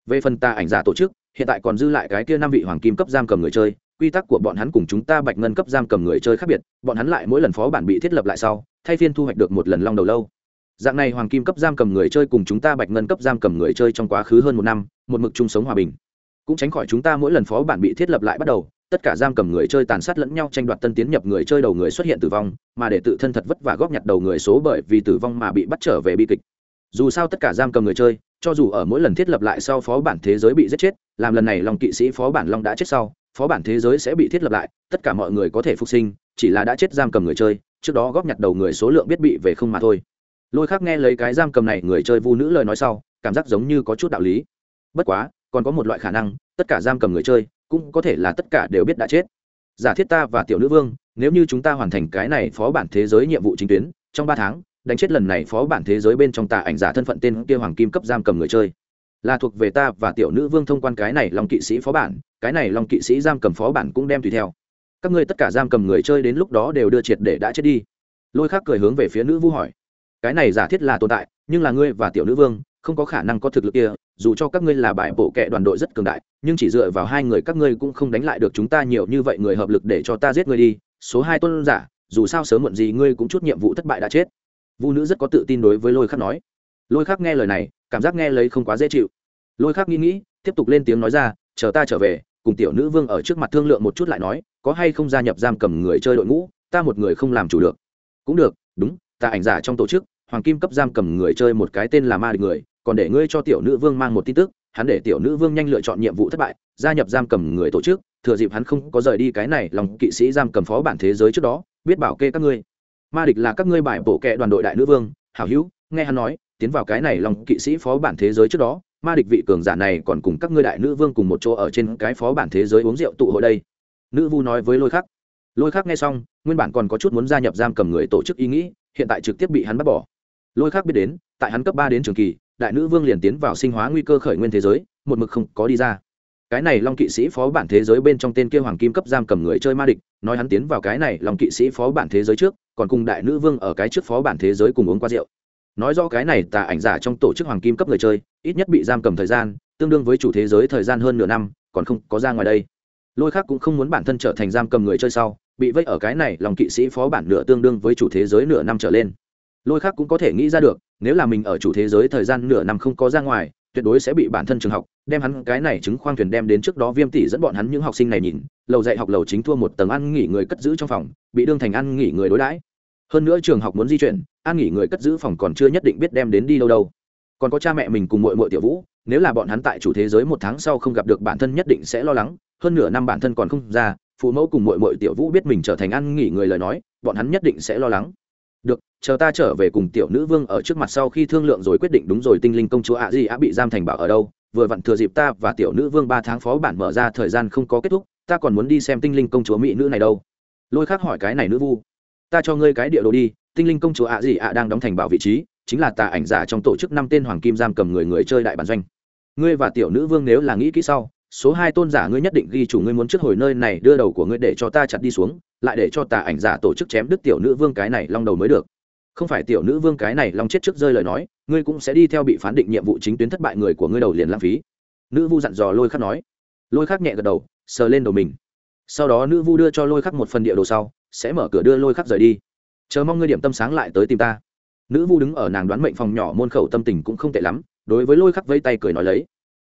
Về phần ta ảnh giả tổ chức hiện tại còn dư lại cái kia năm vị hoàng kim cấp giam cầm người chơi, quy tắc của bọn hắn cùng chúng ta bạch ngân cấp giam cầm người chơi khác biệt, bọn hắn lại mỗi lần phó bản bị thiết lập lại sau, thay phiên thu hoạch được một lần long đầu lâu. Dạng này hoàng kim cấp giam cầm người chơi cùng chúng ta bạch ngân cấp giam cầm người chơi trong quá khứ hơn một năm, một mực chung sống hòa bình. Cũng tránh khỏi chúng ta mỗi lần phó bản bị thiết lập lại bắt đầu, tất cả giam cầm người chơi tàn sát lẫn nhau tranh đoạt tân tiến nhập người chơi đầu người xuất hiện tử vong, mà để tự thân thật vất vả góp nhặt đầu người số bởi vì tử vong mà bị bắt trở về bi kịch. Dù sao tất cả giam cầm người chơi, cho dù ở mỗi lần thiết lập lại sau phó bản thế giới bị giết chết làm lần này lòng kỵ sĩ phó bản long đã chết sau, phó bản thế giới sẽ bị thiết lập lại, tất cả mọi người có thể phục sinh, chỉ là đã chết giam cầm người chơi, trước đó góp nhặt đầu người số lượng biết bị về không mà thôi. Lôi khác nghe lấy cái giam cầm này, người chơi vu nữ lời nói sau, cảm giác giống như có chút đạo lý. Bất quá, còn có một loại khả năng, tất cả giam cầm người chơi cũng có thể là tất cả đều biết đã chết. Giả thiết ta và tiểu nữ vương, nếu như chúng ta hoàn thành cái này phó bản thế giới nhiệm vụ chính tuyến, trong ba tháng, đánh chết lần này phó bản thế giới bên trong tà ảnh giả thân phận tên kia hoàng kim cấp giam cầm người chơi là thuộc về ta và tiểu nữ vương thông quan cái này long kỵ sĩ phó bản, cái này long kỵ sĩ giam cầm phó bản cũng đem tùy theo. Các ngươi tất cả giam cầm người chơi đến lúc đó đều đưa triệt để đã chết đi. Lôi khác cười hướng về phía nữ vu hỏi, cái này giả thiết là tồn tại, nhưng là ngươi và tiểu nữ vương không có khả năng có thực lực kia, dù cho các ngươi là bại bộ kệ đoàn đội rất cường đại, nhưng chỉ dựa vào hai người các ngươi cũng không đánh lại được chúng ta nhiều như vậy người hợp lực để cho ta giết ngươi đi. Số hai tôn giả, dù sao sớm muộn gì ngươi cũng chút nhiệm vụ thất bại đã chết. Vu nữ rất có tự tin đối với lôi khắc nói lôi khắc nghe lời này, cảm giác nghe lấy không quá dễ chịu. Lôi khắc nghĩ nghĩ, tiếp tục lên tiếng nói ra, chờ ta trở về, cùng tiểu nữ vương ở trước mặt thương lượng một chút lại nói, có hay không gia nhập giam cầm người chơi đội ngũ, ta một người không làm chủ được. Cũng được, đúng, ta ảnh giả trong tổ chức, hoàng kim cấp giam cầm người chơi một cái tên là ma địch người, còn để ngươi cho tiểu nữ vương mang một tin tức, hắn để tiểu nữ vương nhanh lựa chọn nhiệm vụ thất bại, gia nhập giam cầm người tổ chức, thừa dịp hắn không có rời đi cái này, lòng kỵ sĩ giam cầm phó bản thế giới trước đó, biết bảo kê các ngươi. Ma địch là các ngươi bài bổ kệ đoàn đội đại nữ vương, hảo hữu, nghe hắn nói tiến vào cái này lòng kỵ sĩ phó bản thế giới trước đó, ma địch vị cường giả này còn cùng các ngươi đại nữ vương cùng một chỗ ở trên cái phó bản thế giới uống rượu tụ hội đây. Nữ vu nói với lôi khắc. Lôi khắc nghe xong, nguyên bản còn có chút muốn gia nhập giam cầm người tổ chức ý nghĩ, hiện tại trực tiếp bị hắn bắt bỏ. Lôi khắc biết đến, tại hắn cấp ba đến trường kỳ, đại nữ vương liền tiến vào sinh hóa nguy cơ khởi nguyên thế giới, một mực không có đi ra. Cái này long kỵ sĩ phó bản thế giới bên trong tên kia hoàng kim cấp giam cầm người chơi ma địch, nói hắn tiến vào cái này long kỵ sĩ phó bản thế giới trước, còn cùng đại nữ vương ở cái trước phó bản thế giới cùng uống qua rượu nói rõ cái này tà ảnh giả trong tổ chức hoàng kim cấp người chơi, ít nhất bị giam cầm thời gian, tương đương với chủ thế giới thời gian hơn nửa năm, còn không có ra ngoài đây. Lôi khác cũng không muốn bản thân trở thành giam cầm người chơi sau, bị vây ở cái này lòng kỵ sĩ phó bản nửa tương đương với chủ thế giới nửa năm trở lên. Lôi khác cũng có thể nghĩ ra được, nếu là mình ở chủ thế giới thời gian nửa năm không có ra ngoài, tuyệt đối sẽ bị bản thân trường học, đem hắn cái này chứng khoang thuyền đem đến trước đó viêm tỷ dẫn bọn hắn những học sinh này nhìn, lầu dạy học lầu chính thua một tầng ăn nghỉ người cất giữ trong phòng, bị đương thành ăn nghỉ người đối đãi. Hơn nữa trường học muốn di chuyển An nghỉ người cất giữ phòng còn chưa nhất định biết đem đến đi đâu đâu. Còn có cha mẹ mình cùng mội mội tiểu vũ, nếu là bọn hắn tại chủ thế giới một tháng sau không gặp được bản thân nhất định sẽ lo lắng, hơn nửa năm bản thân còn không ra, phụ mẫu cùng mội mội tiểu vũ biết mình trở thành ăn nghỉ người lời nói, bọn hắn nhất định sẽ lo lắng. Được, chờ ta trở về cùng tiểu nữ vương ở trước mặt sau khi thương lượng rồi quyết định đúng rồi, tinh linh công chúa ạ gì ạ bị giam thành bảo ở đâu, vừa vặn thừa dịp ta và tiểu nữ vương ba tháng phó bản mở ra thời gian không có kết thúc, ta còn muốn đi xem tinh linh công chúa mỹ nữ này đâu. Lôi khác hỏi cái này nữ vu, ta cho ngươi cái địa đồ đi tinh linh công chúa ạ gì ạ đang đóng thành bảo vị trí, chính là tà ảnh giả trong tổ chức năm tên hoàng kim giam cầm người người chơi đại bản doanh. Ngươi và tiểu nữ vương nếu là nghĩ kỹ sau, số hai tôn giả ngươi nhất định ghi chủ ngươi muốn trước hồi nơi này, đưa đầu của ngươi để cho ta chặt đi xuống, lại để cho tà ảnh giả tổ chức chém đứt tiểu nữ vương cái này long đầu mới được. Không phải tiểu nữ vương cái này long chết trước rơi lời nói, ngươi cũng sẽ đi theo bị phán định nhiệm vụ chính tuyến thất bại người của ngươi đầu liền lãng phí. Nữ vu dặn dò lôi khắc nói. Lôi khắc nhẹ gật đầu, sờ lên đầu mình. Sau đó nữ vu đưa cho lôi khắc một phần địa đồ sau, sẽ mở cửa đưa lôi khắc rời đi chờ mong ngươi điểm tâm sáng lại tới tìm ta. Nữ vu đứng ở nàng đoán mệnh phòng nhỏ môn khẩu tâm tình cũng không tệ lắm, đối với lôi khắc vây tay cười nói lấy.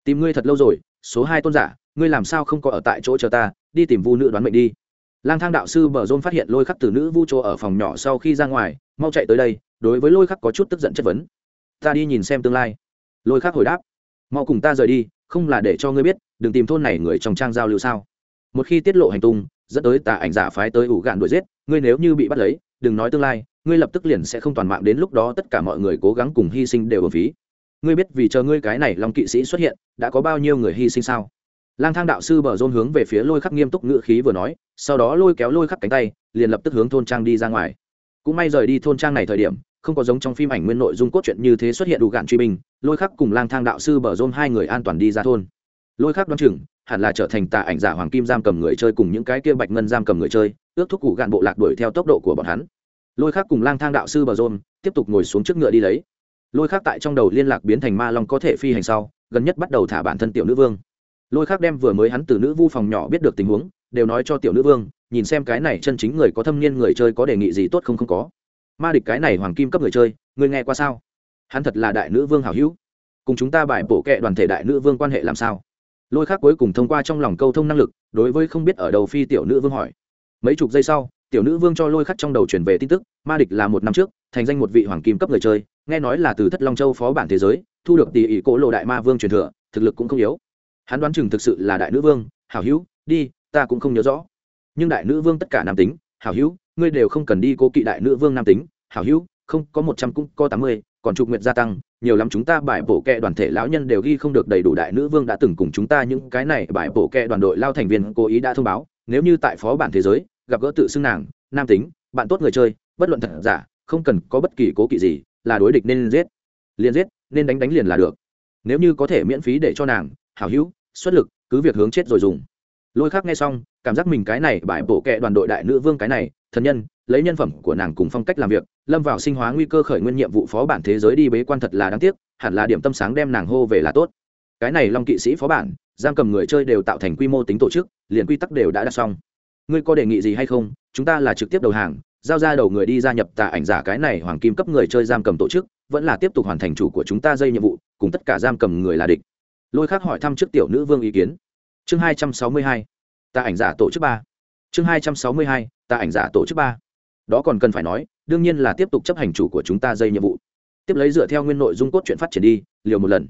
Tìm ngươi thật lâu rồi, số hai tôn giả, ngươi làm sao không có ở tại chỗ chờ ta, đi tìm vu nữ đoán mệnh đi. Lang thang đạo sư bờ rôn phát hiện lôi khắc từ nữ vu chỗ ở phòng nhỏ sau khi ra ngoài, mau chạy tới đây, đối với lôi khắc có chút tức giận chất vấn. Ta đi nhìn xem tương lai. Lôi khắc hồi đáp. Mau cùng ta rời đi, không là để cho ngươi biết, đừng tìm thôn này người trong trang giao lưu sao. Một khi tiết lộ hành tung, dẫn tới tà ảnh giả phái tới ủ gạn đuổi giết, ngươi nếu như bị bắt lấy đừng nói tương lai, ngươi lập tức liền sẽ không toàn mạng đến lúc đó tất cả mọi người cố gắng cùng hy sinh đều ở phí. Ngươi biết vì chờ ngươi cái này long kỵ sĩ xuất hiện, đã có bao nhiêu người hy sinh sao? Lang thang đạo sư bờ rôn hướng về phía lôi khắc nghiêm túc ngự khí vừa nói, sau đó lôi kéo lôi khắc cánh tay, liền lập tức hướng thôn trang đi ra ngoài. Cũng may rời đi thôn trang này thời điểm, không có giống trong phim ảnh nguyên nội dung cốt truyện như thế xuất hiện đủ gạn truy binh, lôi khắc cùng lang thang đạo sư bờ rôn hai người an toàn đi ra thôn. Lôi khắc đoán chừng, hẳn là trở thành tà ảnh giả hoàng kim giam cầm người chơi cùng những cái kia bạch ngân giam cầm người chơi, ước thúc cụ gạn bộ lạc đuổi theo tốc độ của bọn hắn lôi khác cùng lang thang đạo sư bờ rôn tiếp tục ngồi xuống trước ngựa đi lấy. Lôi khác tại trong đầu liên lạc biến thành ma long có thể phi hành sau, gần nhất bắt đầu thả bản thân tiểu nữ vương. Lôi khác đem vừa mới hắn từ nữ vu phòng nhỏ biết được tình huống, đều nói cho tiểu nữ vương, nhìn xem cái này chân chính người có thâm niên người chơi có đề nghị gì tốt không không có. Ma địch cái này hoàng kim cấp người chơi người nghe qua sao? Hắn thật là đại nữ vương hảo hữu. Cùng chúng ta bài bổ kệ đoàn thể đại nữ vương quan hệ làm sao? Lôi khác cuối cùng thông qua trong lòng câu thông năng lực, đối với không biết ở đầu phi tiểu nữ vương hỏi. Mấy chục giây sau tiểu nữ vương cho lôi khắc trong đầu truyền về tin tức, ma địch là một năm trước, thành danh một vị hoàng kim cấp người chơi, nghe nói là từ thất long châu phó bản thế giới, thu được tỷ ỷ cỗ lộ đại ma vương truyền thừa, thực lực cũng không yếu. Hắn đoán chừng thực sự là đại nữ vương, hảo hữu, đi, ta cũng không nhớ rõ. Nhưng đại nữ vương tất cả nam tính, hảo hữu, ngươi đều không cần đi cố kỵ đại nữ vương nam tính, hảo hữu, không, có một trăm cũng có tám mươi, còn trục nguyện gia tăng, nhiều lắm chúng ta bài bổ kẹ đoàn thể lão nhân đều ghi không được đầy đủ đại nữ vương đã từng cùng chúng ta những cái này bài bổ kẹ đoàn đội lao thành viên cố ý đã thông báo, nếu như tại phó bản thế giới gặp gỡ tự xưng nàng, nam tính, bạn tốt người chơi, bất luận thật giả, không cần có bất kỳ cố kỵ gì, là đối địch nên giết. Liền giết, nên đánh đánh liền là được. Nếu như có thể miễn phí để cho nàng, hảo hữu, xuất lực, cứ việc hướng chết rồi dùng. Lôi khác nghe xong, cảm giác mình cái này bại bộ kệ đoàn đội đại nữ vương cái này, thần nhân, lấy nhân phẩm của nàng cùng phong cách làm việc, lâm vào sinh hóa nguy cơ khởi nguyên nhiệm vụ phó bản thế giới đi bế quan thật là đáng tiếc, hẳn là điểm tâm sáng đem nàng hô về là tốt. Cái này long kỵ sĩ phó bản, giam cầm người chơi đều tạo thành quy mô tính tổ chức, liền quy tắc đều đã đặt xong ngươi có đề nghị gì hay không? Chúng ta là trực tiếp đầu hàng, giao ra đầu người đi gia nhập tà ảnh giả cái này hoàng kim cấp người chơi giam cầm tổ chức, vẫn là tiếp tục hoàn thành chủ của chúng ta dây nhiệm vụ, cùng tất cả giam cầm người là địch. Lôi khác hỏi thăm trước tiểu nữ vương ý kiến. Chương hai trăm sáu mươi hai, tà ảnh giả tổ chức ba. Chương hai trăm sáu mươi hai, tà ảnh giả tổ chức ba. Đó còn cần phải nói, đương nhiên là tiếp tục chấp hành chủ của chúng ta dây nhiệm vụ. Tiếp lấy dựa theo nguyên nội dung cốt chuyện phát triển đi, liều một lần.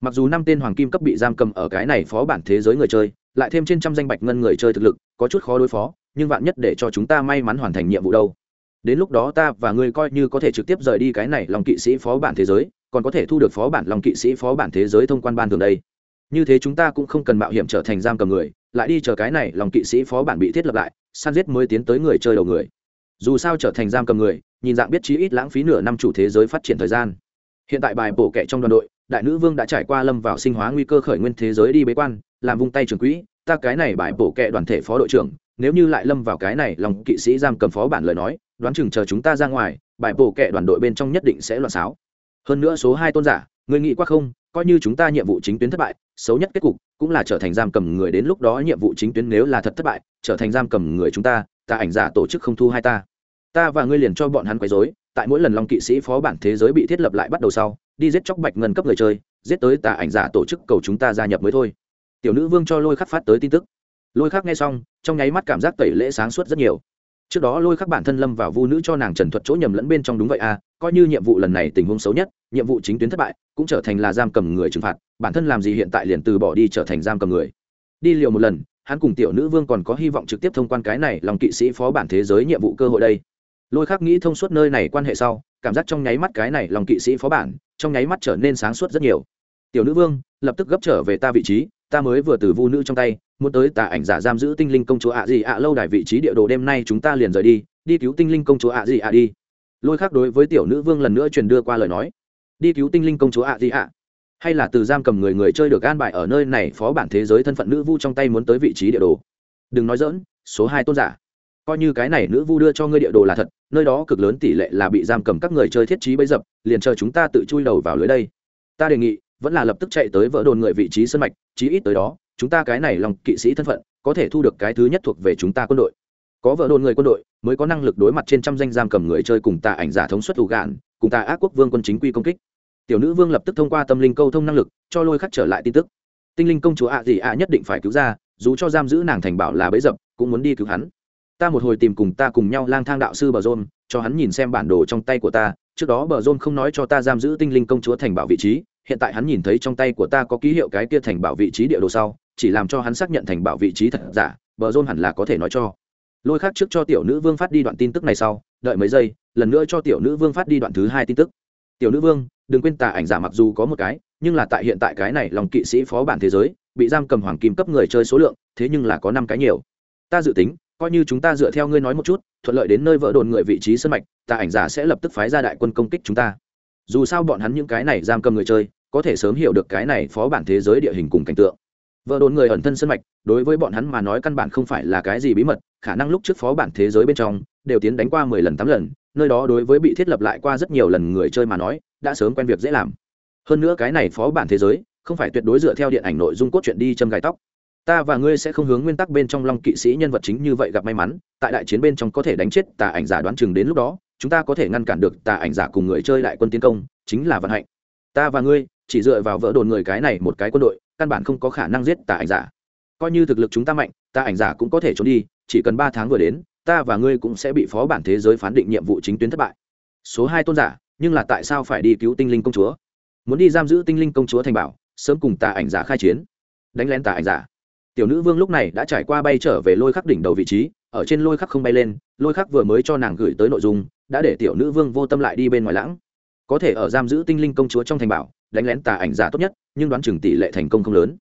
Mặc dù năm tên hoàng kim cấp bị giam cầm ở cái này phó bản thế giới người chơi lại thêm trên trăm danh bạch ngân người chơi thực lực, có chút khó đối phó, nhưng vạn nhất để cho chúng ta may mắn hoàn thành nhiệm vụ đâu. Đến lúc đó ta và ngươi coi như có thể trực tiếp rời đi cái này lòng kỵ sĩ phó bản thế giới, còn có thể thu được phó bản lòng kỵ sĩ phó bản thế giới thông quan ban thường đây. Như thế chúng ta cũng không cần mạo hiểm trở thành giam cầm người, lại đi chờ cái này lòng kỵ sĩ phó bản bị thiết lập lại, săn giết mới tiến tới người chơi đầu người. Dù sao trở thành giam cầm người, nhìn dạng biết chí ít lãng phí nửa năm chủ thế giới phát triển thời gian. Hiện tại bài bổ kệ trong đoàn đội, đại nữ vương đã trải qua lâm vào sinh hóa nguy cơ khởi nguyên thế giới đi bế quan làm vung tay trường quỹ, ta cái này bại bổ kệ đoàn thể phó đội trưởng, nếu như lại lâm vào cái này, lòng kỵ sĩ giam cầm phó bản lời nói, đoán chừng chờ chúng ta ra ngoài bại bổ kệ đoàn đội bên trong nhất định sẽ loạn xáo. Hơn nữa số hai tôn giả người nghĩ qua không, coi như chúng ta nhiệm vụ chính tuyến thất bại, xấu nhất kết cục cũng là trở thành giam cầm người đến lúc đó nhiệm vụ chính tuyến nếu là thật thất bại, trở thành giam cầm người chúng ta ta ảnh giả tổ chức không thu hai ta. Ta và ngươi liền cho bọn hắn quấy rối, tại mỗi lần long kỵ sĩ phó bản thế giới bị thiết lập lại bắt đầu sau, đi giết chóc bạch ngân cấp người chơi, giết tới tà ảnh giả tổ chức cầu chúng ta gia nhập mới thôi tiểu nữ vương cho lôi khắc phát tới tin tức. Lôi khắc nghe xong, trong nháy mắt cảm giác tẩy lễ sáng suốt rất nhiều. Trước đó lôi khắc bản thân lâm vào vu nữ cho nàng trần thuật chỗ nhầm lẫn bên trong đúng vậy à coi như nhiệm vụ lần này tình huống xấu nhất, nhiệm vụ chính tuyến thất bại, cũng trở thành là giam cầm người trừng phạt, bản thân làm gì hiện tại liền từ bỏ đi trở thành giam cầm người. Đi liều một lần, hắn cùng tiểu nữ vương còn có hy vọng trực tiếp thông quan cái này lòng kỵ sĩ phó bản thế giới nhiệm vụ cơ hội đây. Lôi khắc nghĩ thông suốt nơi này quan hệ sau, cảm giác trong nháy mắt cái này lòng kỵ sĩ phó bản, trong nháy mắt trở nên sáng suốt rất nhiều. Tiểu nữ vương, lập tức gấp trở về ta vị trí ta mới vừa từ vu nữ trong tay, muốn tới tà ảnh giả giam giữ tinh linh công chúa ạ gì ạ, lâu đài vị trí địa đồ đêm nay chúng ta liền rời đi đi cứu tinh linh công chúa ạ gì ạ đi. Lôi khác đối với tiểu nữ vương lần nữa truyền đưa qua lời nói. Đi cứu tinh linh công chúa ạ gì ạ. Hay là từ giam cầm người người chơi được an bài ở nơi này phó bản thế giới thân phận nữ vu trong tay muốn tới vị trí địa đồ. Đừng nói dỡn số hai tôn giả. Coi như cái này nữ vu đưa cho ngươi địa đồ là thật, nơi đó cực lớn tỷ lệ là bị giam cầm các người chơi thiết trí bấy dập, liền chờ chúng ta tự chui đầu vào lưới đây. Ta đề nghị vẫn là lập tức chạy tới vỡ đồn người vị trí sân mạch, chí ít tới đó, chúng ta cái này lòng kỵ sĩ thân phận, có thể thu được cái thứ nhất thuộc về chúng ta quân đội. Có vợ đồn người quân đội, mới có năng lực đối mặt trên trăm danh giam cầm người chơi cùng ta ảnh giả thống suất thủ gạn, cùng ta ác quốc vương quân chính quy công kích. Tiểu nữ vương lập tức thông qua tâm linh câu thông năng lực, cho lôi khắc trở lại tin tức. Tinh linh công chúa ạ gì ạ nhất định phải cứu ra, dù cho giam giữ nàng thành bảo là bấy dập, cũng muốn đi cứu hắn. Ta một hồi tìm cùng ta cùng nhau lang thang đạo sư bờ rôn, cho hắn nhìn xem bản đồ trong tay của ta, trước đó bờ rôn không nói cho ta giam giữ tinh linh công chúa thành bảo vị trí hiện tại hắn nhìn thấy trong tay của ta có ký hiệu cái kia thành bảo vị trí địa đồ sau, chỉ làm cho hắn xác nhận thành bảo vị trí thật giả, bờ rôn hẳn là có thể nói cho. Lôi khác trước cho tiểu nữ vương phát đi đoạn tin tức này sau, đợi mấy giây, lần nữa cho tiểu nữ vương phát đi đoạn thứ hai tin tức. Tiểu nữ vương, đừng quên tà ảnh giả mặc dù có một cái, nhưng là tại hiện tại cái này lòng kỵ sĩ phó bản thế giới, bị giam cầm hoàng kim cấp người chơi số lượng, thế nhưng là có năm cái nhiều. Ta dự tính, coi như chúng ta dựa theo ngươi nói một chút, thuận lợi đến nơi vỡ đồn người vị trí sân mạch, tà ảnh giả sẽ lập tức phái ra đại quân công kích chúng ta dù sao bọn hắn những cái này giam cầm người chơi, có thể sớm hiểu được cái này phó bản thế giới địa hình cùng cảnh tượng. Vợ đồn người ẩn thân sân mạch, đối với bọn hắn mà nói căn bản không phải là cái gì bí mật, khả năng lúc trước phó bản thế giới bên trong, đều tiến đánh qua mười lần tám lần, nơi đó đối với bị thiết lập lại qua rất nhiều lần người chơi mà nói, đã sớm quen việc dễ làm. Hơn nữa cái này phó bản thế giới, không phải tuyệt đối dựa theo điện ảnh nội dung cốt truyện đi châm gai tóc. Ta và ngươi sẽ không hướng nguyên tắc bên trong long kỵ sĩ nhân vật chính như vậy gặp may mắn, tại đại chiến bên trong có thể đánh chết tà ảnh giả đoán chừng đến lúc đó chúng ta có thể ngăn cản được tà ảnh giả cùng người chơi đại quân tiến công, chính là vận hạnh. Ta và ngươi, chỉ dựa vào vỡ đồn người cái này một cái quân đội, căn bản không có khả năng giết tà ảnh giả. Coi như thực lực chúng ta mạnh, tà ảnh giả cũng có thể trốn đi, chỉ cần ba tháng vừa đến, ta và ngươi cũng sẽ bị phó bản thế giới phán định nhiệm vụ chính tuyến thất bại. Số hai tôn giả, nhưng là tại sao phải đi cứu tinh linh công chúa? Muốn đi giam giữ tinh linh công chúa thành bảo, sớm cùng tà ảnh giả khai chiến. Đánh lén tà ảnh giả. Tiểu nữ vương lúc này đã trải qua bay trở về lôi khắc đỉnh đầu vị trí, ở trên lôi khắc không bay lên, lôi khắc vừa mới cho nàng gửi tới nội dung đã để tiểu nữ vương vô tâm lại đi bên ngoài lãng. Có thể ở giam giữ tinh linh công chúa trong thành bảo, đánh lén tà ảnh giả tốt nhất, nhưng đoán chừng tỷ lệ thành công không lớn.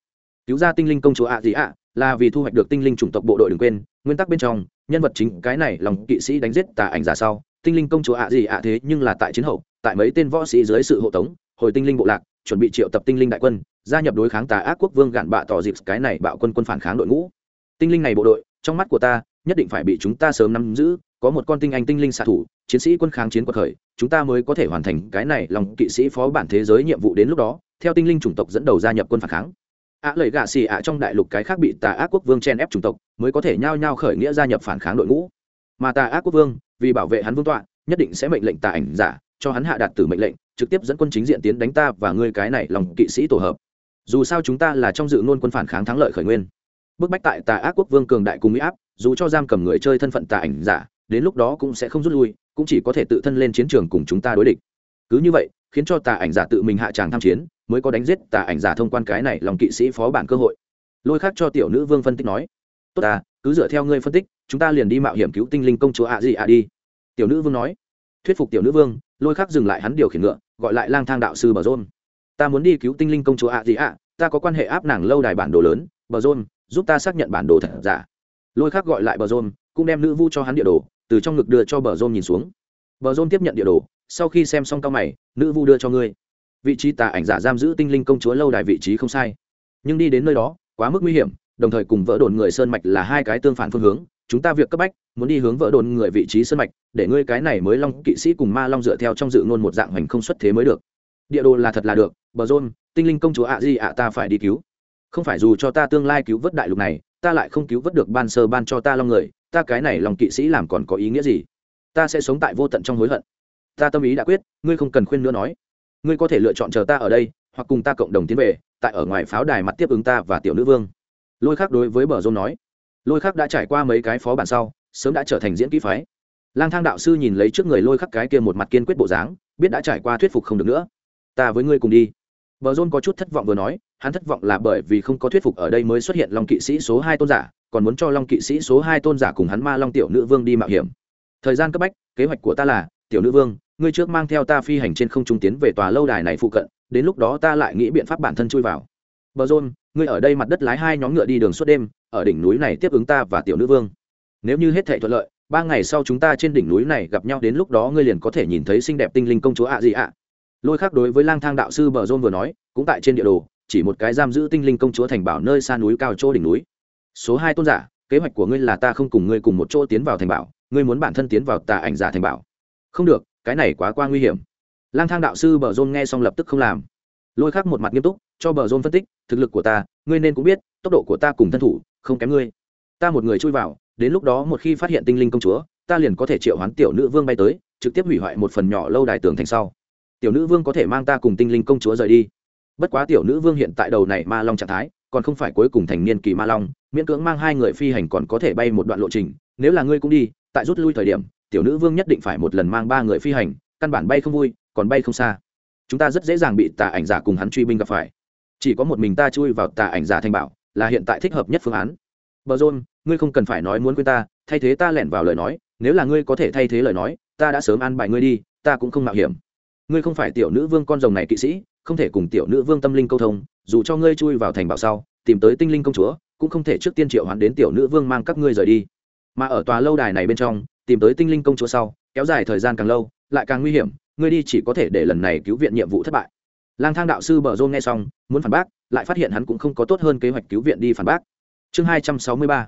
Cứu ra tinh linh công chúa ạ gì ạ, là vì thu hoạch được tinh linh chủng tộc bộ đội đừng quên, nguyên tắc bên trong, nhân vật chính cái này lòng kỵ sĩ đánh giết tà ảnh giả sau, tinh linh công chúa ạ gì ạ thế nhưng là tại chiến hậu, tại mấy tên võ sĩ dưới sự hộ tống, hồi tinh linh bộ lạc, chuẩn bị triệu tập tinh linh đại quân, gia nhập đối kháng tà ác quốc vương gạn bạ tỏ dịp cái này bạo quân quân phản kháng đội ngũ. Tinh linh này bộ đội, trong mắt của ta, nhất định phải bị chúng ta sớm nắm giữ có một con tinh anh tinh linh xạ thủ chiến sĩ quân kháng chiến quật khởi chúng ta mới có thể hoàn thành cái này lòng kỵ sĩ phó bản thế giới nhiệm vụ đến lúc đó theo tinh linh chủng tộc dẫn đầu gia nhập quân phản kháng. Ạ à, lời gạ xì ạ trong đại lục cái khác bị tà ác quốc vương chen ép chủng tộc mới có thể nhao nhao khởi nghĩa gia nhập phản kháng đội ngũ. Mà tà ác quốc vương vì bảo vệ hắn vương tọa nhất định sẽ mệnh lệnh tà ảnh giả cho hắn hạ đạt tử mệnh lệnh trực tiếp dẫn quân chính diện tiến đánh ta và ngươi cái này lòng kỵ sĩ tổ hợp. Dù sao chúng ta là trong dự ngôn quân phản kháng thắng lợi khởi nguyên. Bức bách tại tà ác quốc vương cường đại cùng mỹ áp dù cho giam cầm người chơi thân phận tà ảnh giả đến lúc đó cũng sẽ không rút lui, cũng chỉ có thể tự thân lên chiến trường cùng chúng ta đối địch. Cứ như vậy, khiến cho tà ảnh giả tự mình hạ tràng tham chiến, mới có đánh giết tà ảnh giả thông quan cái này lòng kỵ sĩ phó bản cơ hội. Lôi khác cho tiểu nữ vương phân tích nói, tốt ta, cứ dựa theo ngươi phân tích, chúng ta liền đi mạo hiểm cứu tinh linh công chúa ạ gì ạ đi. Tiểu nữ vương nói, thuyết phục tiểu nữ vương, lôi khác dừng lại hắn điều khiển ngựa, gọi lại lang thang đạo sư bờ rôn. Ta muốn đi cứu tinh linh công chúa ạ gì ạ, ta có quan hệ áp nàng lâu đài bản đồ lớn, bờ rôn, giúp ta xác nhận bản đồ thật giả. Lôi khác gọi lại bờ rôn cũng đem nữ vu cho hắn địa đồ, từ trong ngực đưa cho bờ rôn nhìn xuống. Bờ rôn tiếp nhận địa đồ, sau khi xem xong cao mày, nữ vu đưa cho ngươi. Vị trí tà ảnh giả giam giữ tinh linh công chúa lâu đài vị trí không sai. Nhưng đi đến nơi đó, quá mức nguy hiểm, đồng thời cùng vỡ đồn người sơn mạch là hai cái tương phản phương hướng, chúng ta việc cấp bách, muốn đi hướng vỡ đồn người vị trí sơn mạch, để ngươi cái này mới long kỵ sĩ cùng ma long dựa theo trong dự ngôn một dạng hành không xuất thế mới được. Địa đồ là thật là được, bờ rôn, tinh linh công chúa ạ gì ạ ta phải đi cứu. Không phải dù cho ta tương lai cứu vớt đại lục này, ta lại không cứu vớt được ban sơ ban cho ta long người ta cái này lòng kỵ sĩ làm còn có ý nghĩa gì? Ta sẽ sống tại vô tận trong hối hận. Ta tâm ý đã quyết, ngươi không cần khuyên nữa nói. Ngươi có thể lựa chọn chờ ta ở đây, hoặc cùng ta cộng đồng tiến về, tại ở ngoài pháo đài mặt tiếp ứng ta và tiểu nữ vương. Lôi khác đối với bờ rôn nói. Lôi khác đã trải qua mấy cái phó bản sau, sớm đã trở thành diễn kỹ phái. Lang thang đạo sư nhìn lấy trước người lôi khắc cái kia một mặt kiên quyết bộ dáng, biết đã trải qua thuyết phục không được nữa. Ta với ngươi cùng đi bờ rôn có chút thất vọng vừa nói, hắn thất vọng là bởi vì không có thuyết phục ở đây mới xuất hiện long kỵ sĩ số hai tôn giả, còn muốn cho long kỵ sĩ số hai tôn giả cùng hắn ma long tiểu nữ vương đi mạo hiểm. Thời gian cấp bách, kế hoạch của ta là, tiểu nữ vương, ngươi trước mang theo ta phi hành trên không trung tiến về tòa lâu đài này phụ cận, đến lúc đó ta lại nghĩ biện pháp bản thân chui vào. Bờ rôn, ngươi ở đây mặt đất lái hai nhóm ngựa đi đường suốt đêm, ở đỉnh núi này tiếp ứng ta và tiểu nữ vương. Nếu như hết thảy thuận lợi, ba ngày sau chúng ta trên đỉnh núi này gặp nhau đến lúc đó ngươi liền có thể nhìn thấy xinh đẹp tinh linh công chúa ạ gì ạ lôi khác đối với lang thang đạo sư bờ rôn vừa nói, cũng tại trên địa đồ, chỉ một cái giam giữ tinh linh công chúa thành bảo nơi xa núi cao chỗ đỉnh núi. Số hai tôn giả, kế hoạch của ngươi là ta không cùng ngươi cùng một chỗ tiến vào thành bảo, ngươi muốn bản thân tiến vào tà ảnh giả thành bảo. Không được, cái này quá qua nguy hiểm. Lang thang đạo sư bờ rôn nghe xong lập tức không làm. Lôi khác một mặt nghiêm túc, cho bờ rôn phân tích, thực lực của ta, ngươi nên cũng biết, tốc độ của ta cùng thân thủ, không kém ngươi. Ta một người chui vào, đến lúc đó một khi phát hiện tinh linh công chúa, ta liền có thể triệu hoán tiểu nữ vương bay tới, trực tiếp hủy hoại một phần nhỏ lâu đài tường thành sau tiểu nữ vương có thể mang ta cùng tinh linh công chúa rời đi. Bất quá tiểu nữ vương hiện tại đầu này ma long trạng thái, còn không phải cuối cùng thành niên kỳ ma long, miễn cưỡng mang hai người phi hành còn có thể bay một đoạn lộ trình, nếu là ngươi cũng đi, tại rút lui thời điểm, tiểu nữ vương nhất định phải một lần mang ba người phi hành, căn bản bay không vui, còn bay không xa. Chúng ta rất dễ dàng bị tà ảnh giả cùng hắn truy binh gặp phải. Chỉ có một mình ta chui vào tà ảnh giả thành bảo, là hiện tại thích hợp nhất phương án. Bờ rôn, ngươi không cần phải nói muốn quên ta, thay thế ta lẻn vào lời nói, nếu là ngươi có thể thay thế lời nói, ta đã sớm ăn bài ngươi đi, ta cũng không mạo hiểm ngươi không phải tiểu nữ vương con rồng này kỵ sĩ, không thể cùng tiểu nữ vương tâm linh câu thông, dù cho ngươi chui vào thành bảo sau, tìm tới tinh linh công chúa, cũng không thể trước tiên triệu hoán đến tiểu nữ vương mang các ngươi rời đi. Mà ở tòa lâu đài này bên trong, tìm tới tinh linh công chúa sau, kéo dài thời gian càng lâu, lại càng nguy hiểm, ngươi đi chỉ có thể để lần này cứu viện nhiệm vụ thất bại. Lang thang đạo sư bờ rôn nghe xong, muốn phản bác, lại phát hiện hắn cũng không có tốt hơn kế hoạch cứu viện đi phản bác. Chương hai trăm sáu mươi ba,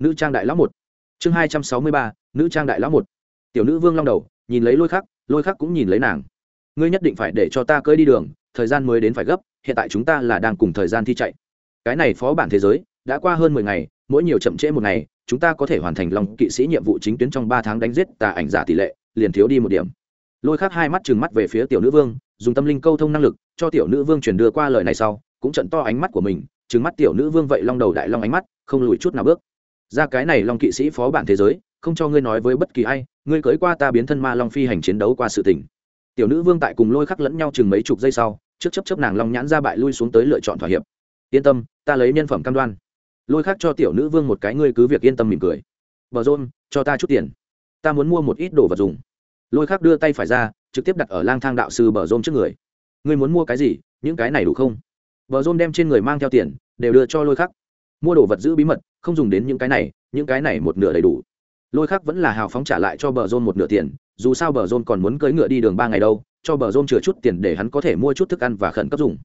nữ trang đại lão một. Chương hai trăm sáu mươi ba, nữ trang đại lão một. Tiểu nữ vương long đầu, nhìn lấy lôi khắc lôi khắc cũng nhìn lấy nàng ngươi nhất định phải để cho ta cưỡi đi đường, thời gian mới đến phải gấp, hiện tại chúng ta là đang cùng thời gian thi chạy. Cái này phó bản thế giới, đã qua hơn mười ngày, mỗi nhiều chậm trễ một ngày, chúng ta có thể hoàn thành lòng kỵ sĩ nhiệm vụ chính tuyến trong ba tháng đánh giết tà ảnh giả tỷ lệ, liền thiếu đi một điểm. Lôi khắc hai mắt trừng mắt về phía tiểu nữ vương, dùng tâm linh câu thông năng lực, cho tiểu nữ vương truyền đưa qua lời này sau, cũng trận to ánh mắt của mình, trừng mắt tiểu nữ vương vậy long đầu đại long ánh mắt, không lùi chút nào bước. Ra cái này long kỵ sĩ phó bản thế giới, không cho ngươi nói với bất kỳ ai, ngươi cưới qua ta biến thân ma long phi hành chiến đấu qua sự tình tiểu nữ vương tại cùng lôi khắc lẫn nhau chừng mấy chục giây sau, trước chấp chấp nàng long nhãn ra bại lui xuống tới lựa chọn thỏa hiệp. Yên tâm, ta lấy nhân phẩm cam đoan. Lôi khắc cho tiểu nữ vương một cái ngươi cứ việc yên tâm mỉm cười. Bờ rôn, cho ta chút tiền. Ta muốn mua một ít đồ vật dùng. Lôi khắc đưa tay phải ra, trực tiếp đặt ở lang thang đạo sư bờ rôn trước người. Ngươi muốn mua cái gì? Những cái này đủ không? Bờ rôn đem trên người mang theo tiền, đều đưa cho lôi khắc. Mua đồ vật giữ bí mật, không dùng đến những cái này, những cái này một nửa đầy đủ. Lôi khắc vẫn là hào phóng trả lại cho bờ rôn một nửa tiền dù sao bờ rôn còn muốn cưỡi ngựa đi đường ba ngày đâu, cho bờ rôn chừa chút tiền để hắn có thể mua chút thức ăn và khẩn cấp dùng.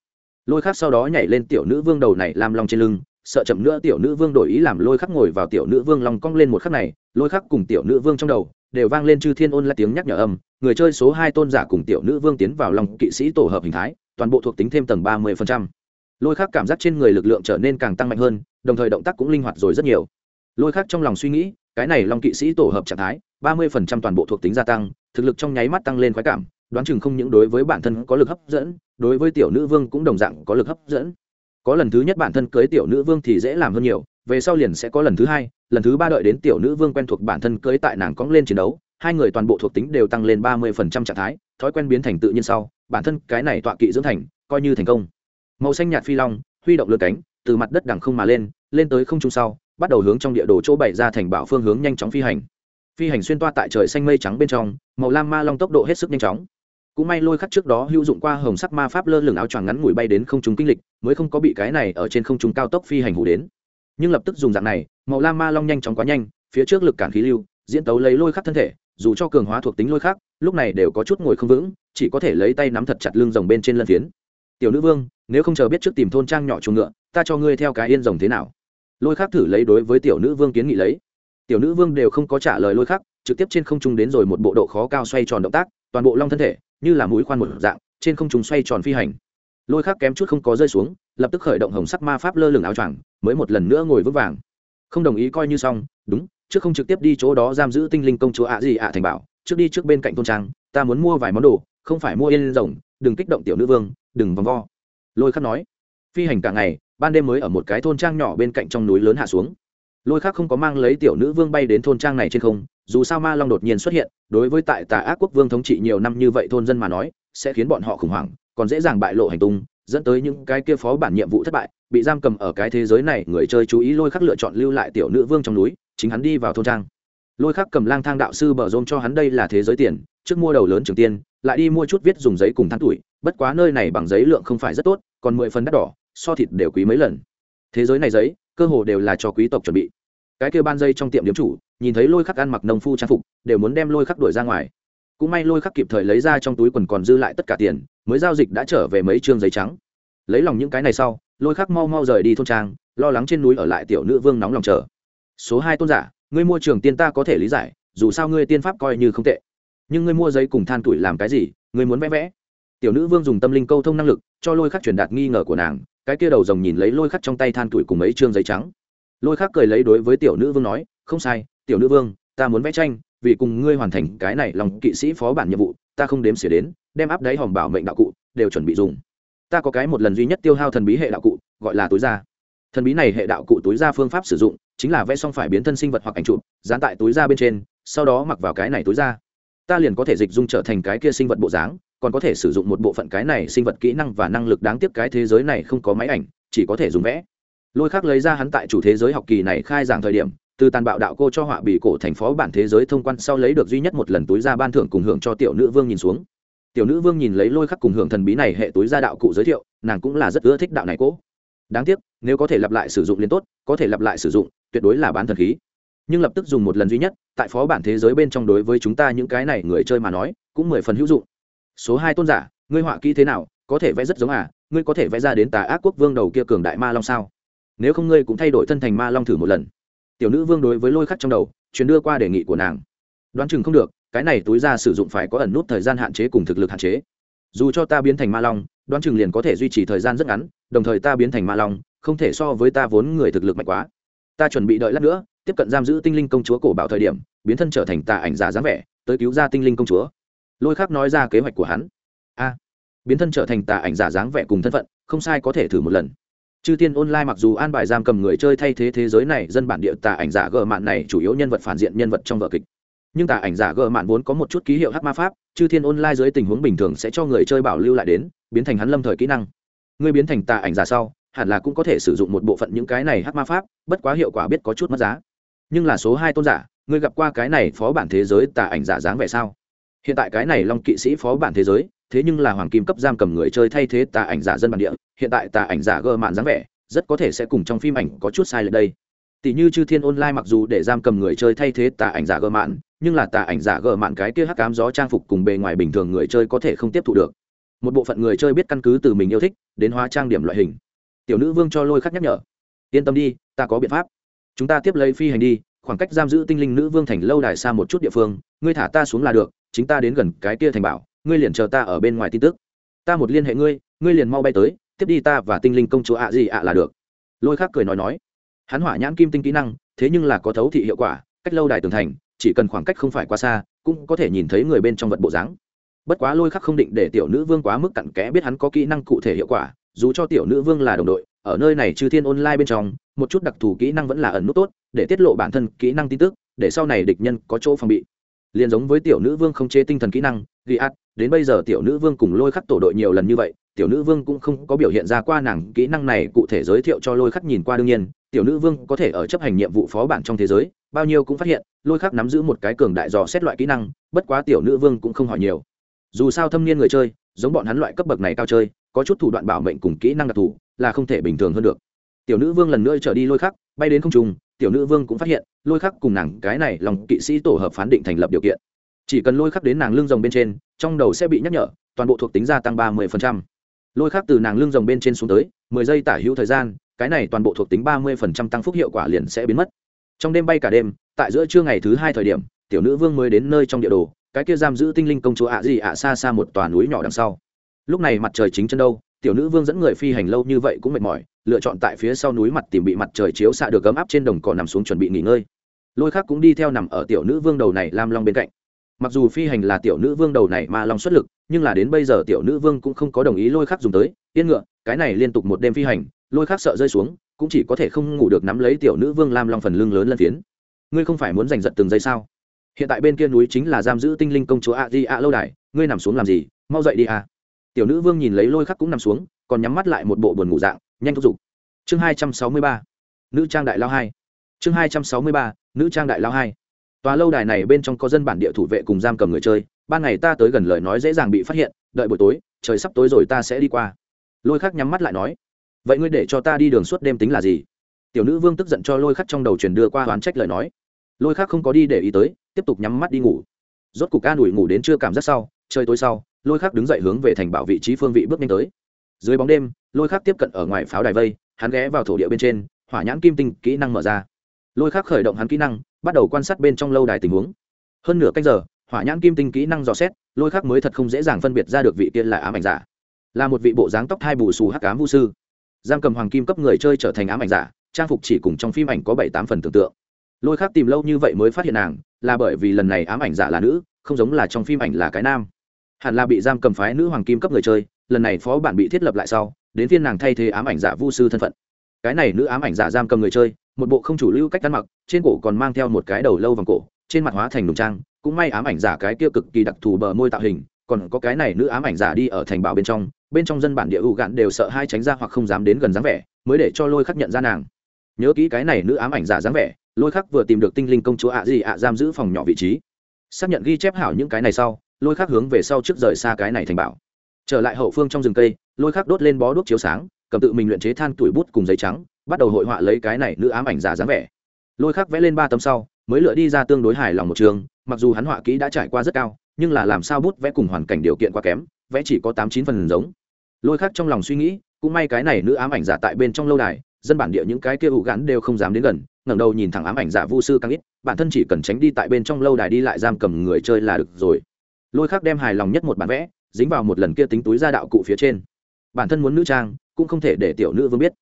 Lôi khắc sau đó nhảy lên tiểu nữ vương đầu này làm lòng trên lưng, sợ chậm nữa tiểu nữ vương đổi ý làm lôi khắc ngồi vào tiểu nữ vương lòng cong lên một khắc này, lôi khắc cùng tiểu nữ vương trong đầu đều vang lên chư thiên ôn là tiếng nhắc nhở âm, người chơi số hai tôn giả cùng tiểu nữ vương tiến vào lòng kỵ sĩ tổ hợp hình thái, toàn bộ thuộc tính thêm tầng ba mươi lôi khắc cảm giác trên người lực lượng trở nên càng tăng mạnh hơn, đồng thời động tác cũng linh hoạt rồi rất nhiều. Lôi khắc trong lòng suy nghĩ, cái này long kỵ sĩ tổ hợp trạng thái ba mươi phần trăm toàn bộ thuộc tính gia tăng, thực lực trong nháy mắt tăng lên khoái cảm, đoán chừng không những đối với bản thân có lực hấp dẫn, đối với tiểu nữ vương cũng đồng dạng có lực hấp dẫn. Có lần thứ nhất bản thân cưới tiểu nữ vương thì dễ làm hơn nhiều, về sau liền sẽ có lần thứ hai, lần thứ ba đợi đến tiểu nữ vương quen thuộc bản thân cưới tại nàng cóng lên chiến đấu, hai người toàn bộ thuộc tính đều tăng lên ba mươi phần trăm trạng thái, thói quen biến thành tự nhiên sau, bản thân cái này tọa kỵ dưỡng thành, coi như thành công. Màu xanh nhạt phi long, huy động lượt cánh, từ mặt đất đằng không mà lên lên tới không trung sau, bắt đầu hướng trong địa đồ chỗ bày ra thành bảo phương hướng nhanh chóng phi hành phi hành xuyên toa tại trời xanh mây trắng bên trong, màu lam ma long tốc độ hết sức nhanh chóng. Cũng may lôi khắc trước đó hữu dụng qua hồng sắc ma pháp lơ lửng áo choàng ngắn ngủi bay đến không trung kinh lịch, mới không có bị cái này ở trên không trung cao tốc phi hành hủ đến. Nhưng lập tức dùng dạng này, màu lam ma long nhanh chóng quá nhanh, phía trước lực cản khí lưu, diễn tấu lấy lôi khắc thân thể, dù cho cường hóa thuộc tính lôi khắc, lúc này đều có chút ngồi không vững, chỉ có thể lấy tay nắm thật chặt lưng rồng bên trên lân phiến. Tiểu nữ vương, nếu không chờ biết trước tìm thôn trang nhỏ chuồng ngựa, ta cho ngươi theo cái yên rồng thế nào. Lôi khắc thử lấy đối với tiểu nữ vương kiến nghị lấy tiểu nữ vương đều không có trả lời lôi khắc, trực tiếp trên không trung đến rồi một bộ độ khó cao xoay tròn động tác, toàn bộ long thân thể, như là mũi khoan một dạng, trên không trung xoay tròn phi hành. Lôi khắc kém chút không có rơi xuống, lập tức khởi động hồng sắc ma pháp lơ lửng áo choàng, mới một lần nữa ngồi vững vàng. Không đồng ý coi như xong, đúng, trước không trực tiếp đi chỗ đó giam giữ tinh linh công chúa ạ gì ạ thành bảo, trước đi trước bên cạnh tôn trang, ta muốn mua vài món đồ, không phải mua yên rồng, đừng kích động tiểu nữ vương, đừng vòng vo. Lôi khắc nói. Phi hành cả ngày, ban đêm mới ở một cái thôn trang nhỏ bên cạnh trong núi lớn hạ xuống lôi khắc không có mang lấy tiểu nữ vương bay đến thôn trang này trên không, dù sao ma long đột nhiên xuất hiện, đối với tại tà ác quốc vương thống trị nhiều năm như vậy thôn dân mà nói, sẽ khiến bọn họ khủng hoảng, còn dễ dàng bại lộ hành tung, dẫn tới những cái kia phó bản nhiệm vụ thất bại, bị giam cầm ở cái thế giới này, người chơi chú ý lôi khắc lựa chọn lưu lại tiểu nữ vương trong núi, chính hắn đi vào thôn trang. Lôi khắc cầm lang thang đạo sư bờ rôm cho hắn đây là thế giới tiền, trước mua đầu lớn trường tiên, lại đi mua chút viết dùng giấy cùng tháng tuổi, bất quá nơi này bằng giấy lượng không phải rất tốt, còn mười phần đắt đỏ, so thịt đều quý mấy lần. Thế giới này giấy cơ hồ đều là cho quý tộc chuẩn bị. Cái kia ban dây trong tiệm điếm chủ, nhìn thấy lôi khắc ăn mặc nông phu trang phục, đều muốn đem lôi khắc đuổi ra ngoài. Cũng may lôi khắc kịp thời lấy ra trong túi quần còn dư lại tất cả tiền, mới giao dịch đã trở về mấy chương giấy trắng. Lấy lòng những cái này sau, lôi khắc mau mau rời đi thôn trang, lo lắng trên núi ở lại tiểu nữ vương nóng lòng chờ. Số hai tôn giả, ngươi mua trường tiên ta có thể lý giải, dù sao ngươi tiên pháp coi như không tệ. Nhưng ngươi mua giấy cùng than tuổi làm cái gì, ngươi muốn vẽ vẽ. Tiểu nữ vương dùng tâm linh câu thông năng lực, cho lôi khắc truyền đạt nghi ngờ của nàng cái kia đầu rồng nhìn lấy lôi khắc trong tay than tuổi cùng mấy chương giấy trắng. Lôi khắc cười lấy đối với tiểu nữ vương nói, không sai, tiểu nữ vương, ta muốn vẽ tranh, vì cùng ngươi hoàn thành cái này lòng kỵ sĩ phó bản nhiệm vụ, ta không đếm xỉa đến, đem áp đáy hòm bảo mệnh đạo cụ đều chuẩn bị dùng. Ta có cái một lần duy nhất tiêu hao thần bí hệ đạo cụ, gọi là túi da. Thần bí này hệ đạo cụ túi da phương pháp sử dụng, chính là vẽ xong phải biến thân sinh vật hoặc ảnh chụp, dán tại túi da bên trên, sau đó mặc vào cái này túi da. Ta liền có thể dịch dung trở thành cái kia sinh vật bộ dáng còn có thể sử dụng một bộ phận cái này sinh vật kỹ năng và năng lực đáng tiếc cái thế giới này không có máy ảnh, chỉ có thể dùng vẽ. Lôi khác lấy ra hắn tại chủ thế giới học kỳ này khai giảng thời điểm, từ tàn bạo đạo cô cho họa bị cổ thành phó bản thế giới thông quan sau lấy được duy nhất một lần túi ra ban thưởng cùng hưởng cho tiểu nữ vương nhìn xuống. Tiểu nữ vương nhìn lấy lôi khắc cùng hưởng thần bí này hệ túi ra đạo cụ giới thiệu, nàng cũng là rất ưa thích đạo này cố đáng tiếc, nếu có thể lặp lại sử dụng liên tốt, có thể lặp lại sử dụng, tuyệt đối là bán thần khí. Nhưng lập tức dùng một lần duy nhất, tại phó bản thế giới bên trong đối với chúng ta những cái này người chơi mà nói, cũng mười phần hữu dụng số hai tôn giả, ngươi họa kỹ thế nào, có thể vẽ rất giống à ngươi có thể vẽ ra đến tà ác quốc vương đầu kia cường đại ma long sao? Nếu không ngươi cũng thay đổi thân thành ma long thử một lần. Tiểu nữ vương đối với lôi khắc trong đầu chuyến đưa qua đề nghị của nàng. Đoán chừng không được, cái này túi ra sử dụng phải có ẩn nút thời gian hạn chế cùng thực lực hạn chế. Dù cho ta biến thành ma long, đoán chừng liền có thể duy trì thời gian rất ngắn, đồng thời ta biến thành ma long, không thể so với ta vốn người thực lực mạnh quá. Ta chuẩn bị đợi lát nữa, tiếp cận giam giữ tinh linh công chúa cổ bảo thời điểm, biến thân trở thành tà ảnh giả dáng vẻ, tới cứu ra tinh linh công chúa lôi khắc nói ra kế hoạch của hắn. A, biến thân trở thành tà ảnh giả dáng vẻ cùng thân phận, không sai có thể thử một lần. Chư thiên online mặc dù an bài giam cầm người chơi thay thế thế giới này, dân bản địa tà ảnh giả gờ mạn này chủ yếu nhân vật phản diện nhân vật trong vở kịch. Nhưng tà ảnh giả gờ mạn vốn có một chút ký hiệu hát ma pháp, chư thiên online dưới tình huống bình thường sẽ cho người chơi bảo lưu lại đến, biến thành hắn lâm thời kỹ năng. Người biến thành tà ảnh giả sau, hẳn là cũng có thể sử dụng một bộ phận những cái này hát ma pháp, bất quá hiệu quả biết có chút mất giá. Nhưng là số hai tôn giả người gặp qua cái này phó bản thế giới tà ảnh giả dáng vẻ sao? Hiện tại cái này long kỵ sĩ phó bản thế giới, thế nhưng là hoàng kim cấp giam cầm người chơi thay thế tà ảnh giả dân bản địa, hiện tại tà ảnh giả gơ mạn dáng vẻ, rất có thể sẽ cùng trong phim ảnh có chút sai lệch đây. Tỷ như chư thiên online mặc dù để giam cầm người chơi thay thế tà ảnh giả gơ mạn, nhưng là tà ảnh giả gơ mạn cái kia hắc cám gió trang phục cùng bề ngoài bình thường người chơi có thể không tiếp thu được. Một bộ phận người chơi biết căn cứ từ mình yêu thích, đến hóa trang điểm loại hình. Tiểu nữ vương cho lôi khắc nhắc nhở. Yên tâm đi, ta có biện pháp. Chúng ta tiếp lấy phi hành đi, khoảng cách giam giữ tinh linh nữ vương thành lâu đài xa một chút địa phương, ngươi thả ta xuống là được chính ta đến gần cái kia thành bảo, ngươi liền chờ ta ở bên ngoài tin tức. Ta một liên hệ ngươi ngươi liền mau bay tới, tiếp đi ta và tinh linh công chúa ạ gì ạ là được. Lôi khắc cười nói nói. Hắn hỏa nhãn kim tinh kỹ năng, thế nhưng là có thấu thị hiệu quả, cách lâu đài tường thành, chỉ cần khoảng cách không phải quá xa, cũng có thể nhìn thấy người bên trong vật bộ dáng. Bất quá lôi khắc không định để tiểu nữ vương quá mức cặn kẽ biết hắn có kỹ năng cụ thể hiệu quả, dù cho tiểu nữ vương là đồng đội, ở nơi này trừ thiên online bên trong, một chút đặc thù kỹ năng vẫn là ẩn nút tốt, để tiết lộ bản thân kỹ năng tin tức, để sau này địch nhân có chỗ phòng bị liền giống với tiểu nữ vương không chế tinh thần kỹ năng, ghi át đến bây giờ tiểu nữ vương cùng lôi khắc tổ đội nhiều lần như vậy, tiểu nữ vương cũng không có biểu hiện ra qua nàng kỹ năng này cụ thể giới thiệu cho lôi khắc nhìn qua đương nhiên, tiểu nữ vương có thể ở chấp hành nhiệm vụ phó bản trong thế giới, bao nhiêu cũng phát hiện, lôi khắc nắm giữ một cái cường đại dò xét loại kỹ năng, bất quá tiểu nữ vương cũng không hỏi nhiều. Dù sao thâm niên người chơi, giống bọn hắn loại cấp bậc này cao chơi, có chút thủ đoạn bảo mệnh cùng kỹ năng đặc thù, là không thể bình thường hơn được. Tiểu nữ vương lần nữa trở đi lôi khắc, bay đến không trùng tiểu nữ vương cũng phát hiện, lôi khắc cùng nàng cái này lòng kỵ sĩ tổ hợp phán định thành lập điều kiện. Chỉ cần lôi khắc đến nàng lưng rồng bên trên, trong đầu sẽ bị nhắc nhở, toàn bộ thuộc tính gia tăng ba mươi lôi khắc từ nàng lưng rồng bên trên xuống tới, mười giây tả hữu thời gian, cái này toàn bộ thuộc tính ba mươi tăng phúc hiệu quả liền sẽ biến mất. Trong đêm bay cả đêm, tại giữa trưa ngày thứ hai thời điểm, tiểu nữ vương mới đến nơi trong địa đồ, cái kia giam giữ tinh linh công chúa ạ gì ạ xa xa một tòa núi nhỏ đằng sau. Lúc này mặt trời chính chân đâu tiểu nữ vương dẫn người phi hành lâu như vậy cũng mệt mỏi, lựa chọn tại phía sau núi mặt tìm bị mặt trời chiếu xạ được ấm áp trên đồng cỏ nằm xuống chuẩn bị nghỉ ngơi. Lôi khác cũng đi theo nằm ở tiểu nữ vương đầu này lam long bên cạnh. Mặc dù phi hành là tiểu nữ vương đầu này mà long xuất lực, nhưng là đến bây giờ tiểu nữ vương cũng không có đồng ý lôi khắc dùng tới. Yên ngựa, cái này liên tục một đêm phi hành, lôi khắc sợ rơi xuống, cũng chỉ có thể không ngủ được nắm lấy tiểu nữ vương lam long phần lưng lớn lân phiến. Ngươi không phải muốn giành giật từng giây sao? Hiện tại bên kia núi chính là giam giữ tinh linh công chúa a di a lâu đài, ngươi nằm xuống làm gì? Mau dậy đi a tiểu nữ vương nhìn lấy lôi khắc cũng nằm xuống, còn nhắm mắt lại một bộ buồn ngủ dạng, nhanh thúc giục. Chương hai trăm sáu mươi ba, nữ trang đại lao hai. Chương hai trăm sáu mươi ba, nữ trang đại lao hai. Tòa lâu đài này bên trong có dân bản địa thủ vệ cùng giam cầm người chơi, ban ngày ta tới gần lời nói dễ dàng bị phát hiện, đợi buổi tối, trời sắp tối rồi ta sẽ đi qua. Lôi khắc nhắm mắt lại nói, vậy ngươi để cho ta đi đường suốt đêm tính là gì? Tiểu nữ vương tức giận cho lôi khắc trong đầu truyền đưa qua oán trách lời nói. Lôi khắc không có đi để ý tới, tiếp tục nhắm mắt đi ngủ. Rốt cục ca đuổi ngủ đến chưa cảm giác sau, trời tối sau lôi khắc đứng dậy hướng về thành bảo vị trí phương vị bước nhanh tới. Dưới bóng đêm, lôi khắc tiếp cận ở ngoài pháo đài vây, hắn ghé vào thổ địa bên trên, hỏa nhãn kim tinh kỹ năng mở ra. Lôi khắc khởi động hắn kỹ năng, bắt đầu quan sát bên trong lâu đài tình huống. Hơn nửa canh giờ, hỏa nhãn kim tinh kỹ năng dò xét, lôi khắc mới thật không dễ dàng phân biệt ra được vị tiên là ám ảnh giả. Là một vị bộ dáng tóc hai bù xù hắc ám vũ sư. Giam cầm hoàng kim cấp người chơi trở thành ám ảnh giả, trang phục chỉ cùng trong phim ảnh có bảy tám phần tưởng tượng. Lôi khắc tìm lâu như vậy mới phát hiện nàng, là bởi vì lần này ám ảnh giả là nữ, không giống là trong phim ảnh là cái nam hẳn là bị giam cầm phái nữ hoàng kim cấp người chơi, lần này phó bản bị thiết lập lại sau, đến phiên nàng thay thế ám ảnh giả vu sư thân phận. Cái này nữ ám ảnh giả giam cầm người chơi, một bộ không chủ lưu cách ăn mặc, trên cổ còn mang theo một cái đầu lâu vòng cổ, trên mặt hóa thành đồng trang, cũng may ám ảnh giả cái kia cực kỳ đặc thù bờ môi tạo hình, còn có cái này nữ ám ảnh giả đi ở thành bảo bên trong bên trong dân bản địa ưu gạn đều sợ hai tránh ra hoặc không dám đến gần dáng vẻ, mới để cho lôi khắc nhận ra nàng. Nhớ kỹ cái này nữ ám ảnh giả dáng vẻ, lôi khắc vừa tìm được tinh linh công chúa ạ gì ạ giam giữ phòng nhỏ vị trí. Xác nhận ghi chép hảo những cái này sau lôi khắc hướng về sau trước rời xa cái này thành bảo. Trở lại hậu phương trong rừng cây, lôi khắc đốt lên bó đuốc chiếu sáng, cầm tự mình luyện chế than tuổi bút cùng giấy trắng, bắt đầu hội họa lấy cái này nữ ám ảnh giả dáng vẻ. Lôi khắc vẽ lên ba tấm sau, mới lựa đi ra tương đối hài lòng một trường, mặc dù hắn họa kỹ đã trải qua rất cao, nhưng là làm sao bút vẽ cùng hoàn cảnh điều kiện quá kém, vẽ chỉ có tám chín phần giống. Lôi khắc trong lòng suy nghĩ, cũng may cái này nữ ám ảnh giả tại bên trong lâu đài, dân bản địa những cái kia ủ gắn đều không dám đến gần, ngẩng đầu nhìn thẳng ám ảnh giả vu sư càng ít, bản thân chỉ cần tránh đi tại bên trong lâu đài đi lại giam cầm người chơi là được rồi lôi khắc đem hài lòng nhất một bản vẽ, dính vào một lần kia tính túi ra đạo cụ phía trên. Bản thân muốn nữ trang, cũng không thể để tiểu nữ vương biết.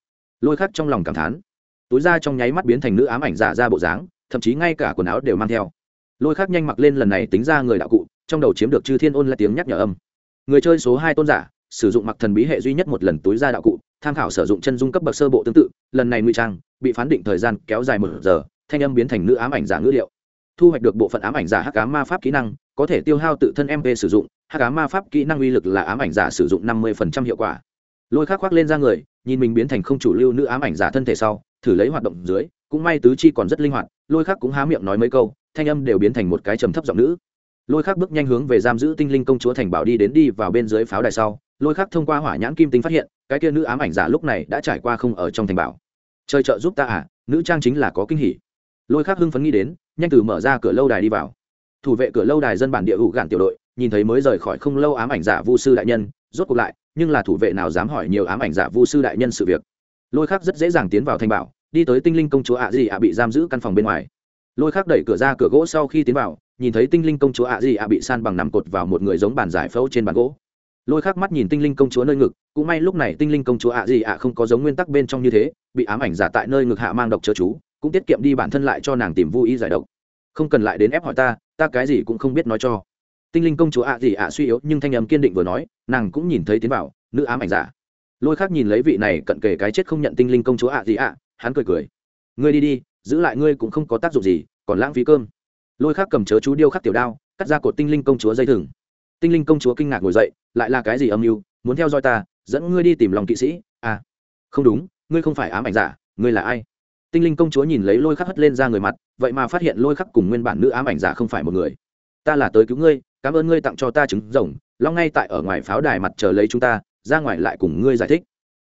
Lôi khắc trong lòng cảm thán. Túi ra trong nháy mắt biến thành nữ ám ảnh giả ra bộ dáng, thậm chí ngay cả quần áo đều mang theo. Lôi khắc nhanh mặc lên lần này tính ra người đạo cụ, trong đầu chiếm được chư thiên ôn là tiếng nhắc nhở âm. Người chơi số hai tôn giả, sử dụng mặc thần bí hệ duy nhất một lần túi ra đạo cụ, tham khảo sử dụng chân dung cấp bậc sơ bộ tương tự, lần này ngụy trang, bị phán định thời gian kéo dài một giờ, thanh âm biến thành nữ ám ảnh giả ngữ liệu. Thu hoạch được bộ phận ám ảnh giả hắc ám ma pháp kỹ năng có thể tiêu hao tự thân mp sử dụng hát cá ma pháp kỹ năng uy lực là ám ảnh giả sử dụng năm mươi hiệu quả. Lôi khắc khoác lên ra người, nhìn mình biến thành không chủ lưu nữ ám ảnh giả thân thể sau, thử lấy hoạt động dưới, cũng may tứ chi còn rất linh hoạt, lôi khắc cũng há miệng nói mấy câu, thanh âm đều biến thành một cái trầm thấp giọng nữ. Lôi khắc bước nhanh hướng về giam giữ tinh linh công chúa thành bảo đi đến đi vào bên dưới pháo đài sau, lôi khắc thông qua hỏa nhãn kim tinh phát hiện, cái kia nữ ám ảnh giả lúc này đã trải qua không ở trong thành bảo. Chơi trợ giúp ta à nữ trang chính là có kinh hỉ. Lôi khắc hưng phấn nghĩ đến, nhanh từ mở ra cửa lâu đài đi vào thủ vệ cửa lâu đài dân bản địa hữu gạn tiểu đội, nhìn thấy mới rời khỏi không lâu ám ảnh giả vu sư đại nhân, rốt cuộc lại, nhưng là thủ vệ nào dám hỏi nhiều ám ảnh giả vu sư đại nhân sự việc. Lôi khắc rất dễ dàng tiến vào thanh bảo, đi tới tinh linh công chúa ạ gì ạ bị giam giữ căn phòng bên ngoài. Lôi khắc đẩy cửa ra cửa gỗ sau khi tiến vào, nhìn thấy tinh linh công chúa ạ gì ạ bị san bằng nằm cột vào một người giống bàn giải phẫu trên bàn gỗ. Lôi khắc mắt nhìn tinh linh công chúa nơi ngực, cũng may lúc này tinh linh công chúa ạ gì ạ không có giống nguyên tắc bên trong như thế, bị ám ảnh giả tại nơi ngực hạ mang độc chớ chú, cũng tiết kiệm đi bản thân lại cho nàng tìm vui ý giải độc. Không cần lại đến ép hỏi ta ta cái gì cũng không biết nói cho. Tinh linh công chúa ạ gì ạ suy yếu nhưng thanh âm kiên định vừa nói, nàng cũng nhìn thấy tiến bảo, nữ ám ảnh giả. Lôi khác nhìn lấy vị này cận kề cái chết không nhận tinh linh công chúa ạ gì ạ, hắn cười cười. Ngươi đi đi, giữ lại ngươi cũng không có tác dụng gì, còn lãng phí cơm. Lôi khác cầm chớ chú điêu khắc tiểu đao, cắt ra cột tinh linh công chúa dây thừng. Tinh linh công chúa kinh ngạc ngồi dậy, lại là cái gì âm mưu, muốn theo dõi ta, dẫn ngươi đi tìm lòng kỵ sĩ? À không đúng, ngươi không phải ám ảnh giả, ngươi là ai? Tinh linh công chúa nhìn lấy lôi khắc hất lên ra người mặt, vậy mà phát hiện lôi khắc cùng nguyên bản nữ ám ảnh giả không phải một người. Ta là tới cứu ngươi, cảm ơn ngươi tặng cho ta trứng rồng, long ngay tại ở ngoài pháo đài mặt chờ lấy chúng ta, ra ngoài lại cùng ngươi giải thích.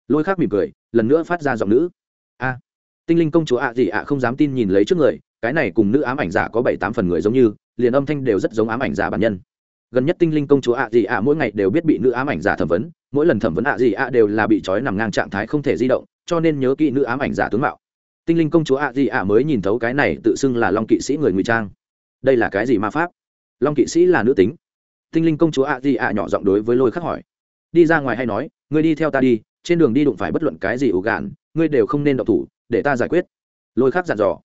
Lôi khắc mỉm cười, lần nữa phát ra giọng nữ. A, tinh linh công chúa ạ gì ạ không dám tin nhìn lấy trước người, cái này cùng nữ ám ảnh giả có bảy tám phần người giống như, liền âm thanh đều rất giống ám ảnh giả bản nhân. Gần nhất tinh linh công chúa ạ gì ạ mỗi ngày đều biết bị nữ ám ảnh giả thẩm vấn, mỗi lần thẩm vấn ạ gì ạ đều là bị trói nằm ngang trạng thái không thể di động, cho nên nhớ kỹ nữ ám ảnh giả tướng mạo tinh linh công chúa ạ Di ạ mới nhìn thấu cái này tự xưng là long kỵ sĩ người ngụy trang. Đây là cái gì ma pháp? Long kỵ sĩ là nữ tính. Tinh linh công chúa ạ Di ạ nhỏ giọng đối với lôi khắc hỏi. Đi ra ngoài hay nói, ngươi đi theo ta đi, trên đường đi đụng phải bất luận cái gì ủ gạn, ngươi đều không nên đọc thủ, để ta giải quyết. Lôi khắc dặn dò.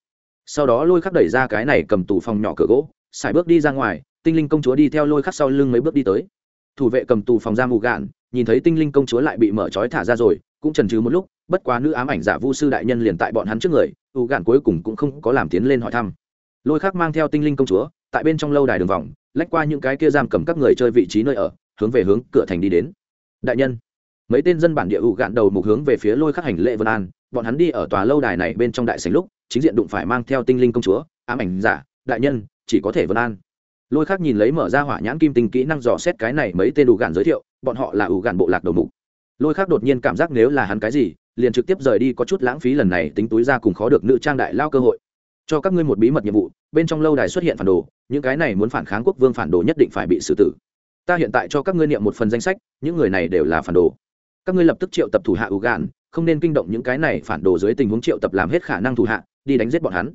Sau đó lôi khắc đẩy ra cái này cầm tủ phòng nhỏ cửa gỗ, xài bước đi ra ngoài, tinh linh công chúa đi theo lôi khắc sau lưng mấy bước đi tới. Thủ vệ cầm tù phòng giam ủ gạn, nhìn thấy tinh linh công chúa lại bị mở trói thả ra rồi cũng trần chừ một lúc, bất quá nữ ám ảnh giả vu sư đại nhân liền tại bọn hắn trước người u gạn cuối cùng cũng không có làm tiến lên hỏi thăm. Lôi khắc mang theo tinh linh công chúa, tại bên trong lâu đài đường vòng, lách qua những cái kia giam cầm các người chơi vị trí nơi ở, hướng về hướng cửa thành đi đến. Đại nhân, mấy tên dân bản địa u gạn đầu mục hướng về phía lôi khắc hành lệ vân an, bọn hắn đi ở tòa lâu đài này bên trong đại sảnh lúc, chính diện đụng phải mang theo tinh linh công chúa, ám ảnh giả, đại nhân, chỉ có thể vân an. Lôi khắc nhìn lấy mở ra hỏa nhãn kim tinh kỹ năng dò xét cái này mấy tên u gạn giới thiệu, bọn họ là ủ gạn bộ lạc đầu mục lôi khắc đột nhiên cảm giác nếu là hắn cái gì, liền trực tiếp rời đi có chút lãng phí lần này tính túi ra cùng khó được nữ trang đại lao cơ hội. Cho các ngươi một bí mật nhiệm vụ, bên trong lâu đài xuất hiện phản đồ, những cái này muốn phản kháng quốc vương phản đồ nhất định phải bị xử tử. Ta hiện tại cho các ngươi niệm một phần danh sách, những người này đều là phản đồ. Các ngươi lập tức triệu tập thủ hạ ủ gạn, không nên kinh động những cái này phản đồ dưới tình huống triệu tập làm hết khả năng thủ hạ, đi đánh giết bọn hắn.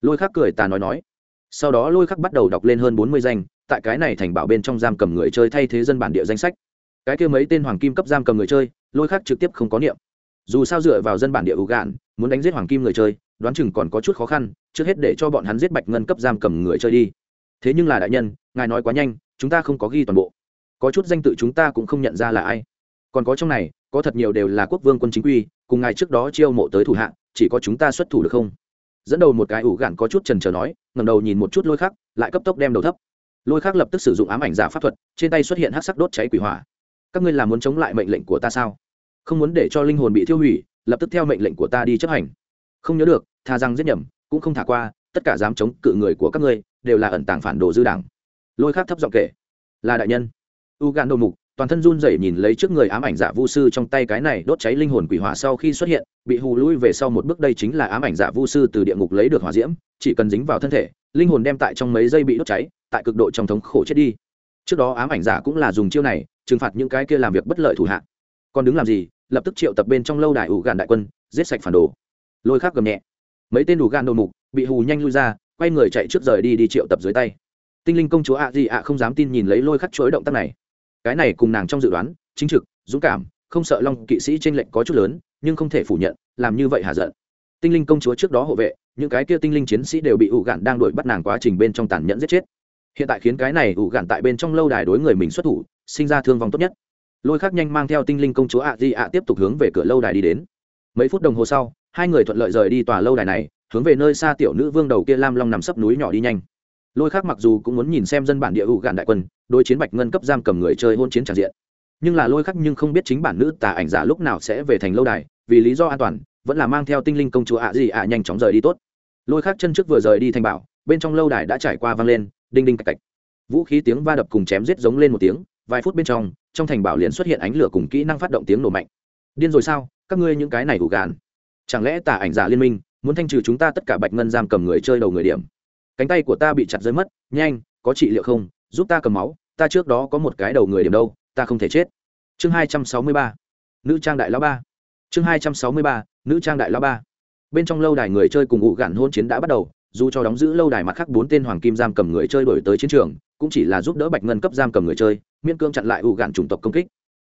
Lôi khắc cười tà nói nói. Sau đó lôi khắc bắt đầu đọc lên hơn bốn mươi danh, tại cái này thành bảo bên trong giam cầm người chơi thay thế dân bản địa danh sách cái kia mấy tên hoàng kim cấp giam cầm người chơi lôi khắc trực tiếp không có niệm. Dù sao dựa vào dân bản địa ủ gạn muốn đánh giết hoàng kim người chơi đoán chừng còn có chút khó khăn trước hết để cho bọn hắn giết bạch ngân cấp giam cầm người chơi đi. Thế nhưng là đại nhân ngài nói quá nhanh chúng ta không có ghi toàn bộ. Có chút danh tự chúng ta cũng không nhận ra là ai. Còn có trong này có thật nhiều đều là quốc vương quân chính quy cùng ngài trước đó chiêu mộ tới thủ hạ, chỉ có chúng ta xuất thủ được không? Dẫn đầu một cái ủ gạn có chút trần trờ nói ngầm đầu nhìn một chút lôi khắc lại cấp tốc đem đầu thấp. Lôi khắc lập tức sử dụng ám ảnh giả pháp thuật trên tay xuất hiện hát sắc đốt cháy quỷ hỏa các ngươi là muốn chống lại mệnh lệnh của ta sao? Không muốn để cho linh hồn bị thiêu hủy, lập tức theo mệnh lệnh của ta đi chấp hành. Không nhớ được, tha rằng giết nhầm, cũng không thả qua, tất cả dám chống cự người của các ngươi, đều là ẩn tàng phản đồ dư đảng. Lôi khác thấp giọng kể, là đại nhân. U gan đầu mục, toàn thân run rẩy nhìn lấy trước người ám ảnh giả vu sư trong tay cái này đốt cháy linh hồn quỷ hỏa sau khi xuất hiện, bị hù lui về sau một bước đây chính là ám ảnh giả vu sư từ địa ngục lấy được hỏa diễm, chỉ cần dính vào thân thể, linh hồn đem tại trong mấy giây bị đốt cháy, tại cực độ trong thống khổ chết đi. Trước đó ám ảnh giả cũng là dùng chiêu này trừng phạt những cái kia làm việc bất lợi thủ hạ. Còn đứng làm gì? Lập tức triệu tập bên trong lâu đài ủ gạn đại quân, giết sạch phản đồ. Lôi khắc gầm nhẹ. Mấy tên ủ gan đầu mục bị hù nhanh lui ra, quay người chạy trước rời đi đi triệu tập dưới tay. Tinh linh công chúa ạ gì ạ không dám tin nhìn lấy lôi khắc chối động tác này. Cái này cùng nàng trong dự đoán, chính trực, dũng cảm, không sợ long kỵ sĩ tranh lệnh có chút lớn, nhưng không thể phủ nhận, làm như vậy hà giận. Tinh linh công chúa trước đó hộ vệ, những cái kia tinh linh chiến sĩ đều bị ủ gạn đang đuổi bắt nàng quá trình bên trong tàn nhẫn giết chết. Hiện tại khiến cái này ủ gạn tại bên trong lâu đài đối người mình xuất thủ sinh ra thương vong tốt nhất. Lôi khắc nhanh mang theo tinh linh công chúa ạ di ạ tiếp tục hướng về cửa lâu đài đi đến. Mấy phút đồng hồ sau, hai người thuận lợi rời đi tòa lâu đài này, hướng về nơi xa tiểu nữ vương đầu kia lam long nằm sấp núi nhỏ đi nhanh. Lôi khác mặc dù cũng muốn nhìn xem dân bản địa hữu gạn đại quân đôi chiến bạch ngân cấp giam cầm người chơi hôn chiến tràn diện. Nhưng là lôi khắc nhưng không biết chính bản nữ tà ảnh giả lúc nào sẽ về thành lâu đài, vì lý do an toàn, vẫn là mang theo tinh linh công chúa ạ gì ạ nhanh chóng rời đi tốt. Lôi khắc chân trước vừa rời đi thành bảo, bên trong lâu đài đã trải qua vang lên, đinh đinh cạch cạch. Vũ khí tiếng va đập cùng chém giết giống lên một tiếng vài phút bên trong trong thành bảo liền xuất hiện ánh lửa cùng kỹ năng phát động tiếng nổ mạnh. Điên rồi sao? Các ngươi những cái này gù gàn. Chẳng lẽ tà ảnh giả liên minh muốn thanh trừ chúng ta tất cả bạch ngân giam cầm người chơi đầu người điểm? Cánh tay của ta bị chặt rơi mất, nhanh, có trị liệu không? Giúp ta cầm máu, ta trước đó có một cái đầu người điểm đâu, ta không thể chết. Chương hai trăm sáu mươi ba. Nữ trang đại lão ba. Chương hai trăm sáu mươi ba, nữ trang đại lão ba. Bên trong lâu đài người chơi cùng ụ gạn hôn chiến đã bắt đầu dù cho đóng giữ lâu đài mặt khác bốn tên hoàng kim giam cầm người chơi đổi tới chiến trường, cũng chỉ là giúp đỡ bạch ngân cấp giam cầm người chơi, miễn cương chặn lại U gạn chủng tộc công kích.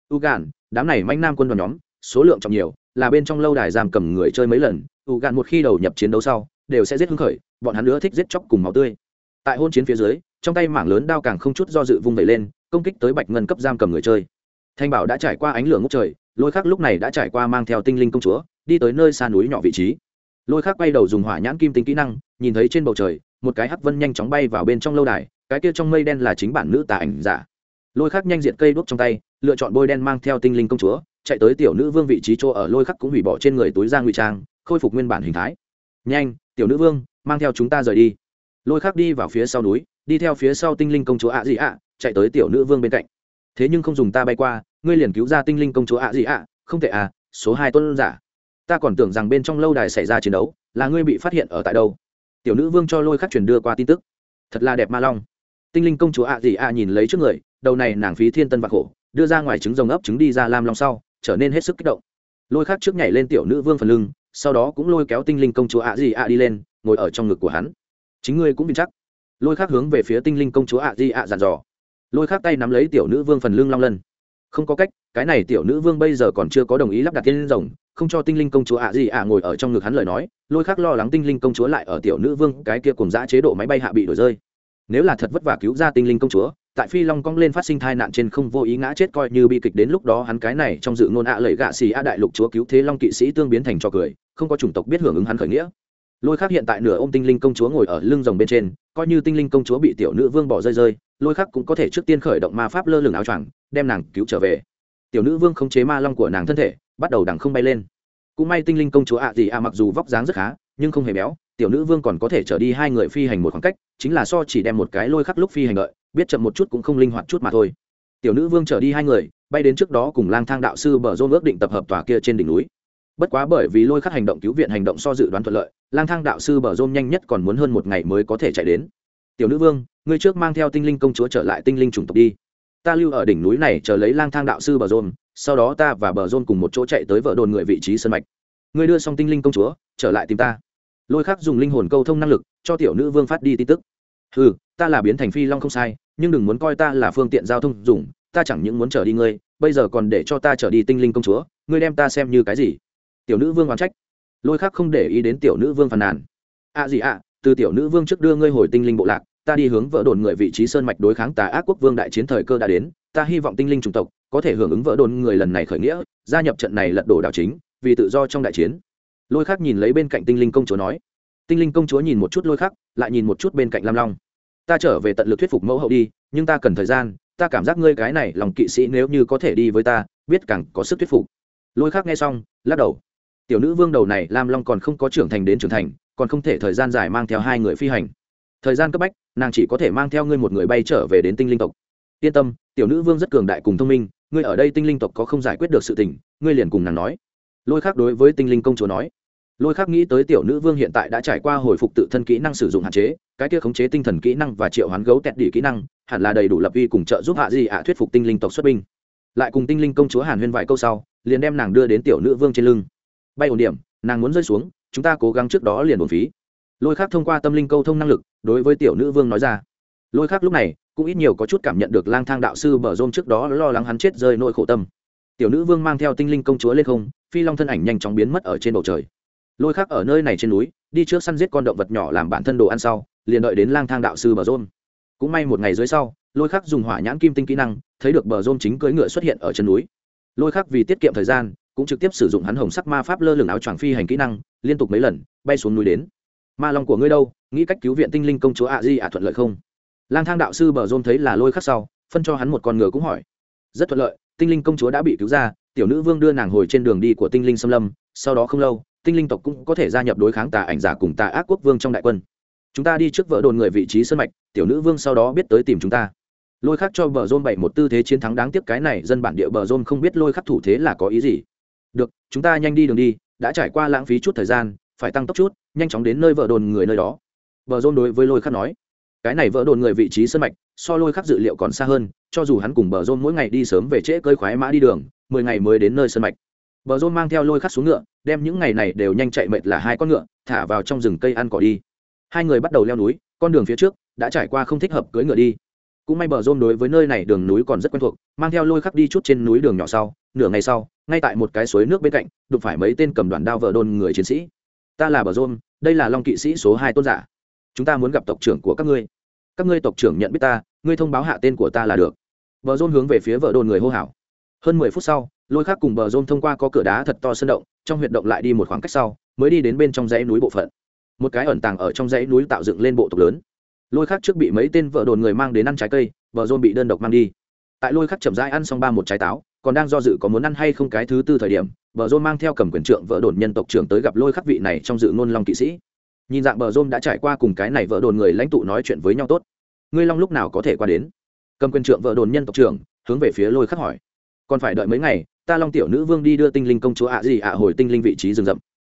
U gạn, đám này manh nam quân đoàn nhóm, số lượng trọng nhiều, là bên trong lâu đài giam cầm người chơi mấy lần, U gạn một khi đầu nhập chiến đấu sau, đều sẽ giết hưng khởi, bọn hắn nữa thích giết chóc cùng máu tươi. Tại hôn chiến phía dưới, trong tay mảng lớn đao càng không chút do dự vung vẩy lên, công kích tới bạch ngân cấp giam cầm người chơi. Thanh bảo đã trải qua ánh lửa ngốc trời, lôi khắc lúc này đã trải qua mang theo tinh linh công chúa, đi tới nơi xa núi nhỏ vị trí lôi khắc bay đầu dùng hỏa nhãn kim tính kỹ năng, nhìn thấy trên bầu trời, một cái hắc vân nhanh chóng bay vào bên trong lâu đài, cái kia trong mây đen là chính bản nữ tà ảnh giả. Lôi khắc nhanh diện cây đuốc trong tay, lựa chọn bôi đen mang theo tinh linh công chúa, chạy tới tiểu nữ vương vị trí chỗ ở lôi khắc cũng hủy bỏ trên người túi ra ngụy trang, khôi phục nguyên bản hình thái. Nhanh, tiểu nữ vương, mang theo chúng ta rời đi. Lôi khắc đi vào phía sau núi, đi theo phía sau tinh linh công chúa ạ gì ạ, chạy tới tiểu nữ vương bên cạnh. Thế nhưng không dùng ta bay qua, ngươi liền cứu ra tinh linh công chúa ạ gì ạ, không thể à số hai tuân giả ta còn tưởng rằng bên trong lâu đài xảy ra chiến đấu, là ngươi bị phát hiện ở tại đâu. Tiểu nữ vương cho lôi khắc truyền đưa qua tin tức. Thật là đẹp ma long. Tinh linh công chúa ạ gì ạ nhìn lấy trước người, đầu này nàng phí thiên tân vạc khổ, đưa ra ngoài trứng rồng ấp trứng đi ra lam long sau, trở nên hết sức kích động. Lôi khắc trước nhảy lên tiểu nữ vương phần lưng, sau đó cũng lôi kéo tinh linh công chúa ạ gì ạ đi lên, ngồi ở trong ngực của hắn. Chính ngươi cũng bin chắc. Lôi khắc hướng về phía tinh linh công chúa ạ gì ạ dàn dò. Lôi khắc tay nắm lấy tiểu nữ vương phần lưng long lân không có cách, cái này tiểu nữ vương bây giờ còn chưa có đồng ý lắp đặt tiên rồng, không cho tinh linh công chúa ạ gì ạ ngồi ở trong ngực hắn lời nói, lôi khác lo lắng tinh linh công chúa lại ở tiểu nữ vương, cái kia cùng giã chế độ máy bay hạ bị đổi rơi. Nếu là thật vất vả cứu ra tinh linh công chúa, tại phi long cong lên phát sinh thai nạn trên không vô ý ngã chết coi như bi kịch đến lúc đó hắn cái này trong dự ngôn ạ à lẩy gạ xì a đại lục chúa cứu thế long kỵ sĩ tương biến thành cho cười, không có chủng tộc biết hưởng ứng hắn khởi nghĩa. Lôi khác hiện tại nửa ô m tinh linh công chúa ngồi ở lưng rồng bên trên, coi như tinh linh công chúa bị tiểu nữ vương bỏ rơi rơi, lôi khác cũng có thể trước tiên khởi động ma pháp lơ lửng áo choàng đem nàng cứu trở về. Tiểu nữ vương không chế ma long của nàng thân thể, bắt đầu đằng không bay lên. Cũng may tinh linh công chúa ạ gì ạ mặc dù vóc dáng rất khá, nhưng không hề béo, tiểu nữ vương còn có thể trở đi hai người phi hành một khoảng cách, chính là so chỉ đem một cái lôi khắc lúc phi hành lợi biết chậm một chút cũng không linh hoạt chút mà thôi. Tiểu nữ vương trở đi hai người, bay đến trước đó cùng lang thang đạo sư bờ rôn ước định tập hợp tòa kia trên đỉnh núi. Bất quá bởi vì lôi khắc hành động cứu viện hành động so dự đoán thuận lợi, lang thang đạo sư bờ rôn nhanh nhất còn muốn hơn một ngày mới có thể chạy đến. Tiểu nữ vương, ngươi trước mang theo tinh linh công chúa trở lại tinh linh chủng tộc đi ta lưu ở đỉnh núi này chờ lấy lang thang đạo sư bờ rôn sau đó ta và bờ rôn cùng một chỗ chạy tới vợ đồn người vị trí sân mạch. Ngươi đưa xong tinh linh công chúa trở lại tìm ta. Lôi khắc dùng linh hồn câu thông năng lực cho tiểu nữ vương phát đi tin tức. Ừ ta là biến thành phi long không sai nhưng đừng muốn coi ta là phương tiện giao thông dùng ta chẳng những muốn trở đi ngươi bây giờ còn để cho ta trở đi tinh linh công chúa ngươi đem ta xem như cái gì? Tiểu nữ vương oán trách. Lôi khắc không để ý đến tiểu nữ vương phàn nàn. À gì ạ à, từ tiểu nữ vương trước đưa ngươi hồi tinh linh bộ lạc ta đi hướng vỡ đồn người vị trí sơn mạch đối kháng tà ác quốc vương đại chiến thời cơ đã đến, ta hy vọng tinh linh chủng tộc có thể hưởng ứng vỡ đồn người lần này khởi nghĩa, gia nhập trận này lật đổ đảo chính, vì tự do trong đại chiến. Lôi khắc nhìn lấy bên cạnh tinh linh công chúa nói. Tinh linh công chúa nhìn một chút lôi khắc, lại nhìn một chút bên cạnh lam long. Ta trở về tận lực thuyết phục mẫu hậu đi, nhưng ta cần thời gian, ta cảm giác ngươi cái này lòng kỵ sĩ nếu như có thể đi với ta, biết càng có sức thuyết phục. Lôi khắc nghe xong, lắc đầu. Tiểu nữ vương đầu này lam long còn không có trưởng thành đến trưởng thành, còn không thể thời gian dài mang theo hai người phi hành thời gian cấp bách, nàng chỉ có thể mang theo ngươi một người bay trở về đến tinh linh tộc. Yên tâm, tiểu nữ vương rất cường đại cùng thông minh, ngươi ở đây tinh linh tộc có không giải quyết được sự tình, ngươi liền cùng nàng nói. Lôi khác đối với tinh linh công chúa nói. Lôi khác nghĩ tới tiểu nữ vương hiện tại đã trải qua hồi phục tự thân kỹ năng sử dụng hạn chế, cái kia khống chế tinh thần kỹ năng và triệu hoán gấu tẹt đỉ kỹ năng, hẳn là đầy đủ lập uy cùng trợ giúp hạ gì ạ thuyết phục tinh linh tộc xuất binh. Lại cùng tinh linh công chúa hàn huyên vài câu sau, liền đem nàng đưa đến tiểu nữ vương trên lưng. Bay ổn điểm, nàng muốn rơi xuống, chúng ta cố gắng trước đó liền ổn phí lôi khác thông qua tâm linh câu thông năng lực, đối với tiểu nữ vương nói ra. Lôi khác lúc này, cũng ít nhiều có chút cảm nhận được lang thang đạo sư bờ rôm trước đó lo lắng hắn chết rơi nỗi khổ tâm. Tiểu nữ vương mang theo tinh linh công chúa lên không, phi long thân ảnh nhanh chóng biến mất ở trên bầu trời. Lôi khác ở nơi này trên núi, đi trước săn giết con động vật nhỏ làm bản thân đồ ăn sau, liền đợi đến lang thang đạo sư bờ rôm. Cũng may một ngày dưới sau, lôi khác dùng hỏa nhãn kim tinh kỹ năng, thấy được bờ rôm chính cưỡi ngựa xuất hiện ở chân núi. Lôi khác vì tiết kiệm thời gian, cũng trực tiếp sử dụng hắn hồng sắc ma pháp lơ lửng áo choàng phi hành kỹ năng, liên tục mấy lần, bay xuống núi đến ma long của ngươi đâu, nghĩ cách cứu viện tinh linh công chúa ạ di ạ thuận lợi không? Lang thang đạo sư bờ rôm thấy là lôi khắc sau, phân cho hắn một con ngựa cũng hỏi. Rất thuận lợi, tinh linh công chúa đã bị cứu ra, tiểu nữ vương đưa nàng hồi trên đường đi của tinh linh xâm lâm, sau đó không lâu, tinh linh tộc cũng có thể gia nhập đối kháng tà ảnh giả cùng tà ác quốc vương trong đại quân. Chúng ta đi trước vợ đồn người vị trí sân mạch, tiểu nữ vương sau đó biết tới tìm chúng ta. Lôi khắc cho bờ rôm bảy một tư thế chiến thắng đáng tiếc cái này, dân bản địa bờ rôm không biết lôi khắc thủ thế là có ý gì. Được, chúng ta nhanh đi đường đi, đã trải qua lãng phí chút thời gian, phải tăng tốc chút nhanh chóng đến nơi vợ đồn người nơi đó. Vợ dôn đối với lôi khắc nói, cái này vợ đồn người vị trí sân mạch, so lôi khắc dự liệu còn xa hơn, cho dù hắn cùng bờ rôn mỗi ngày đi sớm về trễ cơi khoái mã đi đường, mười ngày mới đến nơi sân mạch. Bờ rôn mang theo lôi khắc xuống ngựa, đem những ngày này đều nhanh chạy mệt là hai con ngựa, thả vào trong rừng cây ăn cỏ đi. Hai người bắt đầu leo núi, con đường phía trước đã trải qua không thích hợp cưỡi ngựa đi. Cũng may bờ rôn đối với nơi này đường núi còn rất quen thuộc, mang theo lôi khắc đi chút trên núi đường nhỏ sau, nửa ngày sau, ngay tại một cái suối nước bên cạnh, đụng phải mấy tên cầm đoàn đao vợ đôn người chiến sĩ. Ta là bờ rôn đây là long kỵ sĩ số hai tôn giả. Chúng ta muốn gặp tộc trưởng của các ngươi. Các ngươi tộc trưởng nhận biết ta, ngươi thông báo hạ tên của ta là được. Bờ rôn hướng về phía vợ đồn người hô hào. Hơn mười phút sau, lôi khác cùng bờ rôn thông qua có cửa đá thật to sân động, trong huyệt động lại đi một khoảng cách sau, mới đi đến bên trong dãy núi bộ phận. Một cái ẩn tàng ở trong dãy núi tạo dựng lên bộ tộc lớn. Lôi khác trước bị mấy tên vợ đồn người mang đến ăn trái cây, bờ rôn bị đơn độc mang đi. Tại lôi khác chậm rãi ăn xong ba một trái táo, còn đang do dự có muốn ăn hay không cái thứ tư thời điểm bờ rôn mang theo cầm quyền trượng vợ đồn nhân tộc trưởng tới gặp lôi khắc vị này trong dự ngôn long kỵ sĩ. Nhìn dạng bờ rôn đã trải qua cùng cái này vợ đồn người lãnh tụ nói chuyện với nhau tốt. Ngươi long lúc nào có thể qua đến? Cầm quyền trượng vợ đồn nhân tộc trưởng, hướng về phía lôi khắc hỏi. Còn phải đợi mấy ngày, ta long tiểu nữ vương đi đưa tinh linh công chúa ạ gì ạ hồi tinh linh vị trí rừng rậm.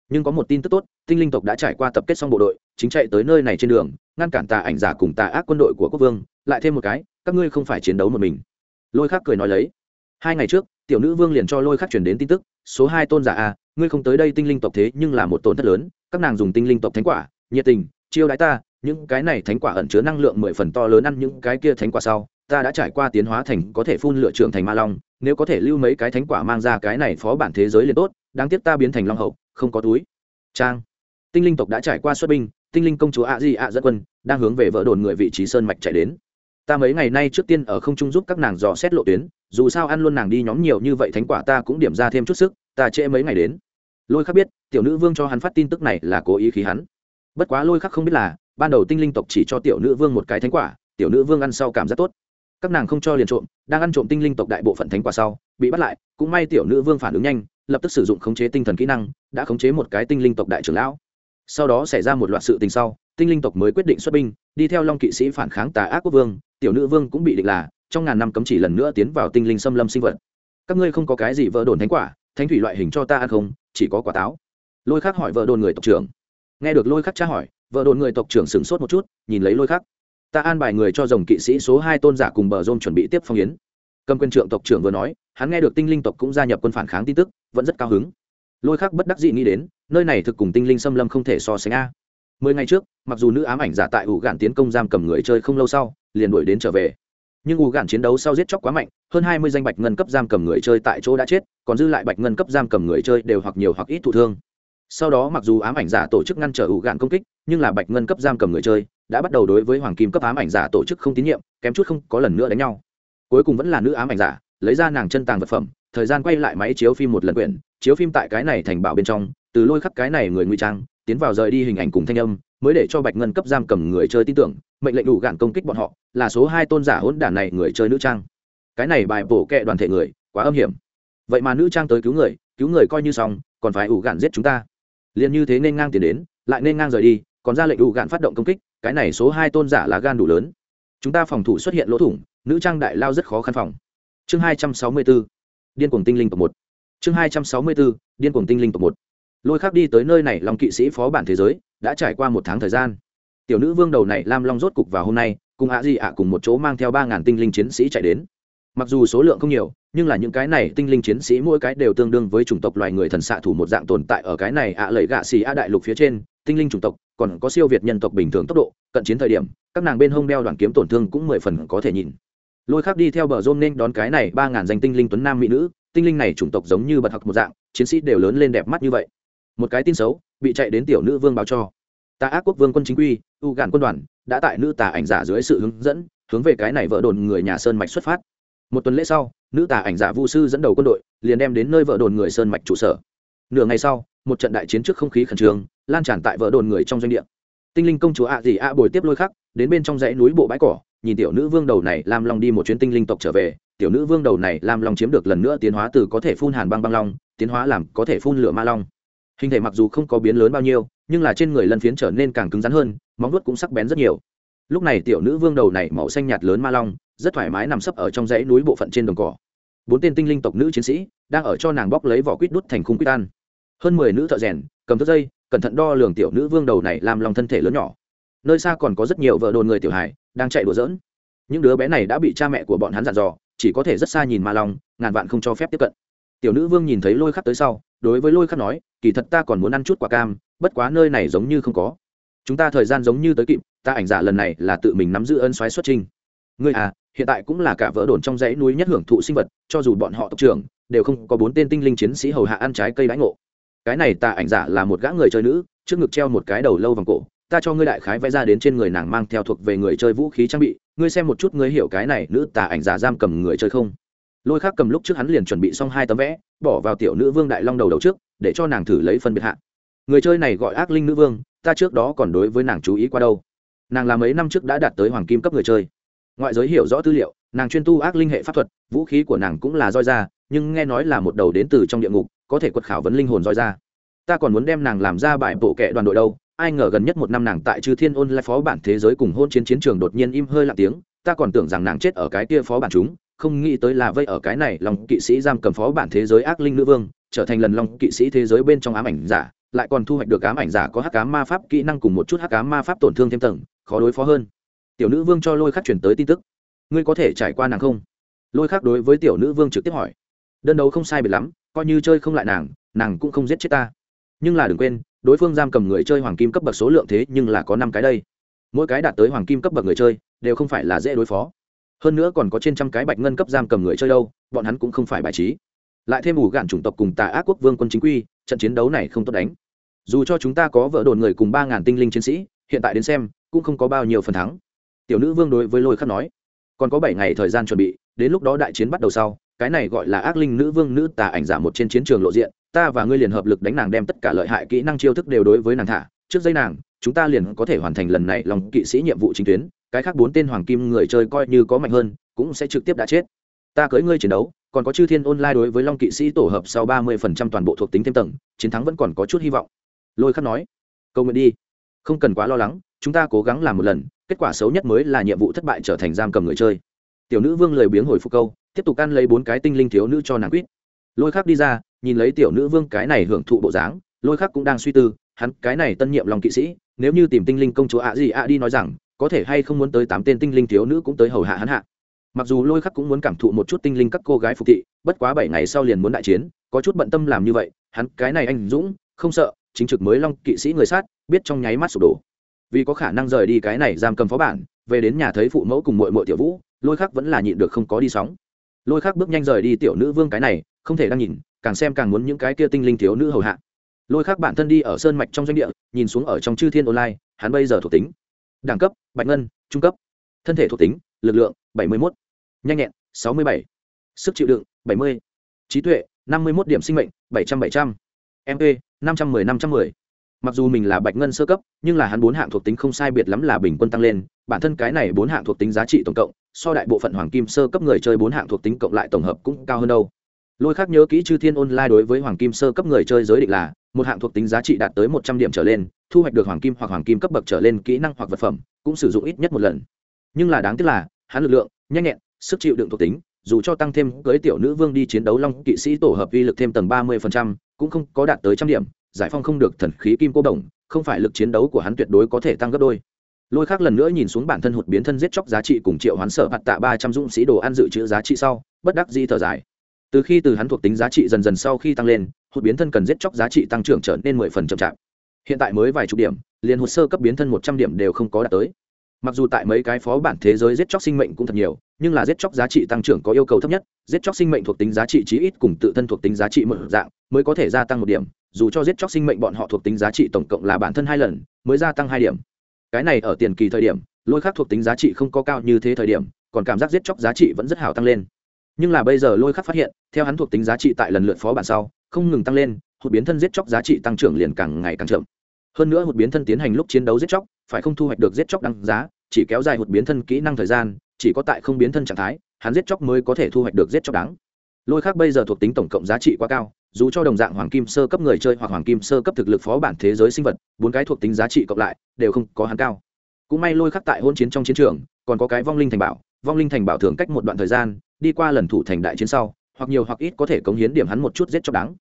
Nhưng có một tin tức tốt, tinh linh tộc đã trải qua tập kết xong bộ đội, chính chạy tới nơi này trên đường, ngăn cản tà ảnh giả cùng tà ác quân đội của quốc vương, lại thêm một cái, các ngươi không phải chiến đấu một mình. Lôi khắc cười nói lấy. Hai ngày trước, tiểu nữ vương liền cho lôi khắc chuyển đến tin tức số hai tôn giả a, ngươi không tới đây tinh linh tộc thế nhưng là một tổn thất lớn, các nàng dùng tinh linh tộc thánh quả, nhiệt tình, chiêu đái ta, những cái này thánh quả ẩn chứa năng lượng mười phần to lớn ăn những cái kia thánh quả sau, ta đã trải qua tiến hóa thành có thể phun lựa trưởng thành ma long, nếu có thể lưu mấy cái thánh quả mang ra cái này phó bản thế giới liền tốt, đáng tiếc ta biến thành long hậu, không có túi. Trang. Tinh linh tộc đã trải qua xuất binh, tinh linh công chúa a di a dẫn quân, đang hướng về vợ đồn người vị trí sơn mạch chạy đến ta mấy ngày nay trước tiên ở không trung giúp các nàng dò xét lộ tuyến, dù sao ăn luôn nàng đi nhóm nhiều như vậy thánh quả ta cũng điểm ra thêm chút sức, ta trễ mấy ngày đến. Lôi khắc biết, tiểu nữ vương cho hắn phát tin tức này là cố ý khí hắn. Bất quá lôi khắc không biết là, ban đầu tinh linh tộc chỉ cho tiểu nữ vương một cái thánh quả, tiểu nữ vương ăn sau cảm giác tốt. Các nàng không cho liền trộm, đang ăn trộm tinh linh tộc đại bộ phận thánh quả sau, bị bắt lại, cũng may tiểu nữ vương phản ứng nhanh, lập tức sử dụng khống chế tinh thần kỹ năng, đã khống chế một cái tinh linh tộc đại trưởng lão. Sau đó xảy ra một loạt sự tình sau, tinh linh tộc mới quyết định xuất binh, đi theo long kỵ sĩ phản kháng tà ác quốc vương tiểu nữ vương cũng bị định là, trong ngàn năm cấm chỉ lần nữa tiến vào tinh linh xâm lâm sinh vật. Các ngươi không có cái gì vỡ đồn thánh quả, thánh thủy loại hình cho ta ăn không, chỉ có quả táo. Lôi khắc hỏi vợ đồn người tộc trưởng. Nghe được lôi khắc tra hỏi, vợ đồn người tộc trưởng sửng sốt một chút, nhìn lấy lôi khắc. Ta an bài người cho dòng kỵ sĩ số hai tôn giả cùng bờ rôn chuẩn bị tiếp phong yến. Cầm quyền trượng tộc trưởng vừa nói, hắn nghe được tinh linh tộc cũng gia nhập quân phản kháng tin tức, vẫn rất cao hứng. Lôi khắc bất đắc dị nghĩ đến, nơi này thực cùng tinh linh xâm lâm không thể so sánh a. Mười ngày trước, mặc dù nữ ám ảnh giả tại ủ gạn tiến công giam cầm người chơi không lâu sau liền đuổi đến trở về. Nhưng u gạn chiến đấu sau giết chóc quá mạnh, hơn hai mươi danh bạch ngân cấp giam cầm người chơi tại chỗ đã chết, còn dư lại bạch ngân cấp giam cầm người chơi đều hoặc nhiều hoặc ít thụ thương. Sau đó mặc dù ám ảnh giả tổ chức ngăn trở u gạn công kích, nhưng là bạch ngân cấp giam cầm người chơi đã bắt đầu đối với hoàng kim cấp ám ảnh giả tổ chức không tín nhiệm, kém chút không có lần nữa đánh nhau. Cuối cùng vẫn là nữ ám ảnh giả, lấy ra nàng chân tàng vật phẩm, thời gian quay lại máy chiếu phim một lần quyển, chiếu phim tại cái này thành bảo bên trong, từ lôi khắc cái này người nguy trang, tiến vào rời đi hình ảnh cùng thanh âm mới để cho bạch ngân cấp giam cầm người chơi tin tưởng, mệnh lệnh đủ gạn công kích bọn họ, là số hai tôn giả hỗn đản này người chơi nữ trang. Cái này bài bổ kệ đoàn thể người, quá âm hiểm. Vậy mà nữ trang tới cứu người cứu người coi như xong, còn phải ủ gạn giết chúng ta. Liền như thế nên ngang tiền đến, lại nên ngang rời đi, còn ra lệnh ủ gạn phát động công kích, cái này số hai tôn giả là gan đủ lớn. Chúng ta phòng thủ xuất hiện lỗ thủng, nữ trang đại lao rất khó khăn phòng. Chương hai trăm sáu mươi b ố điên cuồng tinh linh tộc một. Chương hai trăm sáu mươi b ố điên cuồng tinh linh tộc một lôi khác đi tới nơi này lòng kỵ sĩ phó bản thế giới, đã trải qua một tháng thời gian. Tiểu nữ vương đầu này lam long rốt cục vào hôm nay, cùng ạ gì ạ cùng một chỗ mang theo ba ngàn tinh linh chiến sĩ chạy đến. Mặc dù số lượng không nhiều, nhưng là những cái này tinh linh chiến sĩ mỗi cái đều tương đương với chủng tộc loài người thần xạ thủ một dạng tồn tại ở cái này ạ lầy gạ xì a đại lục phía trên, tinh linh chủng tộc, còn có siêu việt nhân tộc bình thường tốc độ, cận chiến thời điểm, các nàng bên hông đeo đoàn kiếm tổn thương cũng mười phần có thể nhìn. Lôi khác đi theo bờ rôm nên đón cái này ba ngàn danh tinh linh tuấn nam mỹ nữ, tinh linh này chủng tộc giống như bật học một dạng, chiến sĩ đều lớn lên đẹp mắt như vậy một cái tin xấu, bị chạy đến tiểu nữ vương báo cho. Ta ác quốc vương quân chính quy u gạn quân đoàn, đã tại nữ tà ảnh giả dưới sự hướng dẫn, hướng về cái này vợ đồn người nhà sơn mạch xuất phát. Một tuần lễ sau, nữ tà ảnh giả vu sư dẫn đầu quân đội, liền đem đến nơi vợ đồn người sơn mạch trụ sở. Nửa ngày sau, một trận đại chiến trước không khí khẩn trương, lan tràn tại vợ đồn người trong doanh địa. Tinh linh công chúa ạ gì ạ bồi tiếp lôi khắc, đến bên trong dãy núi bộ bãi cỏ, nhìn tiểu nữ vương đầu này làm long đi một chuyến tinh linh tộc trở về, tiểu nữ vương đầu này làm long chiếm được lần nữa tiến hóa từ có thể phun hàn băng băng long, tiến hóa làm có thể phun lửa ma long hình thể mặc dù không có biến lớn bao nhiêu, nhưng là trên người lân phiến trở nên càng cứng rắn hơn, móng vuốt cũng sắc bén rất nhiều. Lúc này tiểu nữ vương đầu này màu xanh nhạt lớn ma long, rất thoải mái nằm sấp ở trong dãy núi bộ phận trên đồng cỏ. Bốn tên tinh linh tộc nữ chiến sĩ đang ở cho nàng bóc lấy vỏ quýt đút thành khung quýt ăn. Hơn mười nữ thợ rèn, cầm thước dây, cẩn thận đo lường tiểu nữ vương đầu này làm lòng thân thể lớn nhỏ. Nơi xa còn có rất nhiều vợ đồn người tiểu hải đang chạy đùa dỡn những đứa bé này đã bị cha mẹ của bọn hắn dặn dò, chỉ có thể rất xa nhìn ma long, ngàn vạn không cho phép tiếp cận tiểu nữ vương nhìn thấy lôi khắc tới sau, đối với lôi khắc nói, kỳ thật ta còn muốn ăn chút quả cam, bất quá nơi này giống như không có. Chúng ta thời gian giống như tới kịp, ta ảnh giả lần này là tự mình nắm giữ ân xoáy xuất trình ngươi à hiện tại cũng là cả vỡ đồn trong dãy núi nhất hưởng thụ sinh vật, cho dù bọn họ tộc trưởng, đều không có bốn tên tinh linh chiến sĩ hầu hạ ăn trái cây đãi ngộ. Cái này ta ảnh giả là một gã người chơi nữ, trước ngực treo một cái đầu lâu vòng cổ, ta cho ngươi đại khái vẽ ra đến trên người nàng mang theo thuộc về người chơi vũ khí trang bị, ngươi xem một chút ngươi hiểu cái này nữ tà ảnh giả giam cầm người chơi không? Lôi khác cầm lúc trước hắn liền chuẩn bị xong hai tấm vẽ bỏ vào tiểu nữ vương đại long đầu đầu trước để cho nàng thử lấy phân biệt hạ. Người chơi này gọi ác linh nữ vương ta trước đó còn đối với nàng chú ý qua đâu. Nàng là mấy năm trước đã đạt tới hoàng kim cấp người chơi. Ngoại giới hiểu rõ tư liệu nàng chuyên tu ác linh hệ pháp thuật vũ khí của nàng cũng là roi da, nhưng nghe nói là một đầu đến từ trong địa ngục có thể quật khảo vấn linh hồn roi da. ta còn muốn đem nàng làm ra bài bộ kệ đoàn đội đâu ai ngờ gần nhất một năm nàng tại chư thiên ôn lại phó bản thế giới cùng hôn chiến chiến trường đột nhiên im hơi lặng tiếng ta còn tưởng rằng nàng chết ở cái kia phó bản chúng không nghĩ tới là vây ở cái này lòng kỵ sĩ giam cầm phó bản thế giới ác linh nữ vương, trở thành lần lòng kỵ sĩ thế giới bên trong ám ảnh giả, lại còn thu hoạch được ám ảnh giả có hắc ám ma pháp kỹ năng cùng một chút hắc ám ma pháp tổn thương thêm tầng, khó đối phó hơn. Tiểu nữ vương cho lôi khắc chuyển tới tin tức. Ngươi có thể trải qua nàng không? Lôi khắc đối với tiểu nữ vương trực tiếp hỏi. Đơn đấu không sai biệt lắm, coi như chơi không lại nàng nàng cũng không giết chết ta. Nhưng là đừng quên, đối phương giam cầm người chơi hoàng kim cấp bậc số lượng thế nhưng là có năm cái đây. Mỗi cái đạt tới hoàng kim cấp bậc người chơi, đều không phải là dễ đối phó hơn nữa còn có trên trăm cái bạch ngân cấp giam cầm người chơi đâu, bọn hắn cũng không phải bài trí. Lại thêm ủ gạn chủng tộc cùng tà ác quốc vương quân chính quy, trận chiến đấu này không tốt đánh. Dù cho chúng ta có vợ đồn người cùng ba ngàn tinh linh chiến sĩ, hiện tại đến xem, cũng không có bao nhiêu phần thắng. Tiểu nữ vương đối với lôi khắc nói, còn có bảy ngày thời gian chuẩn bị, đến lúc đó đại chiến bắt đầu sau, cái này gọi là ác linh nữ vương nữ tà ảnh giả một trên chiến trường lộ diện, ta và ngươi liền hợp lực đánh nàng đem tất cả lợi hại kỹ năng chiêu thức đều đối với nàng thả. Trước dây nàng, chúng ta liền có thể hoàn thành lần này lòng kỵ sĩ nhiệm vụ chính tuyến cái khác bốn tên hoàng kim người chơi coi như có mạnh hơn, cũng sẽ trực tiếp đã chết. Ta cưới ngươi chiến đấu, còn có chư thiên online đối với long kỵ sĩ tổ hợp sau ba mươi phần trăm toàn bộ thuộc tính thêm tầng, chiến thắng vẫn còn có chút hy vọng. Lôi khắc nói. Câu nguyện đi. Không cần quá lo lắng, chúng ta cố gắng làm một lần, kết quả xấu nhất mới là nhiệm vụ thất bại trở thành giam cầm người chơi. Tiểu nữ vương lời biếng hồi phục câu, tiếp tục ăn lấy bốn cái tinh linh thiếu nữ cho nàng quýt. Lôi khắc đi ra, nhìn lấy tiểu nữ vương cái này hưởng thụ bộ dáng, lôi khắc cũng đang suy tư, hắn cái này tân nhiệm lòng kỵ sĩ, nếu như tìm tinh linh công chúa ạ gì ạ đi nói rằng có thể hay không muốn tới tám tên tinh linh thiếu nữ cũng tới hầu hạ hắn hạ. Mặc dù lôi khắc cũng muốn cảm thụ một chút tinh linh các cô gái phục thị, bất quá bảy ngày sau liền muốn đại chiến, có chút bận tâm làm như vậy, hắn cái này anh dũng, không sợ, chính trực mới long kỵ sĩ người sát, biết trong nháy mắt sụp đổ. Vì có khả năng rời đi cái này giam cầm phó bản, về đến nhà thấy phụ mẫu cùng mội mội tiểu vũ, lôi khắc vẫn là nhịn được không có đi sóng. Lôi khắc bước nhanh rời đi tiểu nữ vương cái này, không thể đang nhìn, càng xem càng muốn những cái kia tinh linh thiếu nữ hầu hạ. Lôi khắc bản thân đi ở sơn mạch trong doanh địa, nhìn xuống ở trong chư thiên online, hắn bây giờ thuộc tính đẳng cấp, bạch ngân, trung cấp. Thân thể thuộc tính, lực lượng, bảy mươi một nhanh nhẹn, sáu mươi bảy. Sức chịu đựng, bảy mươi. Trí tuệ, năm mươi một điểm sinh mệnh, bảy trăm bảy trăm. Mp năm trăm mười, năm trăm mười. Mặc dù mình là bạch ngân sơ cấp, nhưng là hắn bốn hạng thuộc tính không sai biệt lắm là bình quân tăng lên. Bản thân cái này bốn hạng thuộc tính giá trị tổng cộng, so đại bộ phận hoàng kim sơ cấp người chơi bốn hạng thuộc tính cộng lại tổng hợp cũng cao hơn đâu. Lôi khác nhớ kỹ chư thiên online đối với hoàng kim sơ cấp người chơi giới định là, một hạng thuộc tính giá trị đạt tới một trăm điểm trở lên thu hoạch được hoàng kim hoặc hoàng kim cấp bậc trở lên kỹ năng hoặc vật phẩm, cũng sử dụng ít nhất một lần. Nhưng là đáng tiếc là, hắn lực lượng, nhanh nhẹn, sức chịu đựng thuộc tính, dù cho tăng thêm cưới tiểu nữ vương đi chiến đấu long kỵ sĩ tổ hợp vi lực thêm tầng ba mươi cũng không có đạt tới trăm điểm, giải phong không được thần khí kim cô đồng, không phải lực chiến đấu của hắn tuyệt đối có thể tăng gấp đôi. Lôi khác lần nữa nhìn xuống bản thân hụt biến thân giết chóc giá trị cùng triệu hoán sở hạt tạ ba trăm dũng sĩ đồ ăn dự trữ giá trị sau, bất đắc di thở dài. Từ khi từ hắn thuộc tính giá trị dần dần sau khi tăng lên, hụt biến thân cần giết chóc giá trị tăng trưởng trở nên mười phần chậm chạp hiện tại mới vài chục điểm, liền hồ sơ cấp biến thân một trăm điểm đều không có đạt tới. Mặc dù tại mấy cái phó bản thế giới giết chóc sinh mệnh cũng thật nhiều, nhưng là giết chóc giá trị tăng trưởng có yêu cầu thấp nhất, giết chóc sinh mệnh thuộc tính giá trị chí ít cùng tự thân thuộc tính giá trị mở dạng, mới có thể gia tăng một điểm. Dù cho giết chóc sinh mệnh bọn họ thuộc tính giá trị tổng cộng là bản thân hai lần, mới gia tăng hai điểm. Cái này ở tiền kỳ thời điểm, lôi khắc thuộc tính giá trị không có cao như thế thời điểm, còn cảm giác giết chóc giá trị vẫn rất hào tăng lên. Nhưng là bây giờ lôi khắc phát hiện, theo hắn thuộc tính giá trị tại lần lượt phó bản sau, không ngừng tăng lên, hụt biến thân giết chóc giá trị tăng trưởng liền càng ngày càng chậm hơn nữa hụt biến thân tiến hành lúc chiến đấu giết chóc, phải không thu hoạch được giết chóc đăng giá, chỉ kéo dài hụt biến thân kỹ năng thời gian, chỉ có tại không biến thân trạng thái, hắn giết chóc mới có thể thu hoạch được giết chóc đáng. Lôi khác bây giờ thuộc tính tổng cộng giá trị quá cao, dù cho đồng dạng hoàng kim sơ cấp người chơi hoặc hoàng kim sơ cấp thực lực phó bản thế giới sinh vật, bốn cái thuộc tính giá trị cộng lại, đều không có hắn cao. Cũng may lôi khắc tại hôn chiến trong chiến trường, còn có cái vong linh thành bảo, vong linh thành bảo thường cách một đoạn thời gian, đi qua lần thủ thành đại chiến sau, hoặc nhiều hoặc ít có thể cống hiến điểm hắn một chút giết chóc đáng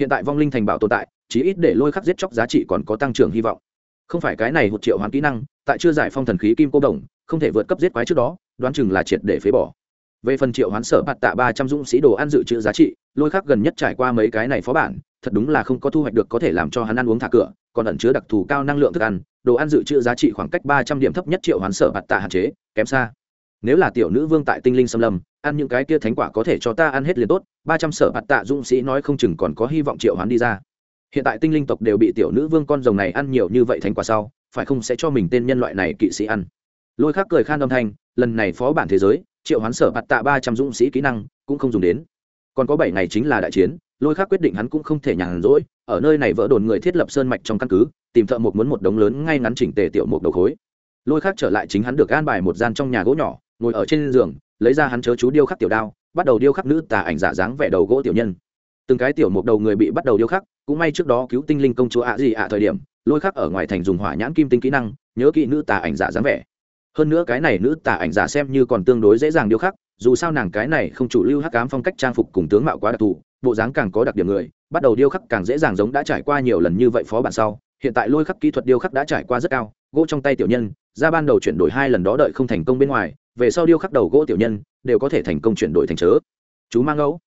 hiện tại vong linh thành bảo tồn tại, chí ít để lôi khắc giết chóc giá trị còn có tăng trưởng hy vọng. Không phải cái này một triệu hoàn kỹ năng, tại chưa giải phong thần khí kim cô đồng, không thể vượt cấp giết quái trước đó, đoán chừng là triệt để phế bỏ. Về phần triệu hoán sở bạt tạ ba trăm dũng sĩ đồ ăn dự trữ giá trị, lôi khắc gần nhất trải qua mấy cái này phó bản, thật đúng là không có thu hoạch được có thể làm cho hắn ăn uống thả cửa, còn ẩn chứa đặc thù cao năng lượng thức ăn, đồ ăn dự trữ giá trị khoảng cách ba trăm điểm thấp nhất triệu hoán sở bạt tạ hạn chế, kém xa. Nếu là tiểu nữ vương tại tinh linh xâm lâm ăn những cái kia thánh quả có thể cho ta ăn hết liền tốt, ba trăm sở hạt tạ dũng sĩ nói không chừng còn có hy vọng triệu hoán đi ra. Hiện tại tinh linh tộc đều bị tiểu nữ vương con rồng này ăn nhiều như vậy thánh quả sau, phải không sẽ cho mình tên nhân loại này kỵ sĩ ăn? Lôi khắc cười khan âm thanh, lần này phó bản thế giới, triệu hoán sở hạt tạ ba trăm dũng sĩ kỹ năng cũng không dùng đến. Còn có bảy ngày chính là đại chiến, lôi khắc quyết định hắn cũng không thể nhàn rỗi, ở nơi này vỡ đồn người thiết lập sơn mạch trong căn cứ, tìm thợ một muốn một đống lớn ngay ngắn chỉnh tề tiểu một đầu khối. Lôi khắc trở lại chính hắn được an bài một gian trong nhà gỗ nhỏ, ngồi ở trên giường lấy ra hắn chớ chú điêu khắc tiểu đao, bắt đầu điêu khắc nữ tà ảnh giả dáng vẻ đầu gỗ tiểu nhân. Từng cái tiểu một đầu người bị bắt đầu điêu khắc, cũng may trước đó cứu tinh linh công chúa ạ gì ạ thời điểm, lôi khắc ở ngoài thành dùng hỏa nhãn kim tinh kỹ năng, nhớ kỹ nữ tà ảnh giả dáng vẻ. Hơn nữa cái này nữ tà ảnh giả xem như còn tương đối dễ dàng điêu khắc, dù sao nàng cái này không chủ lưu hắc cám phong cách trang phục cùng tướng mạo quá đặc thù, bộ dáng càng có đặc điểm người, bắt đầu điêu khắc càng dễ dàng giống đã trải qua nhiều lần như vậy phó bản sau. Hiện tại lôi khắc kỹ thuật điêu khắc đã trải qua rất cao, gỗ trong tay tiểu nhân, ra ban đầu chuyển đổi hai lần đó đợi không thành công bên ngoài về sau điêu khắc đầu gỗ tiểu nhân, đều có thể thành công chuyển đổi thành chớ. Chú mang ngẫu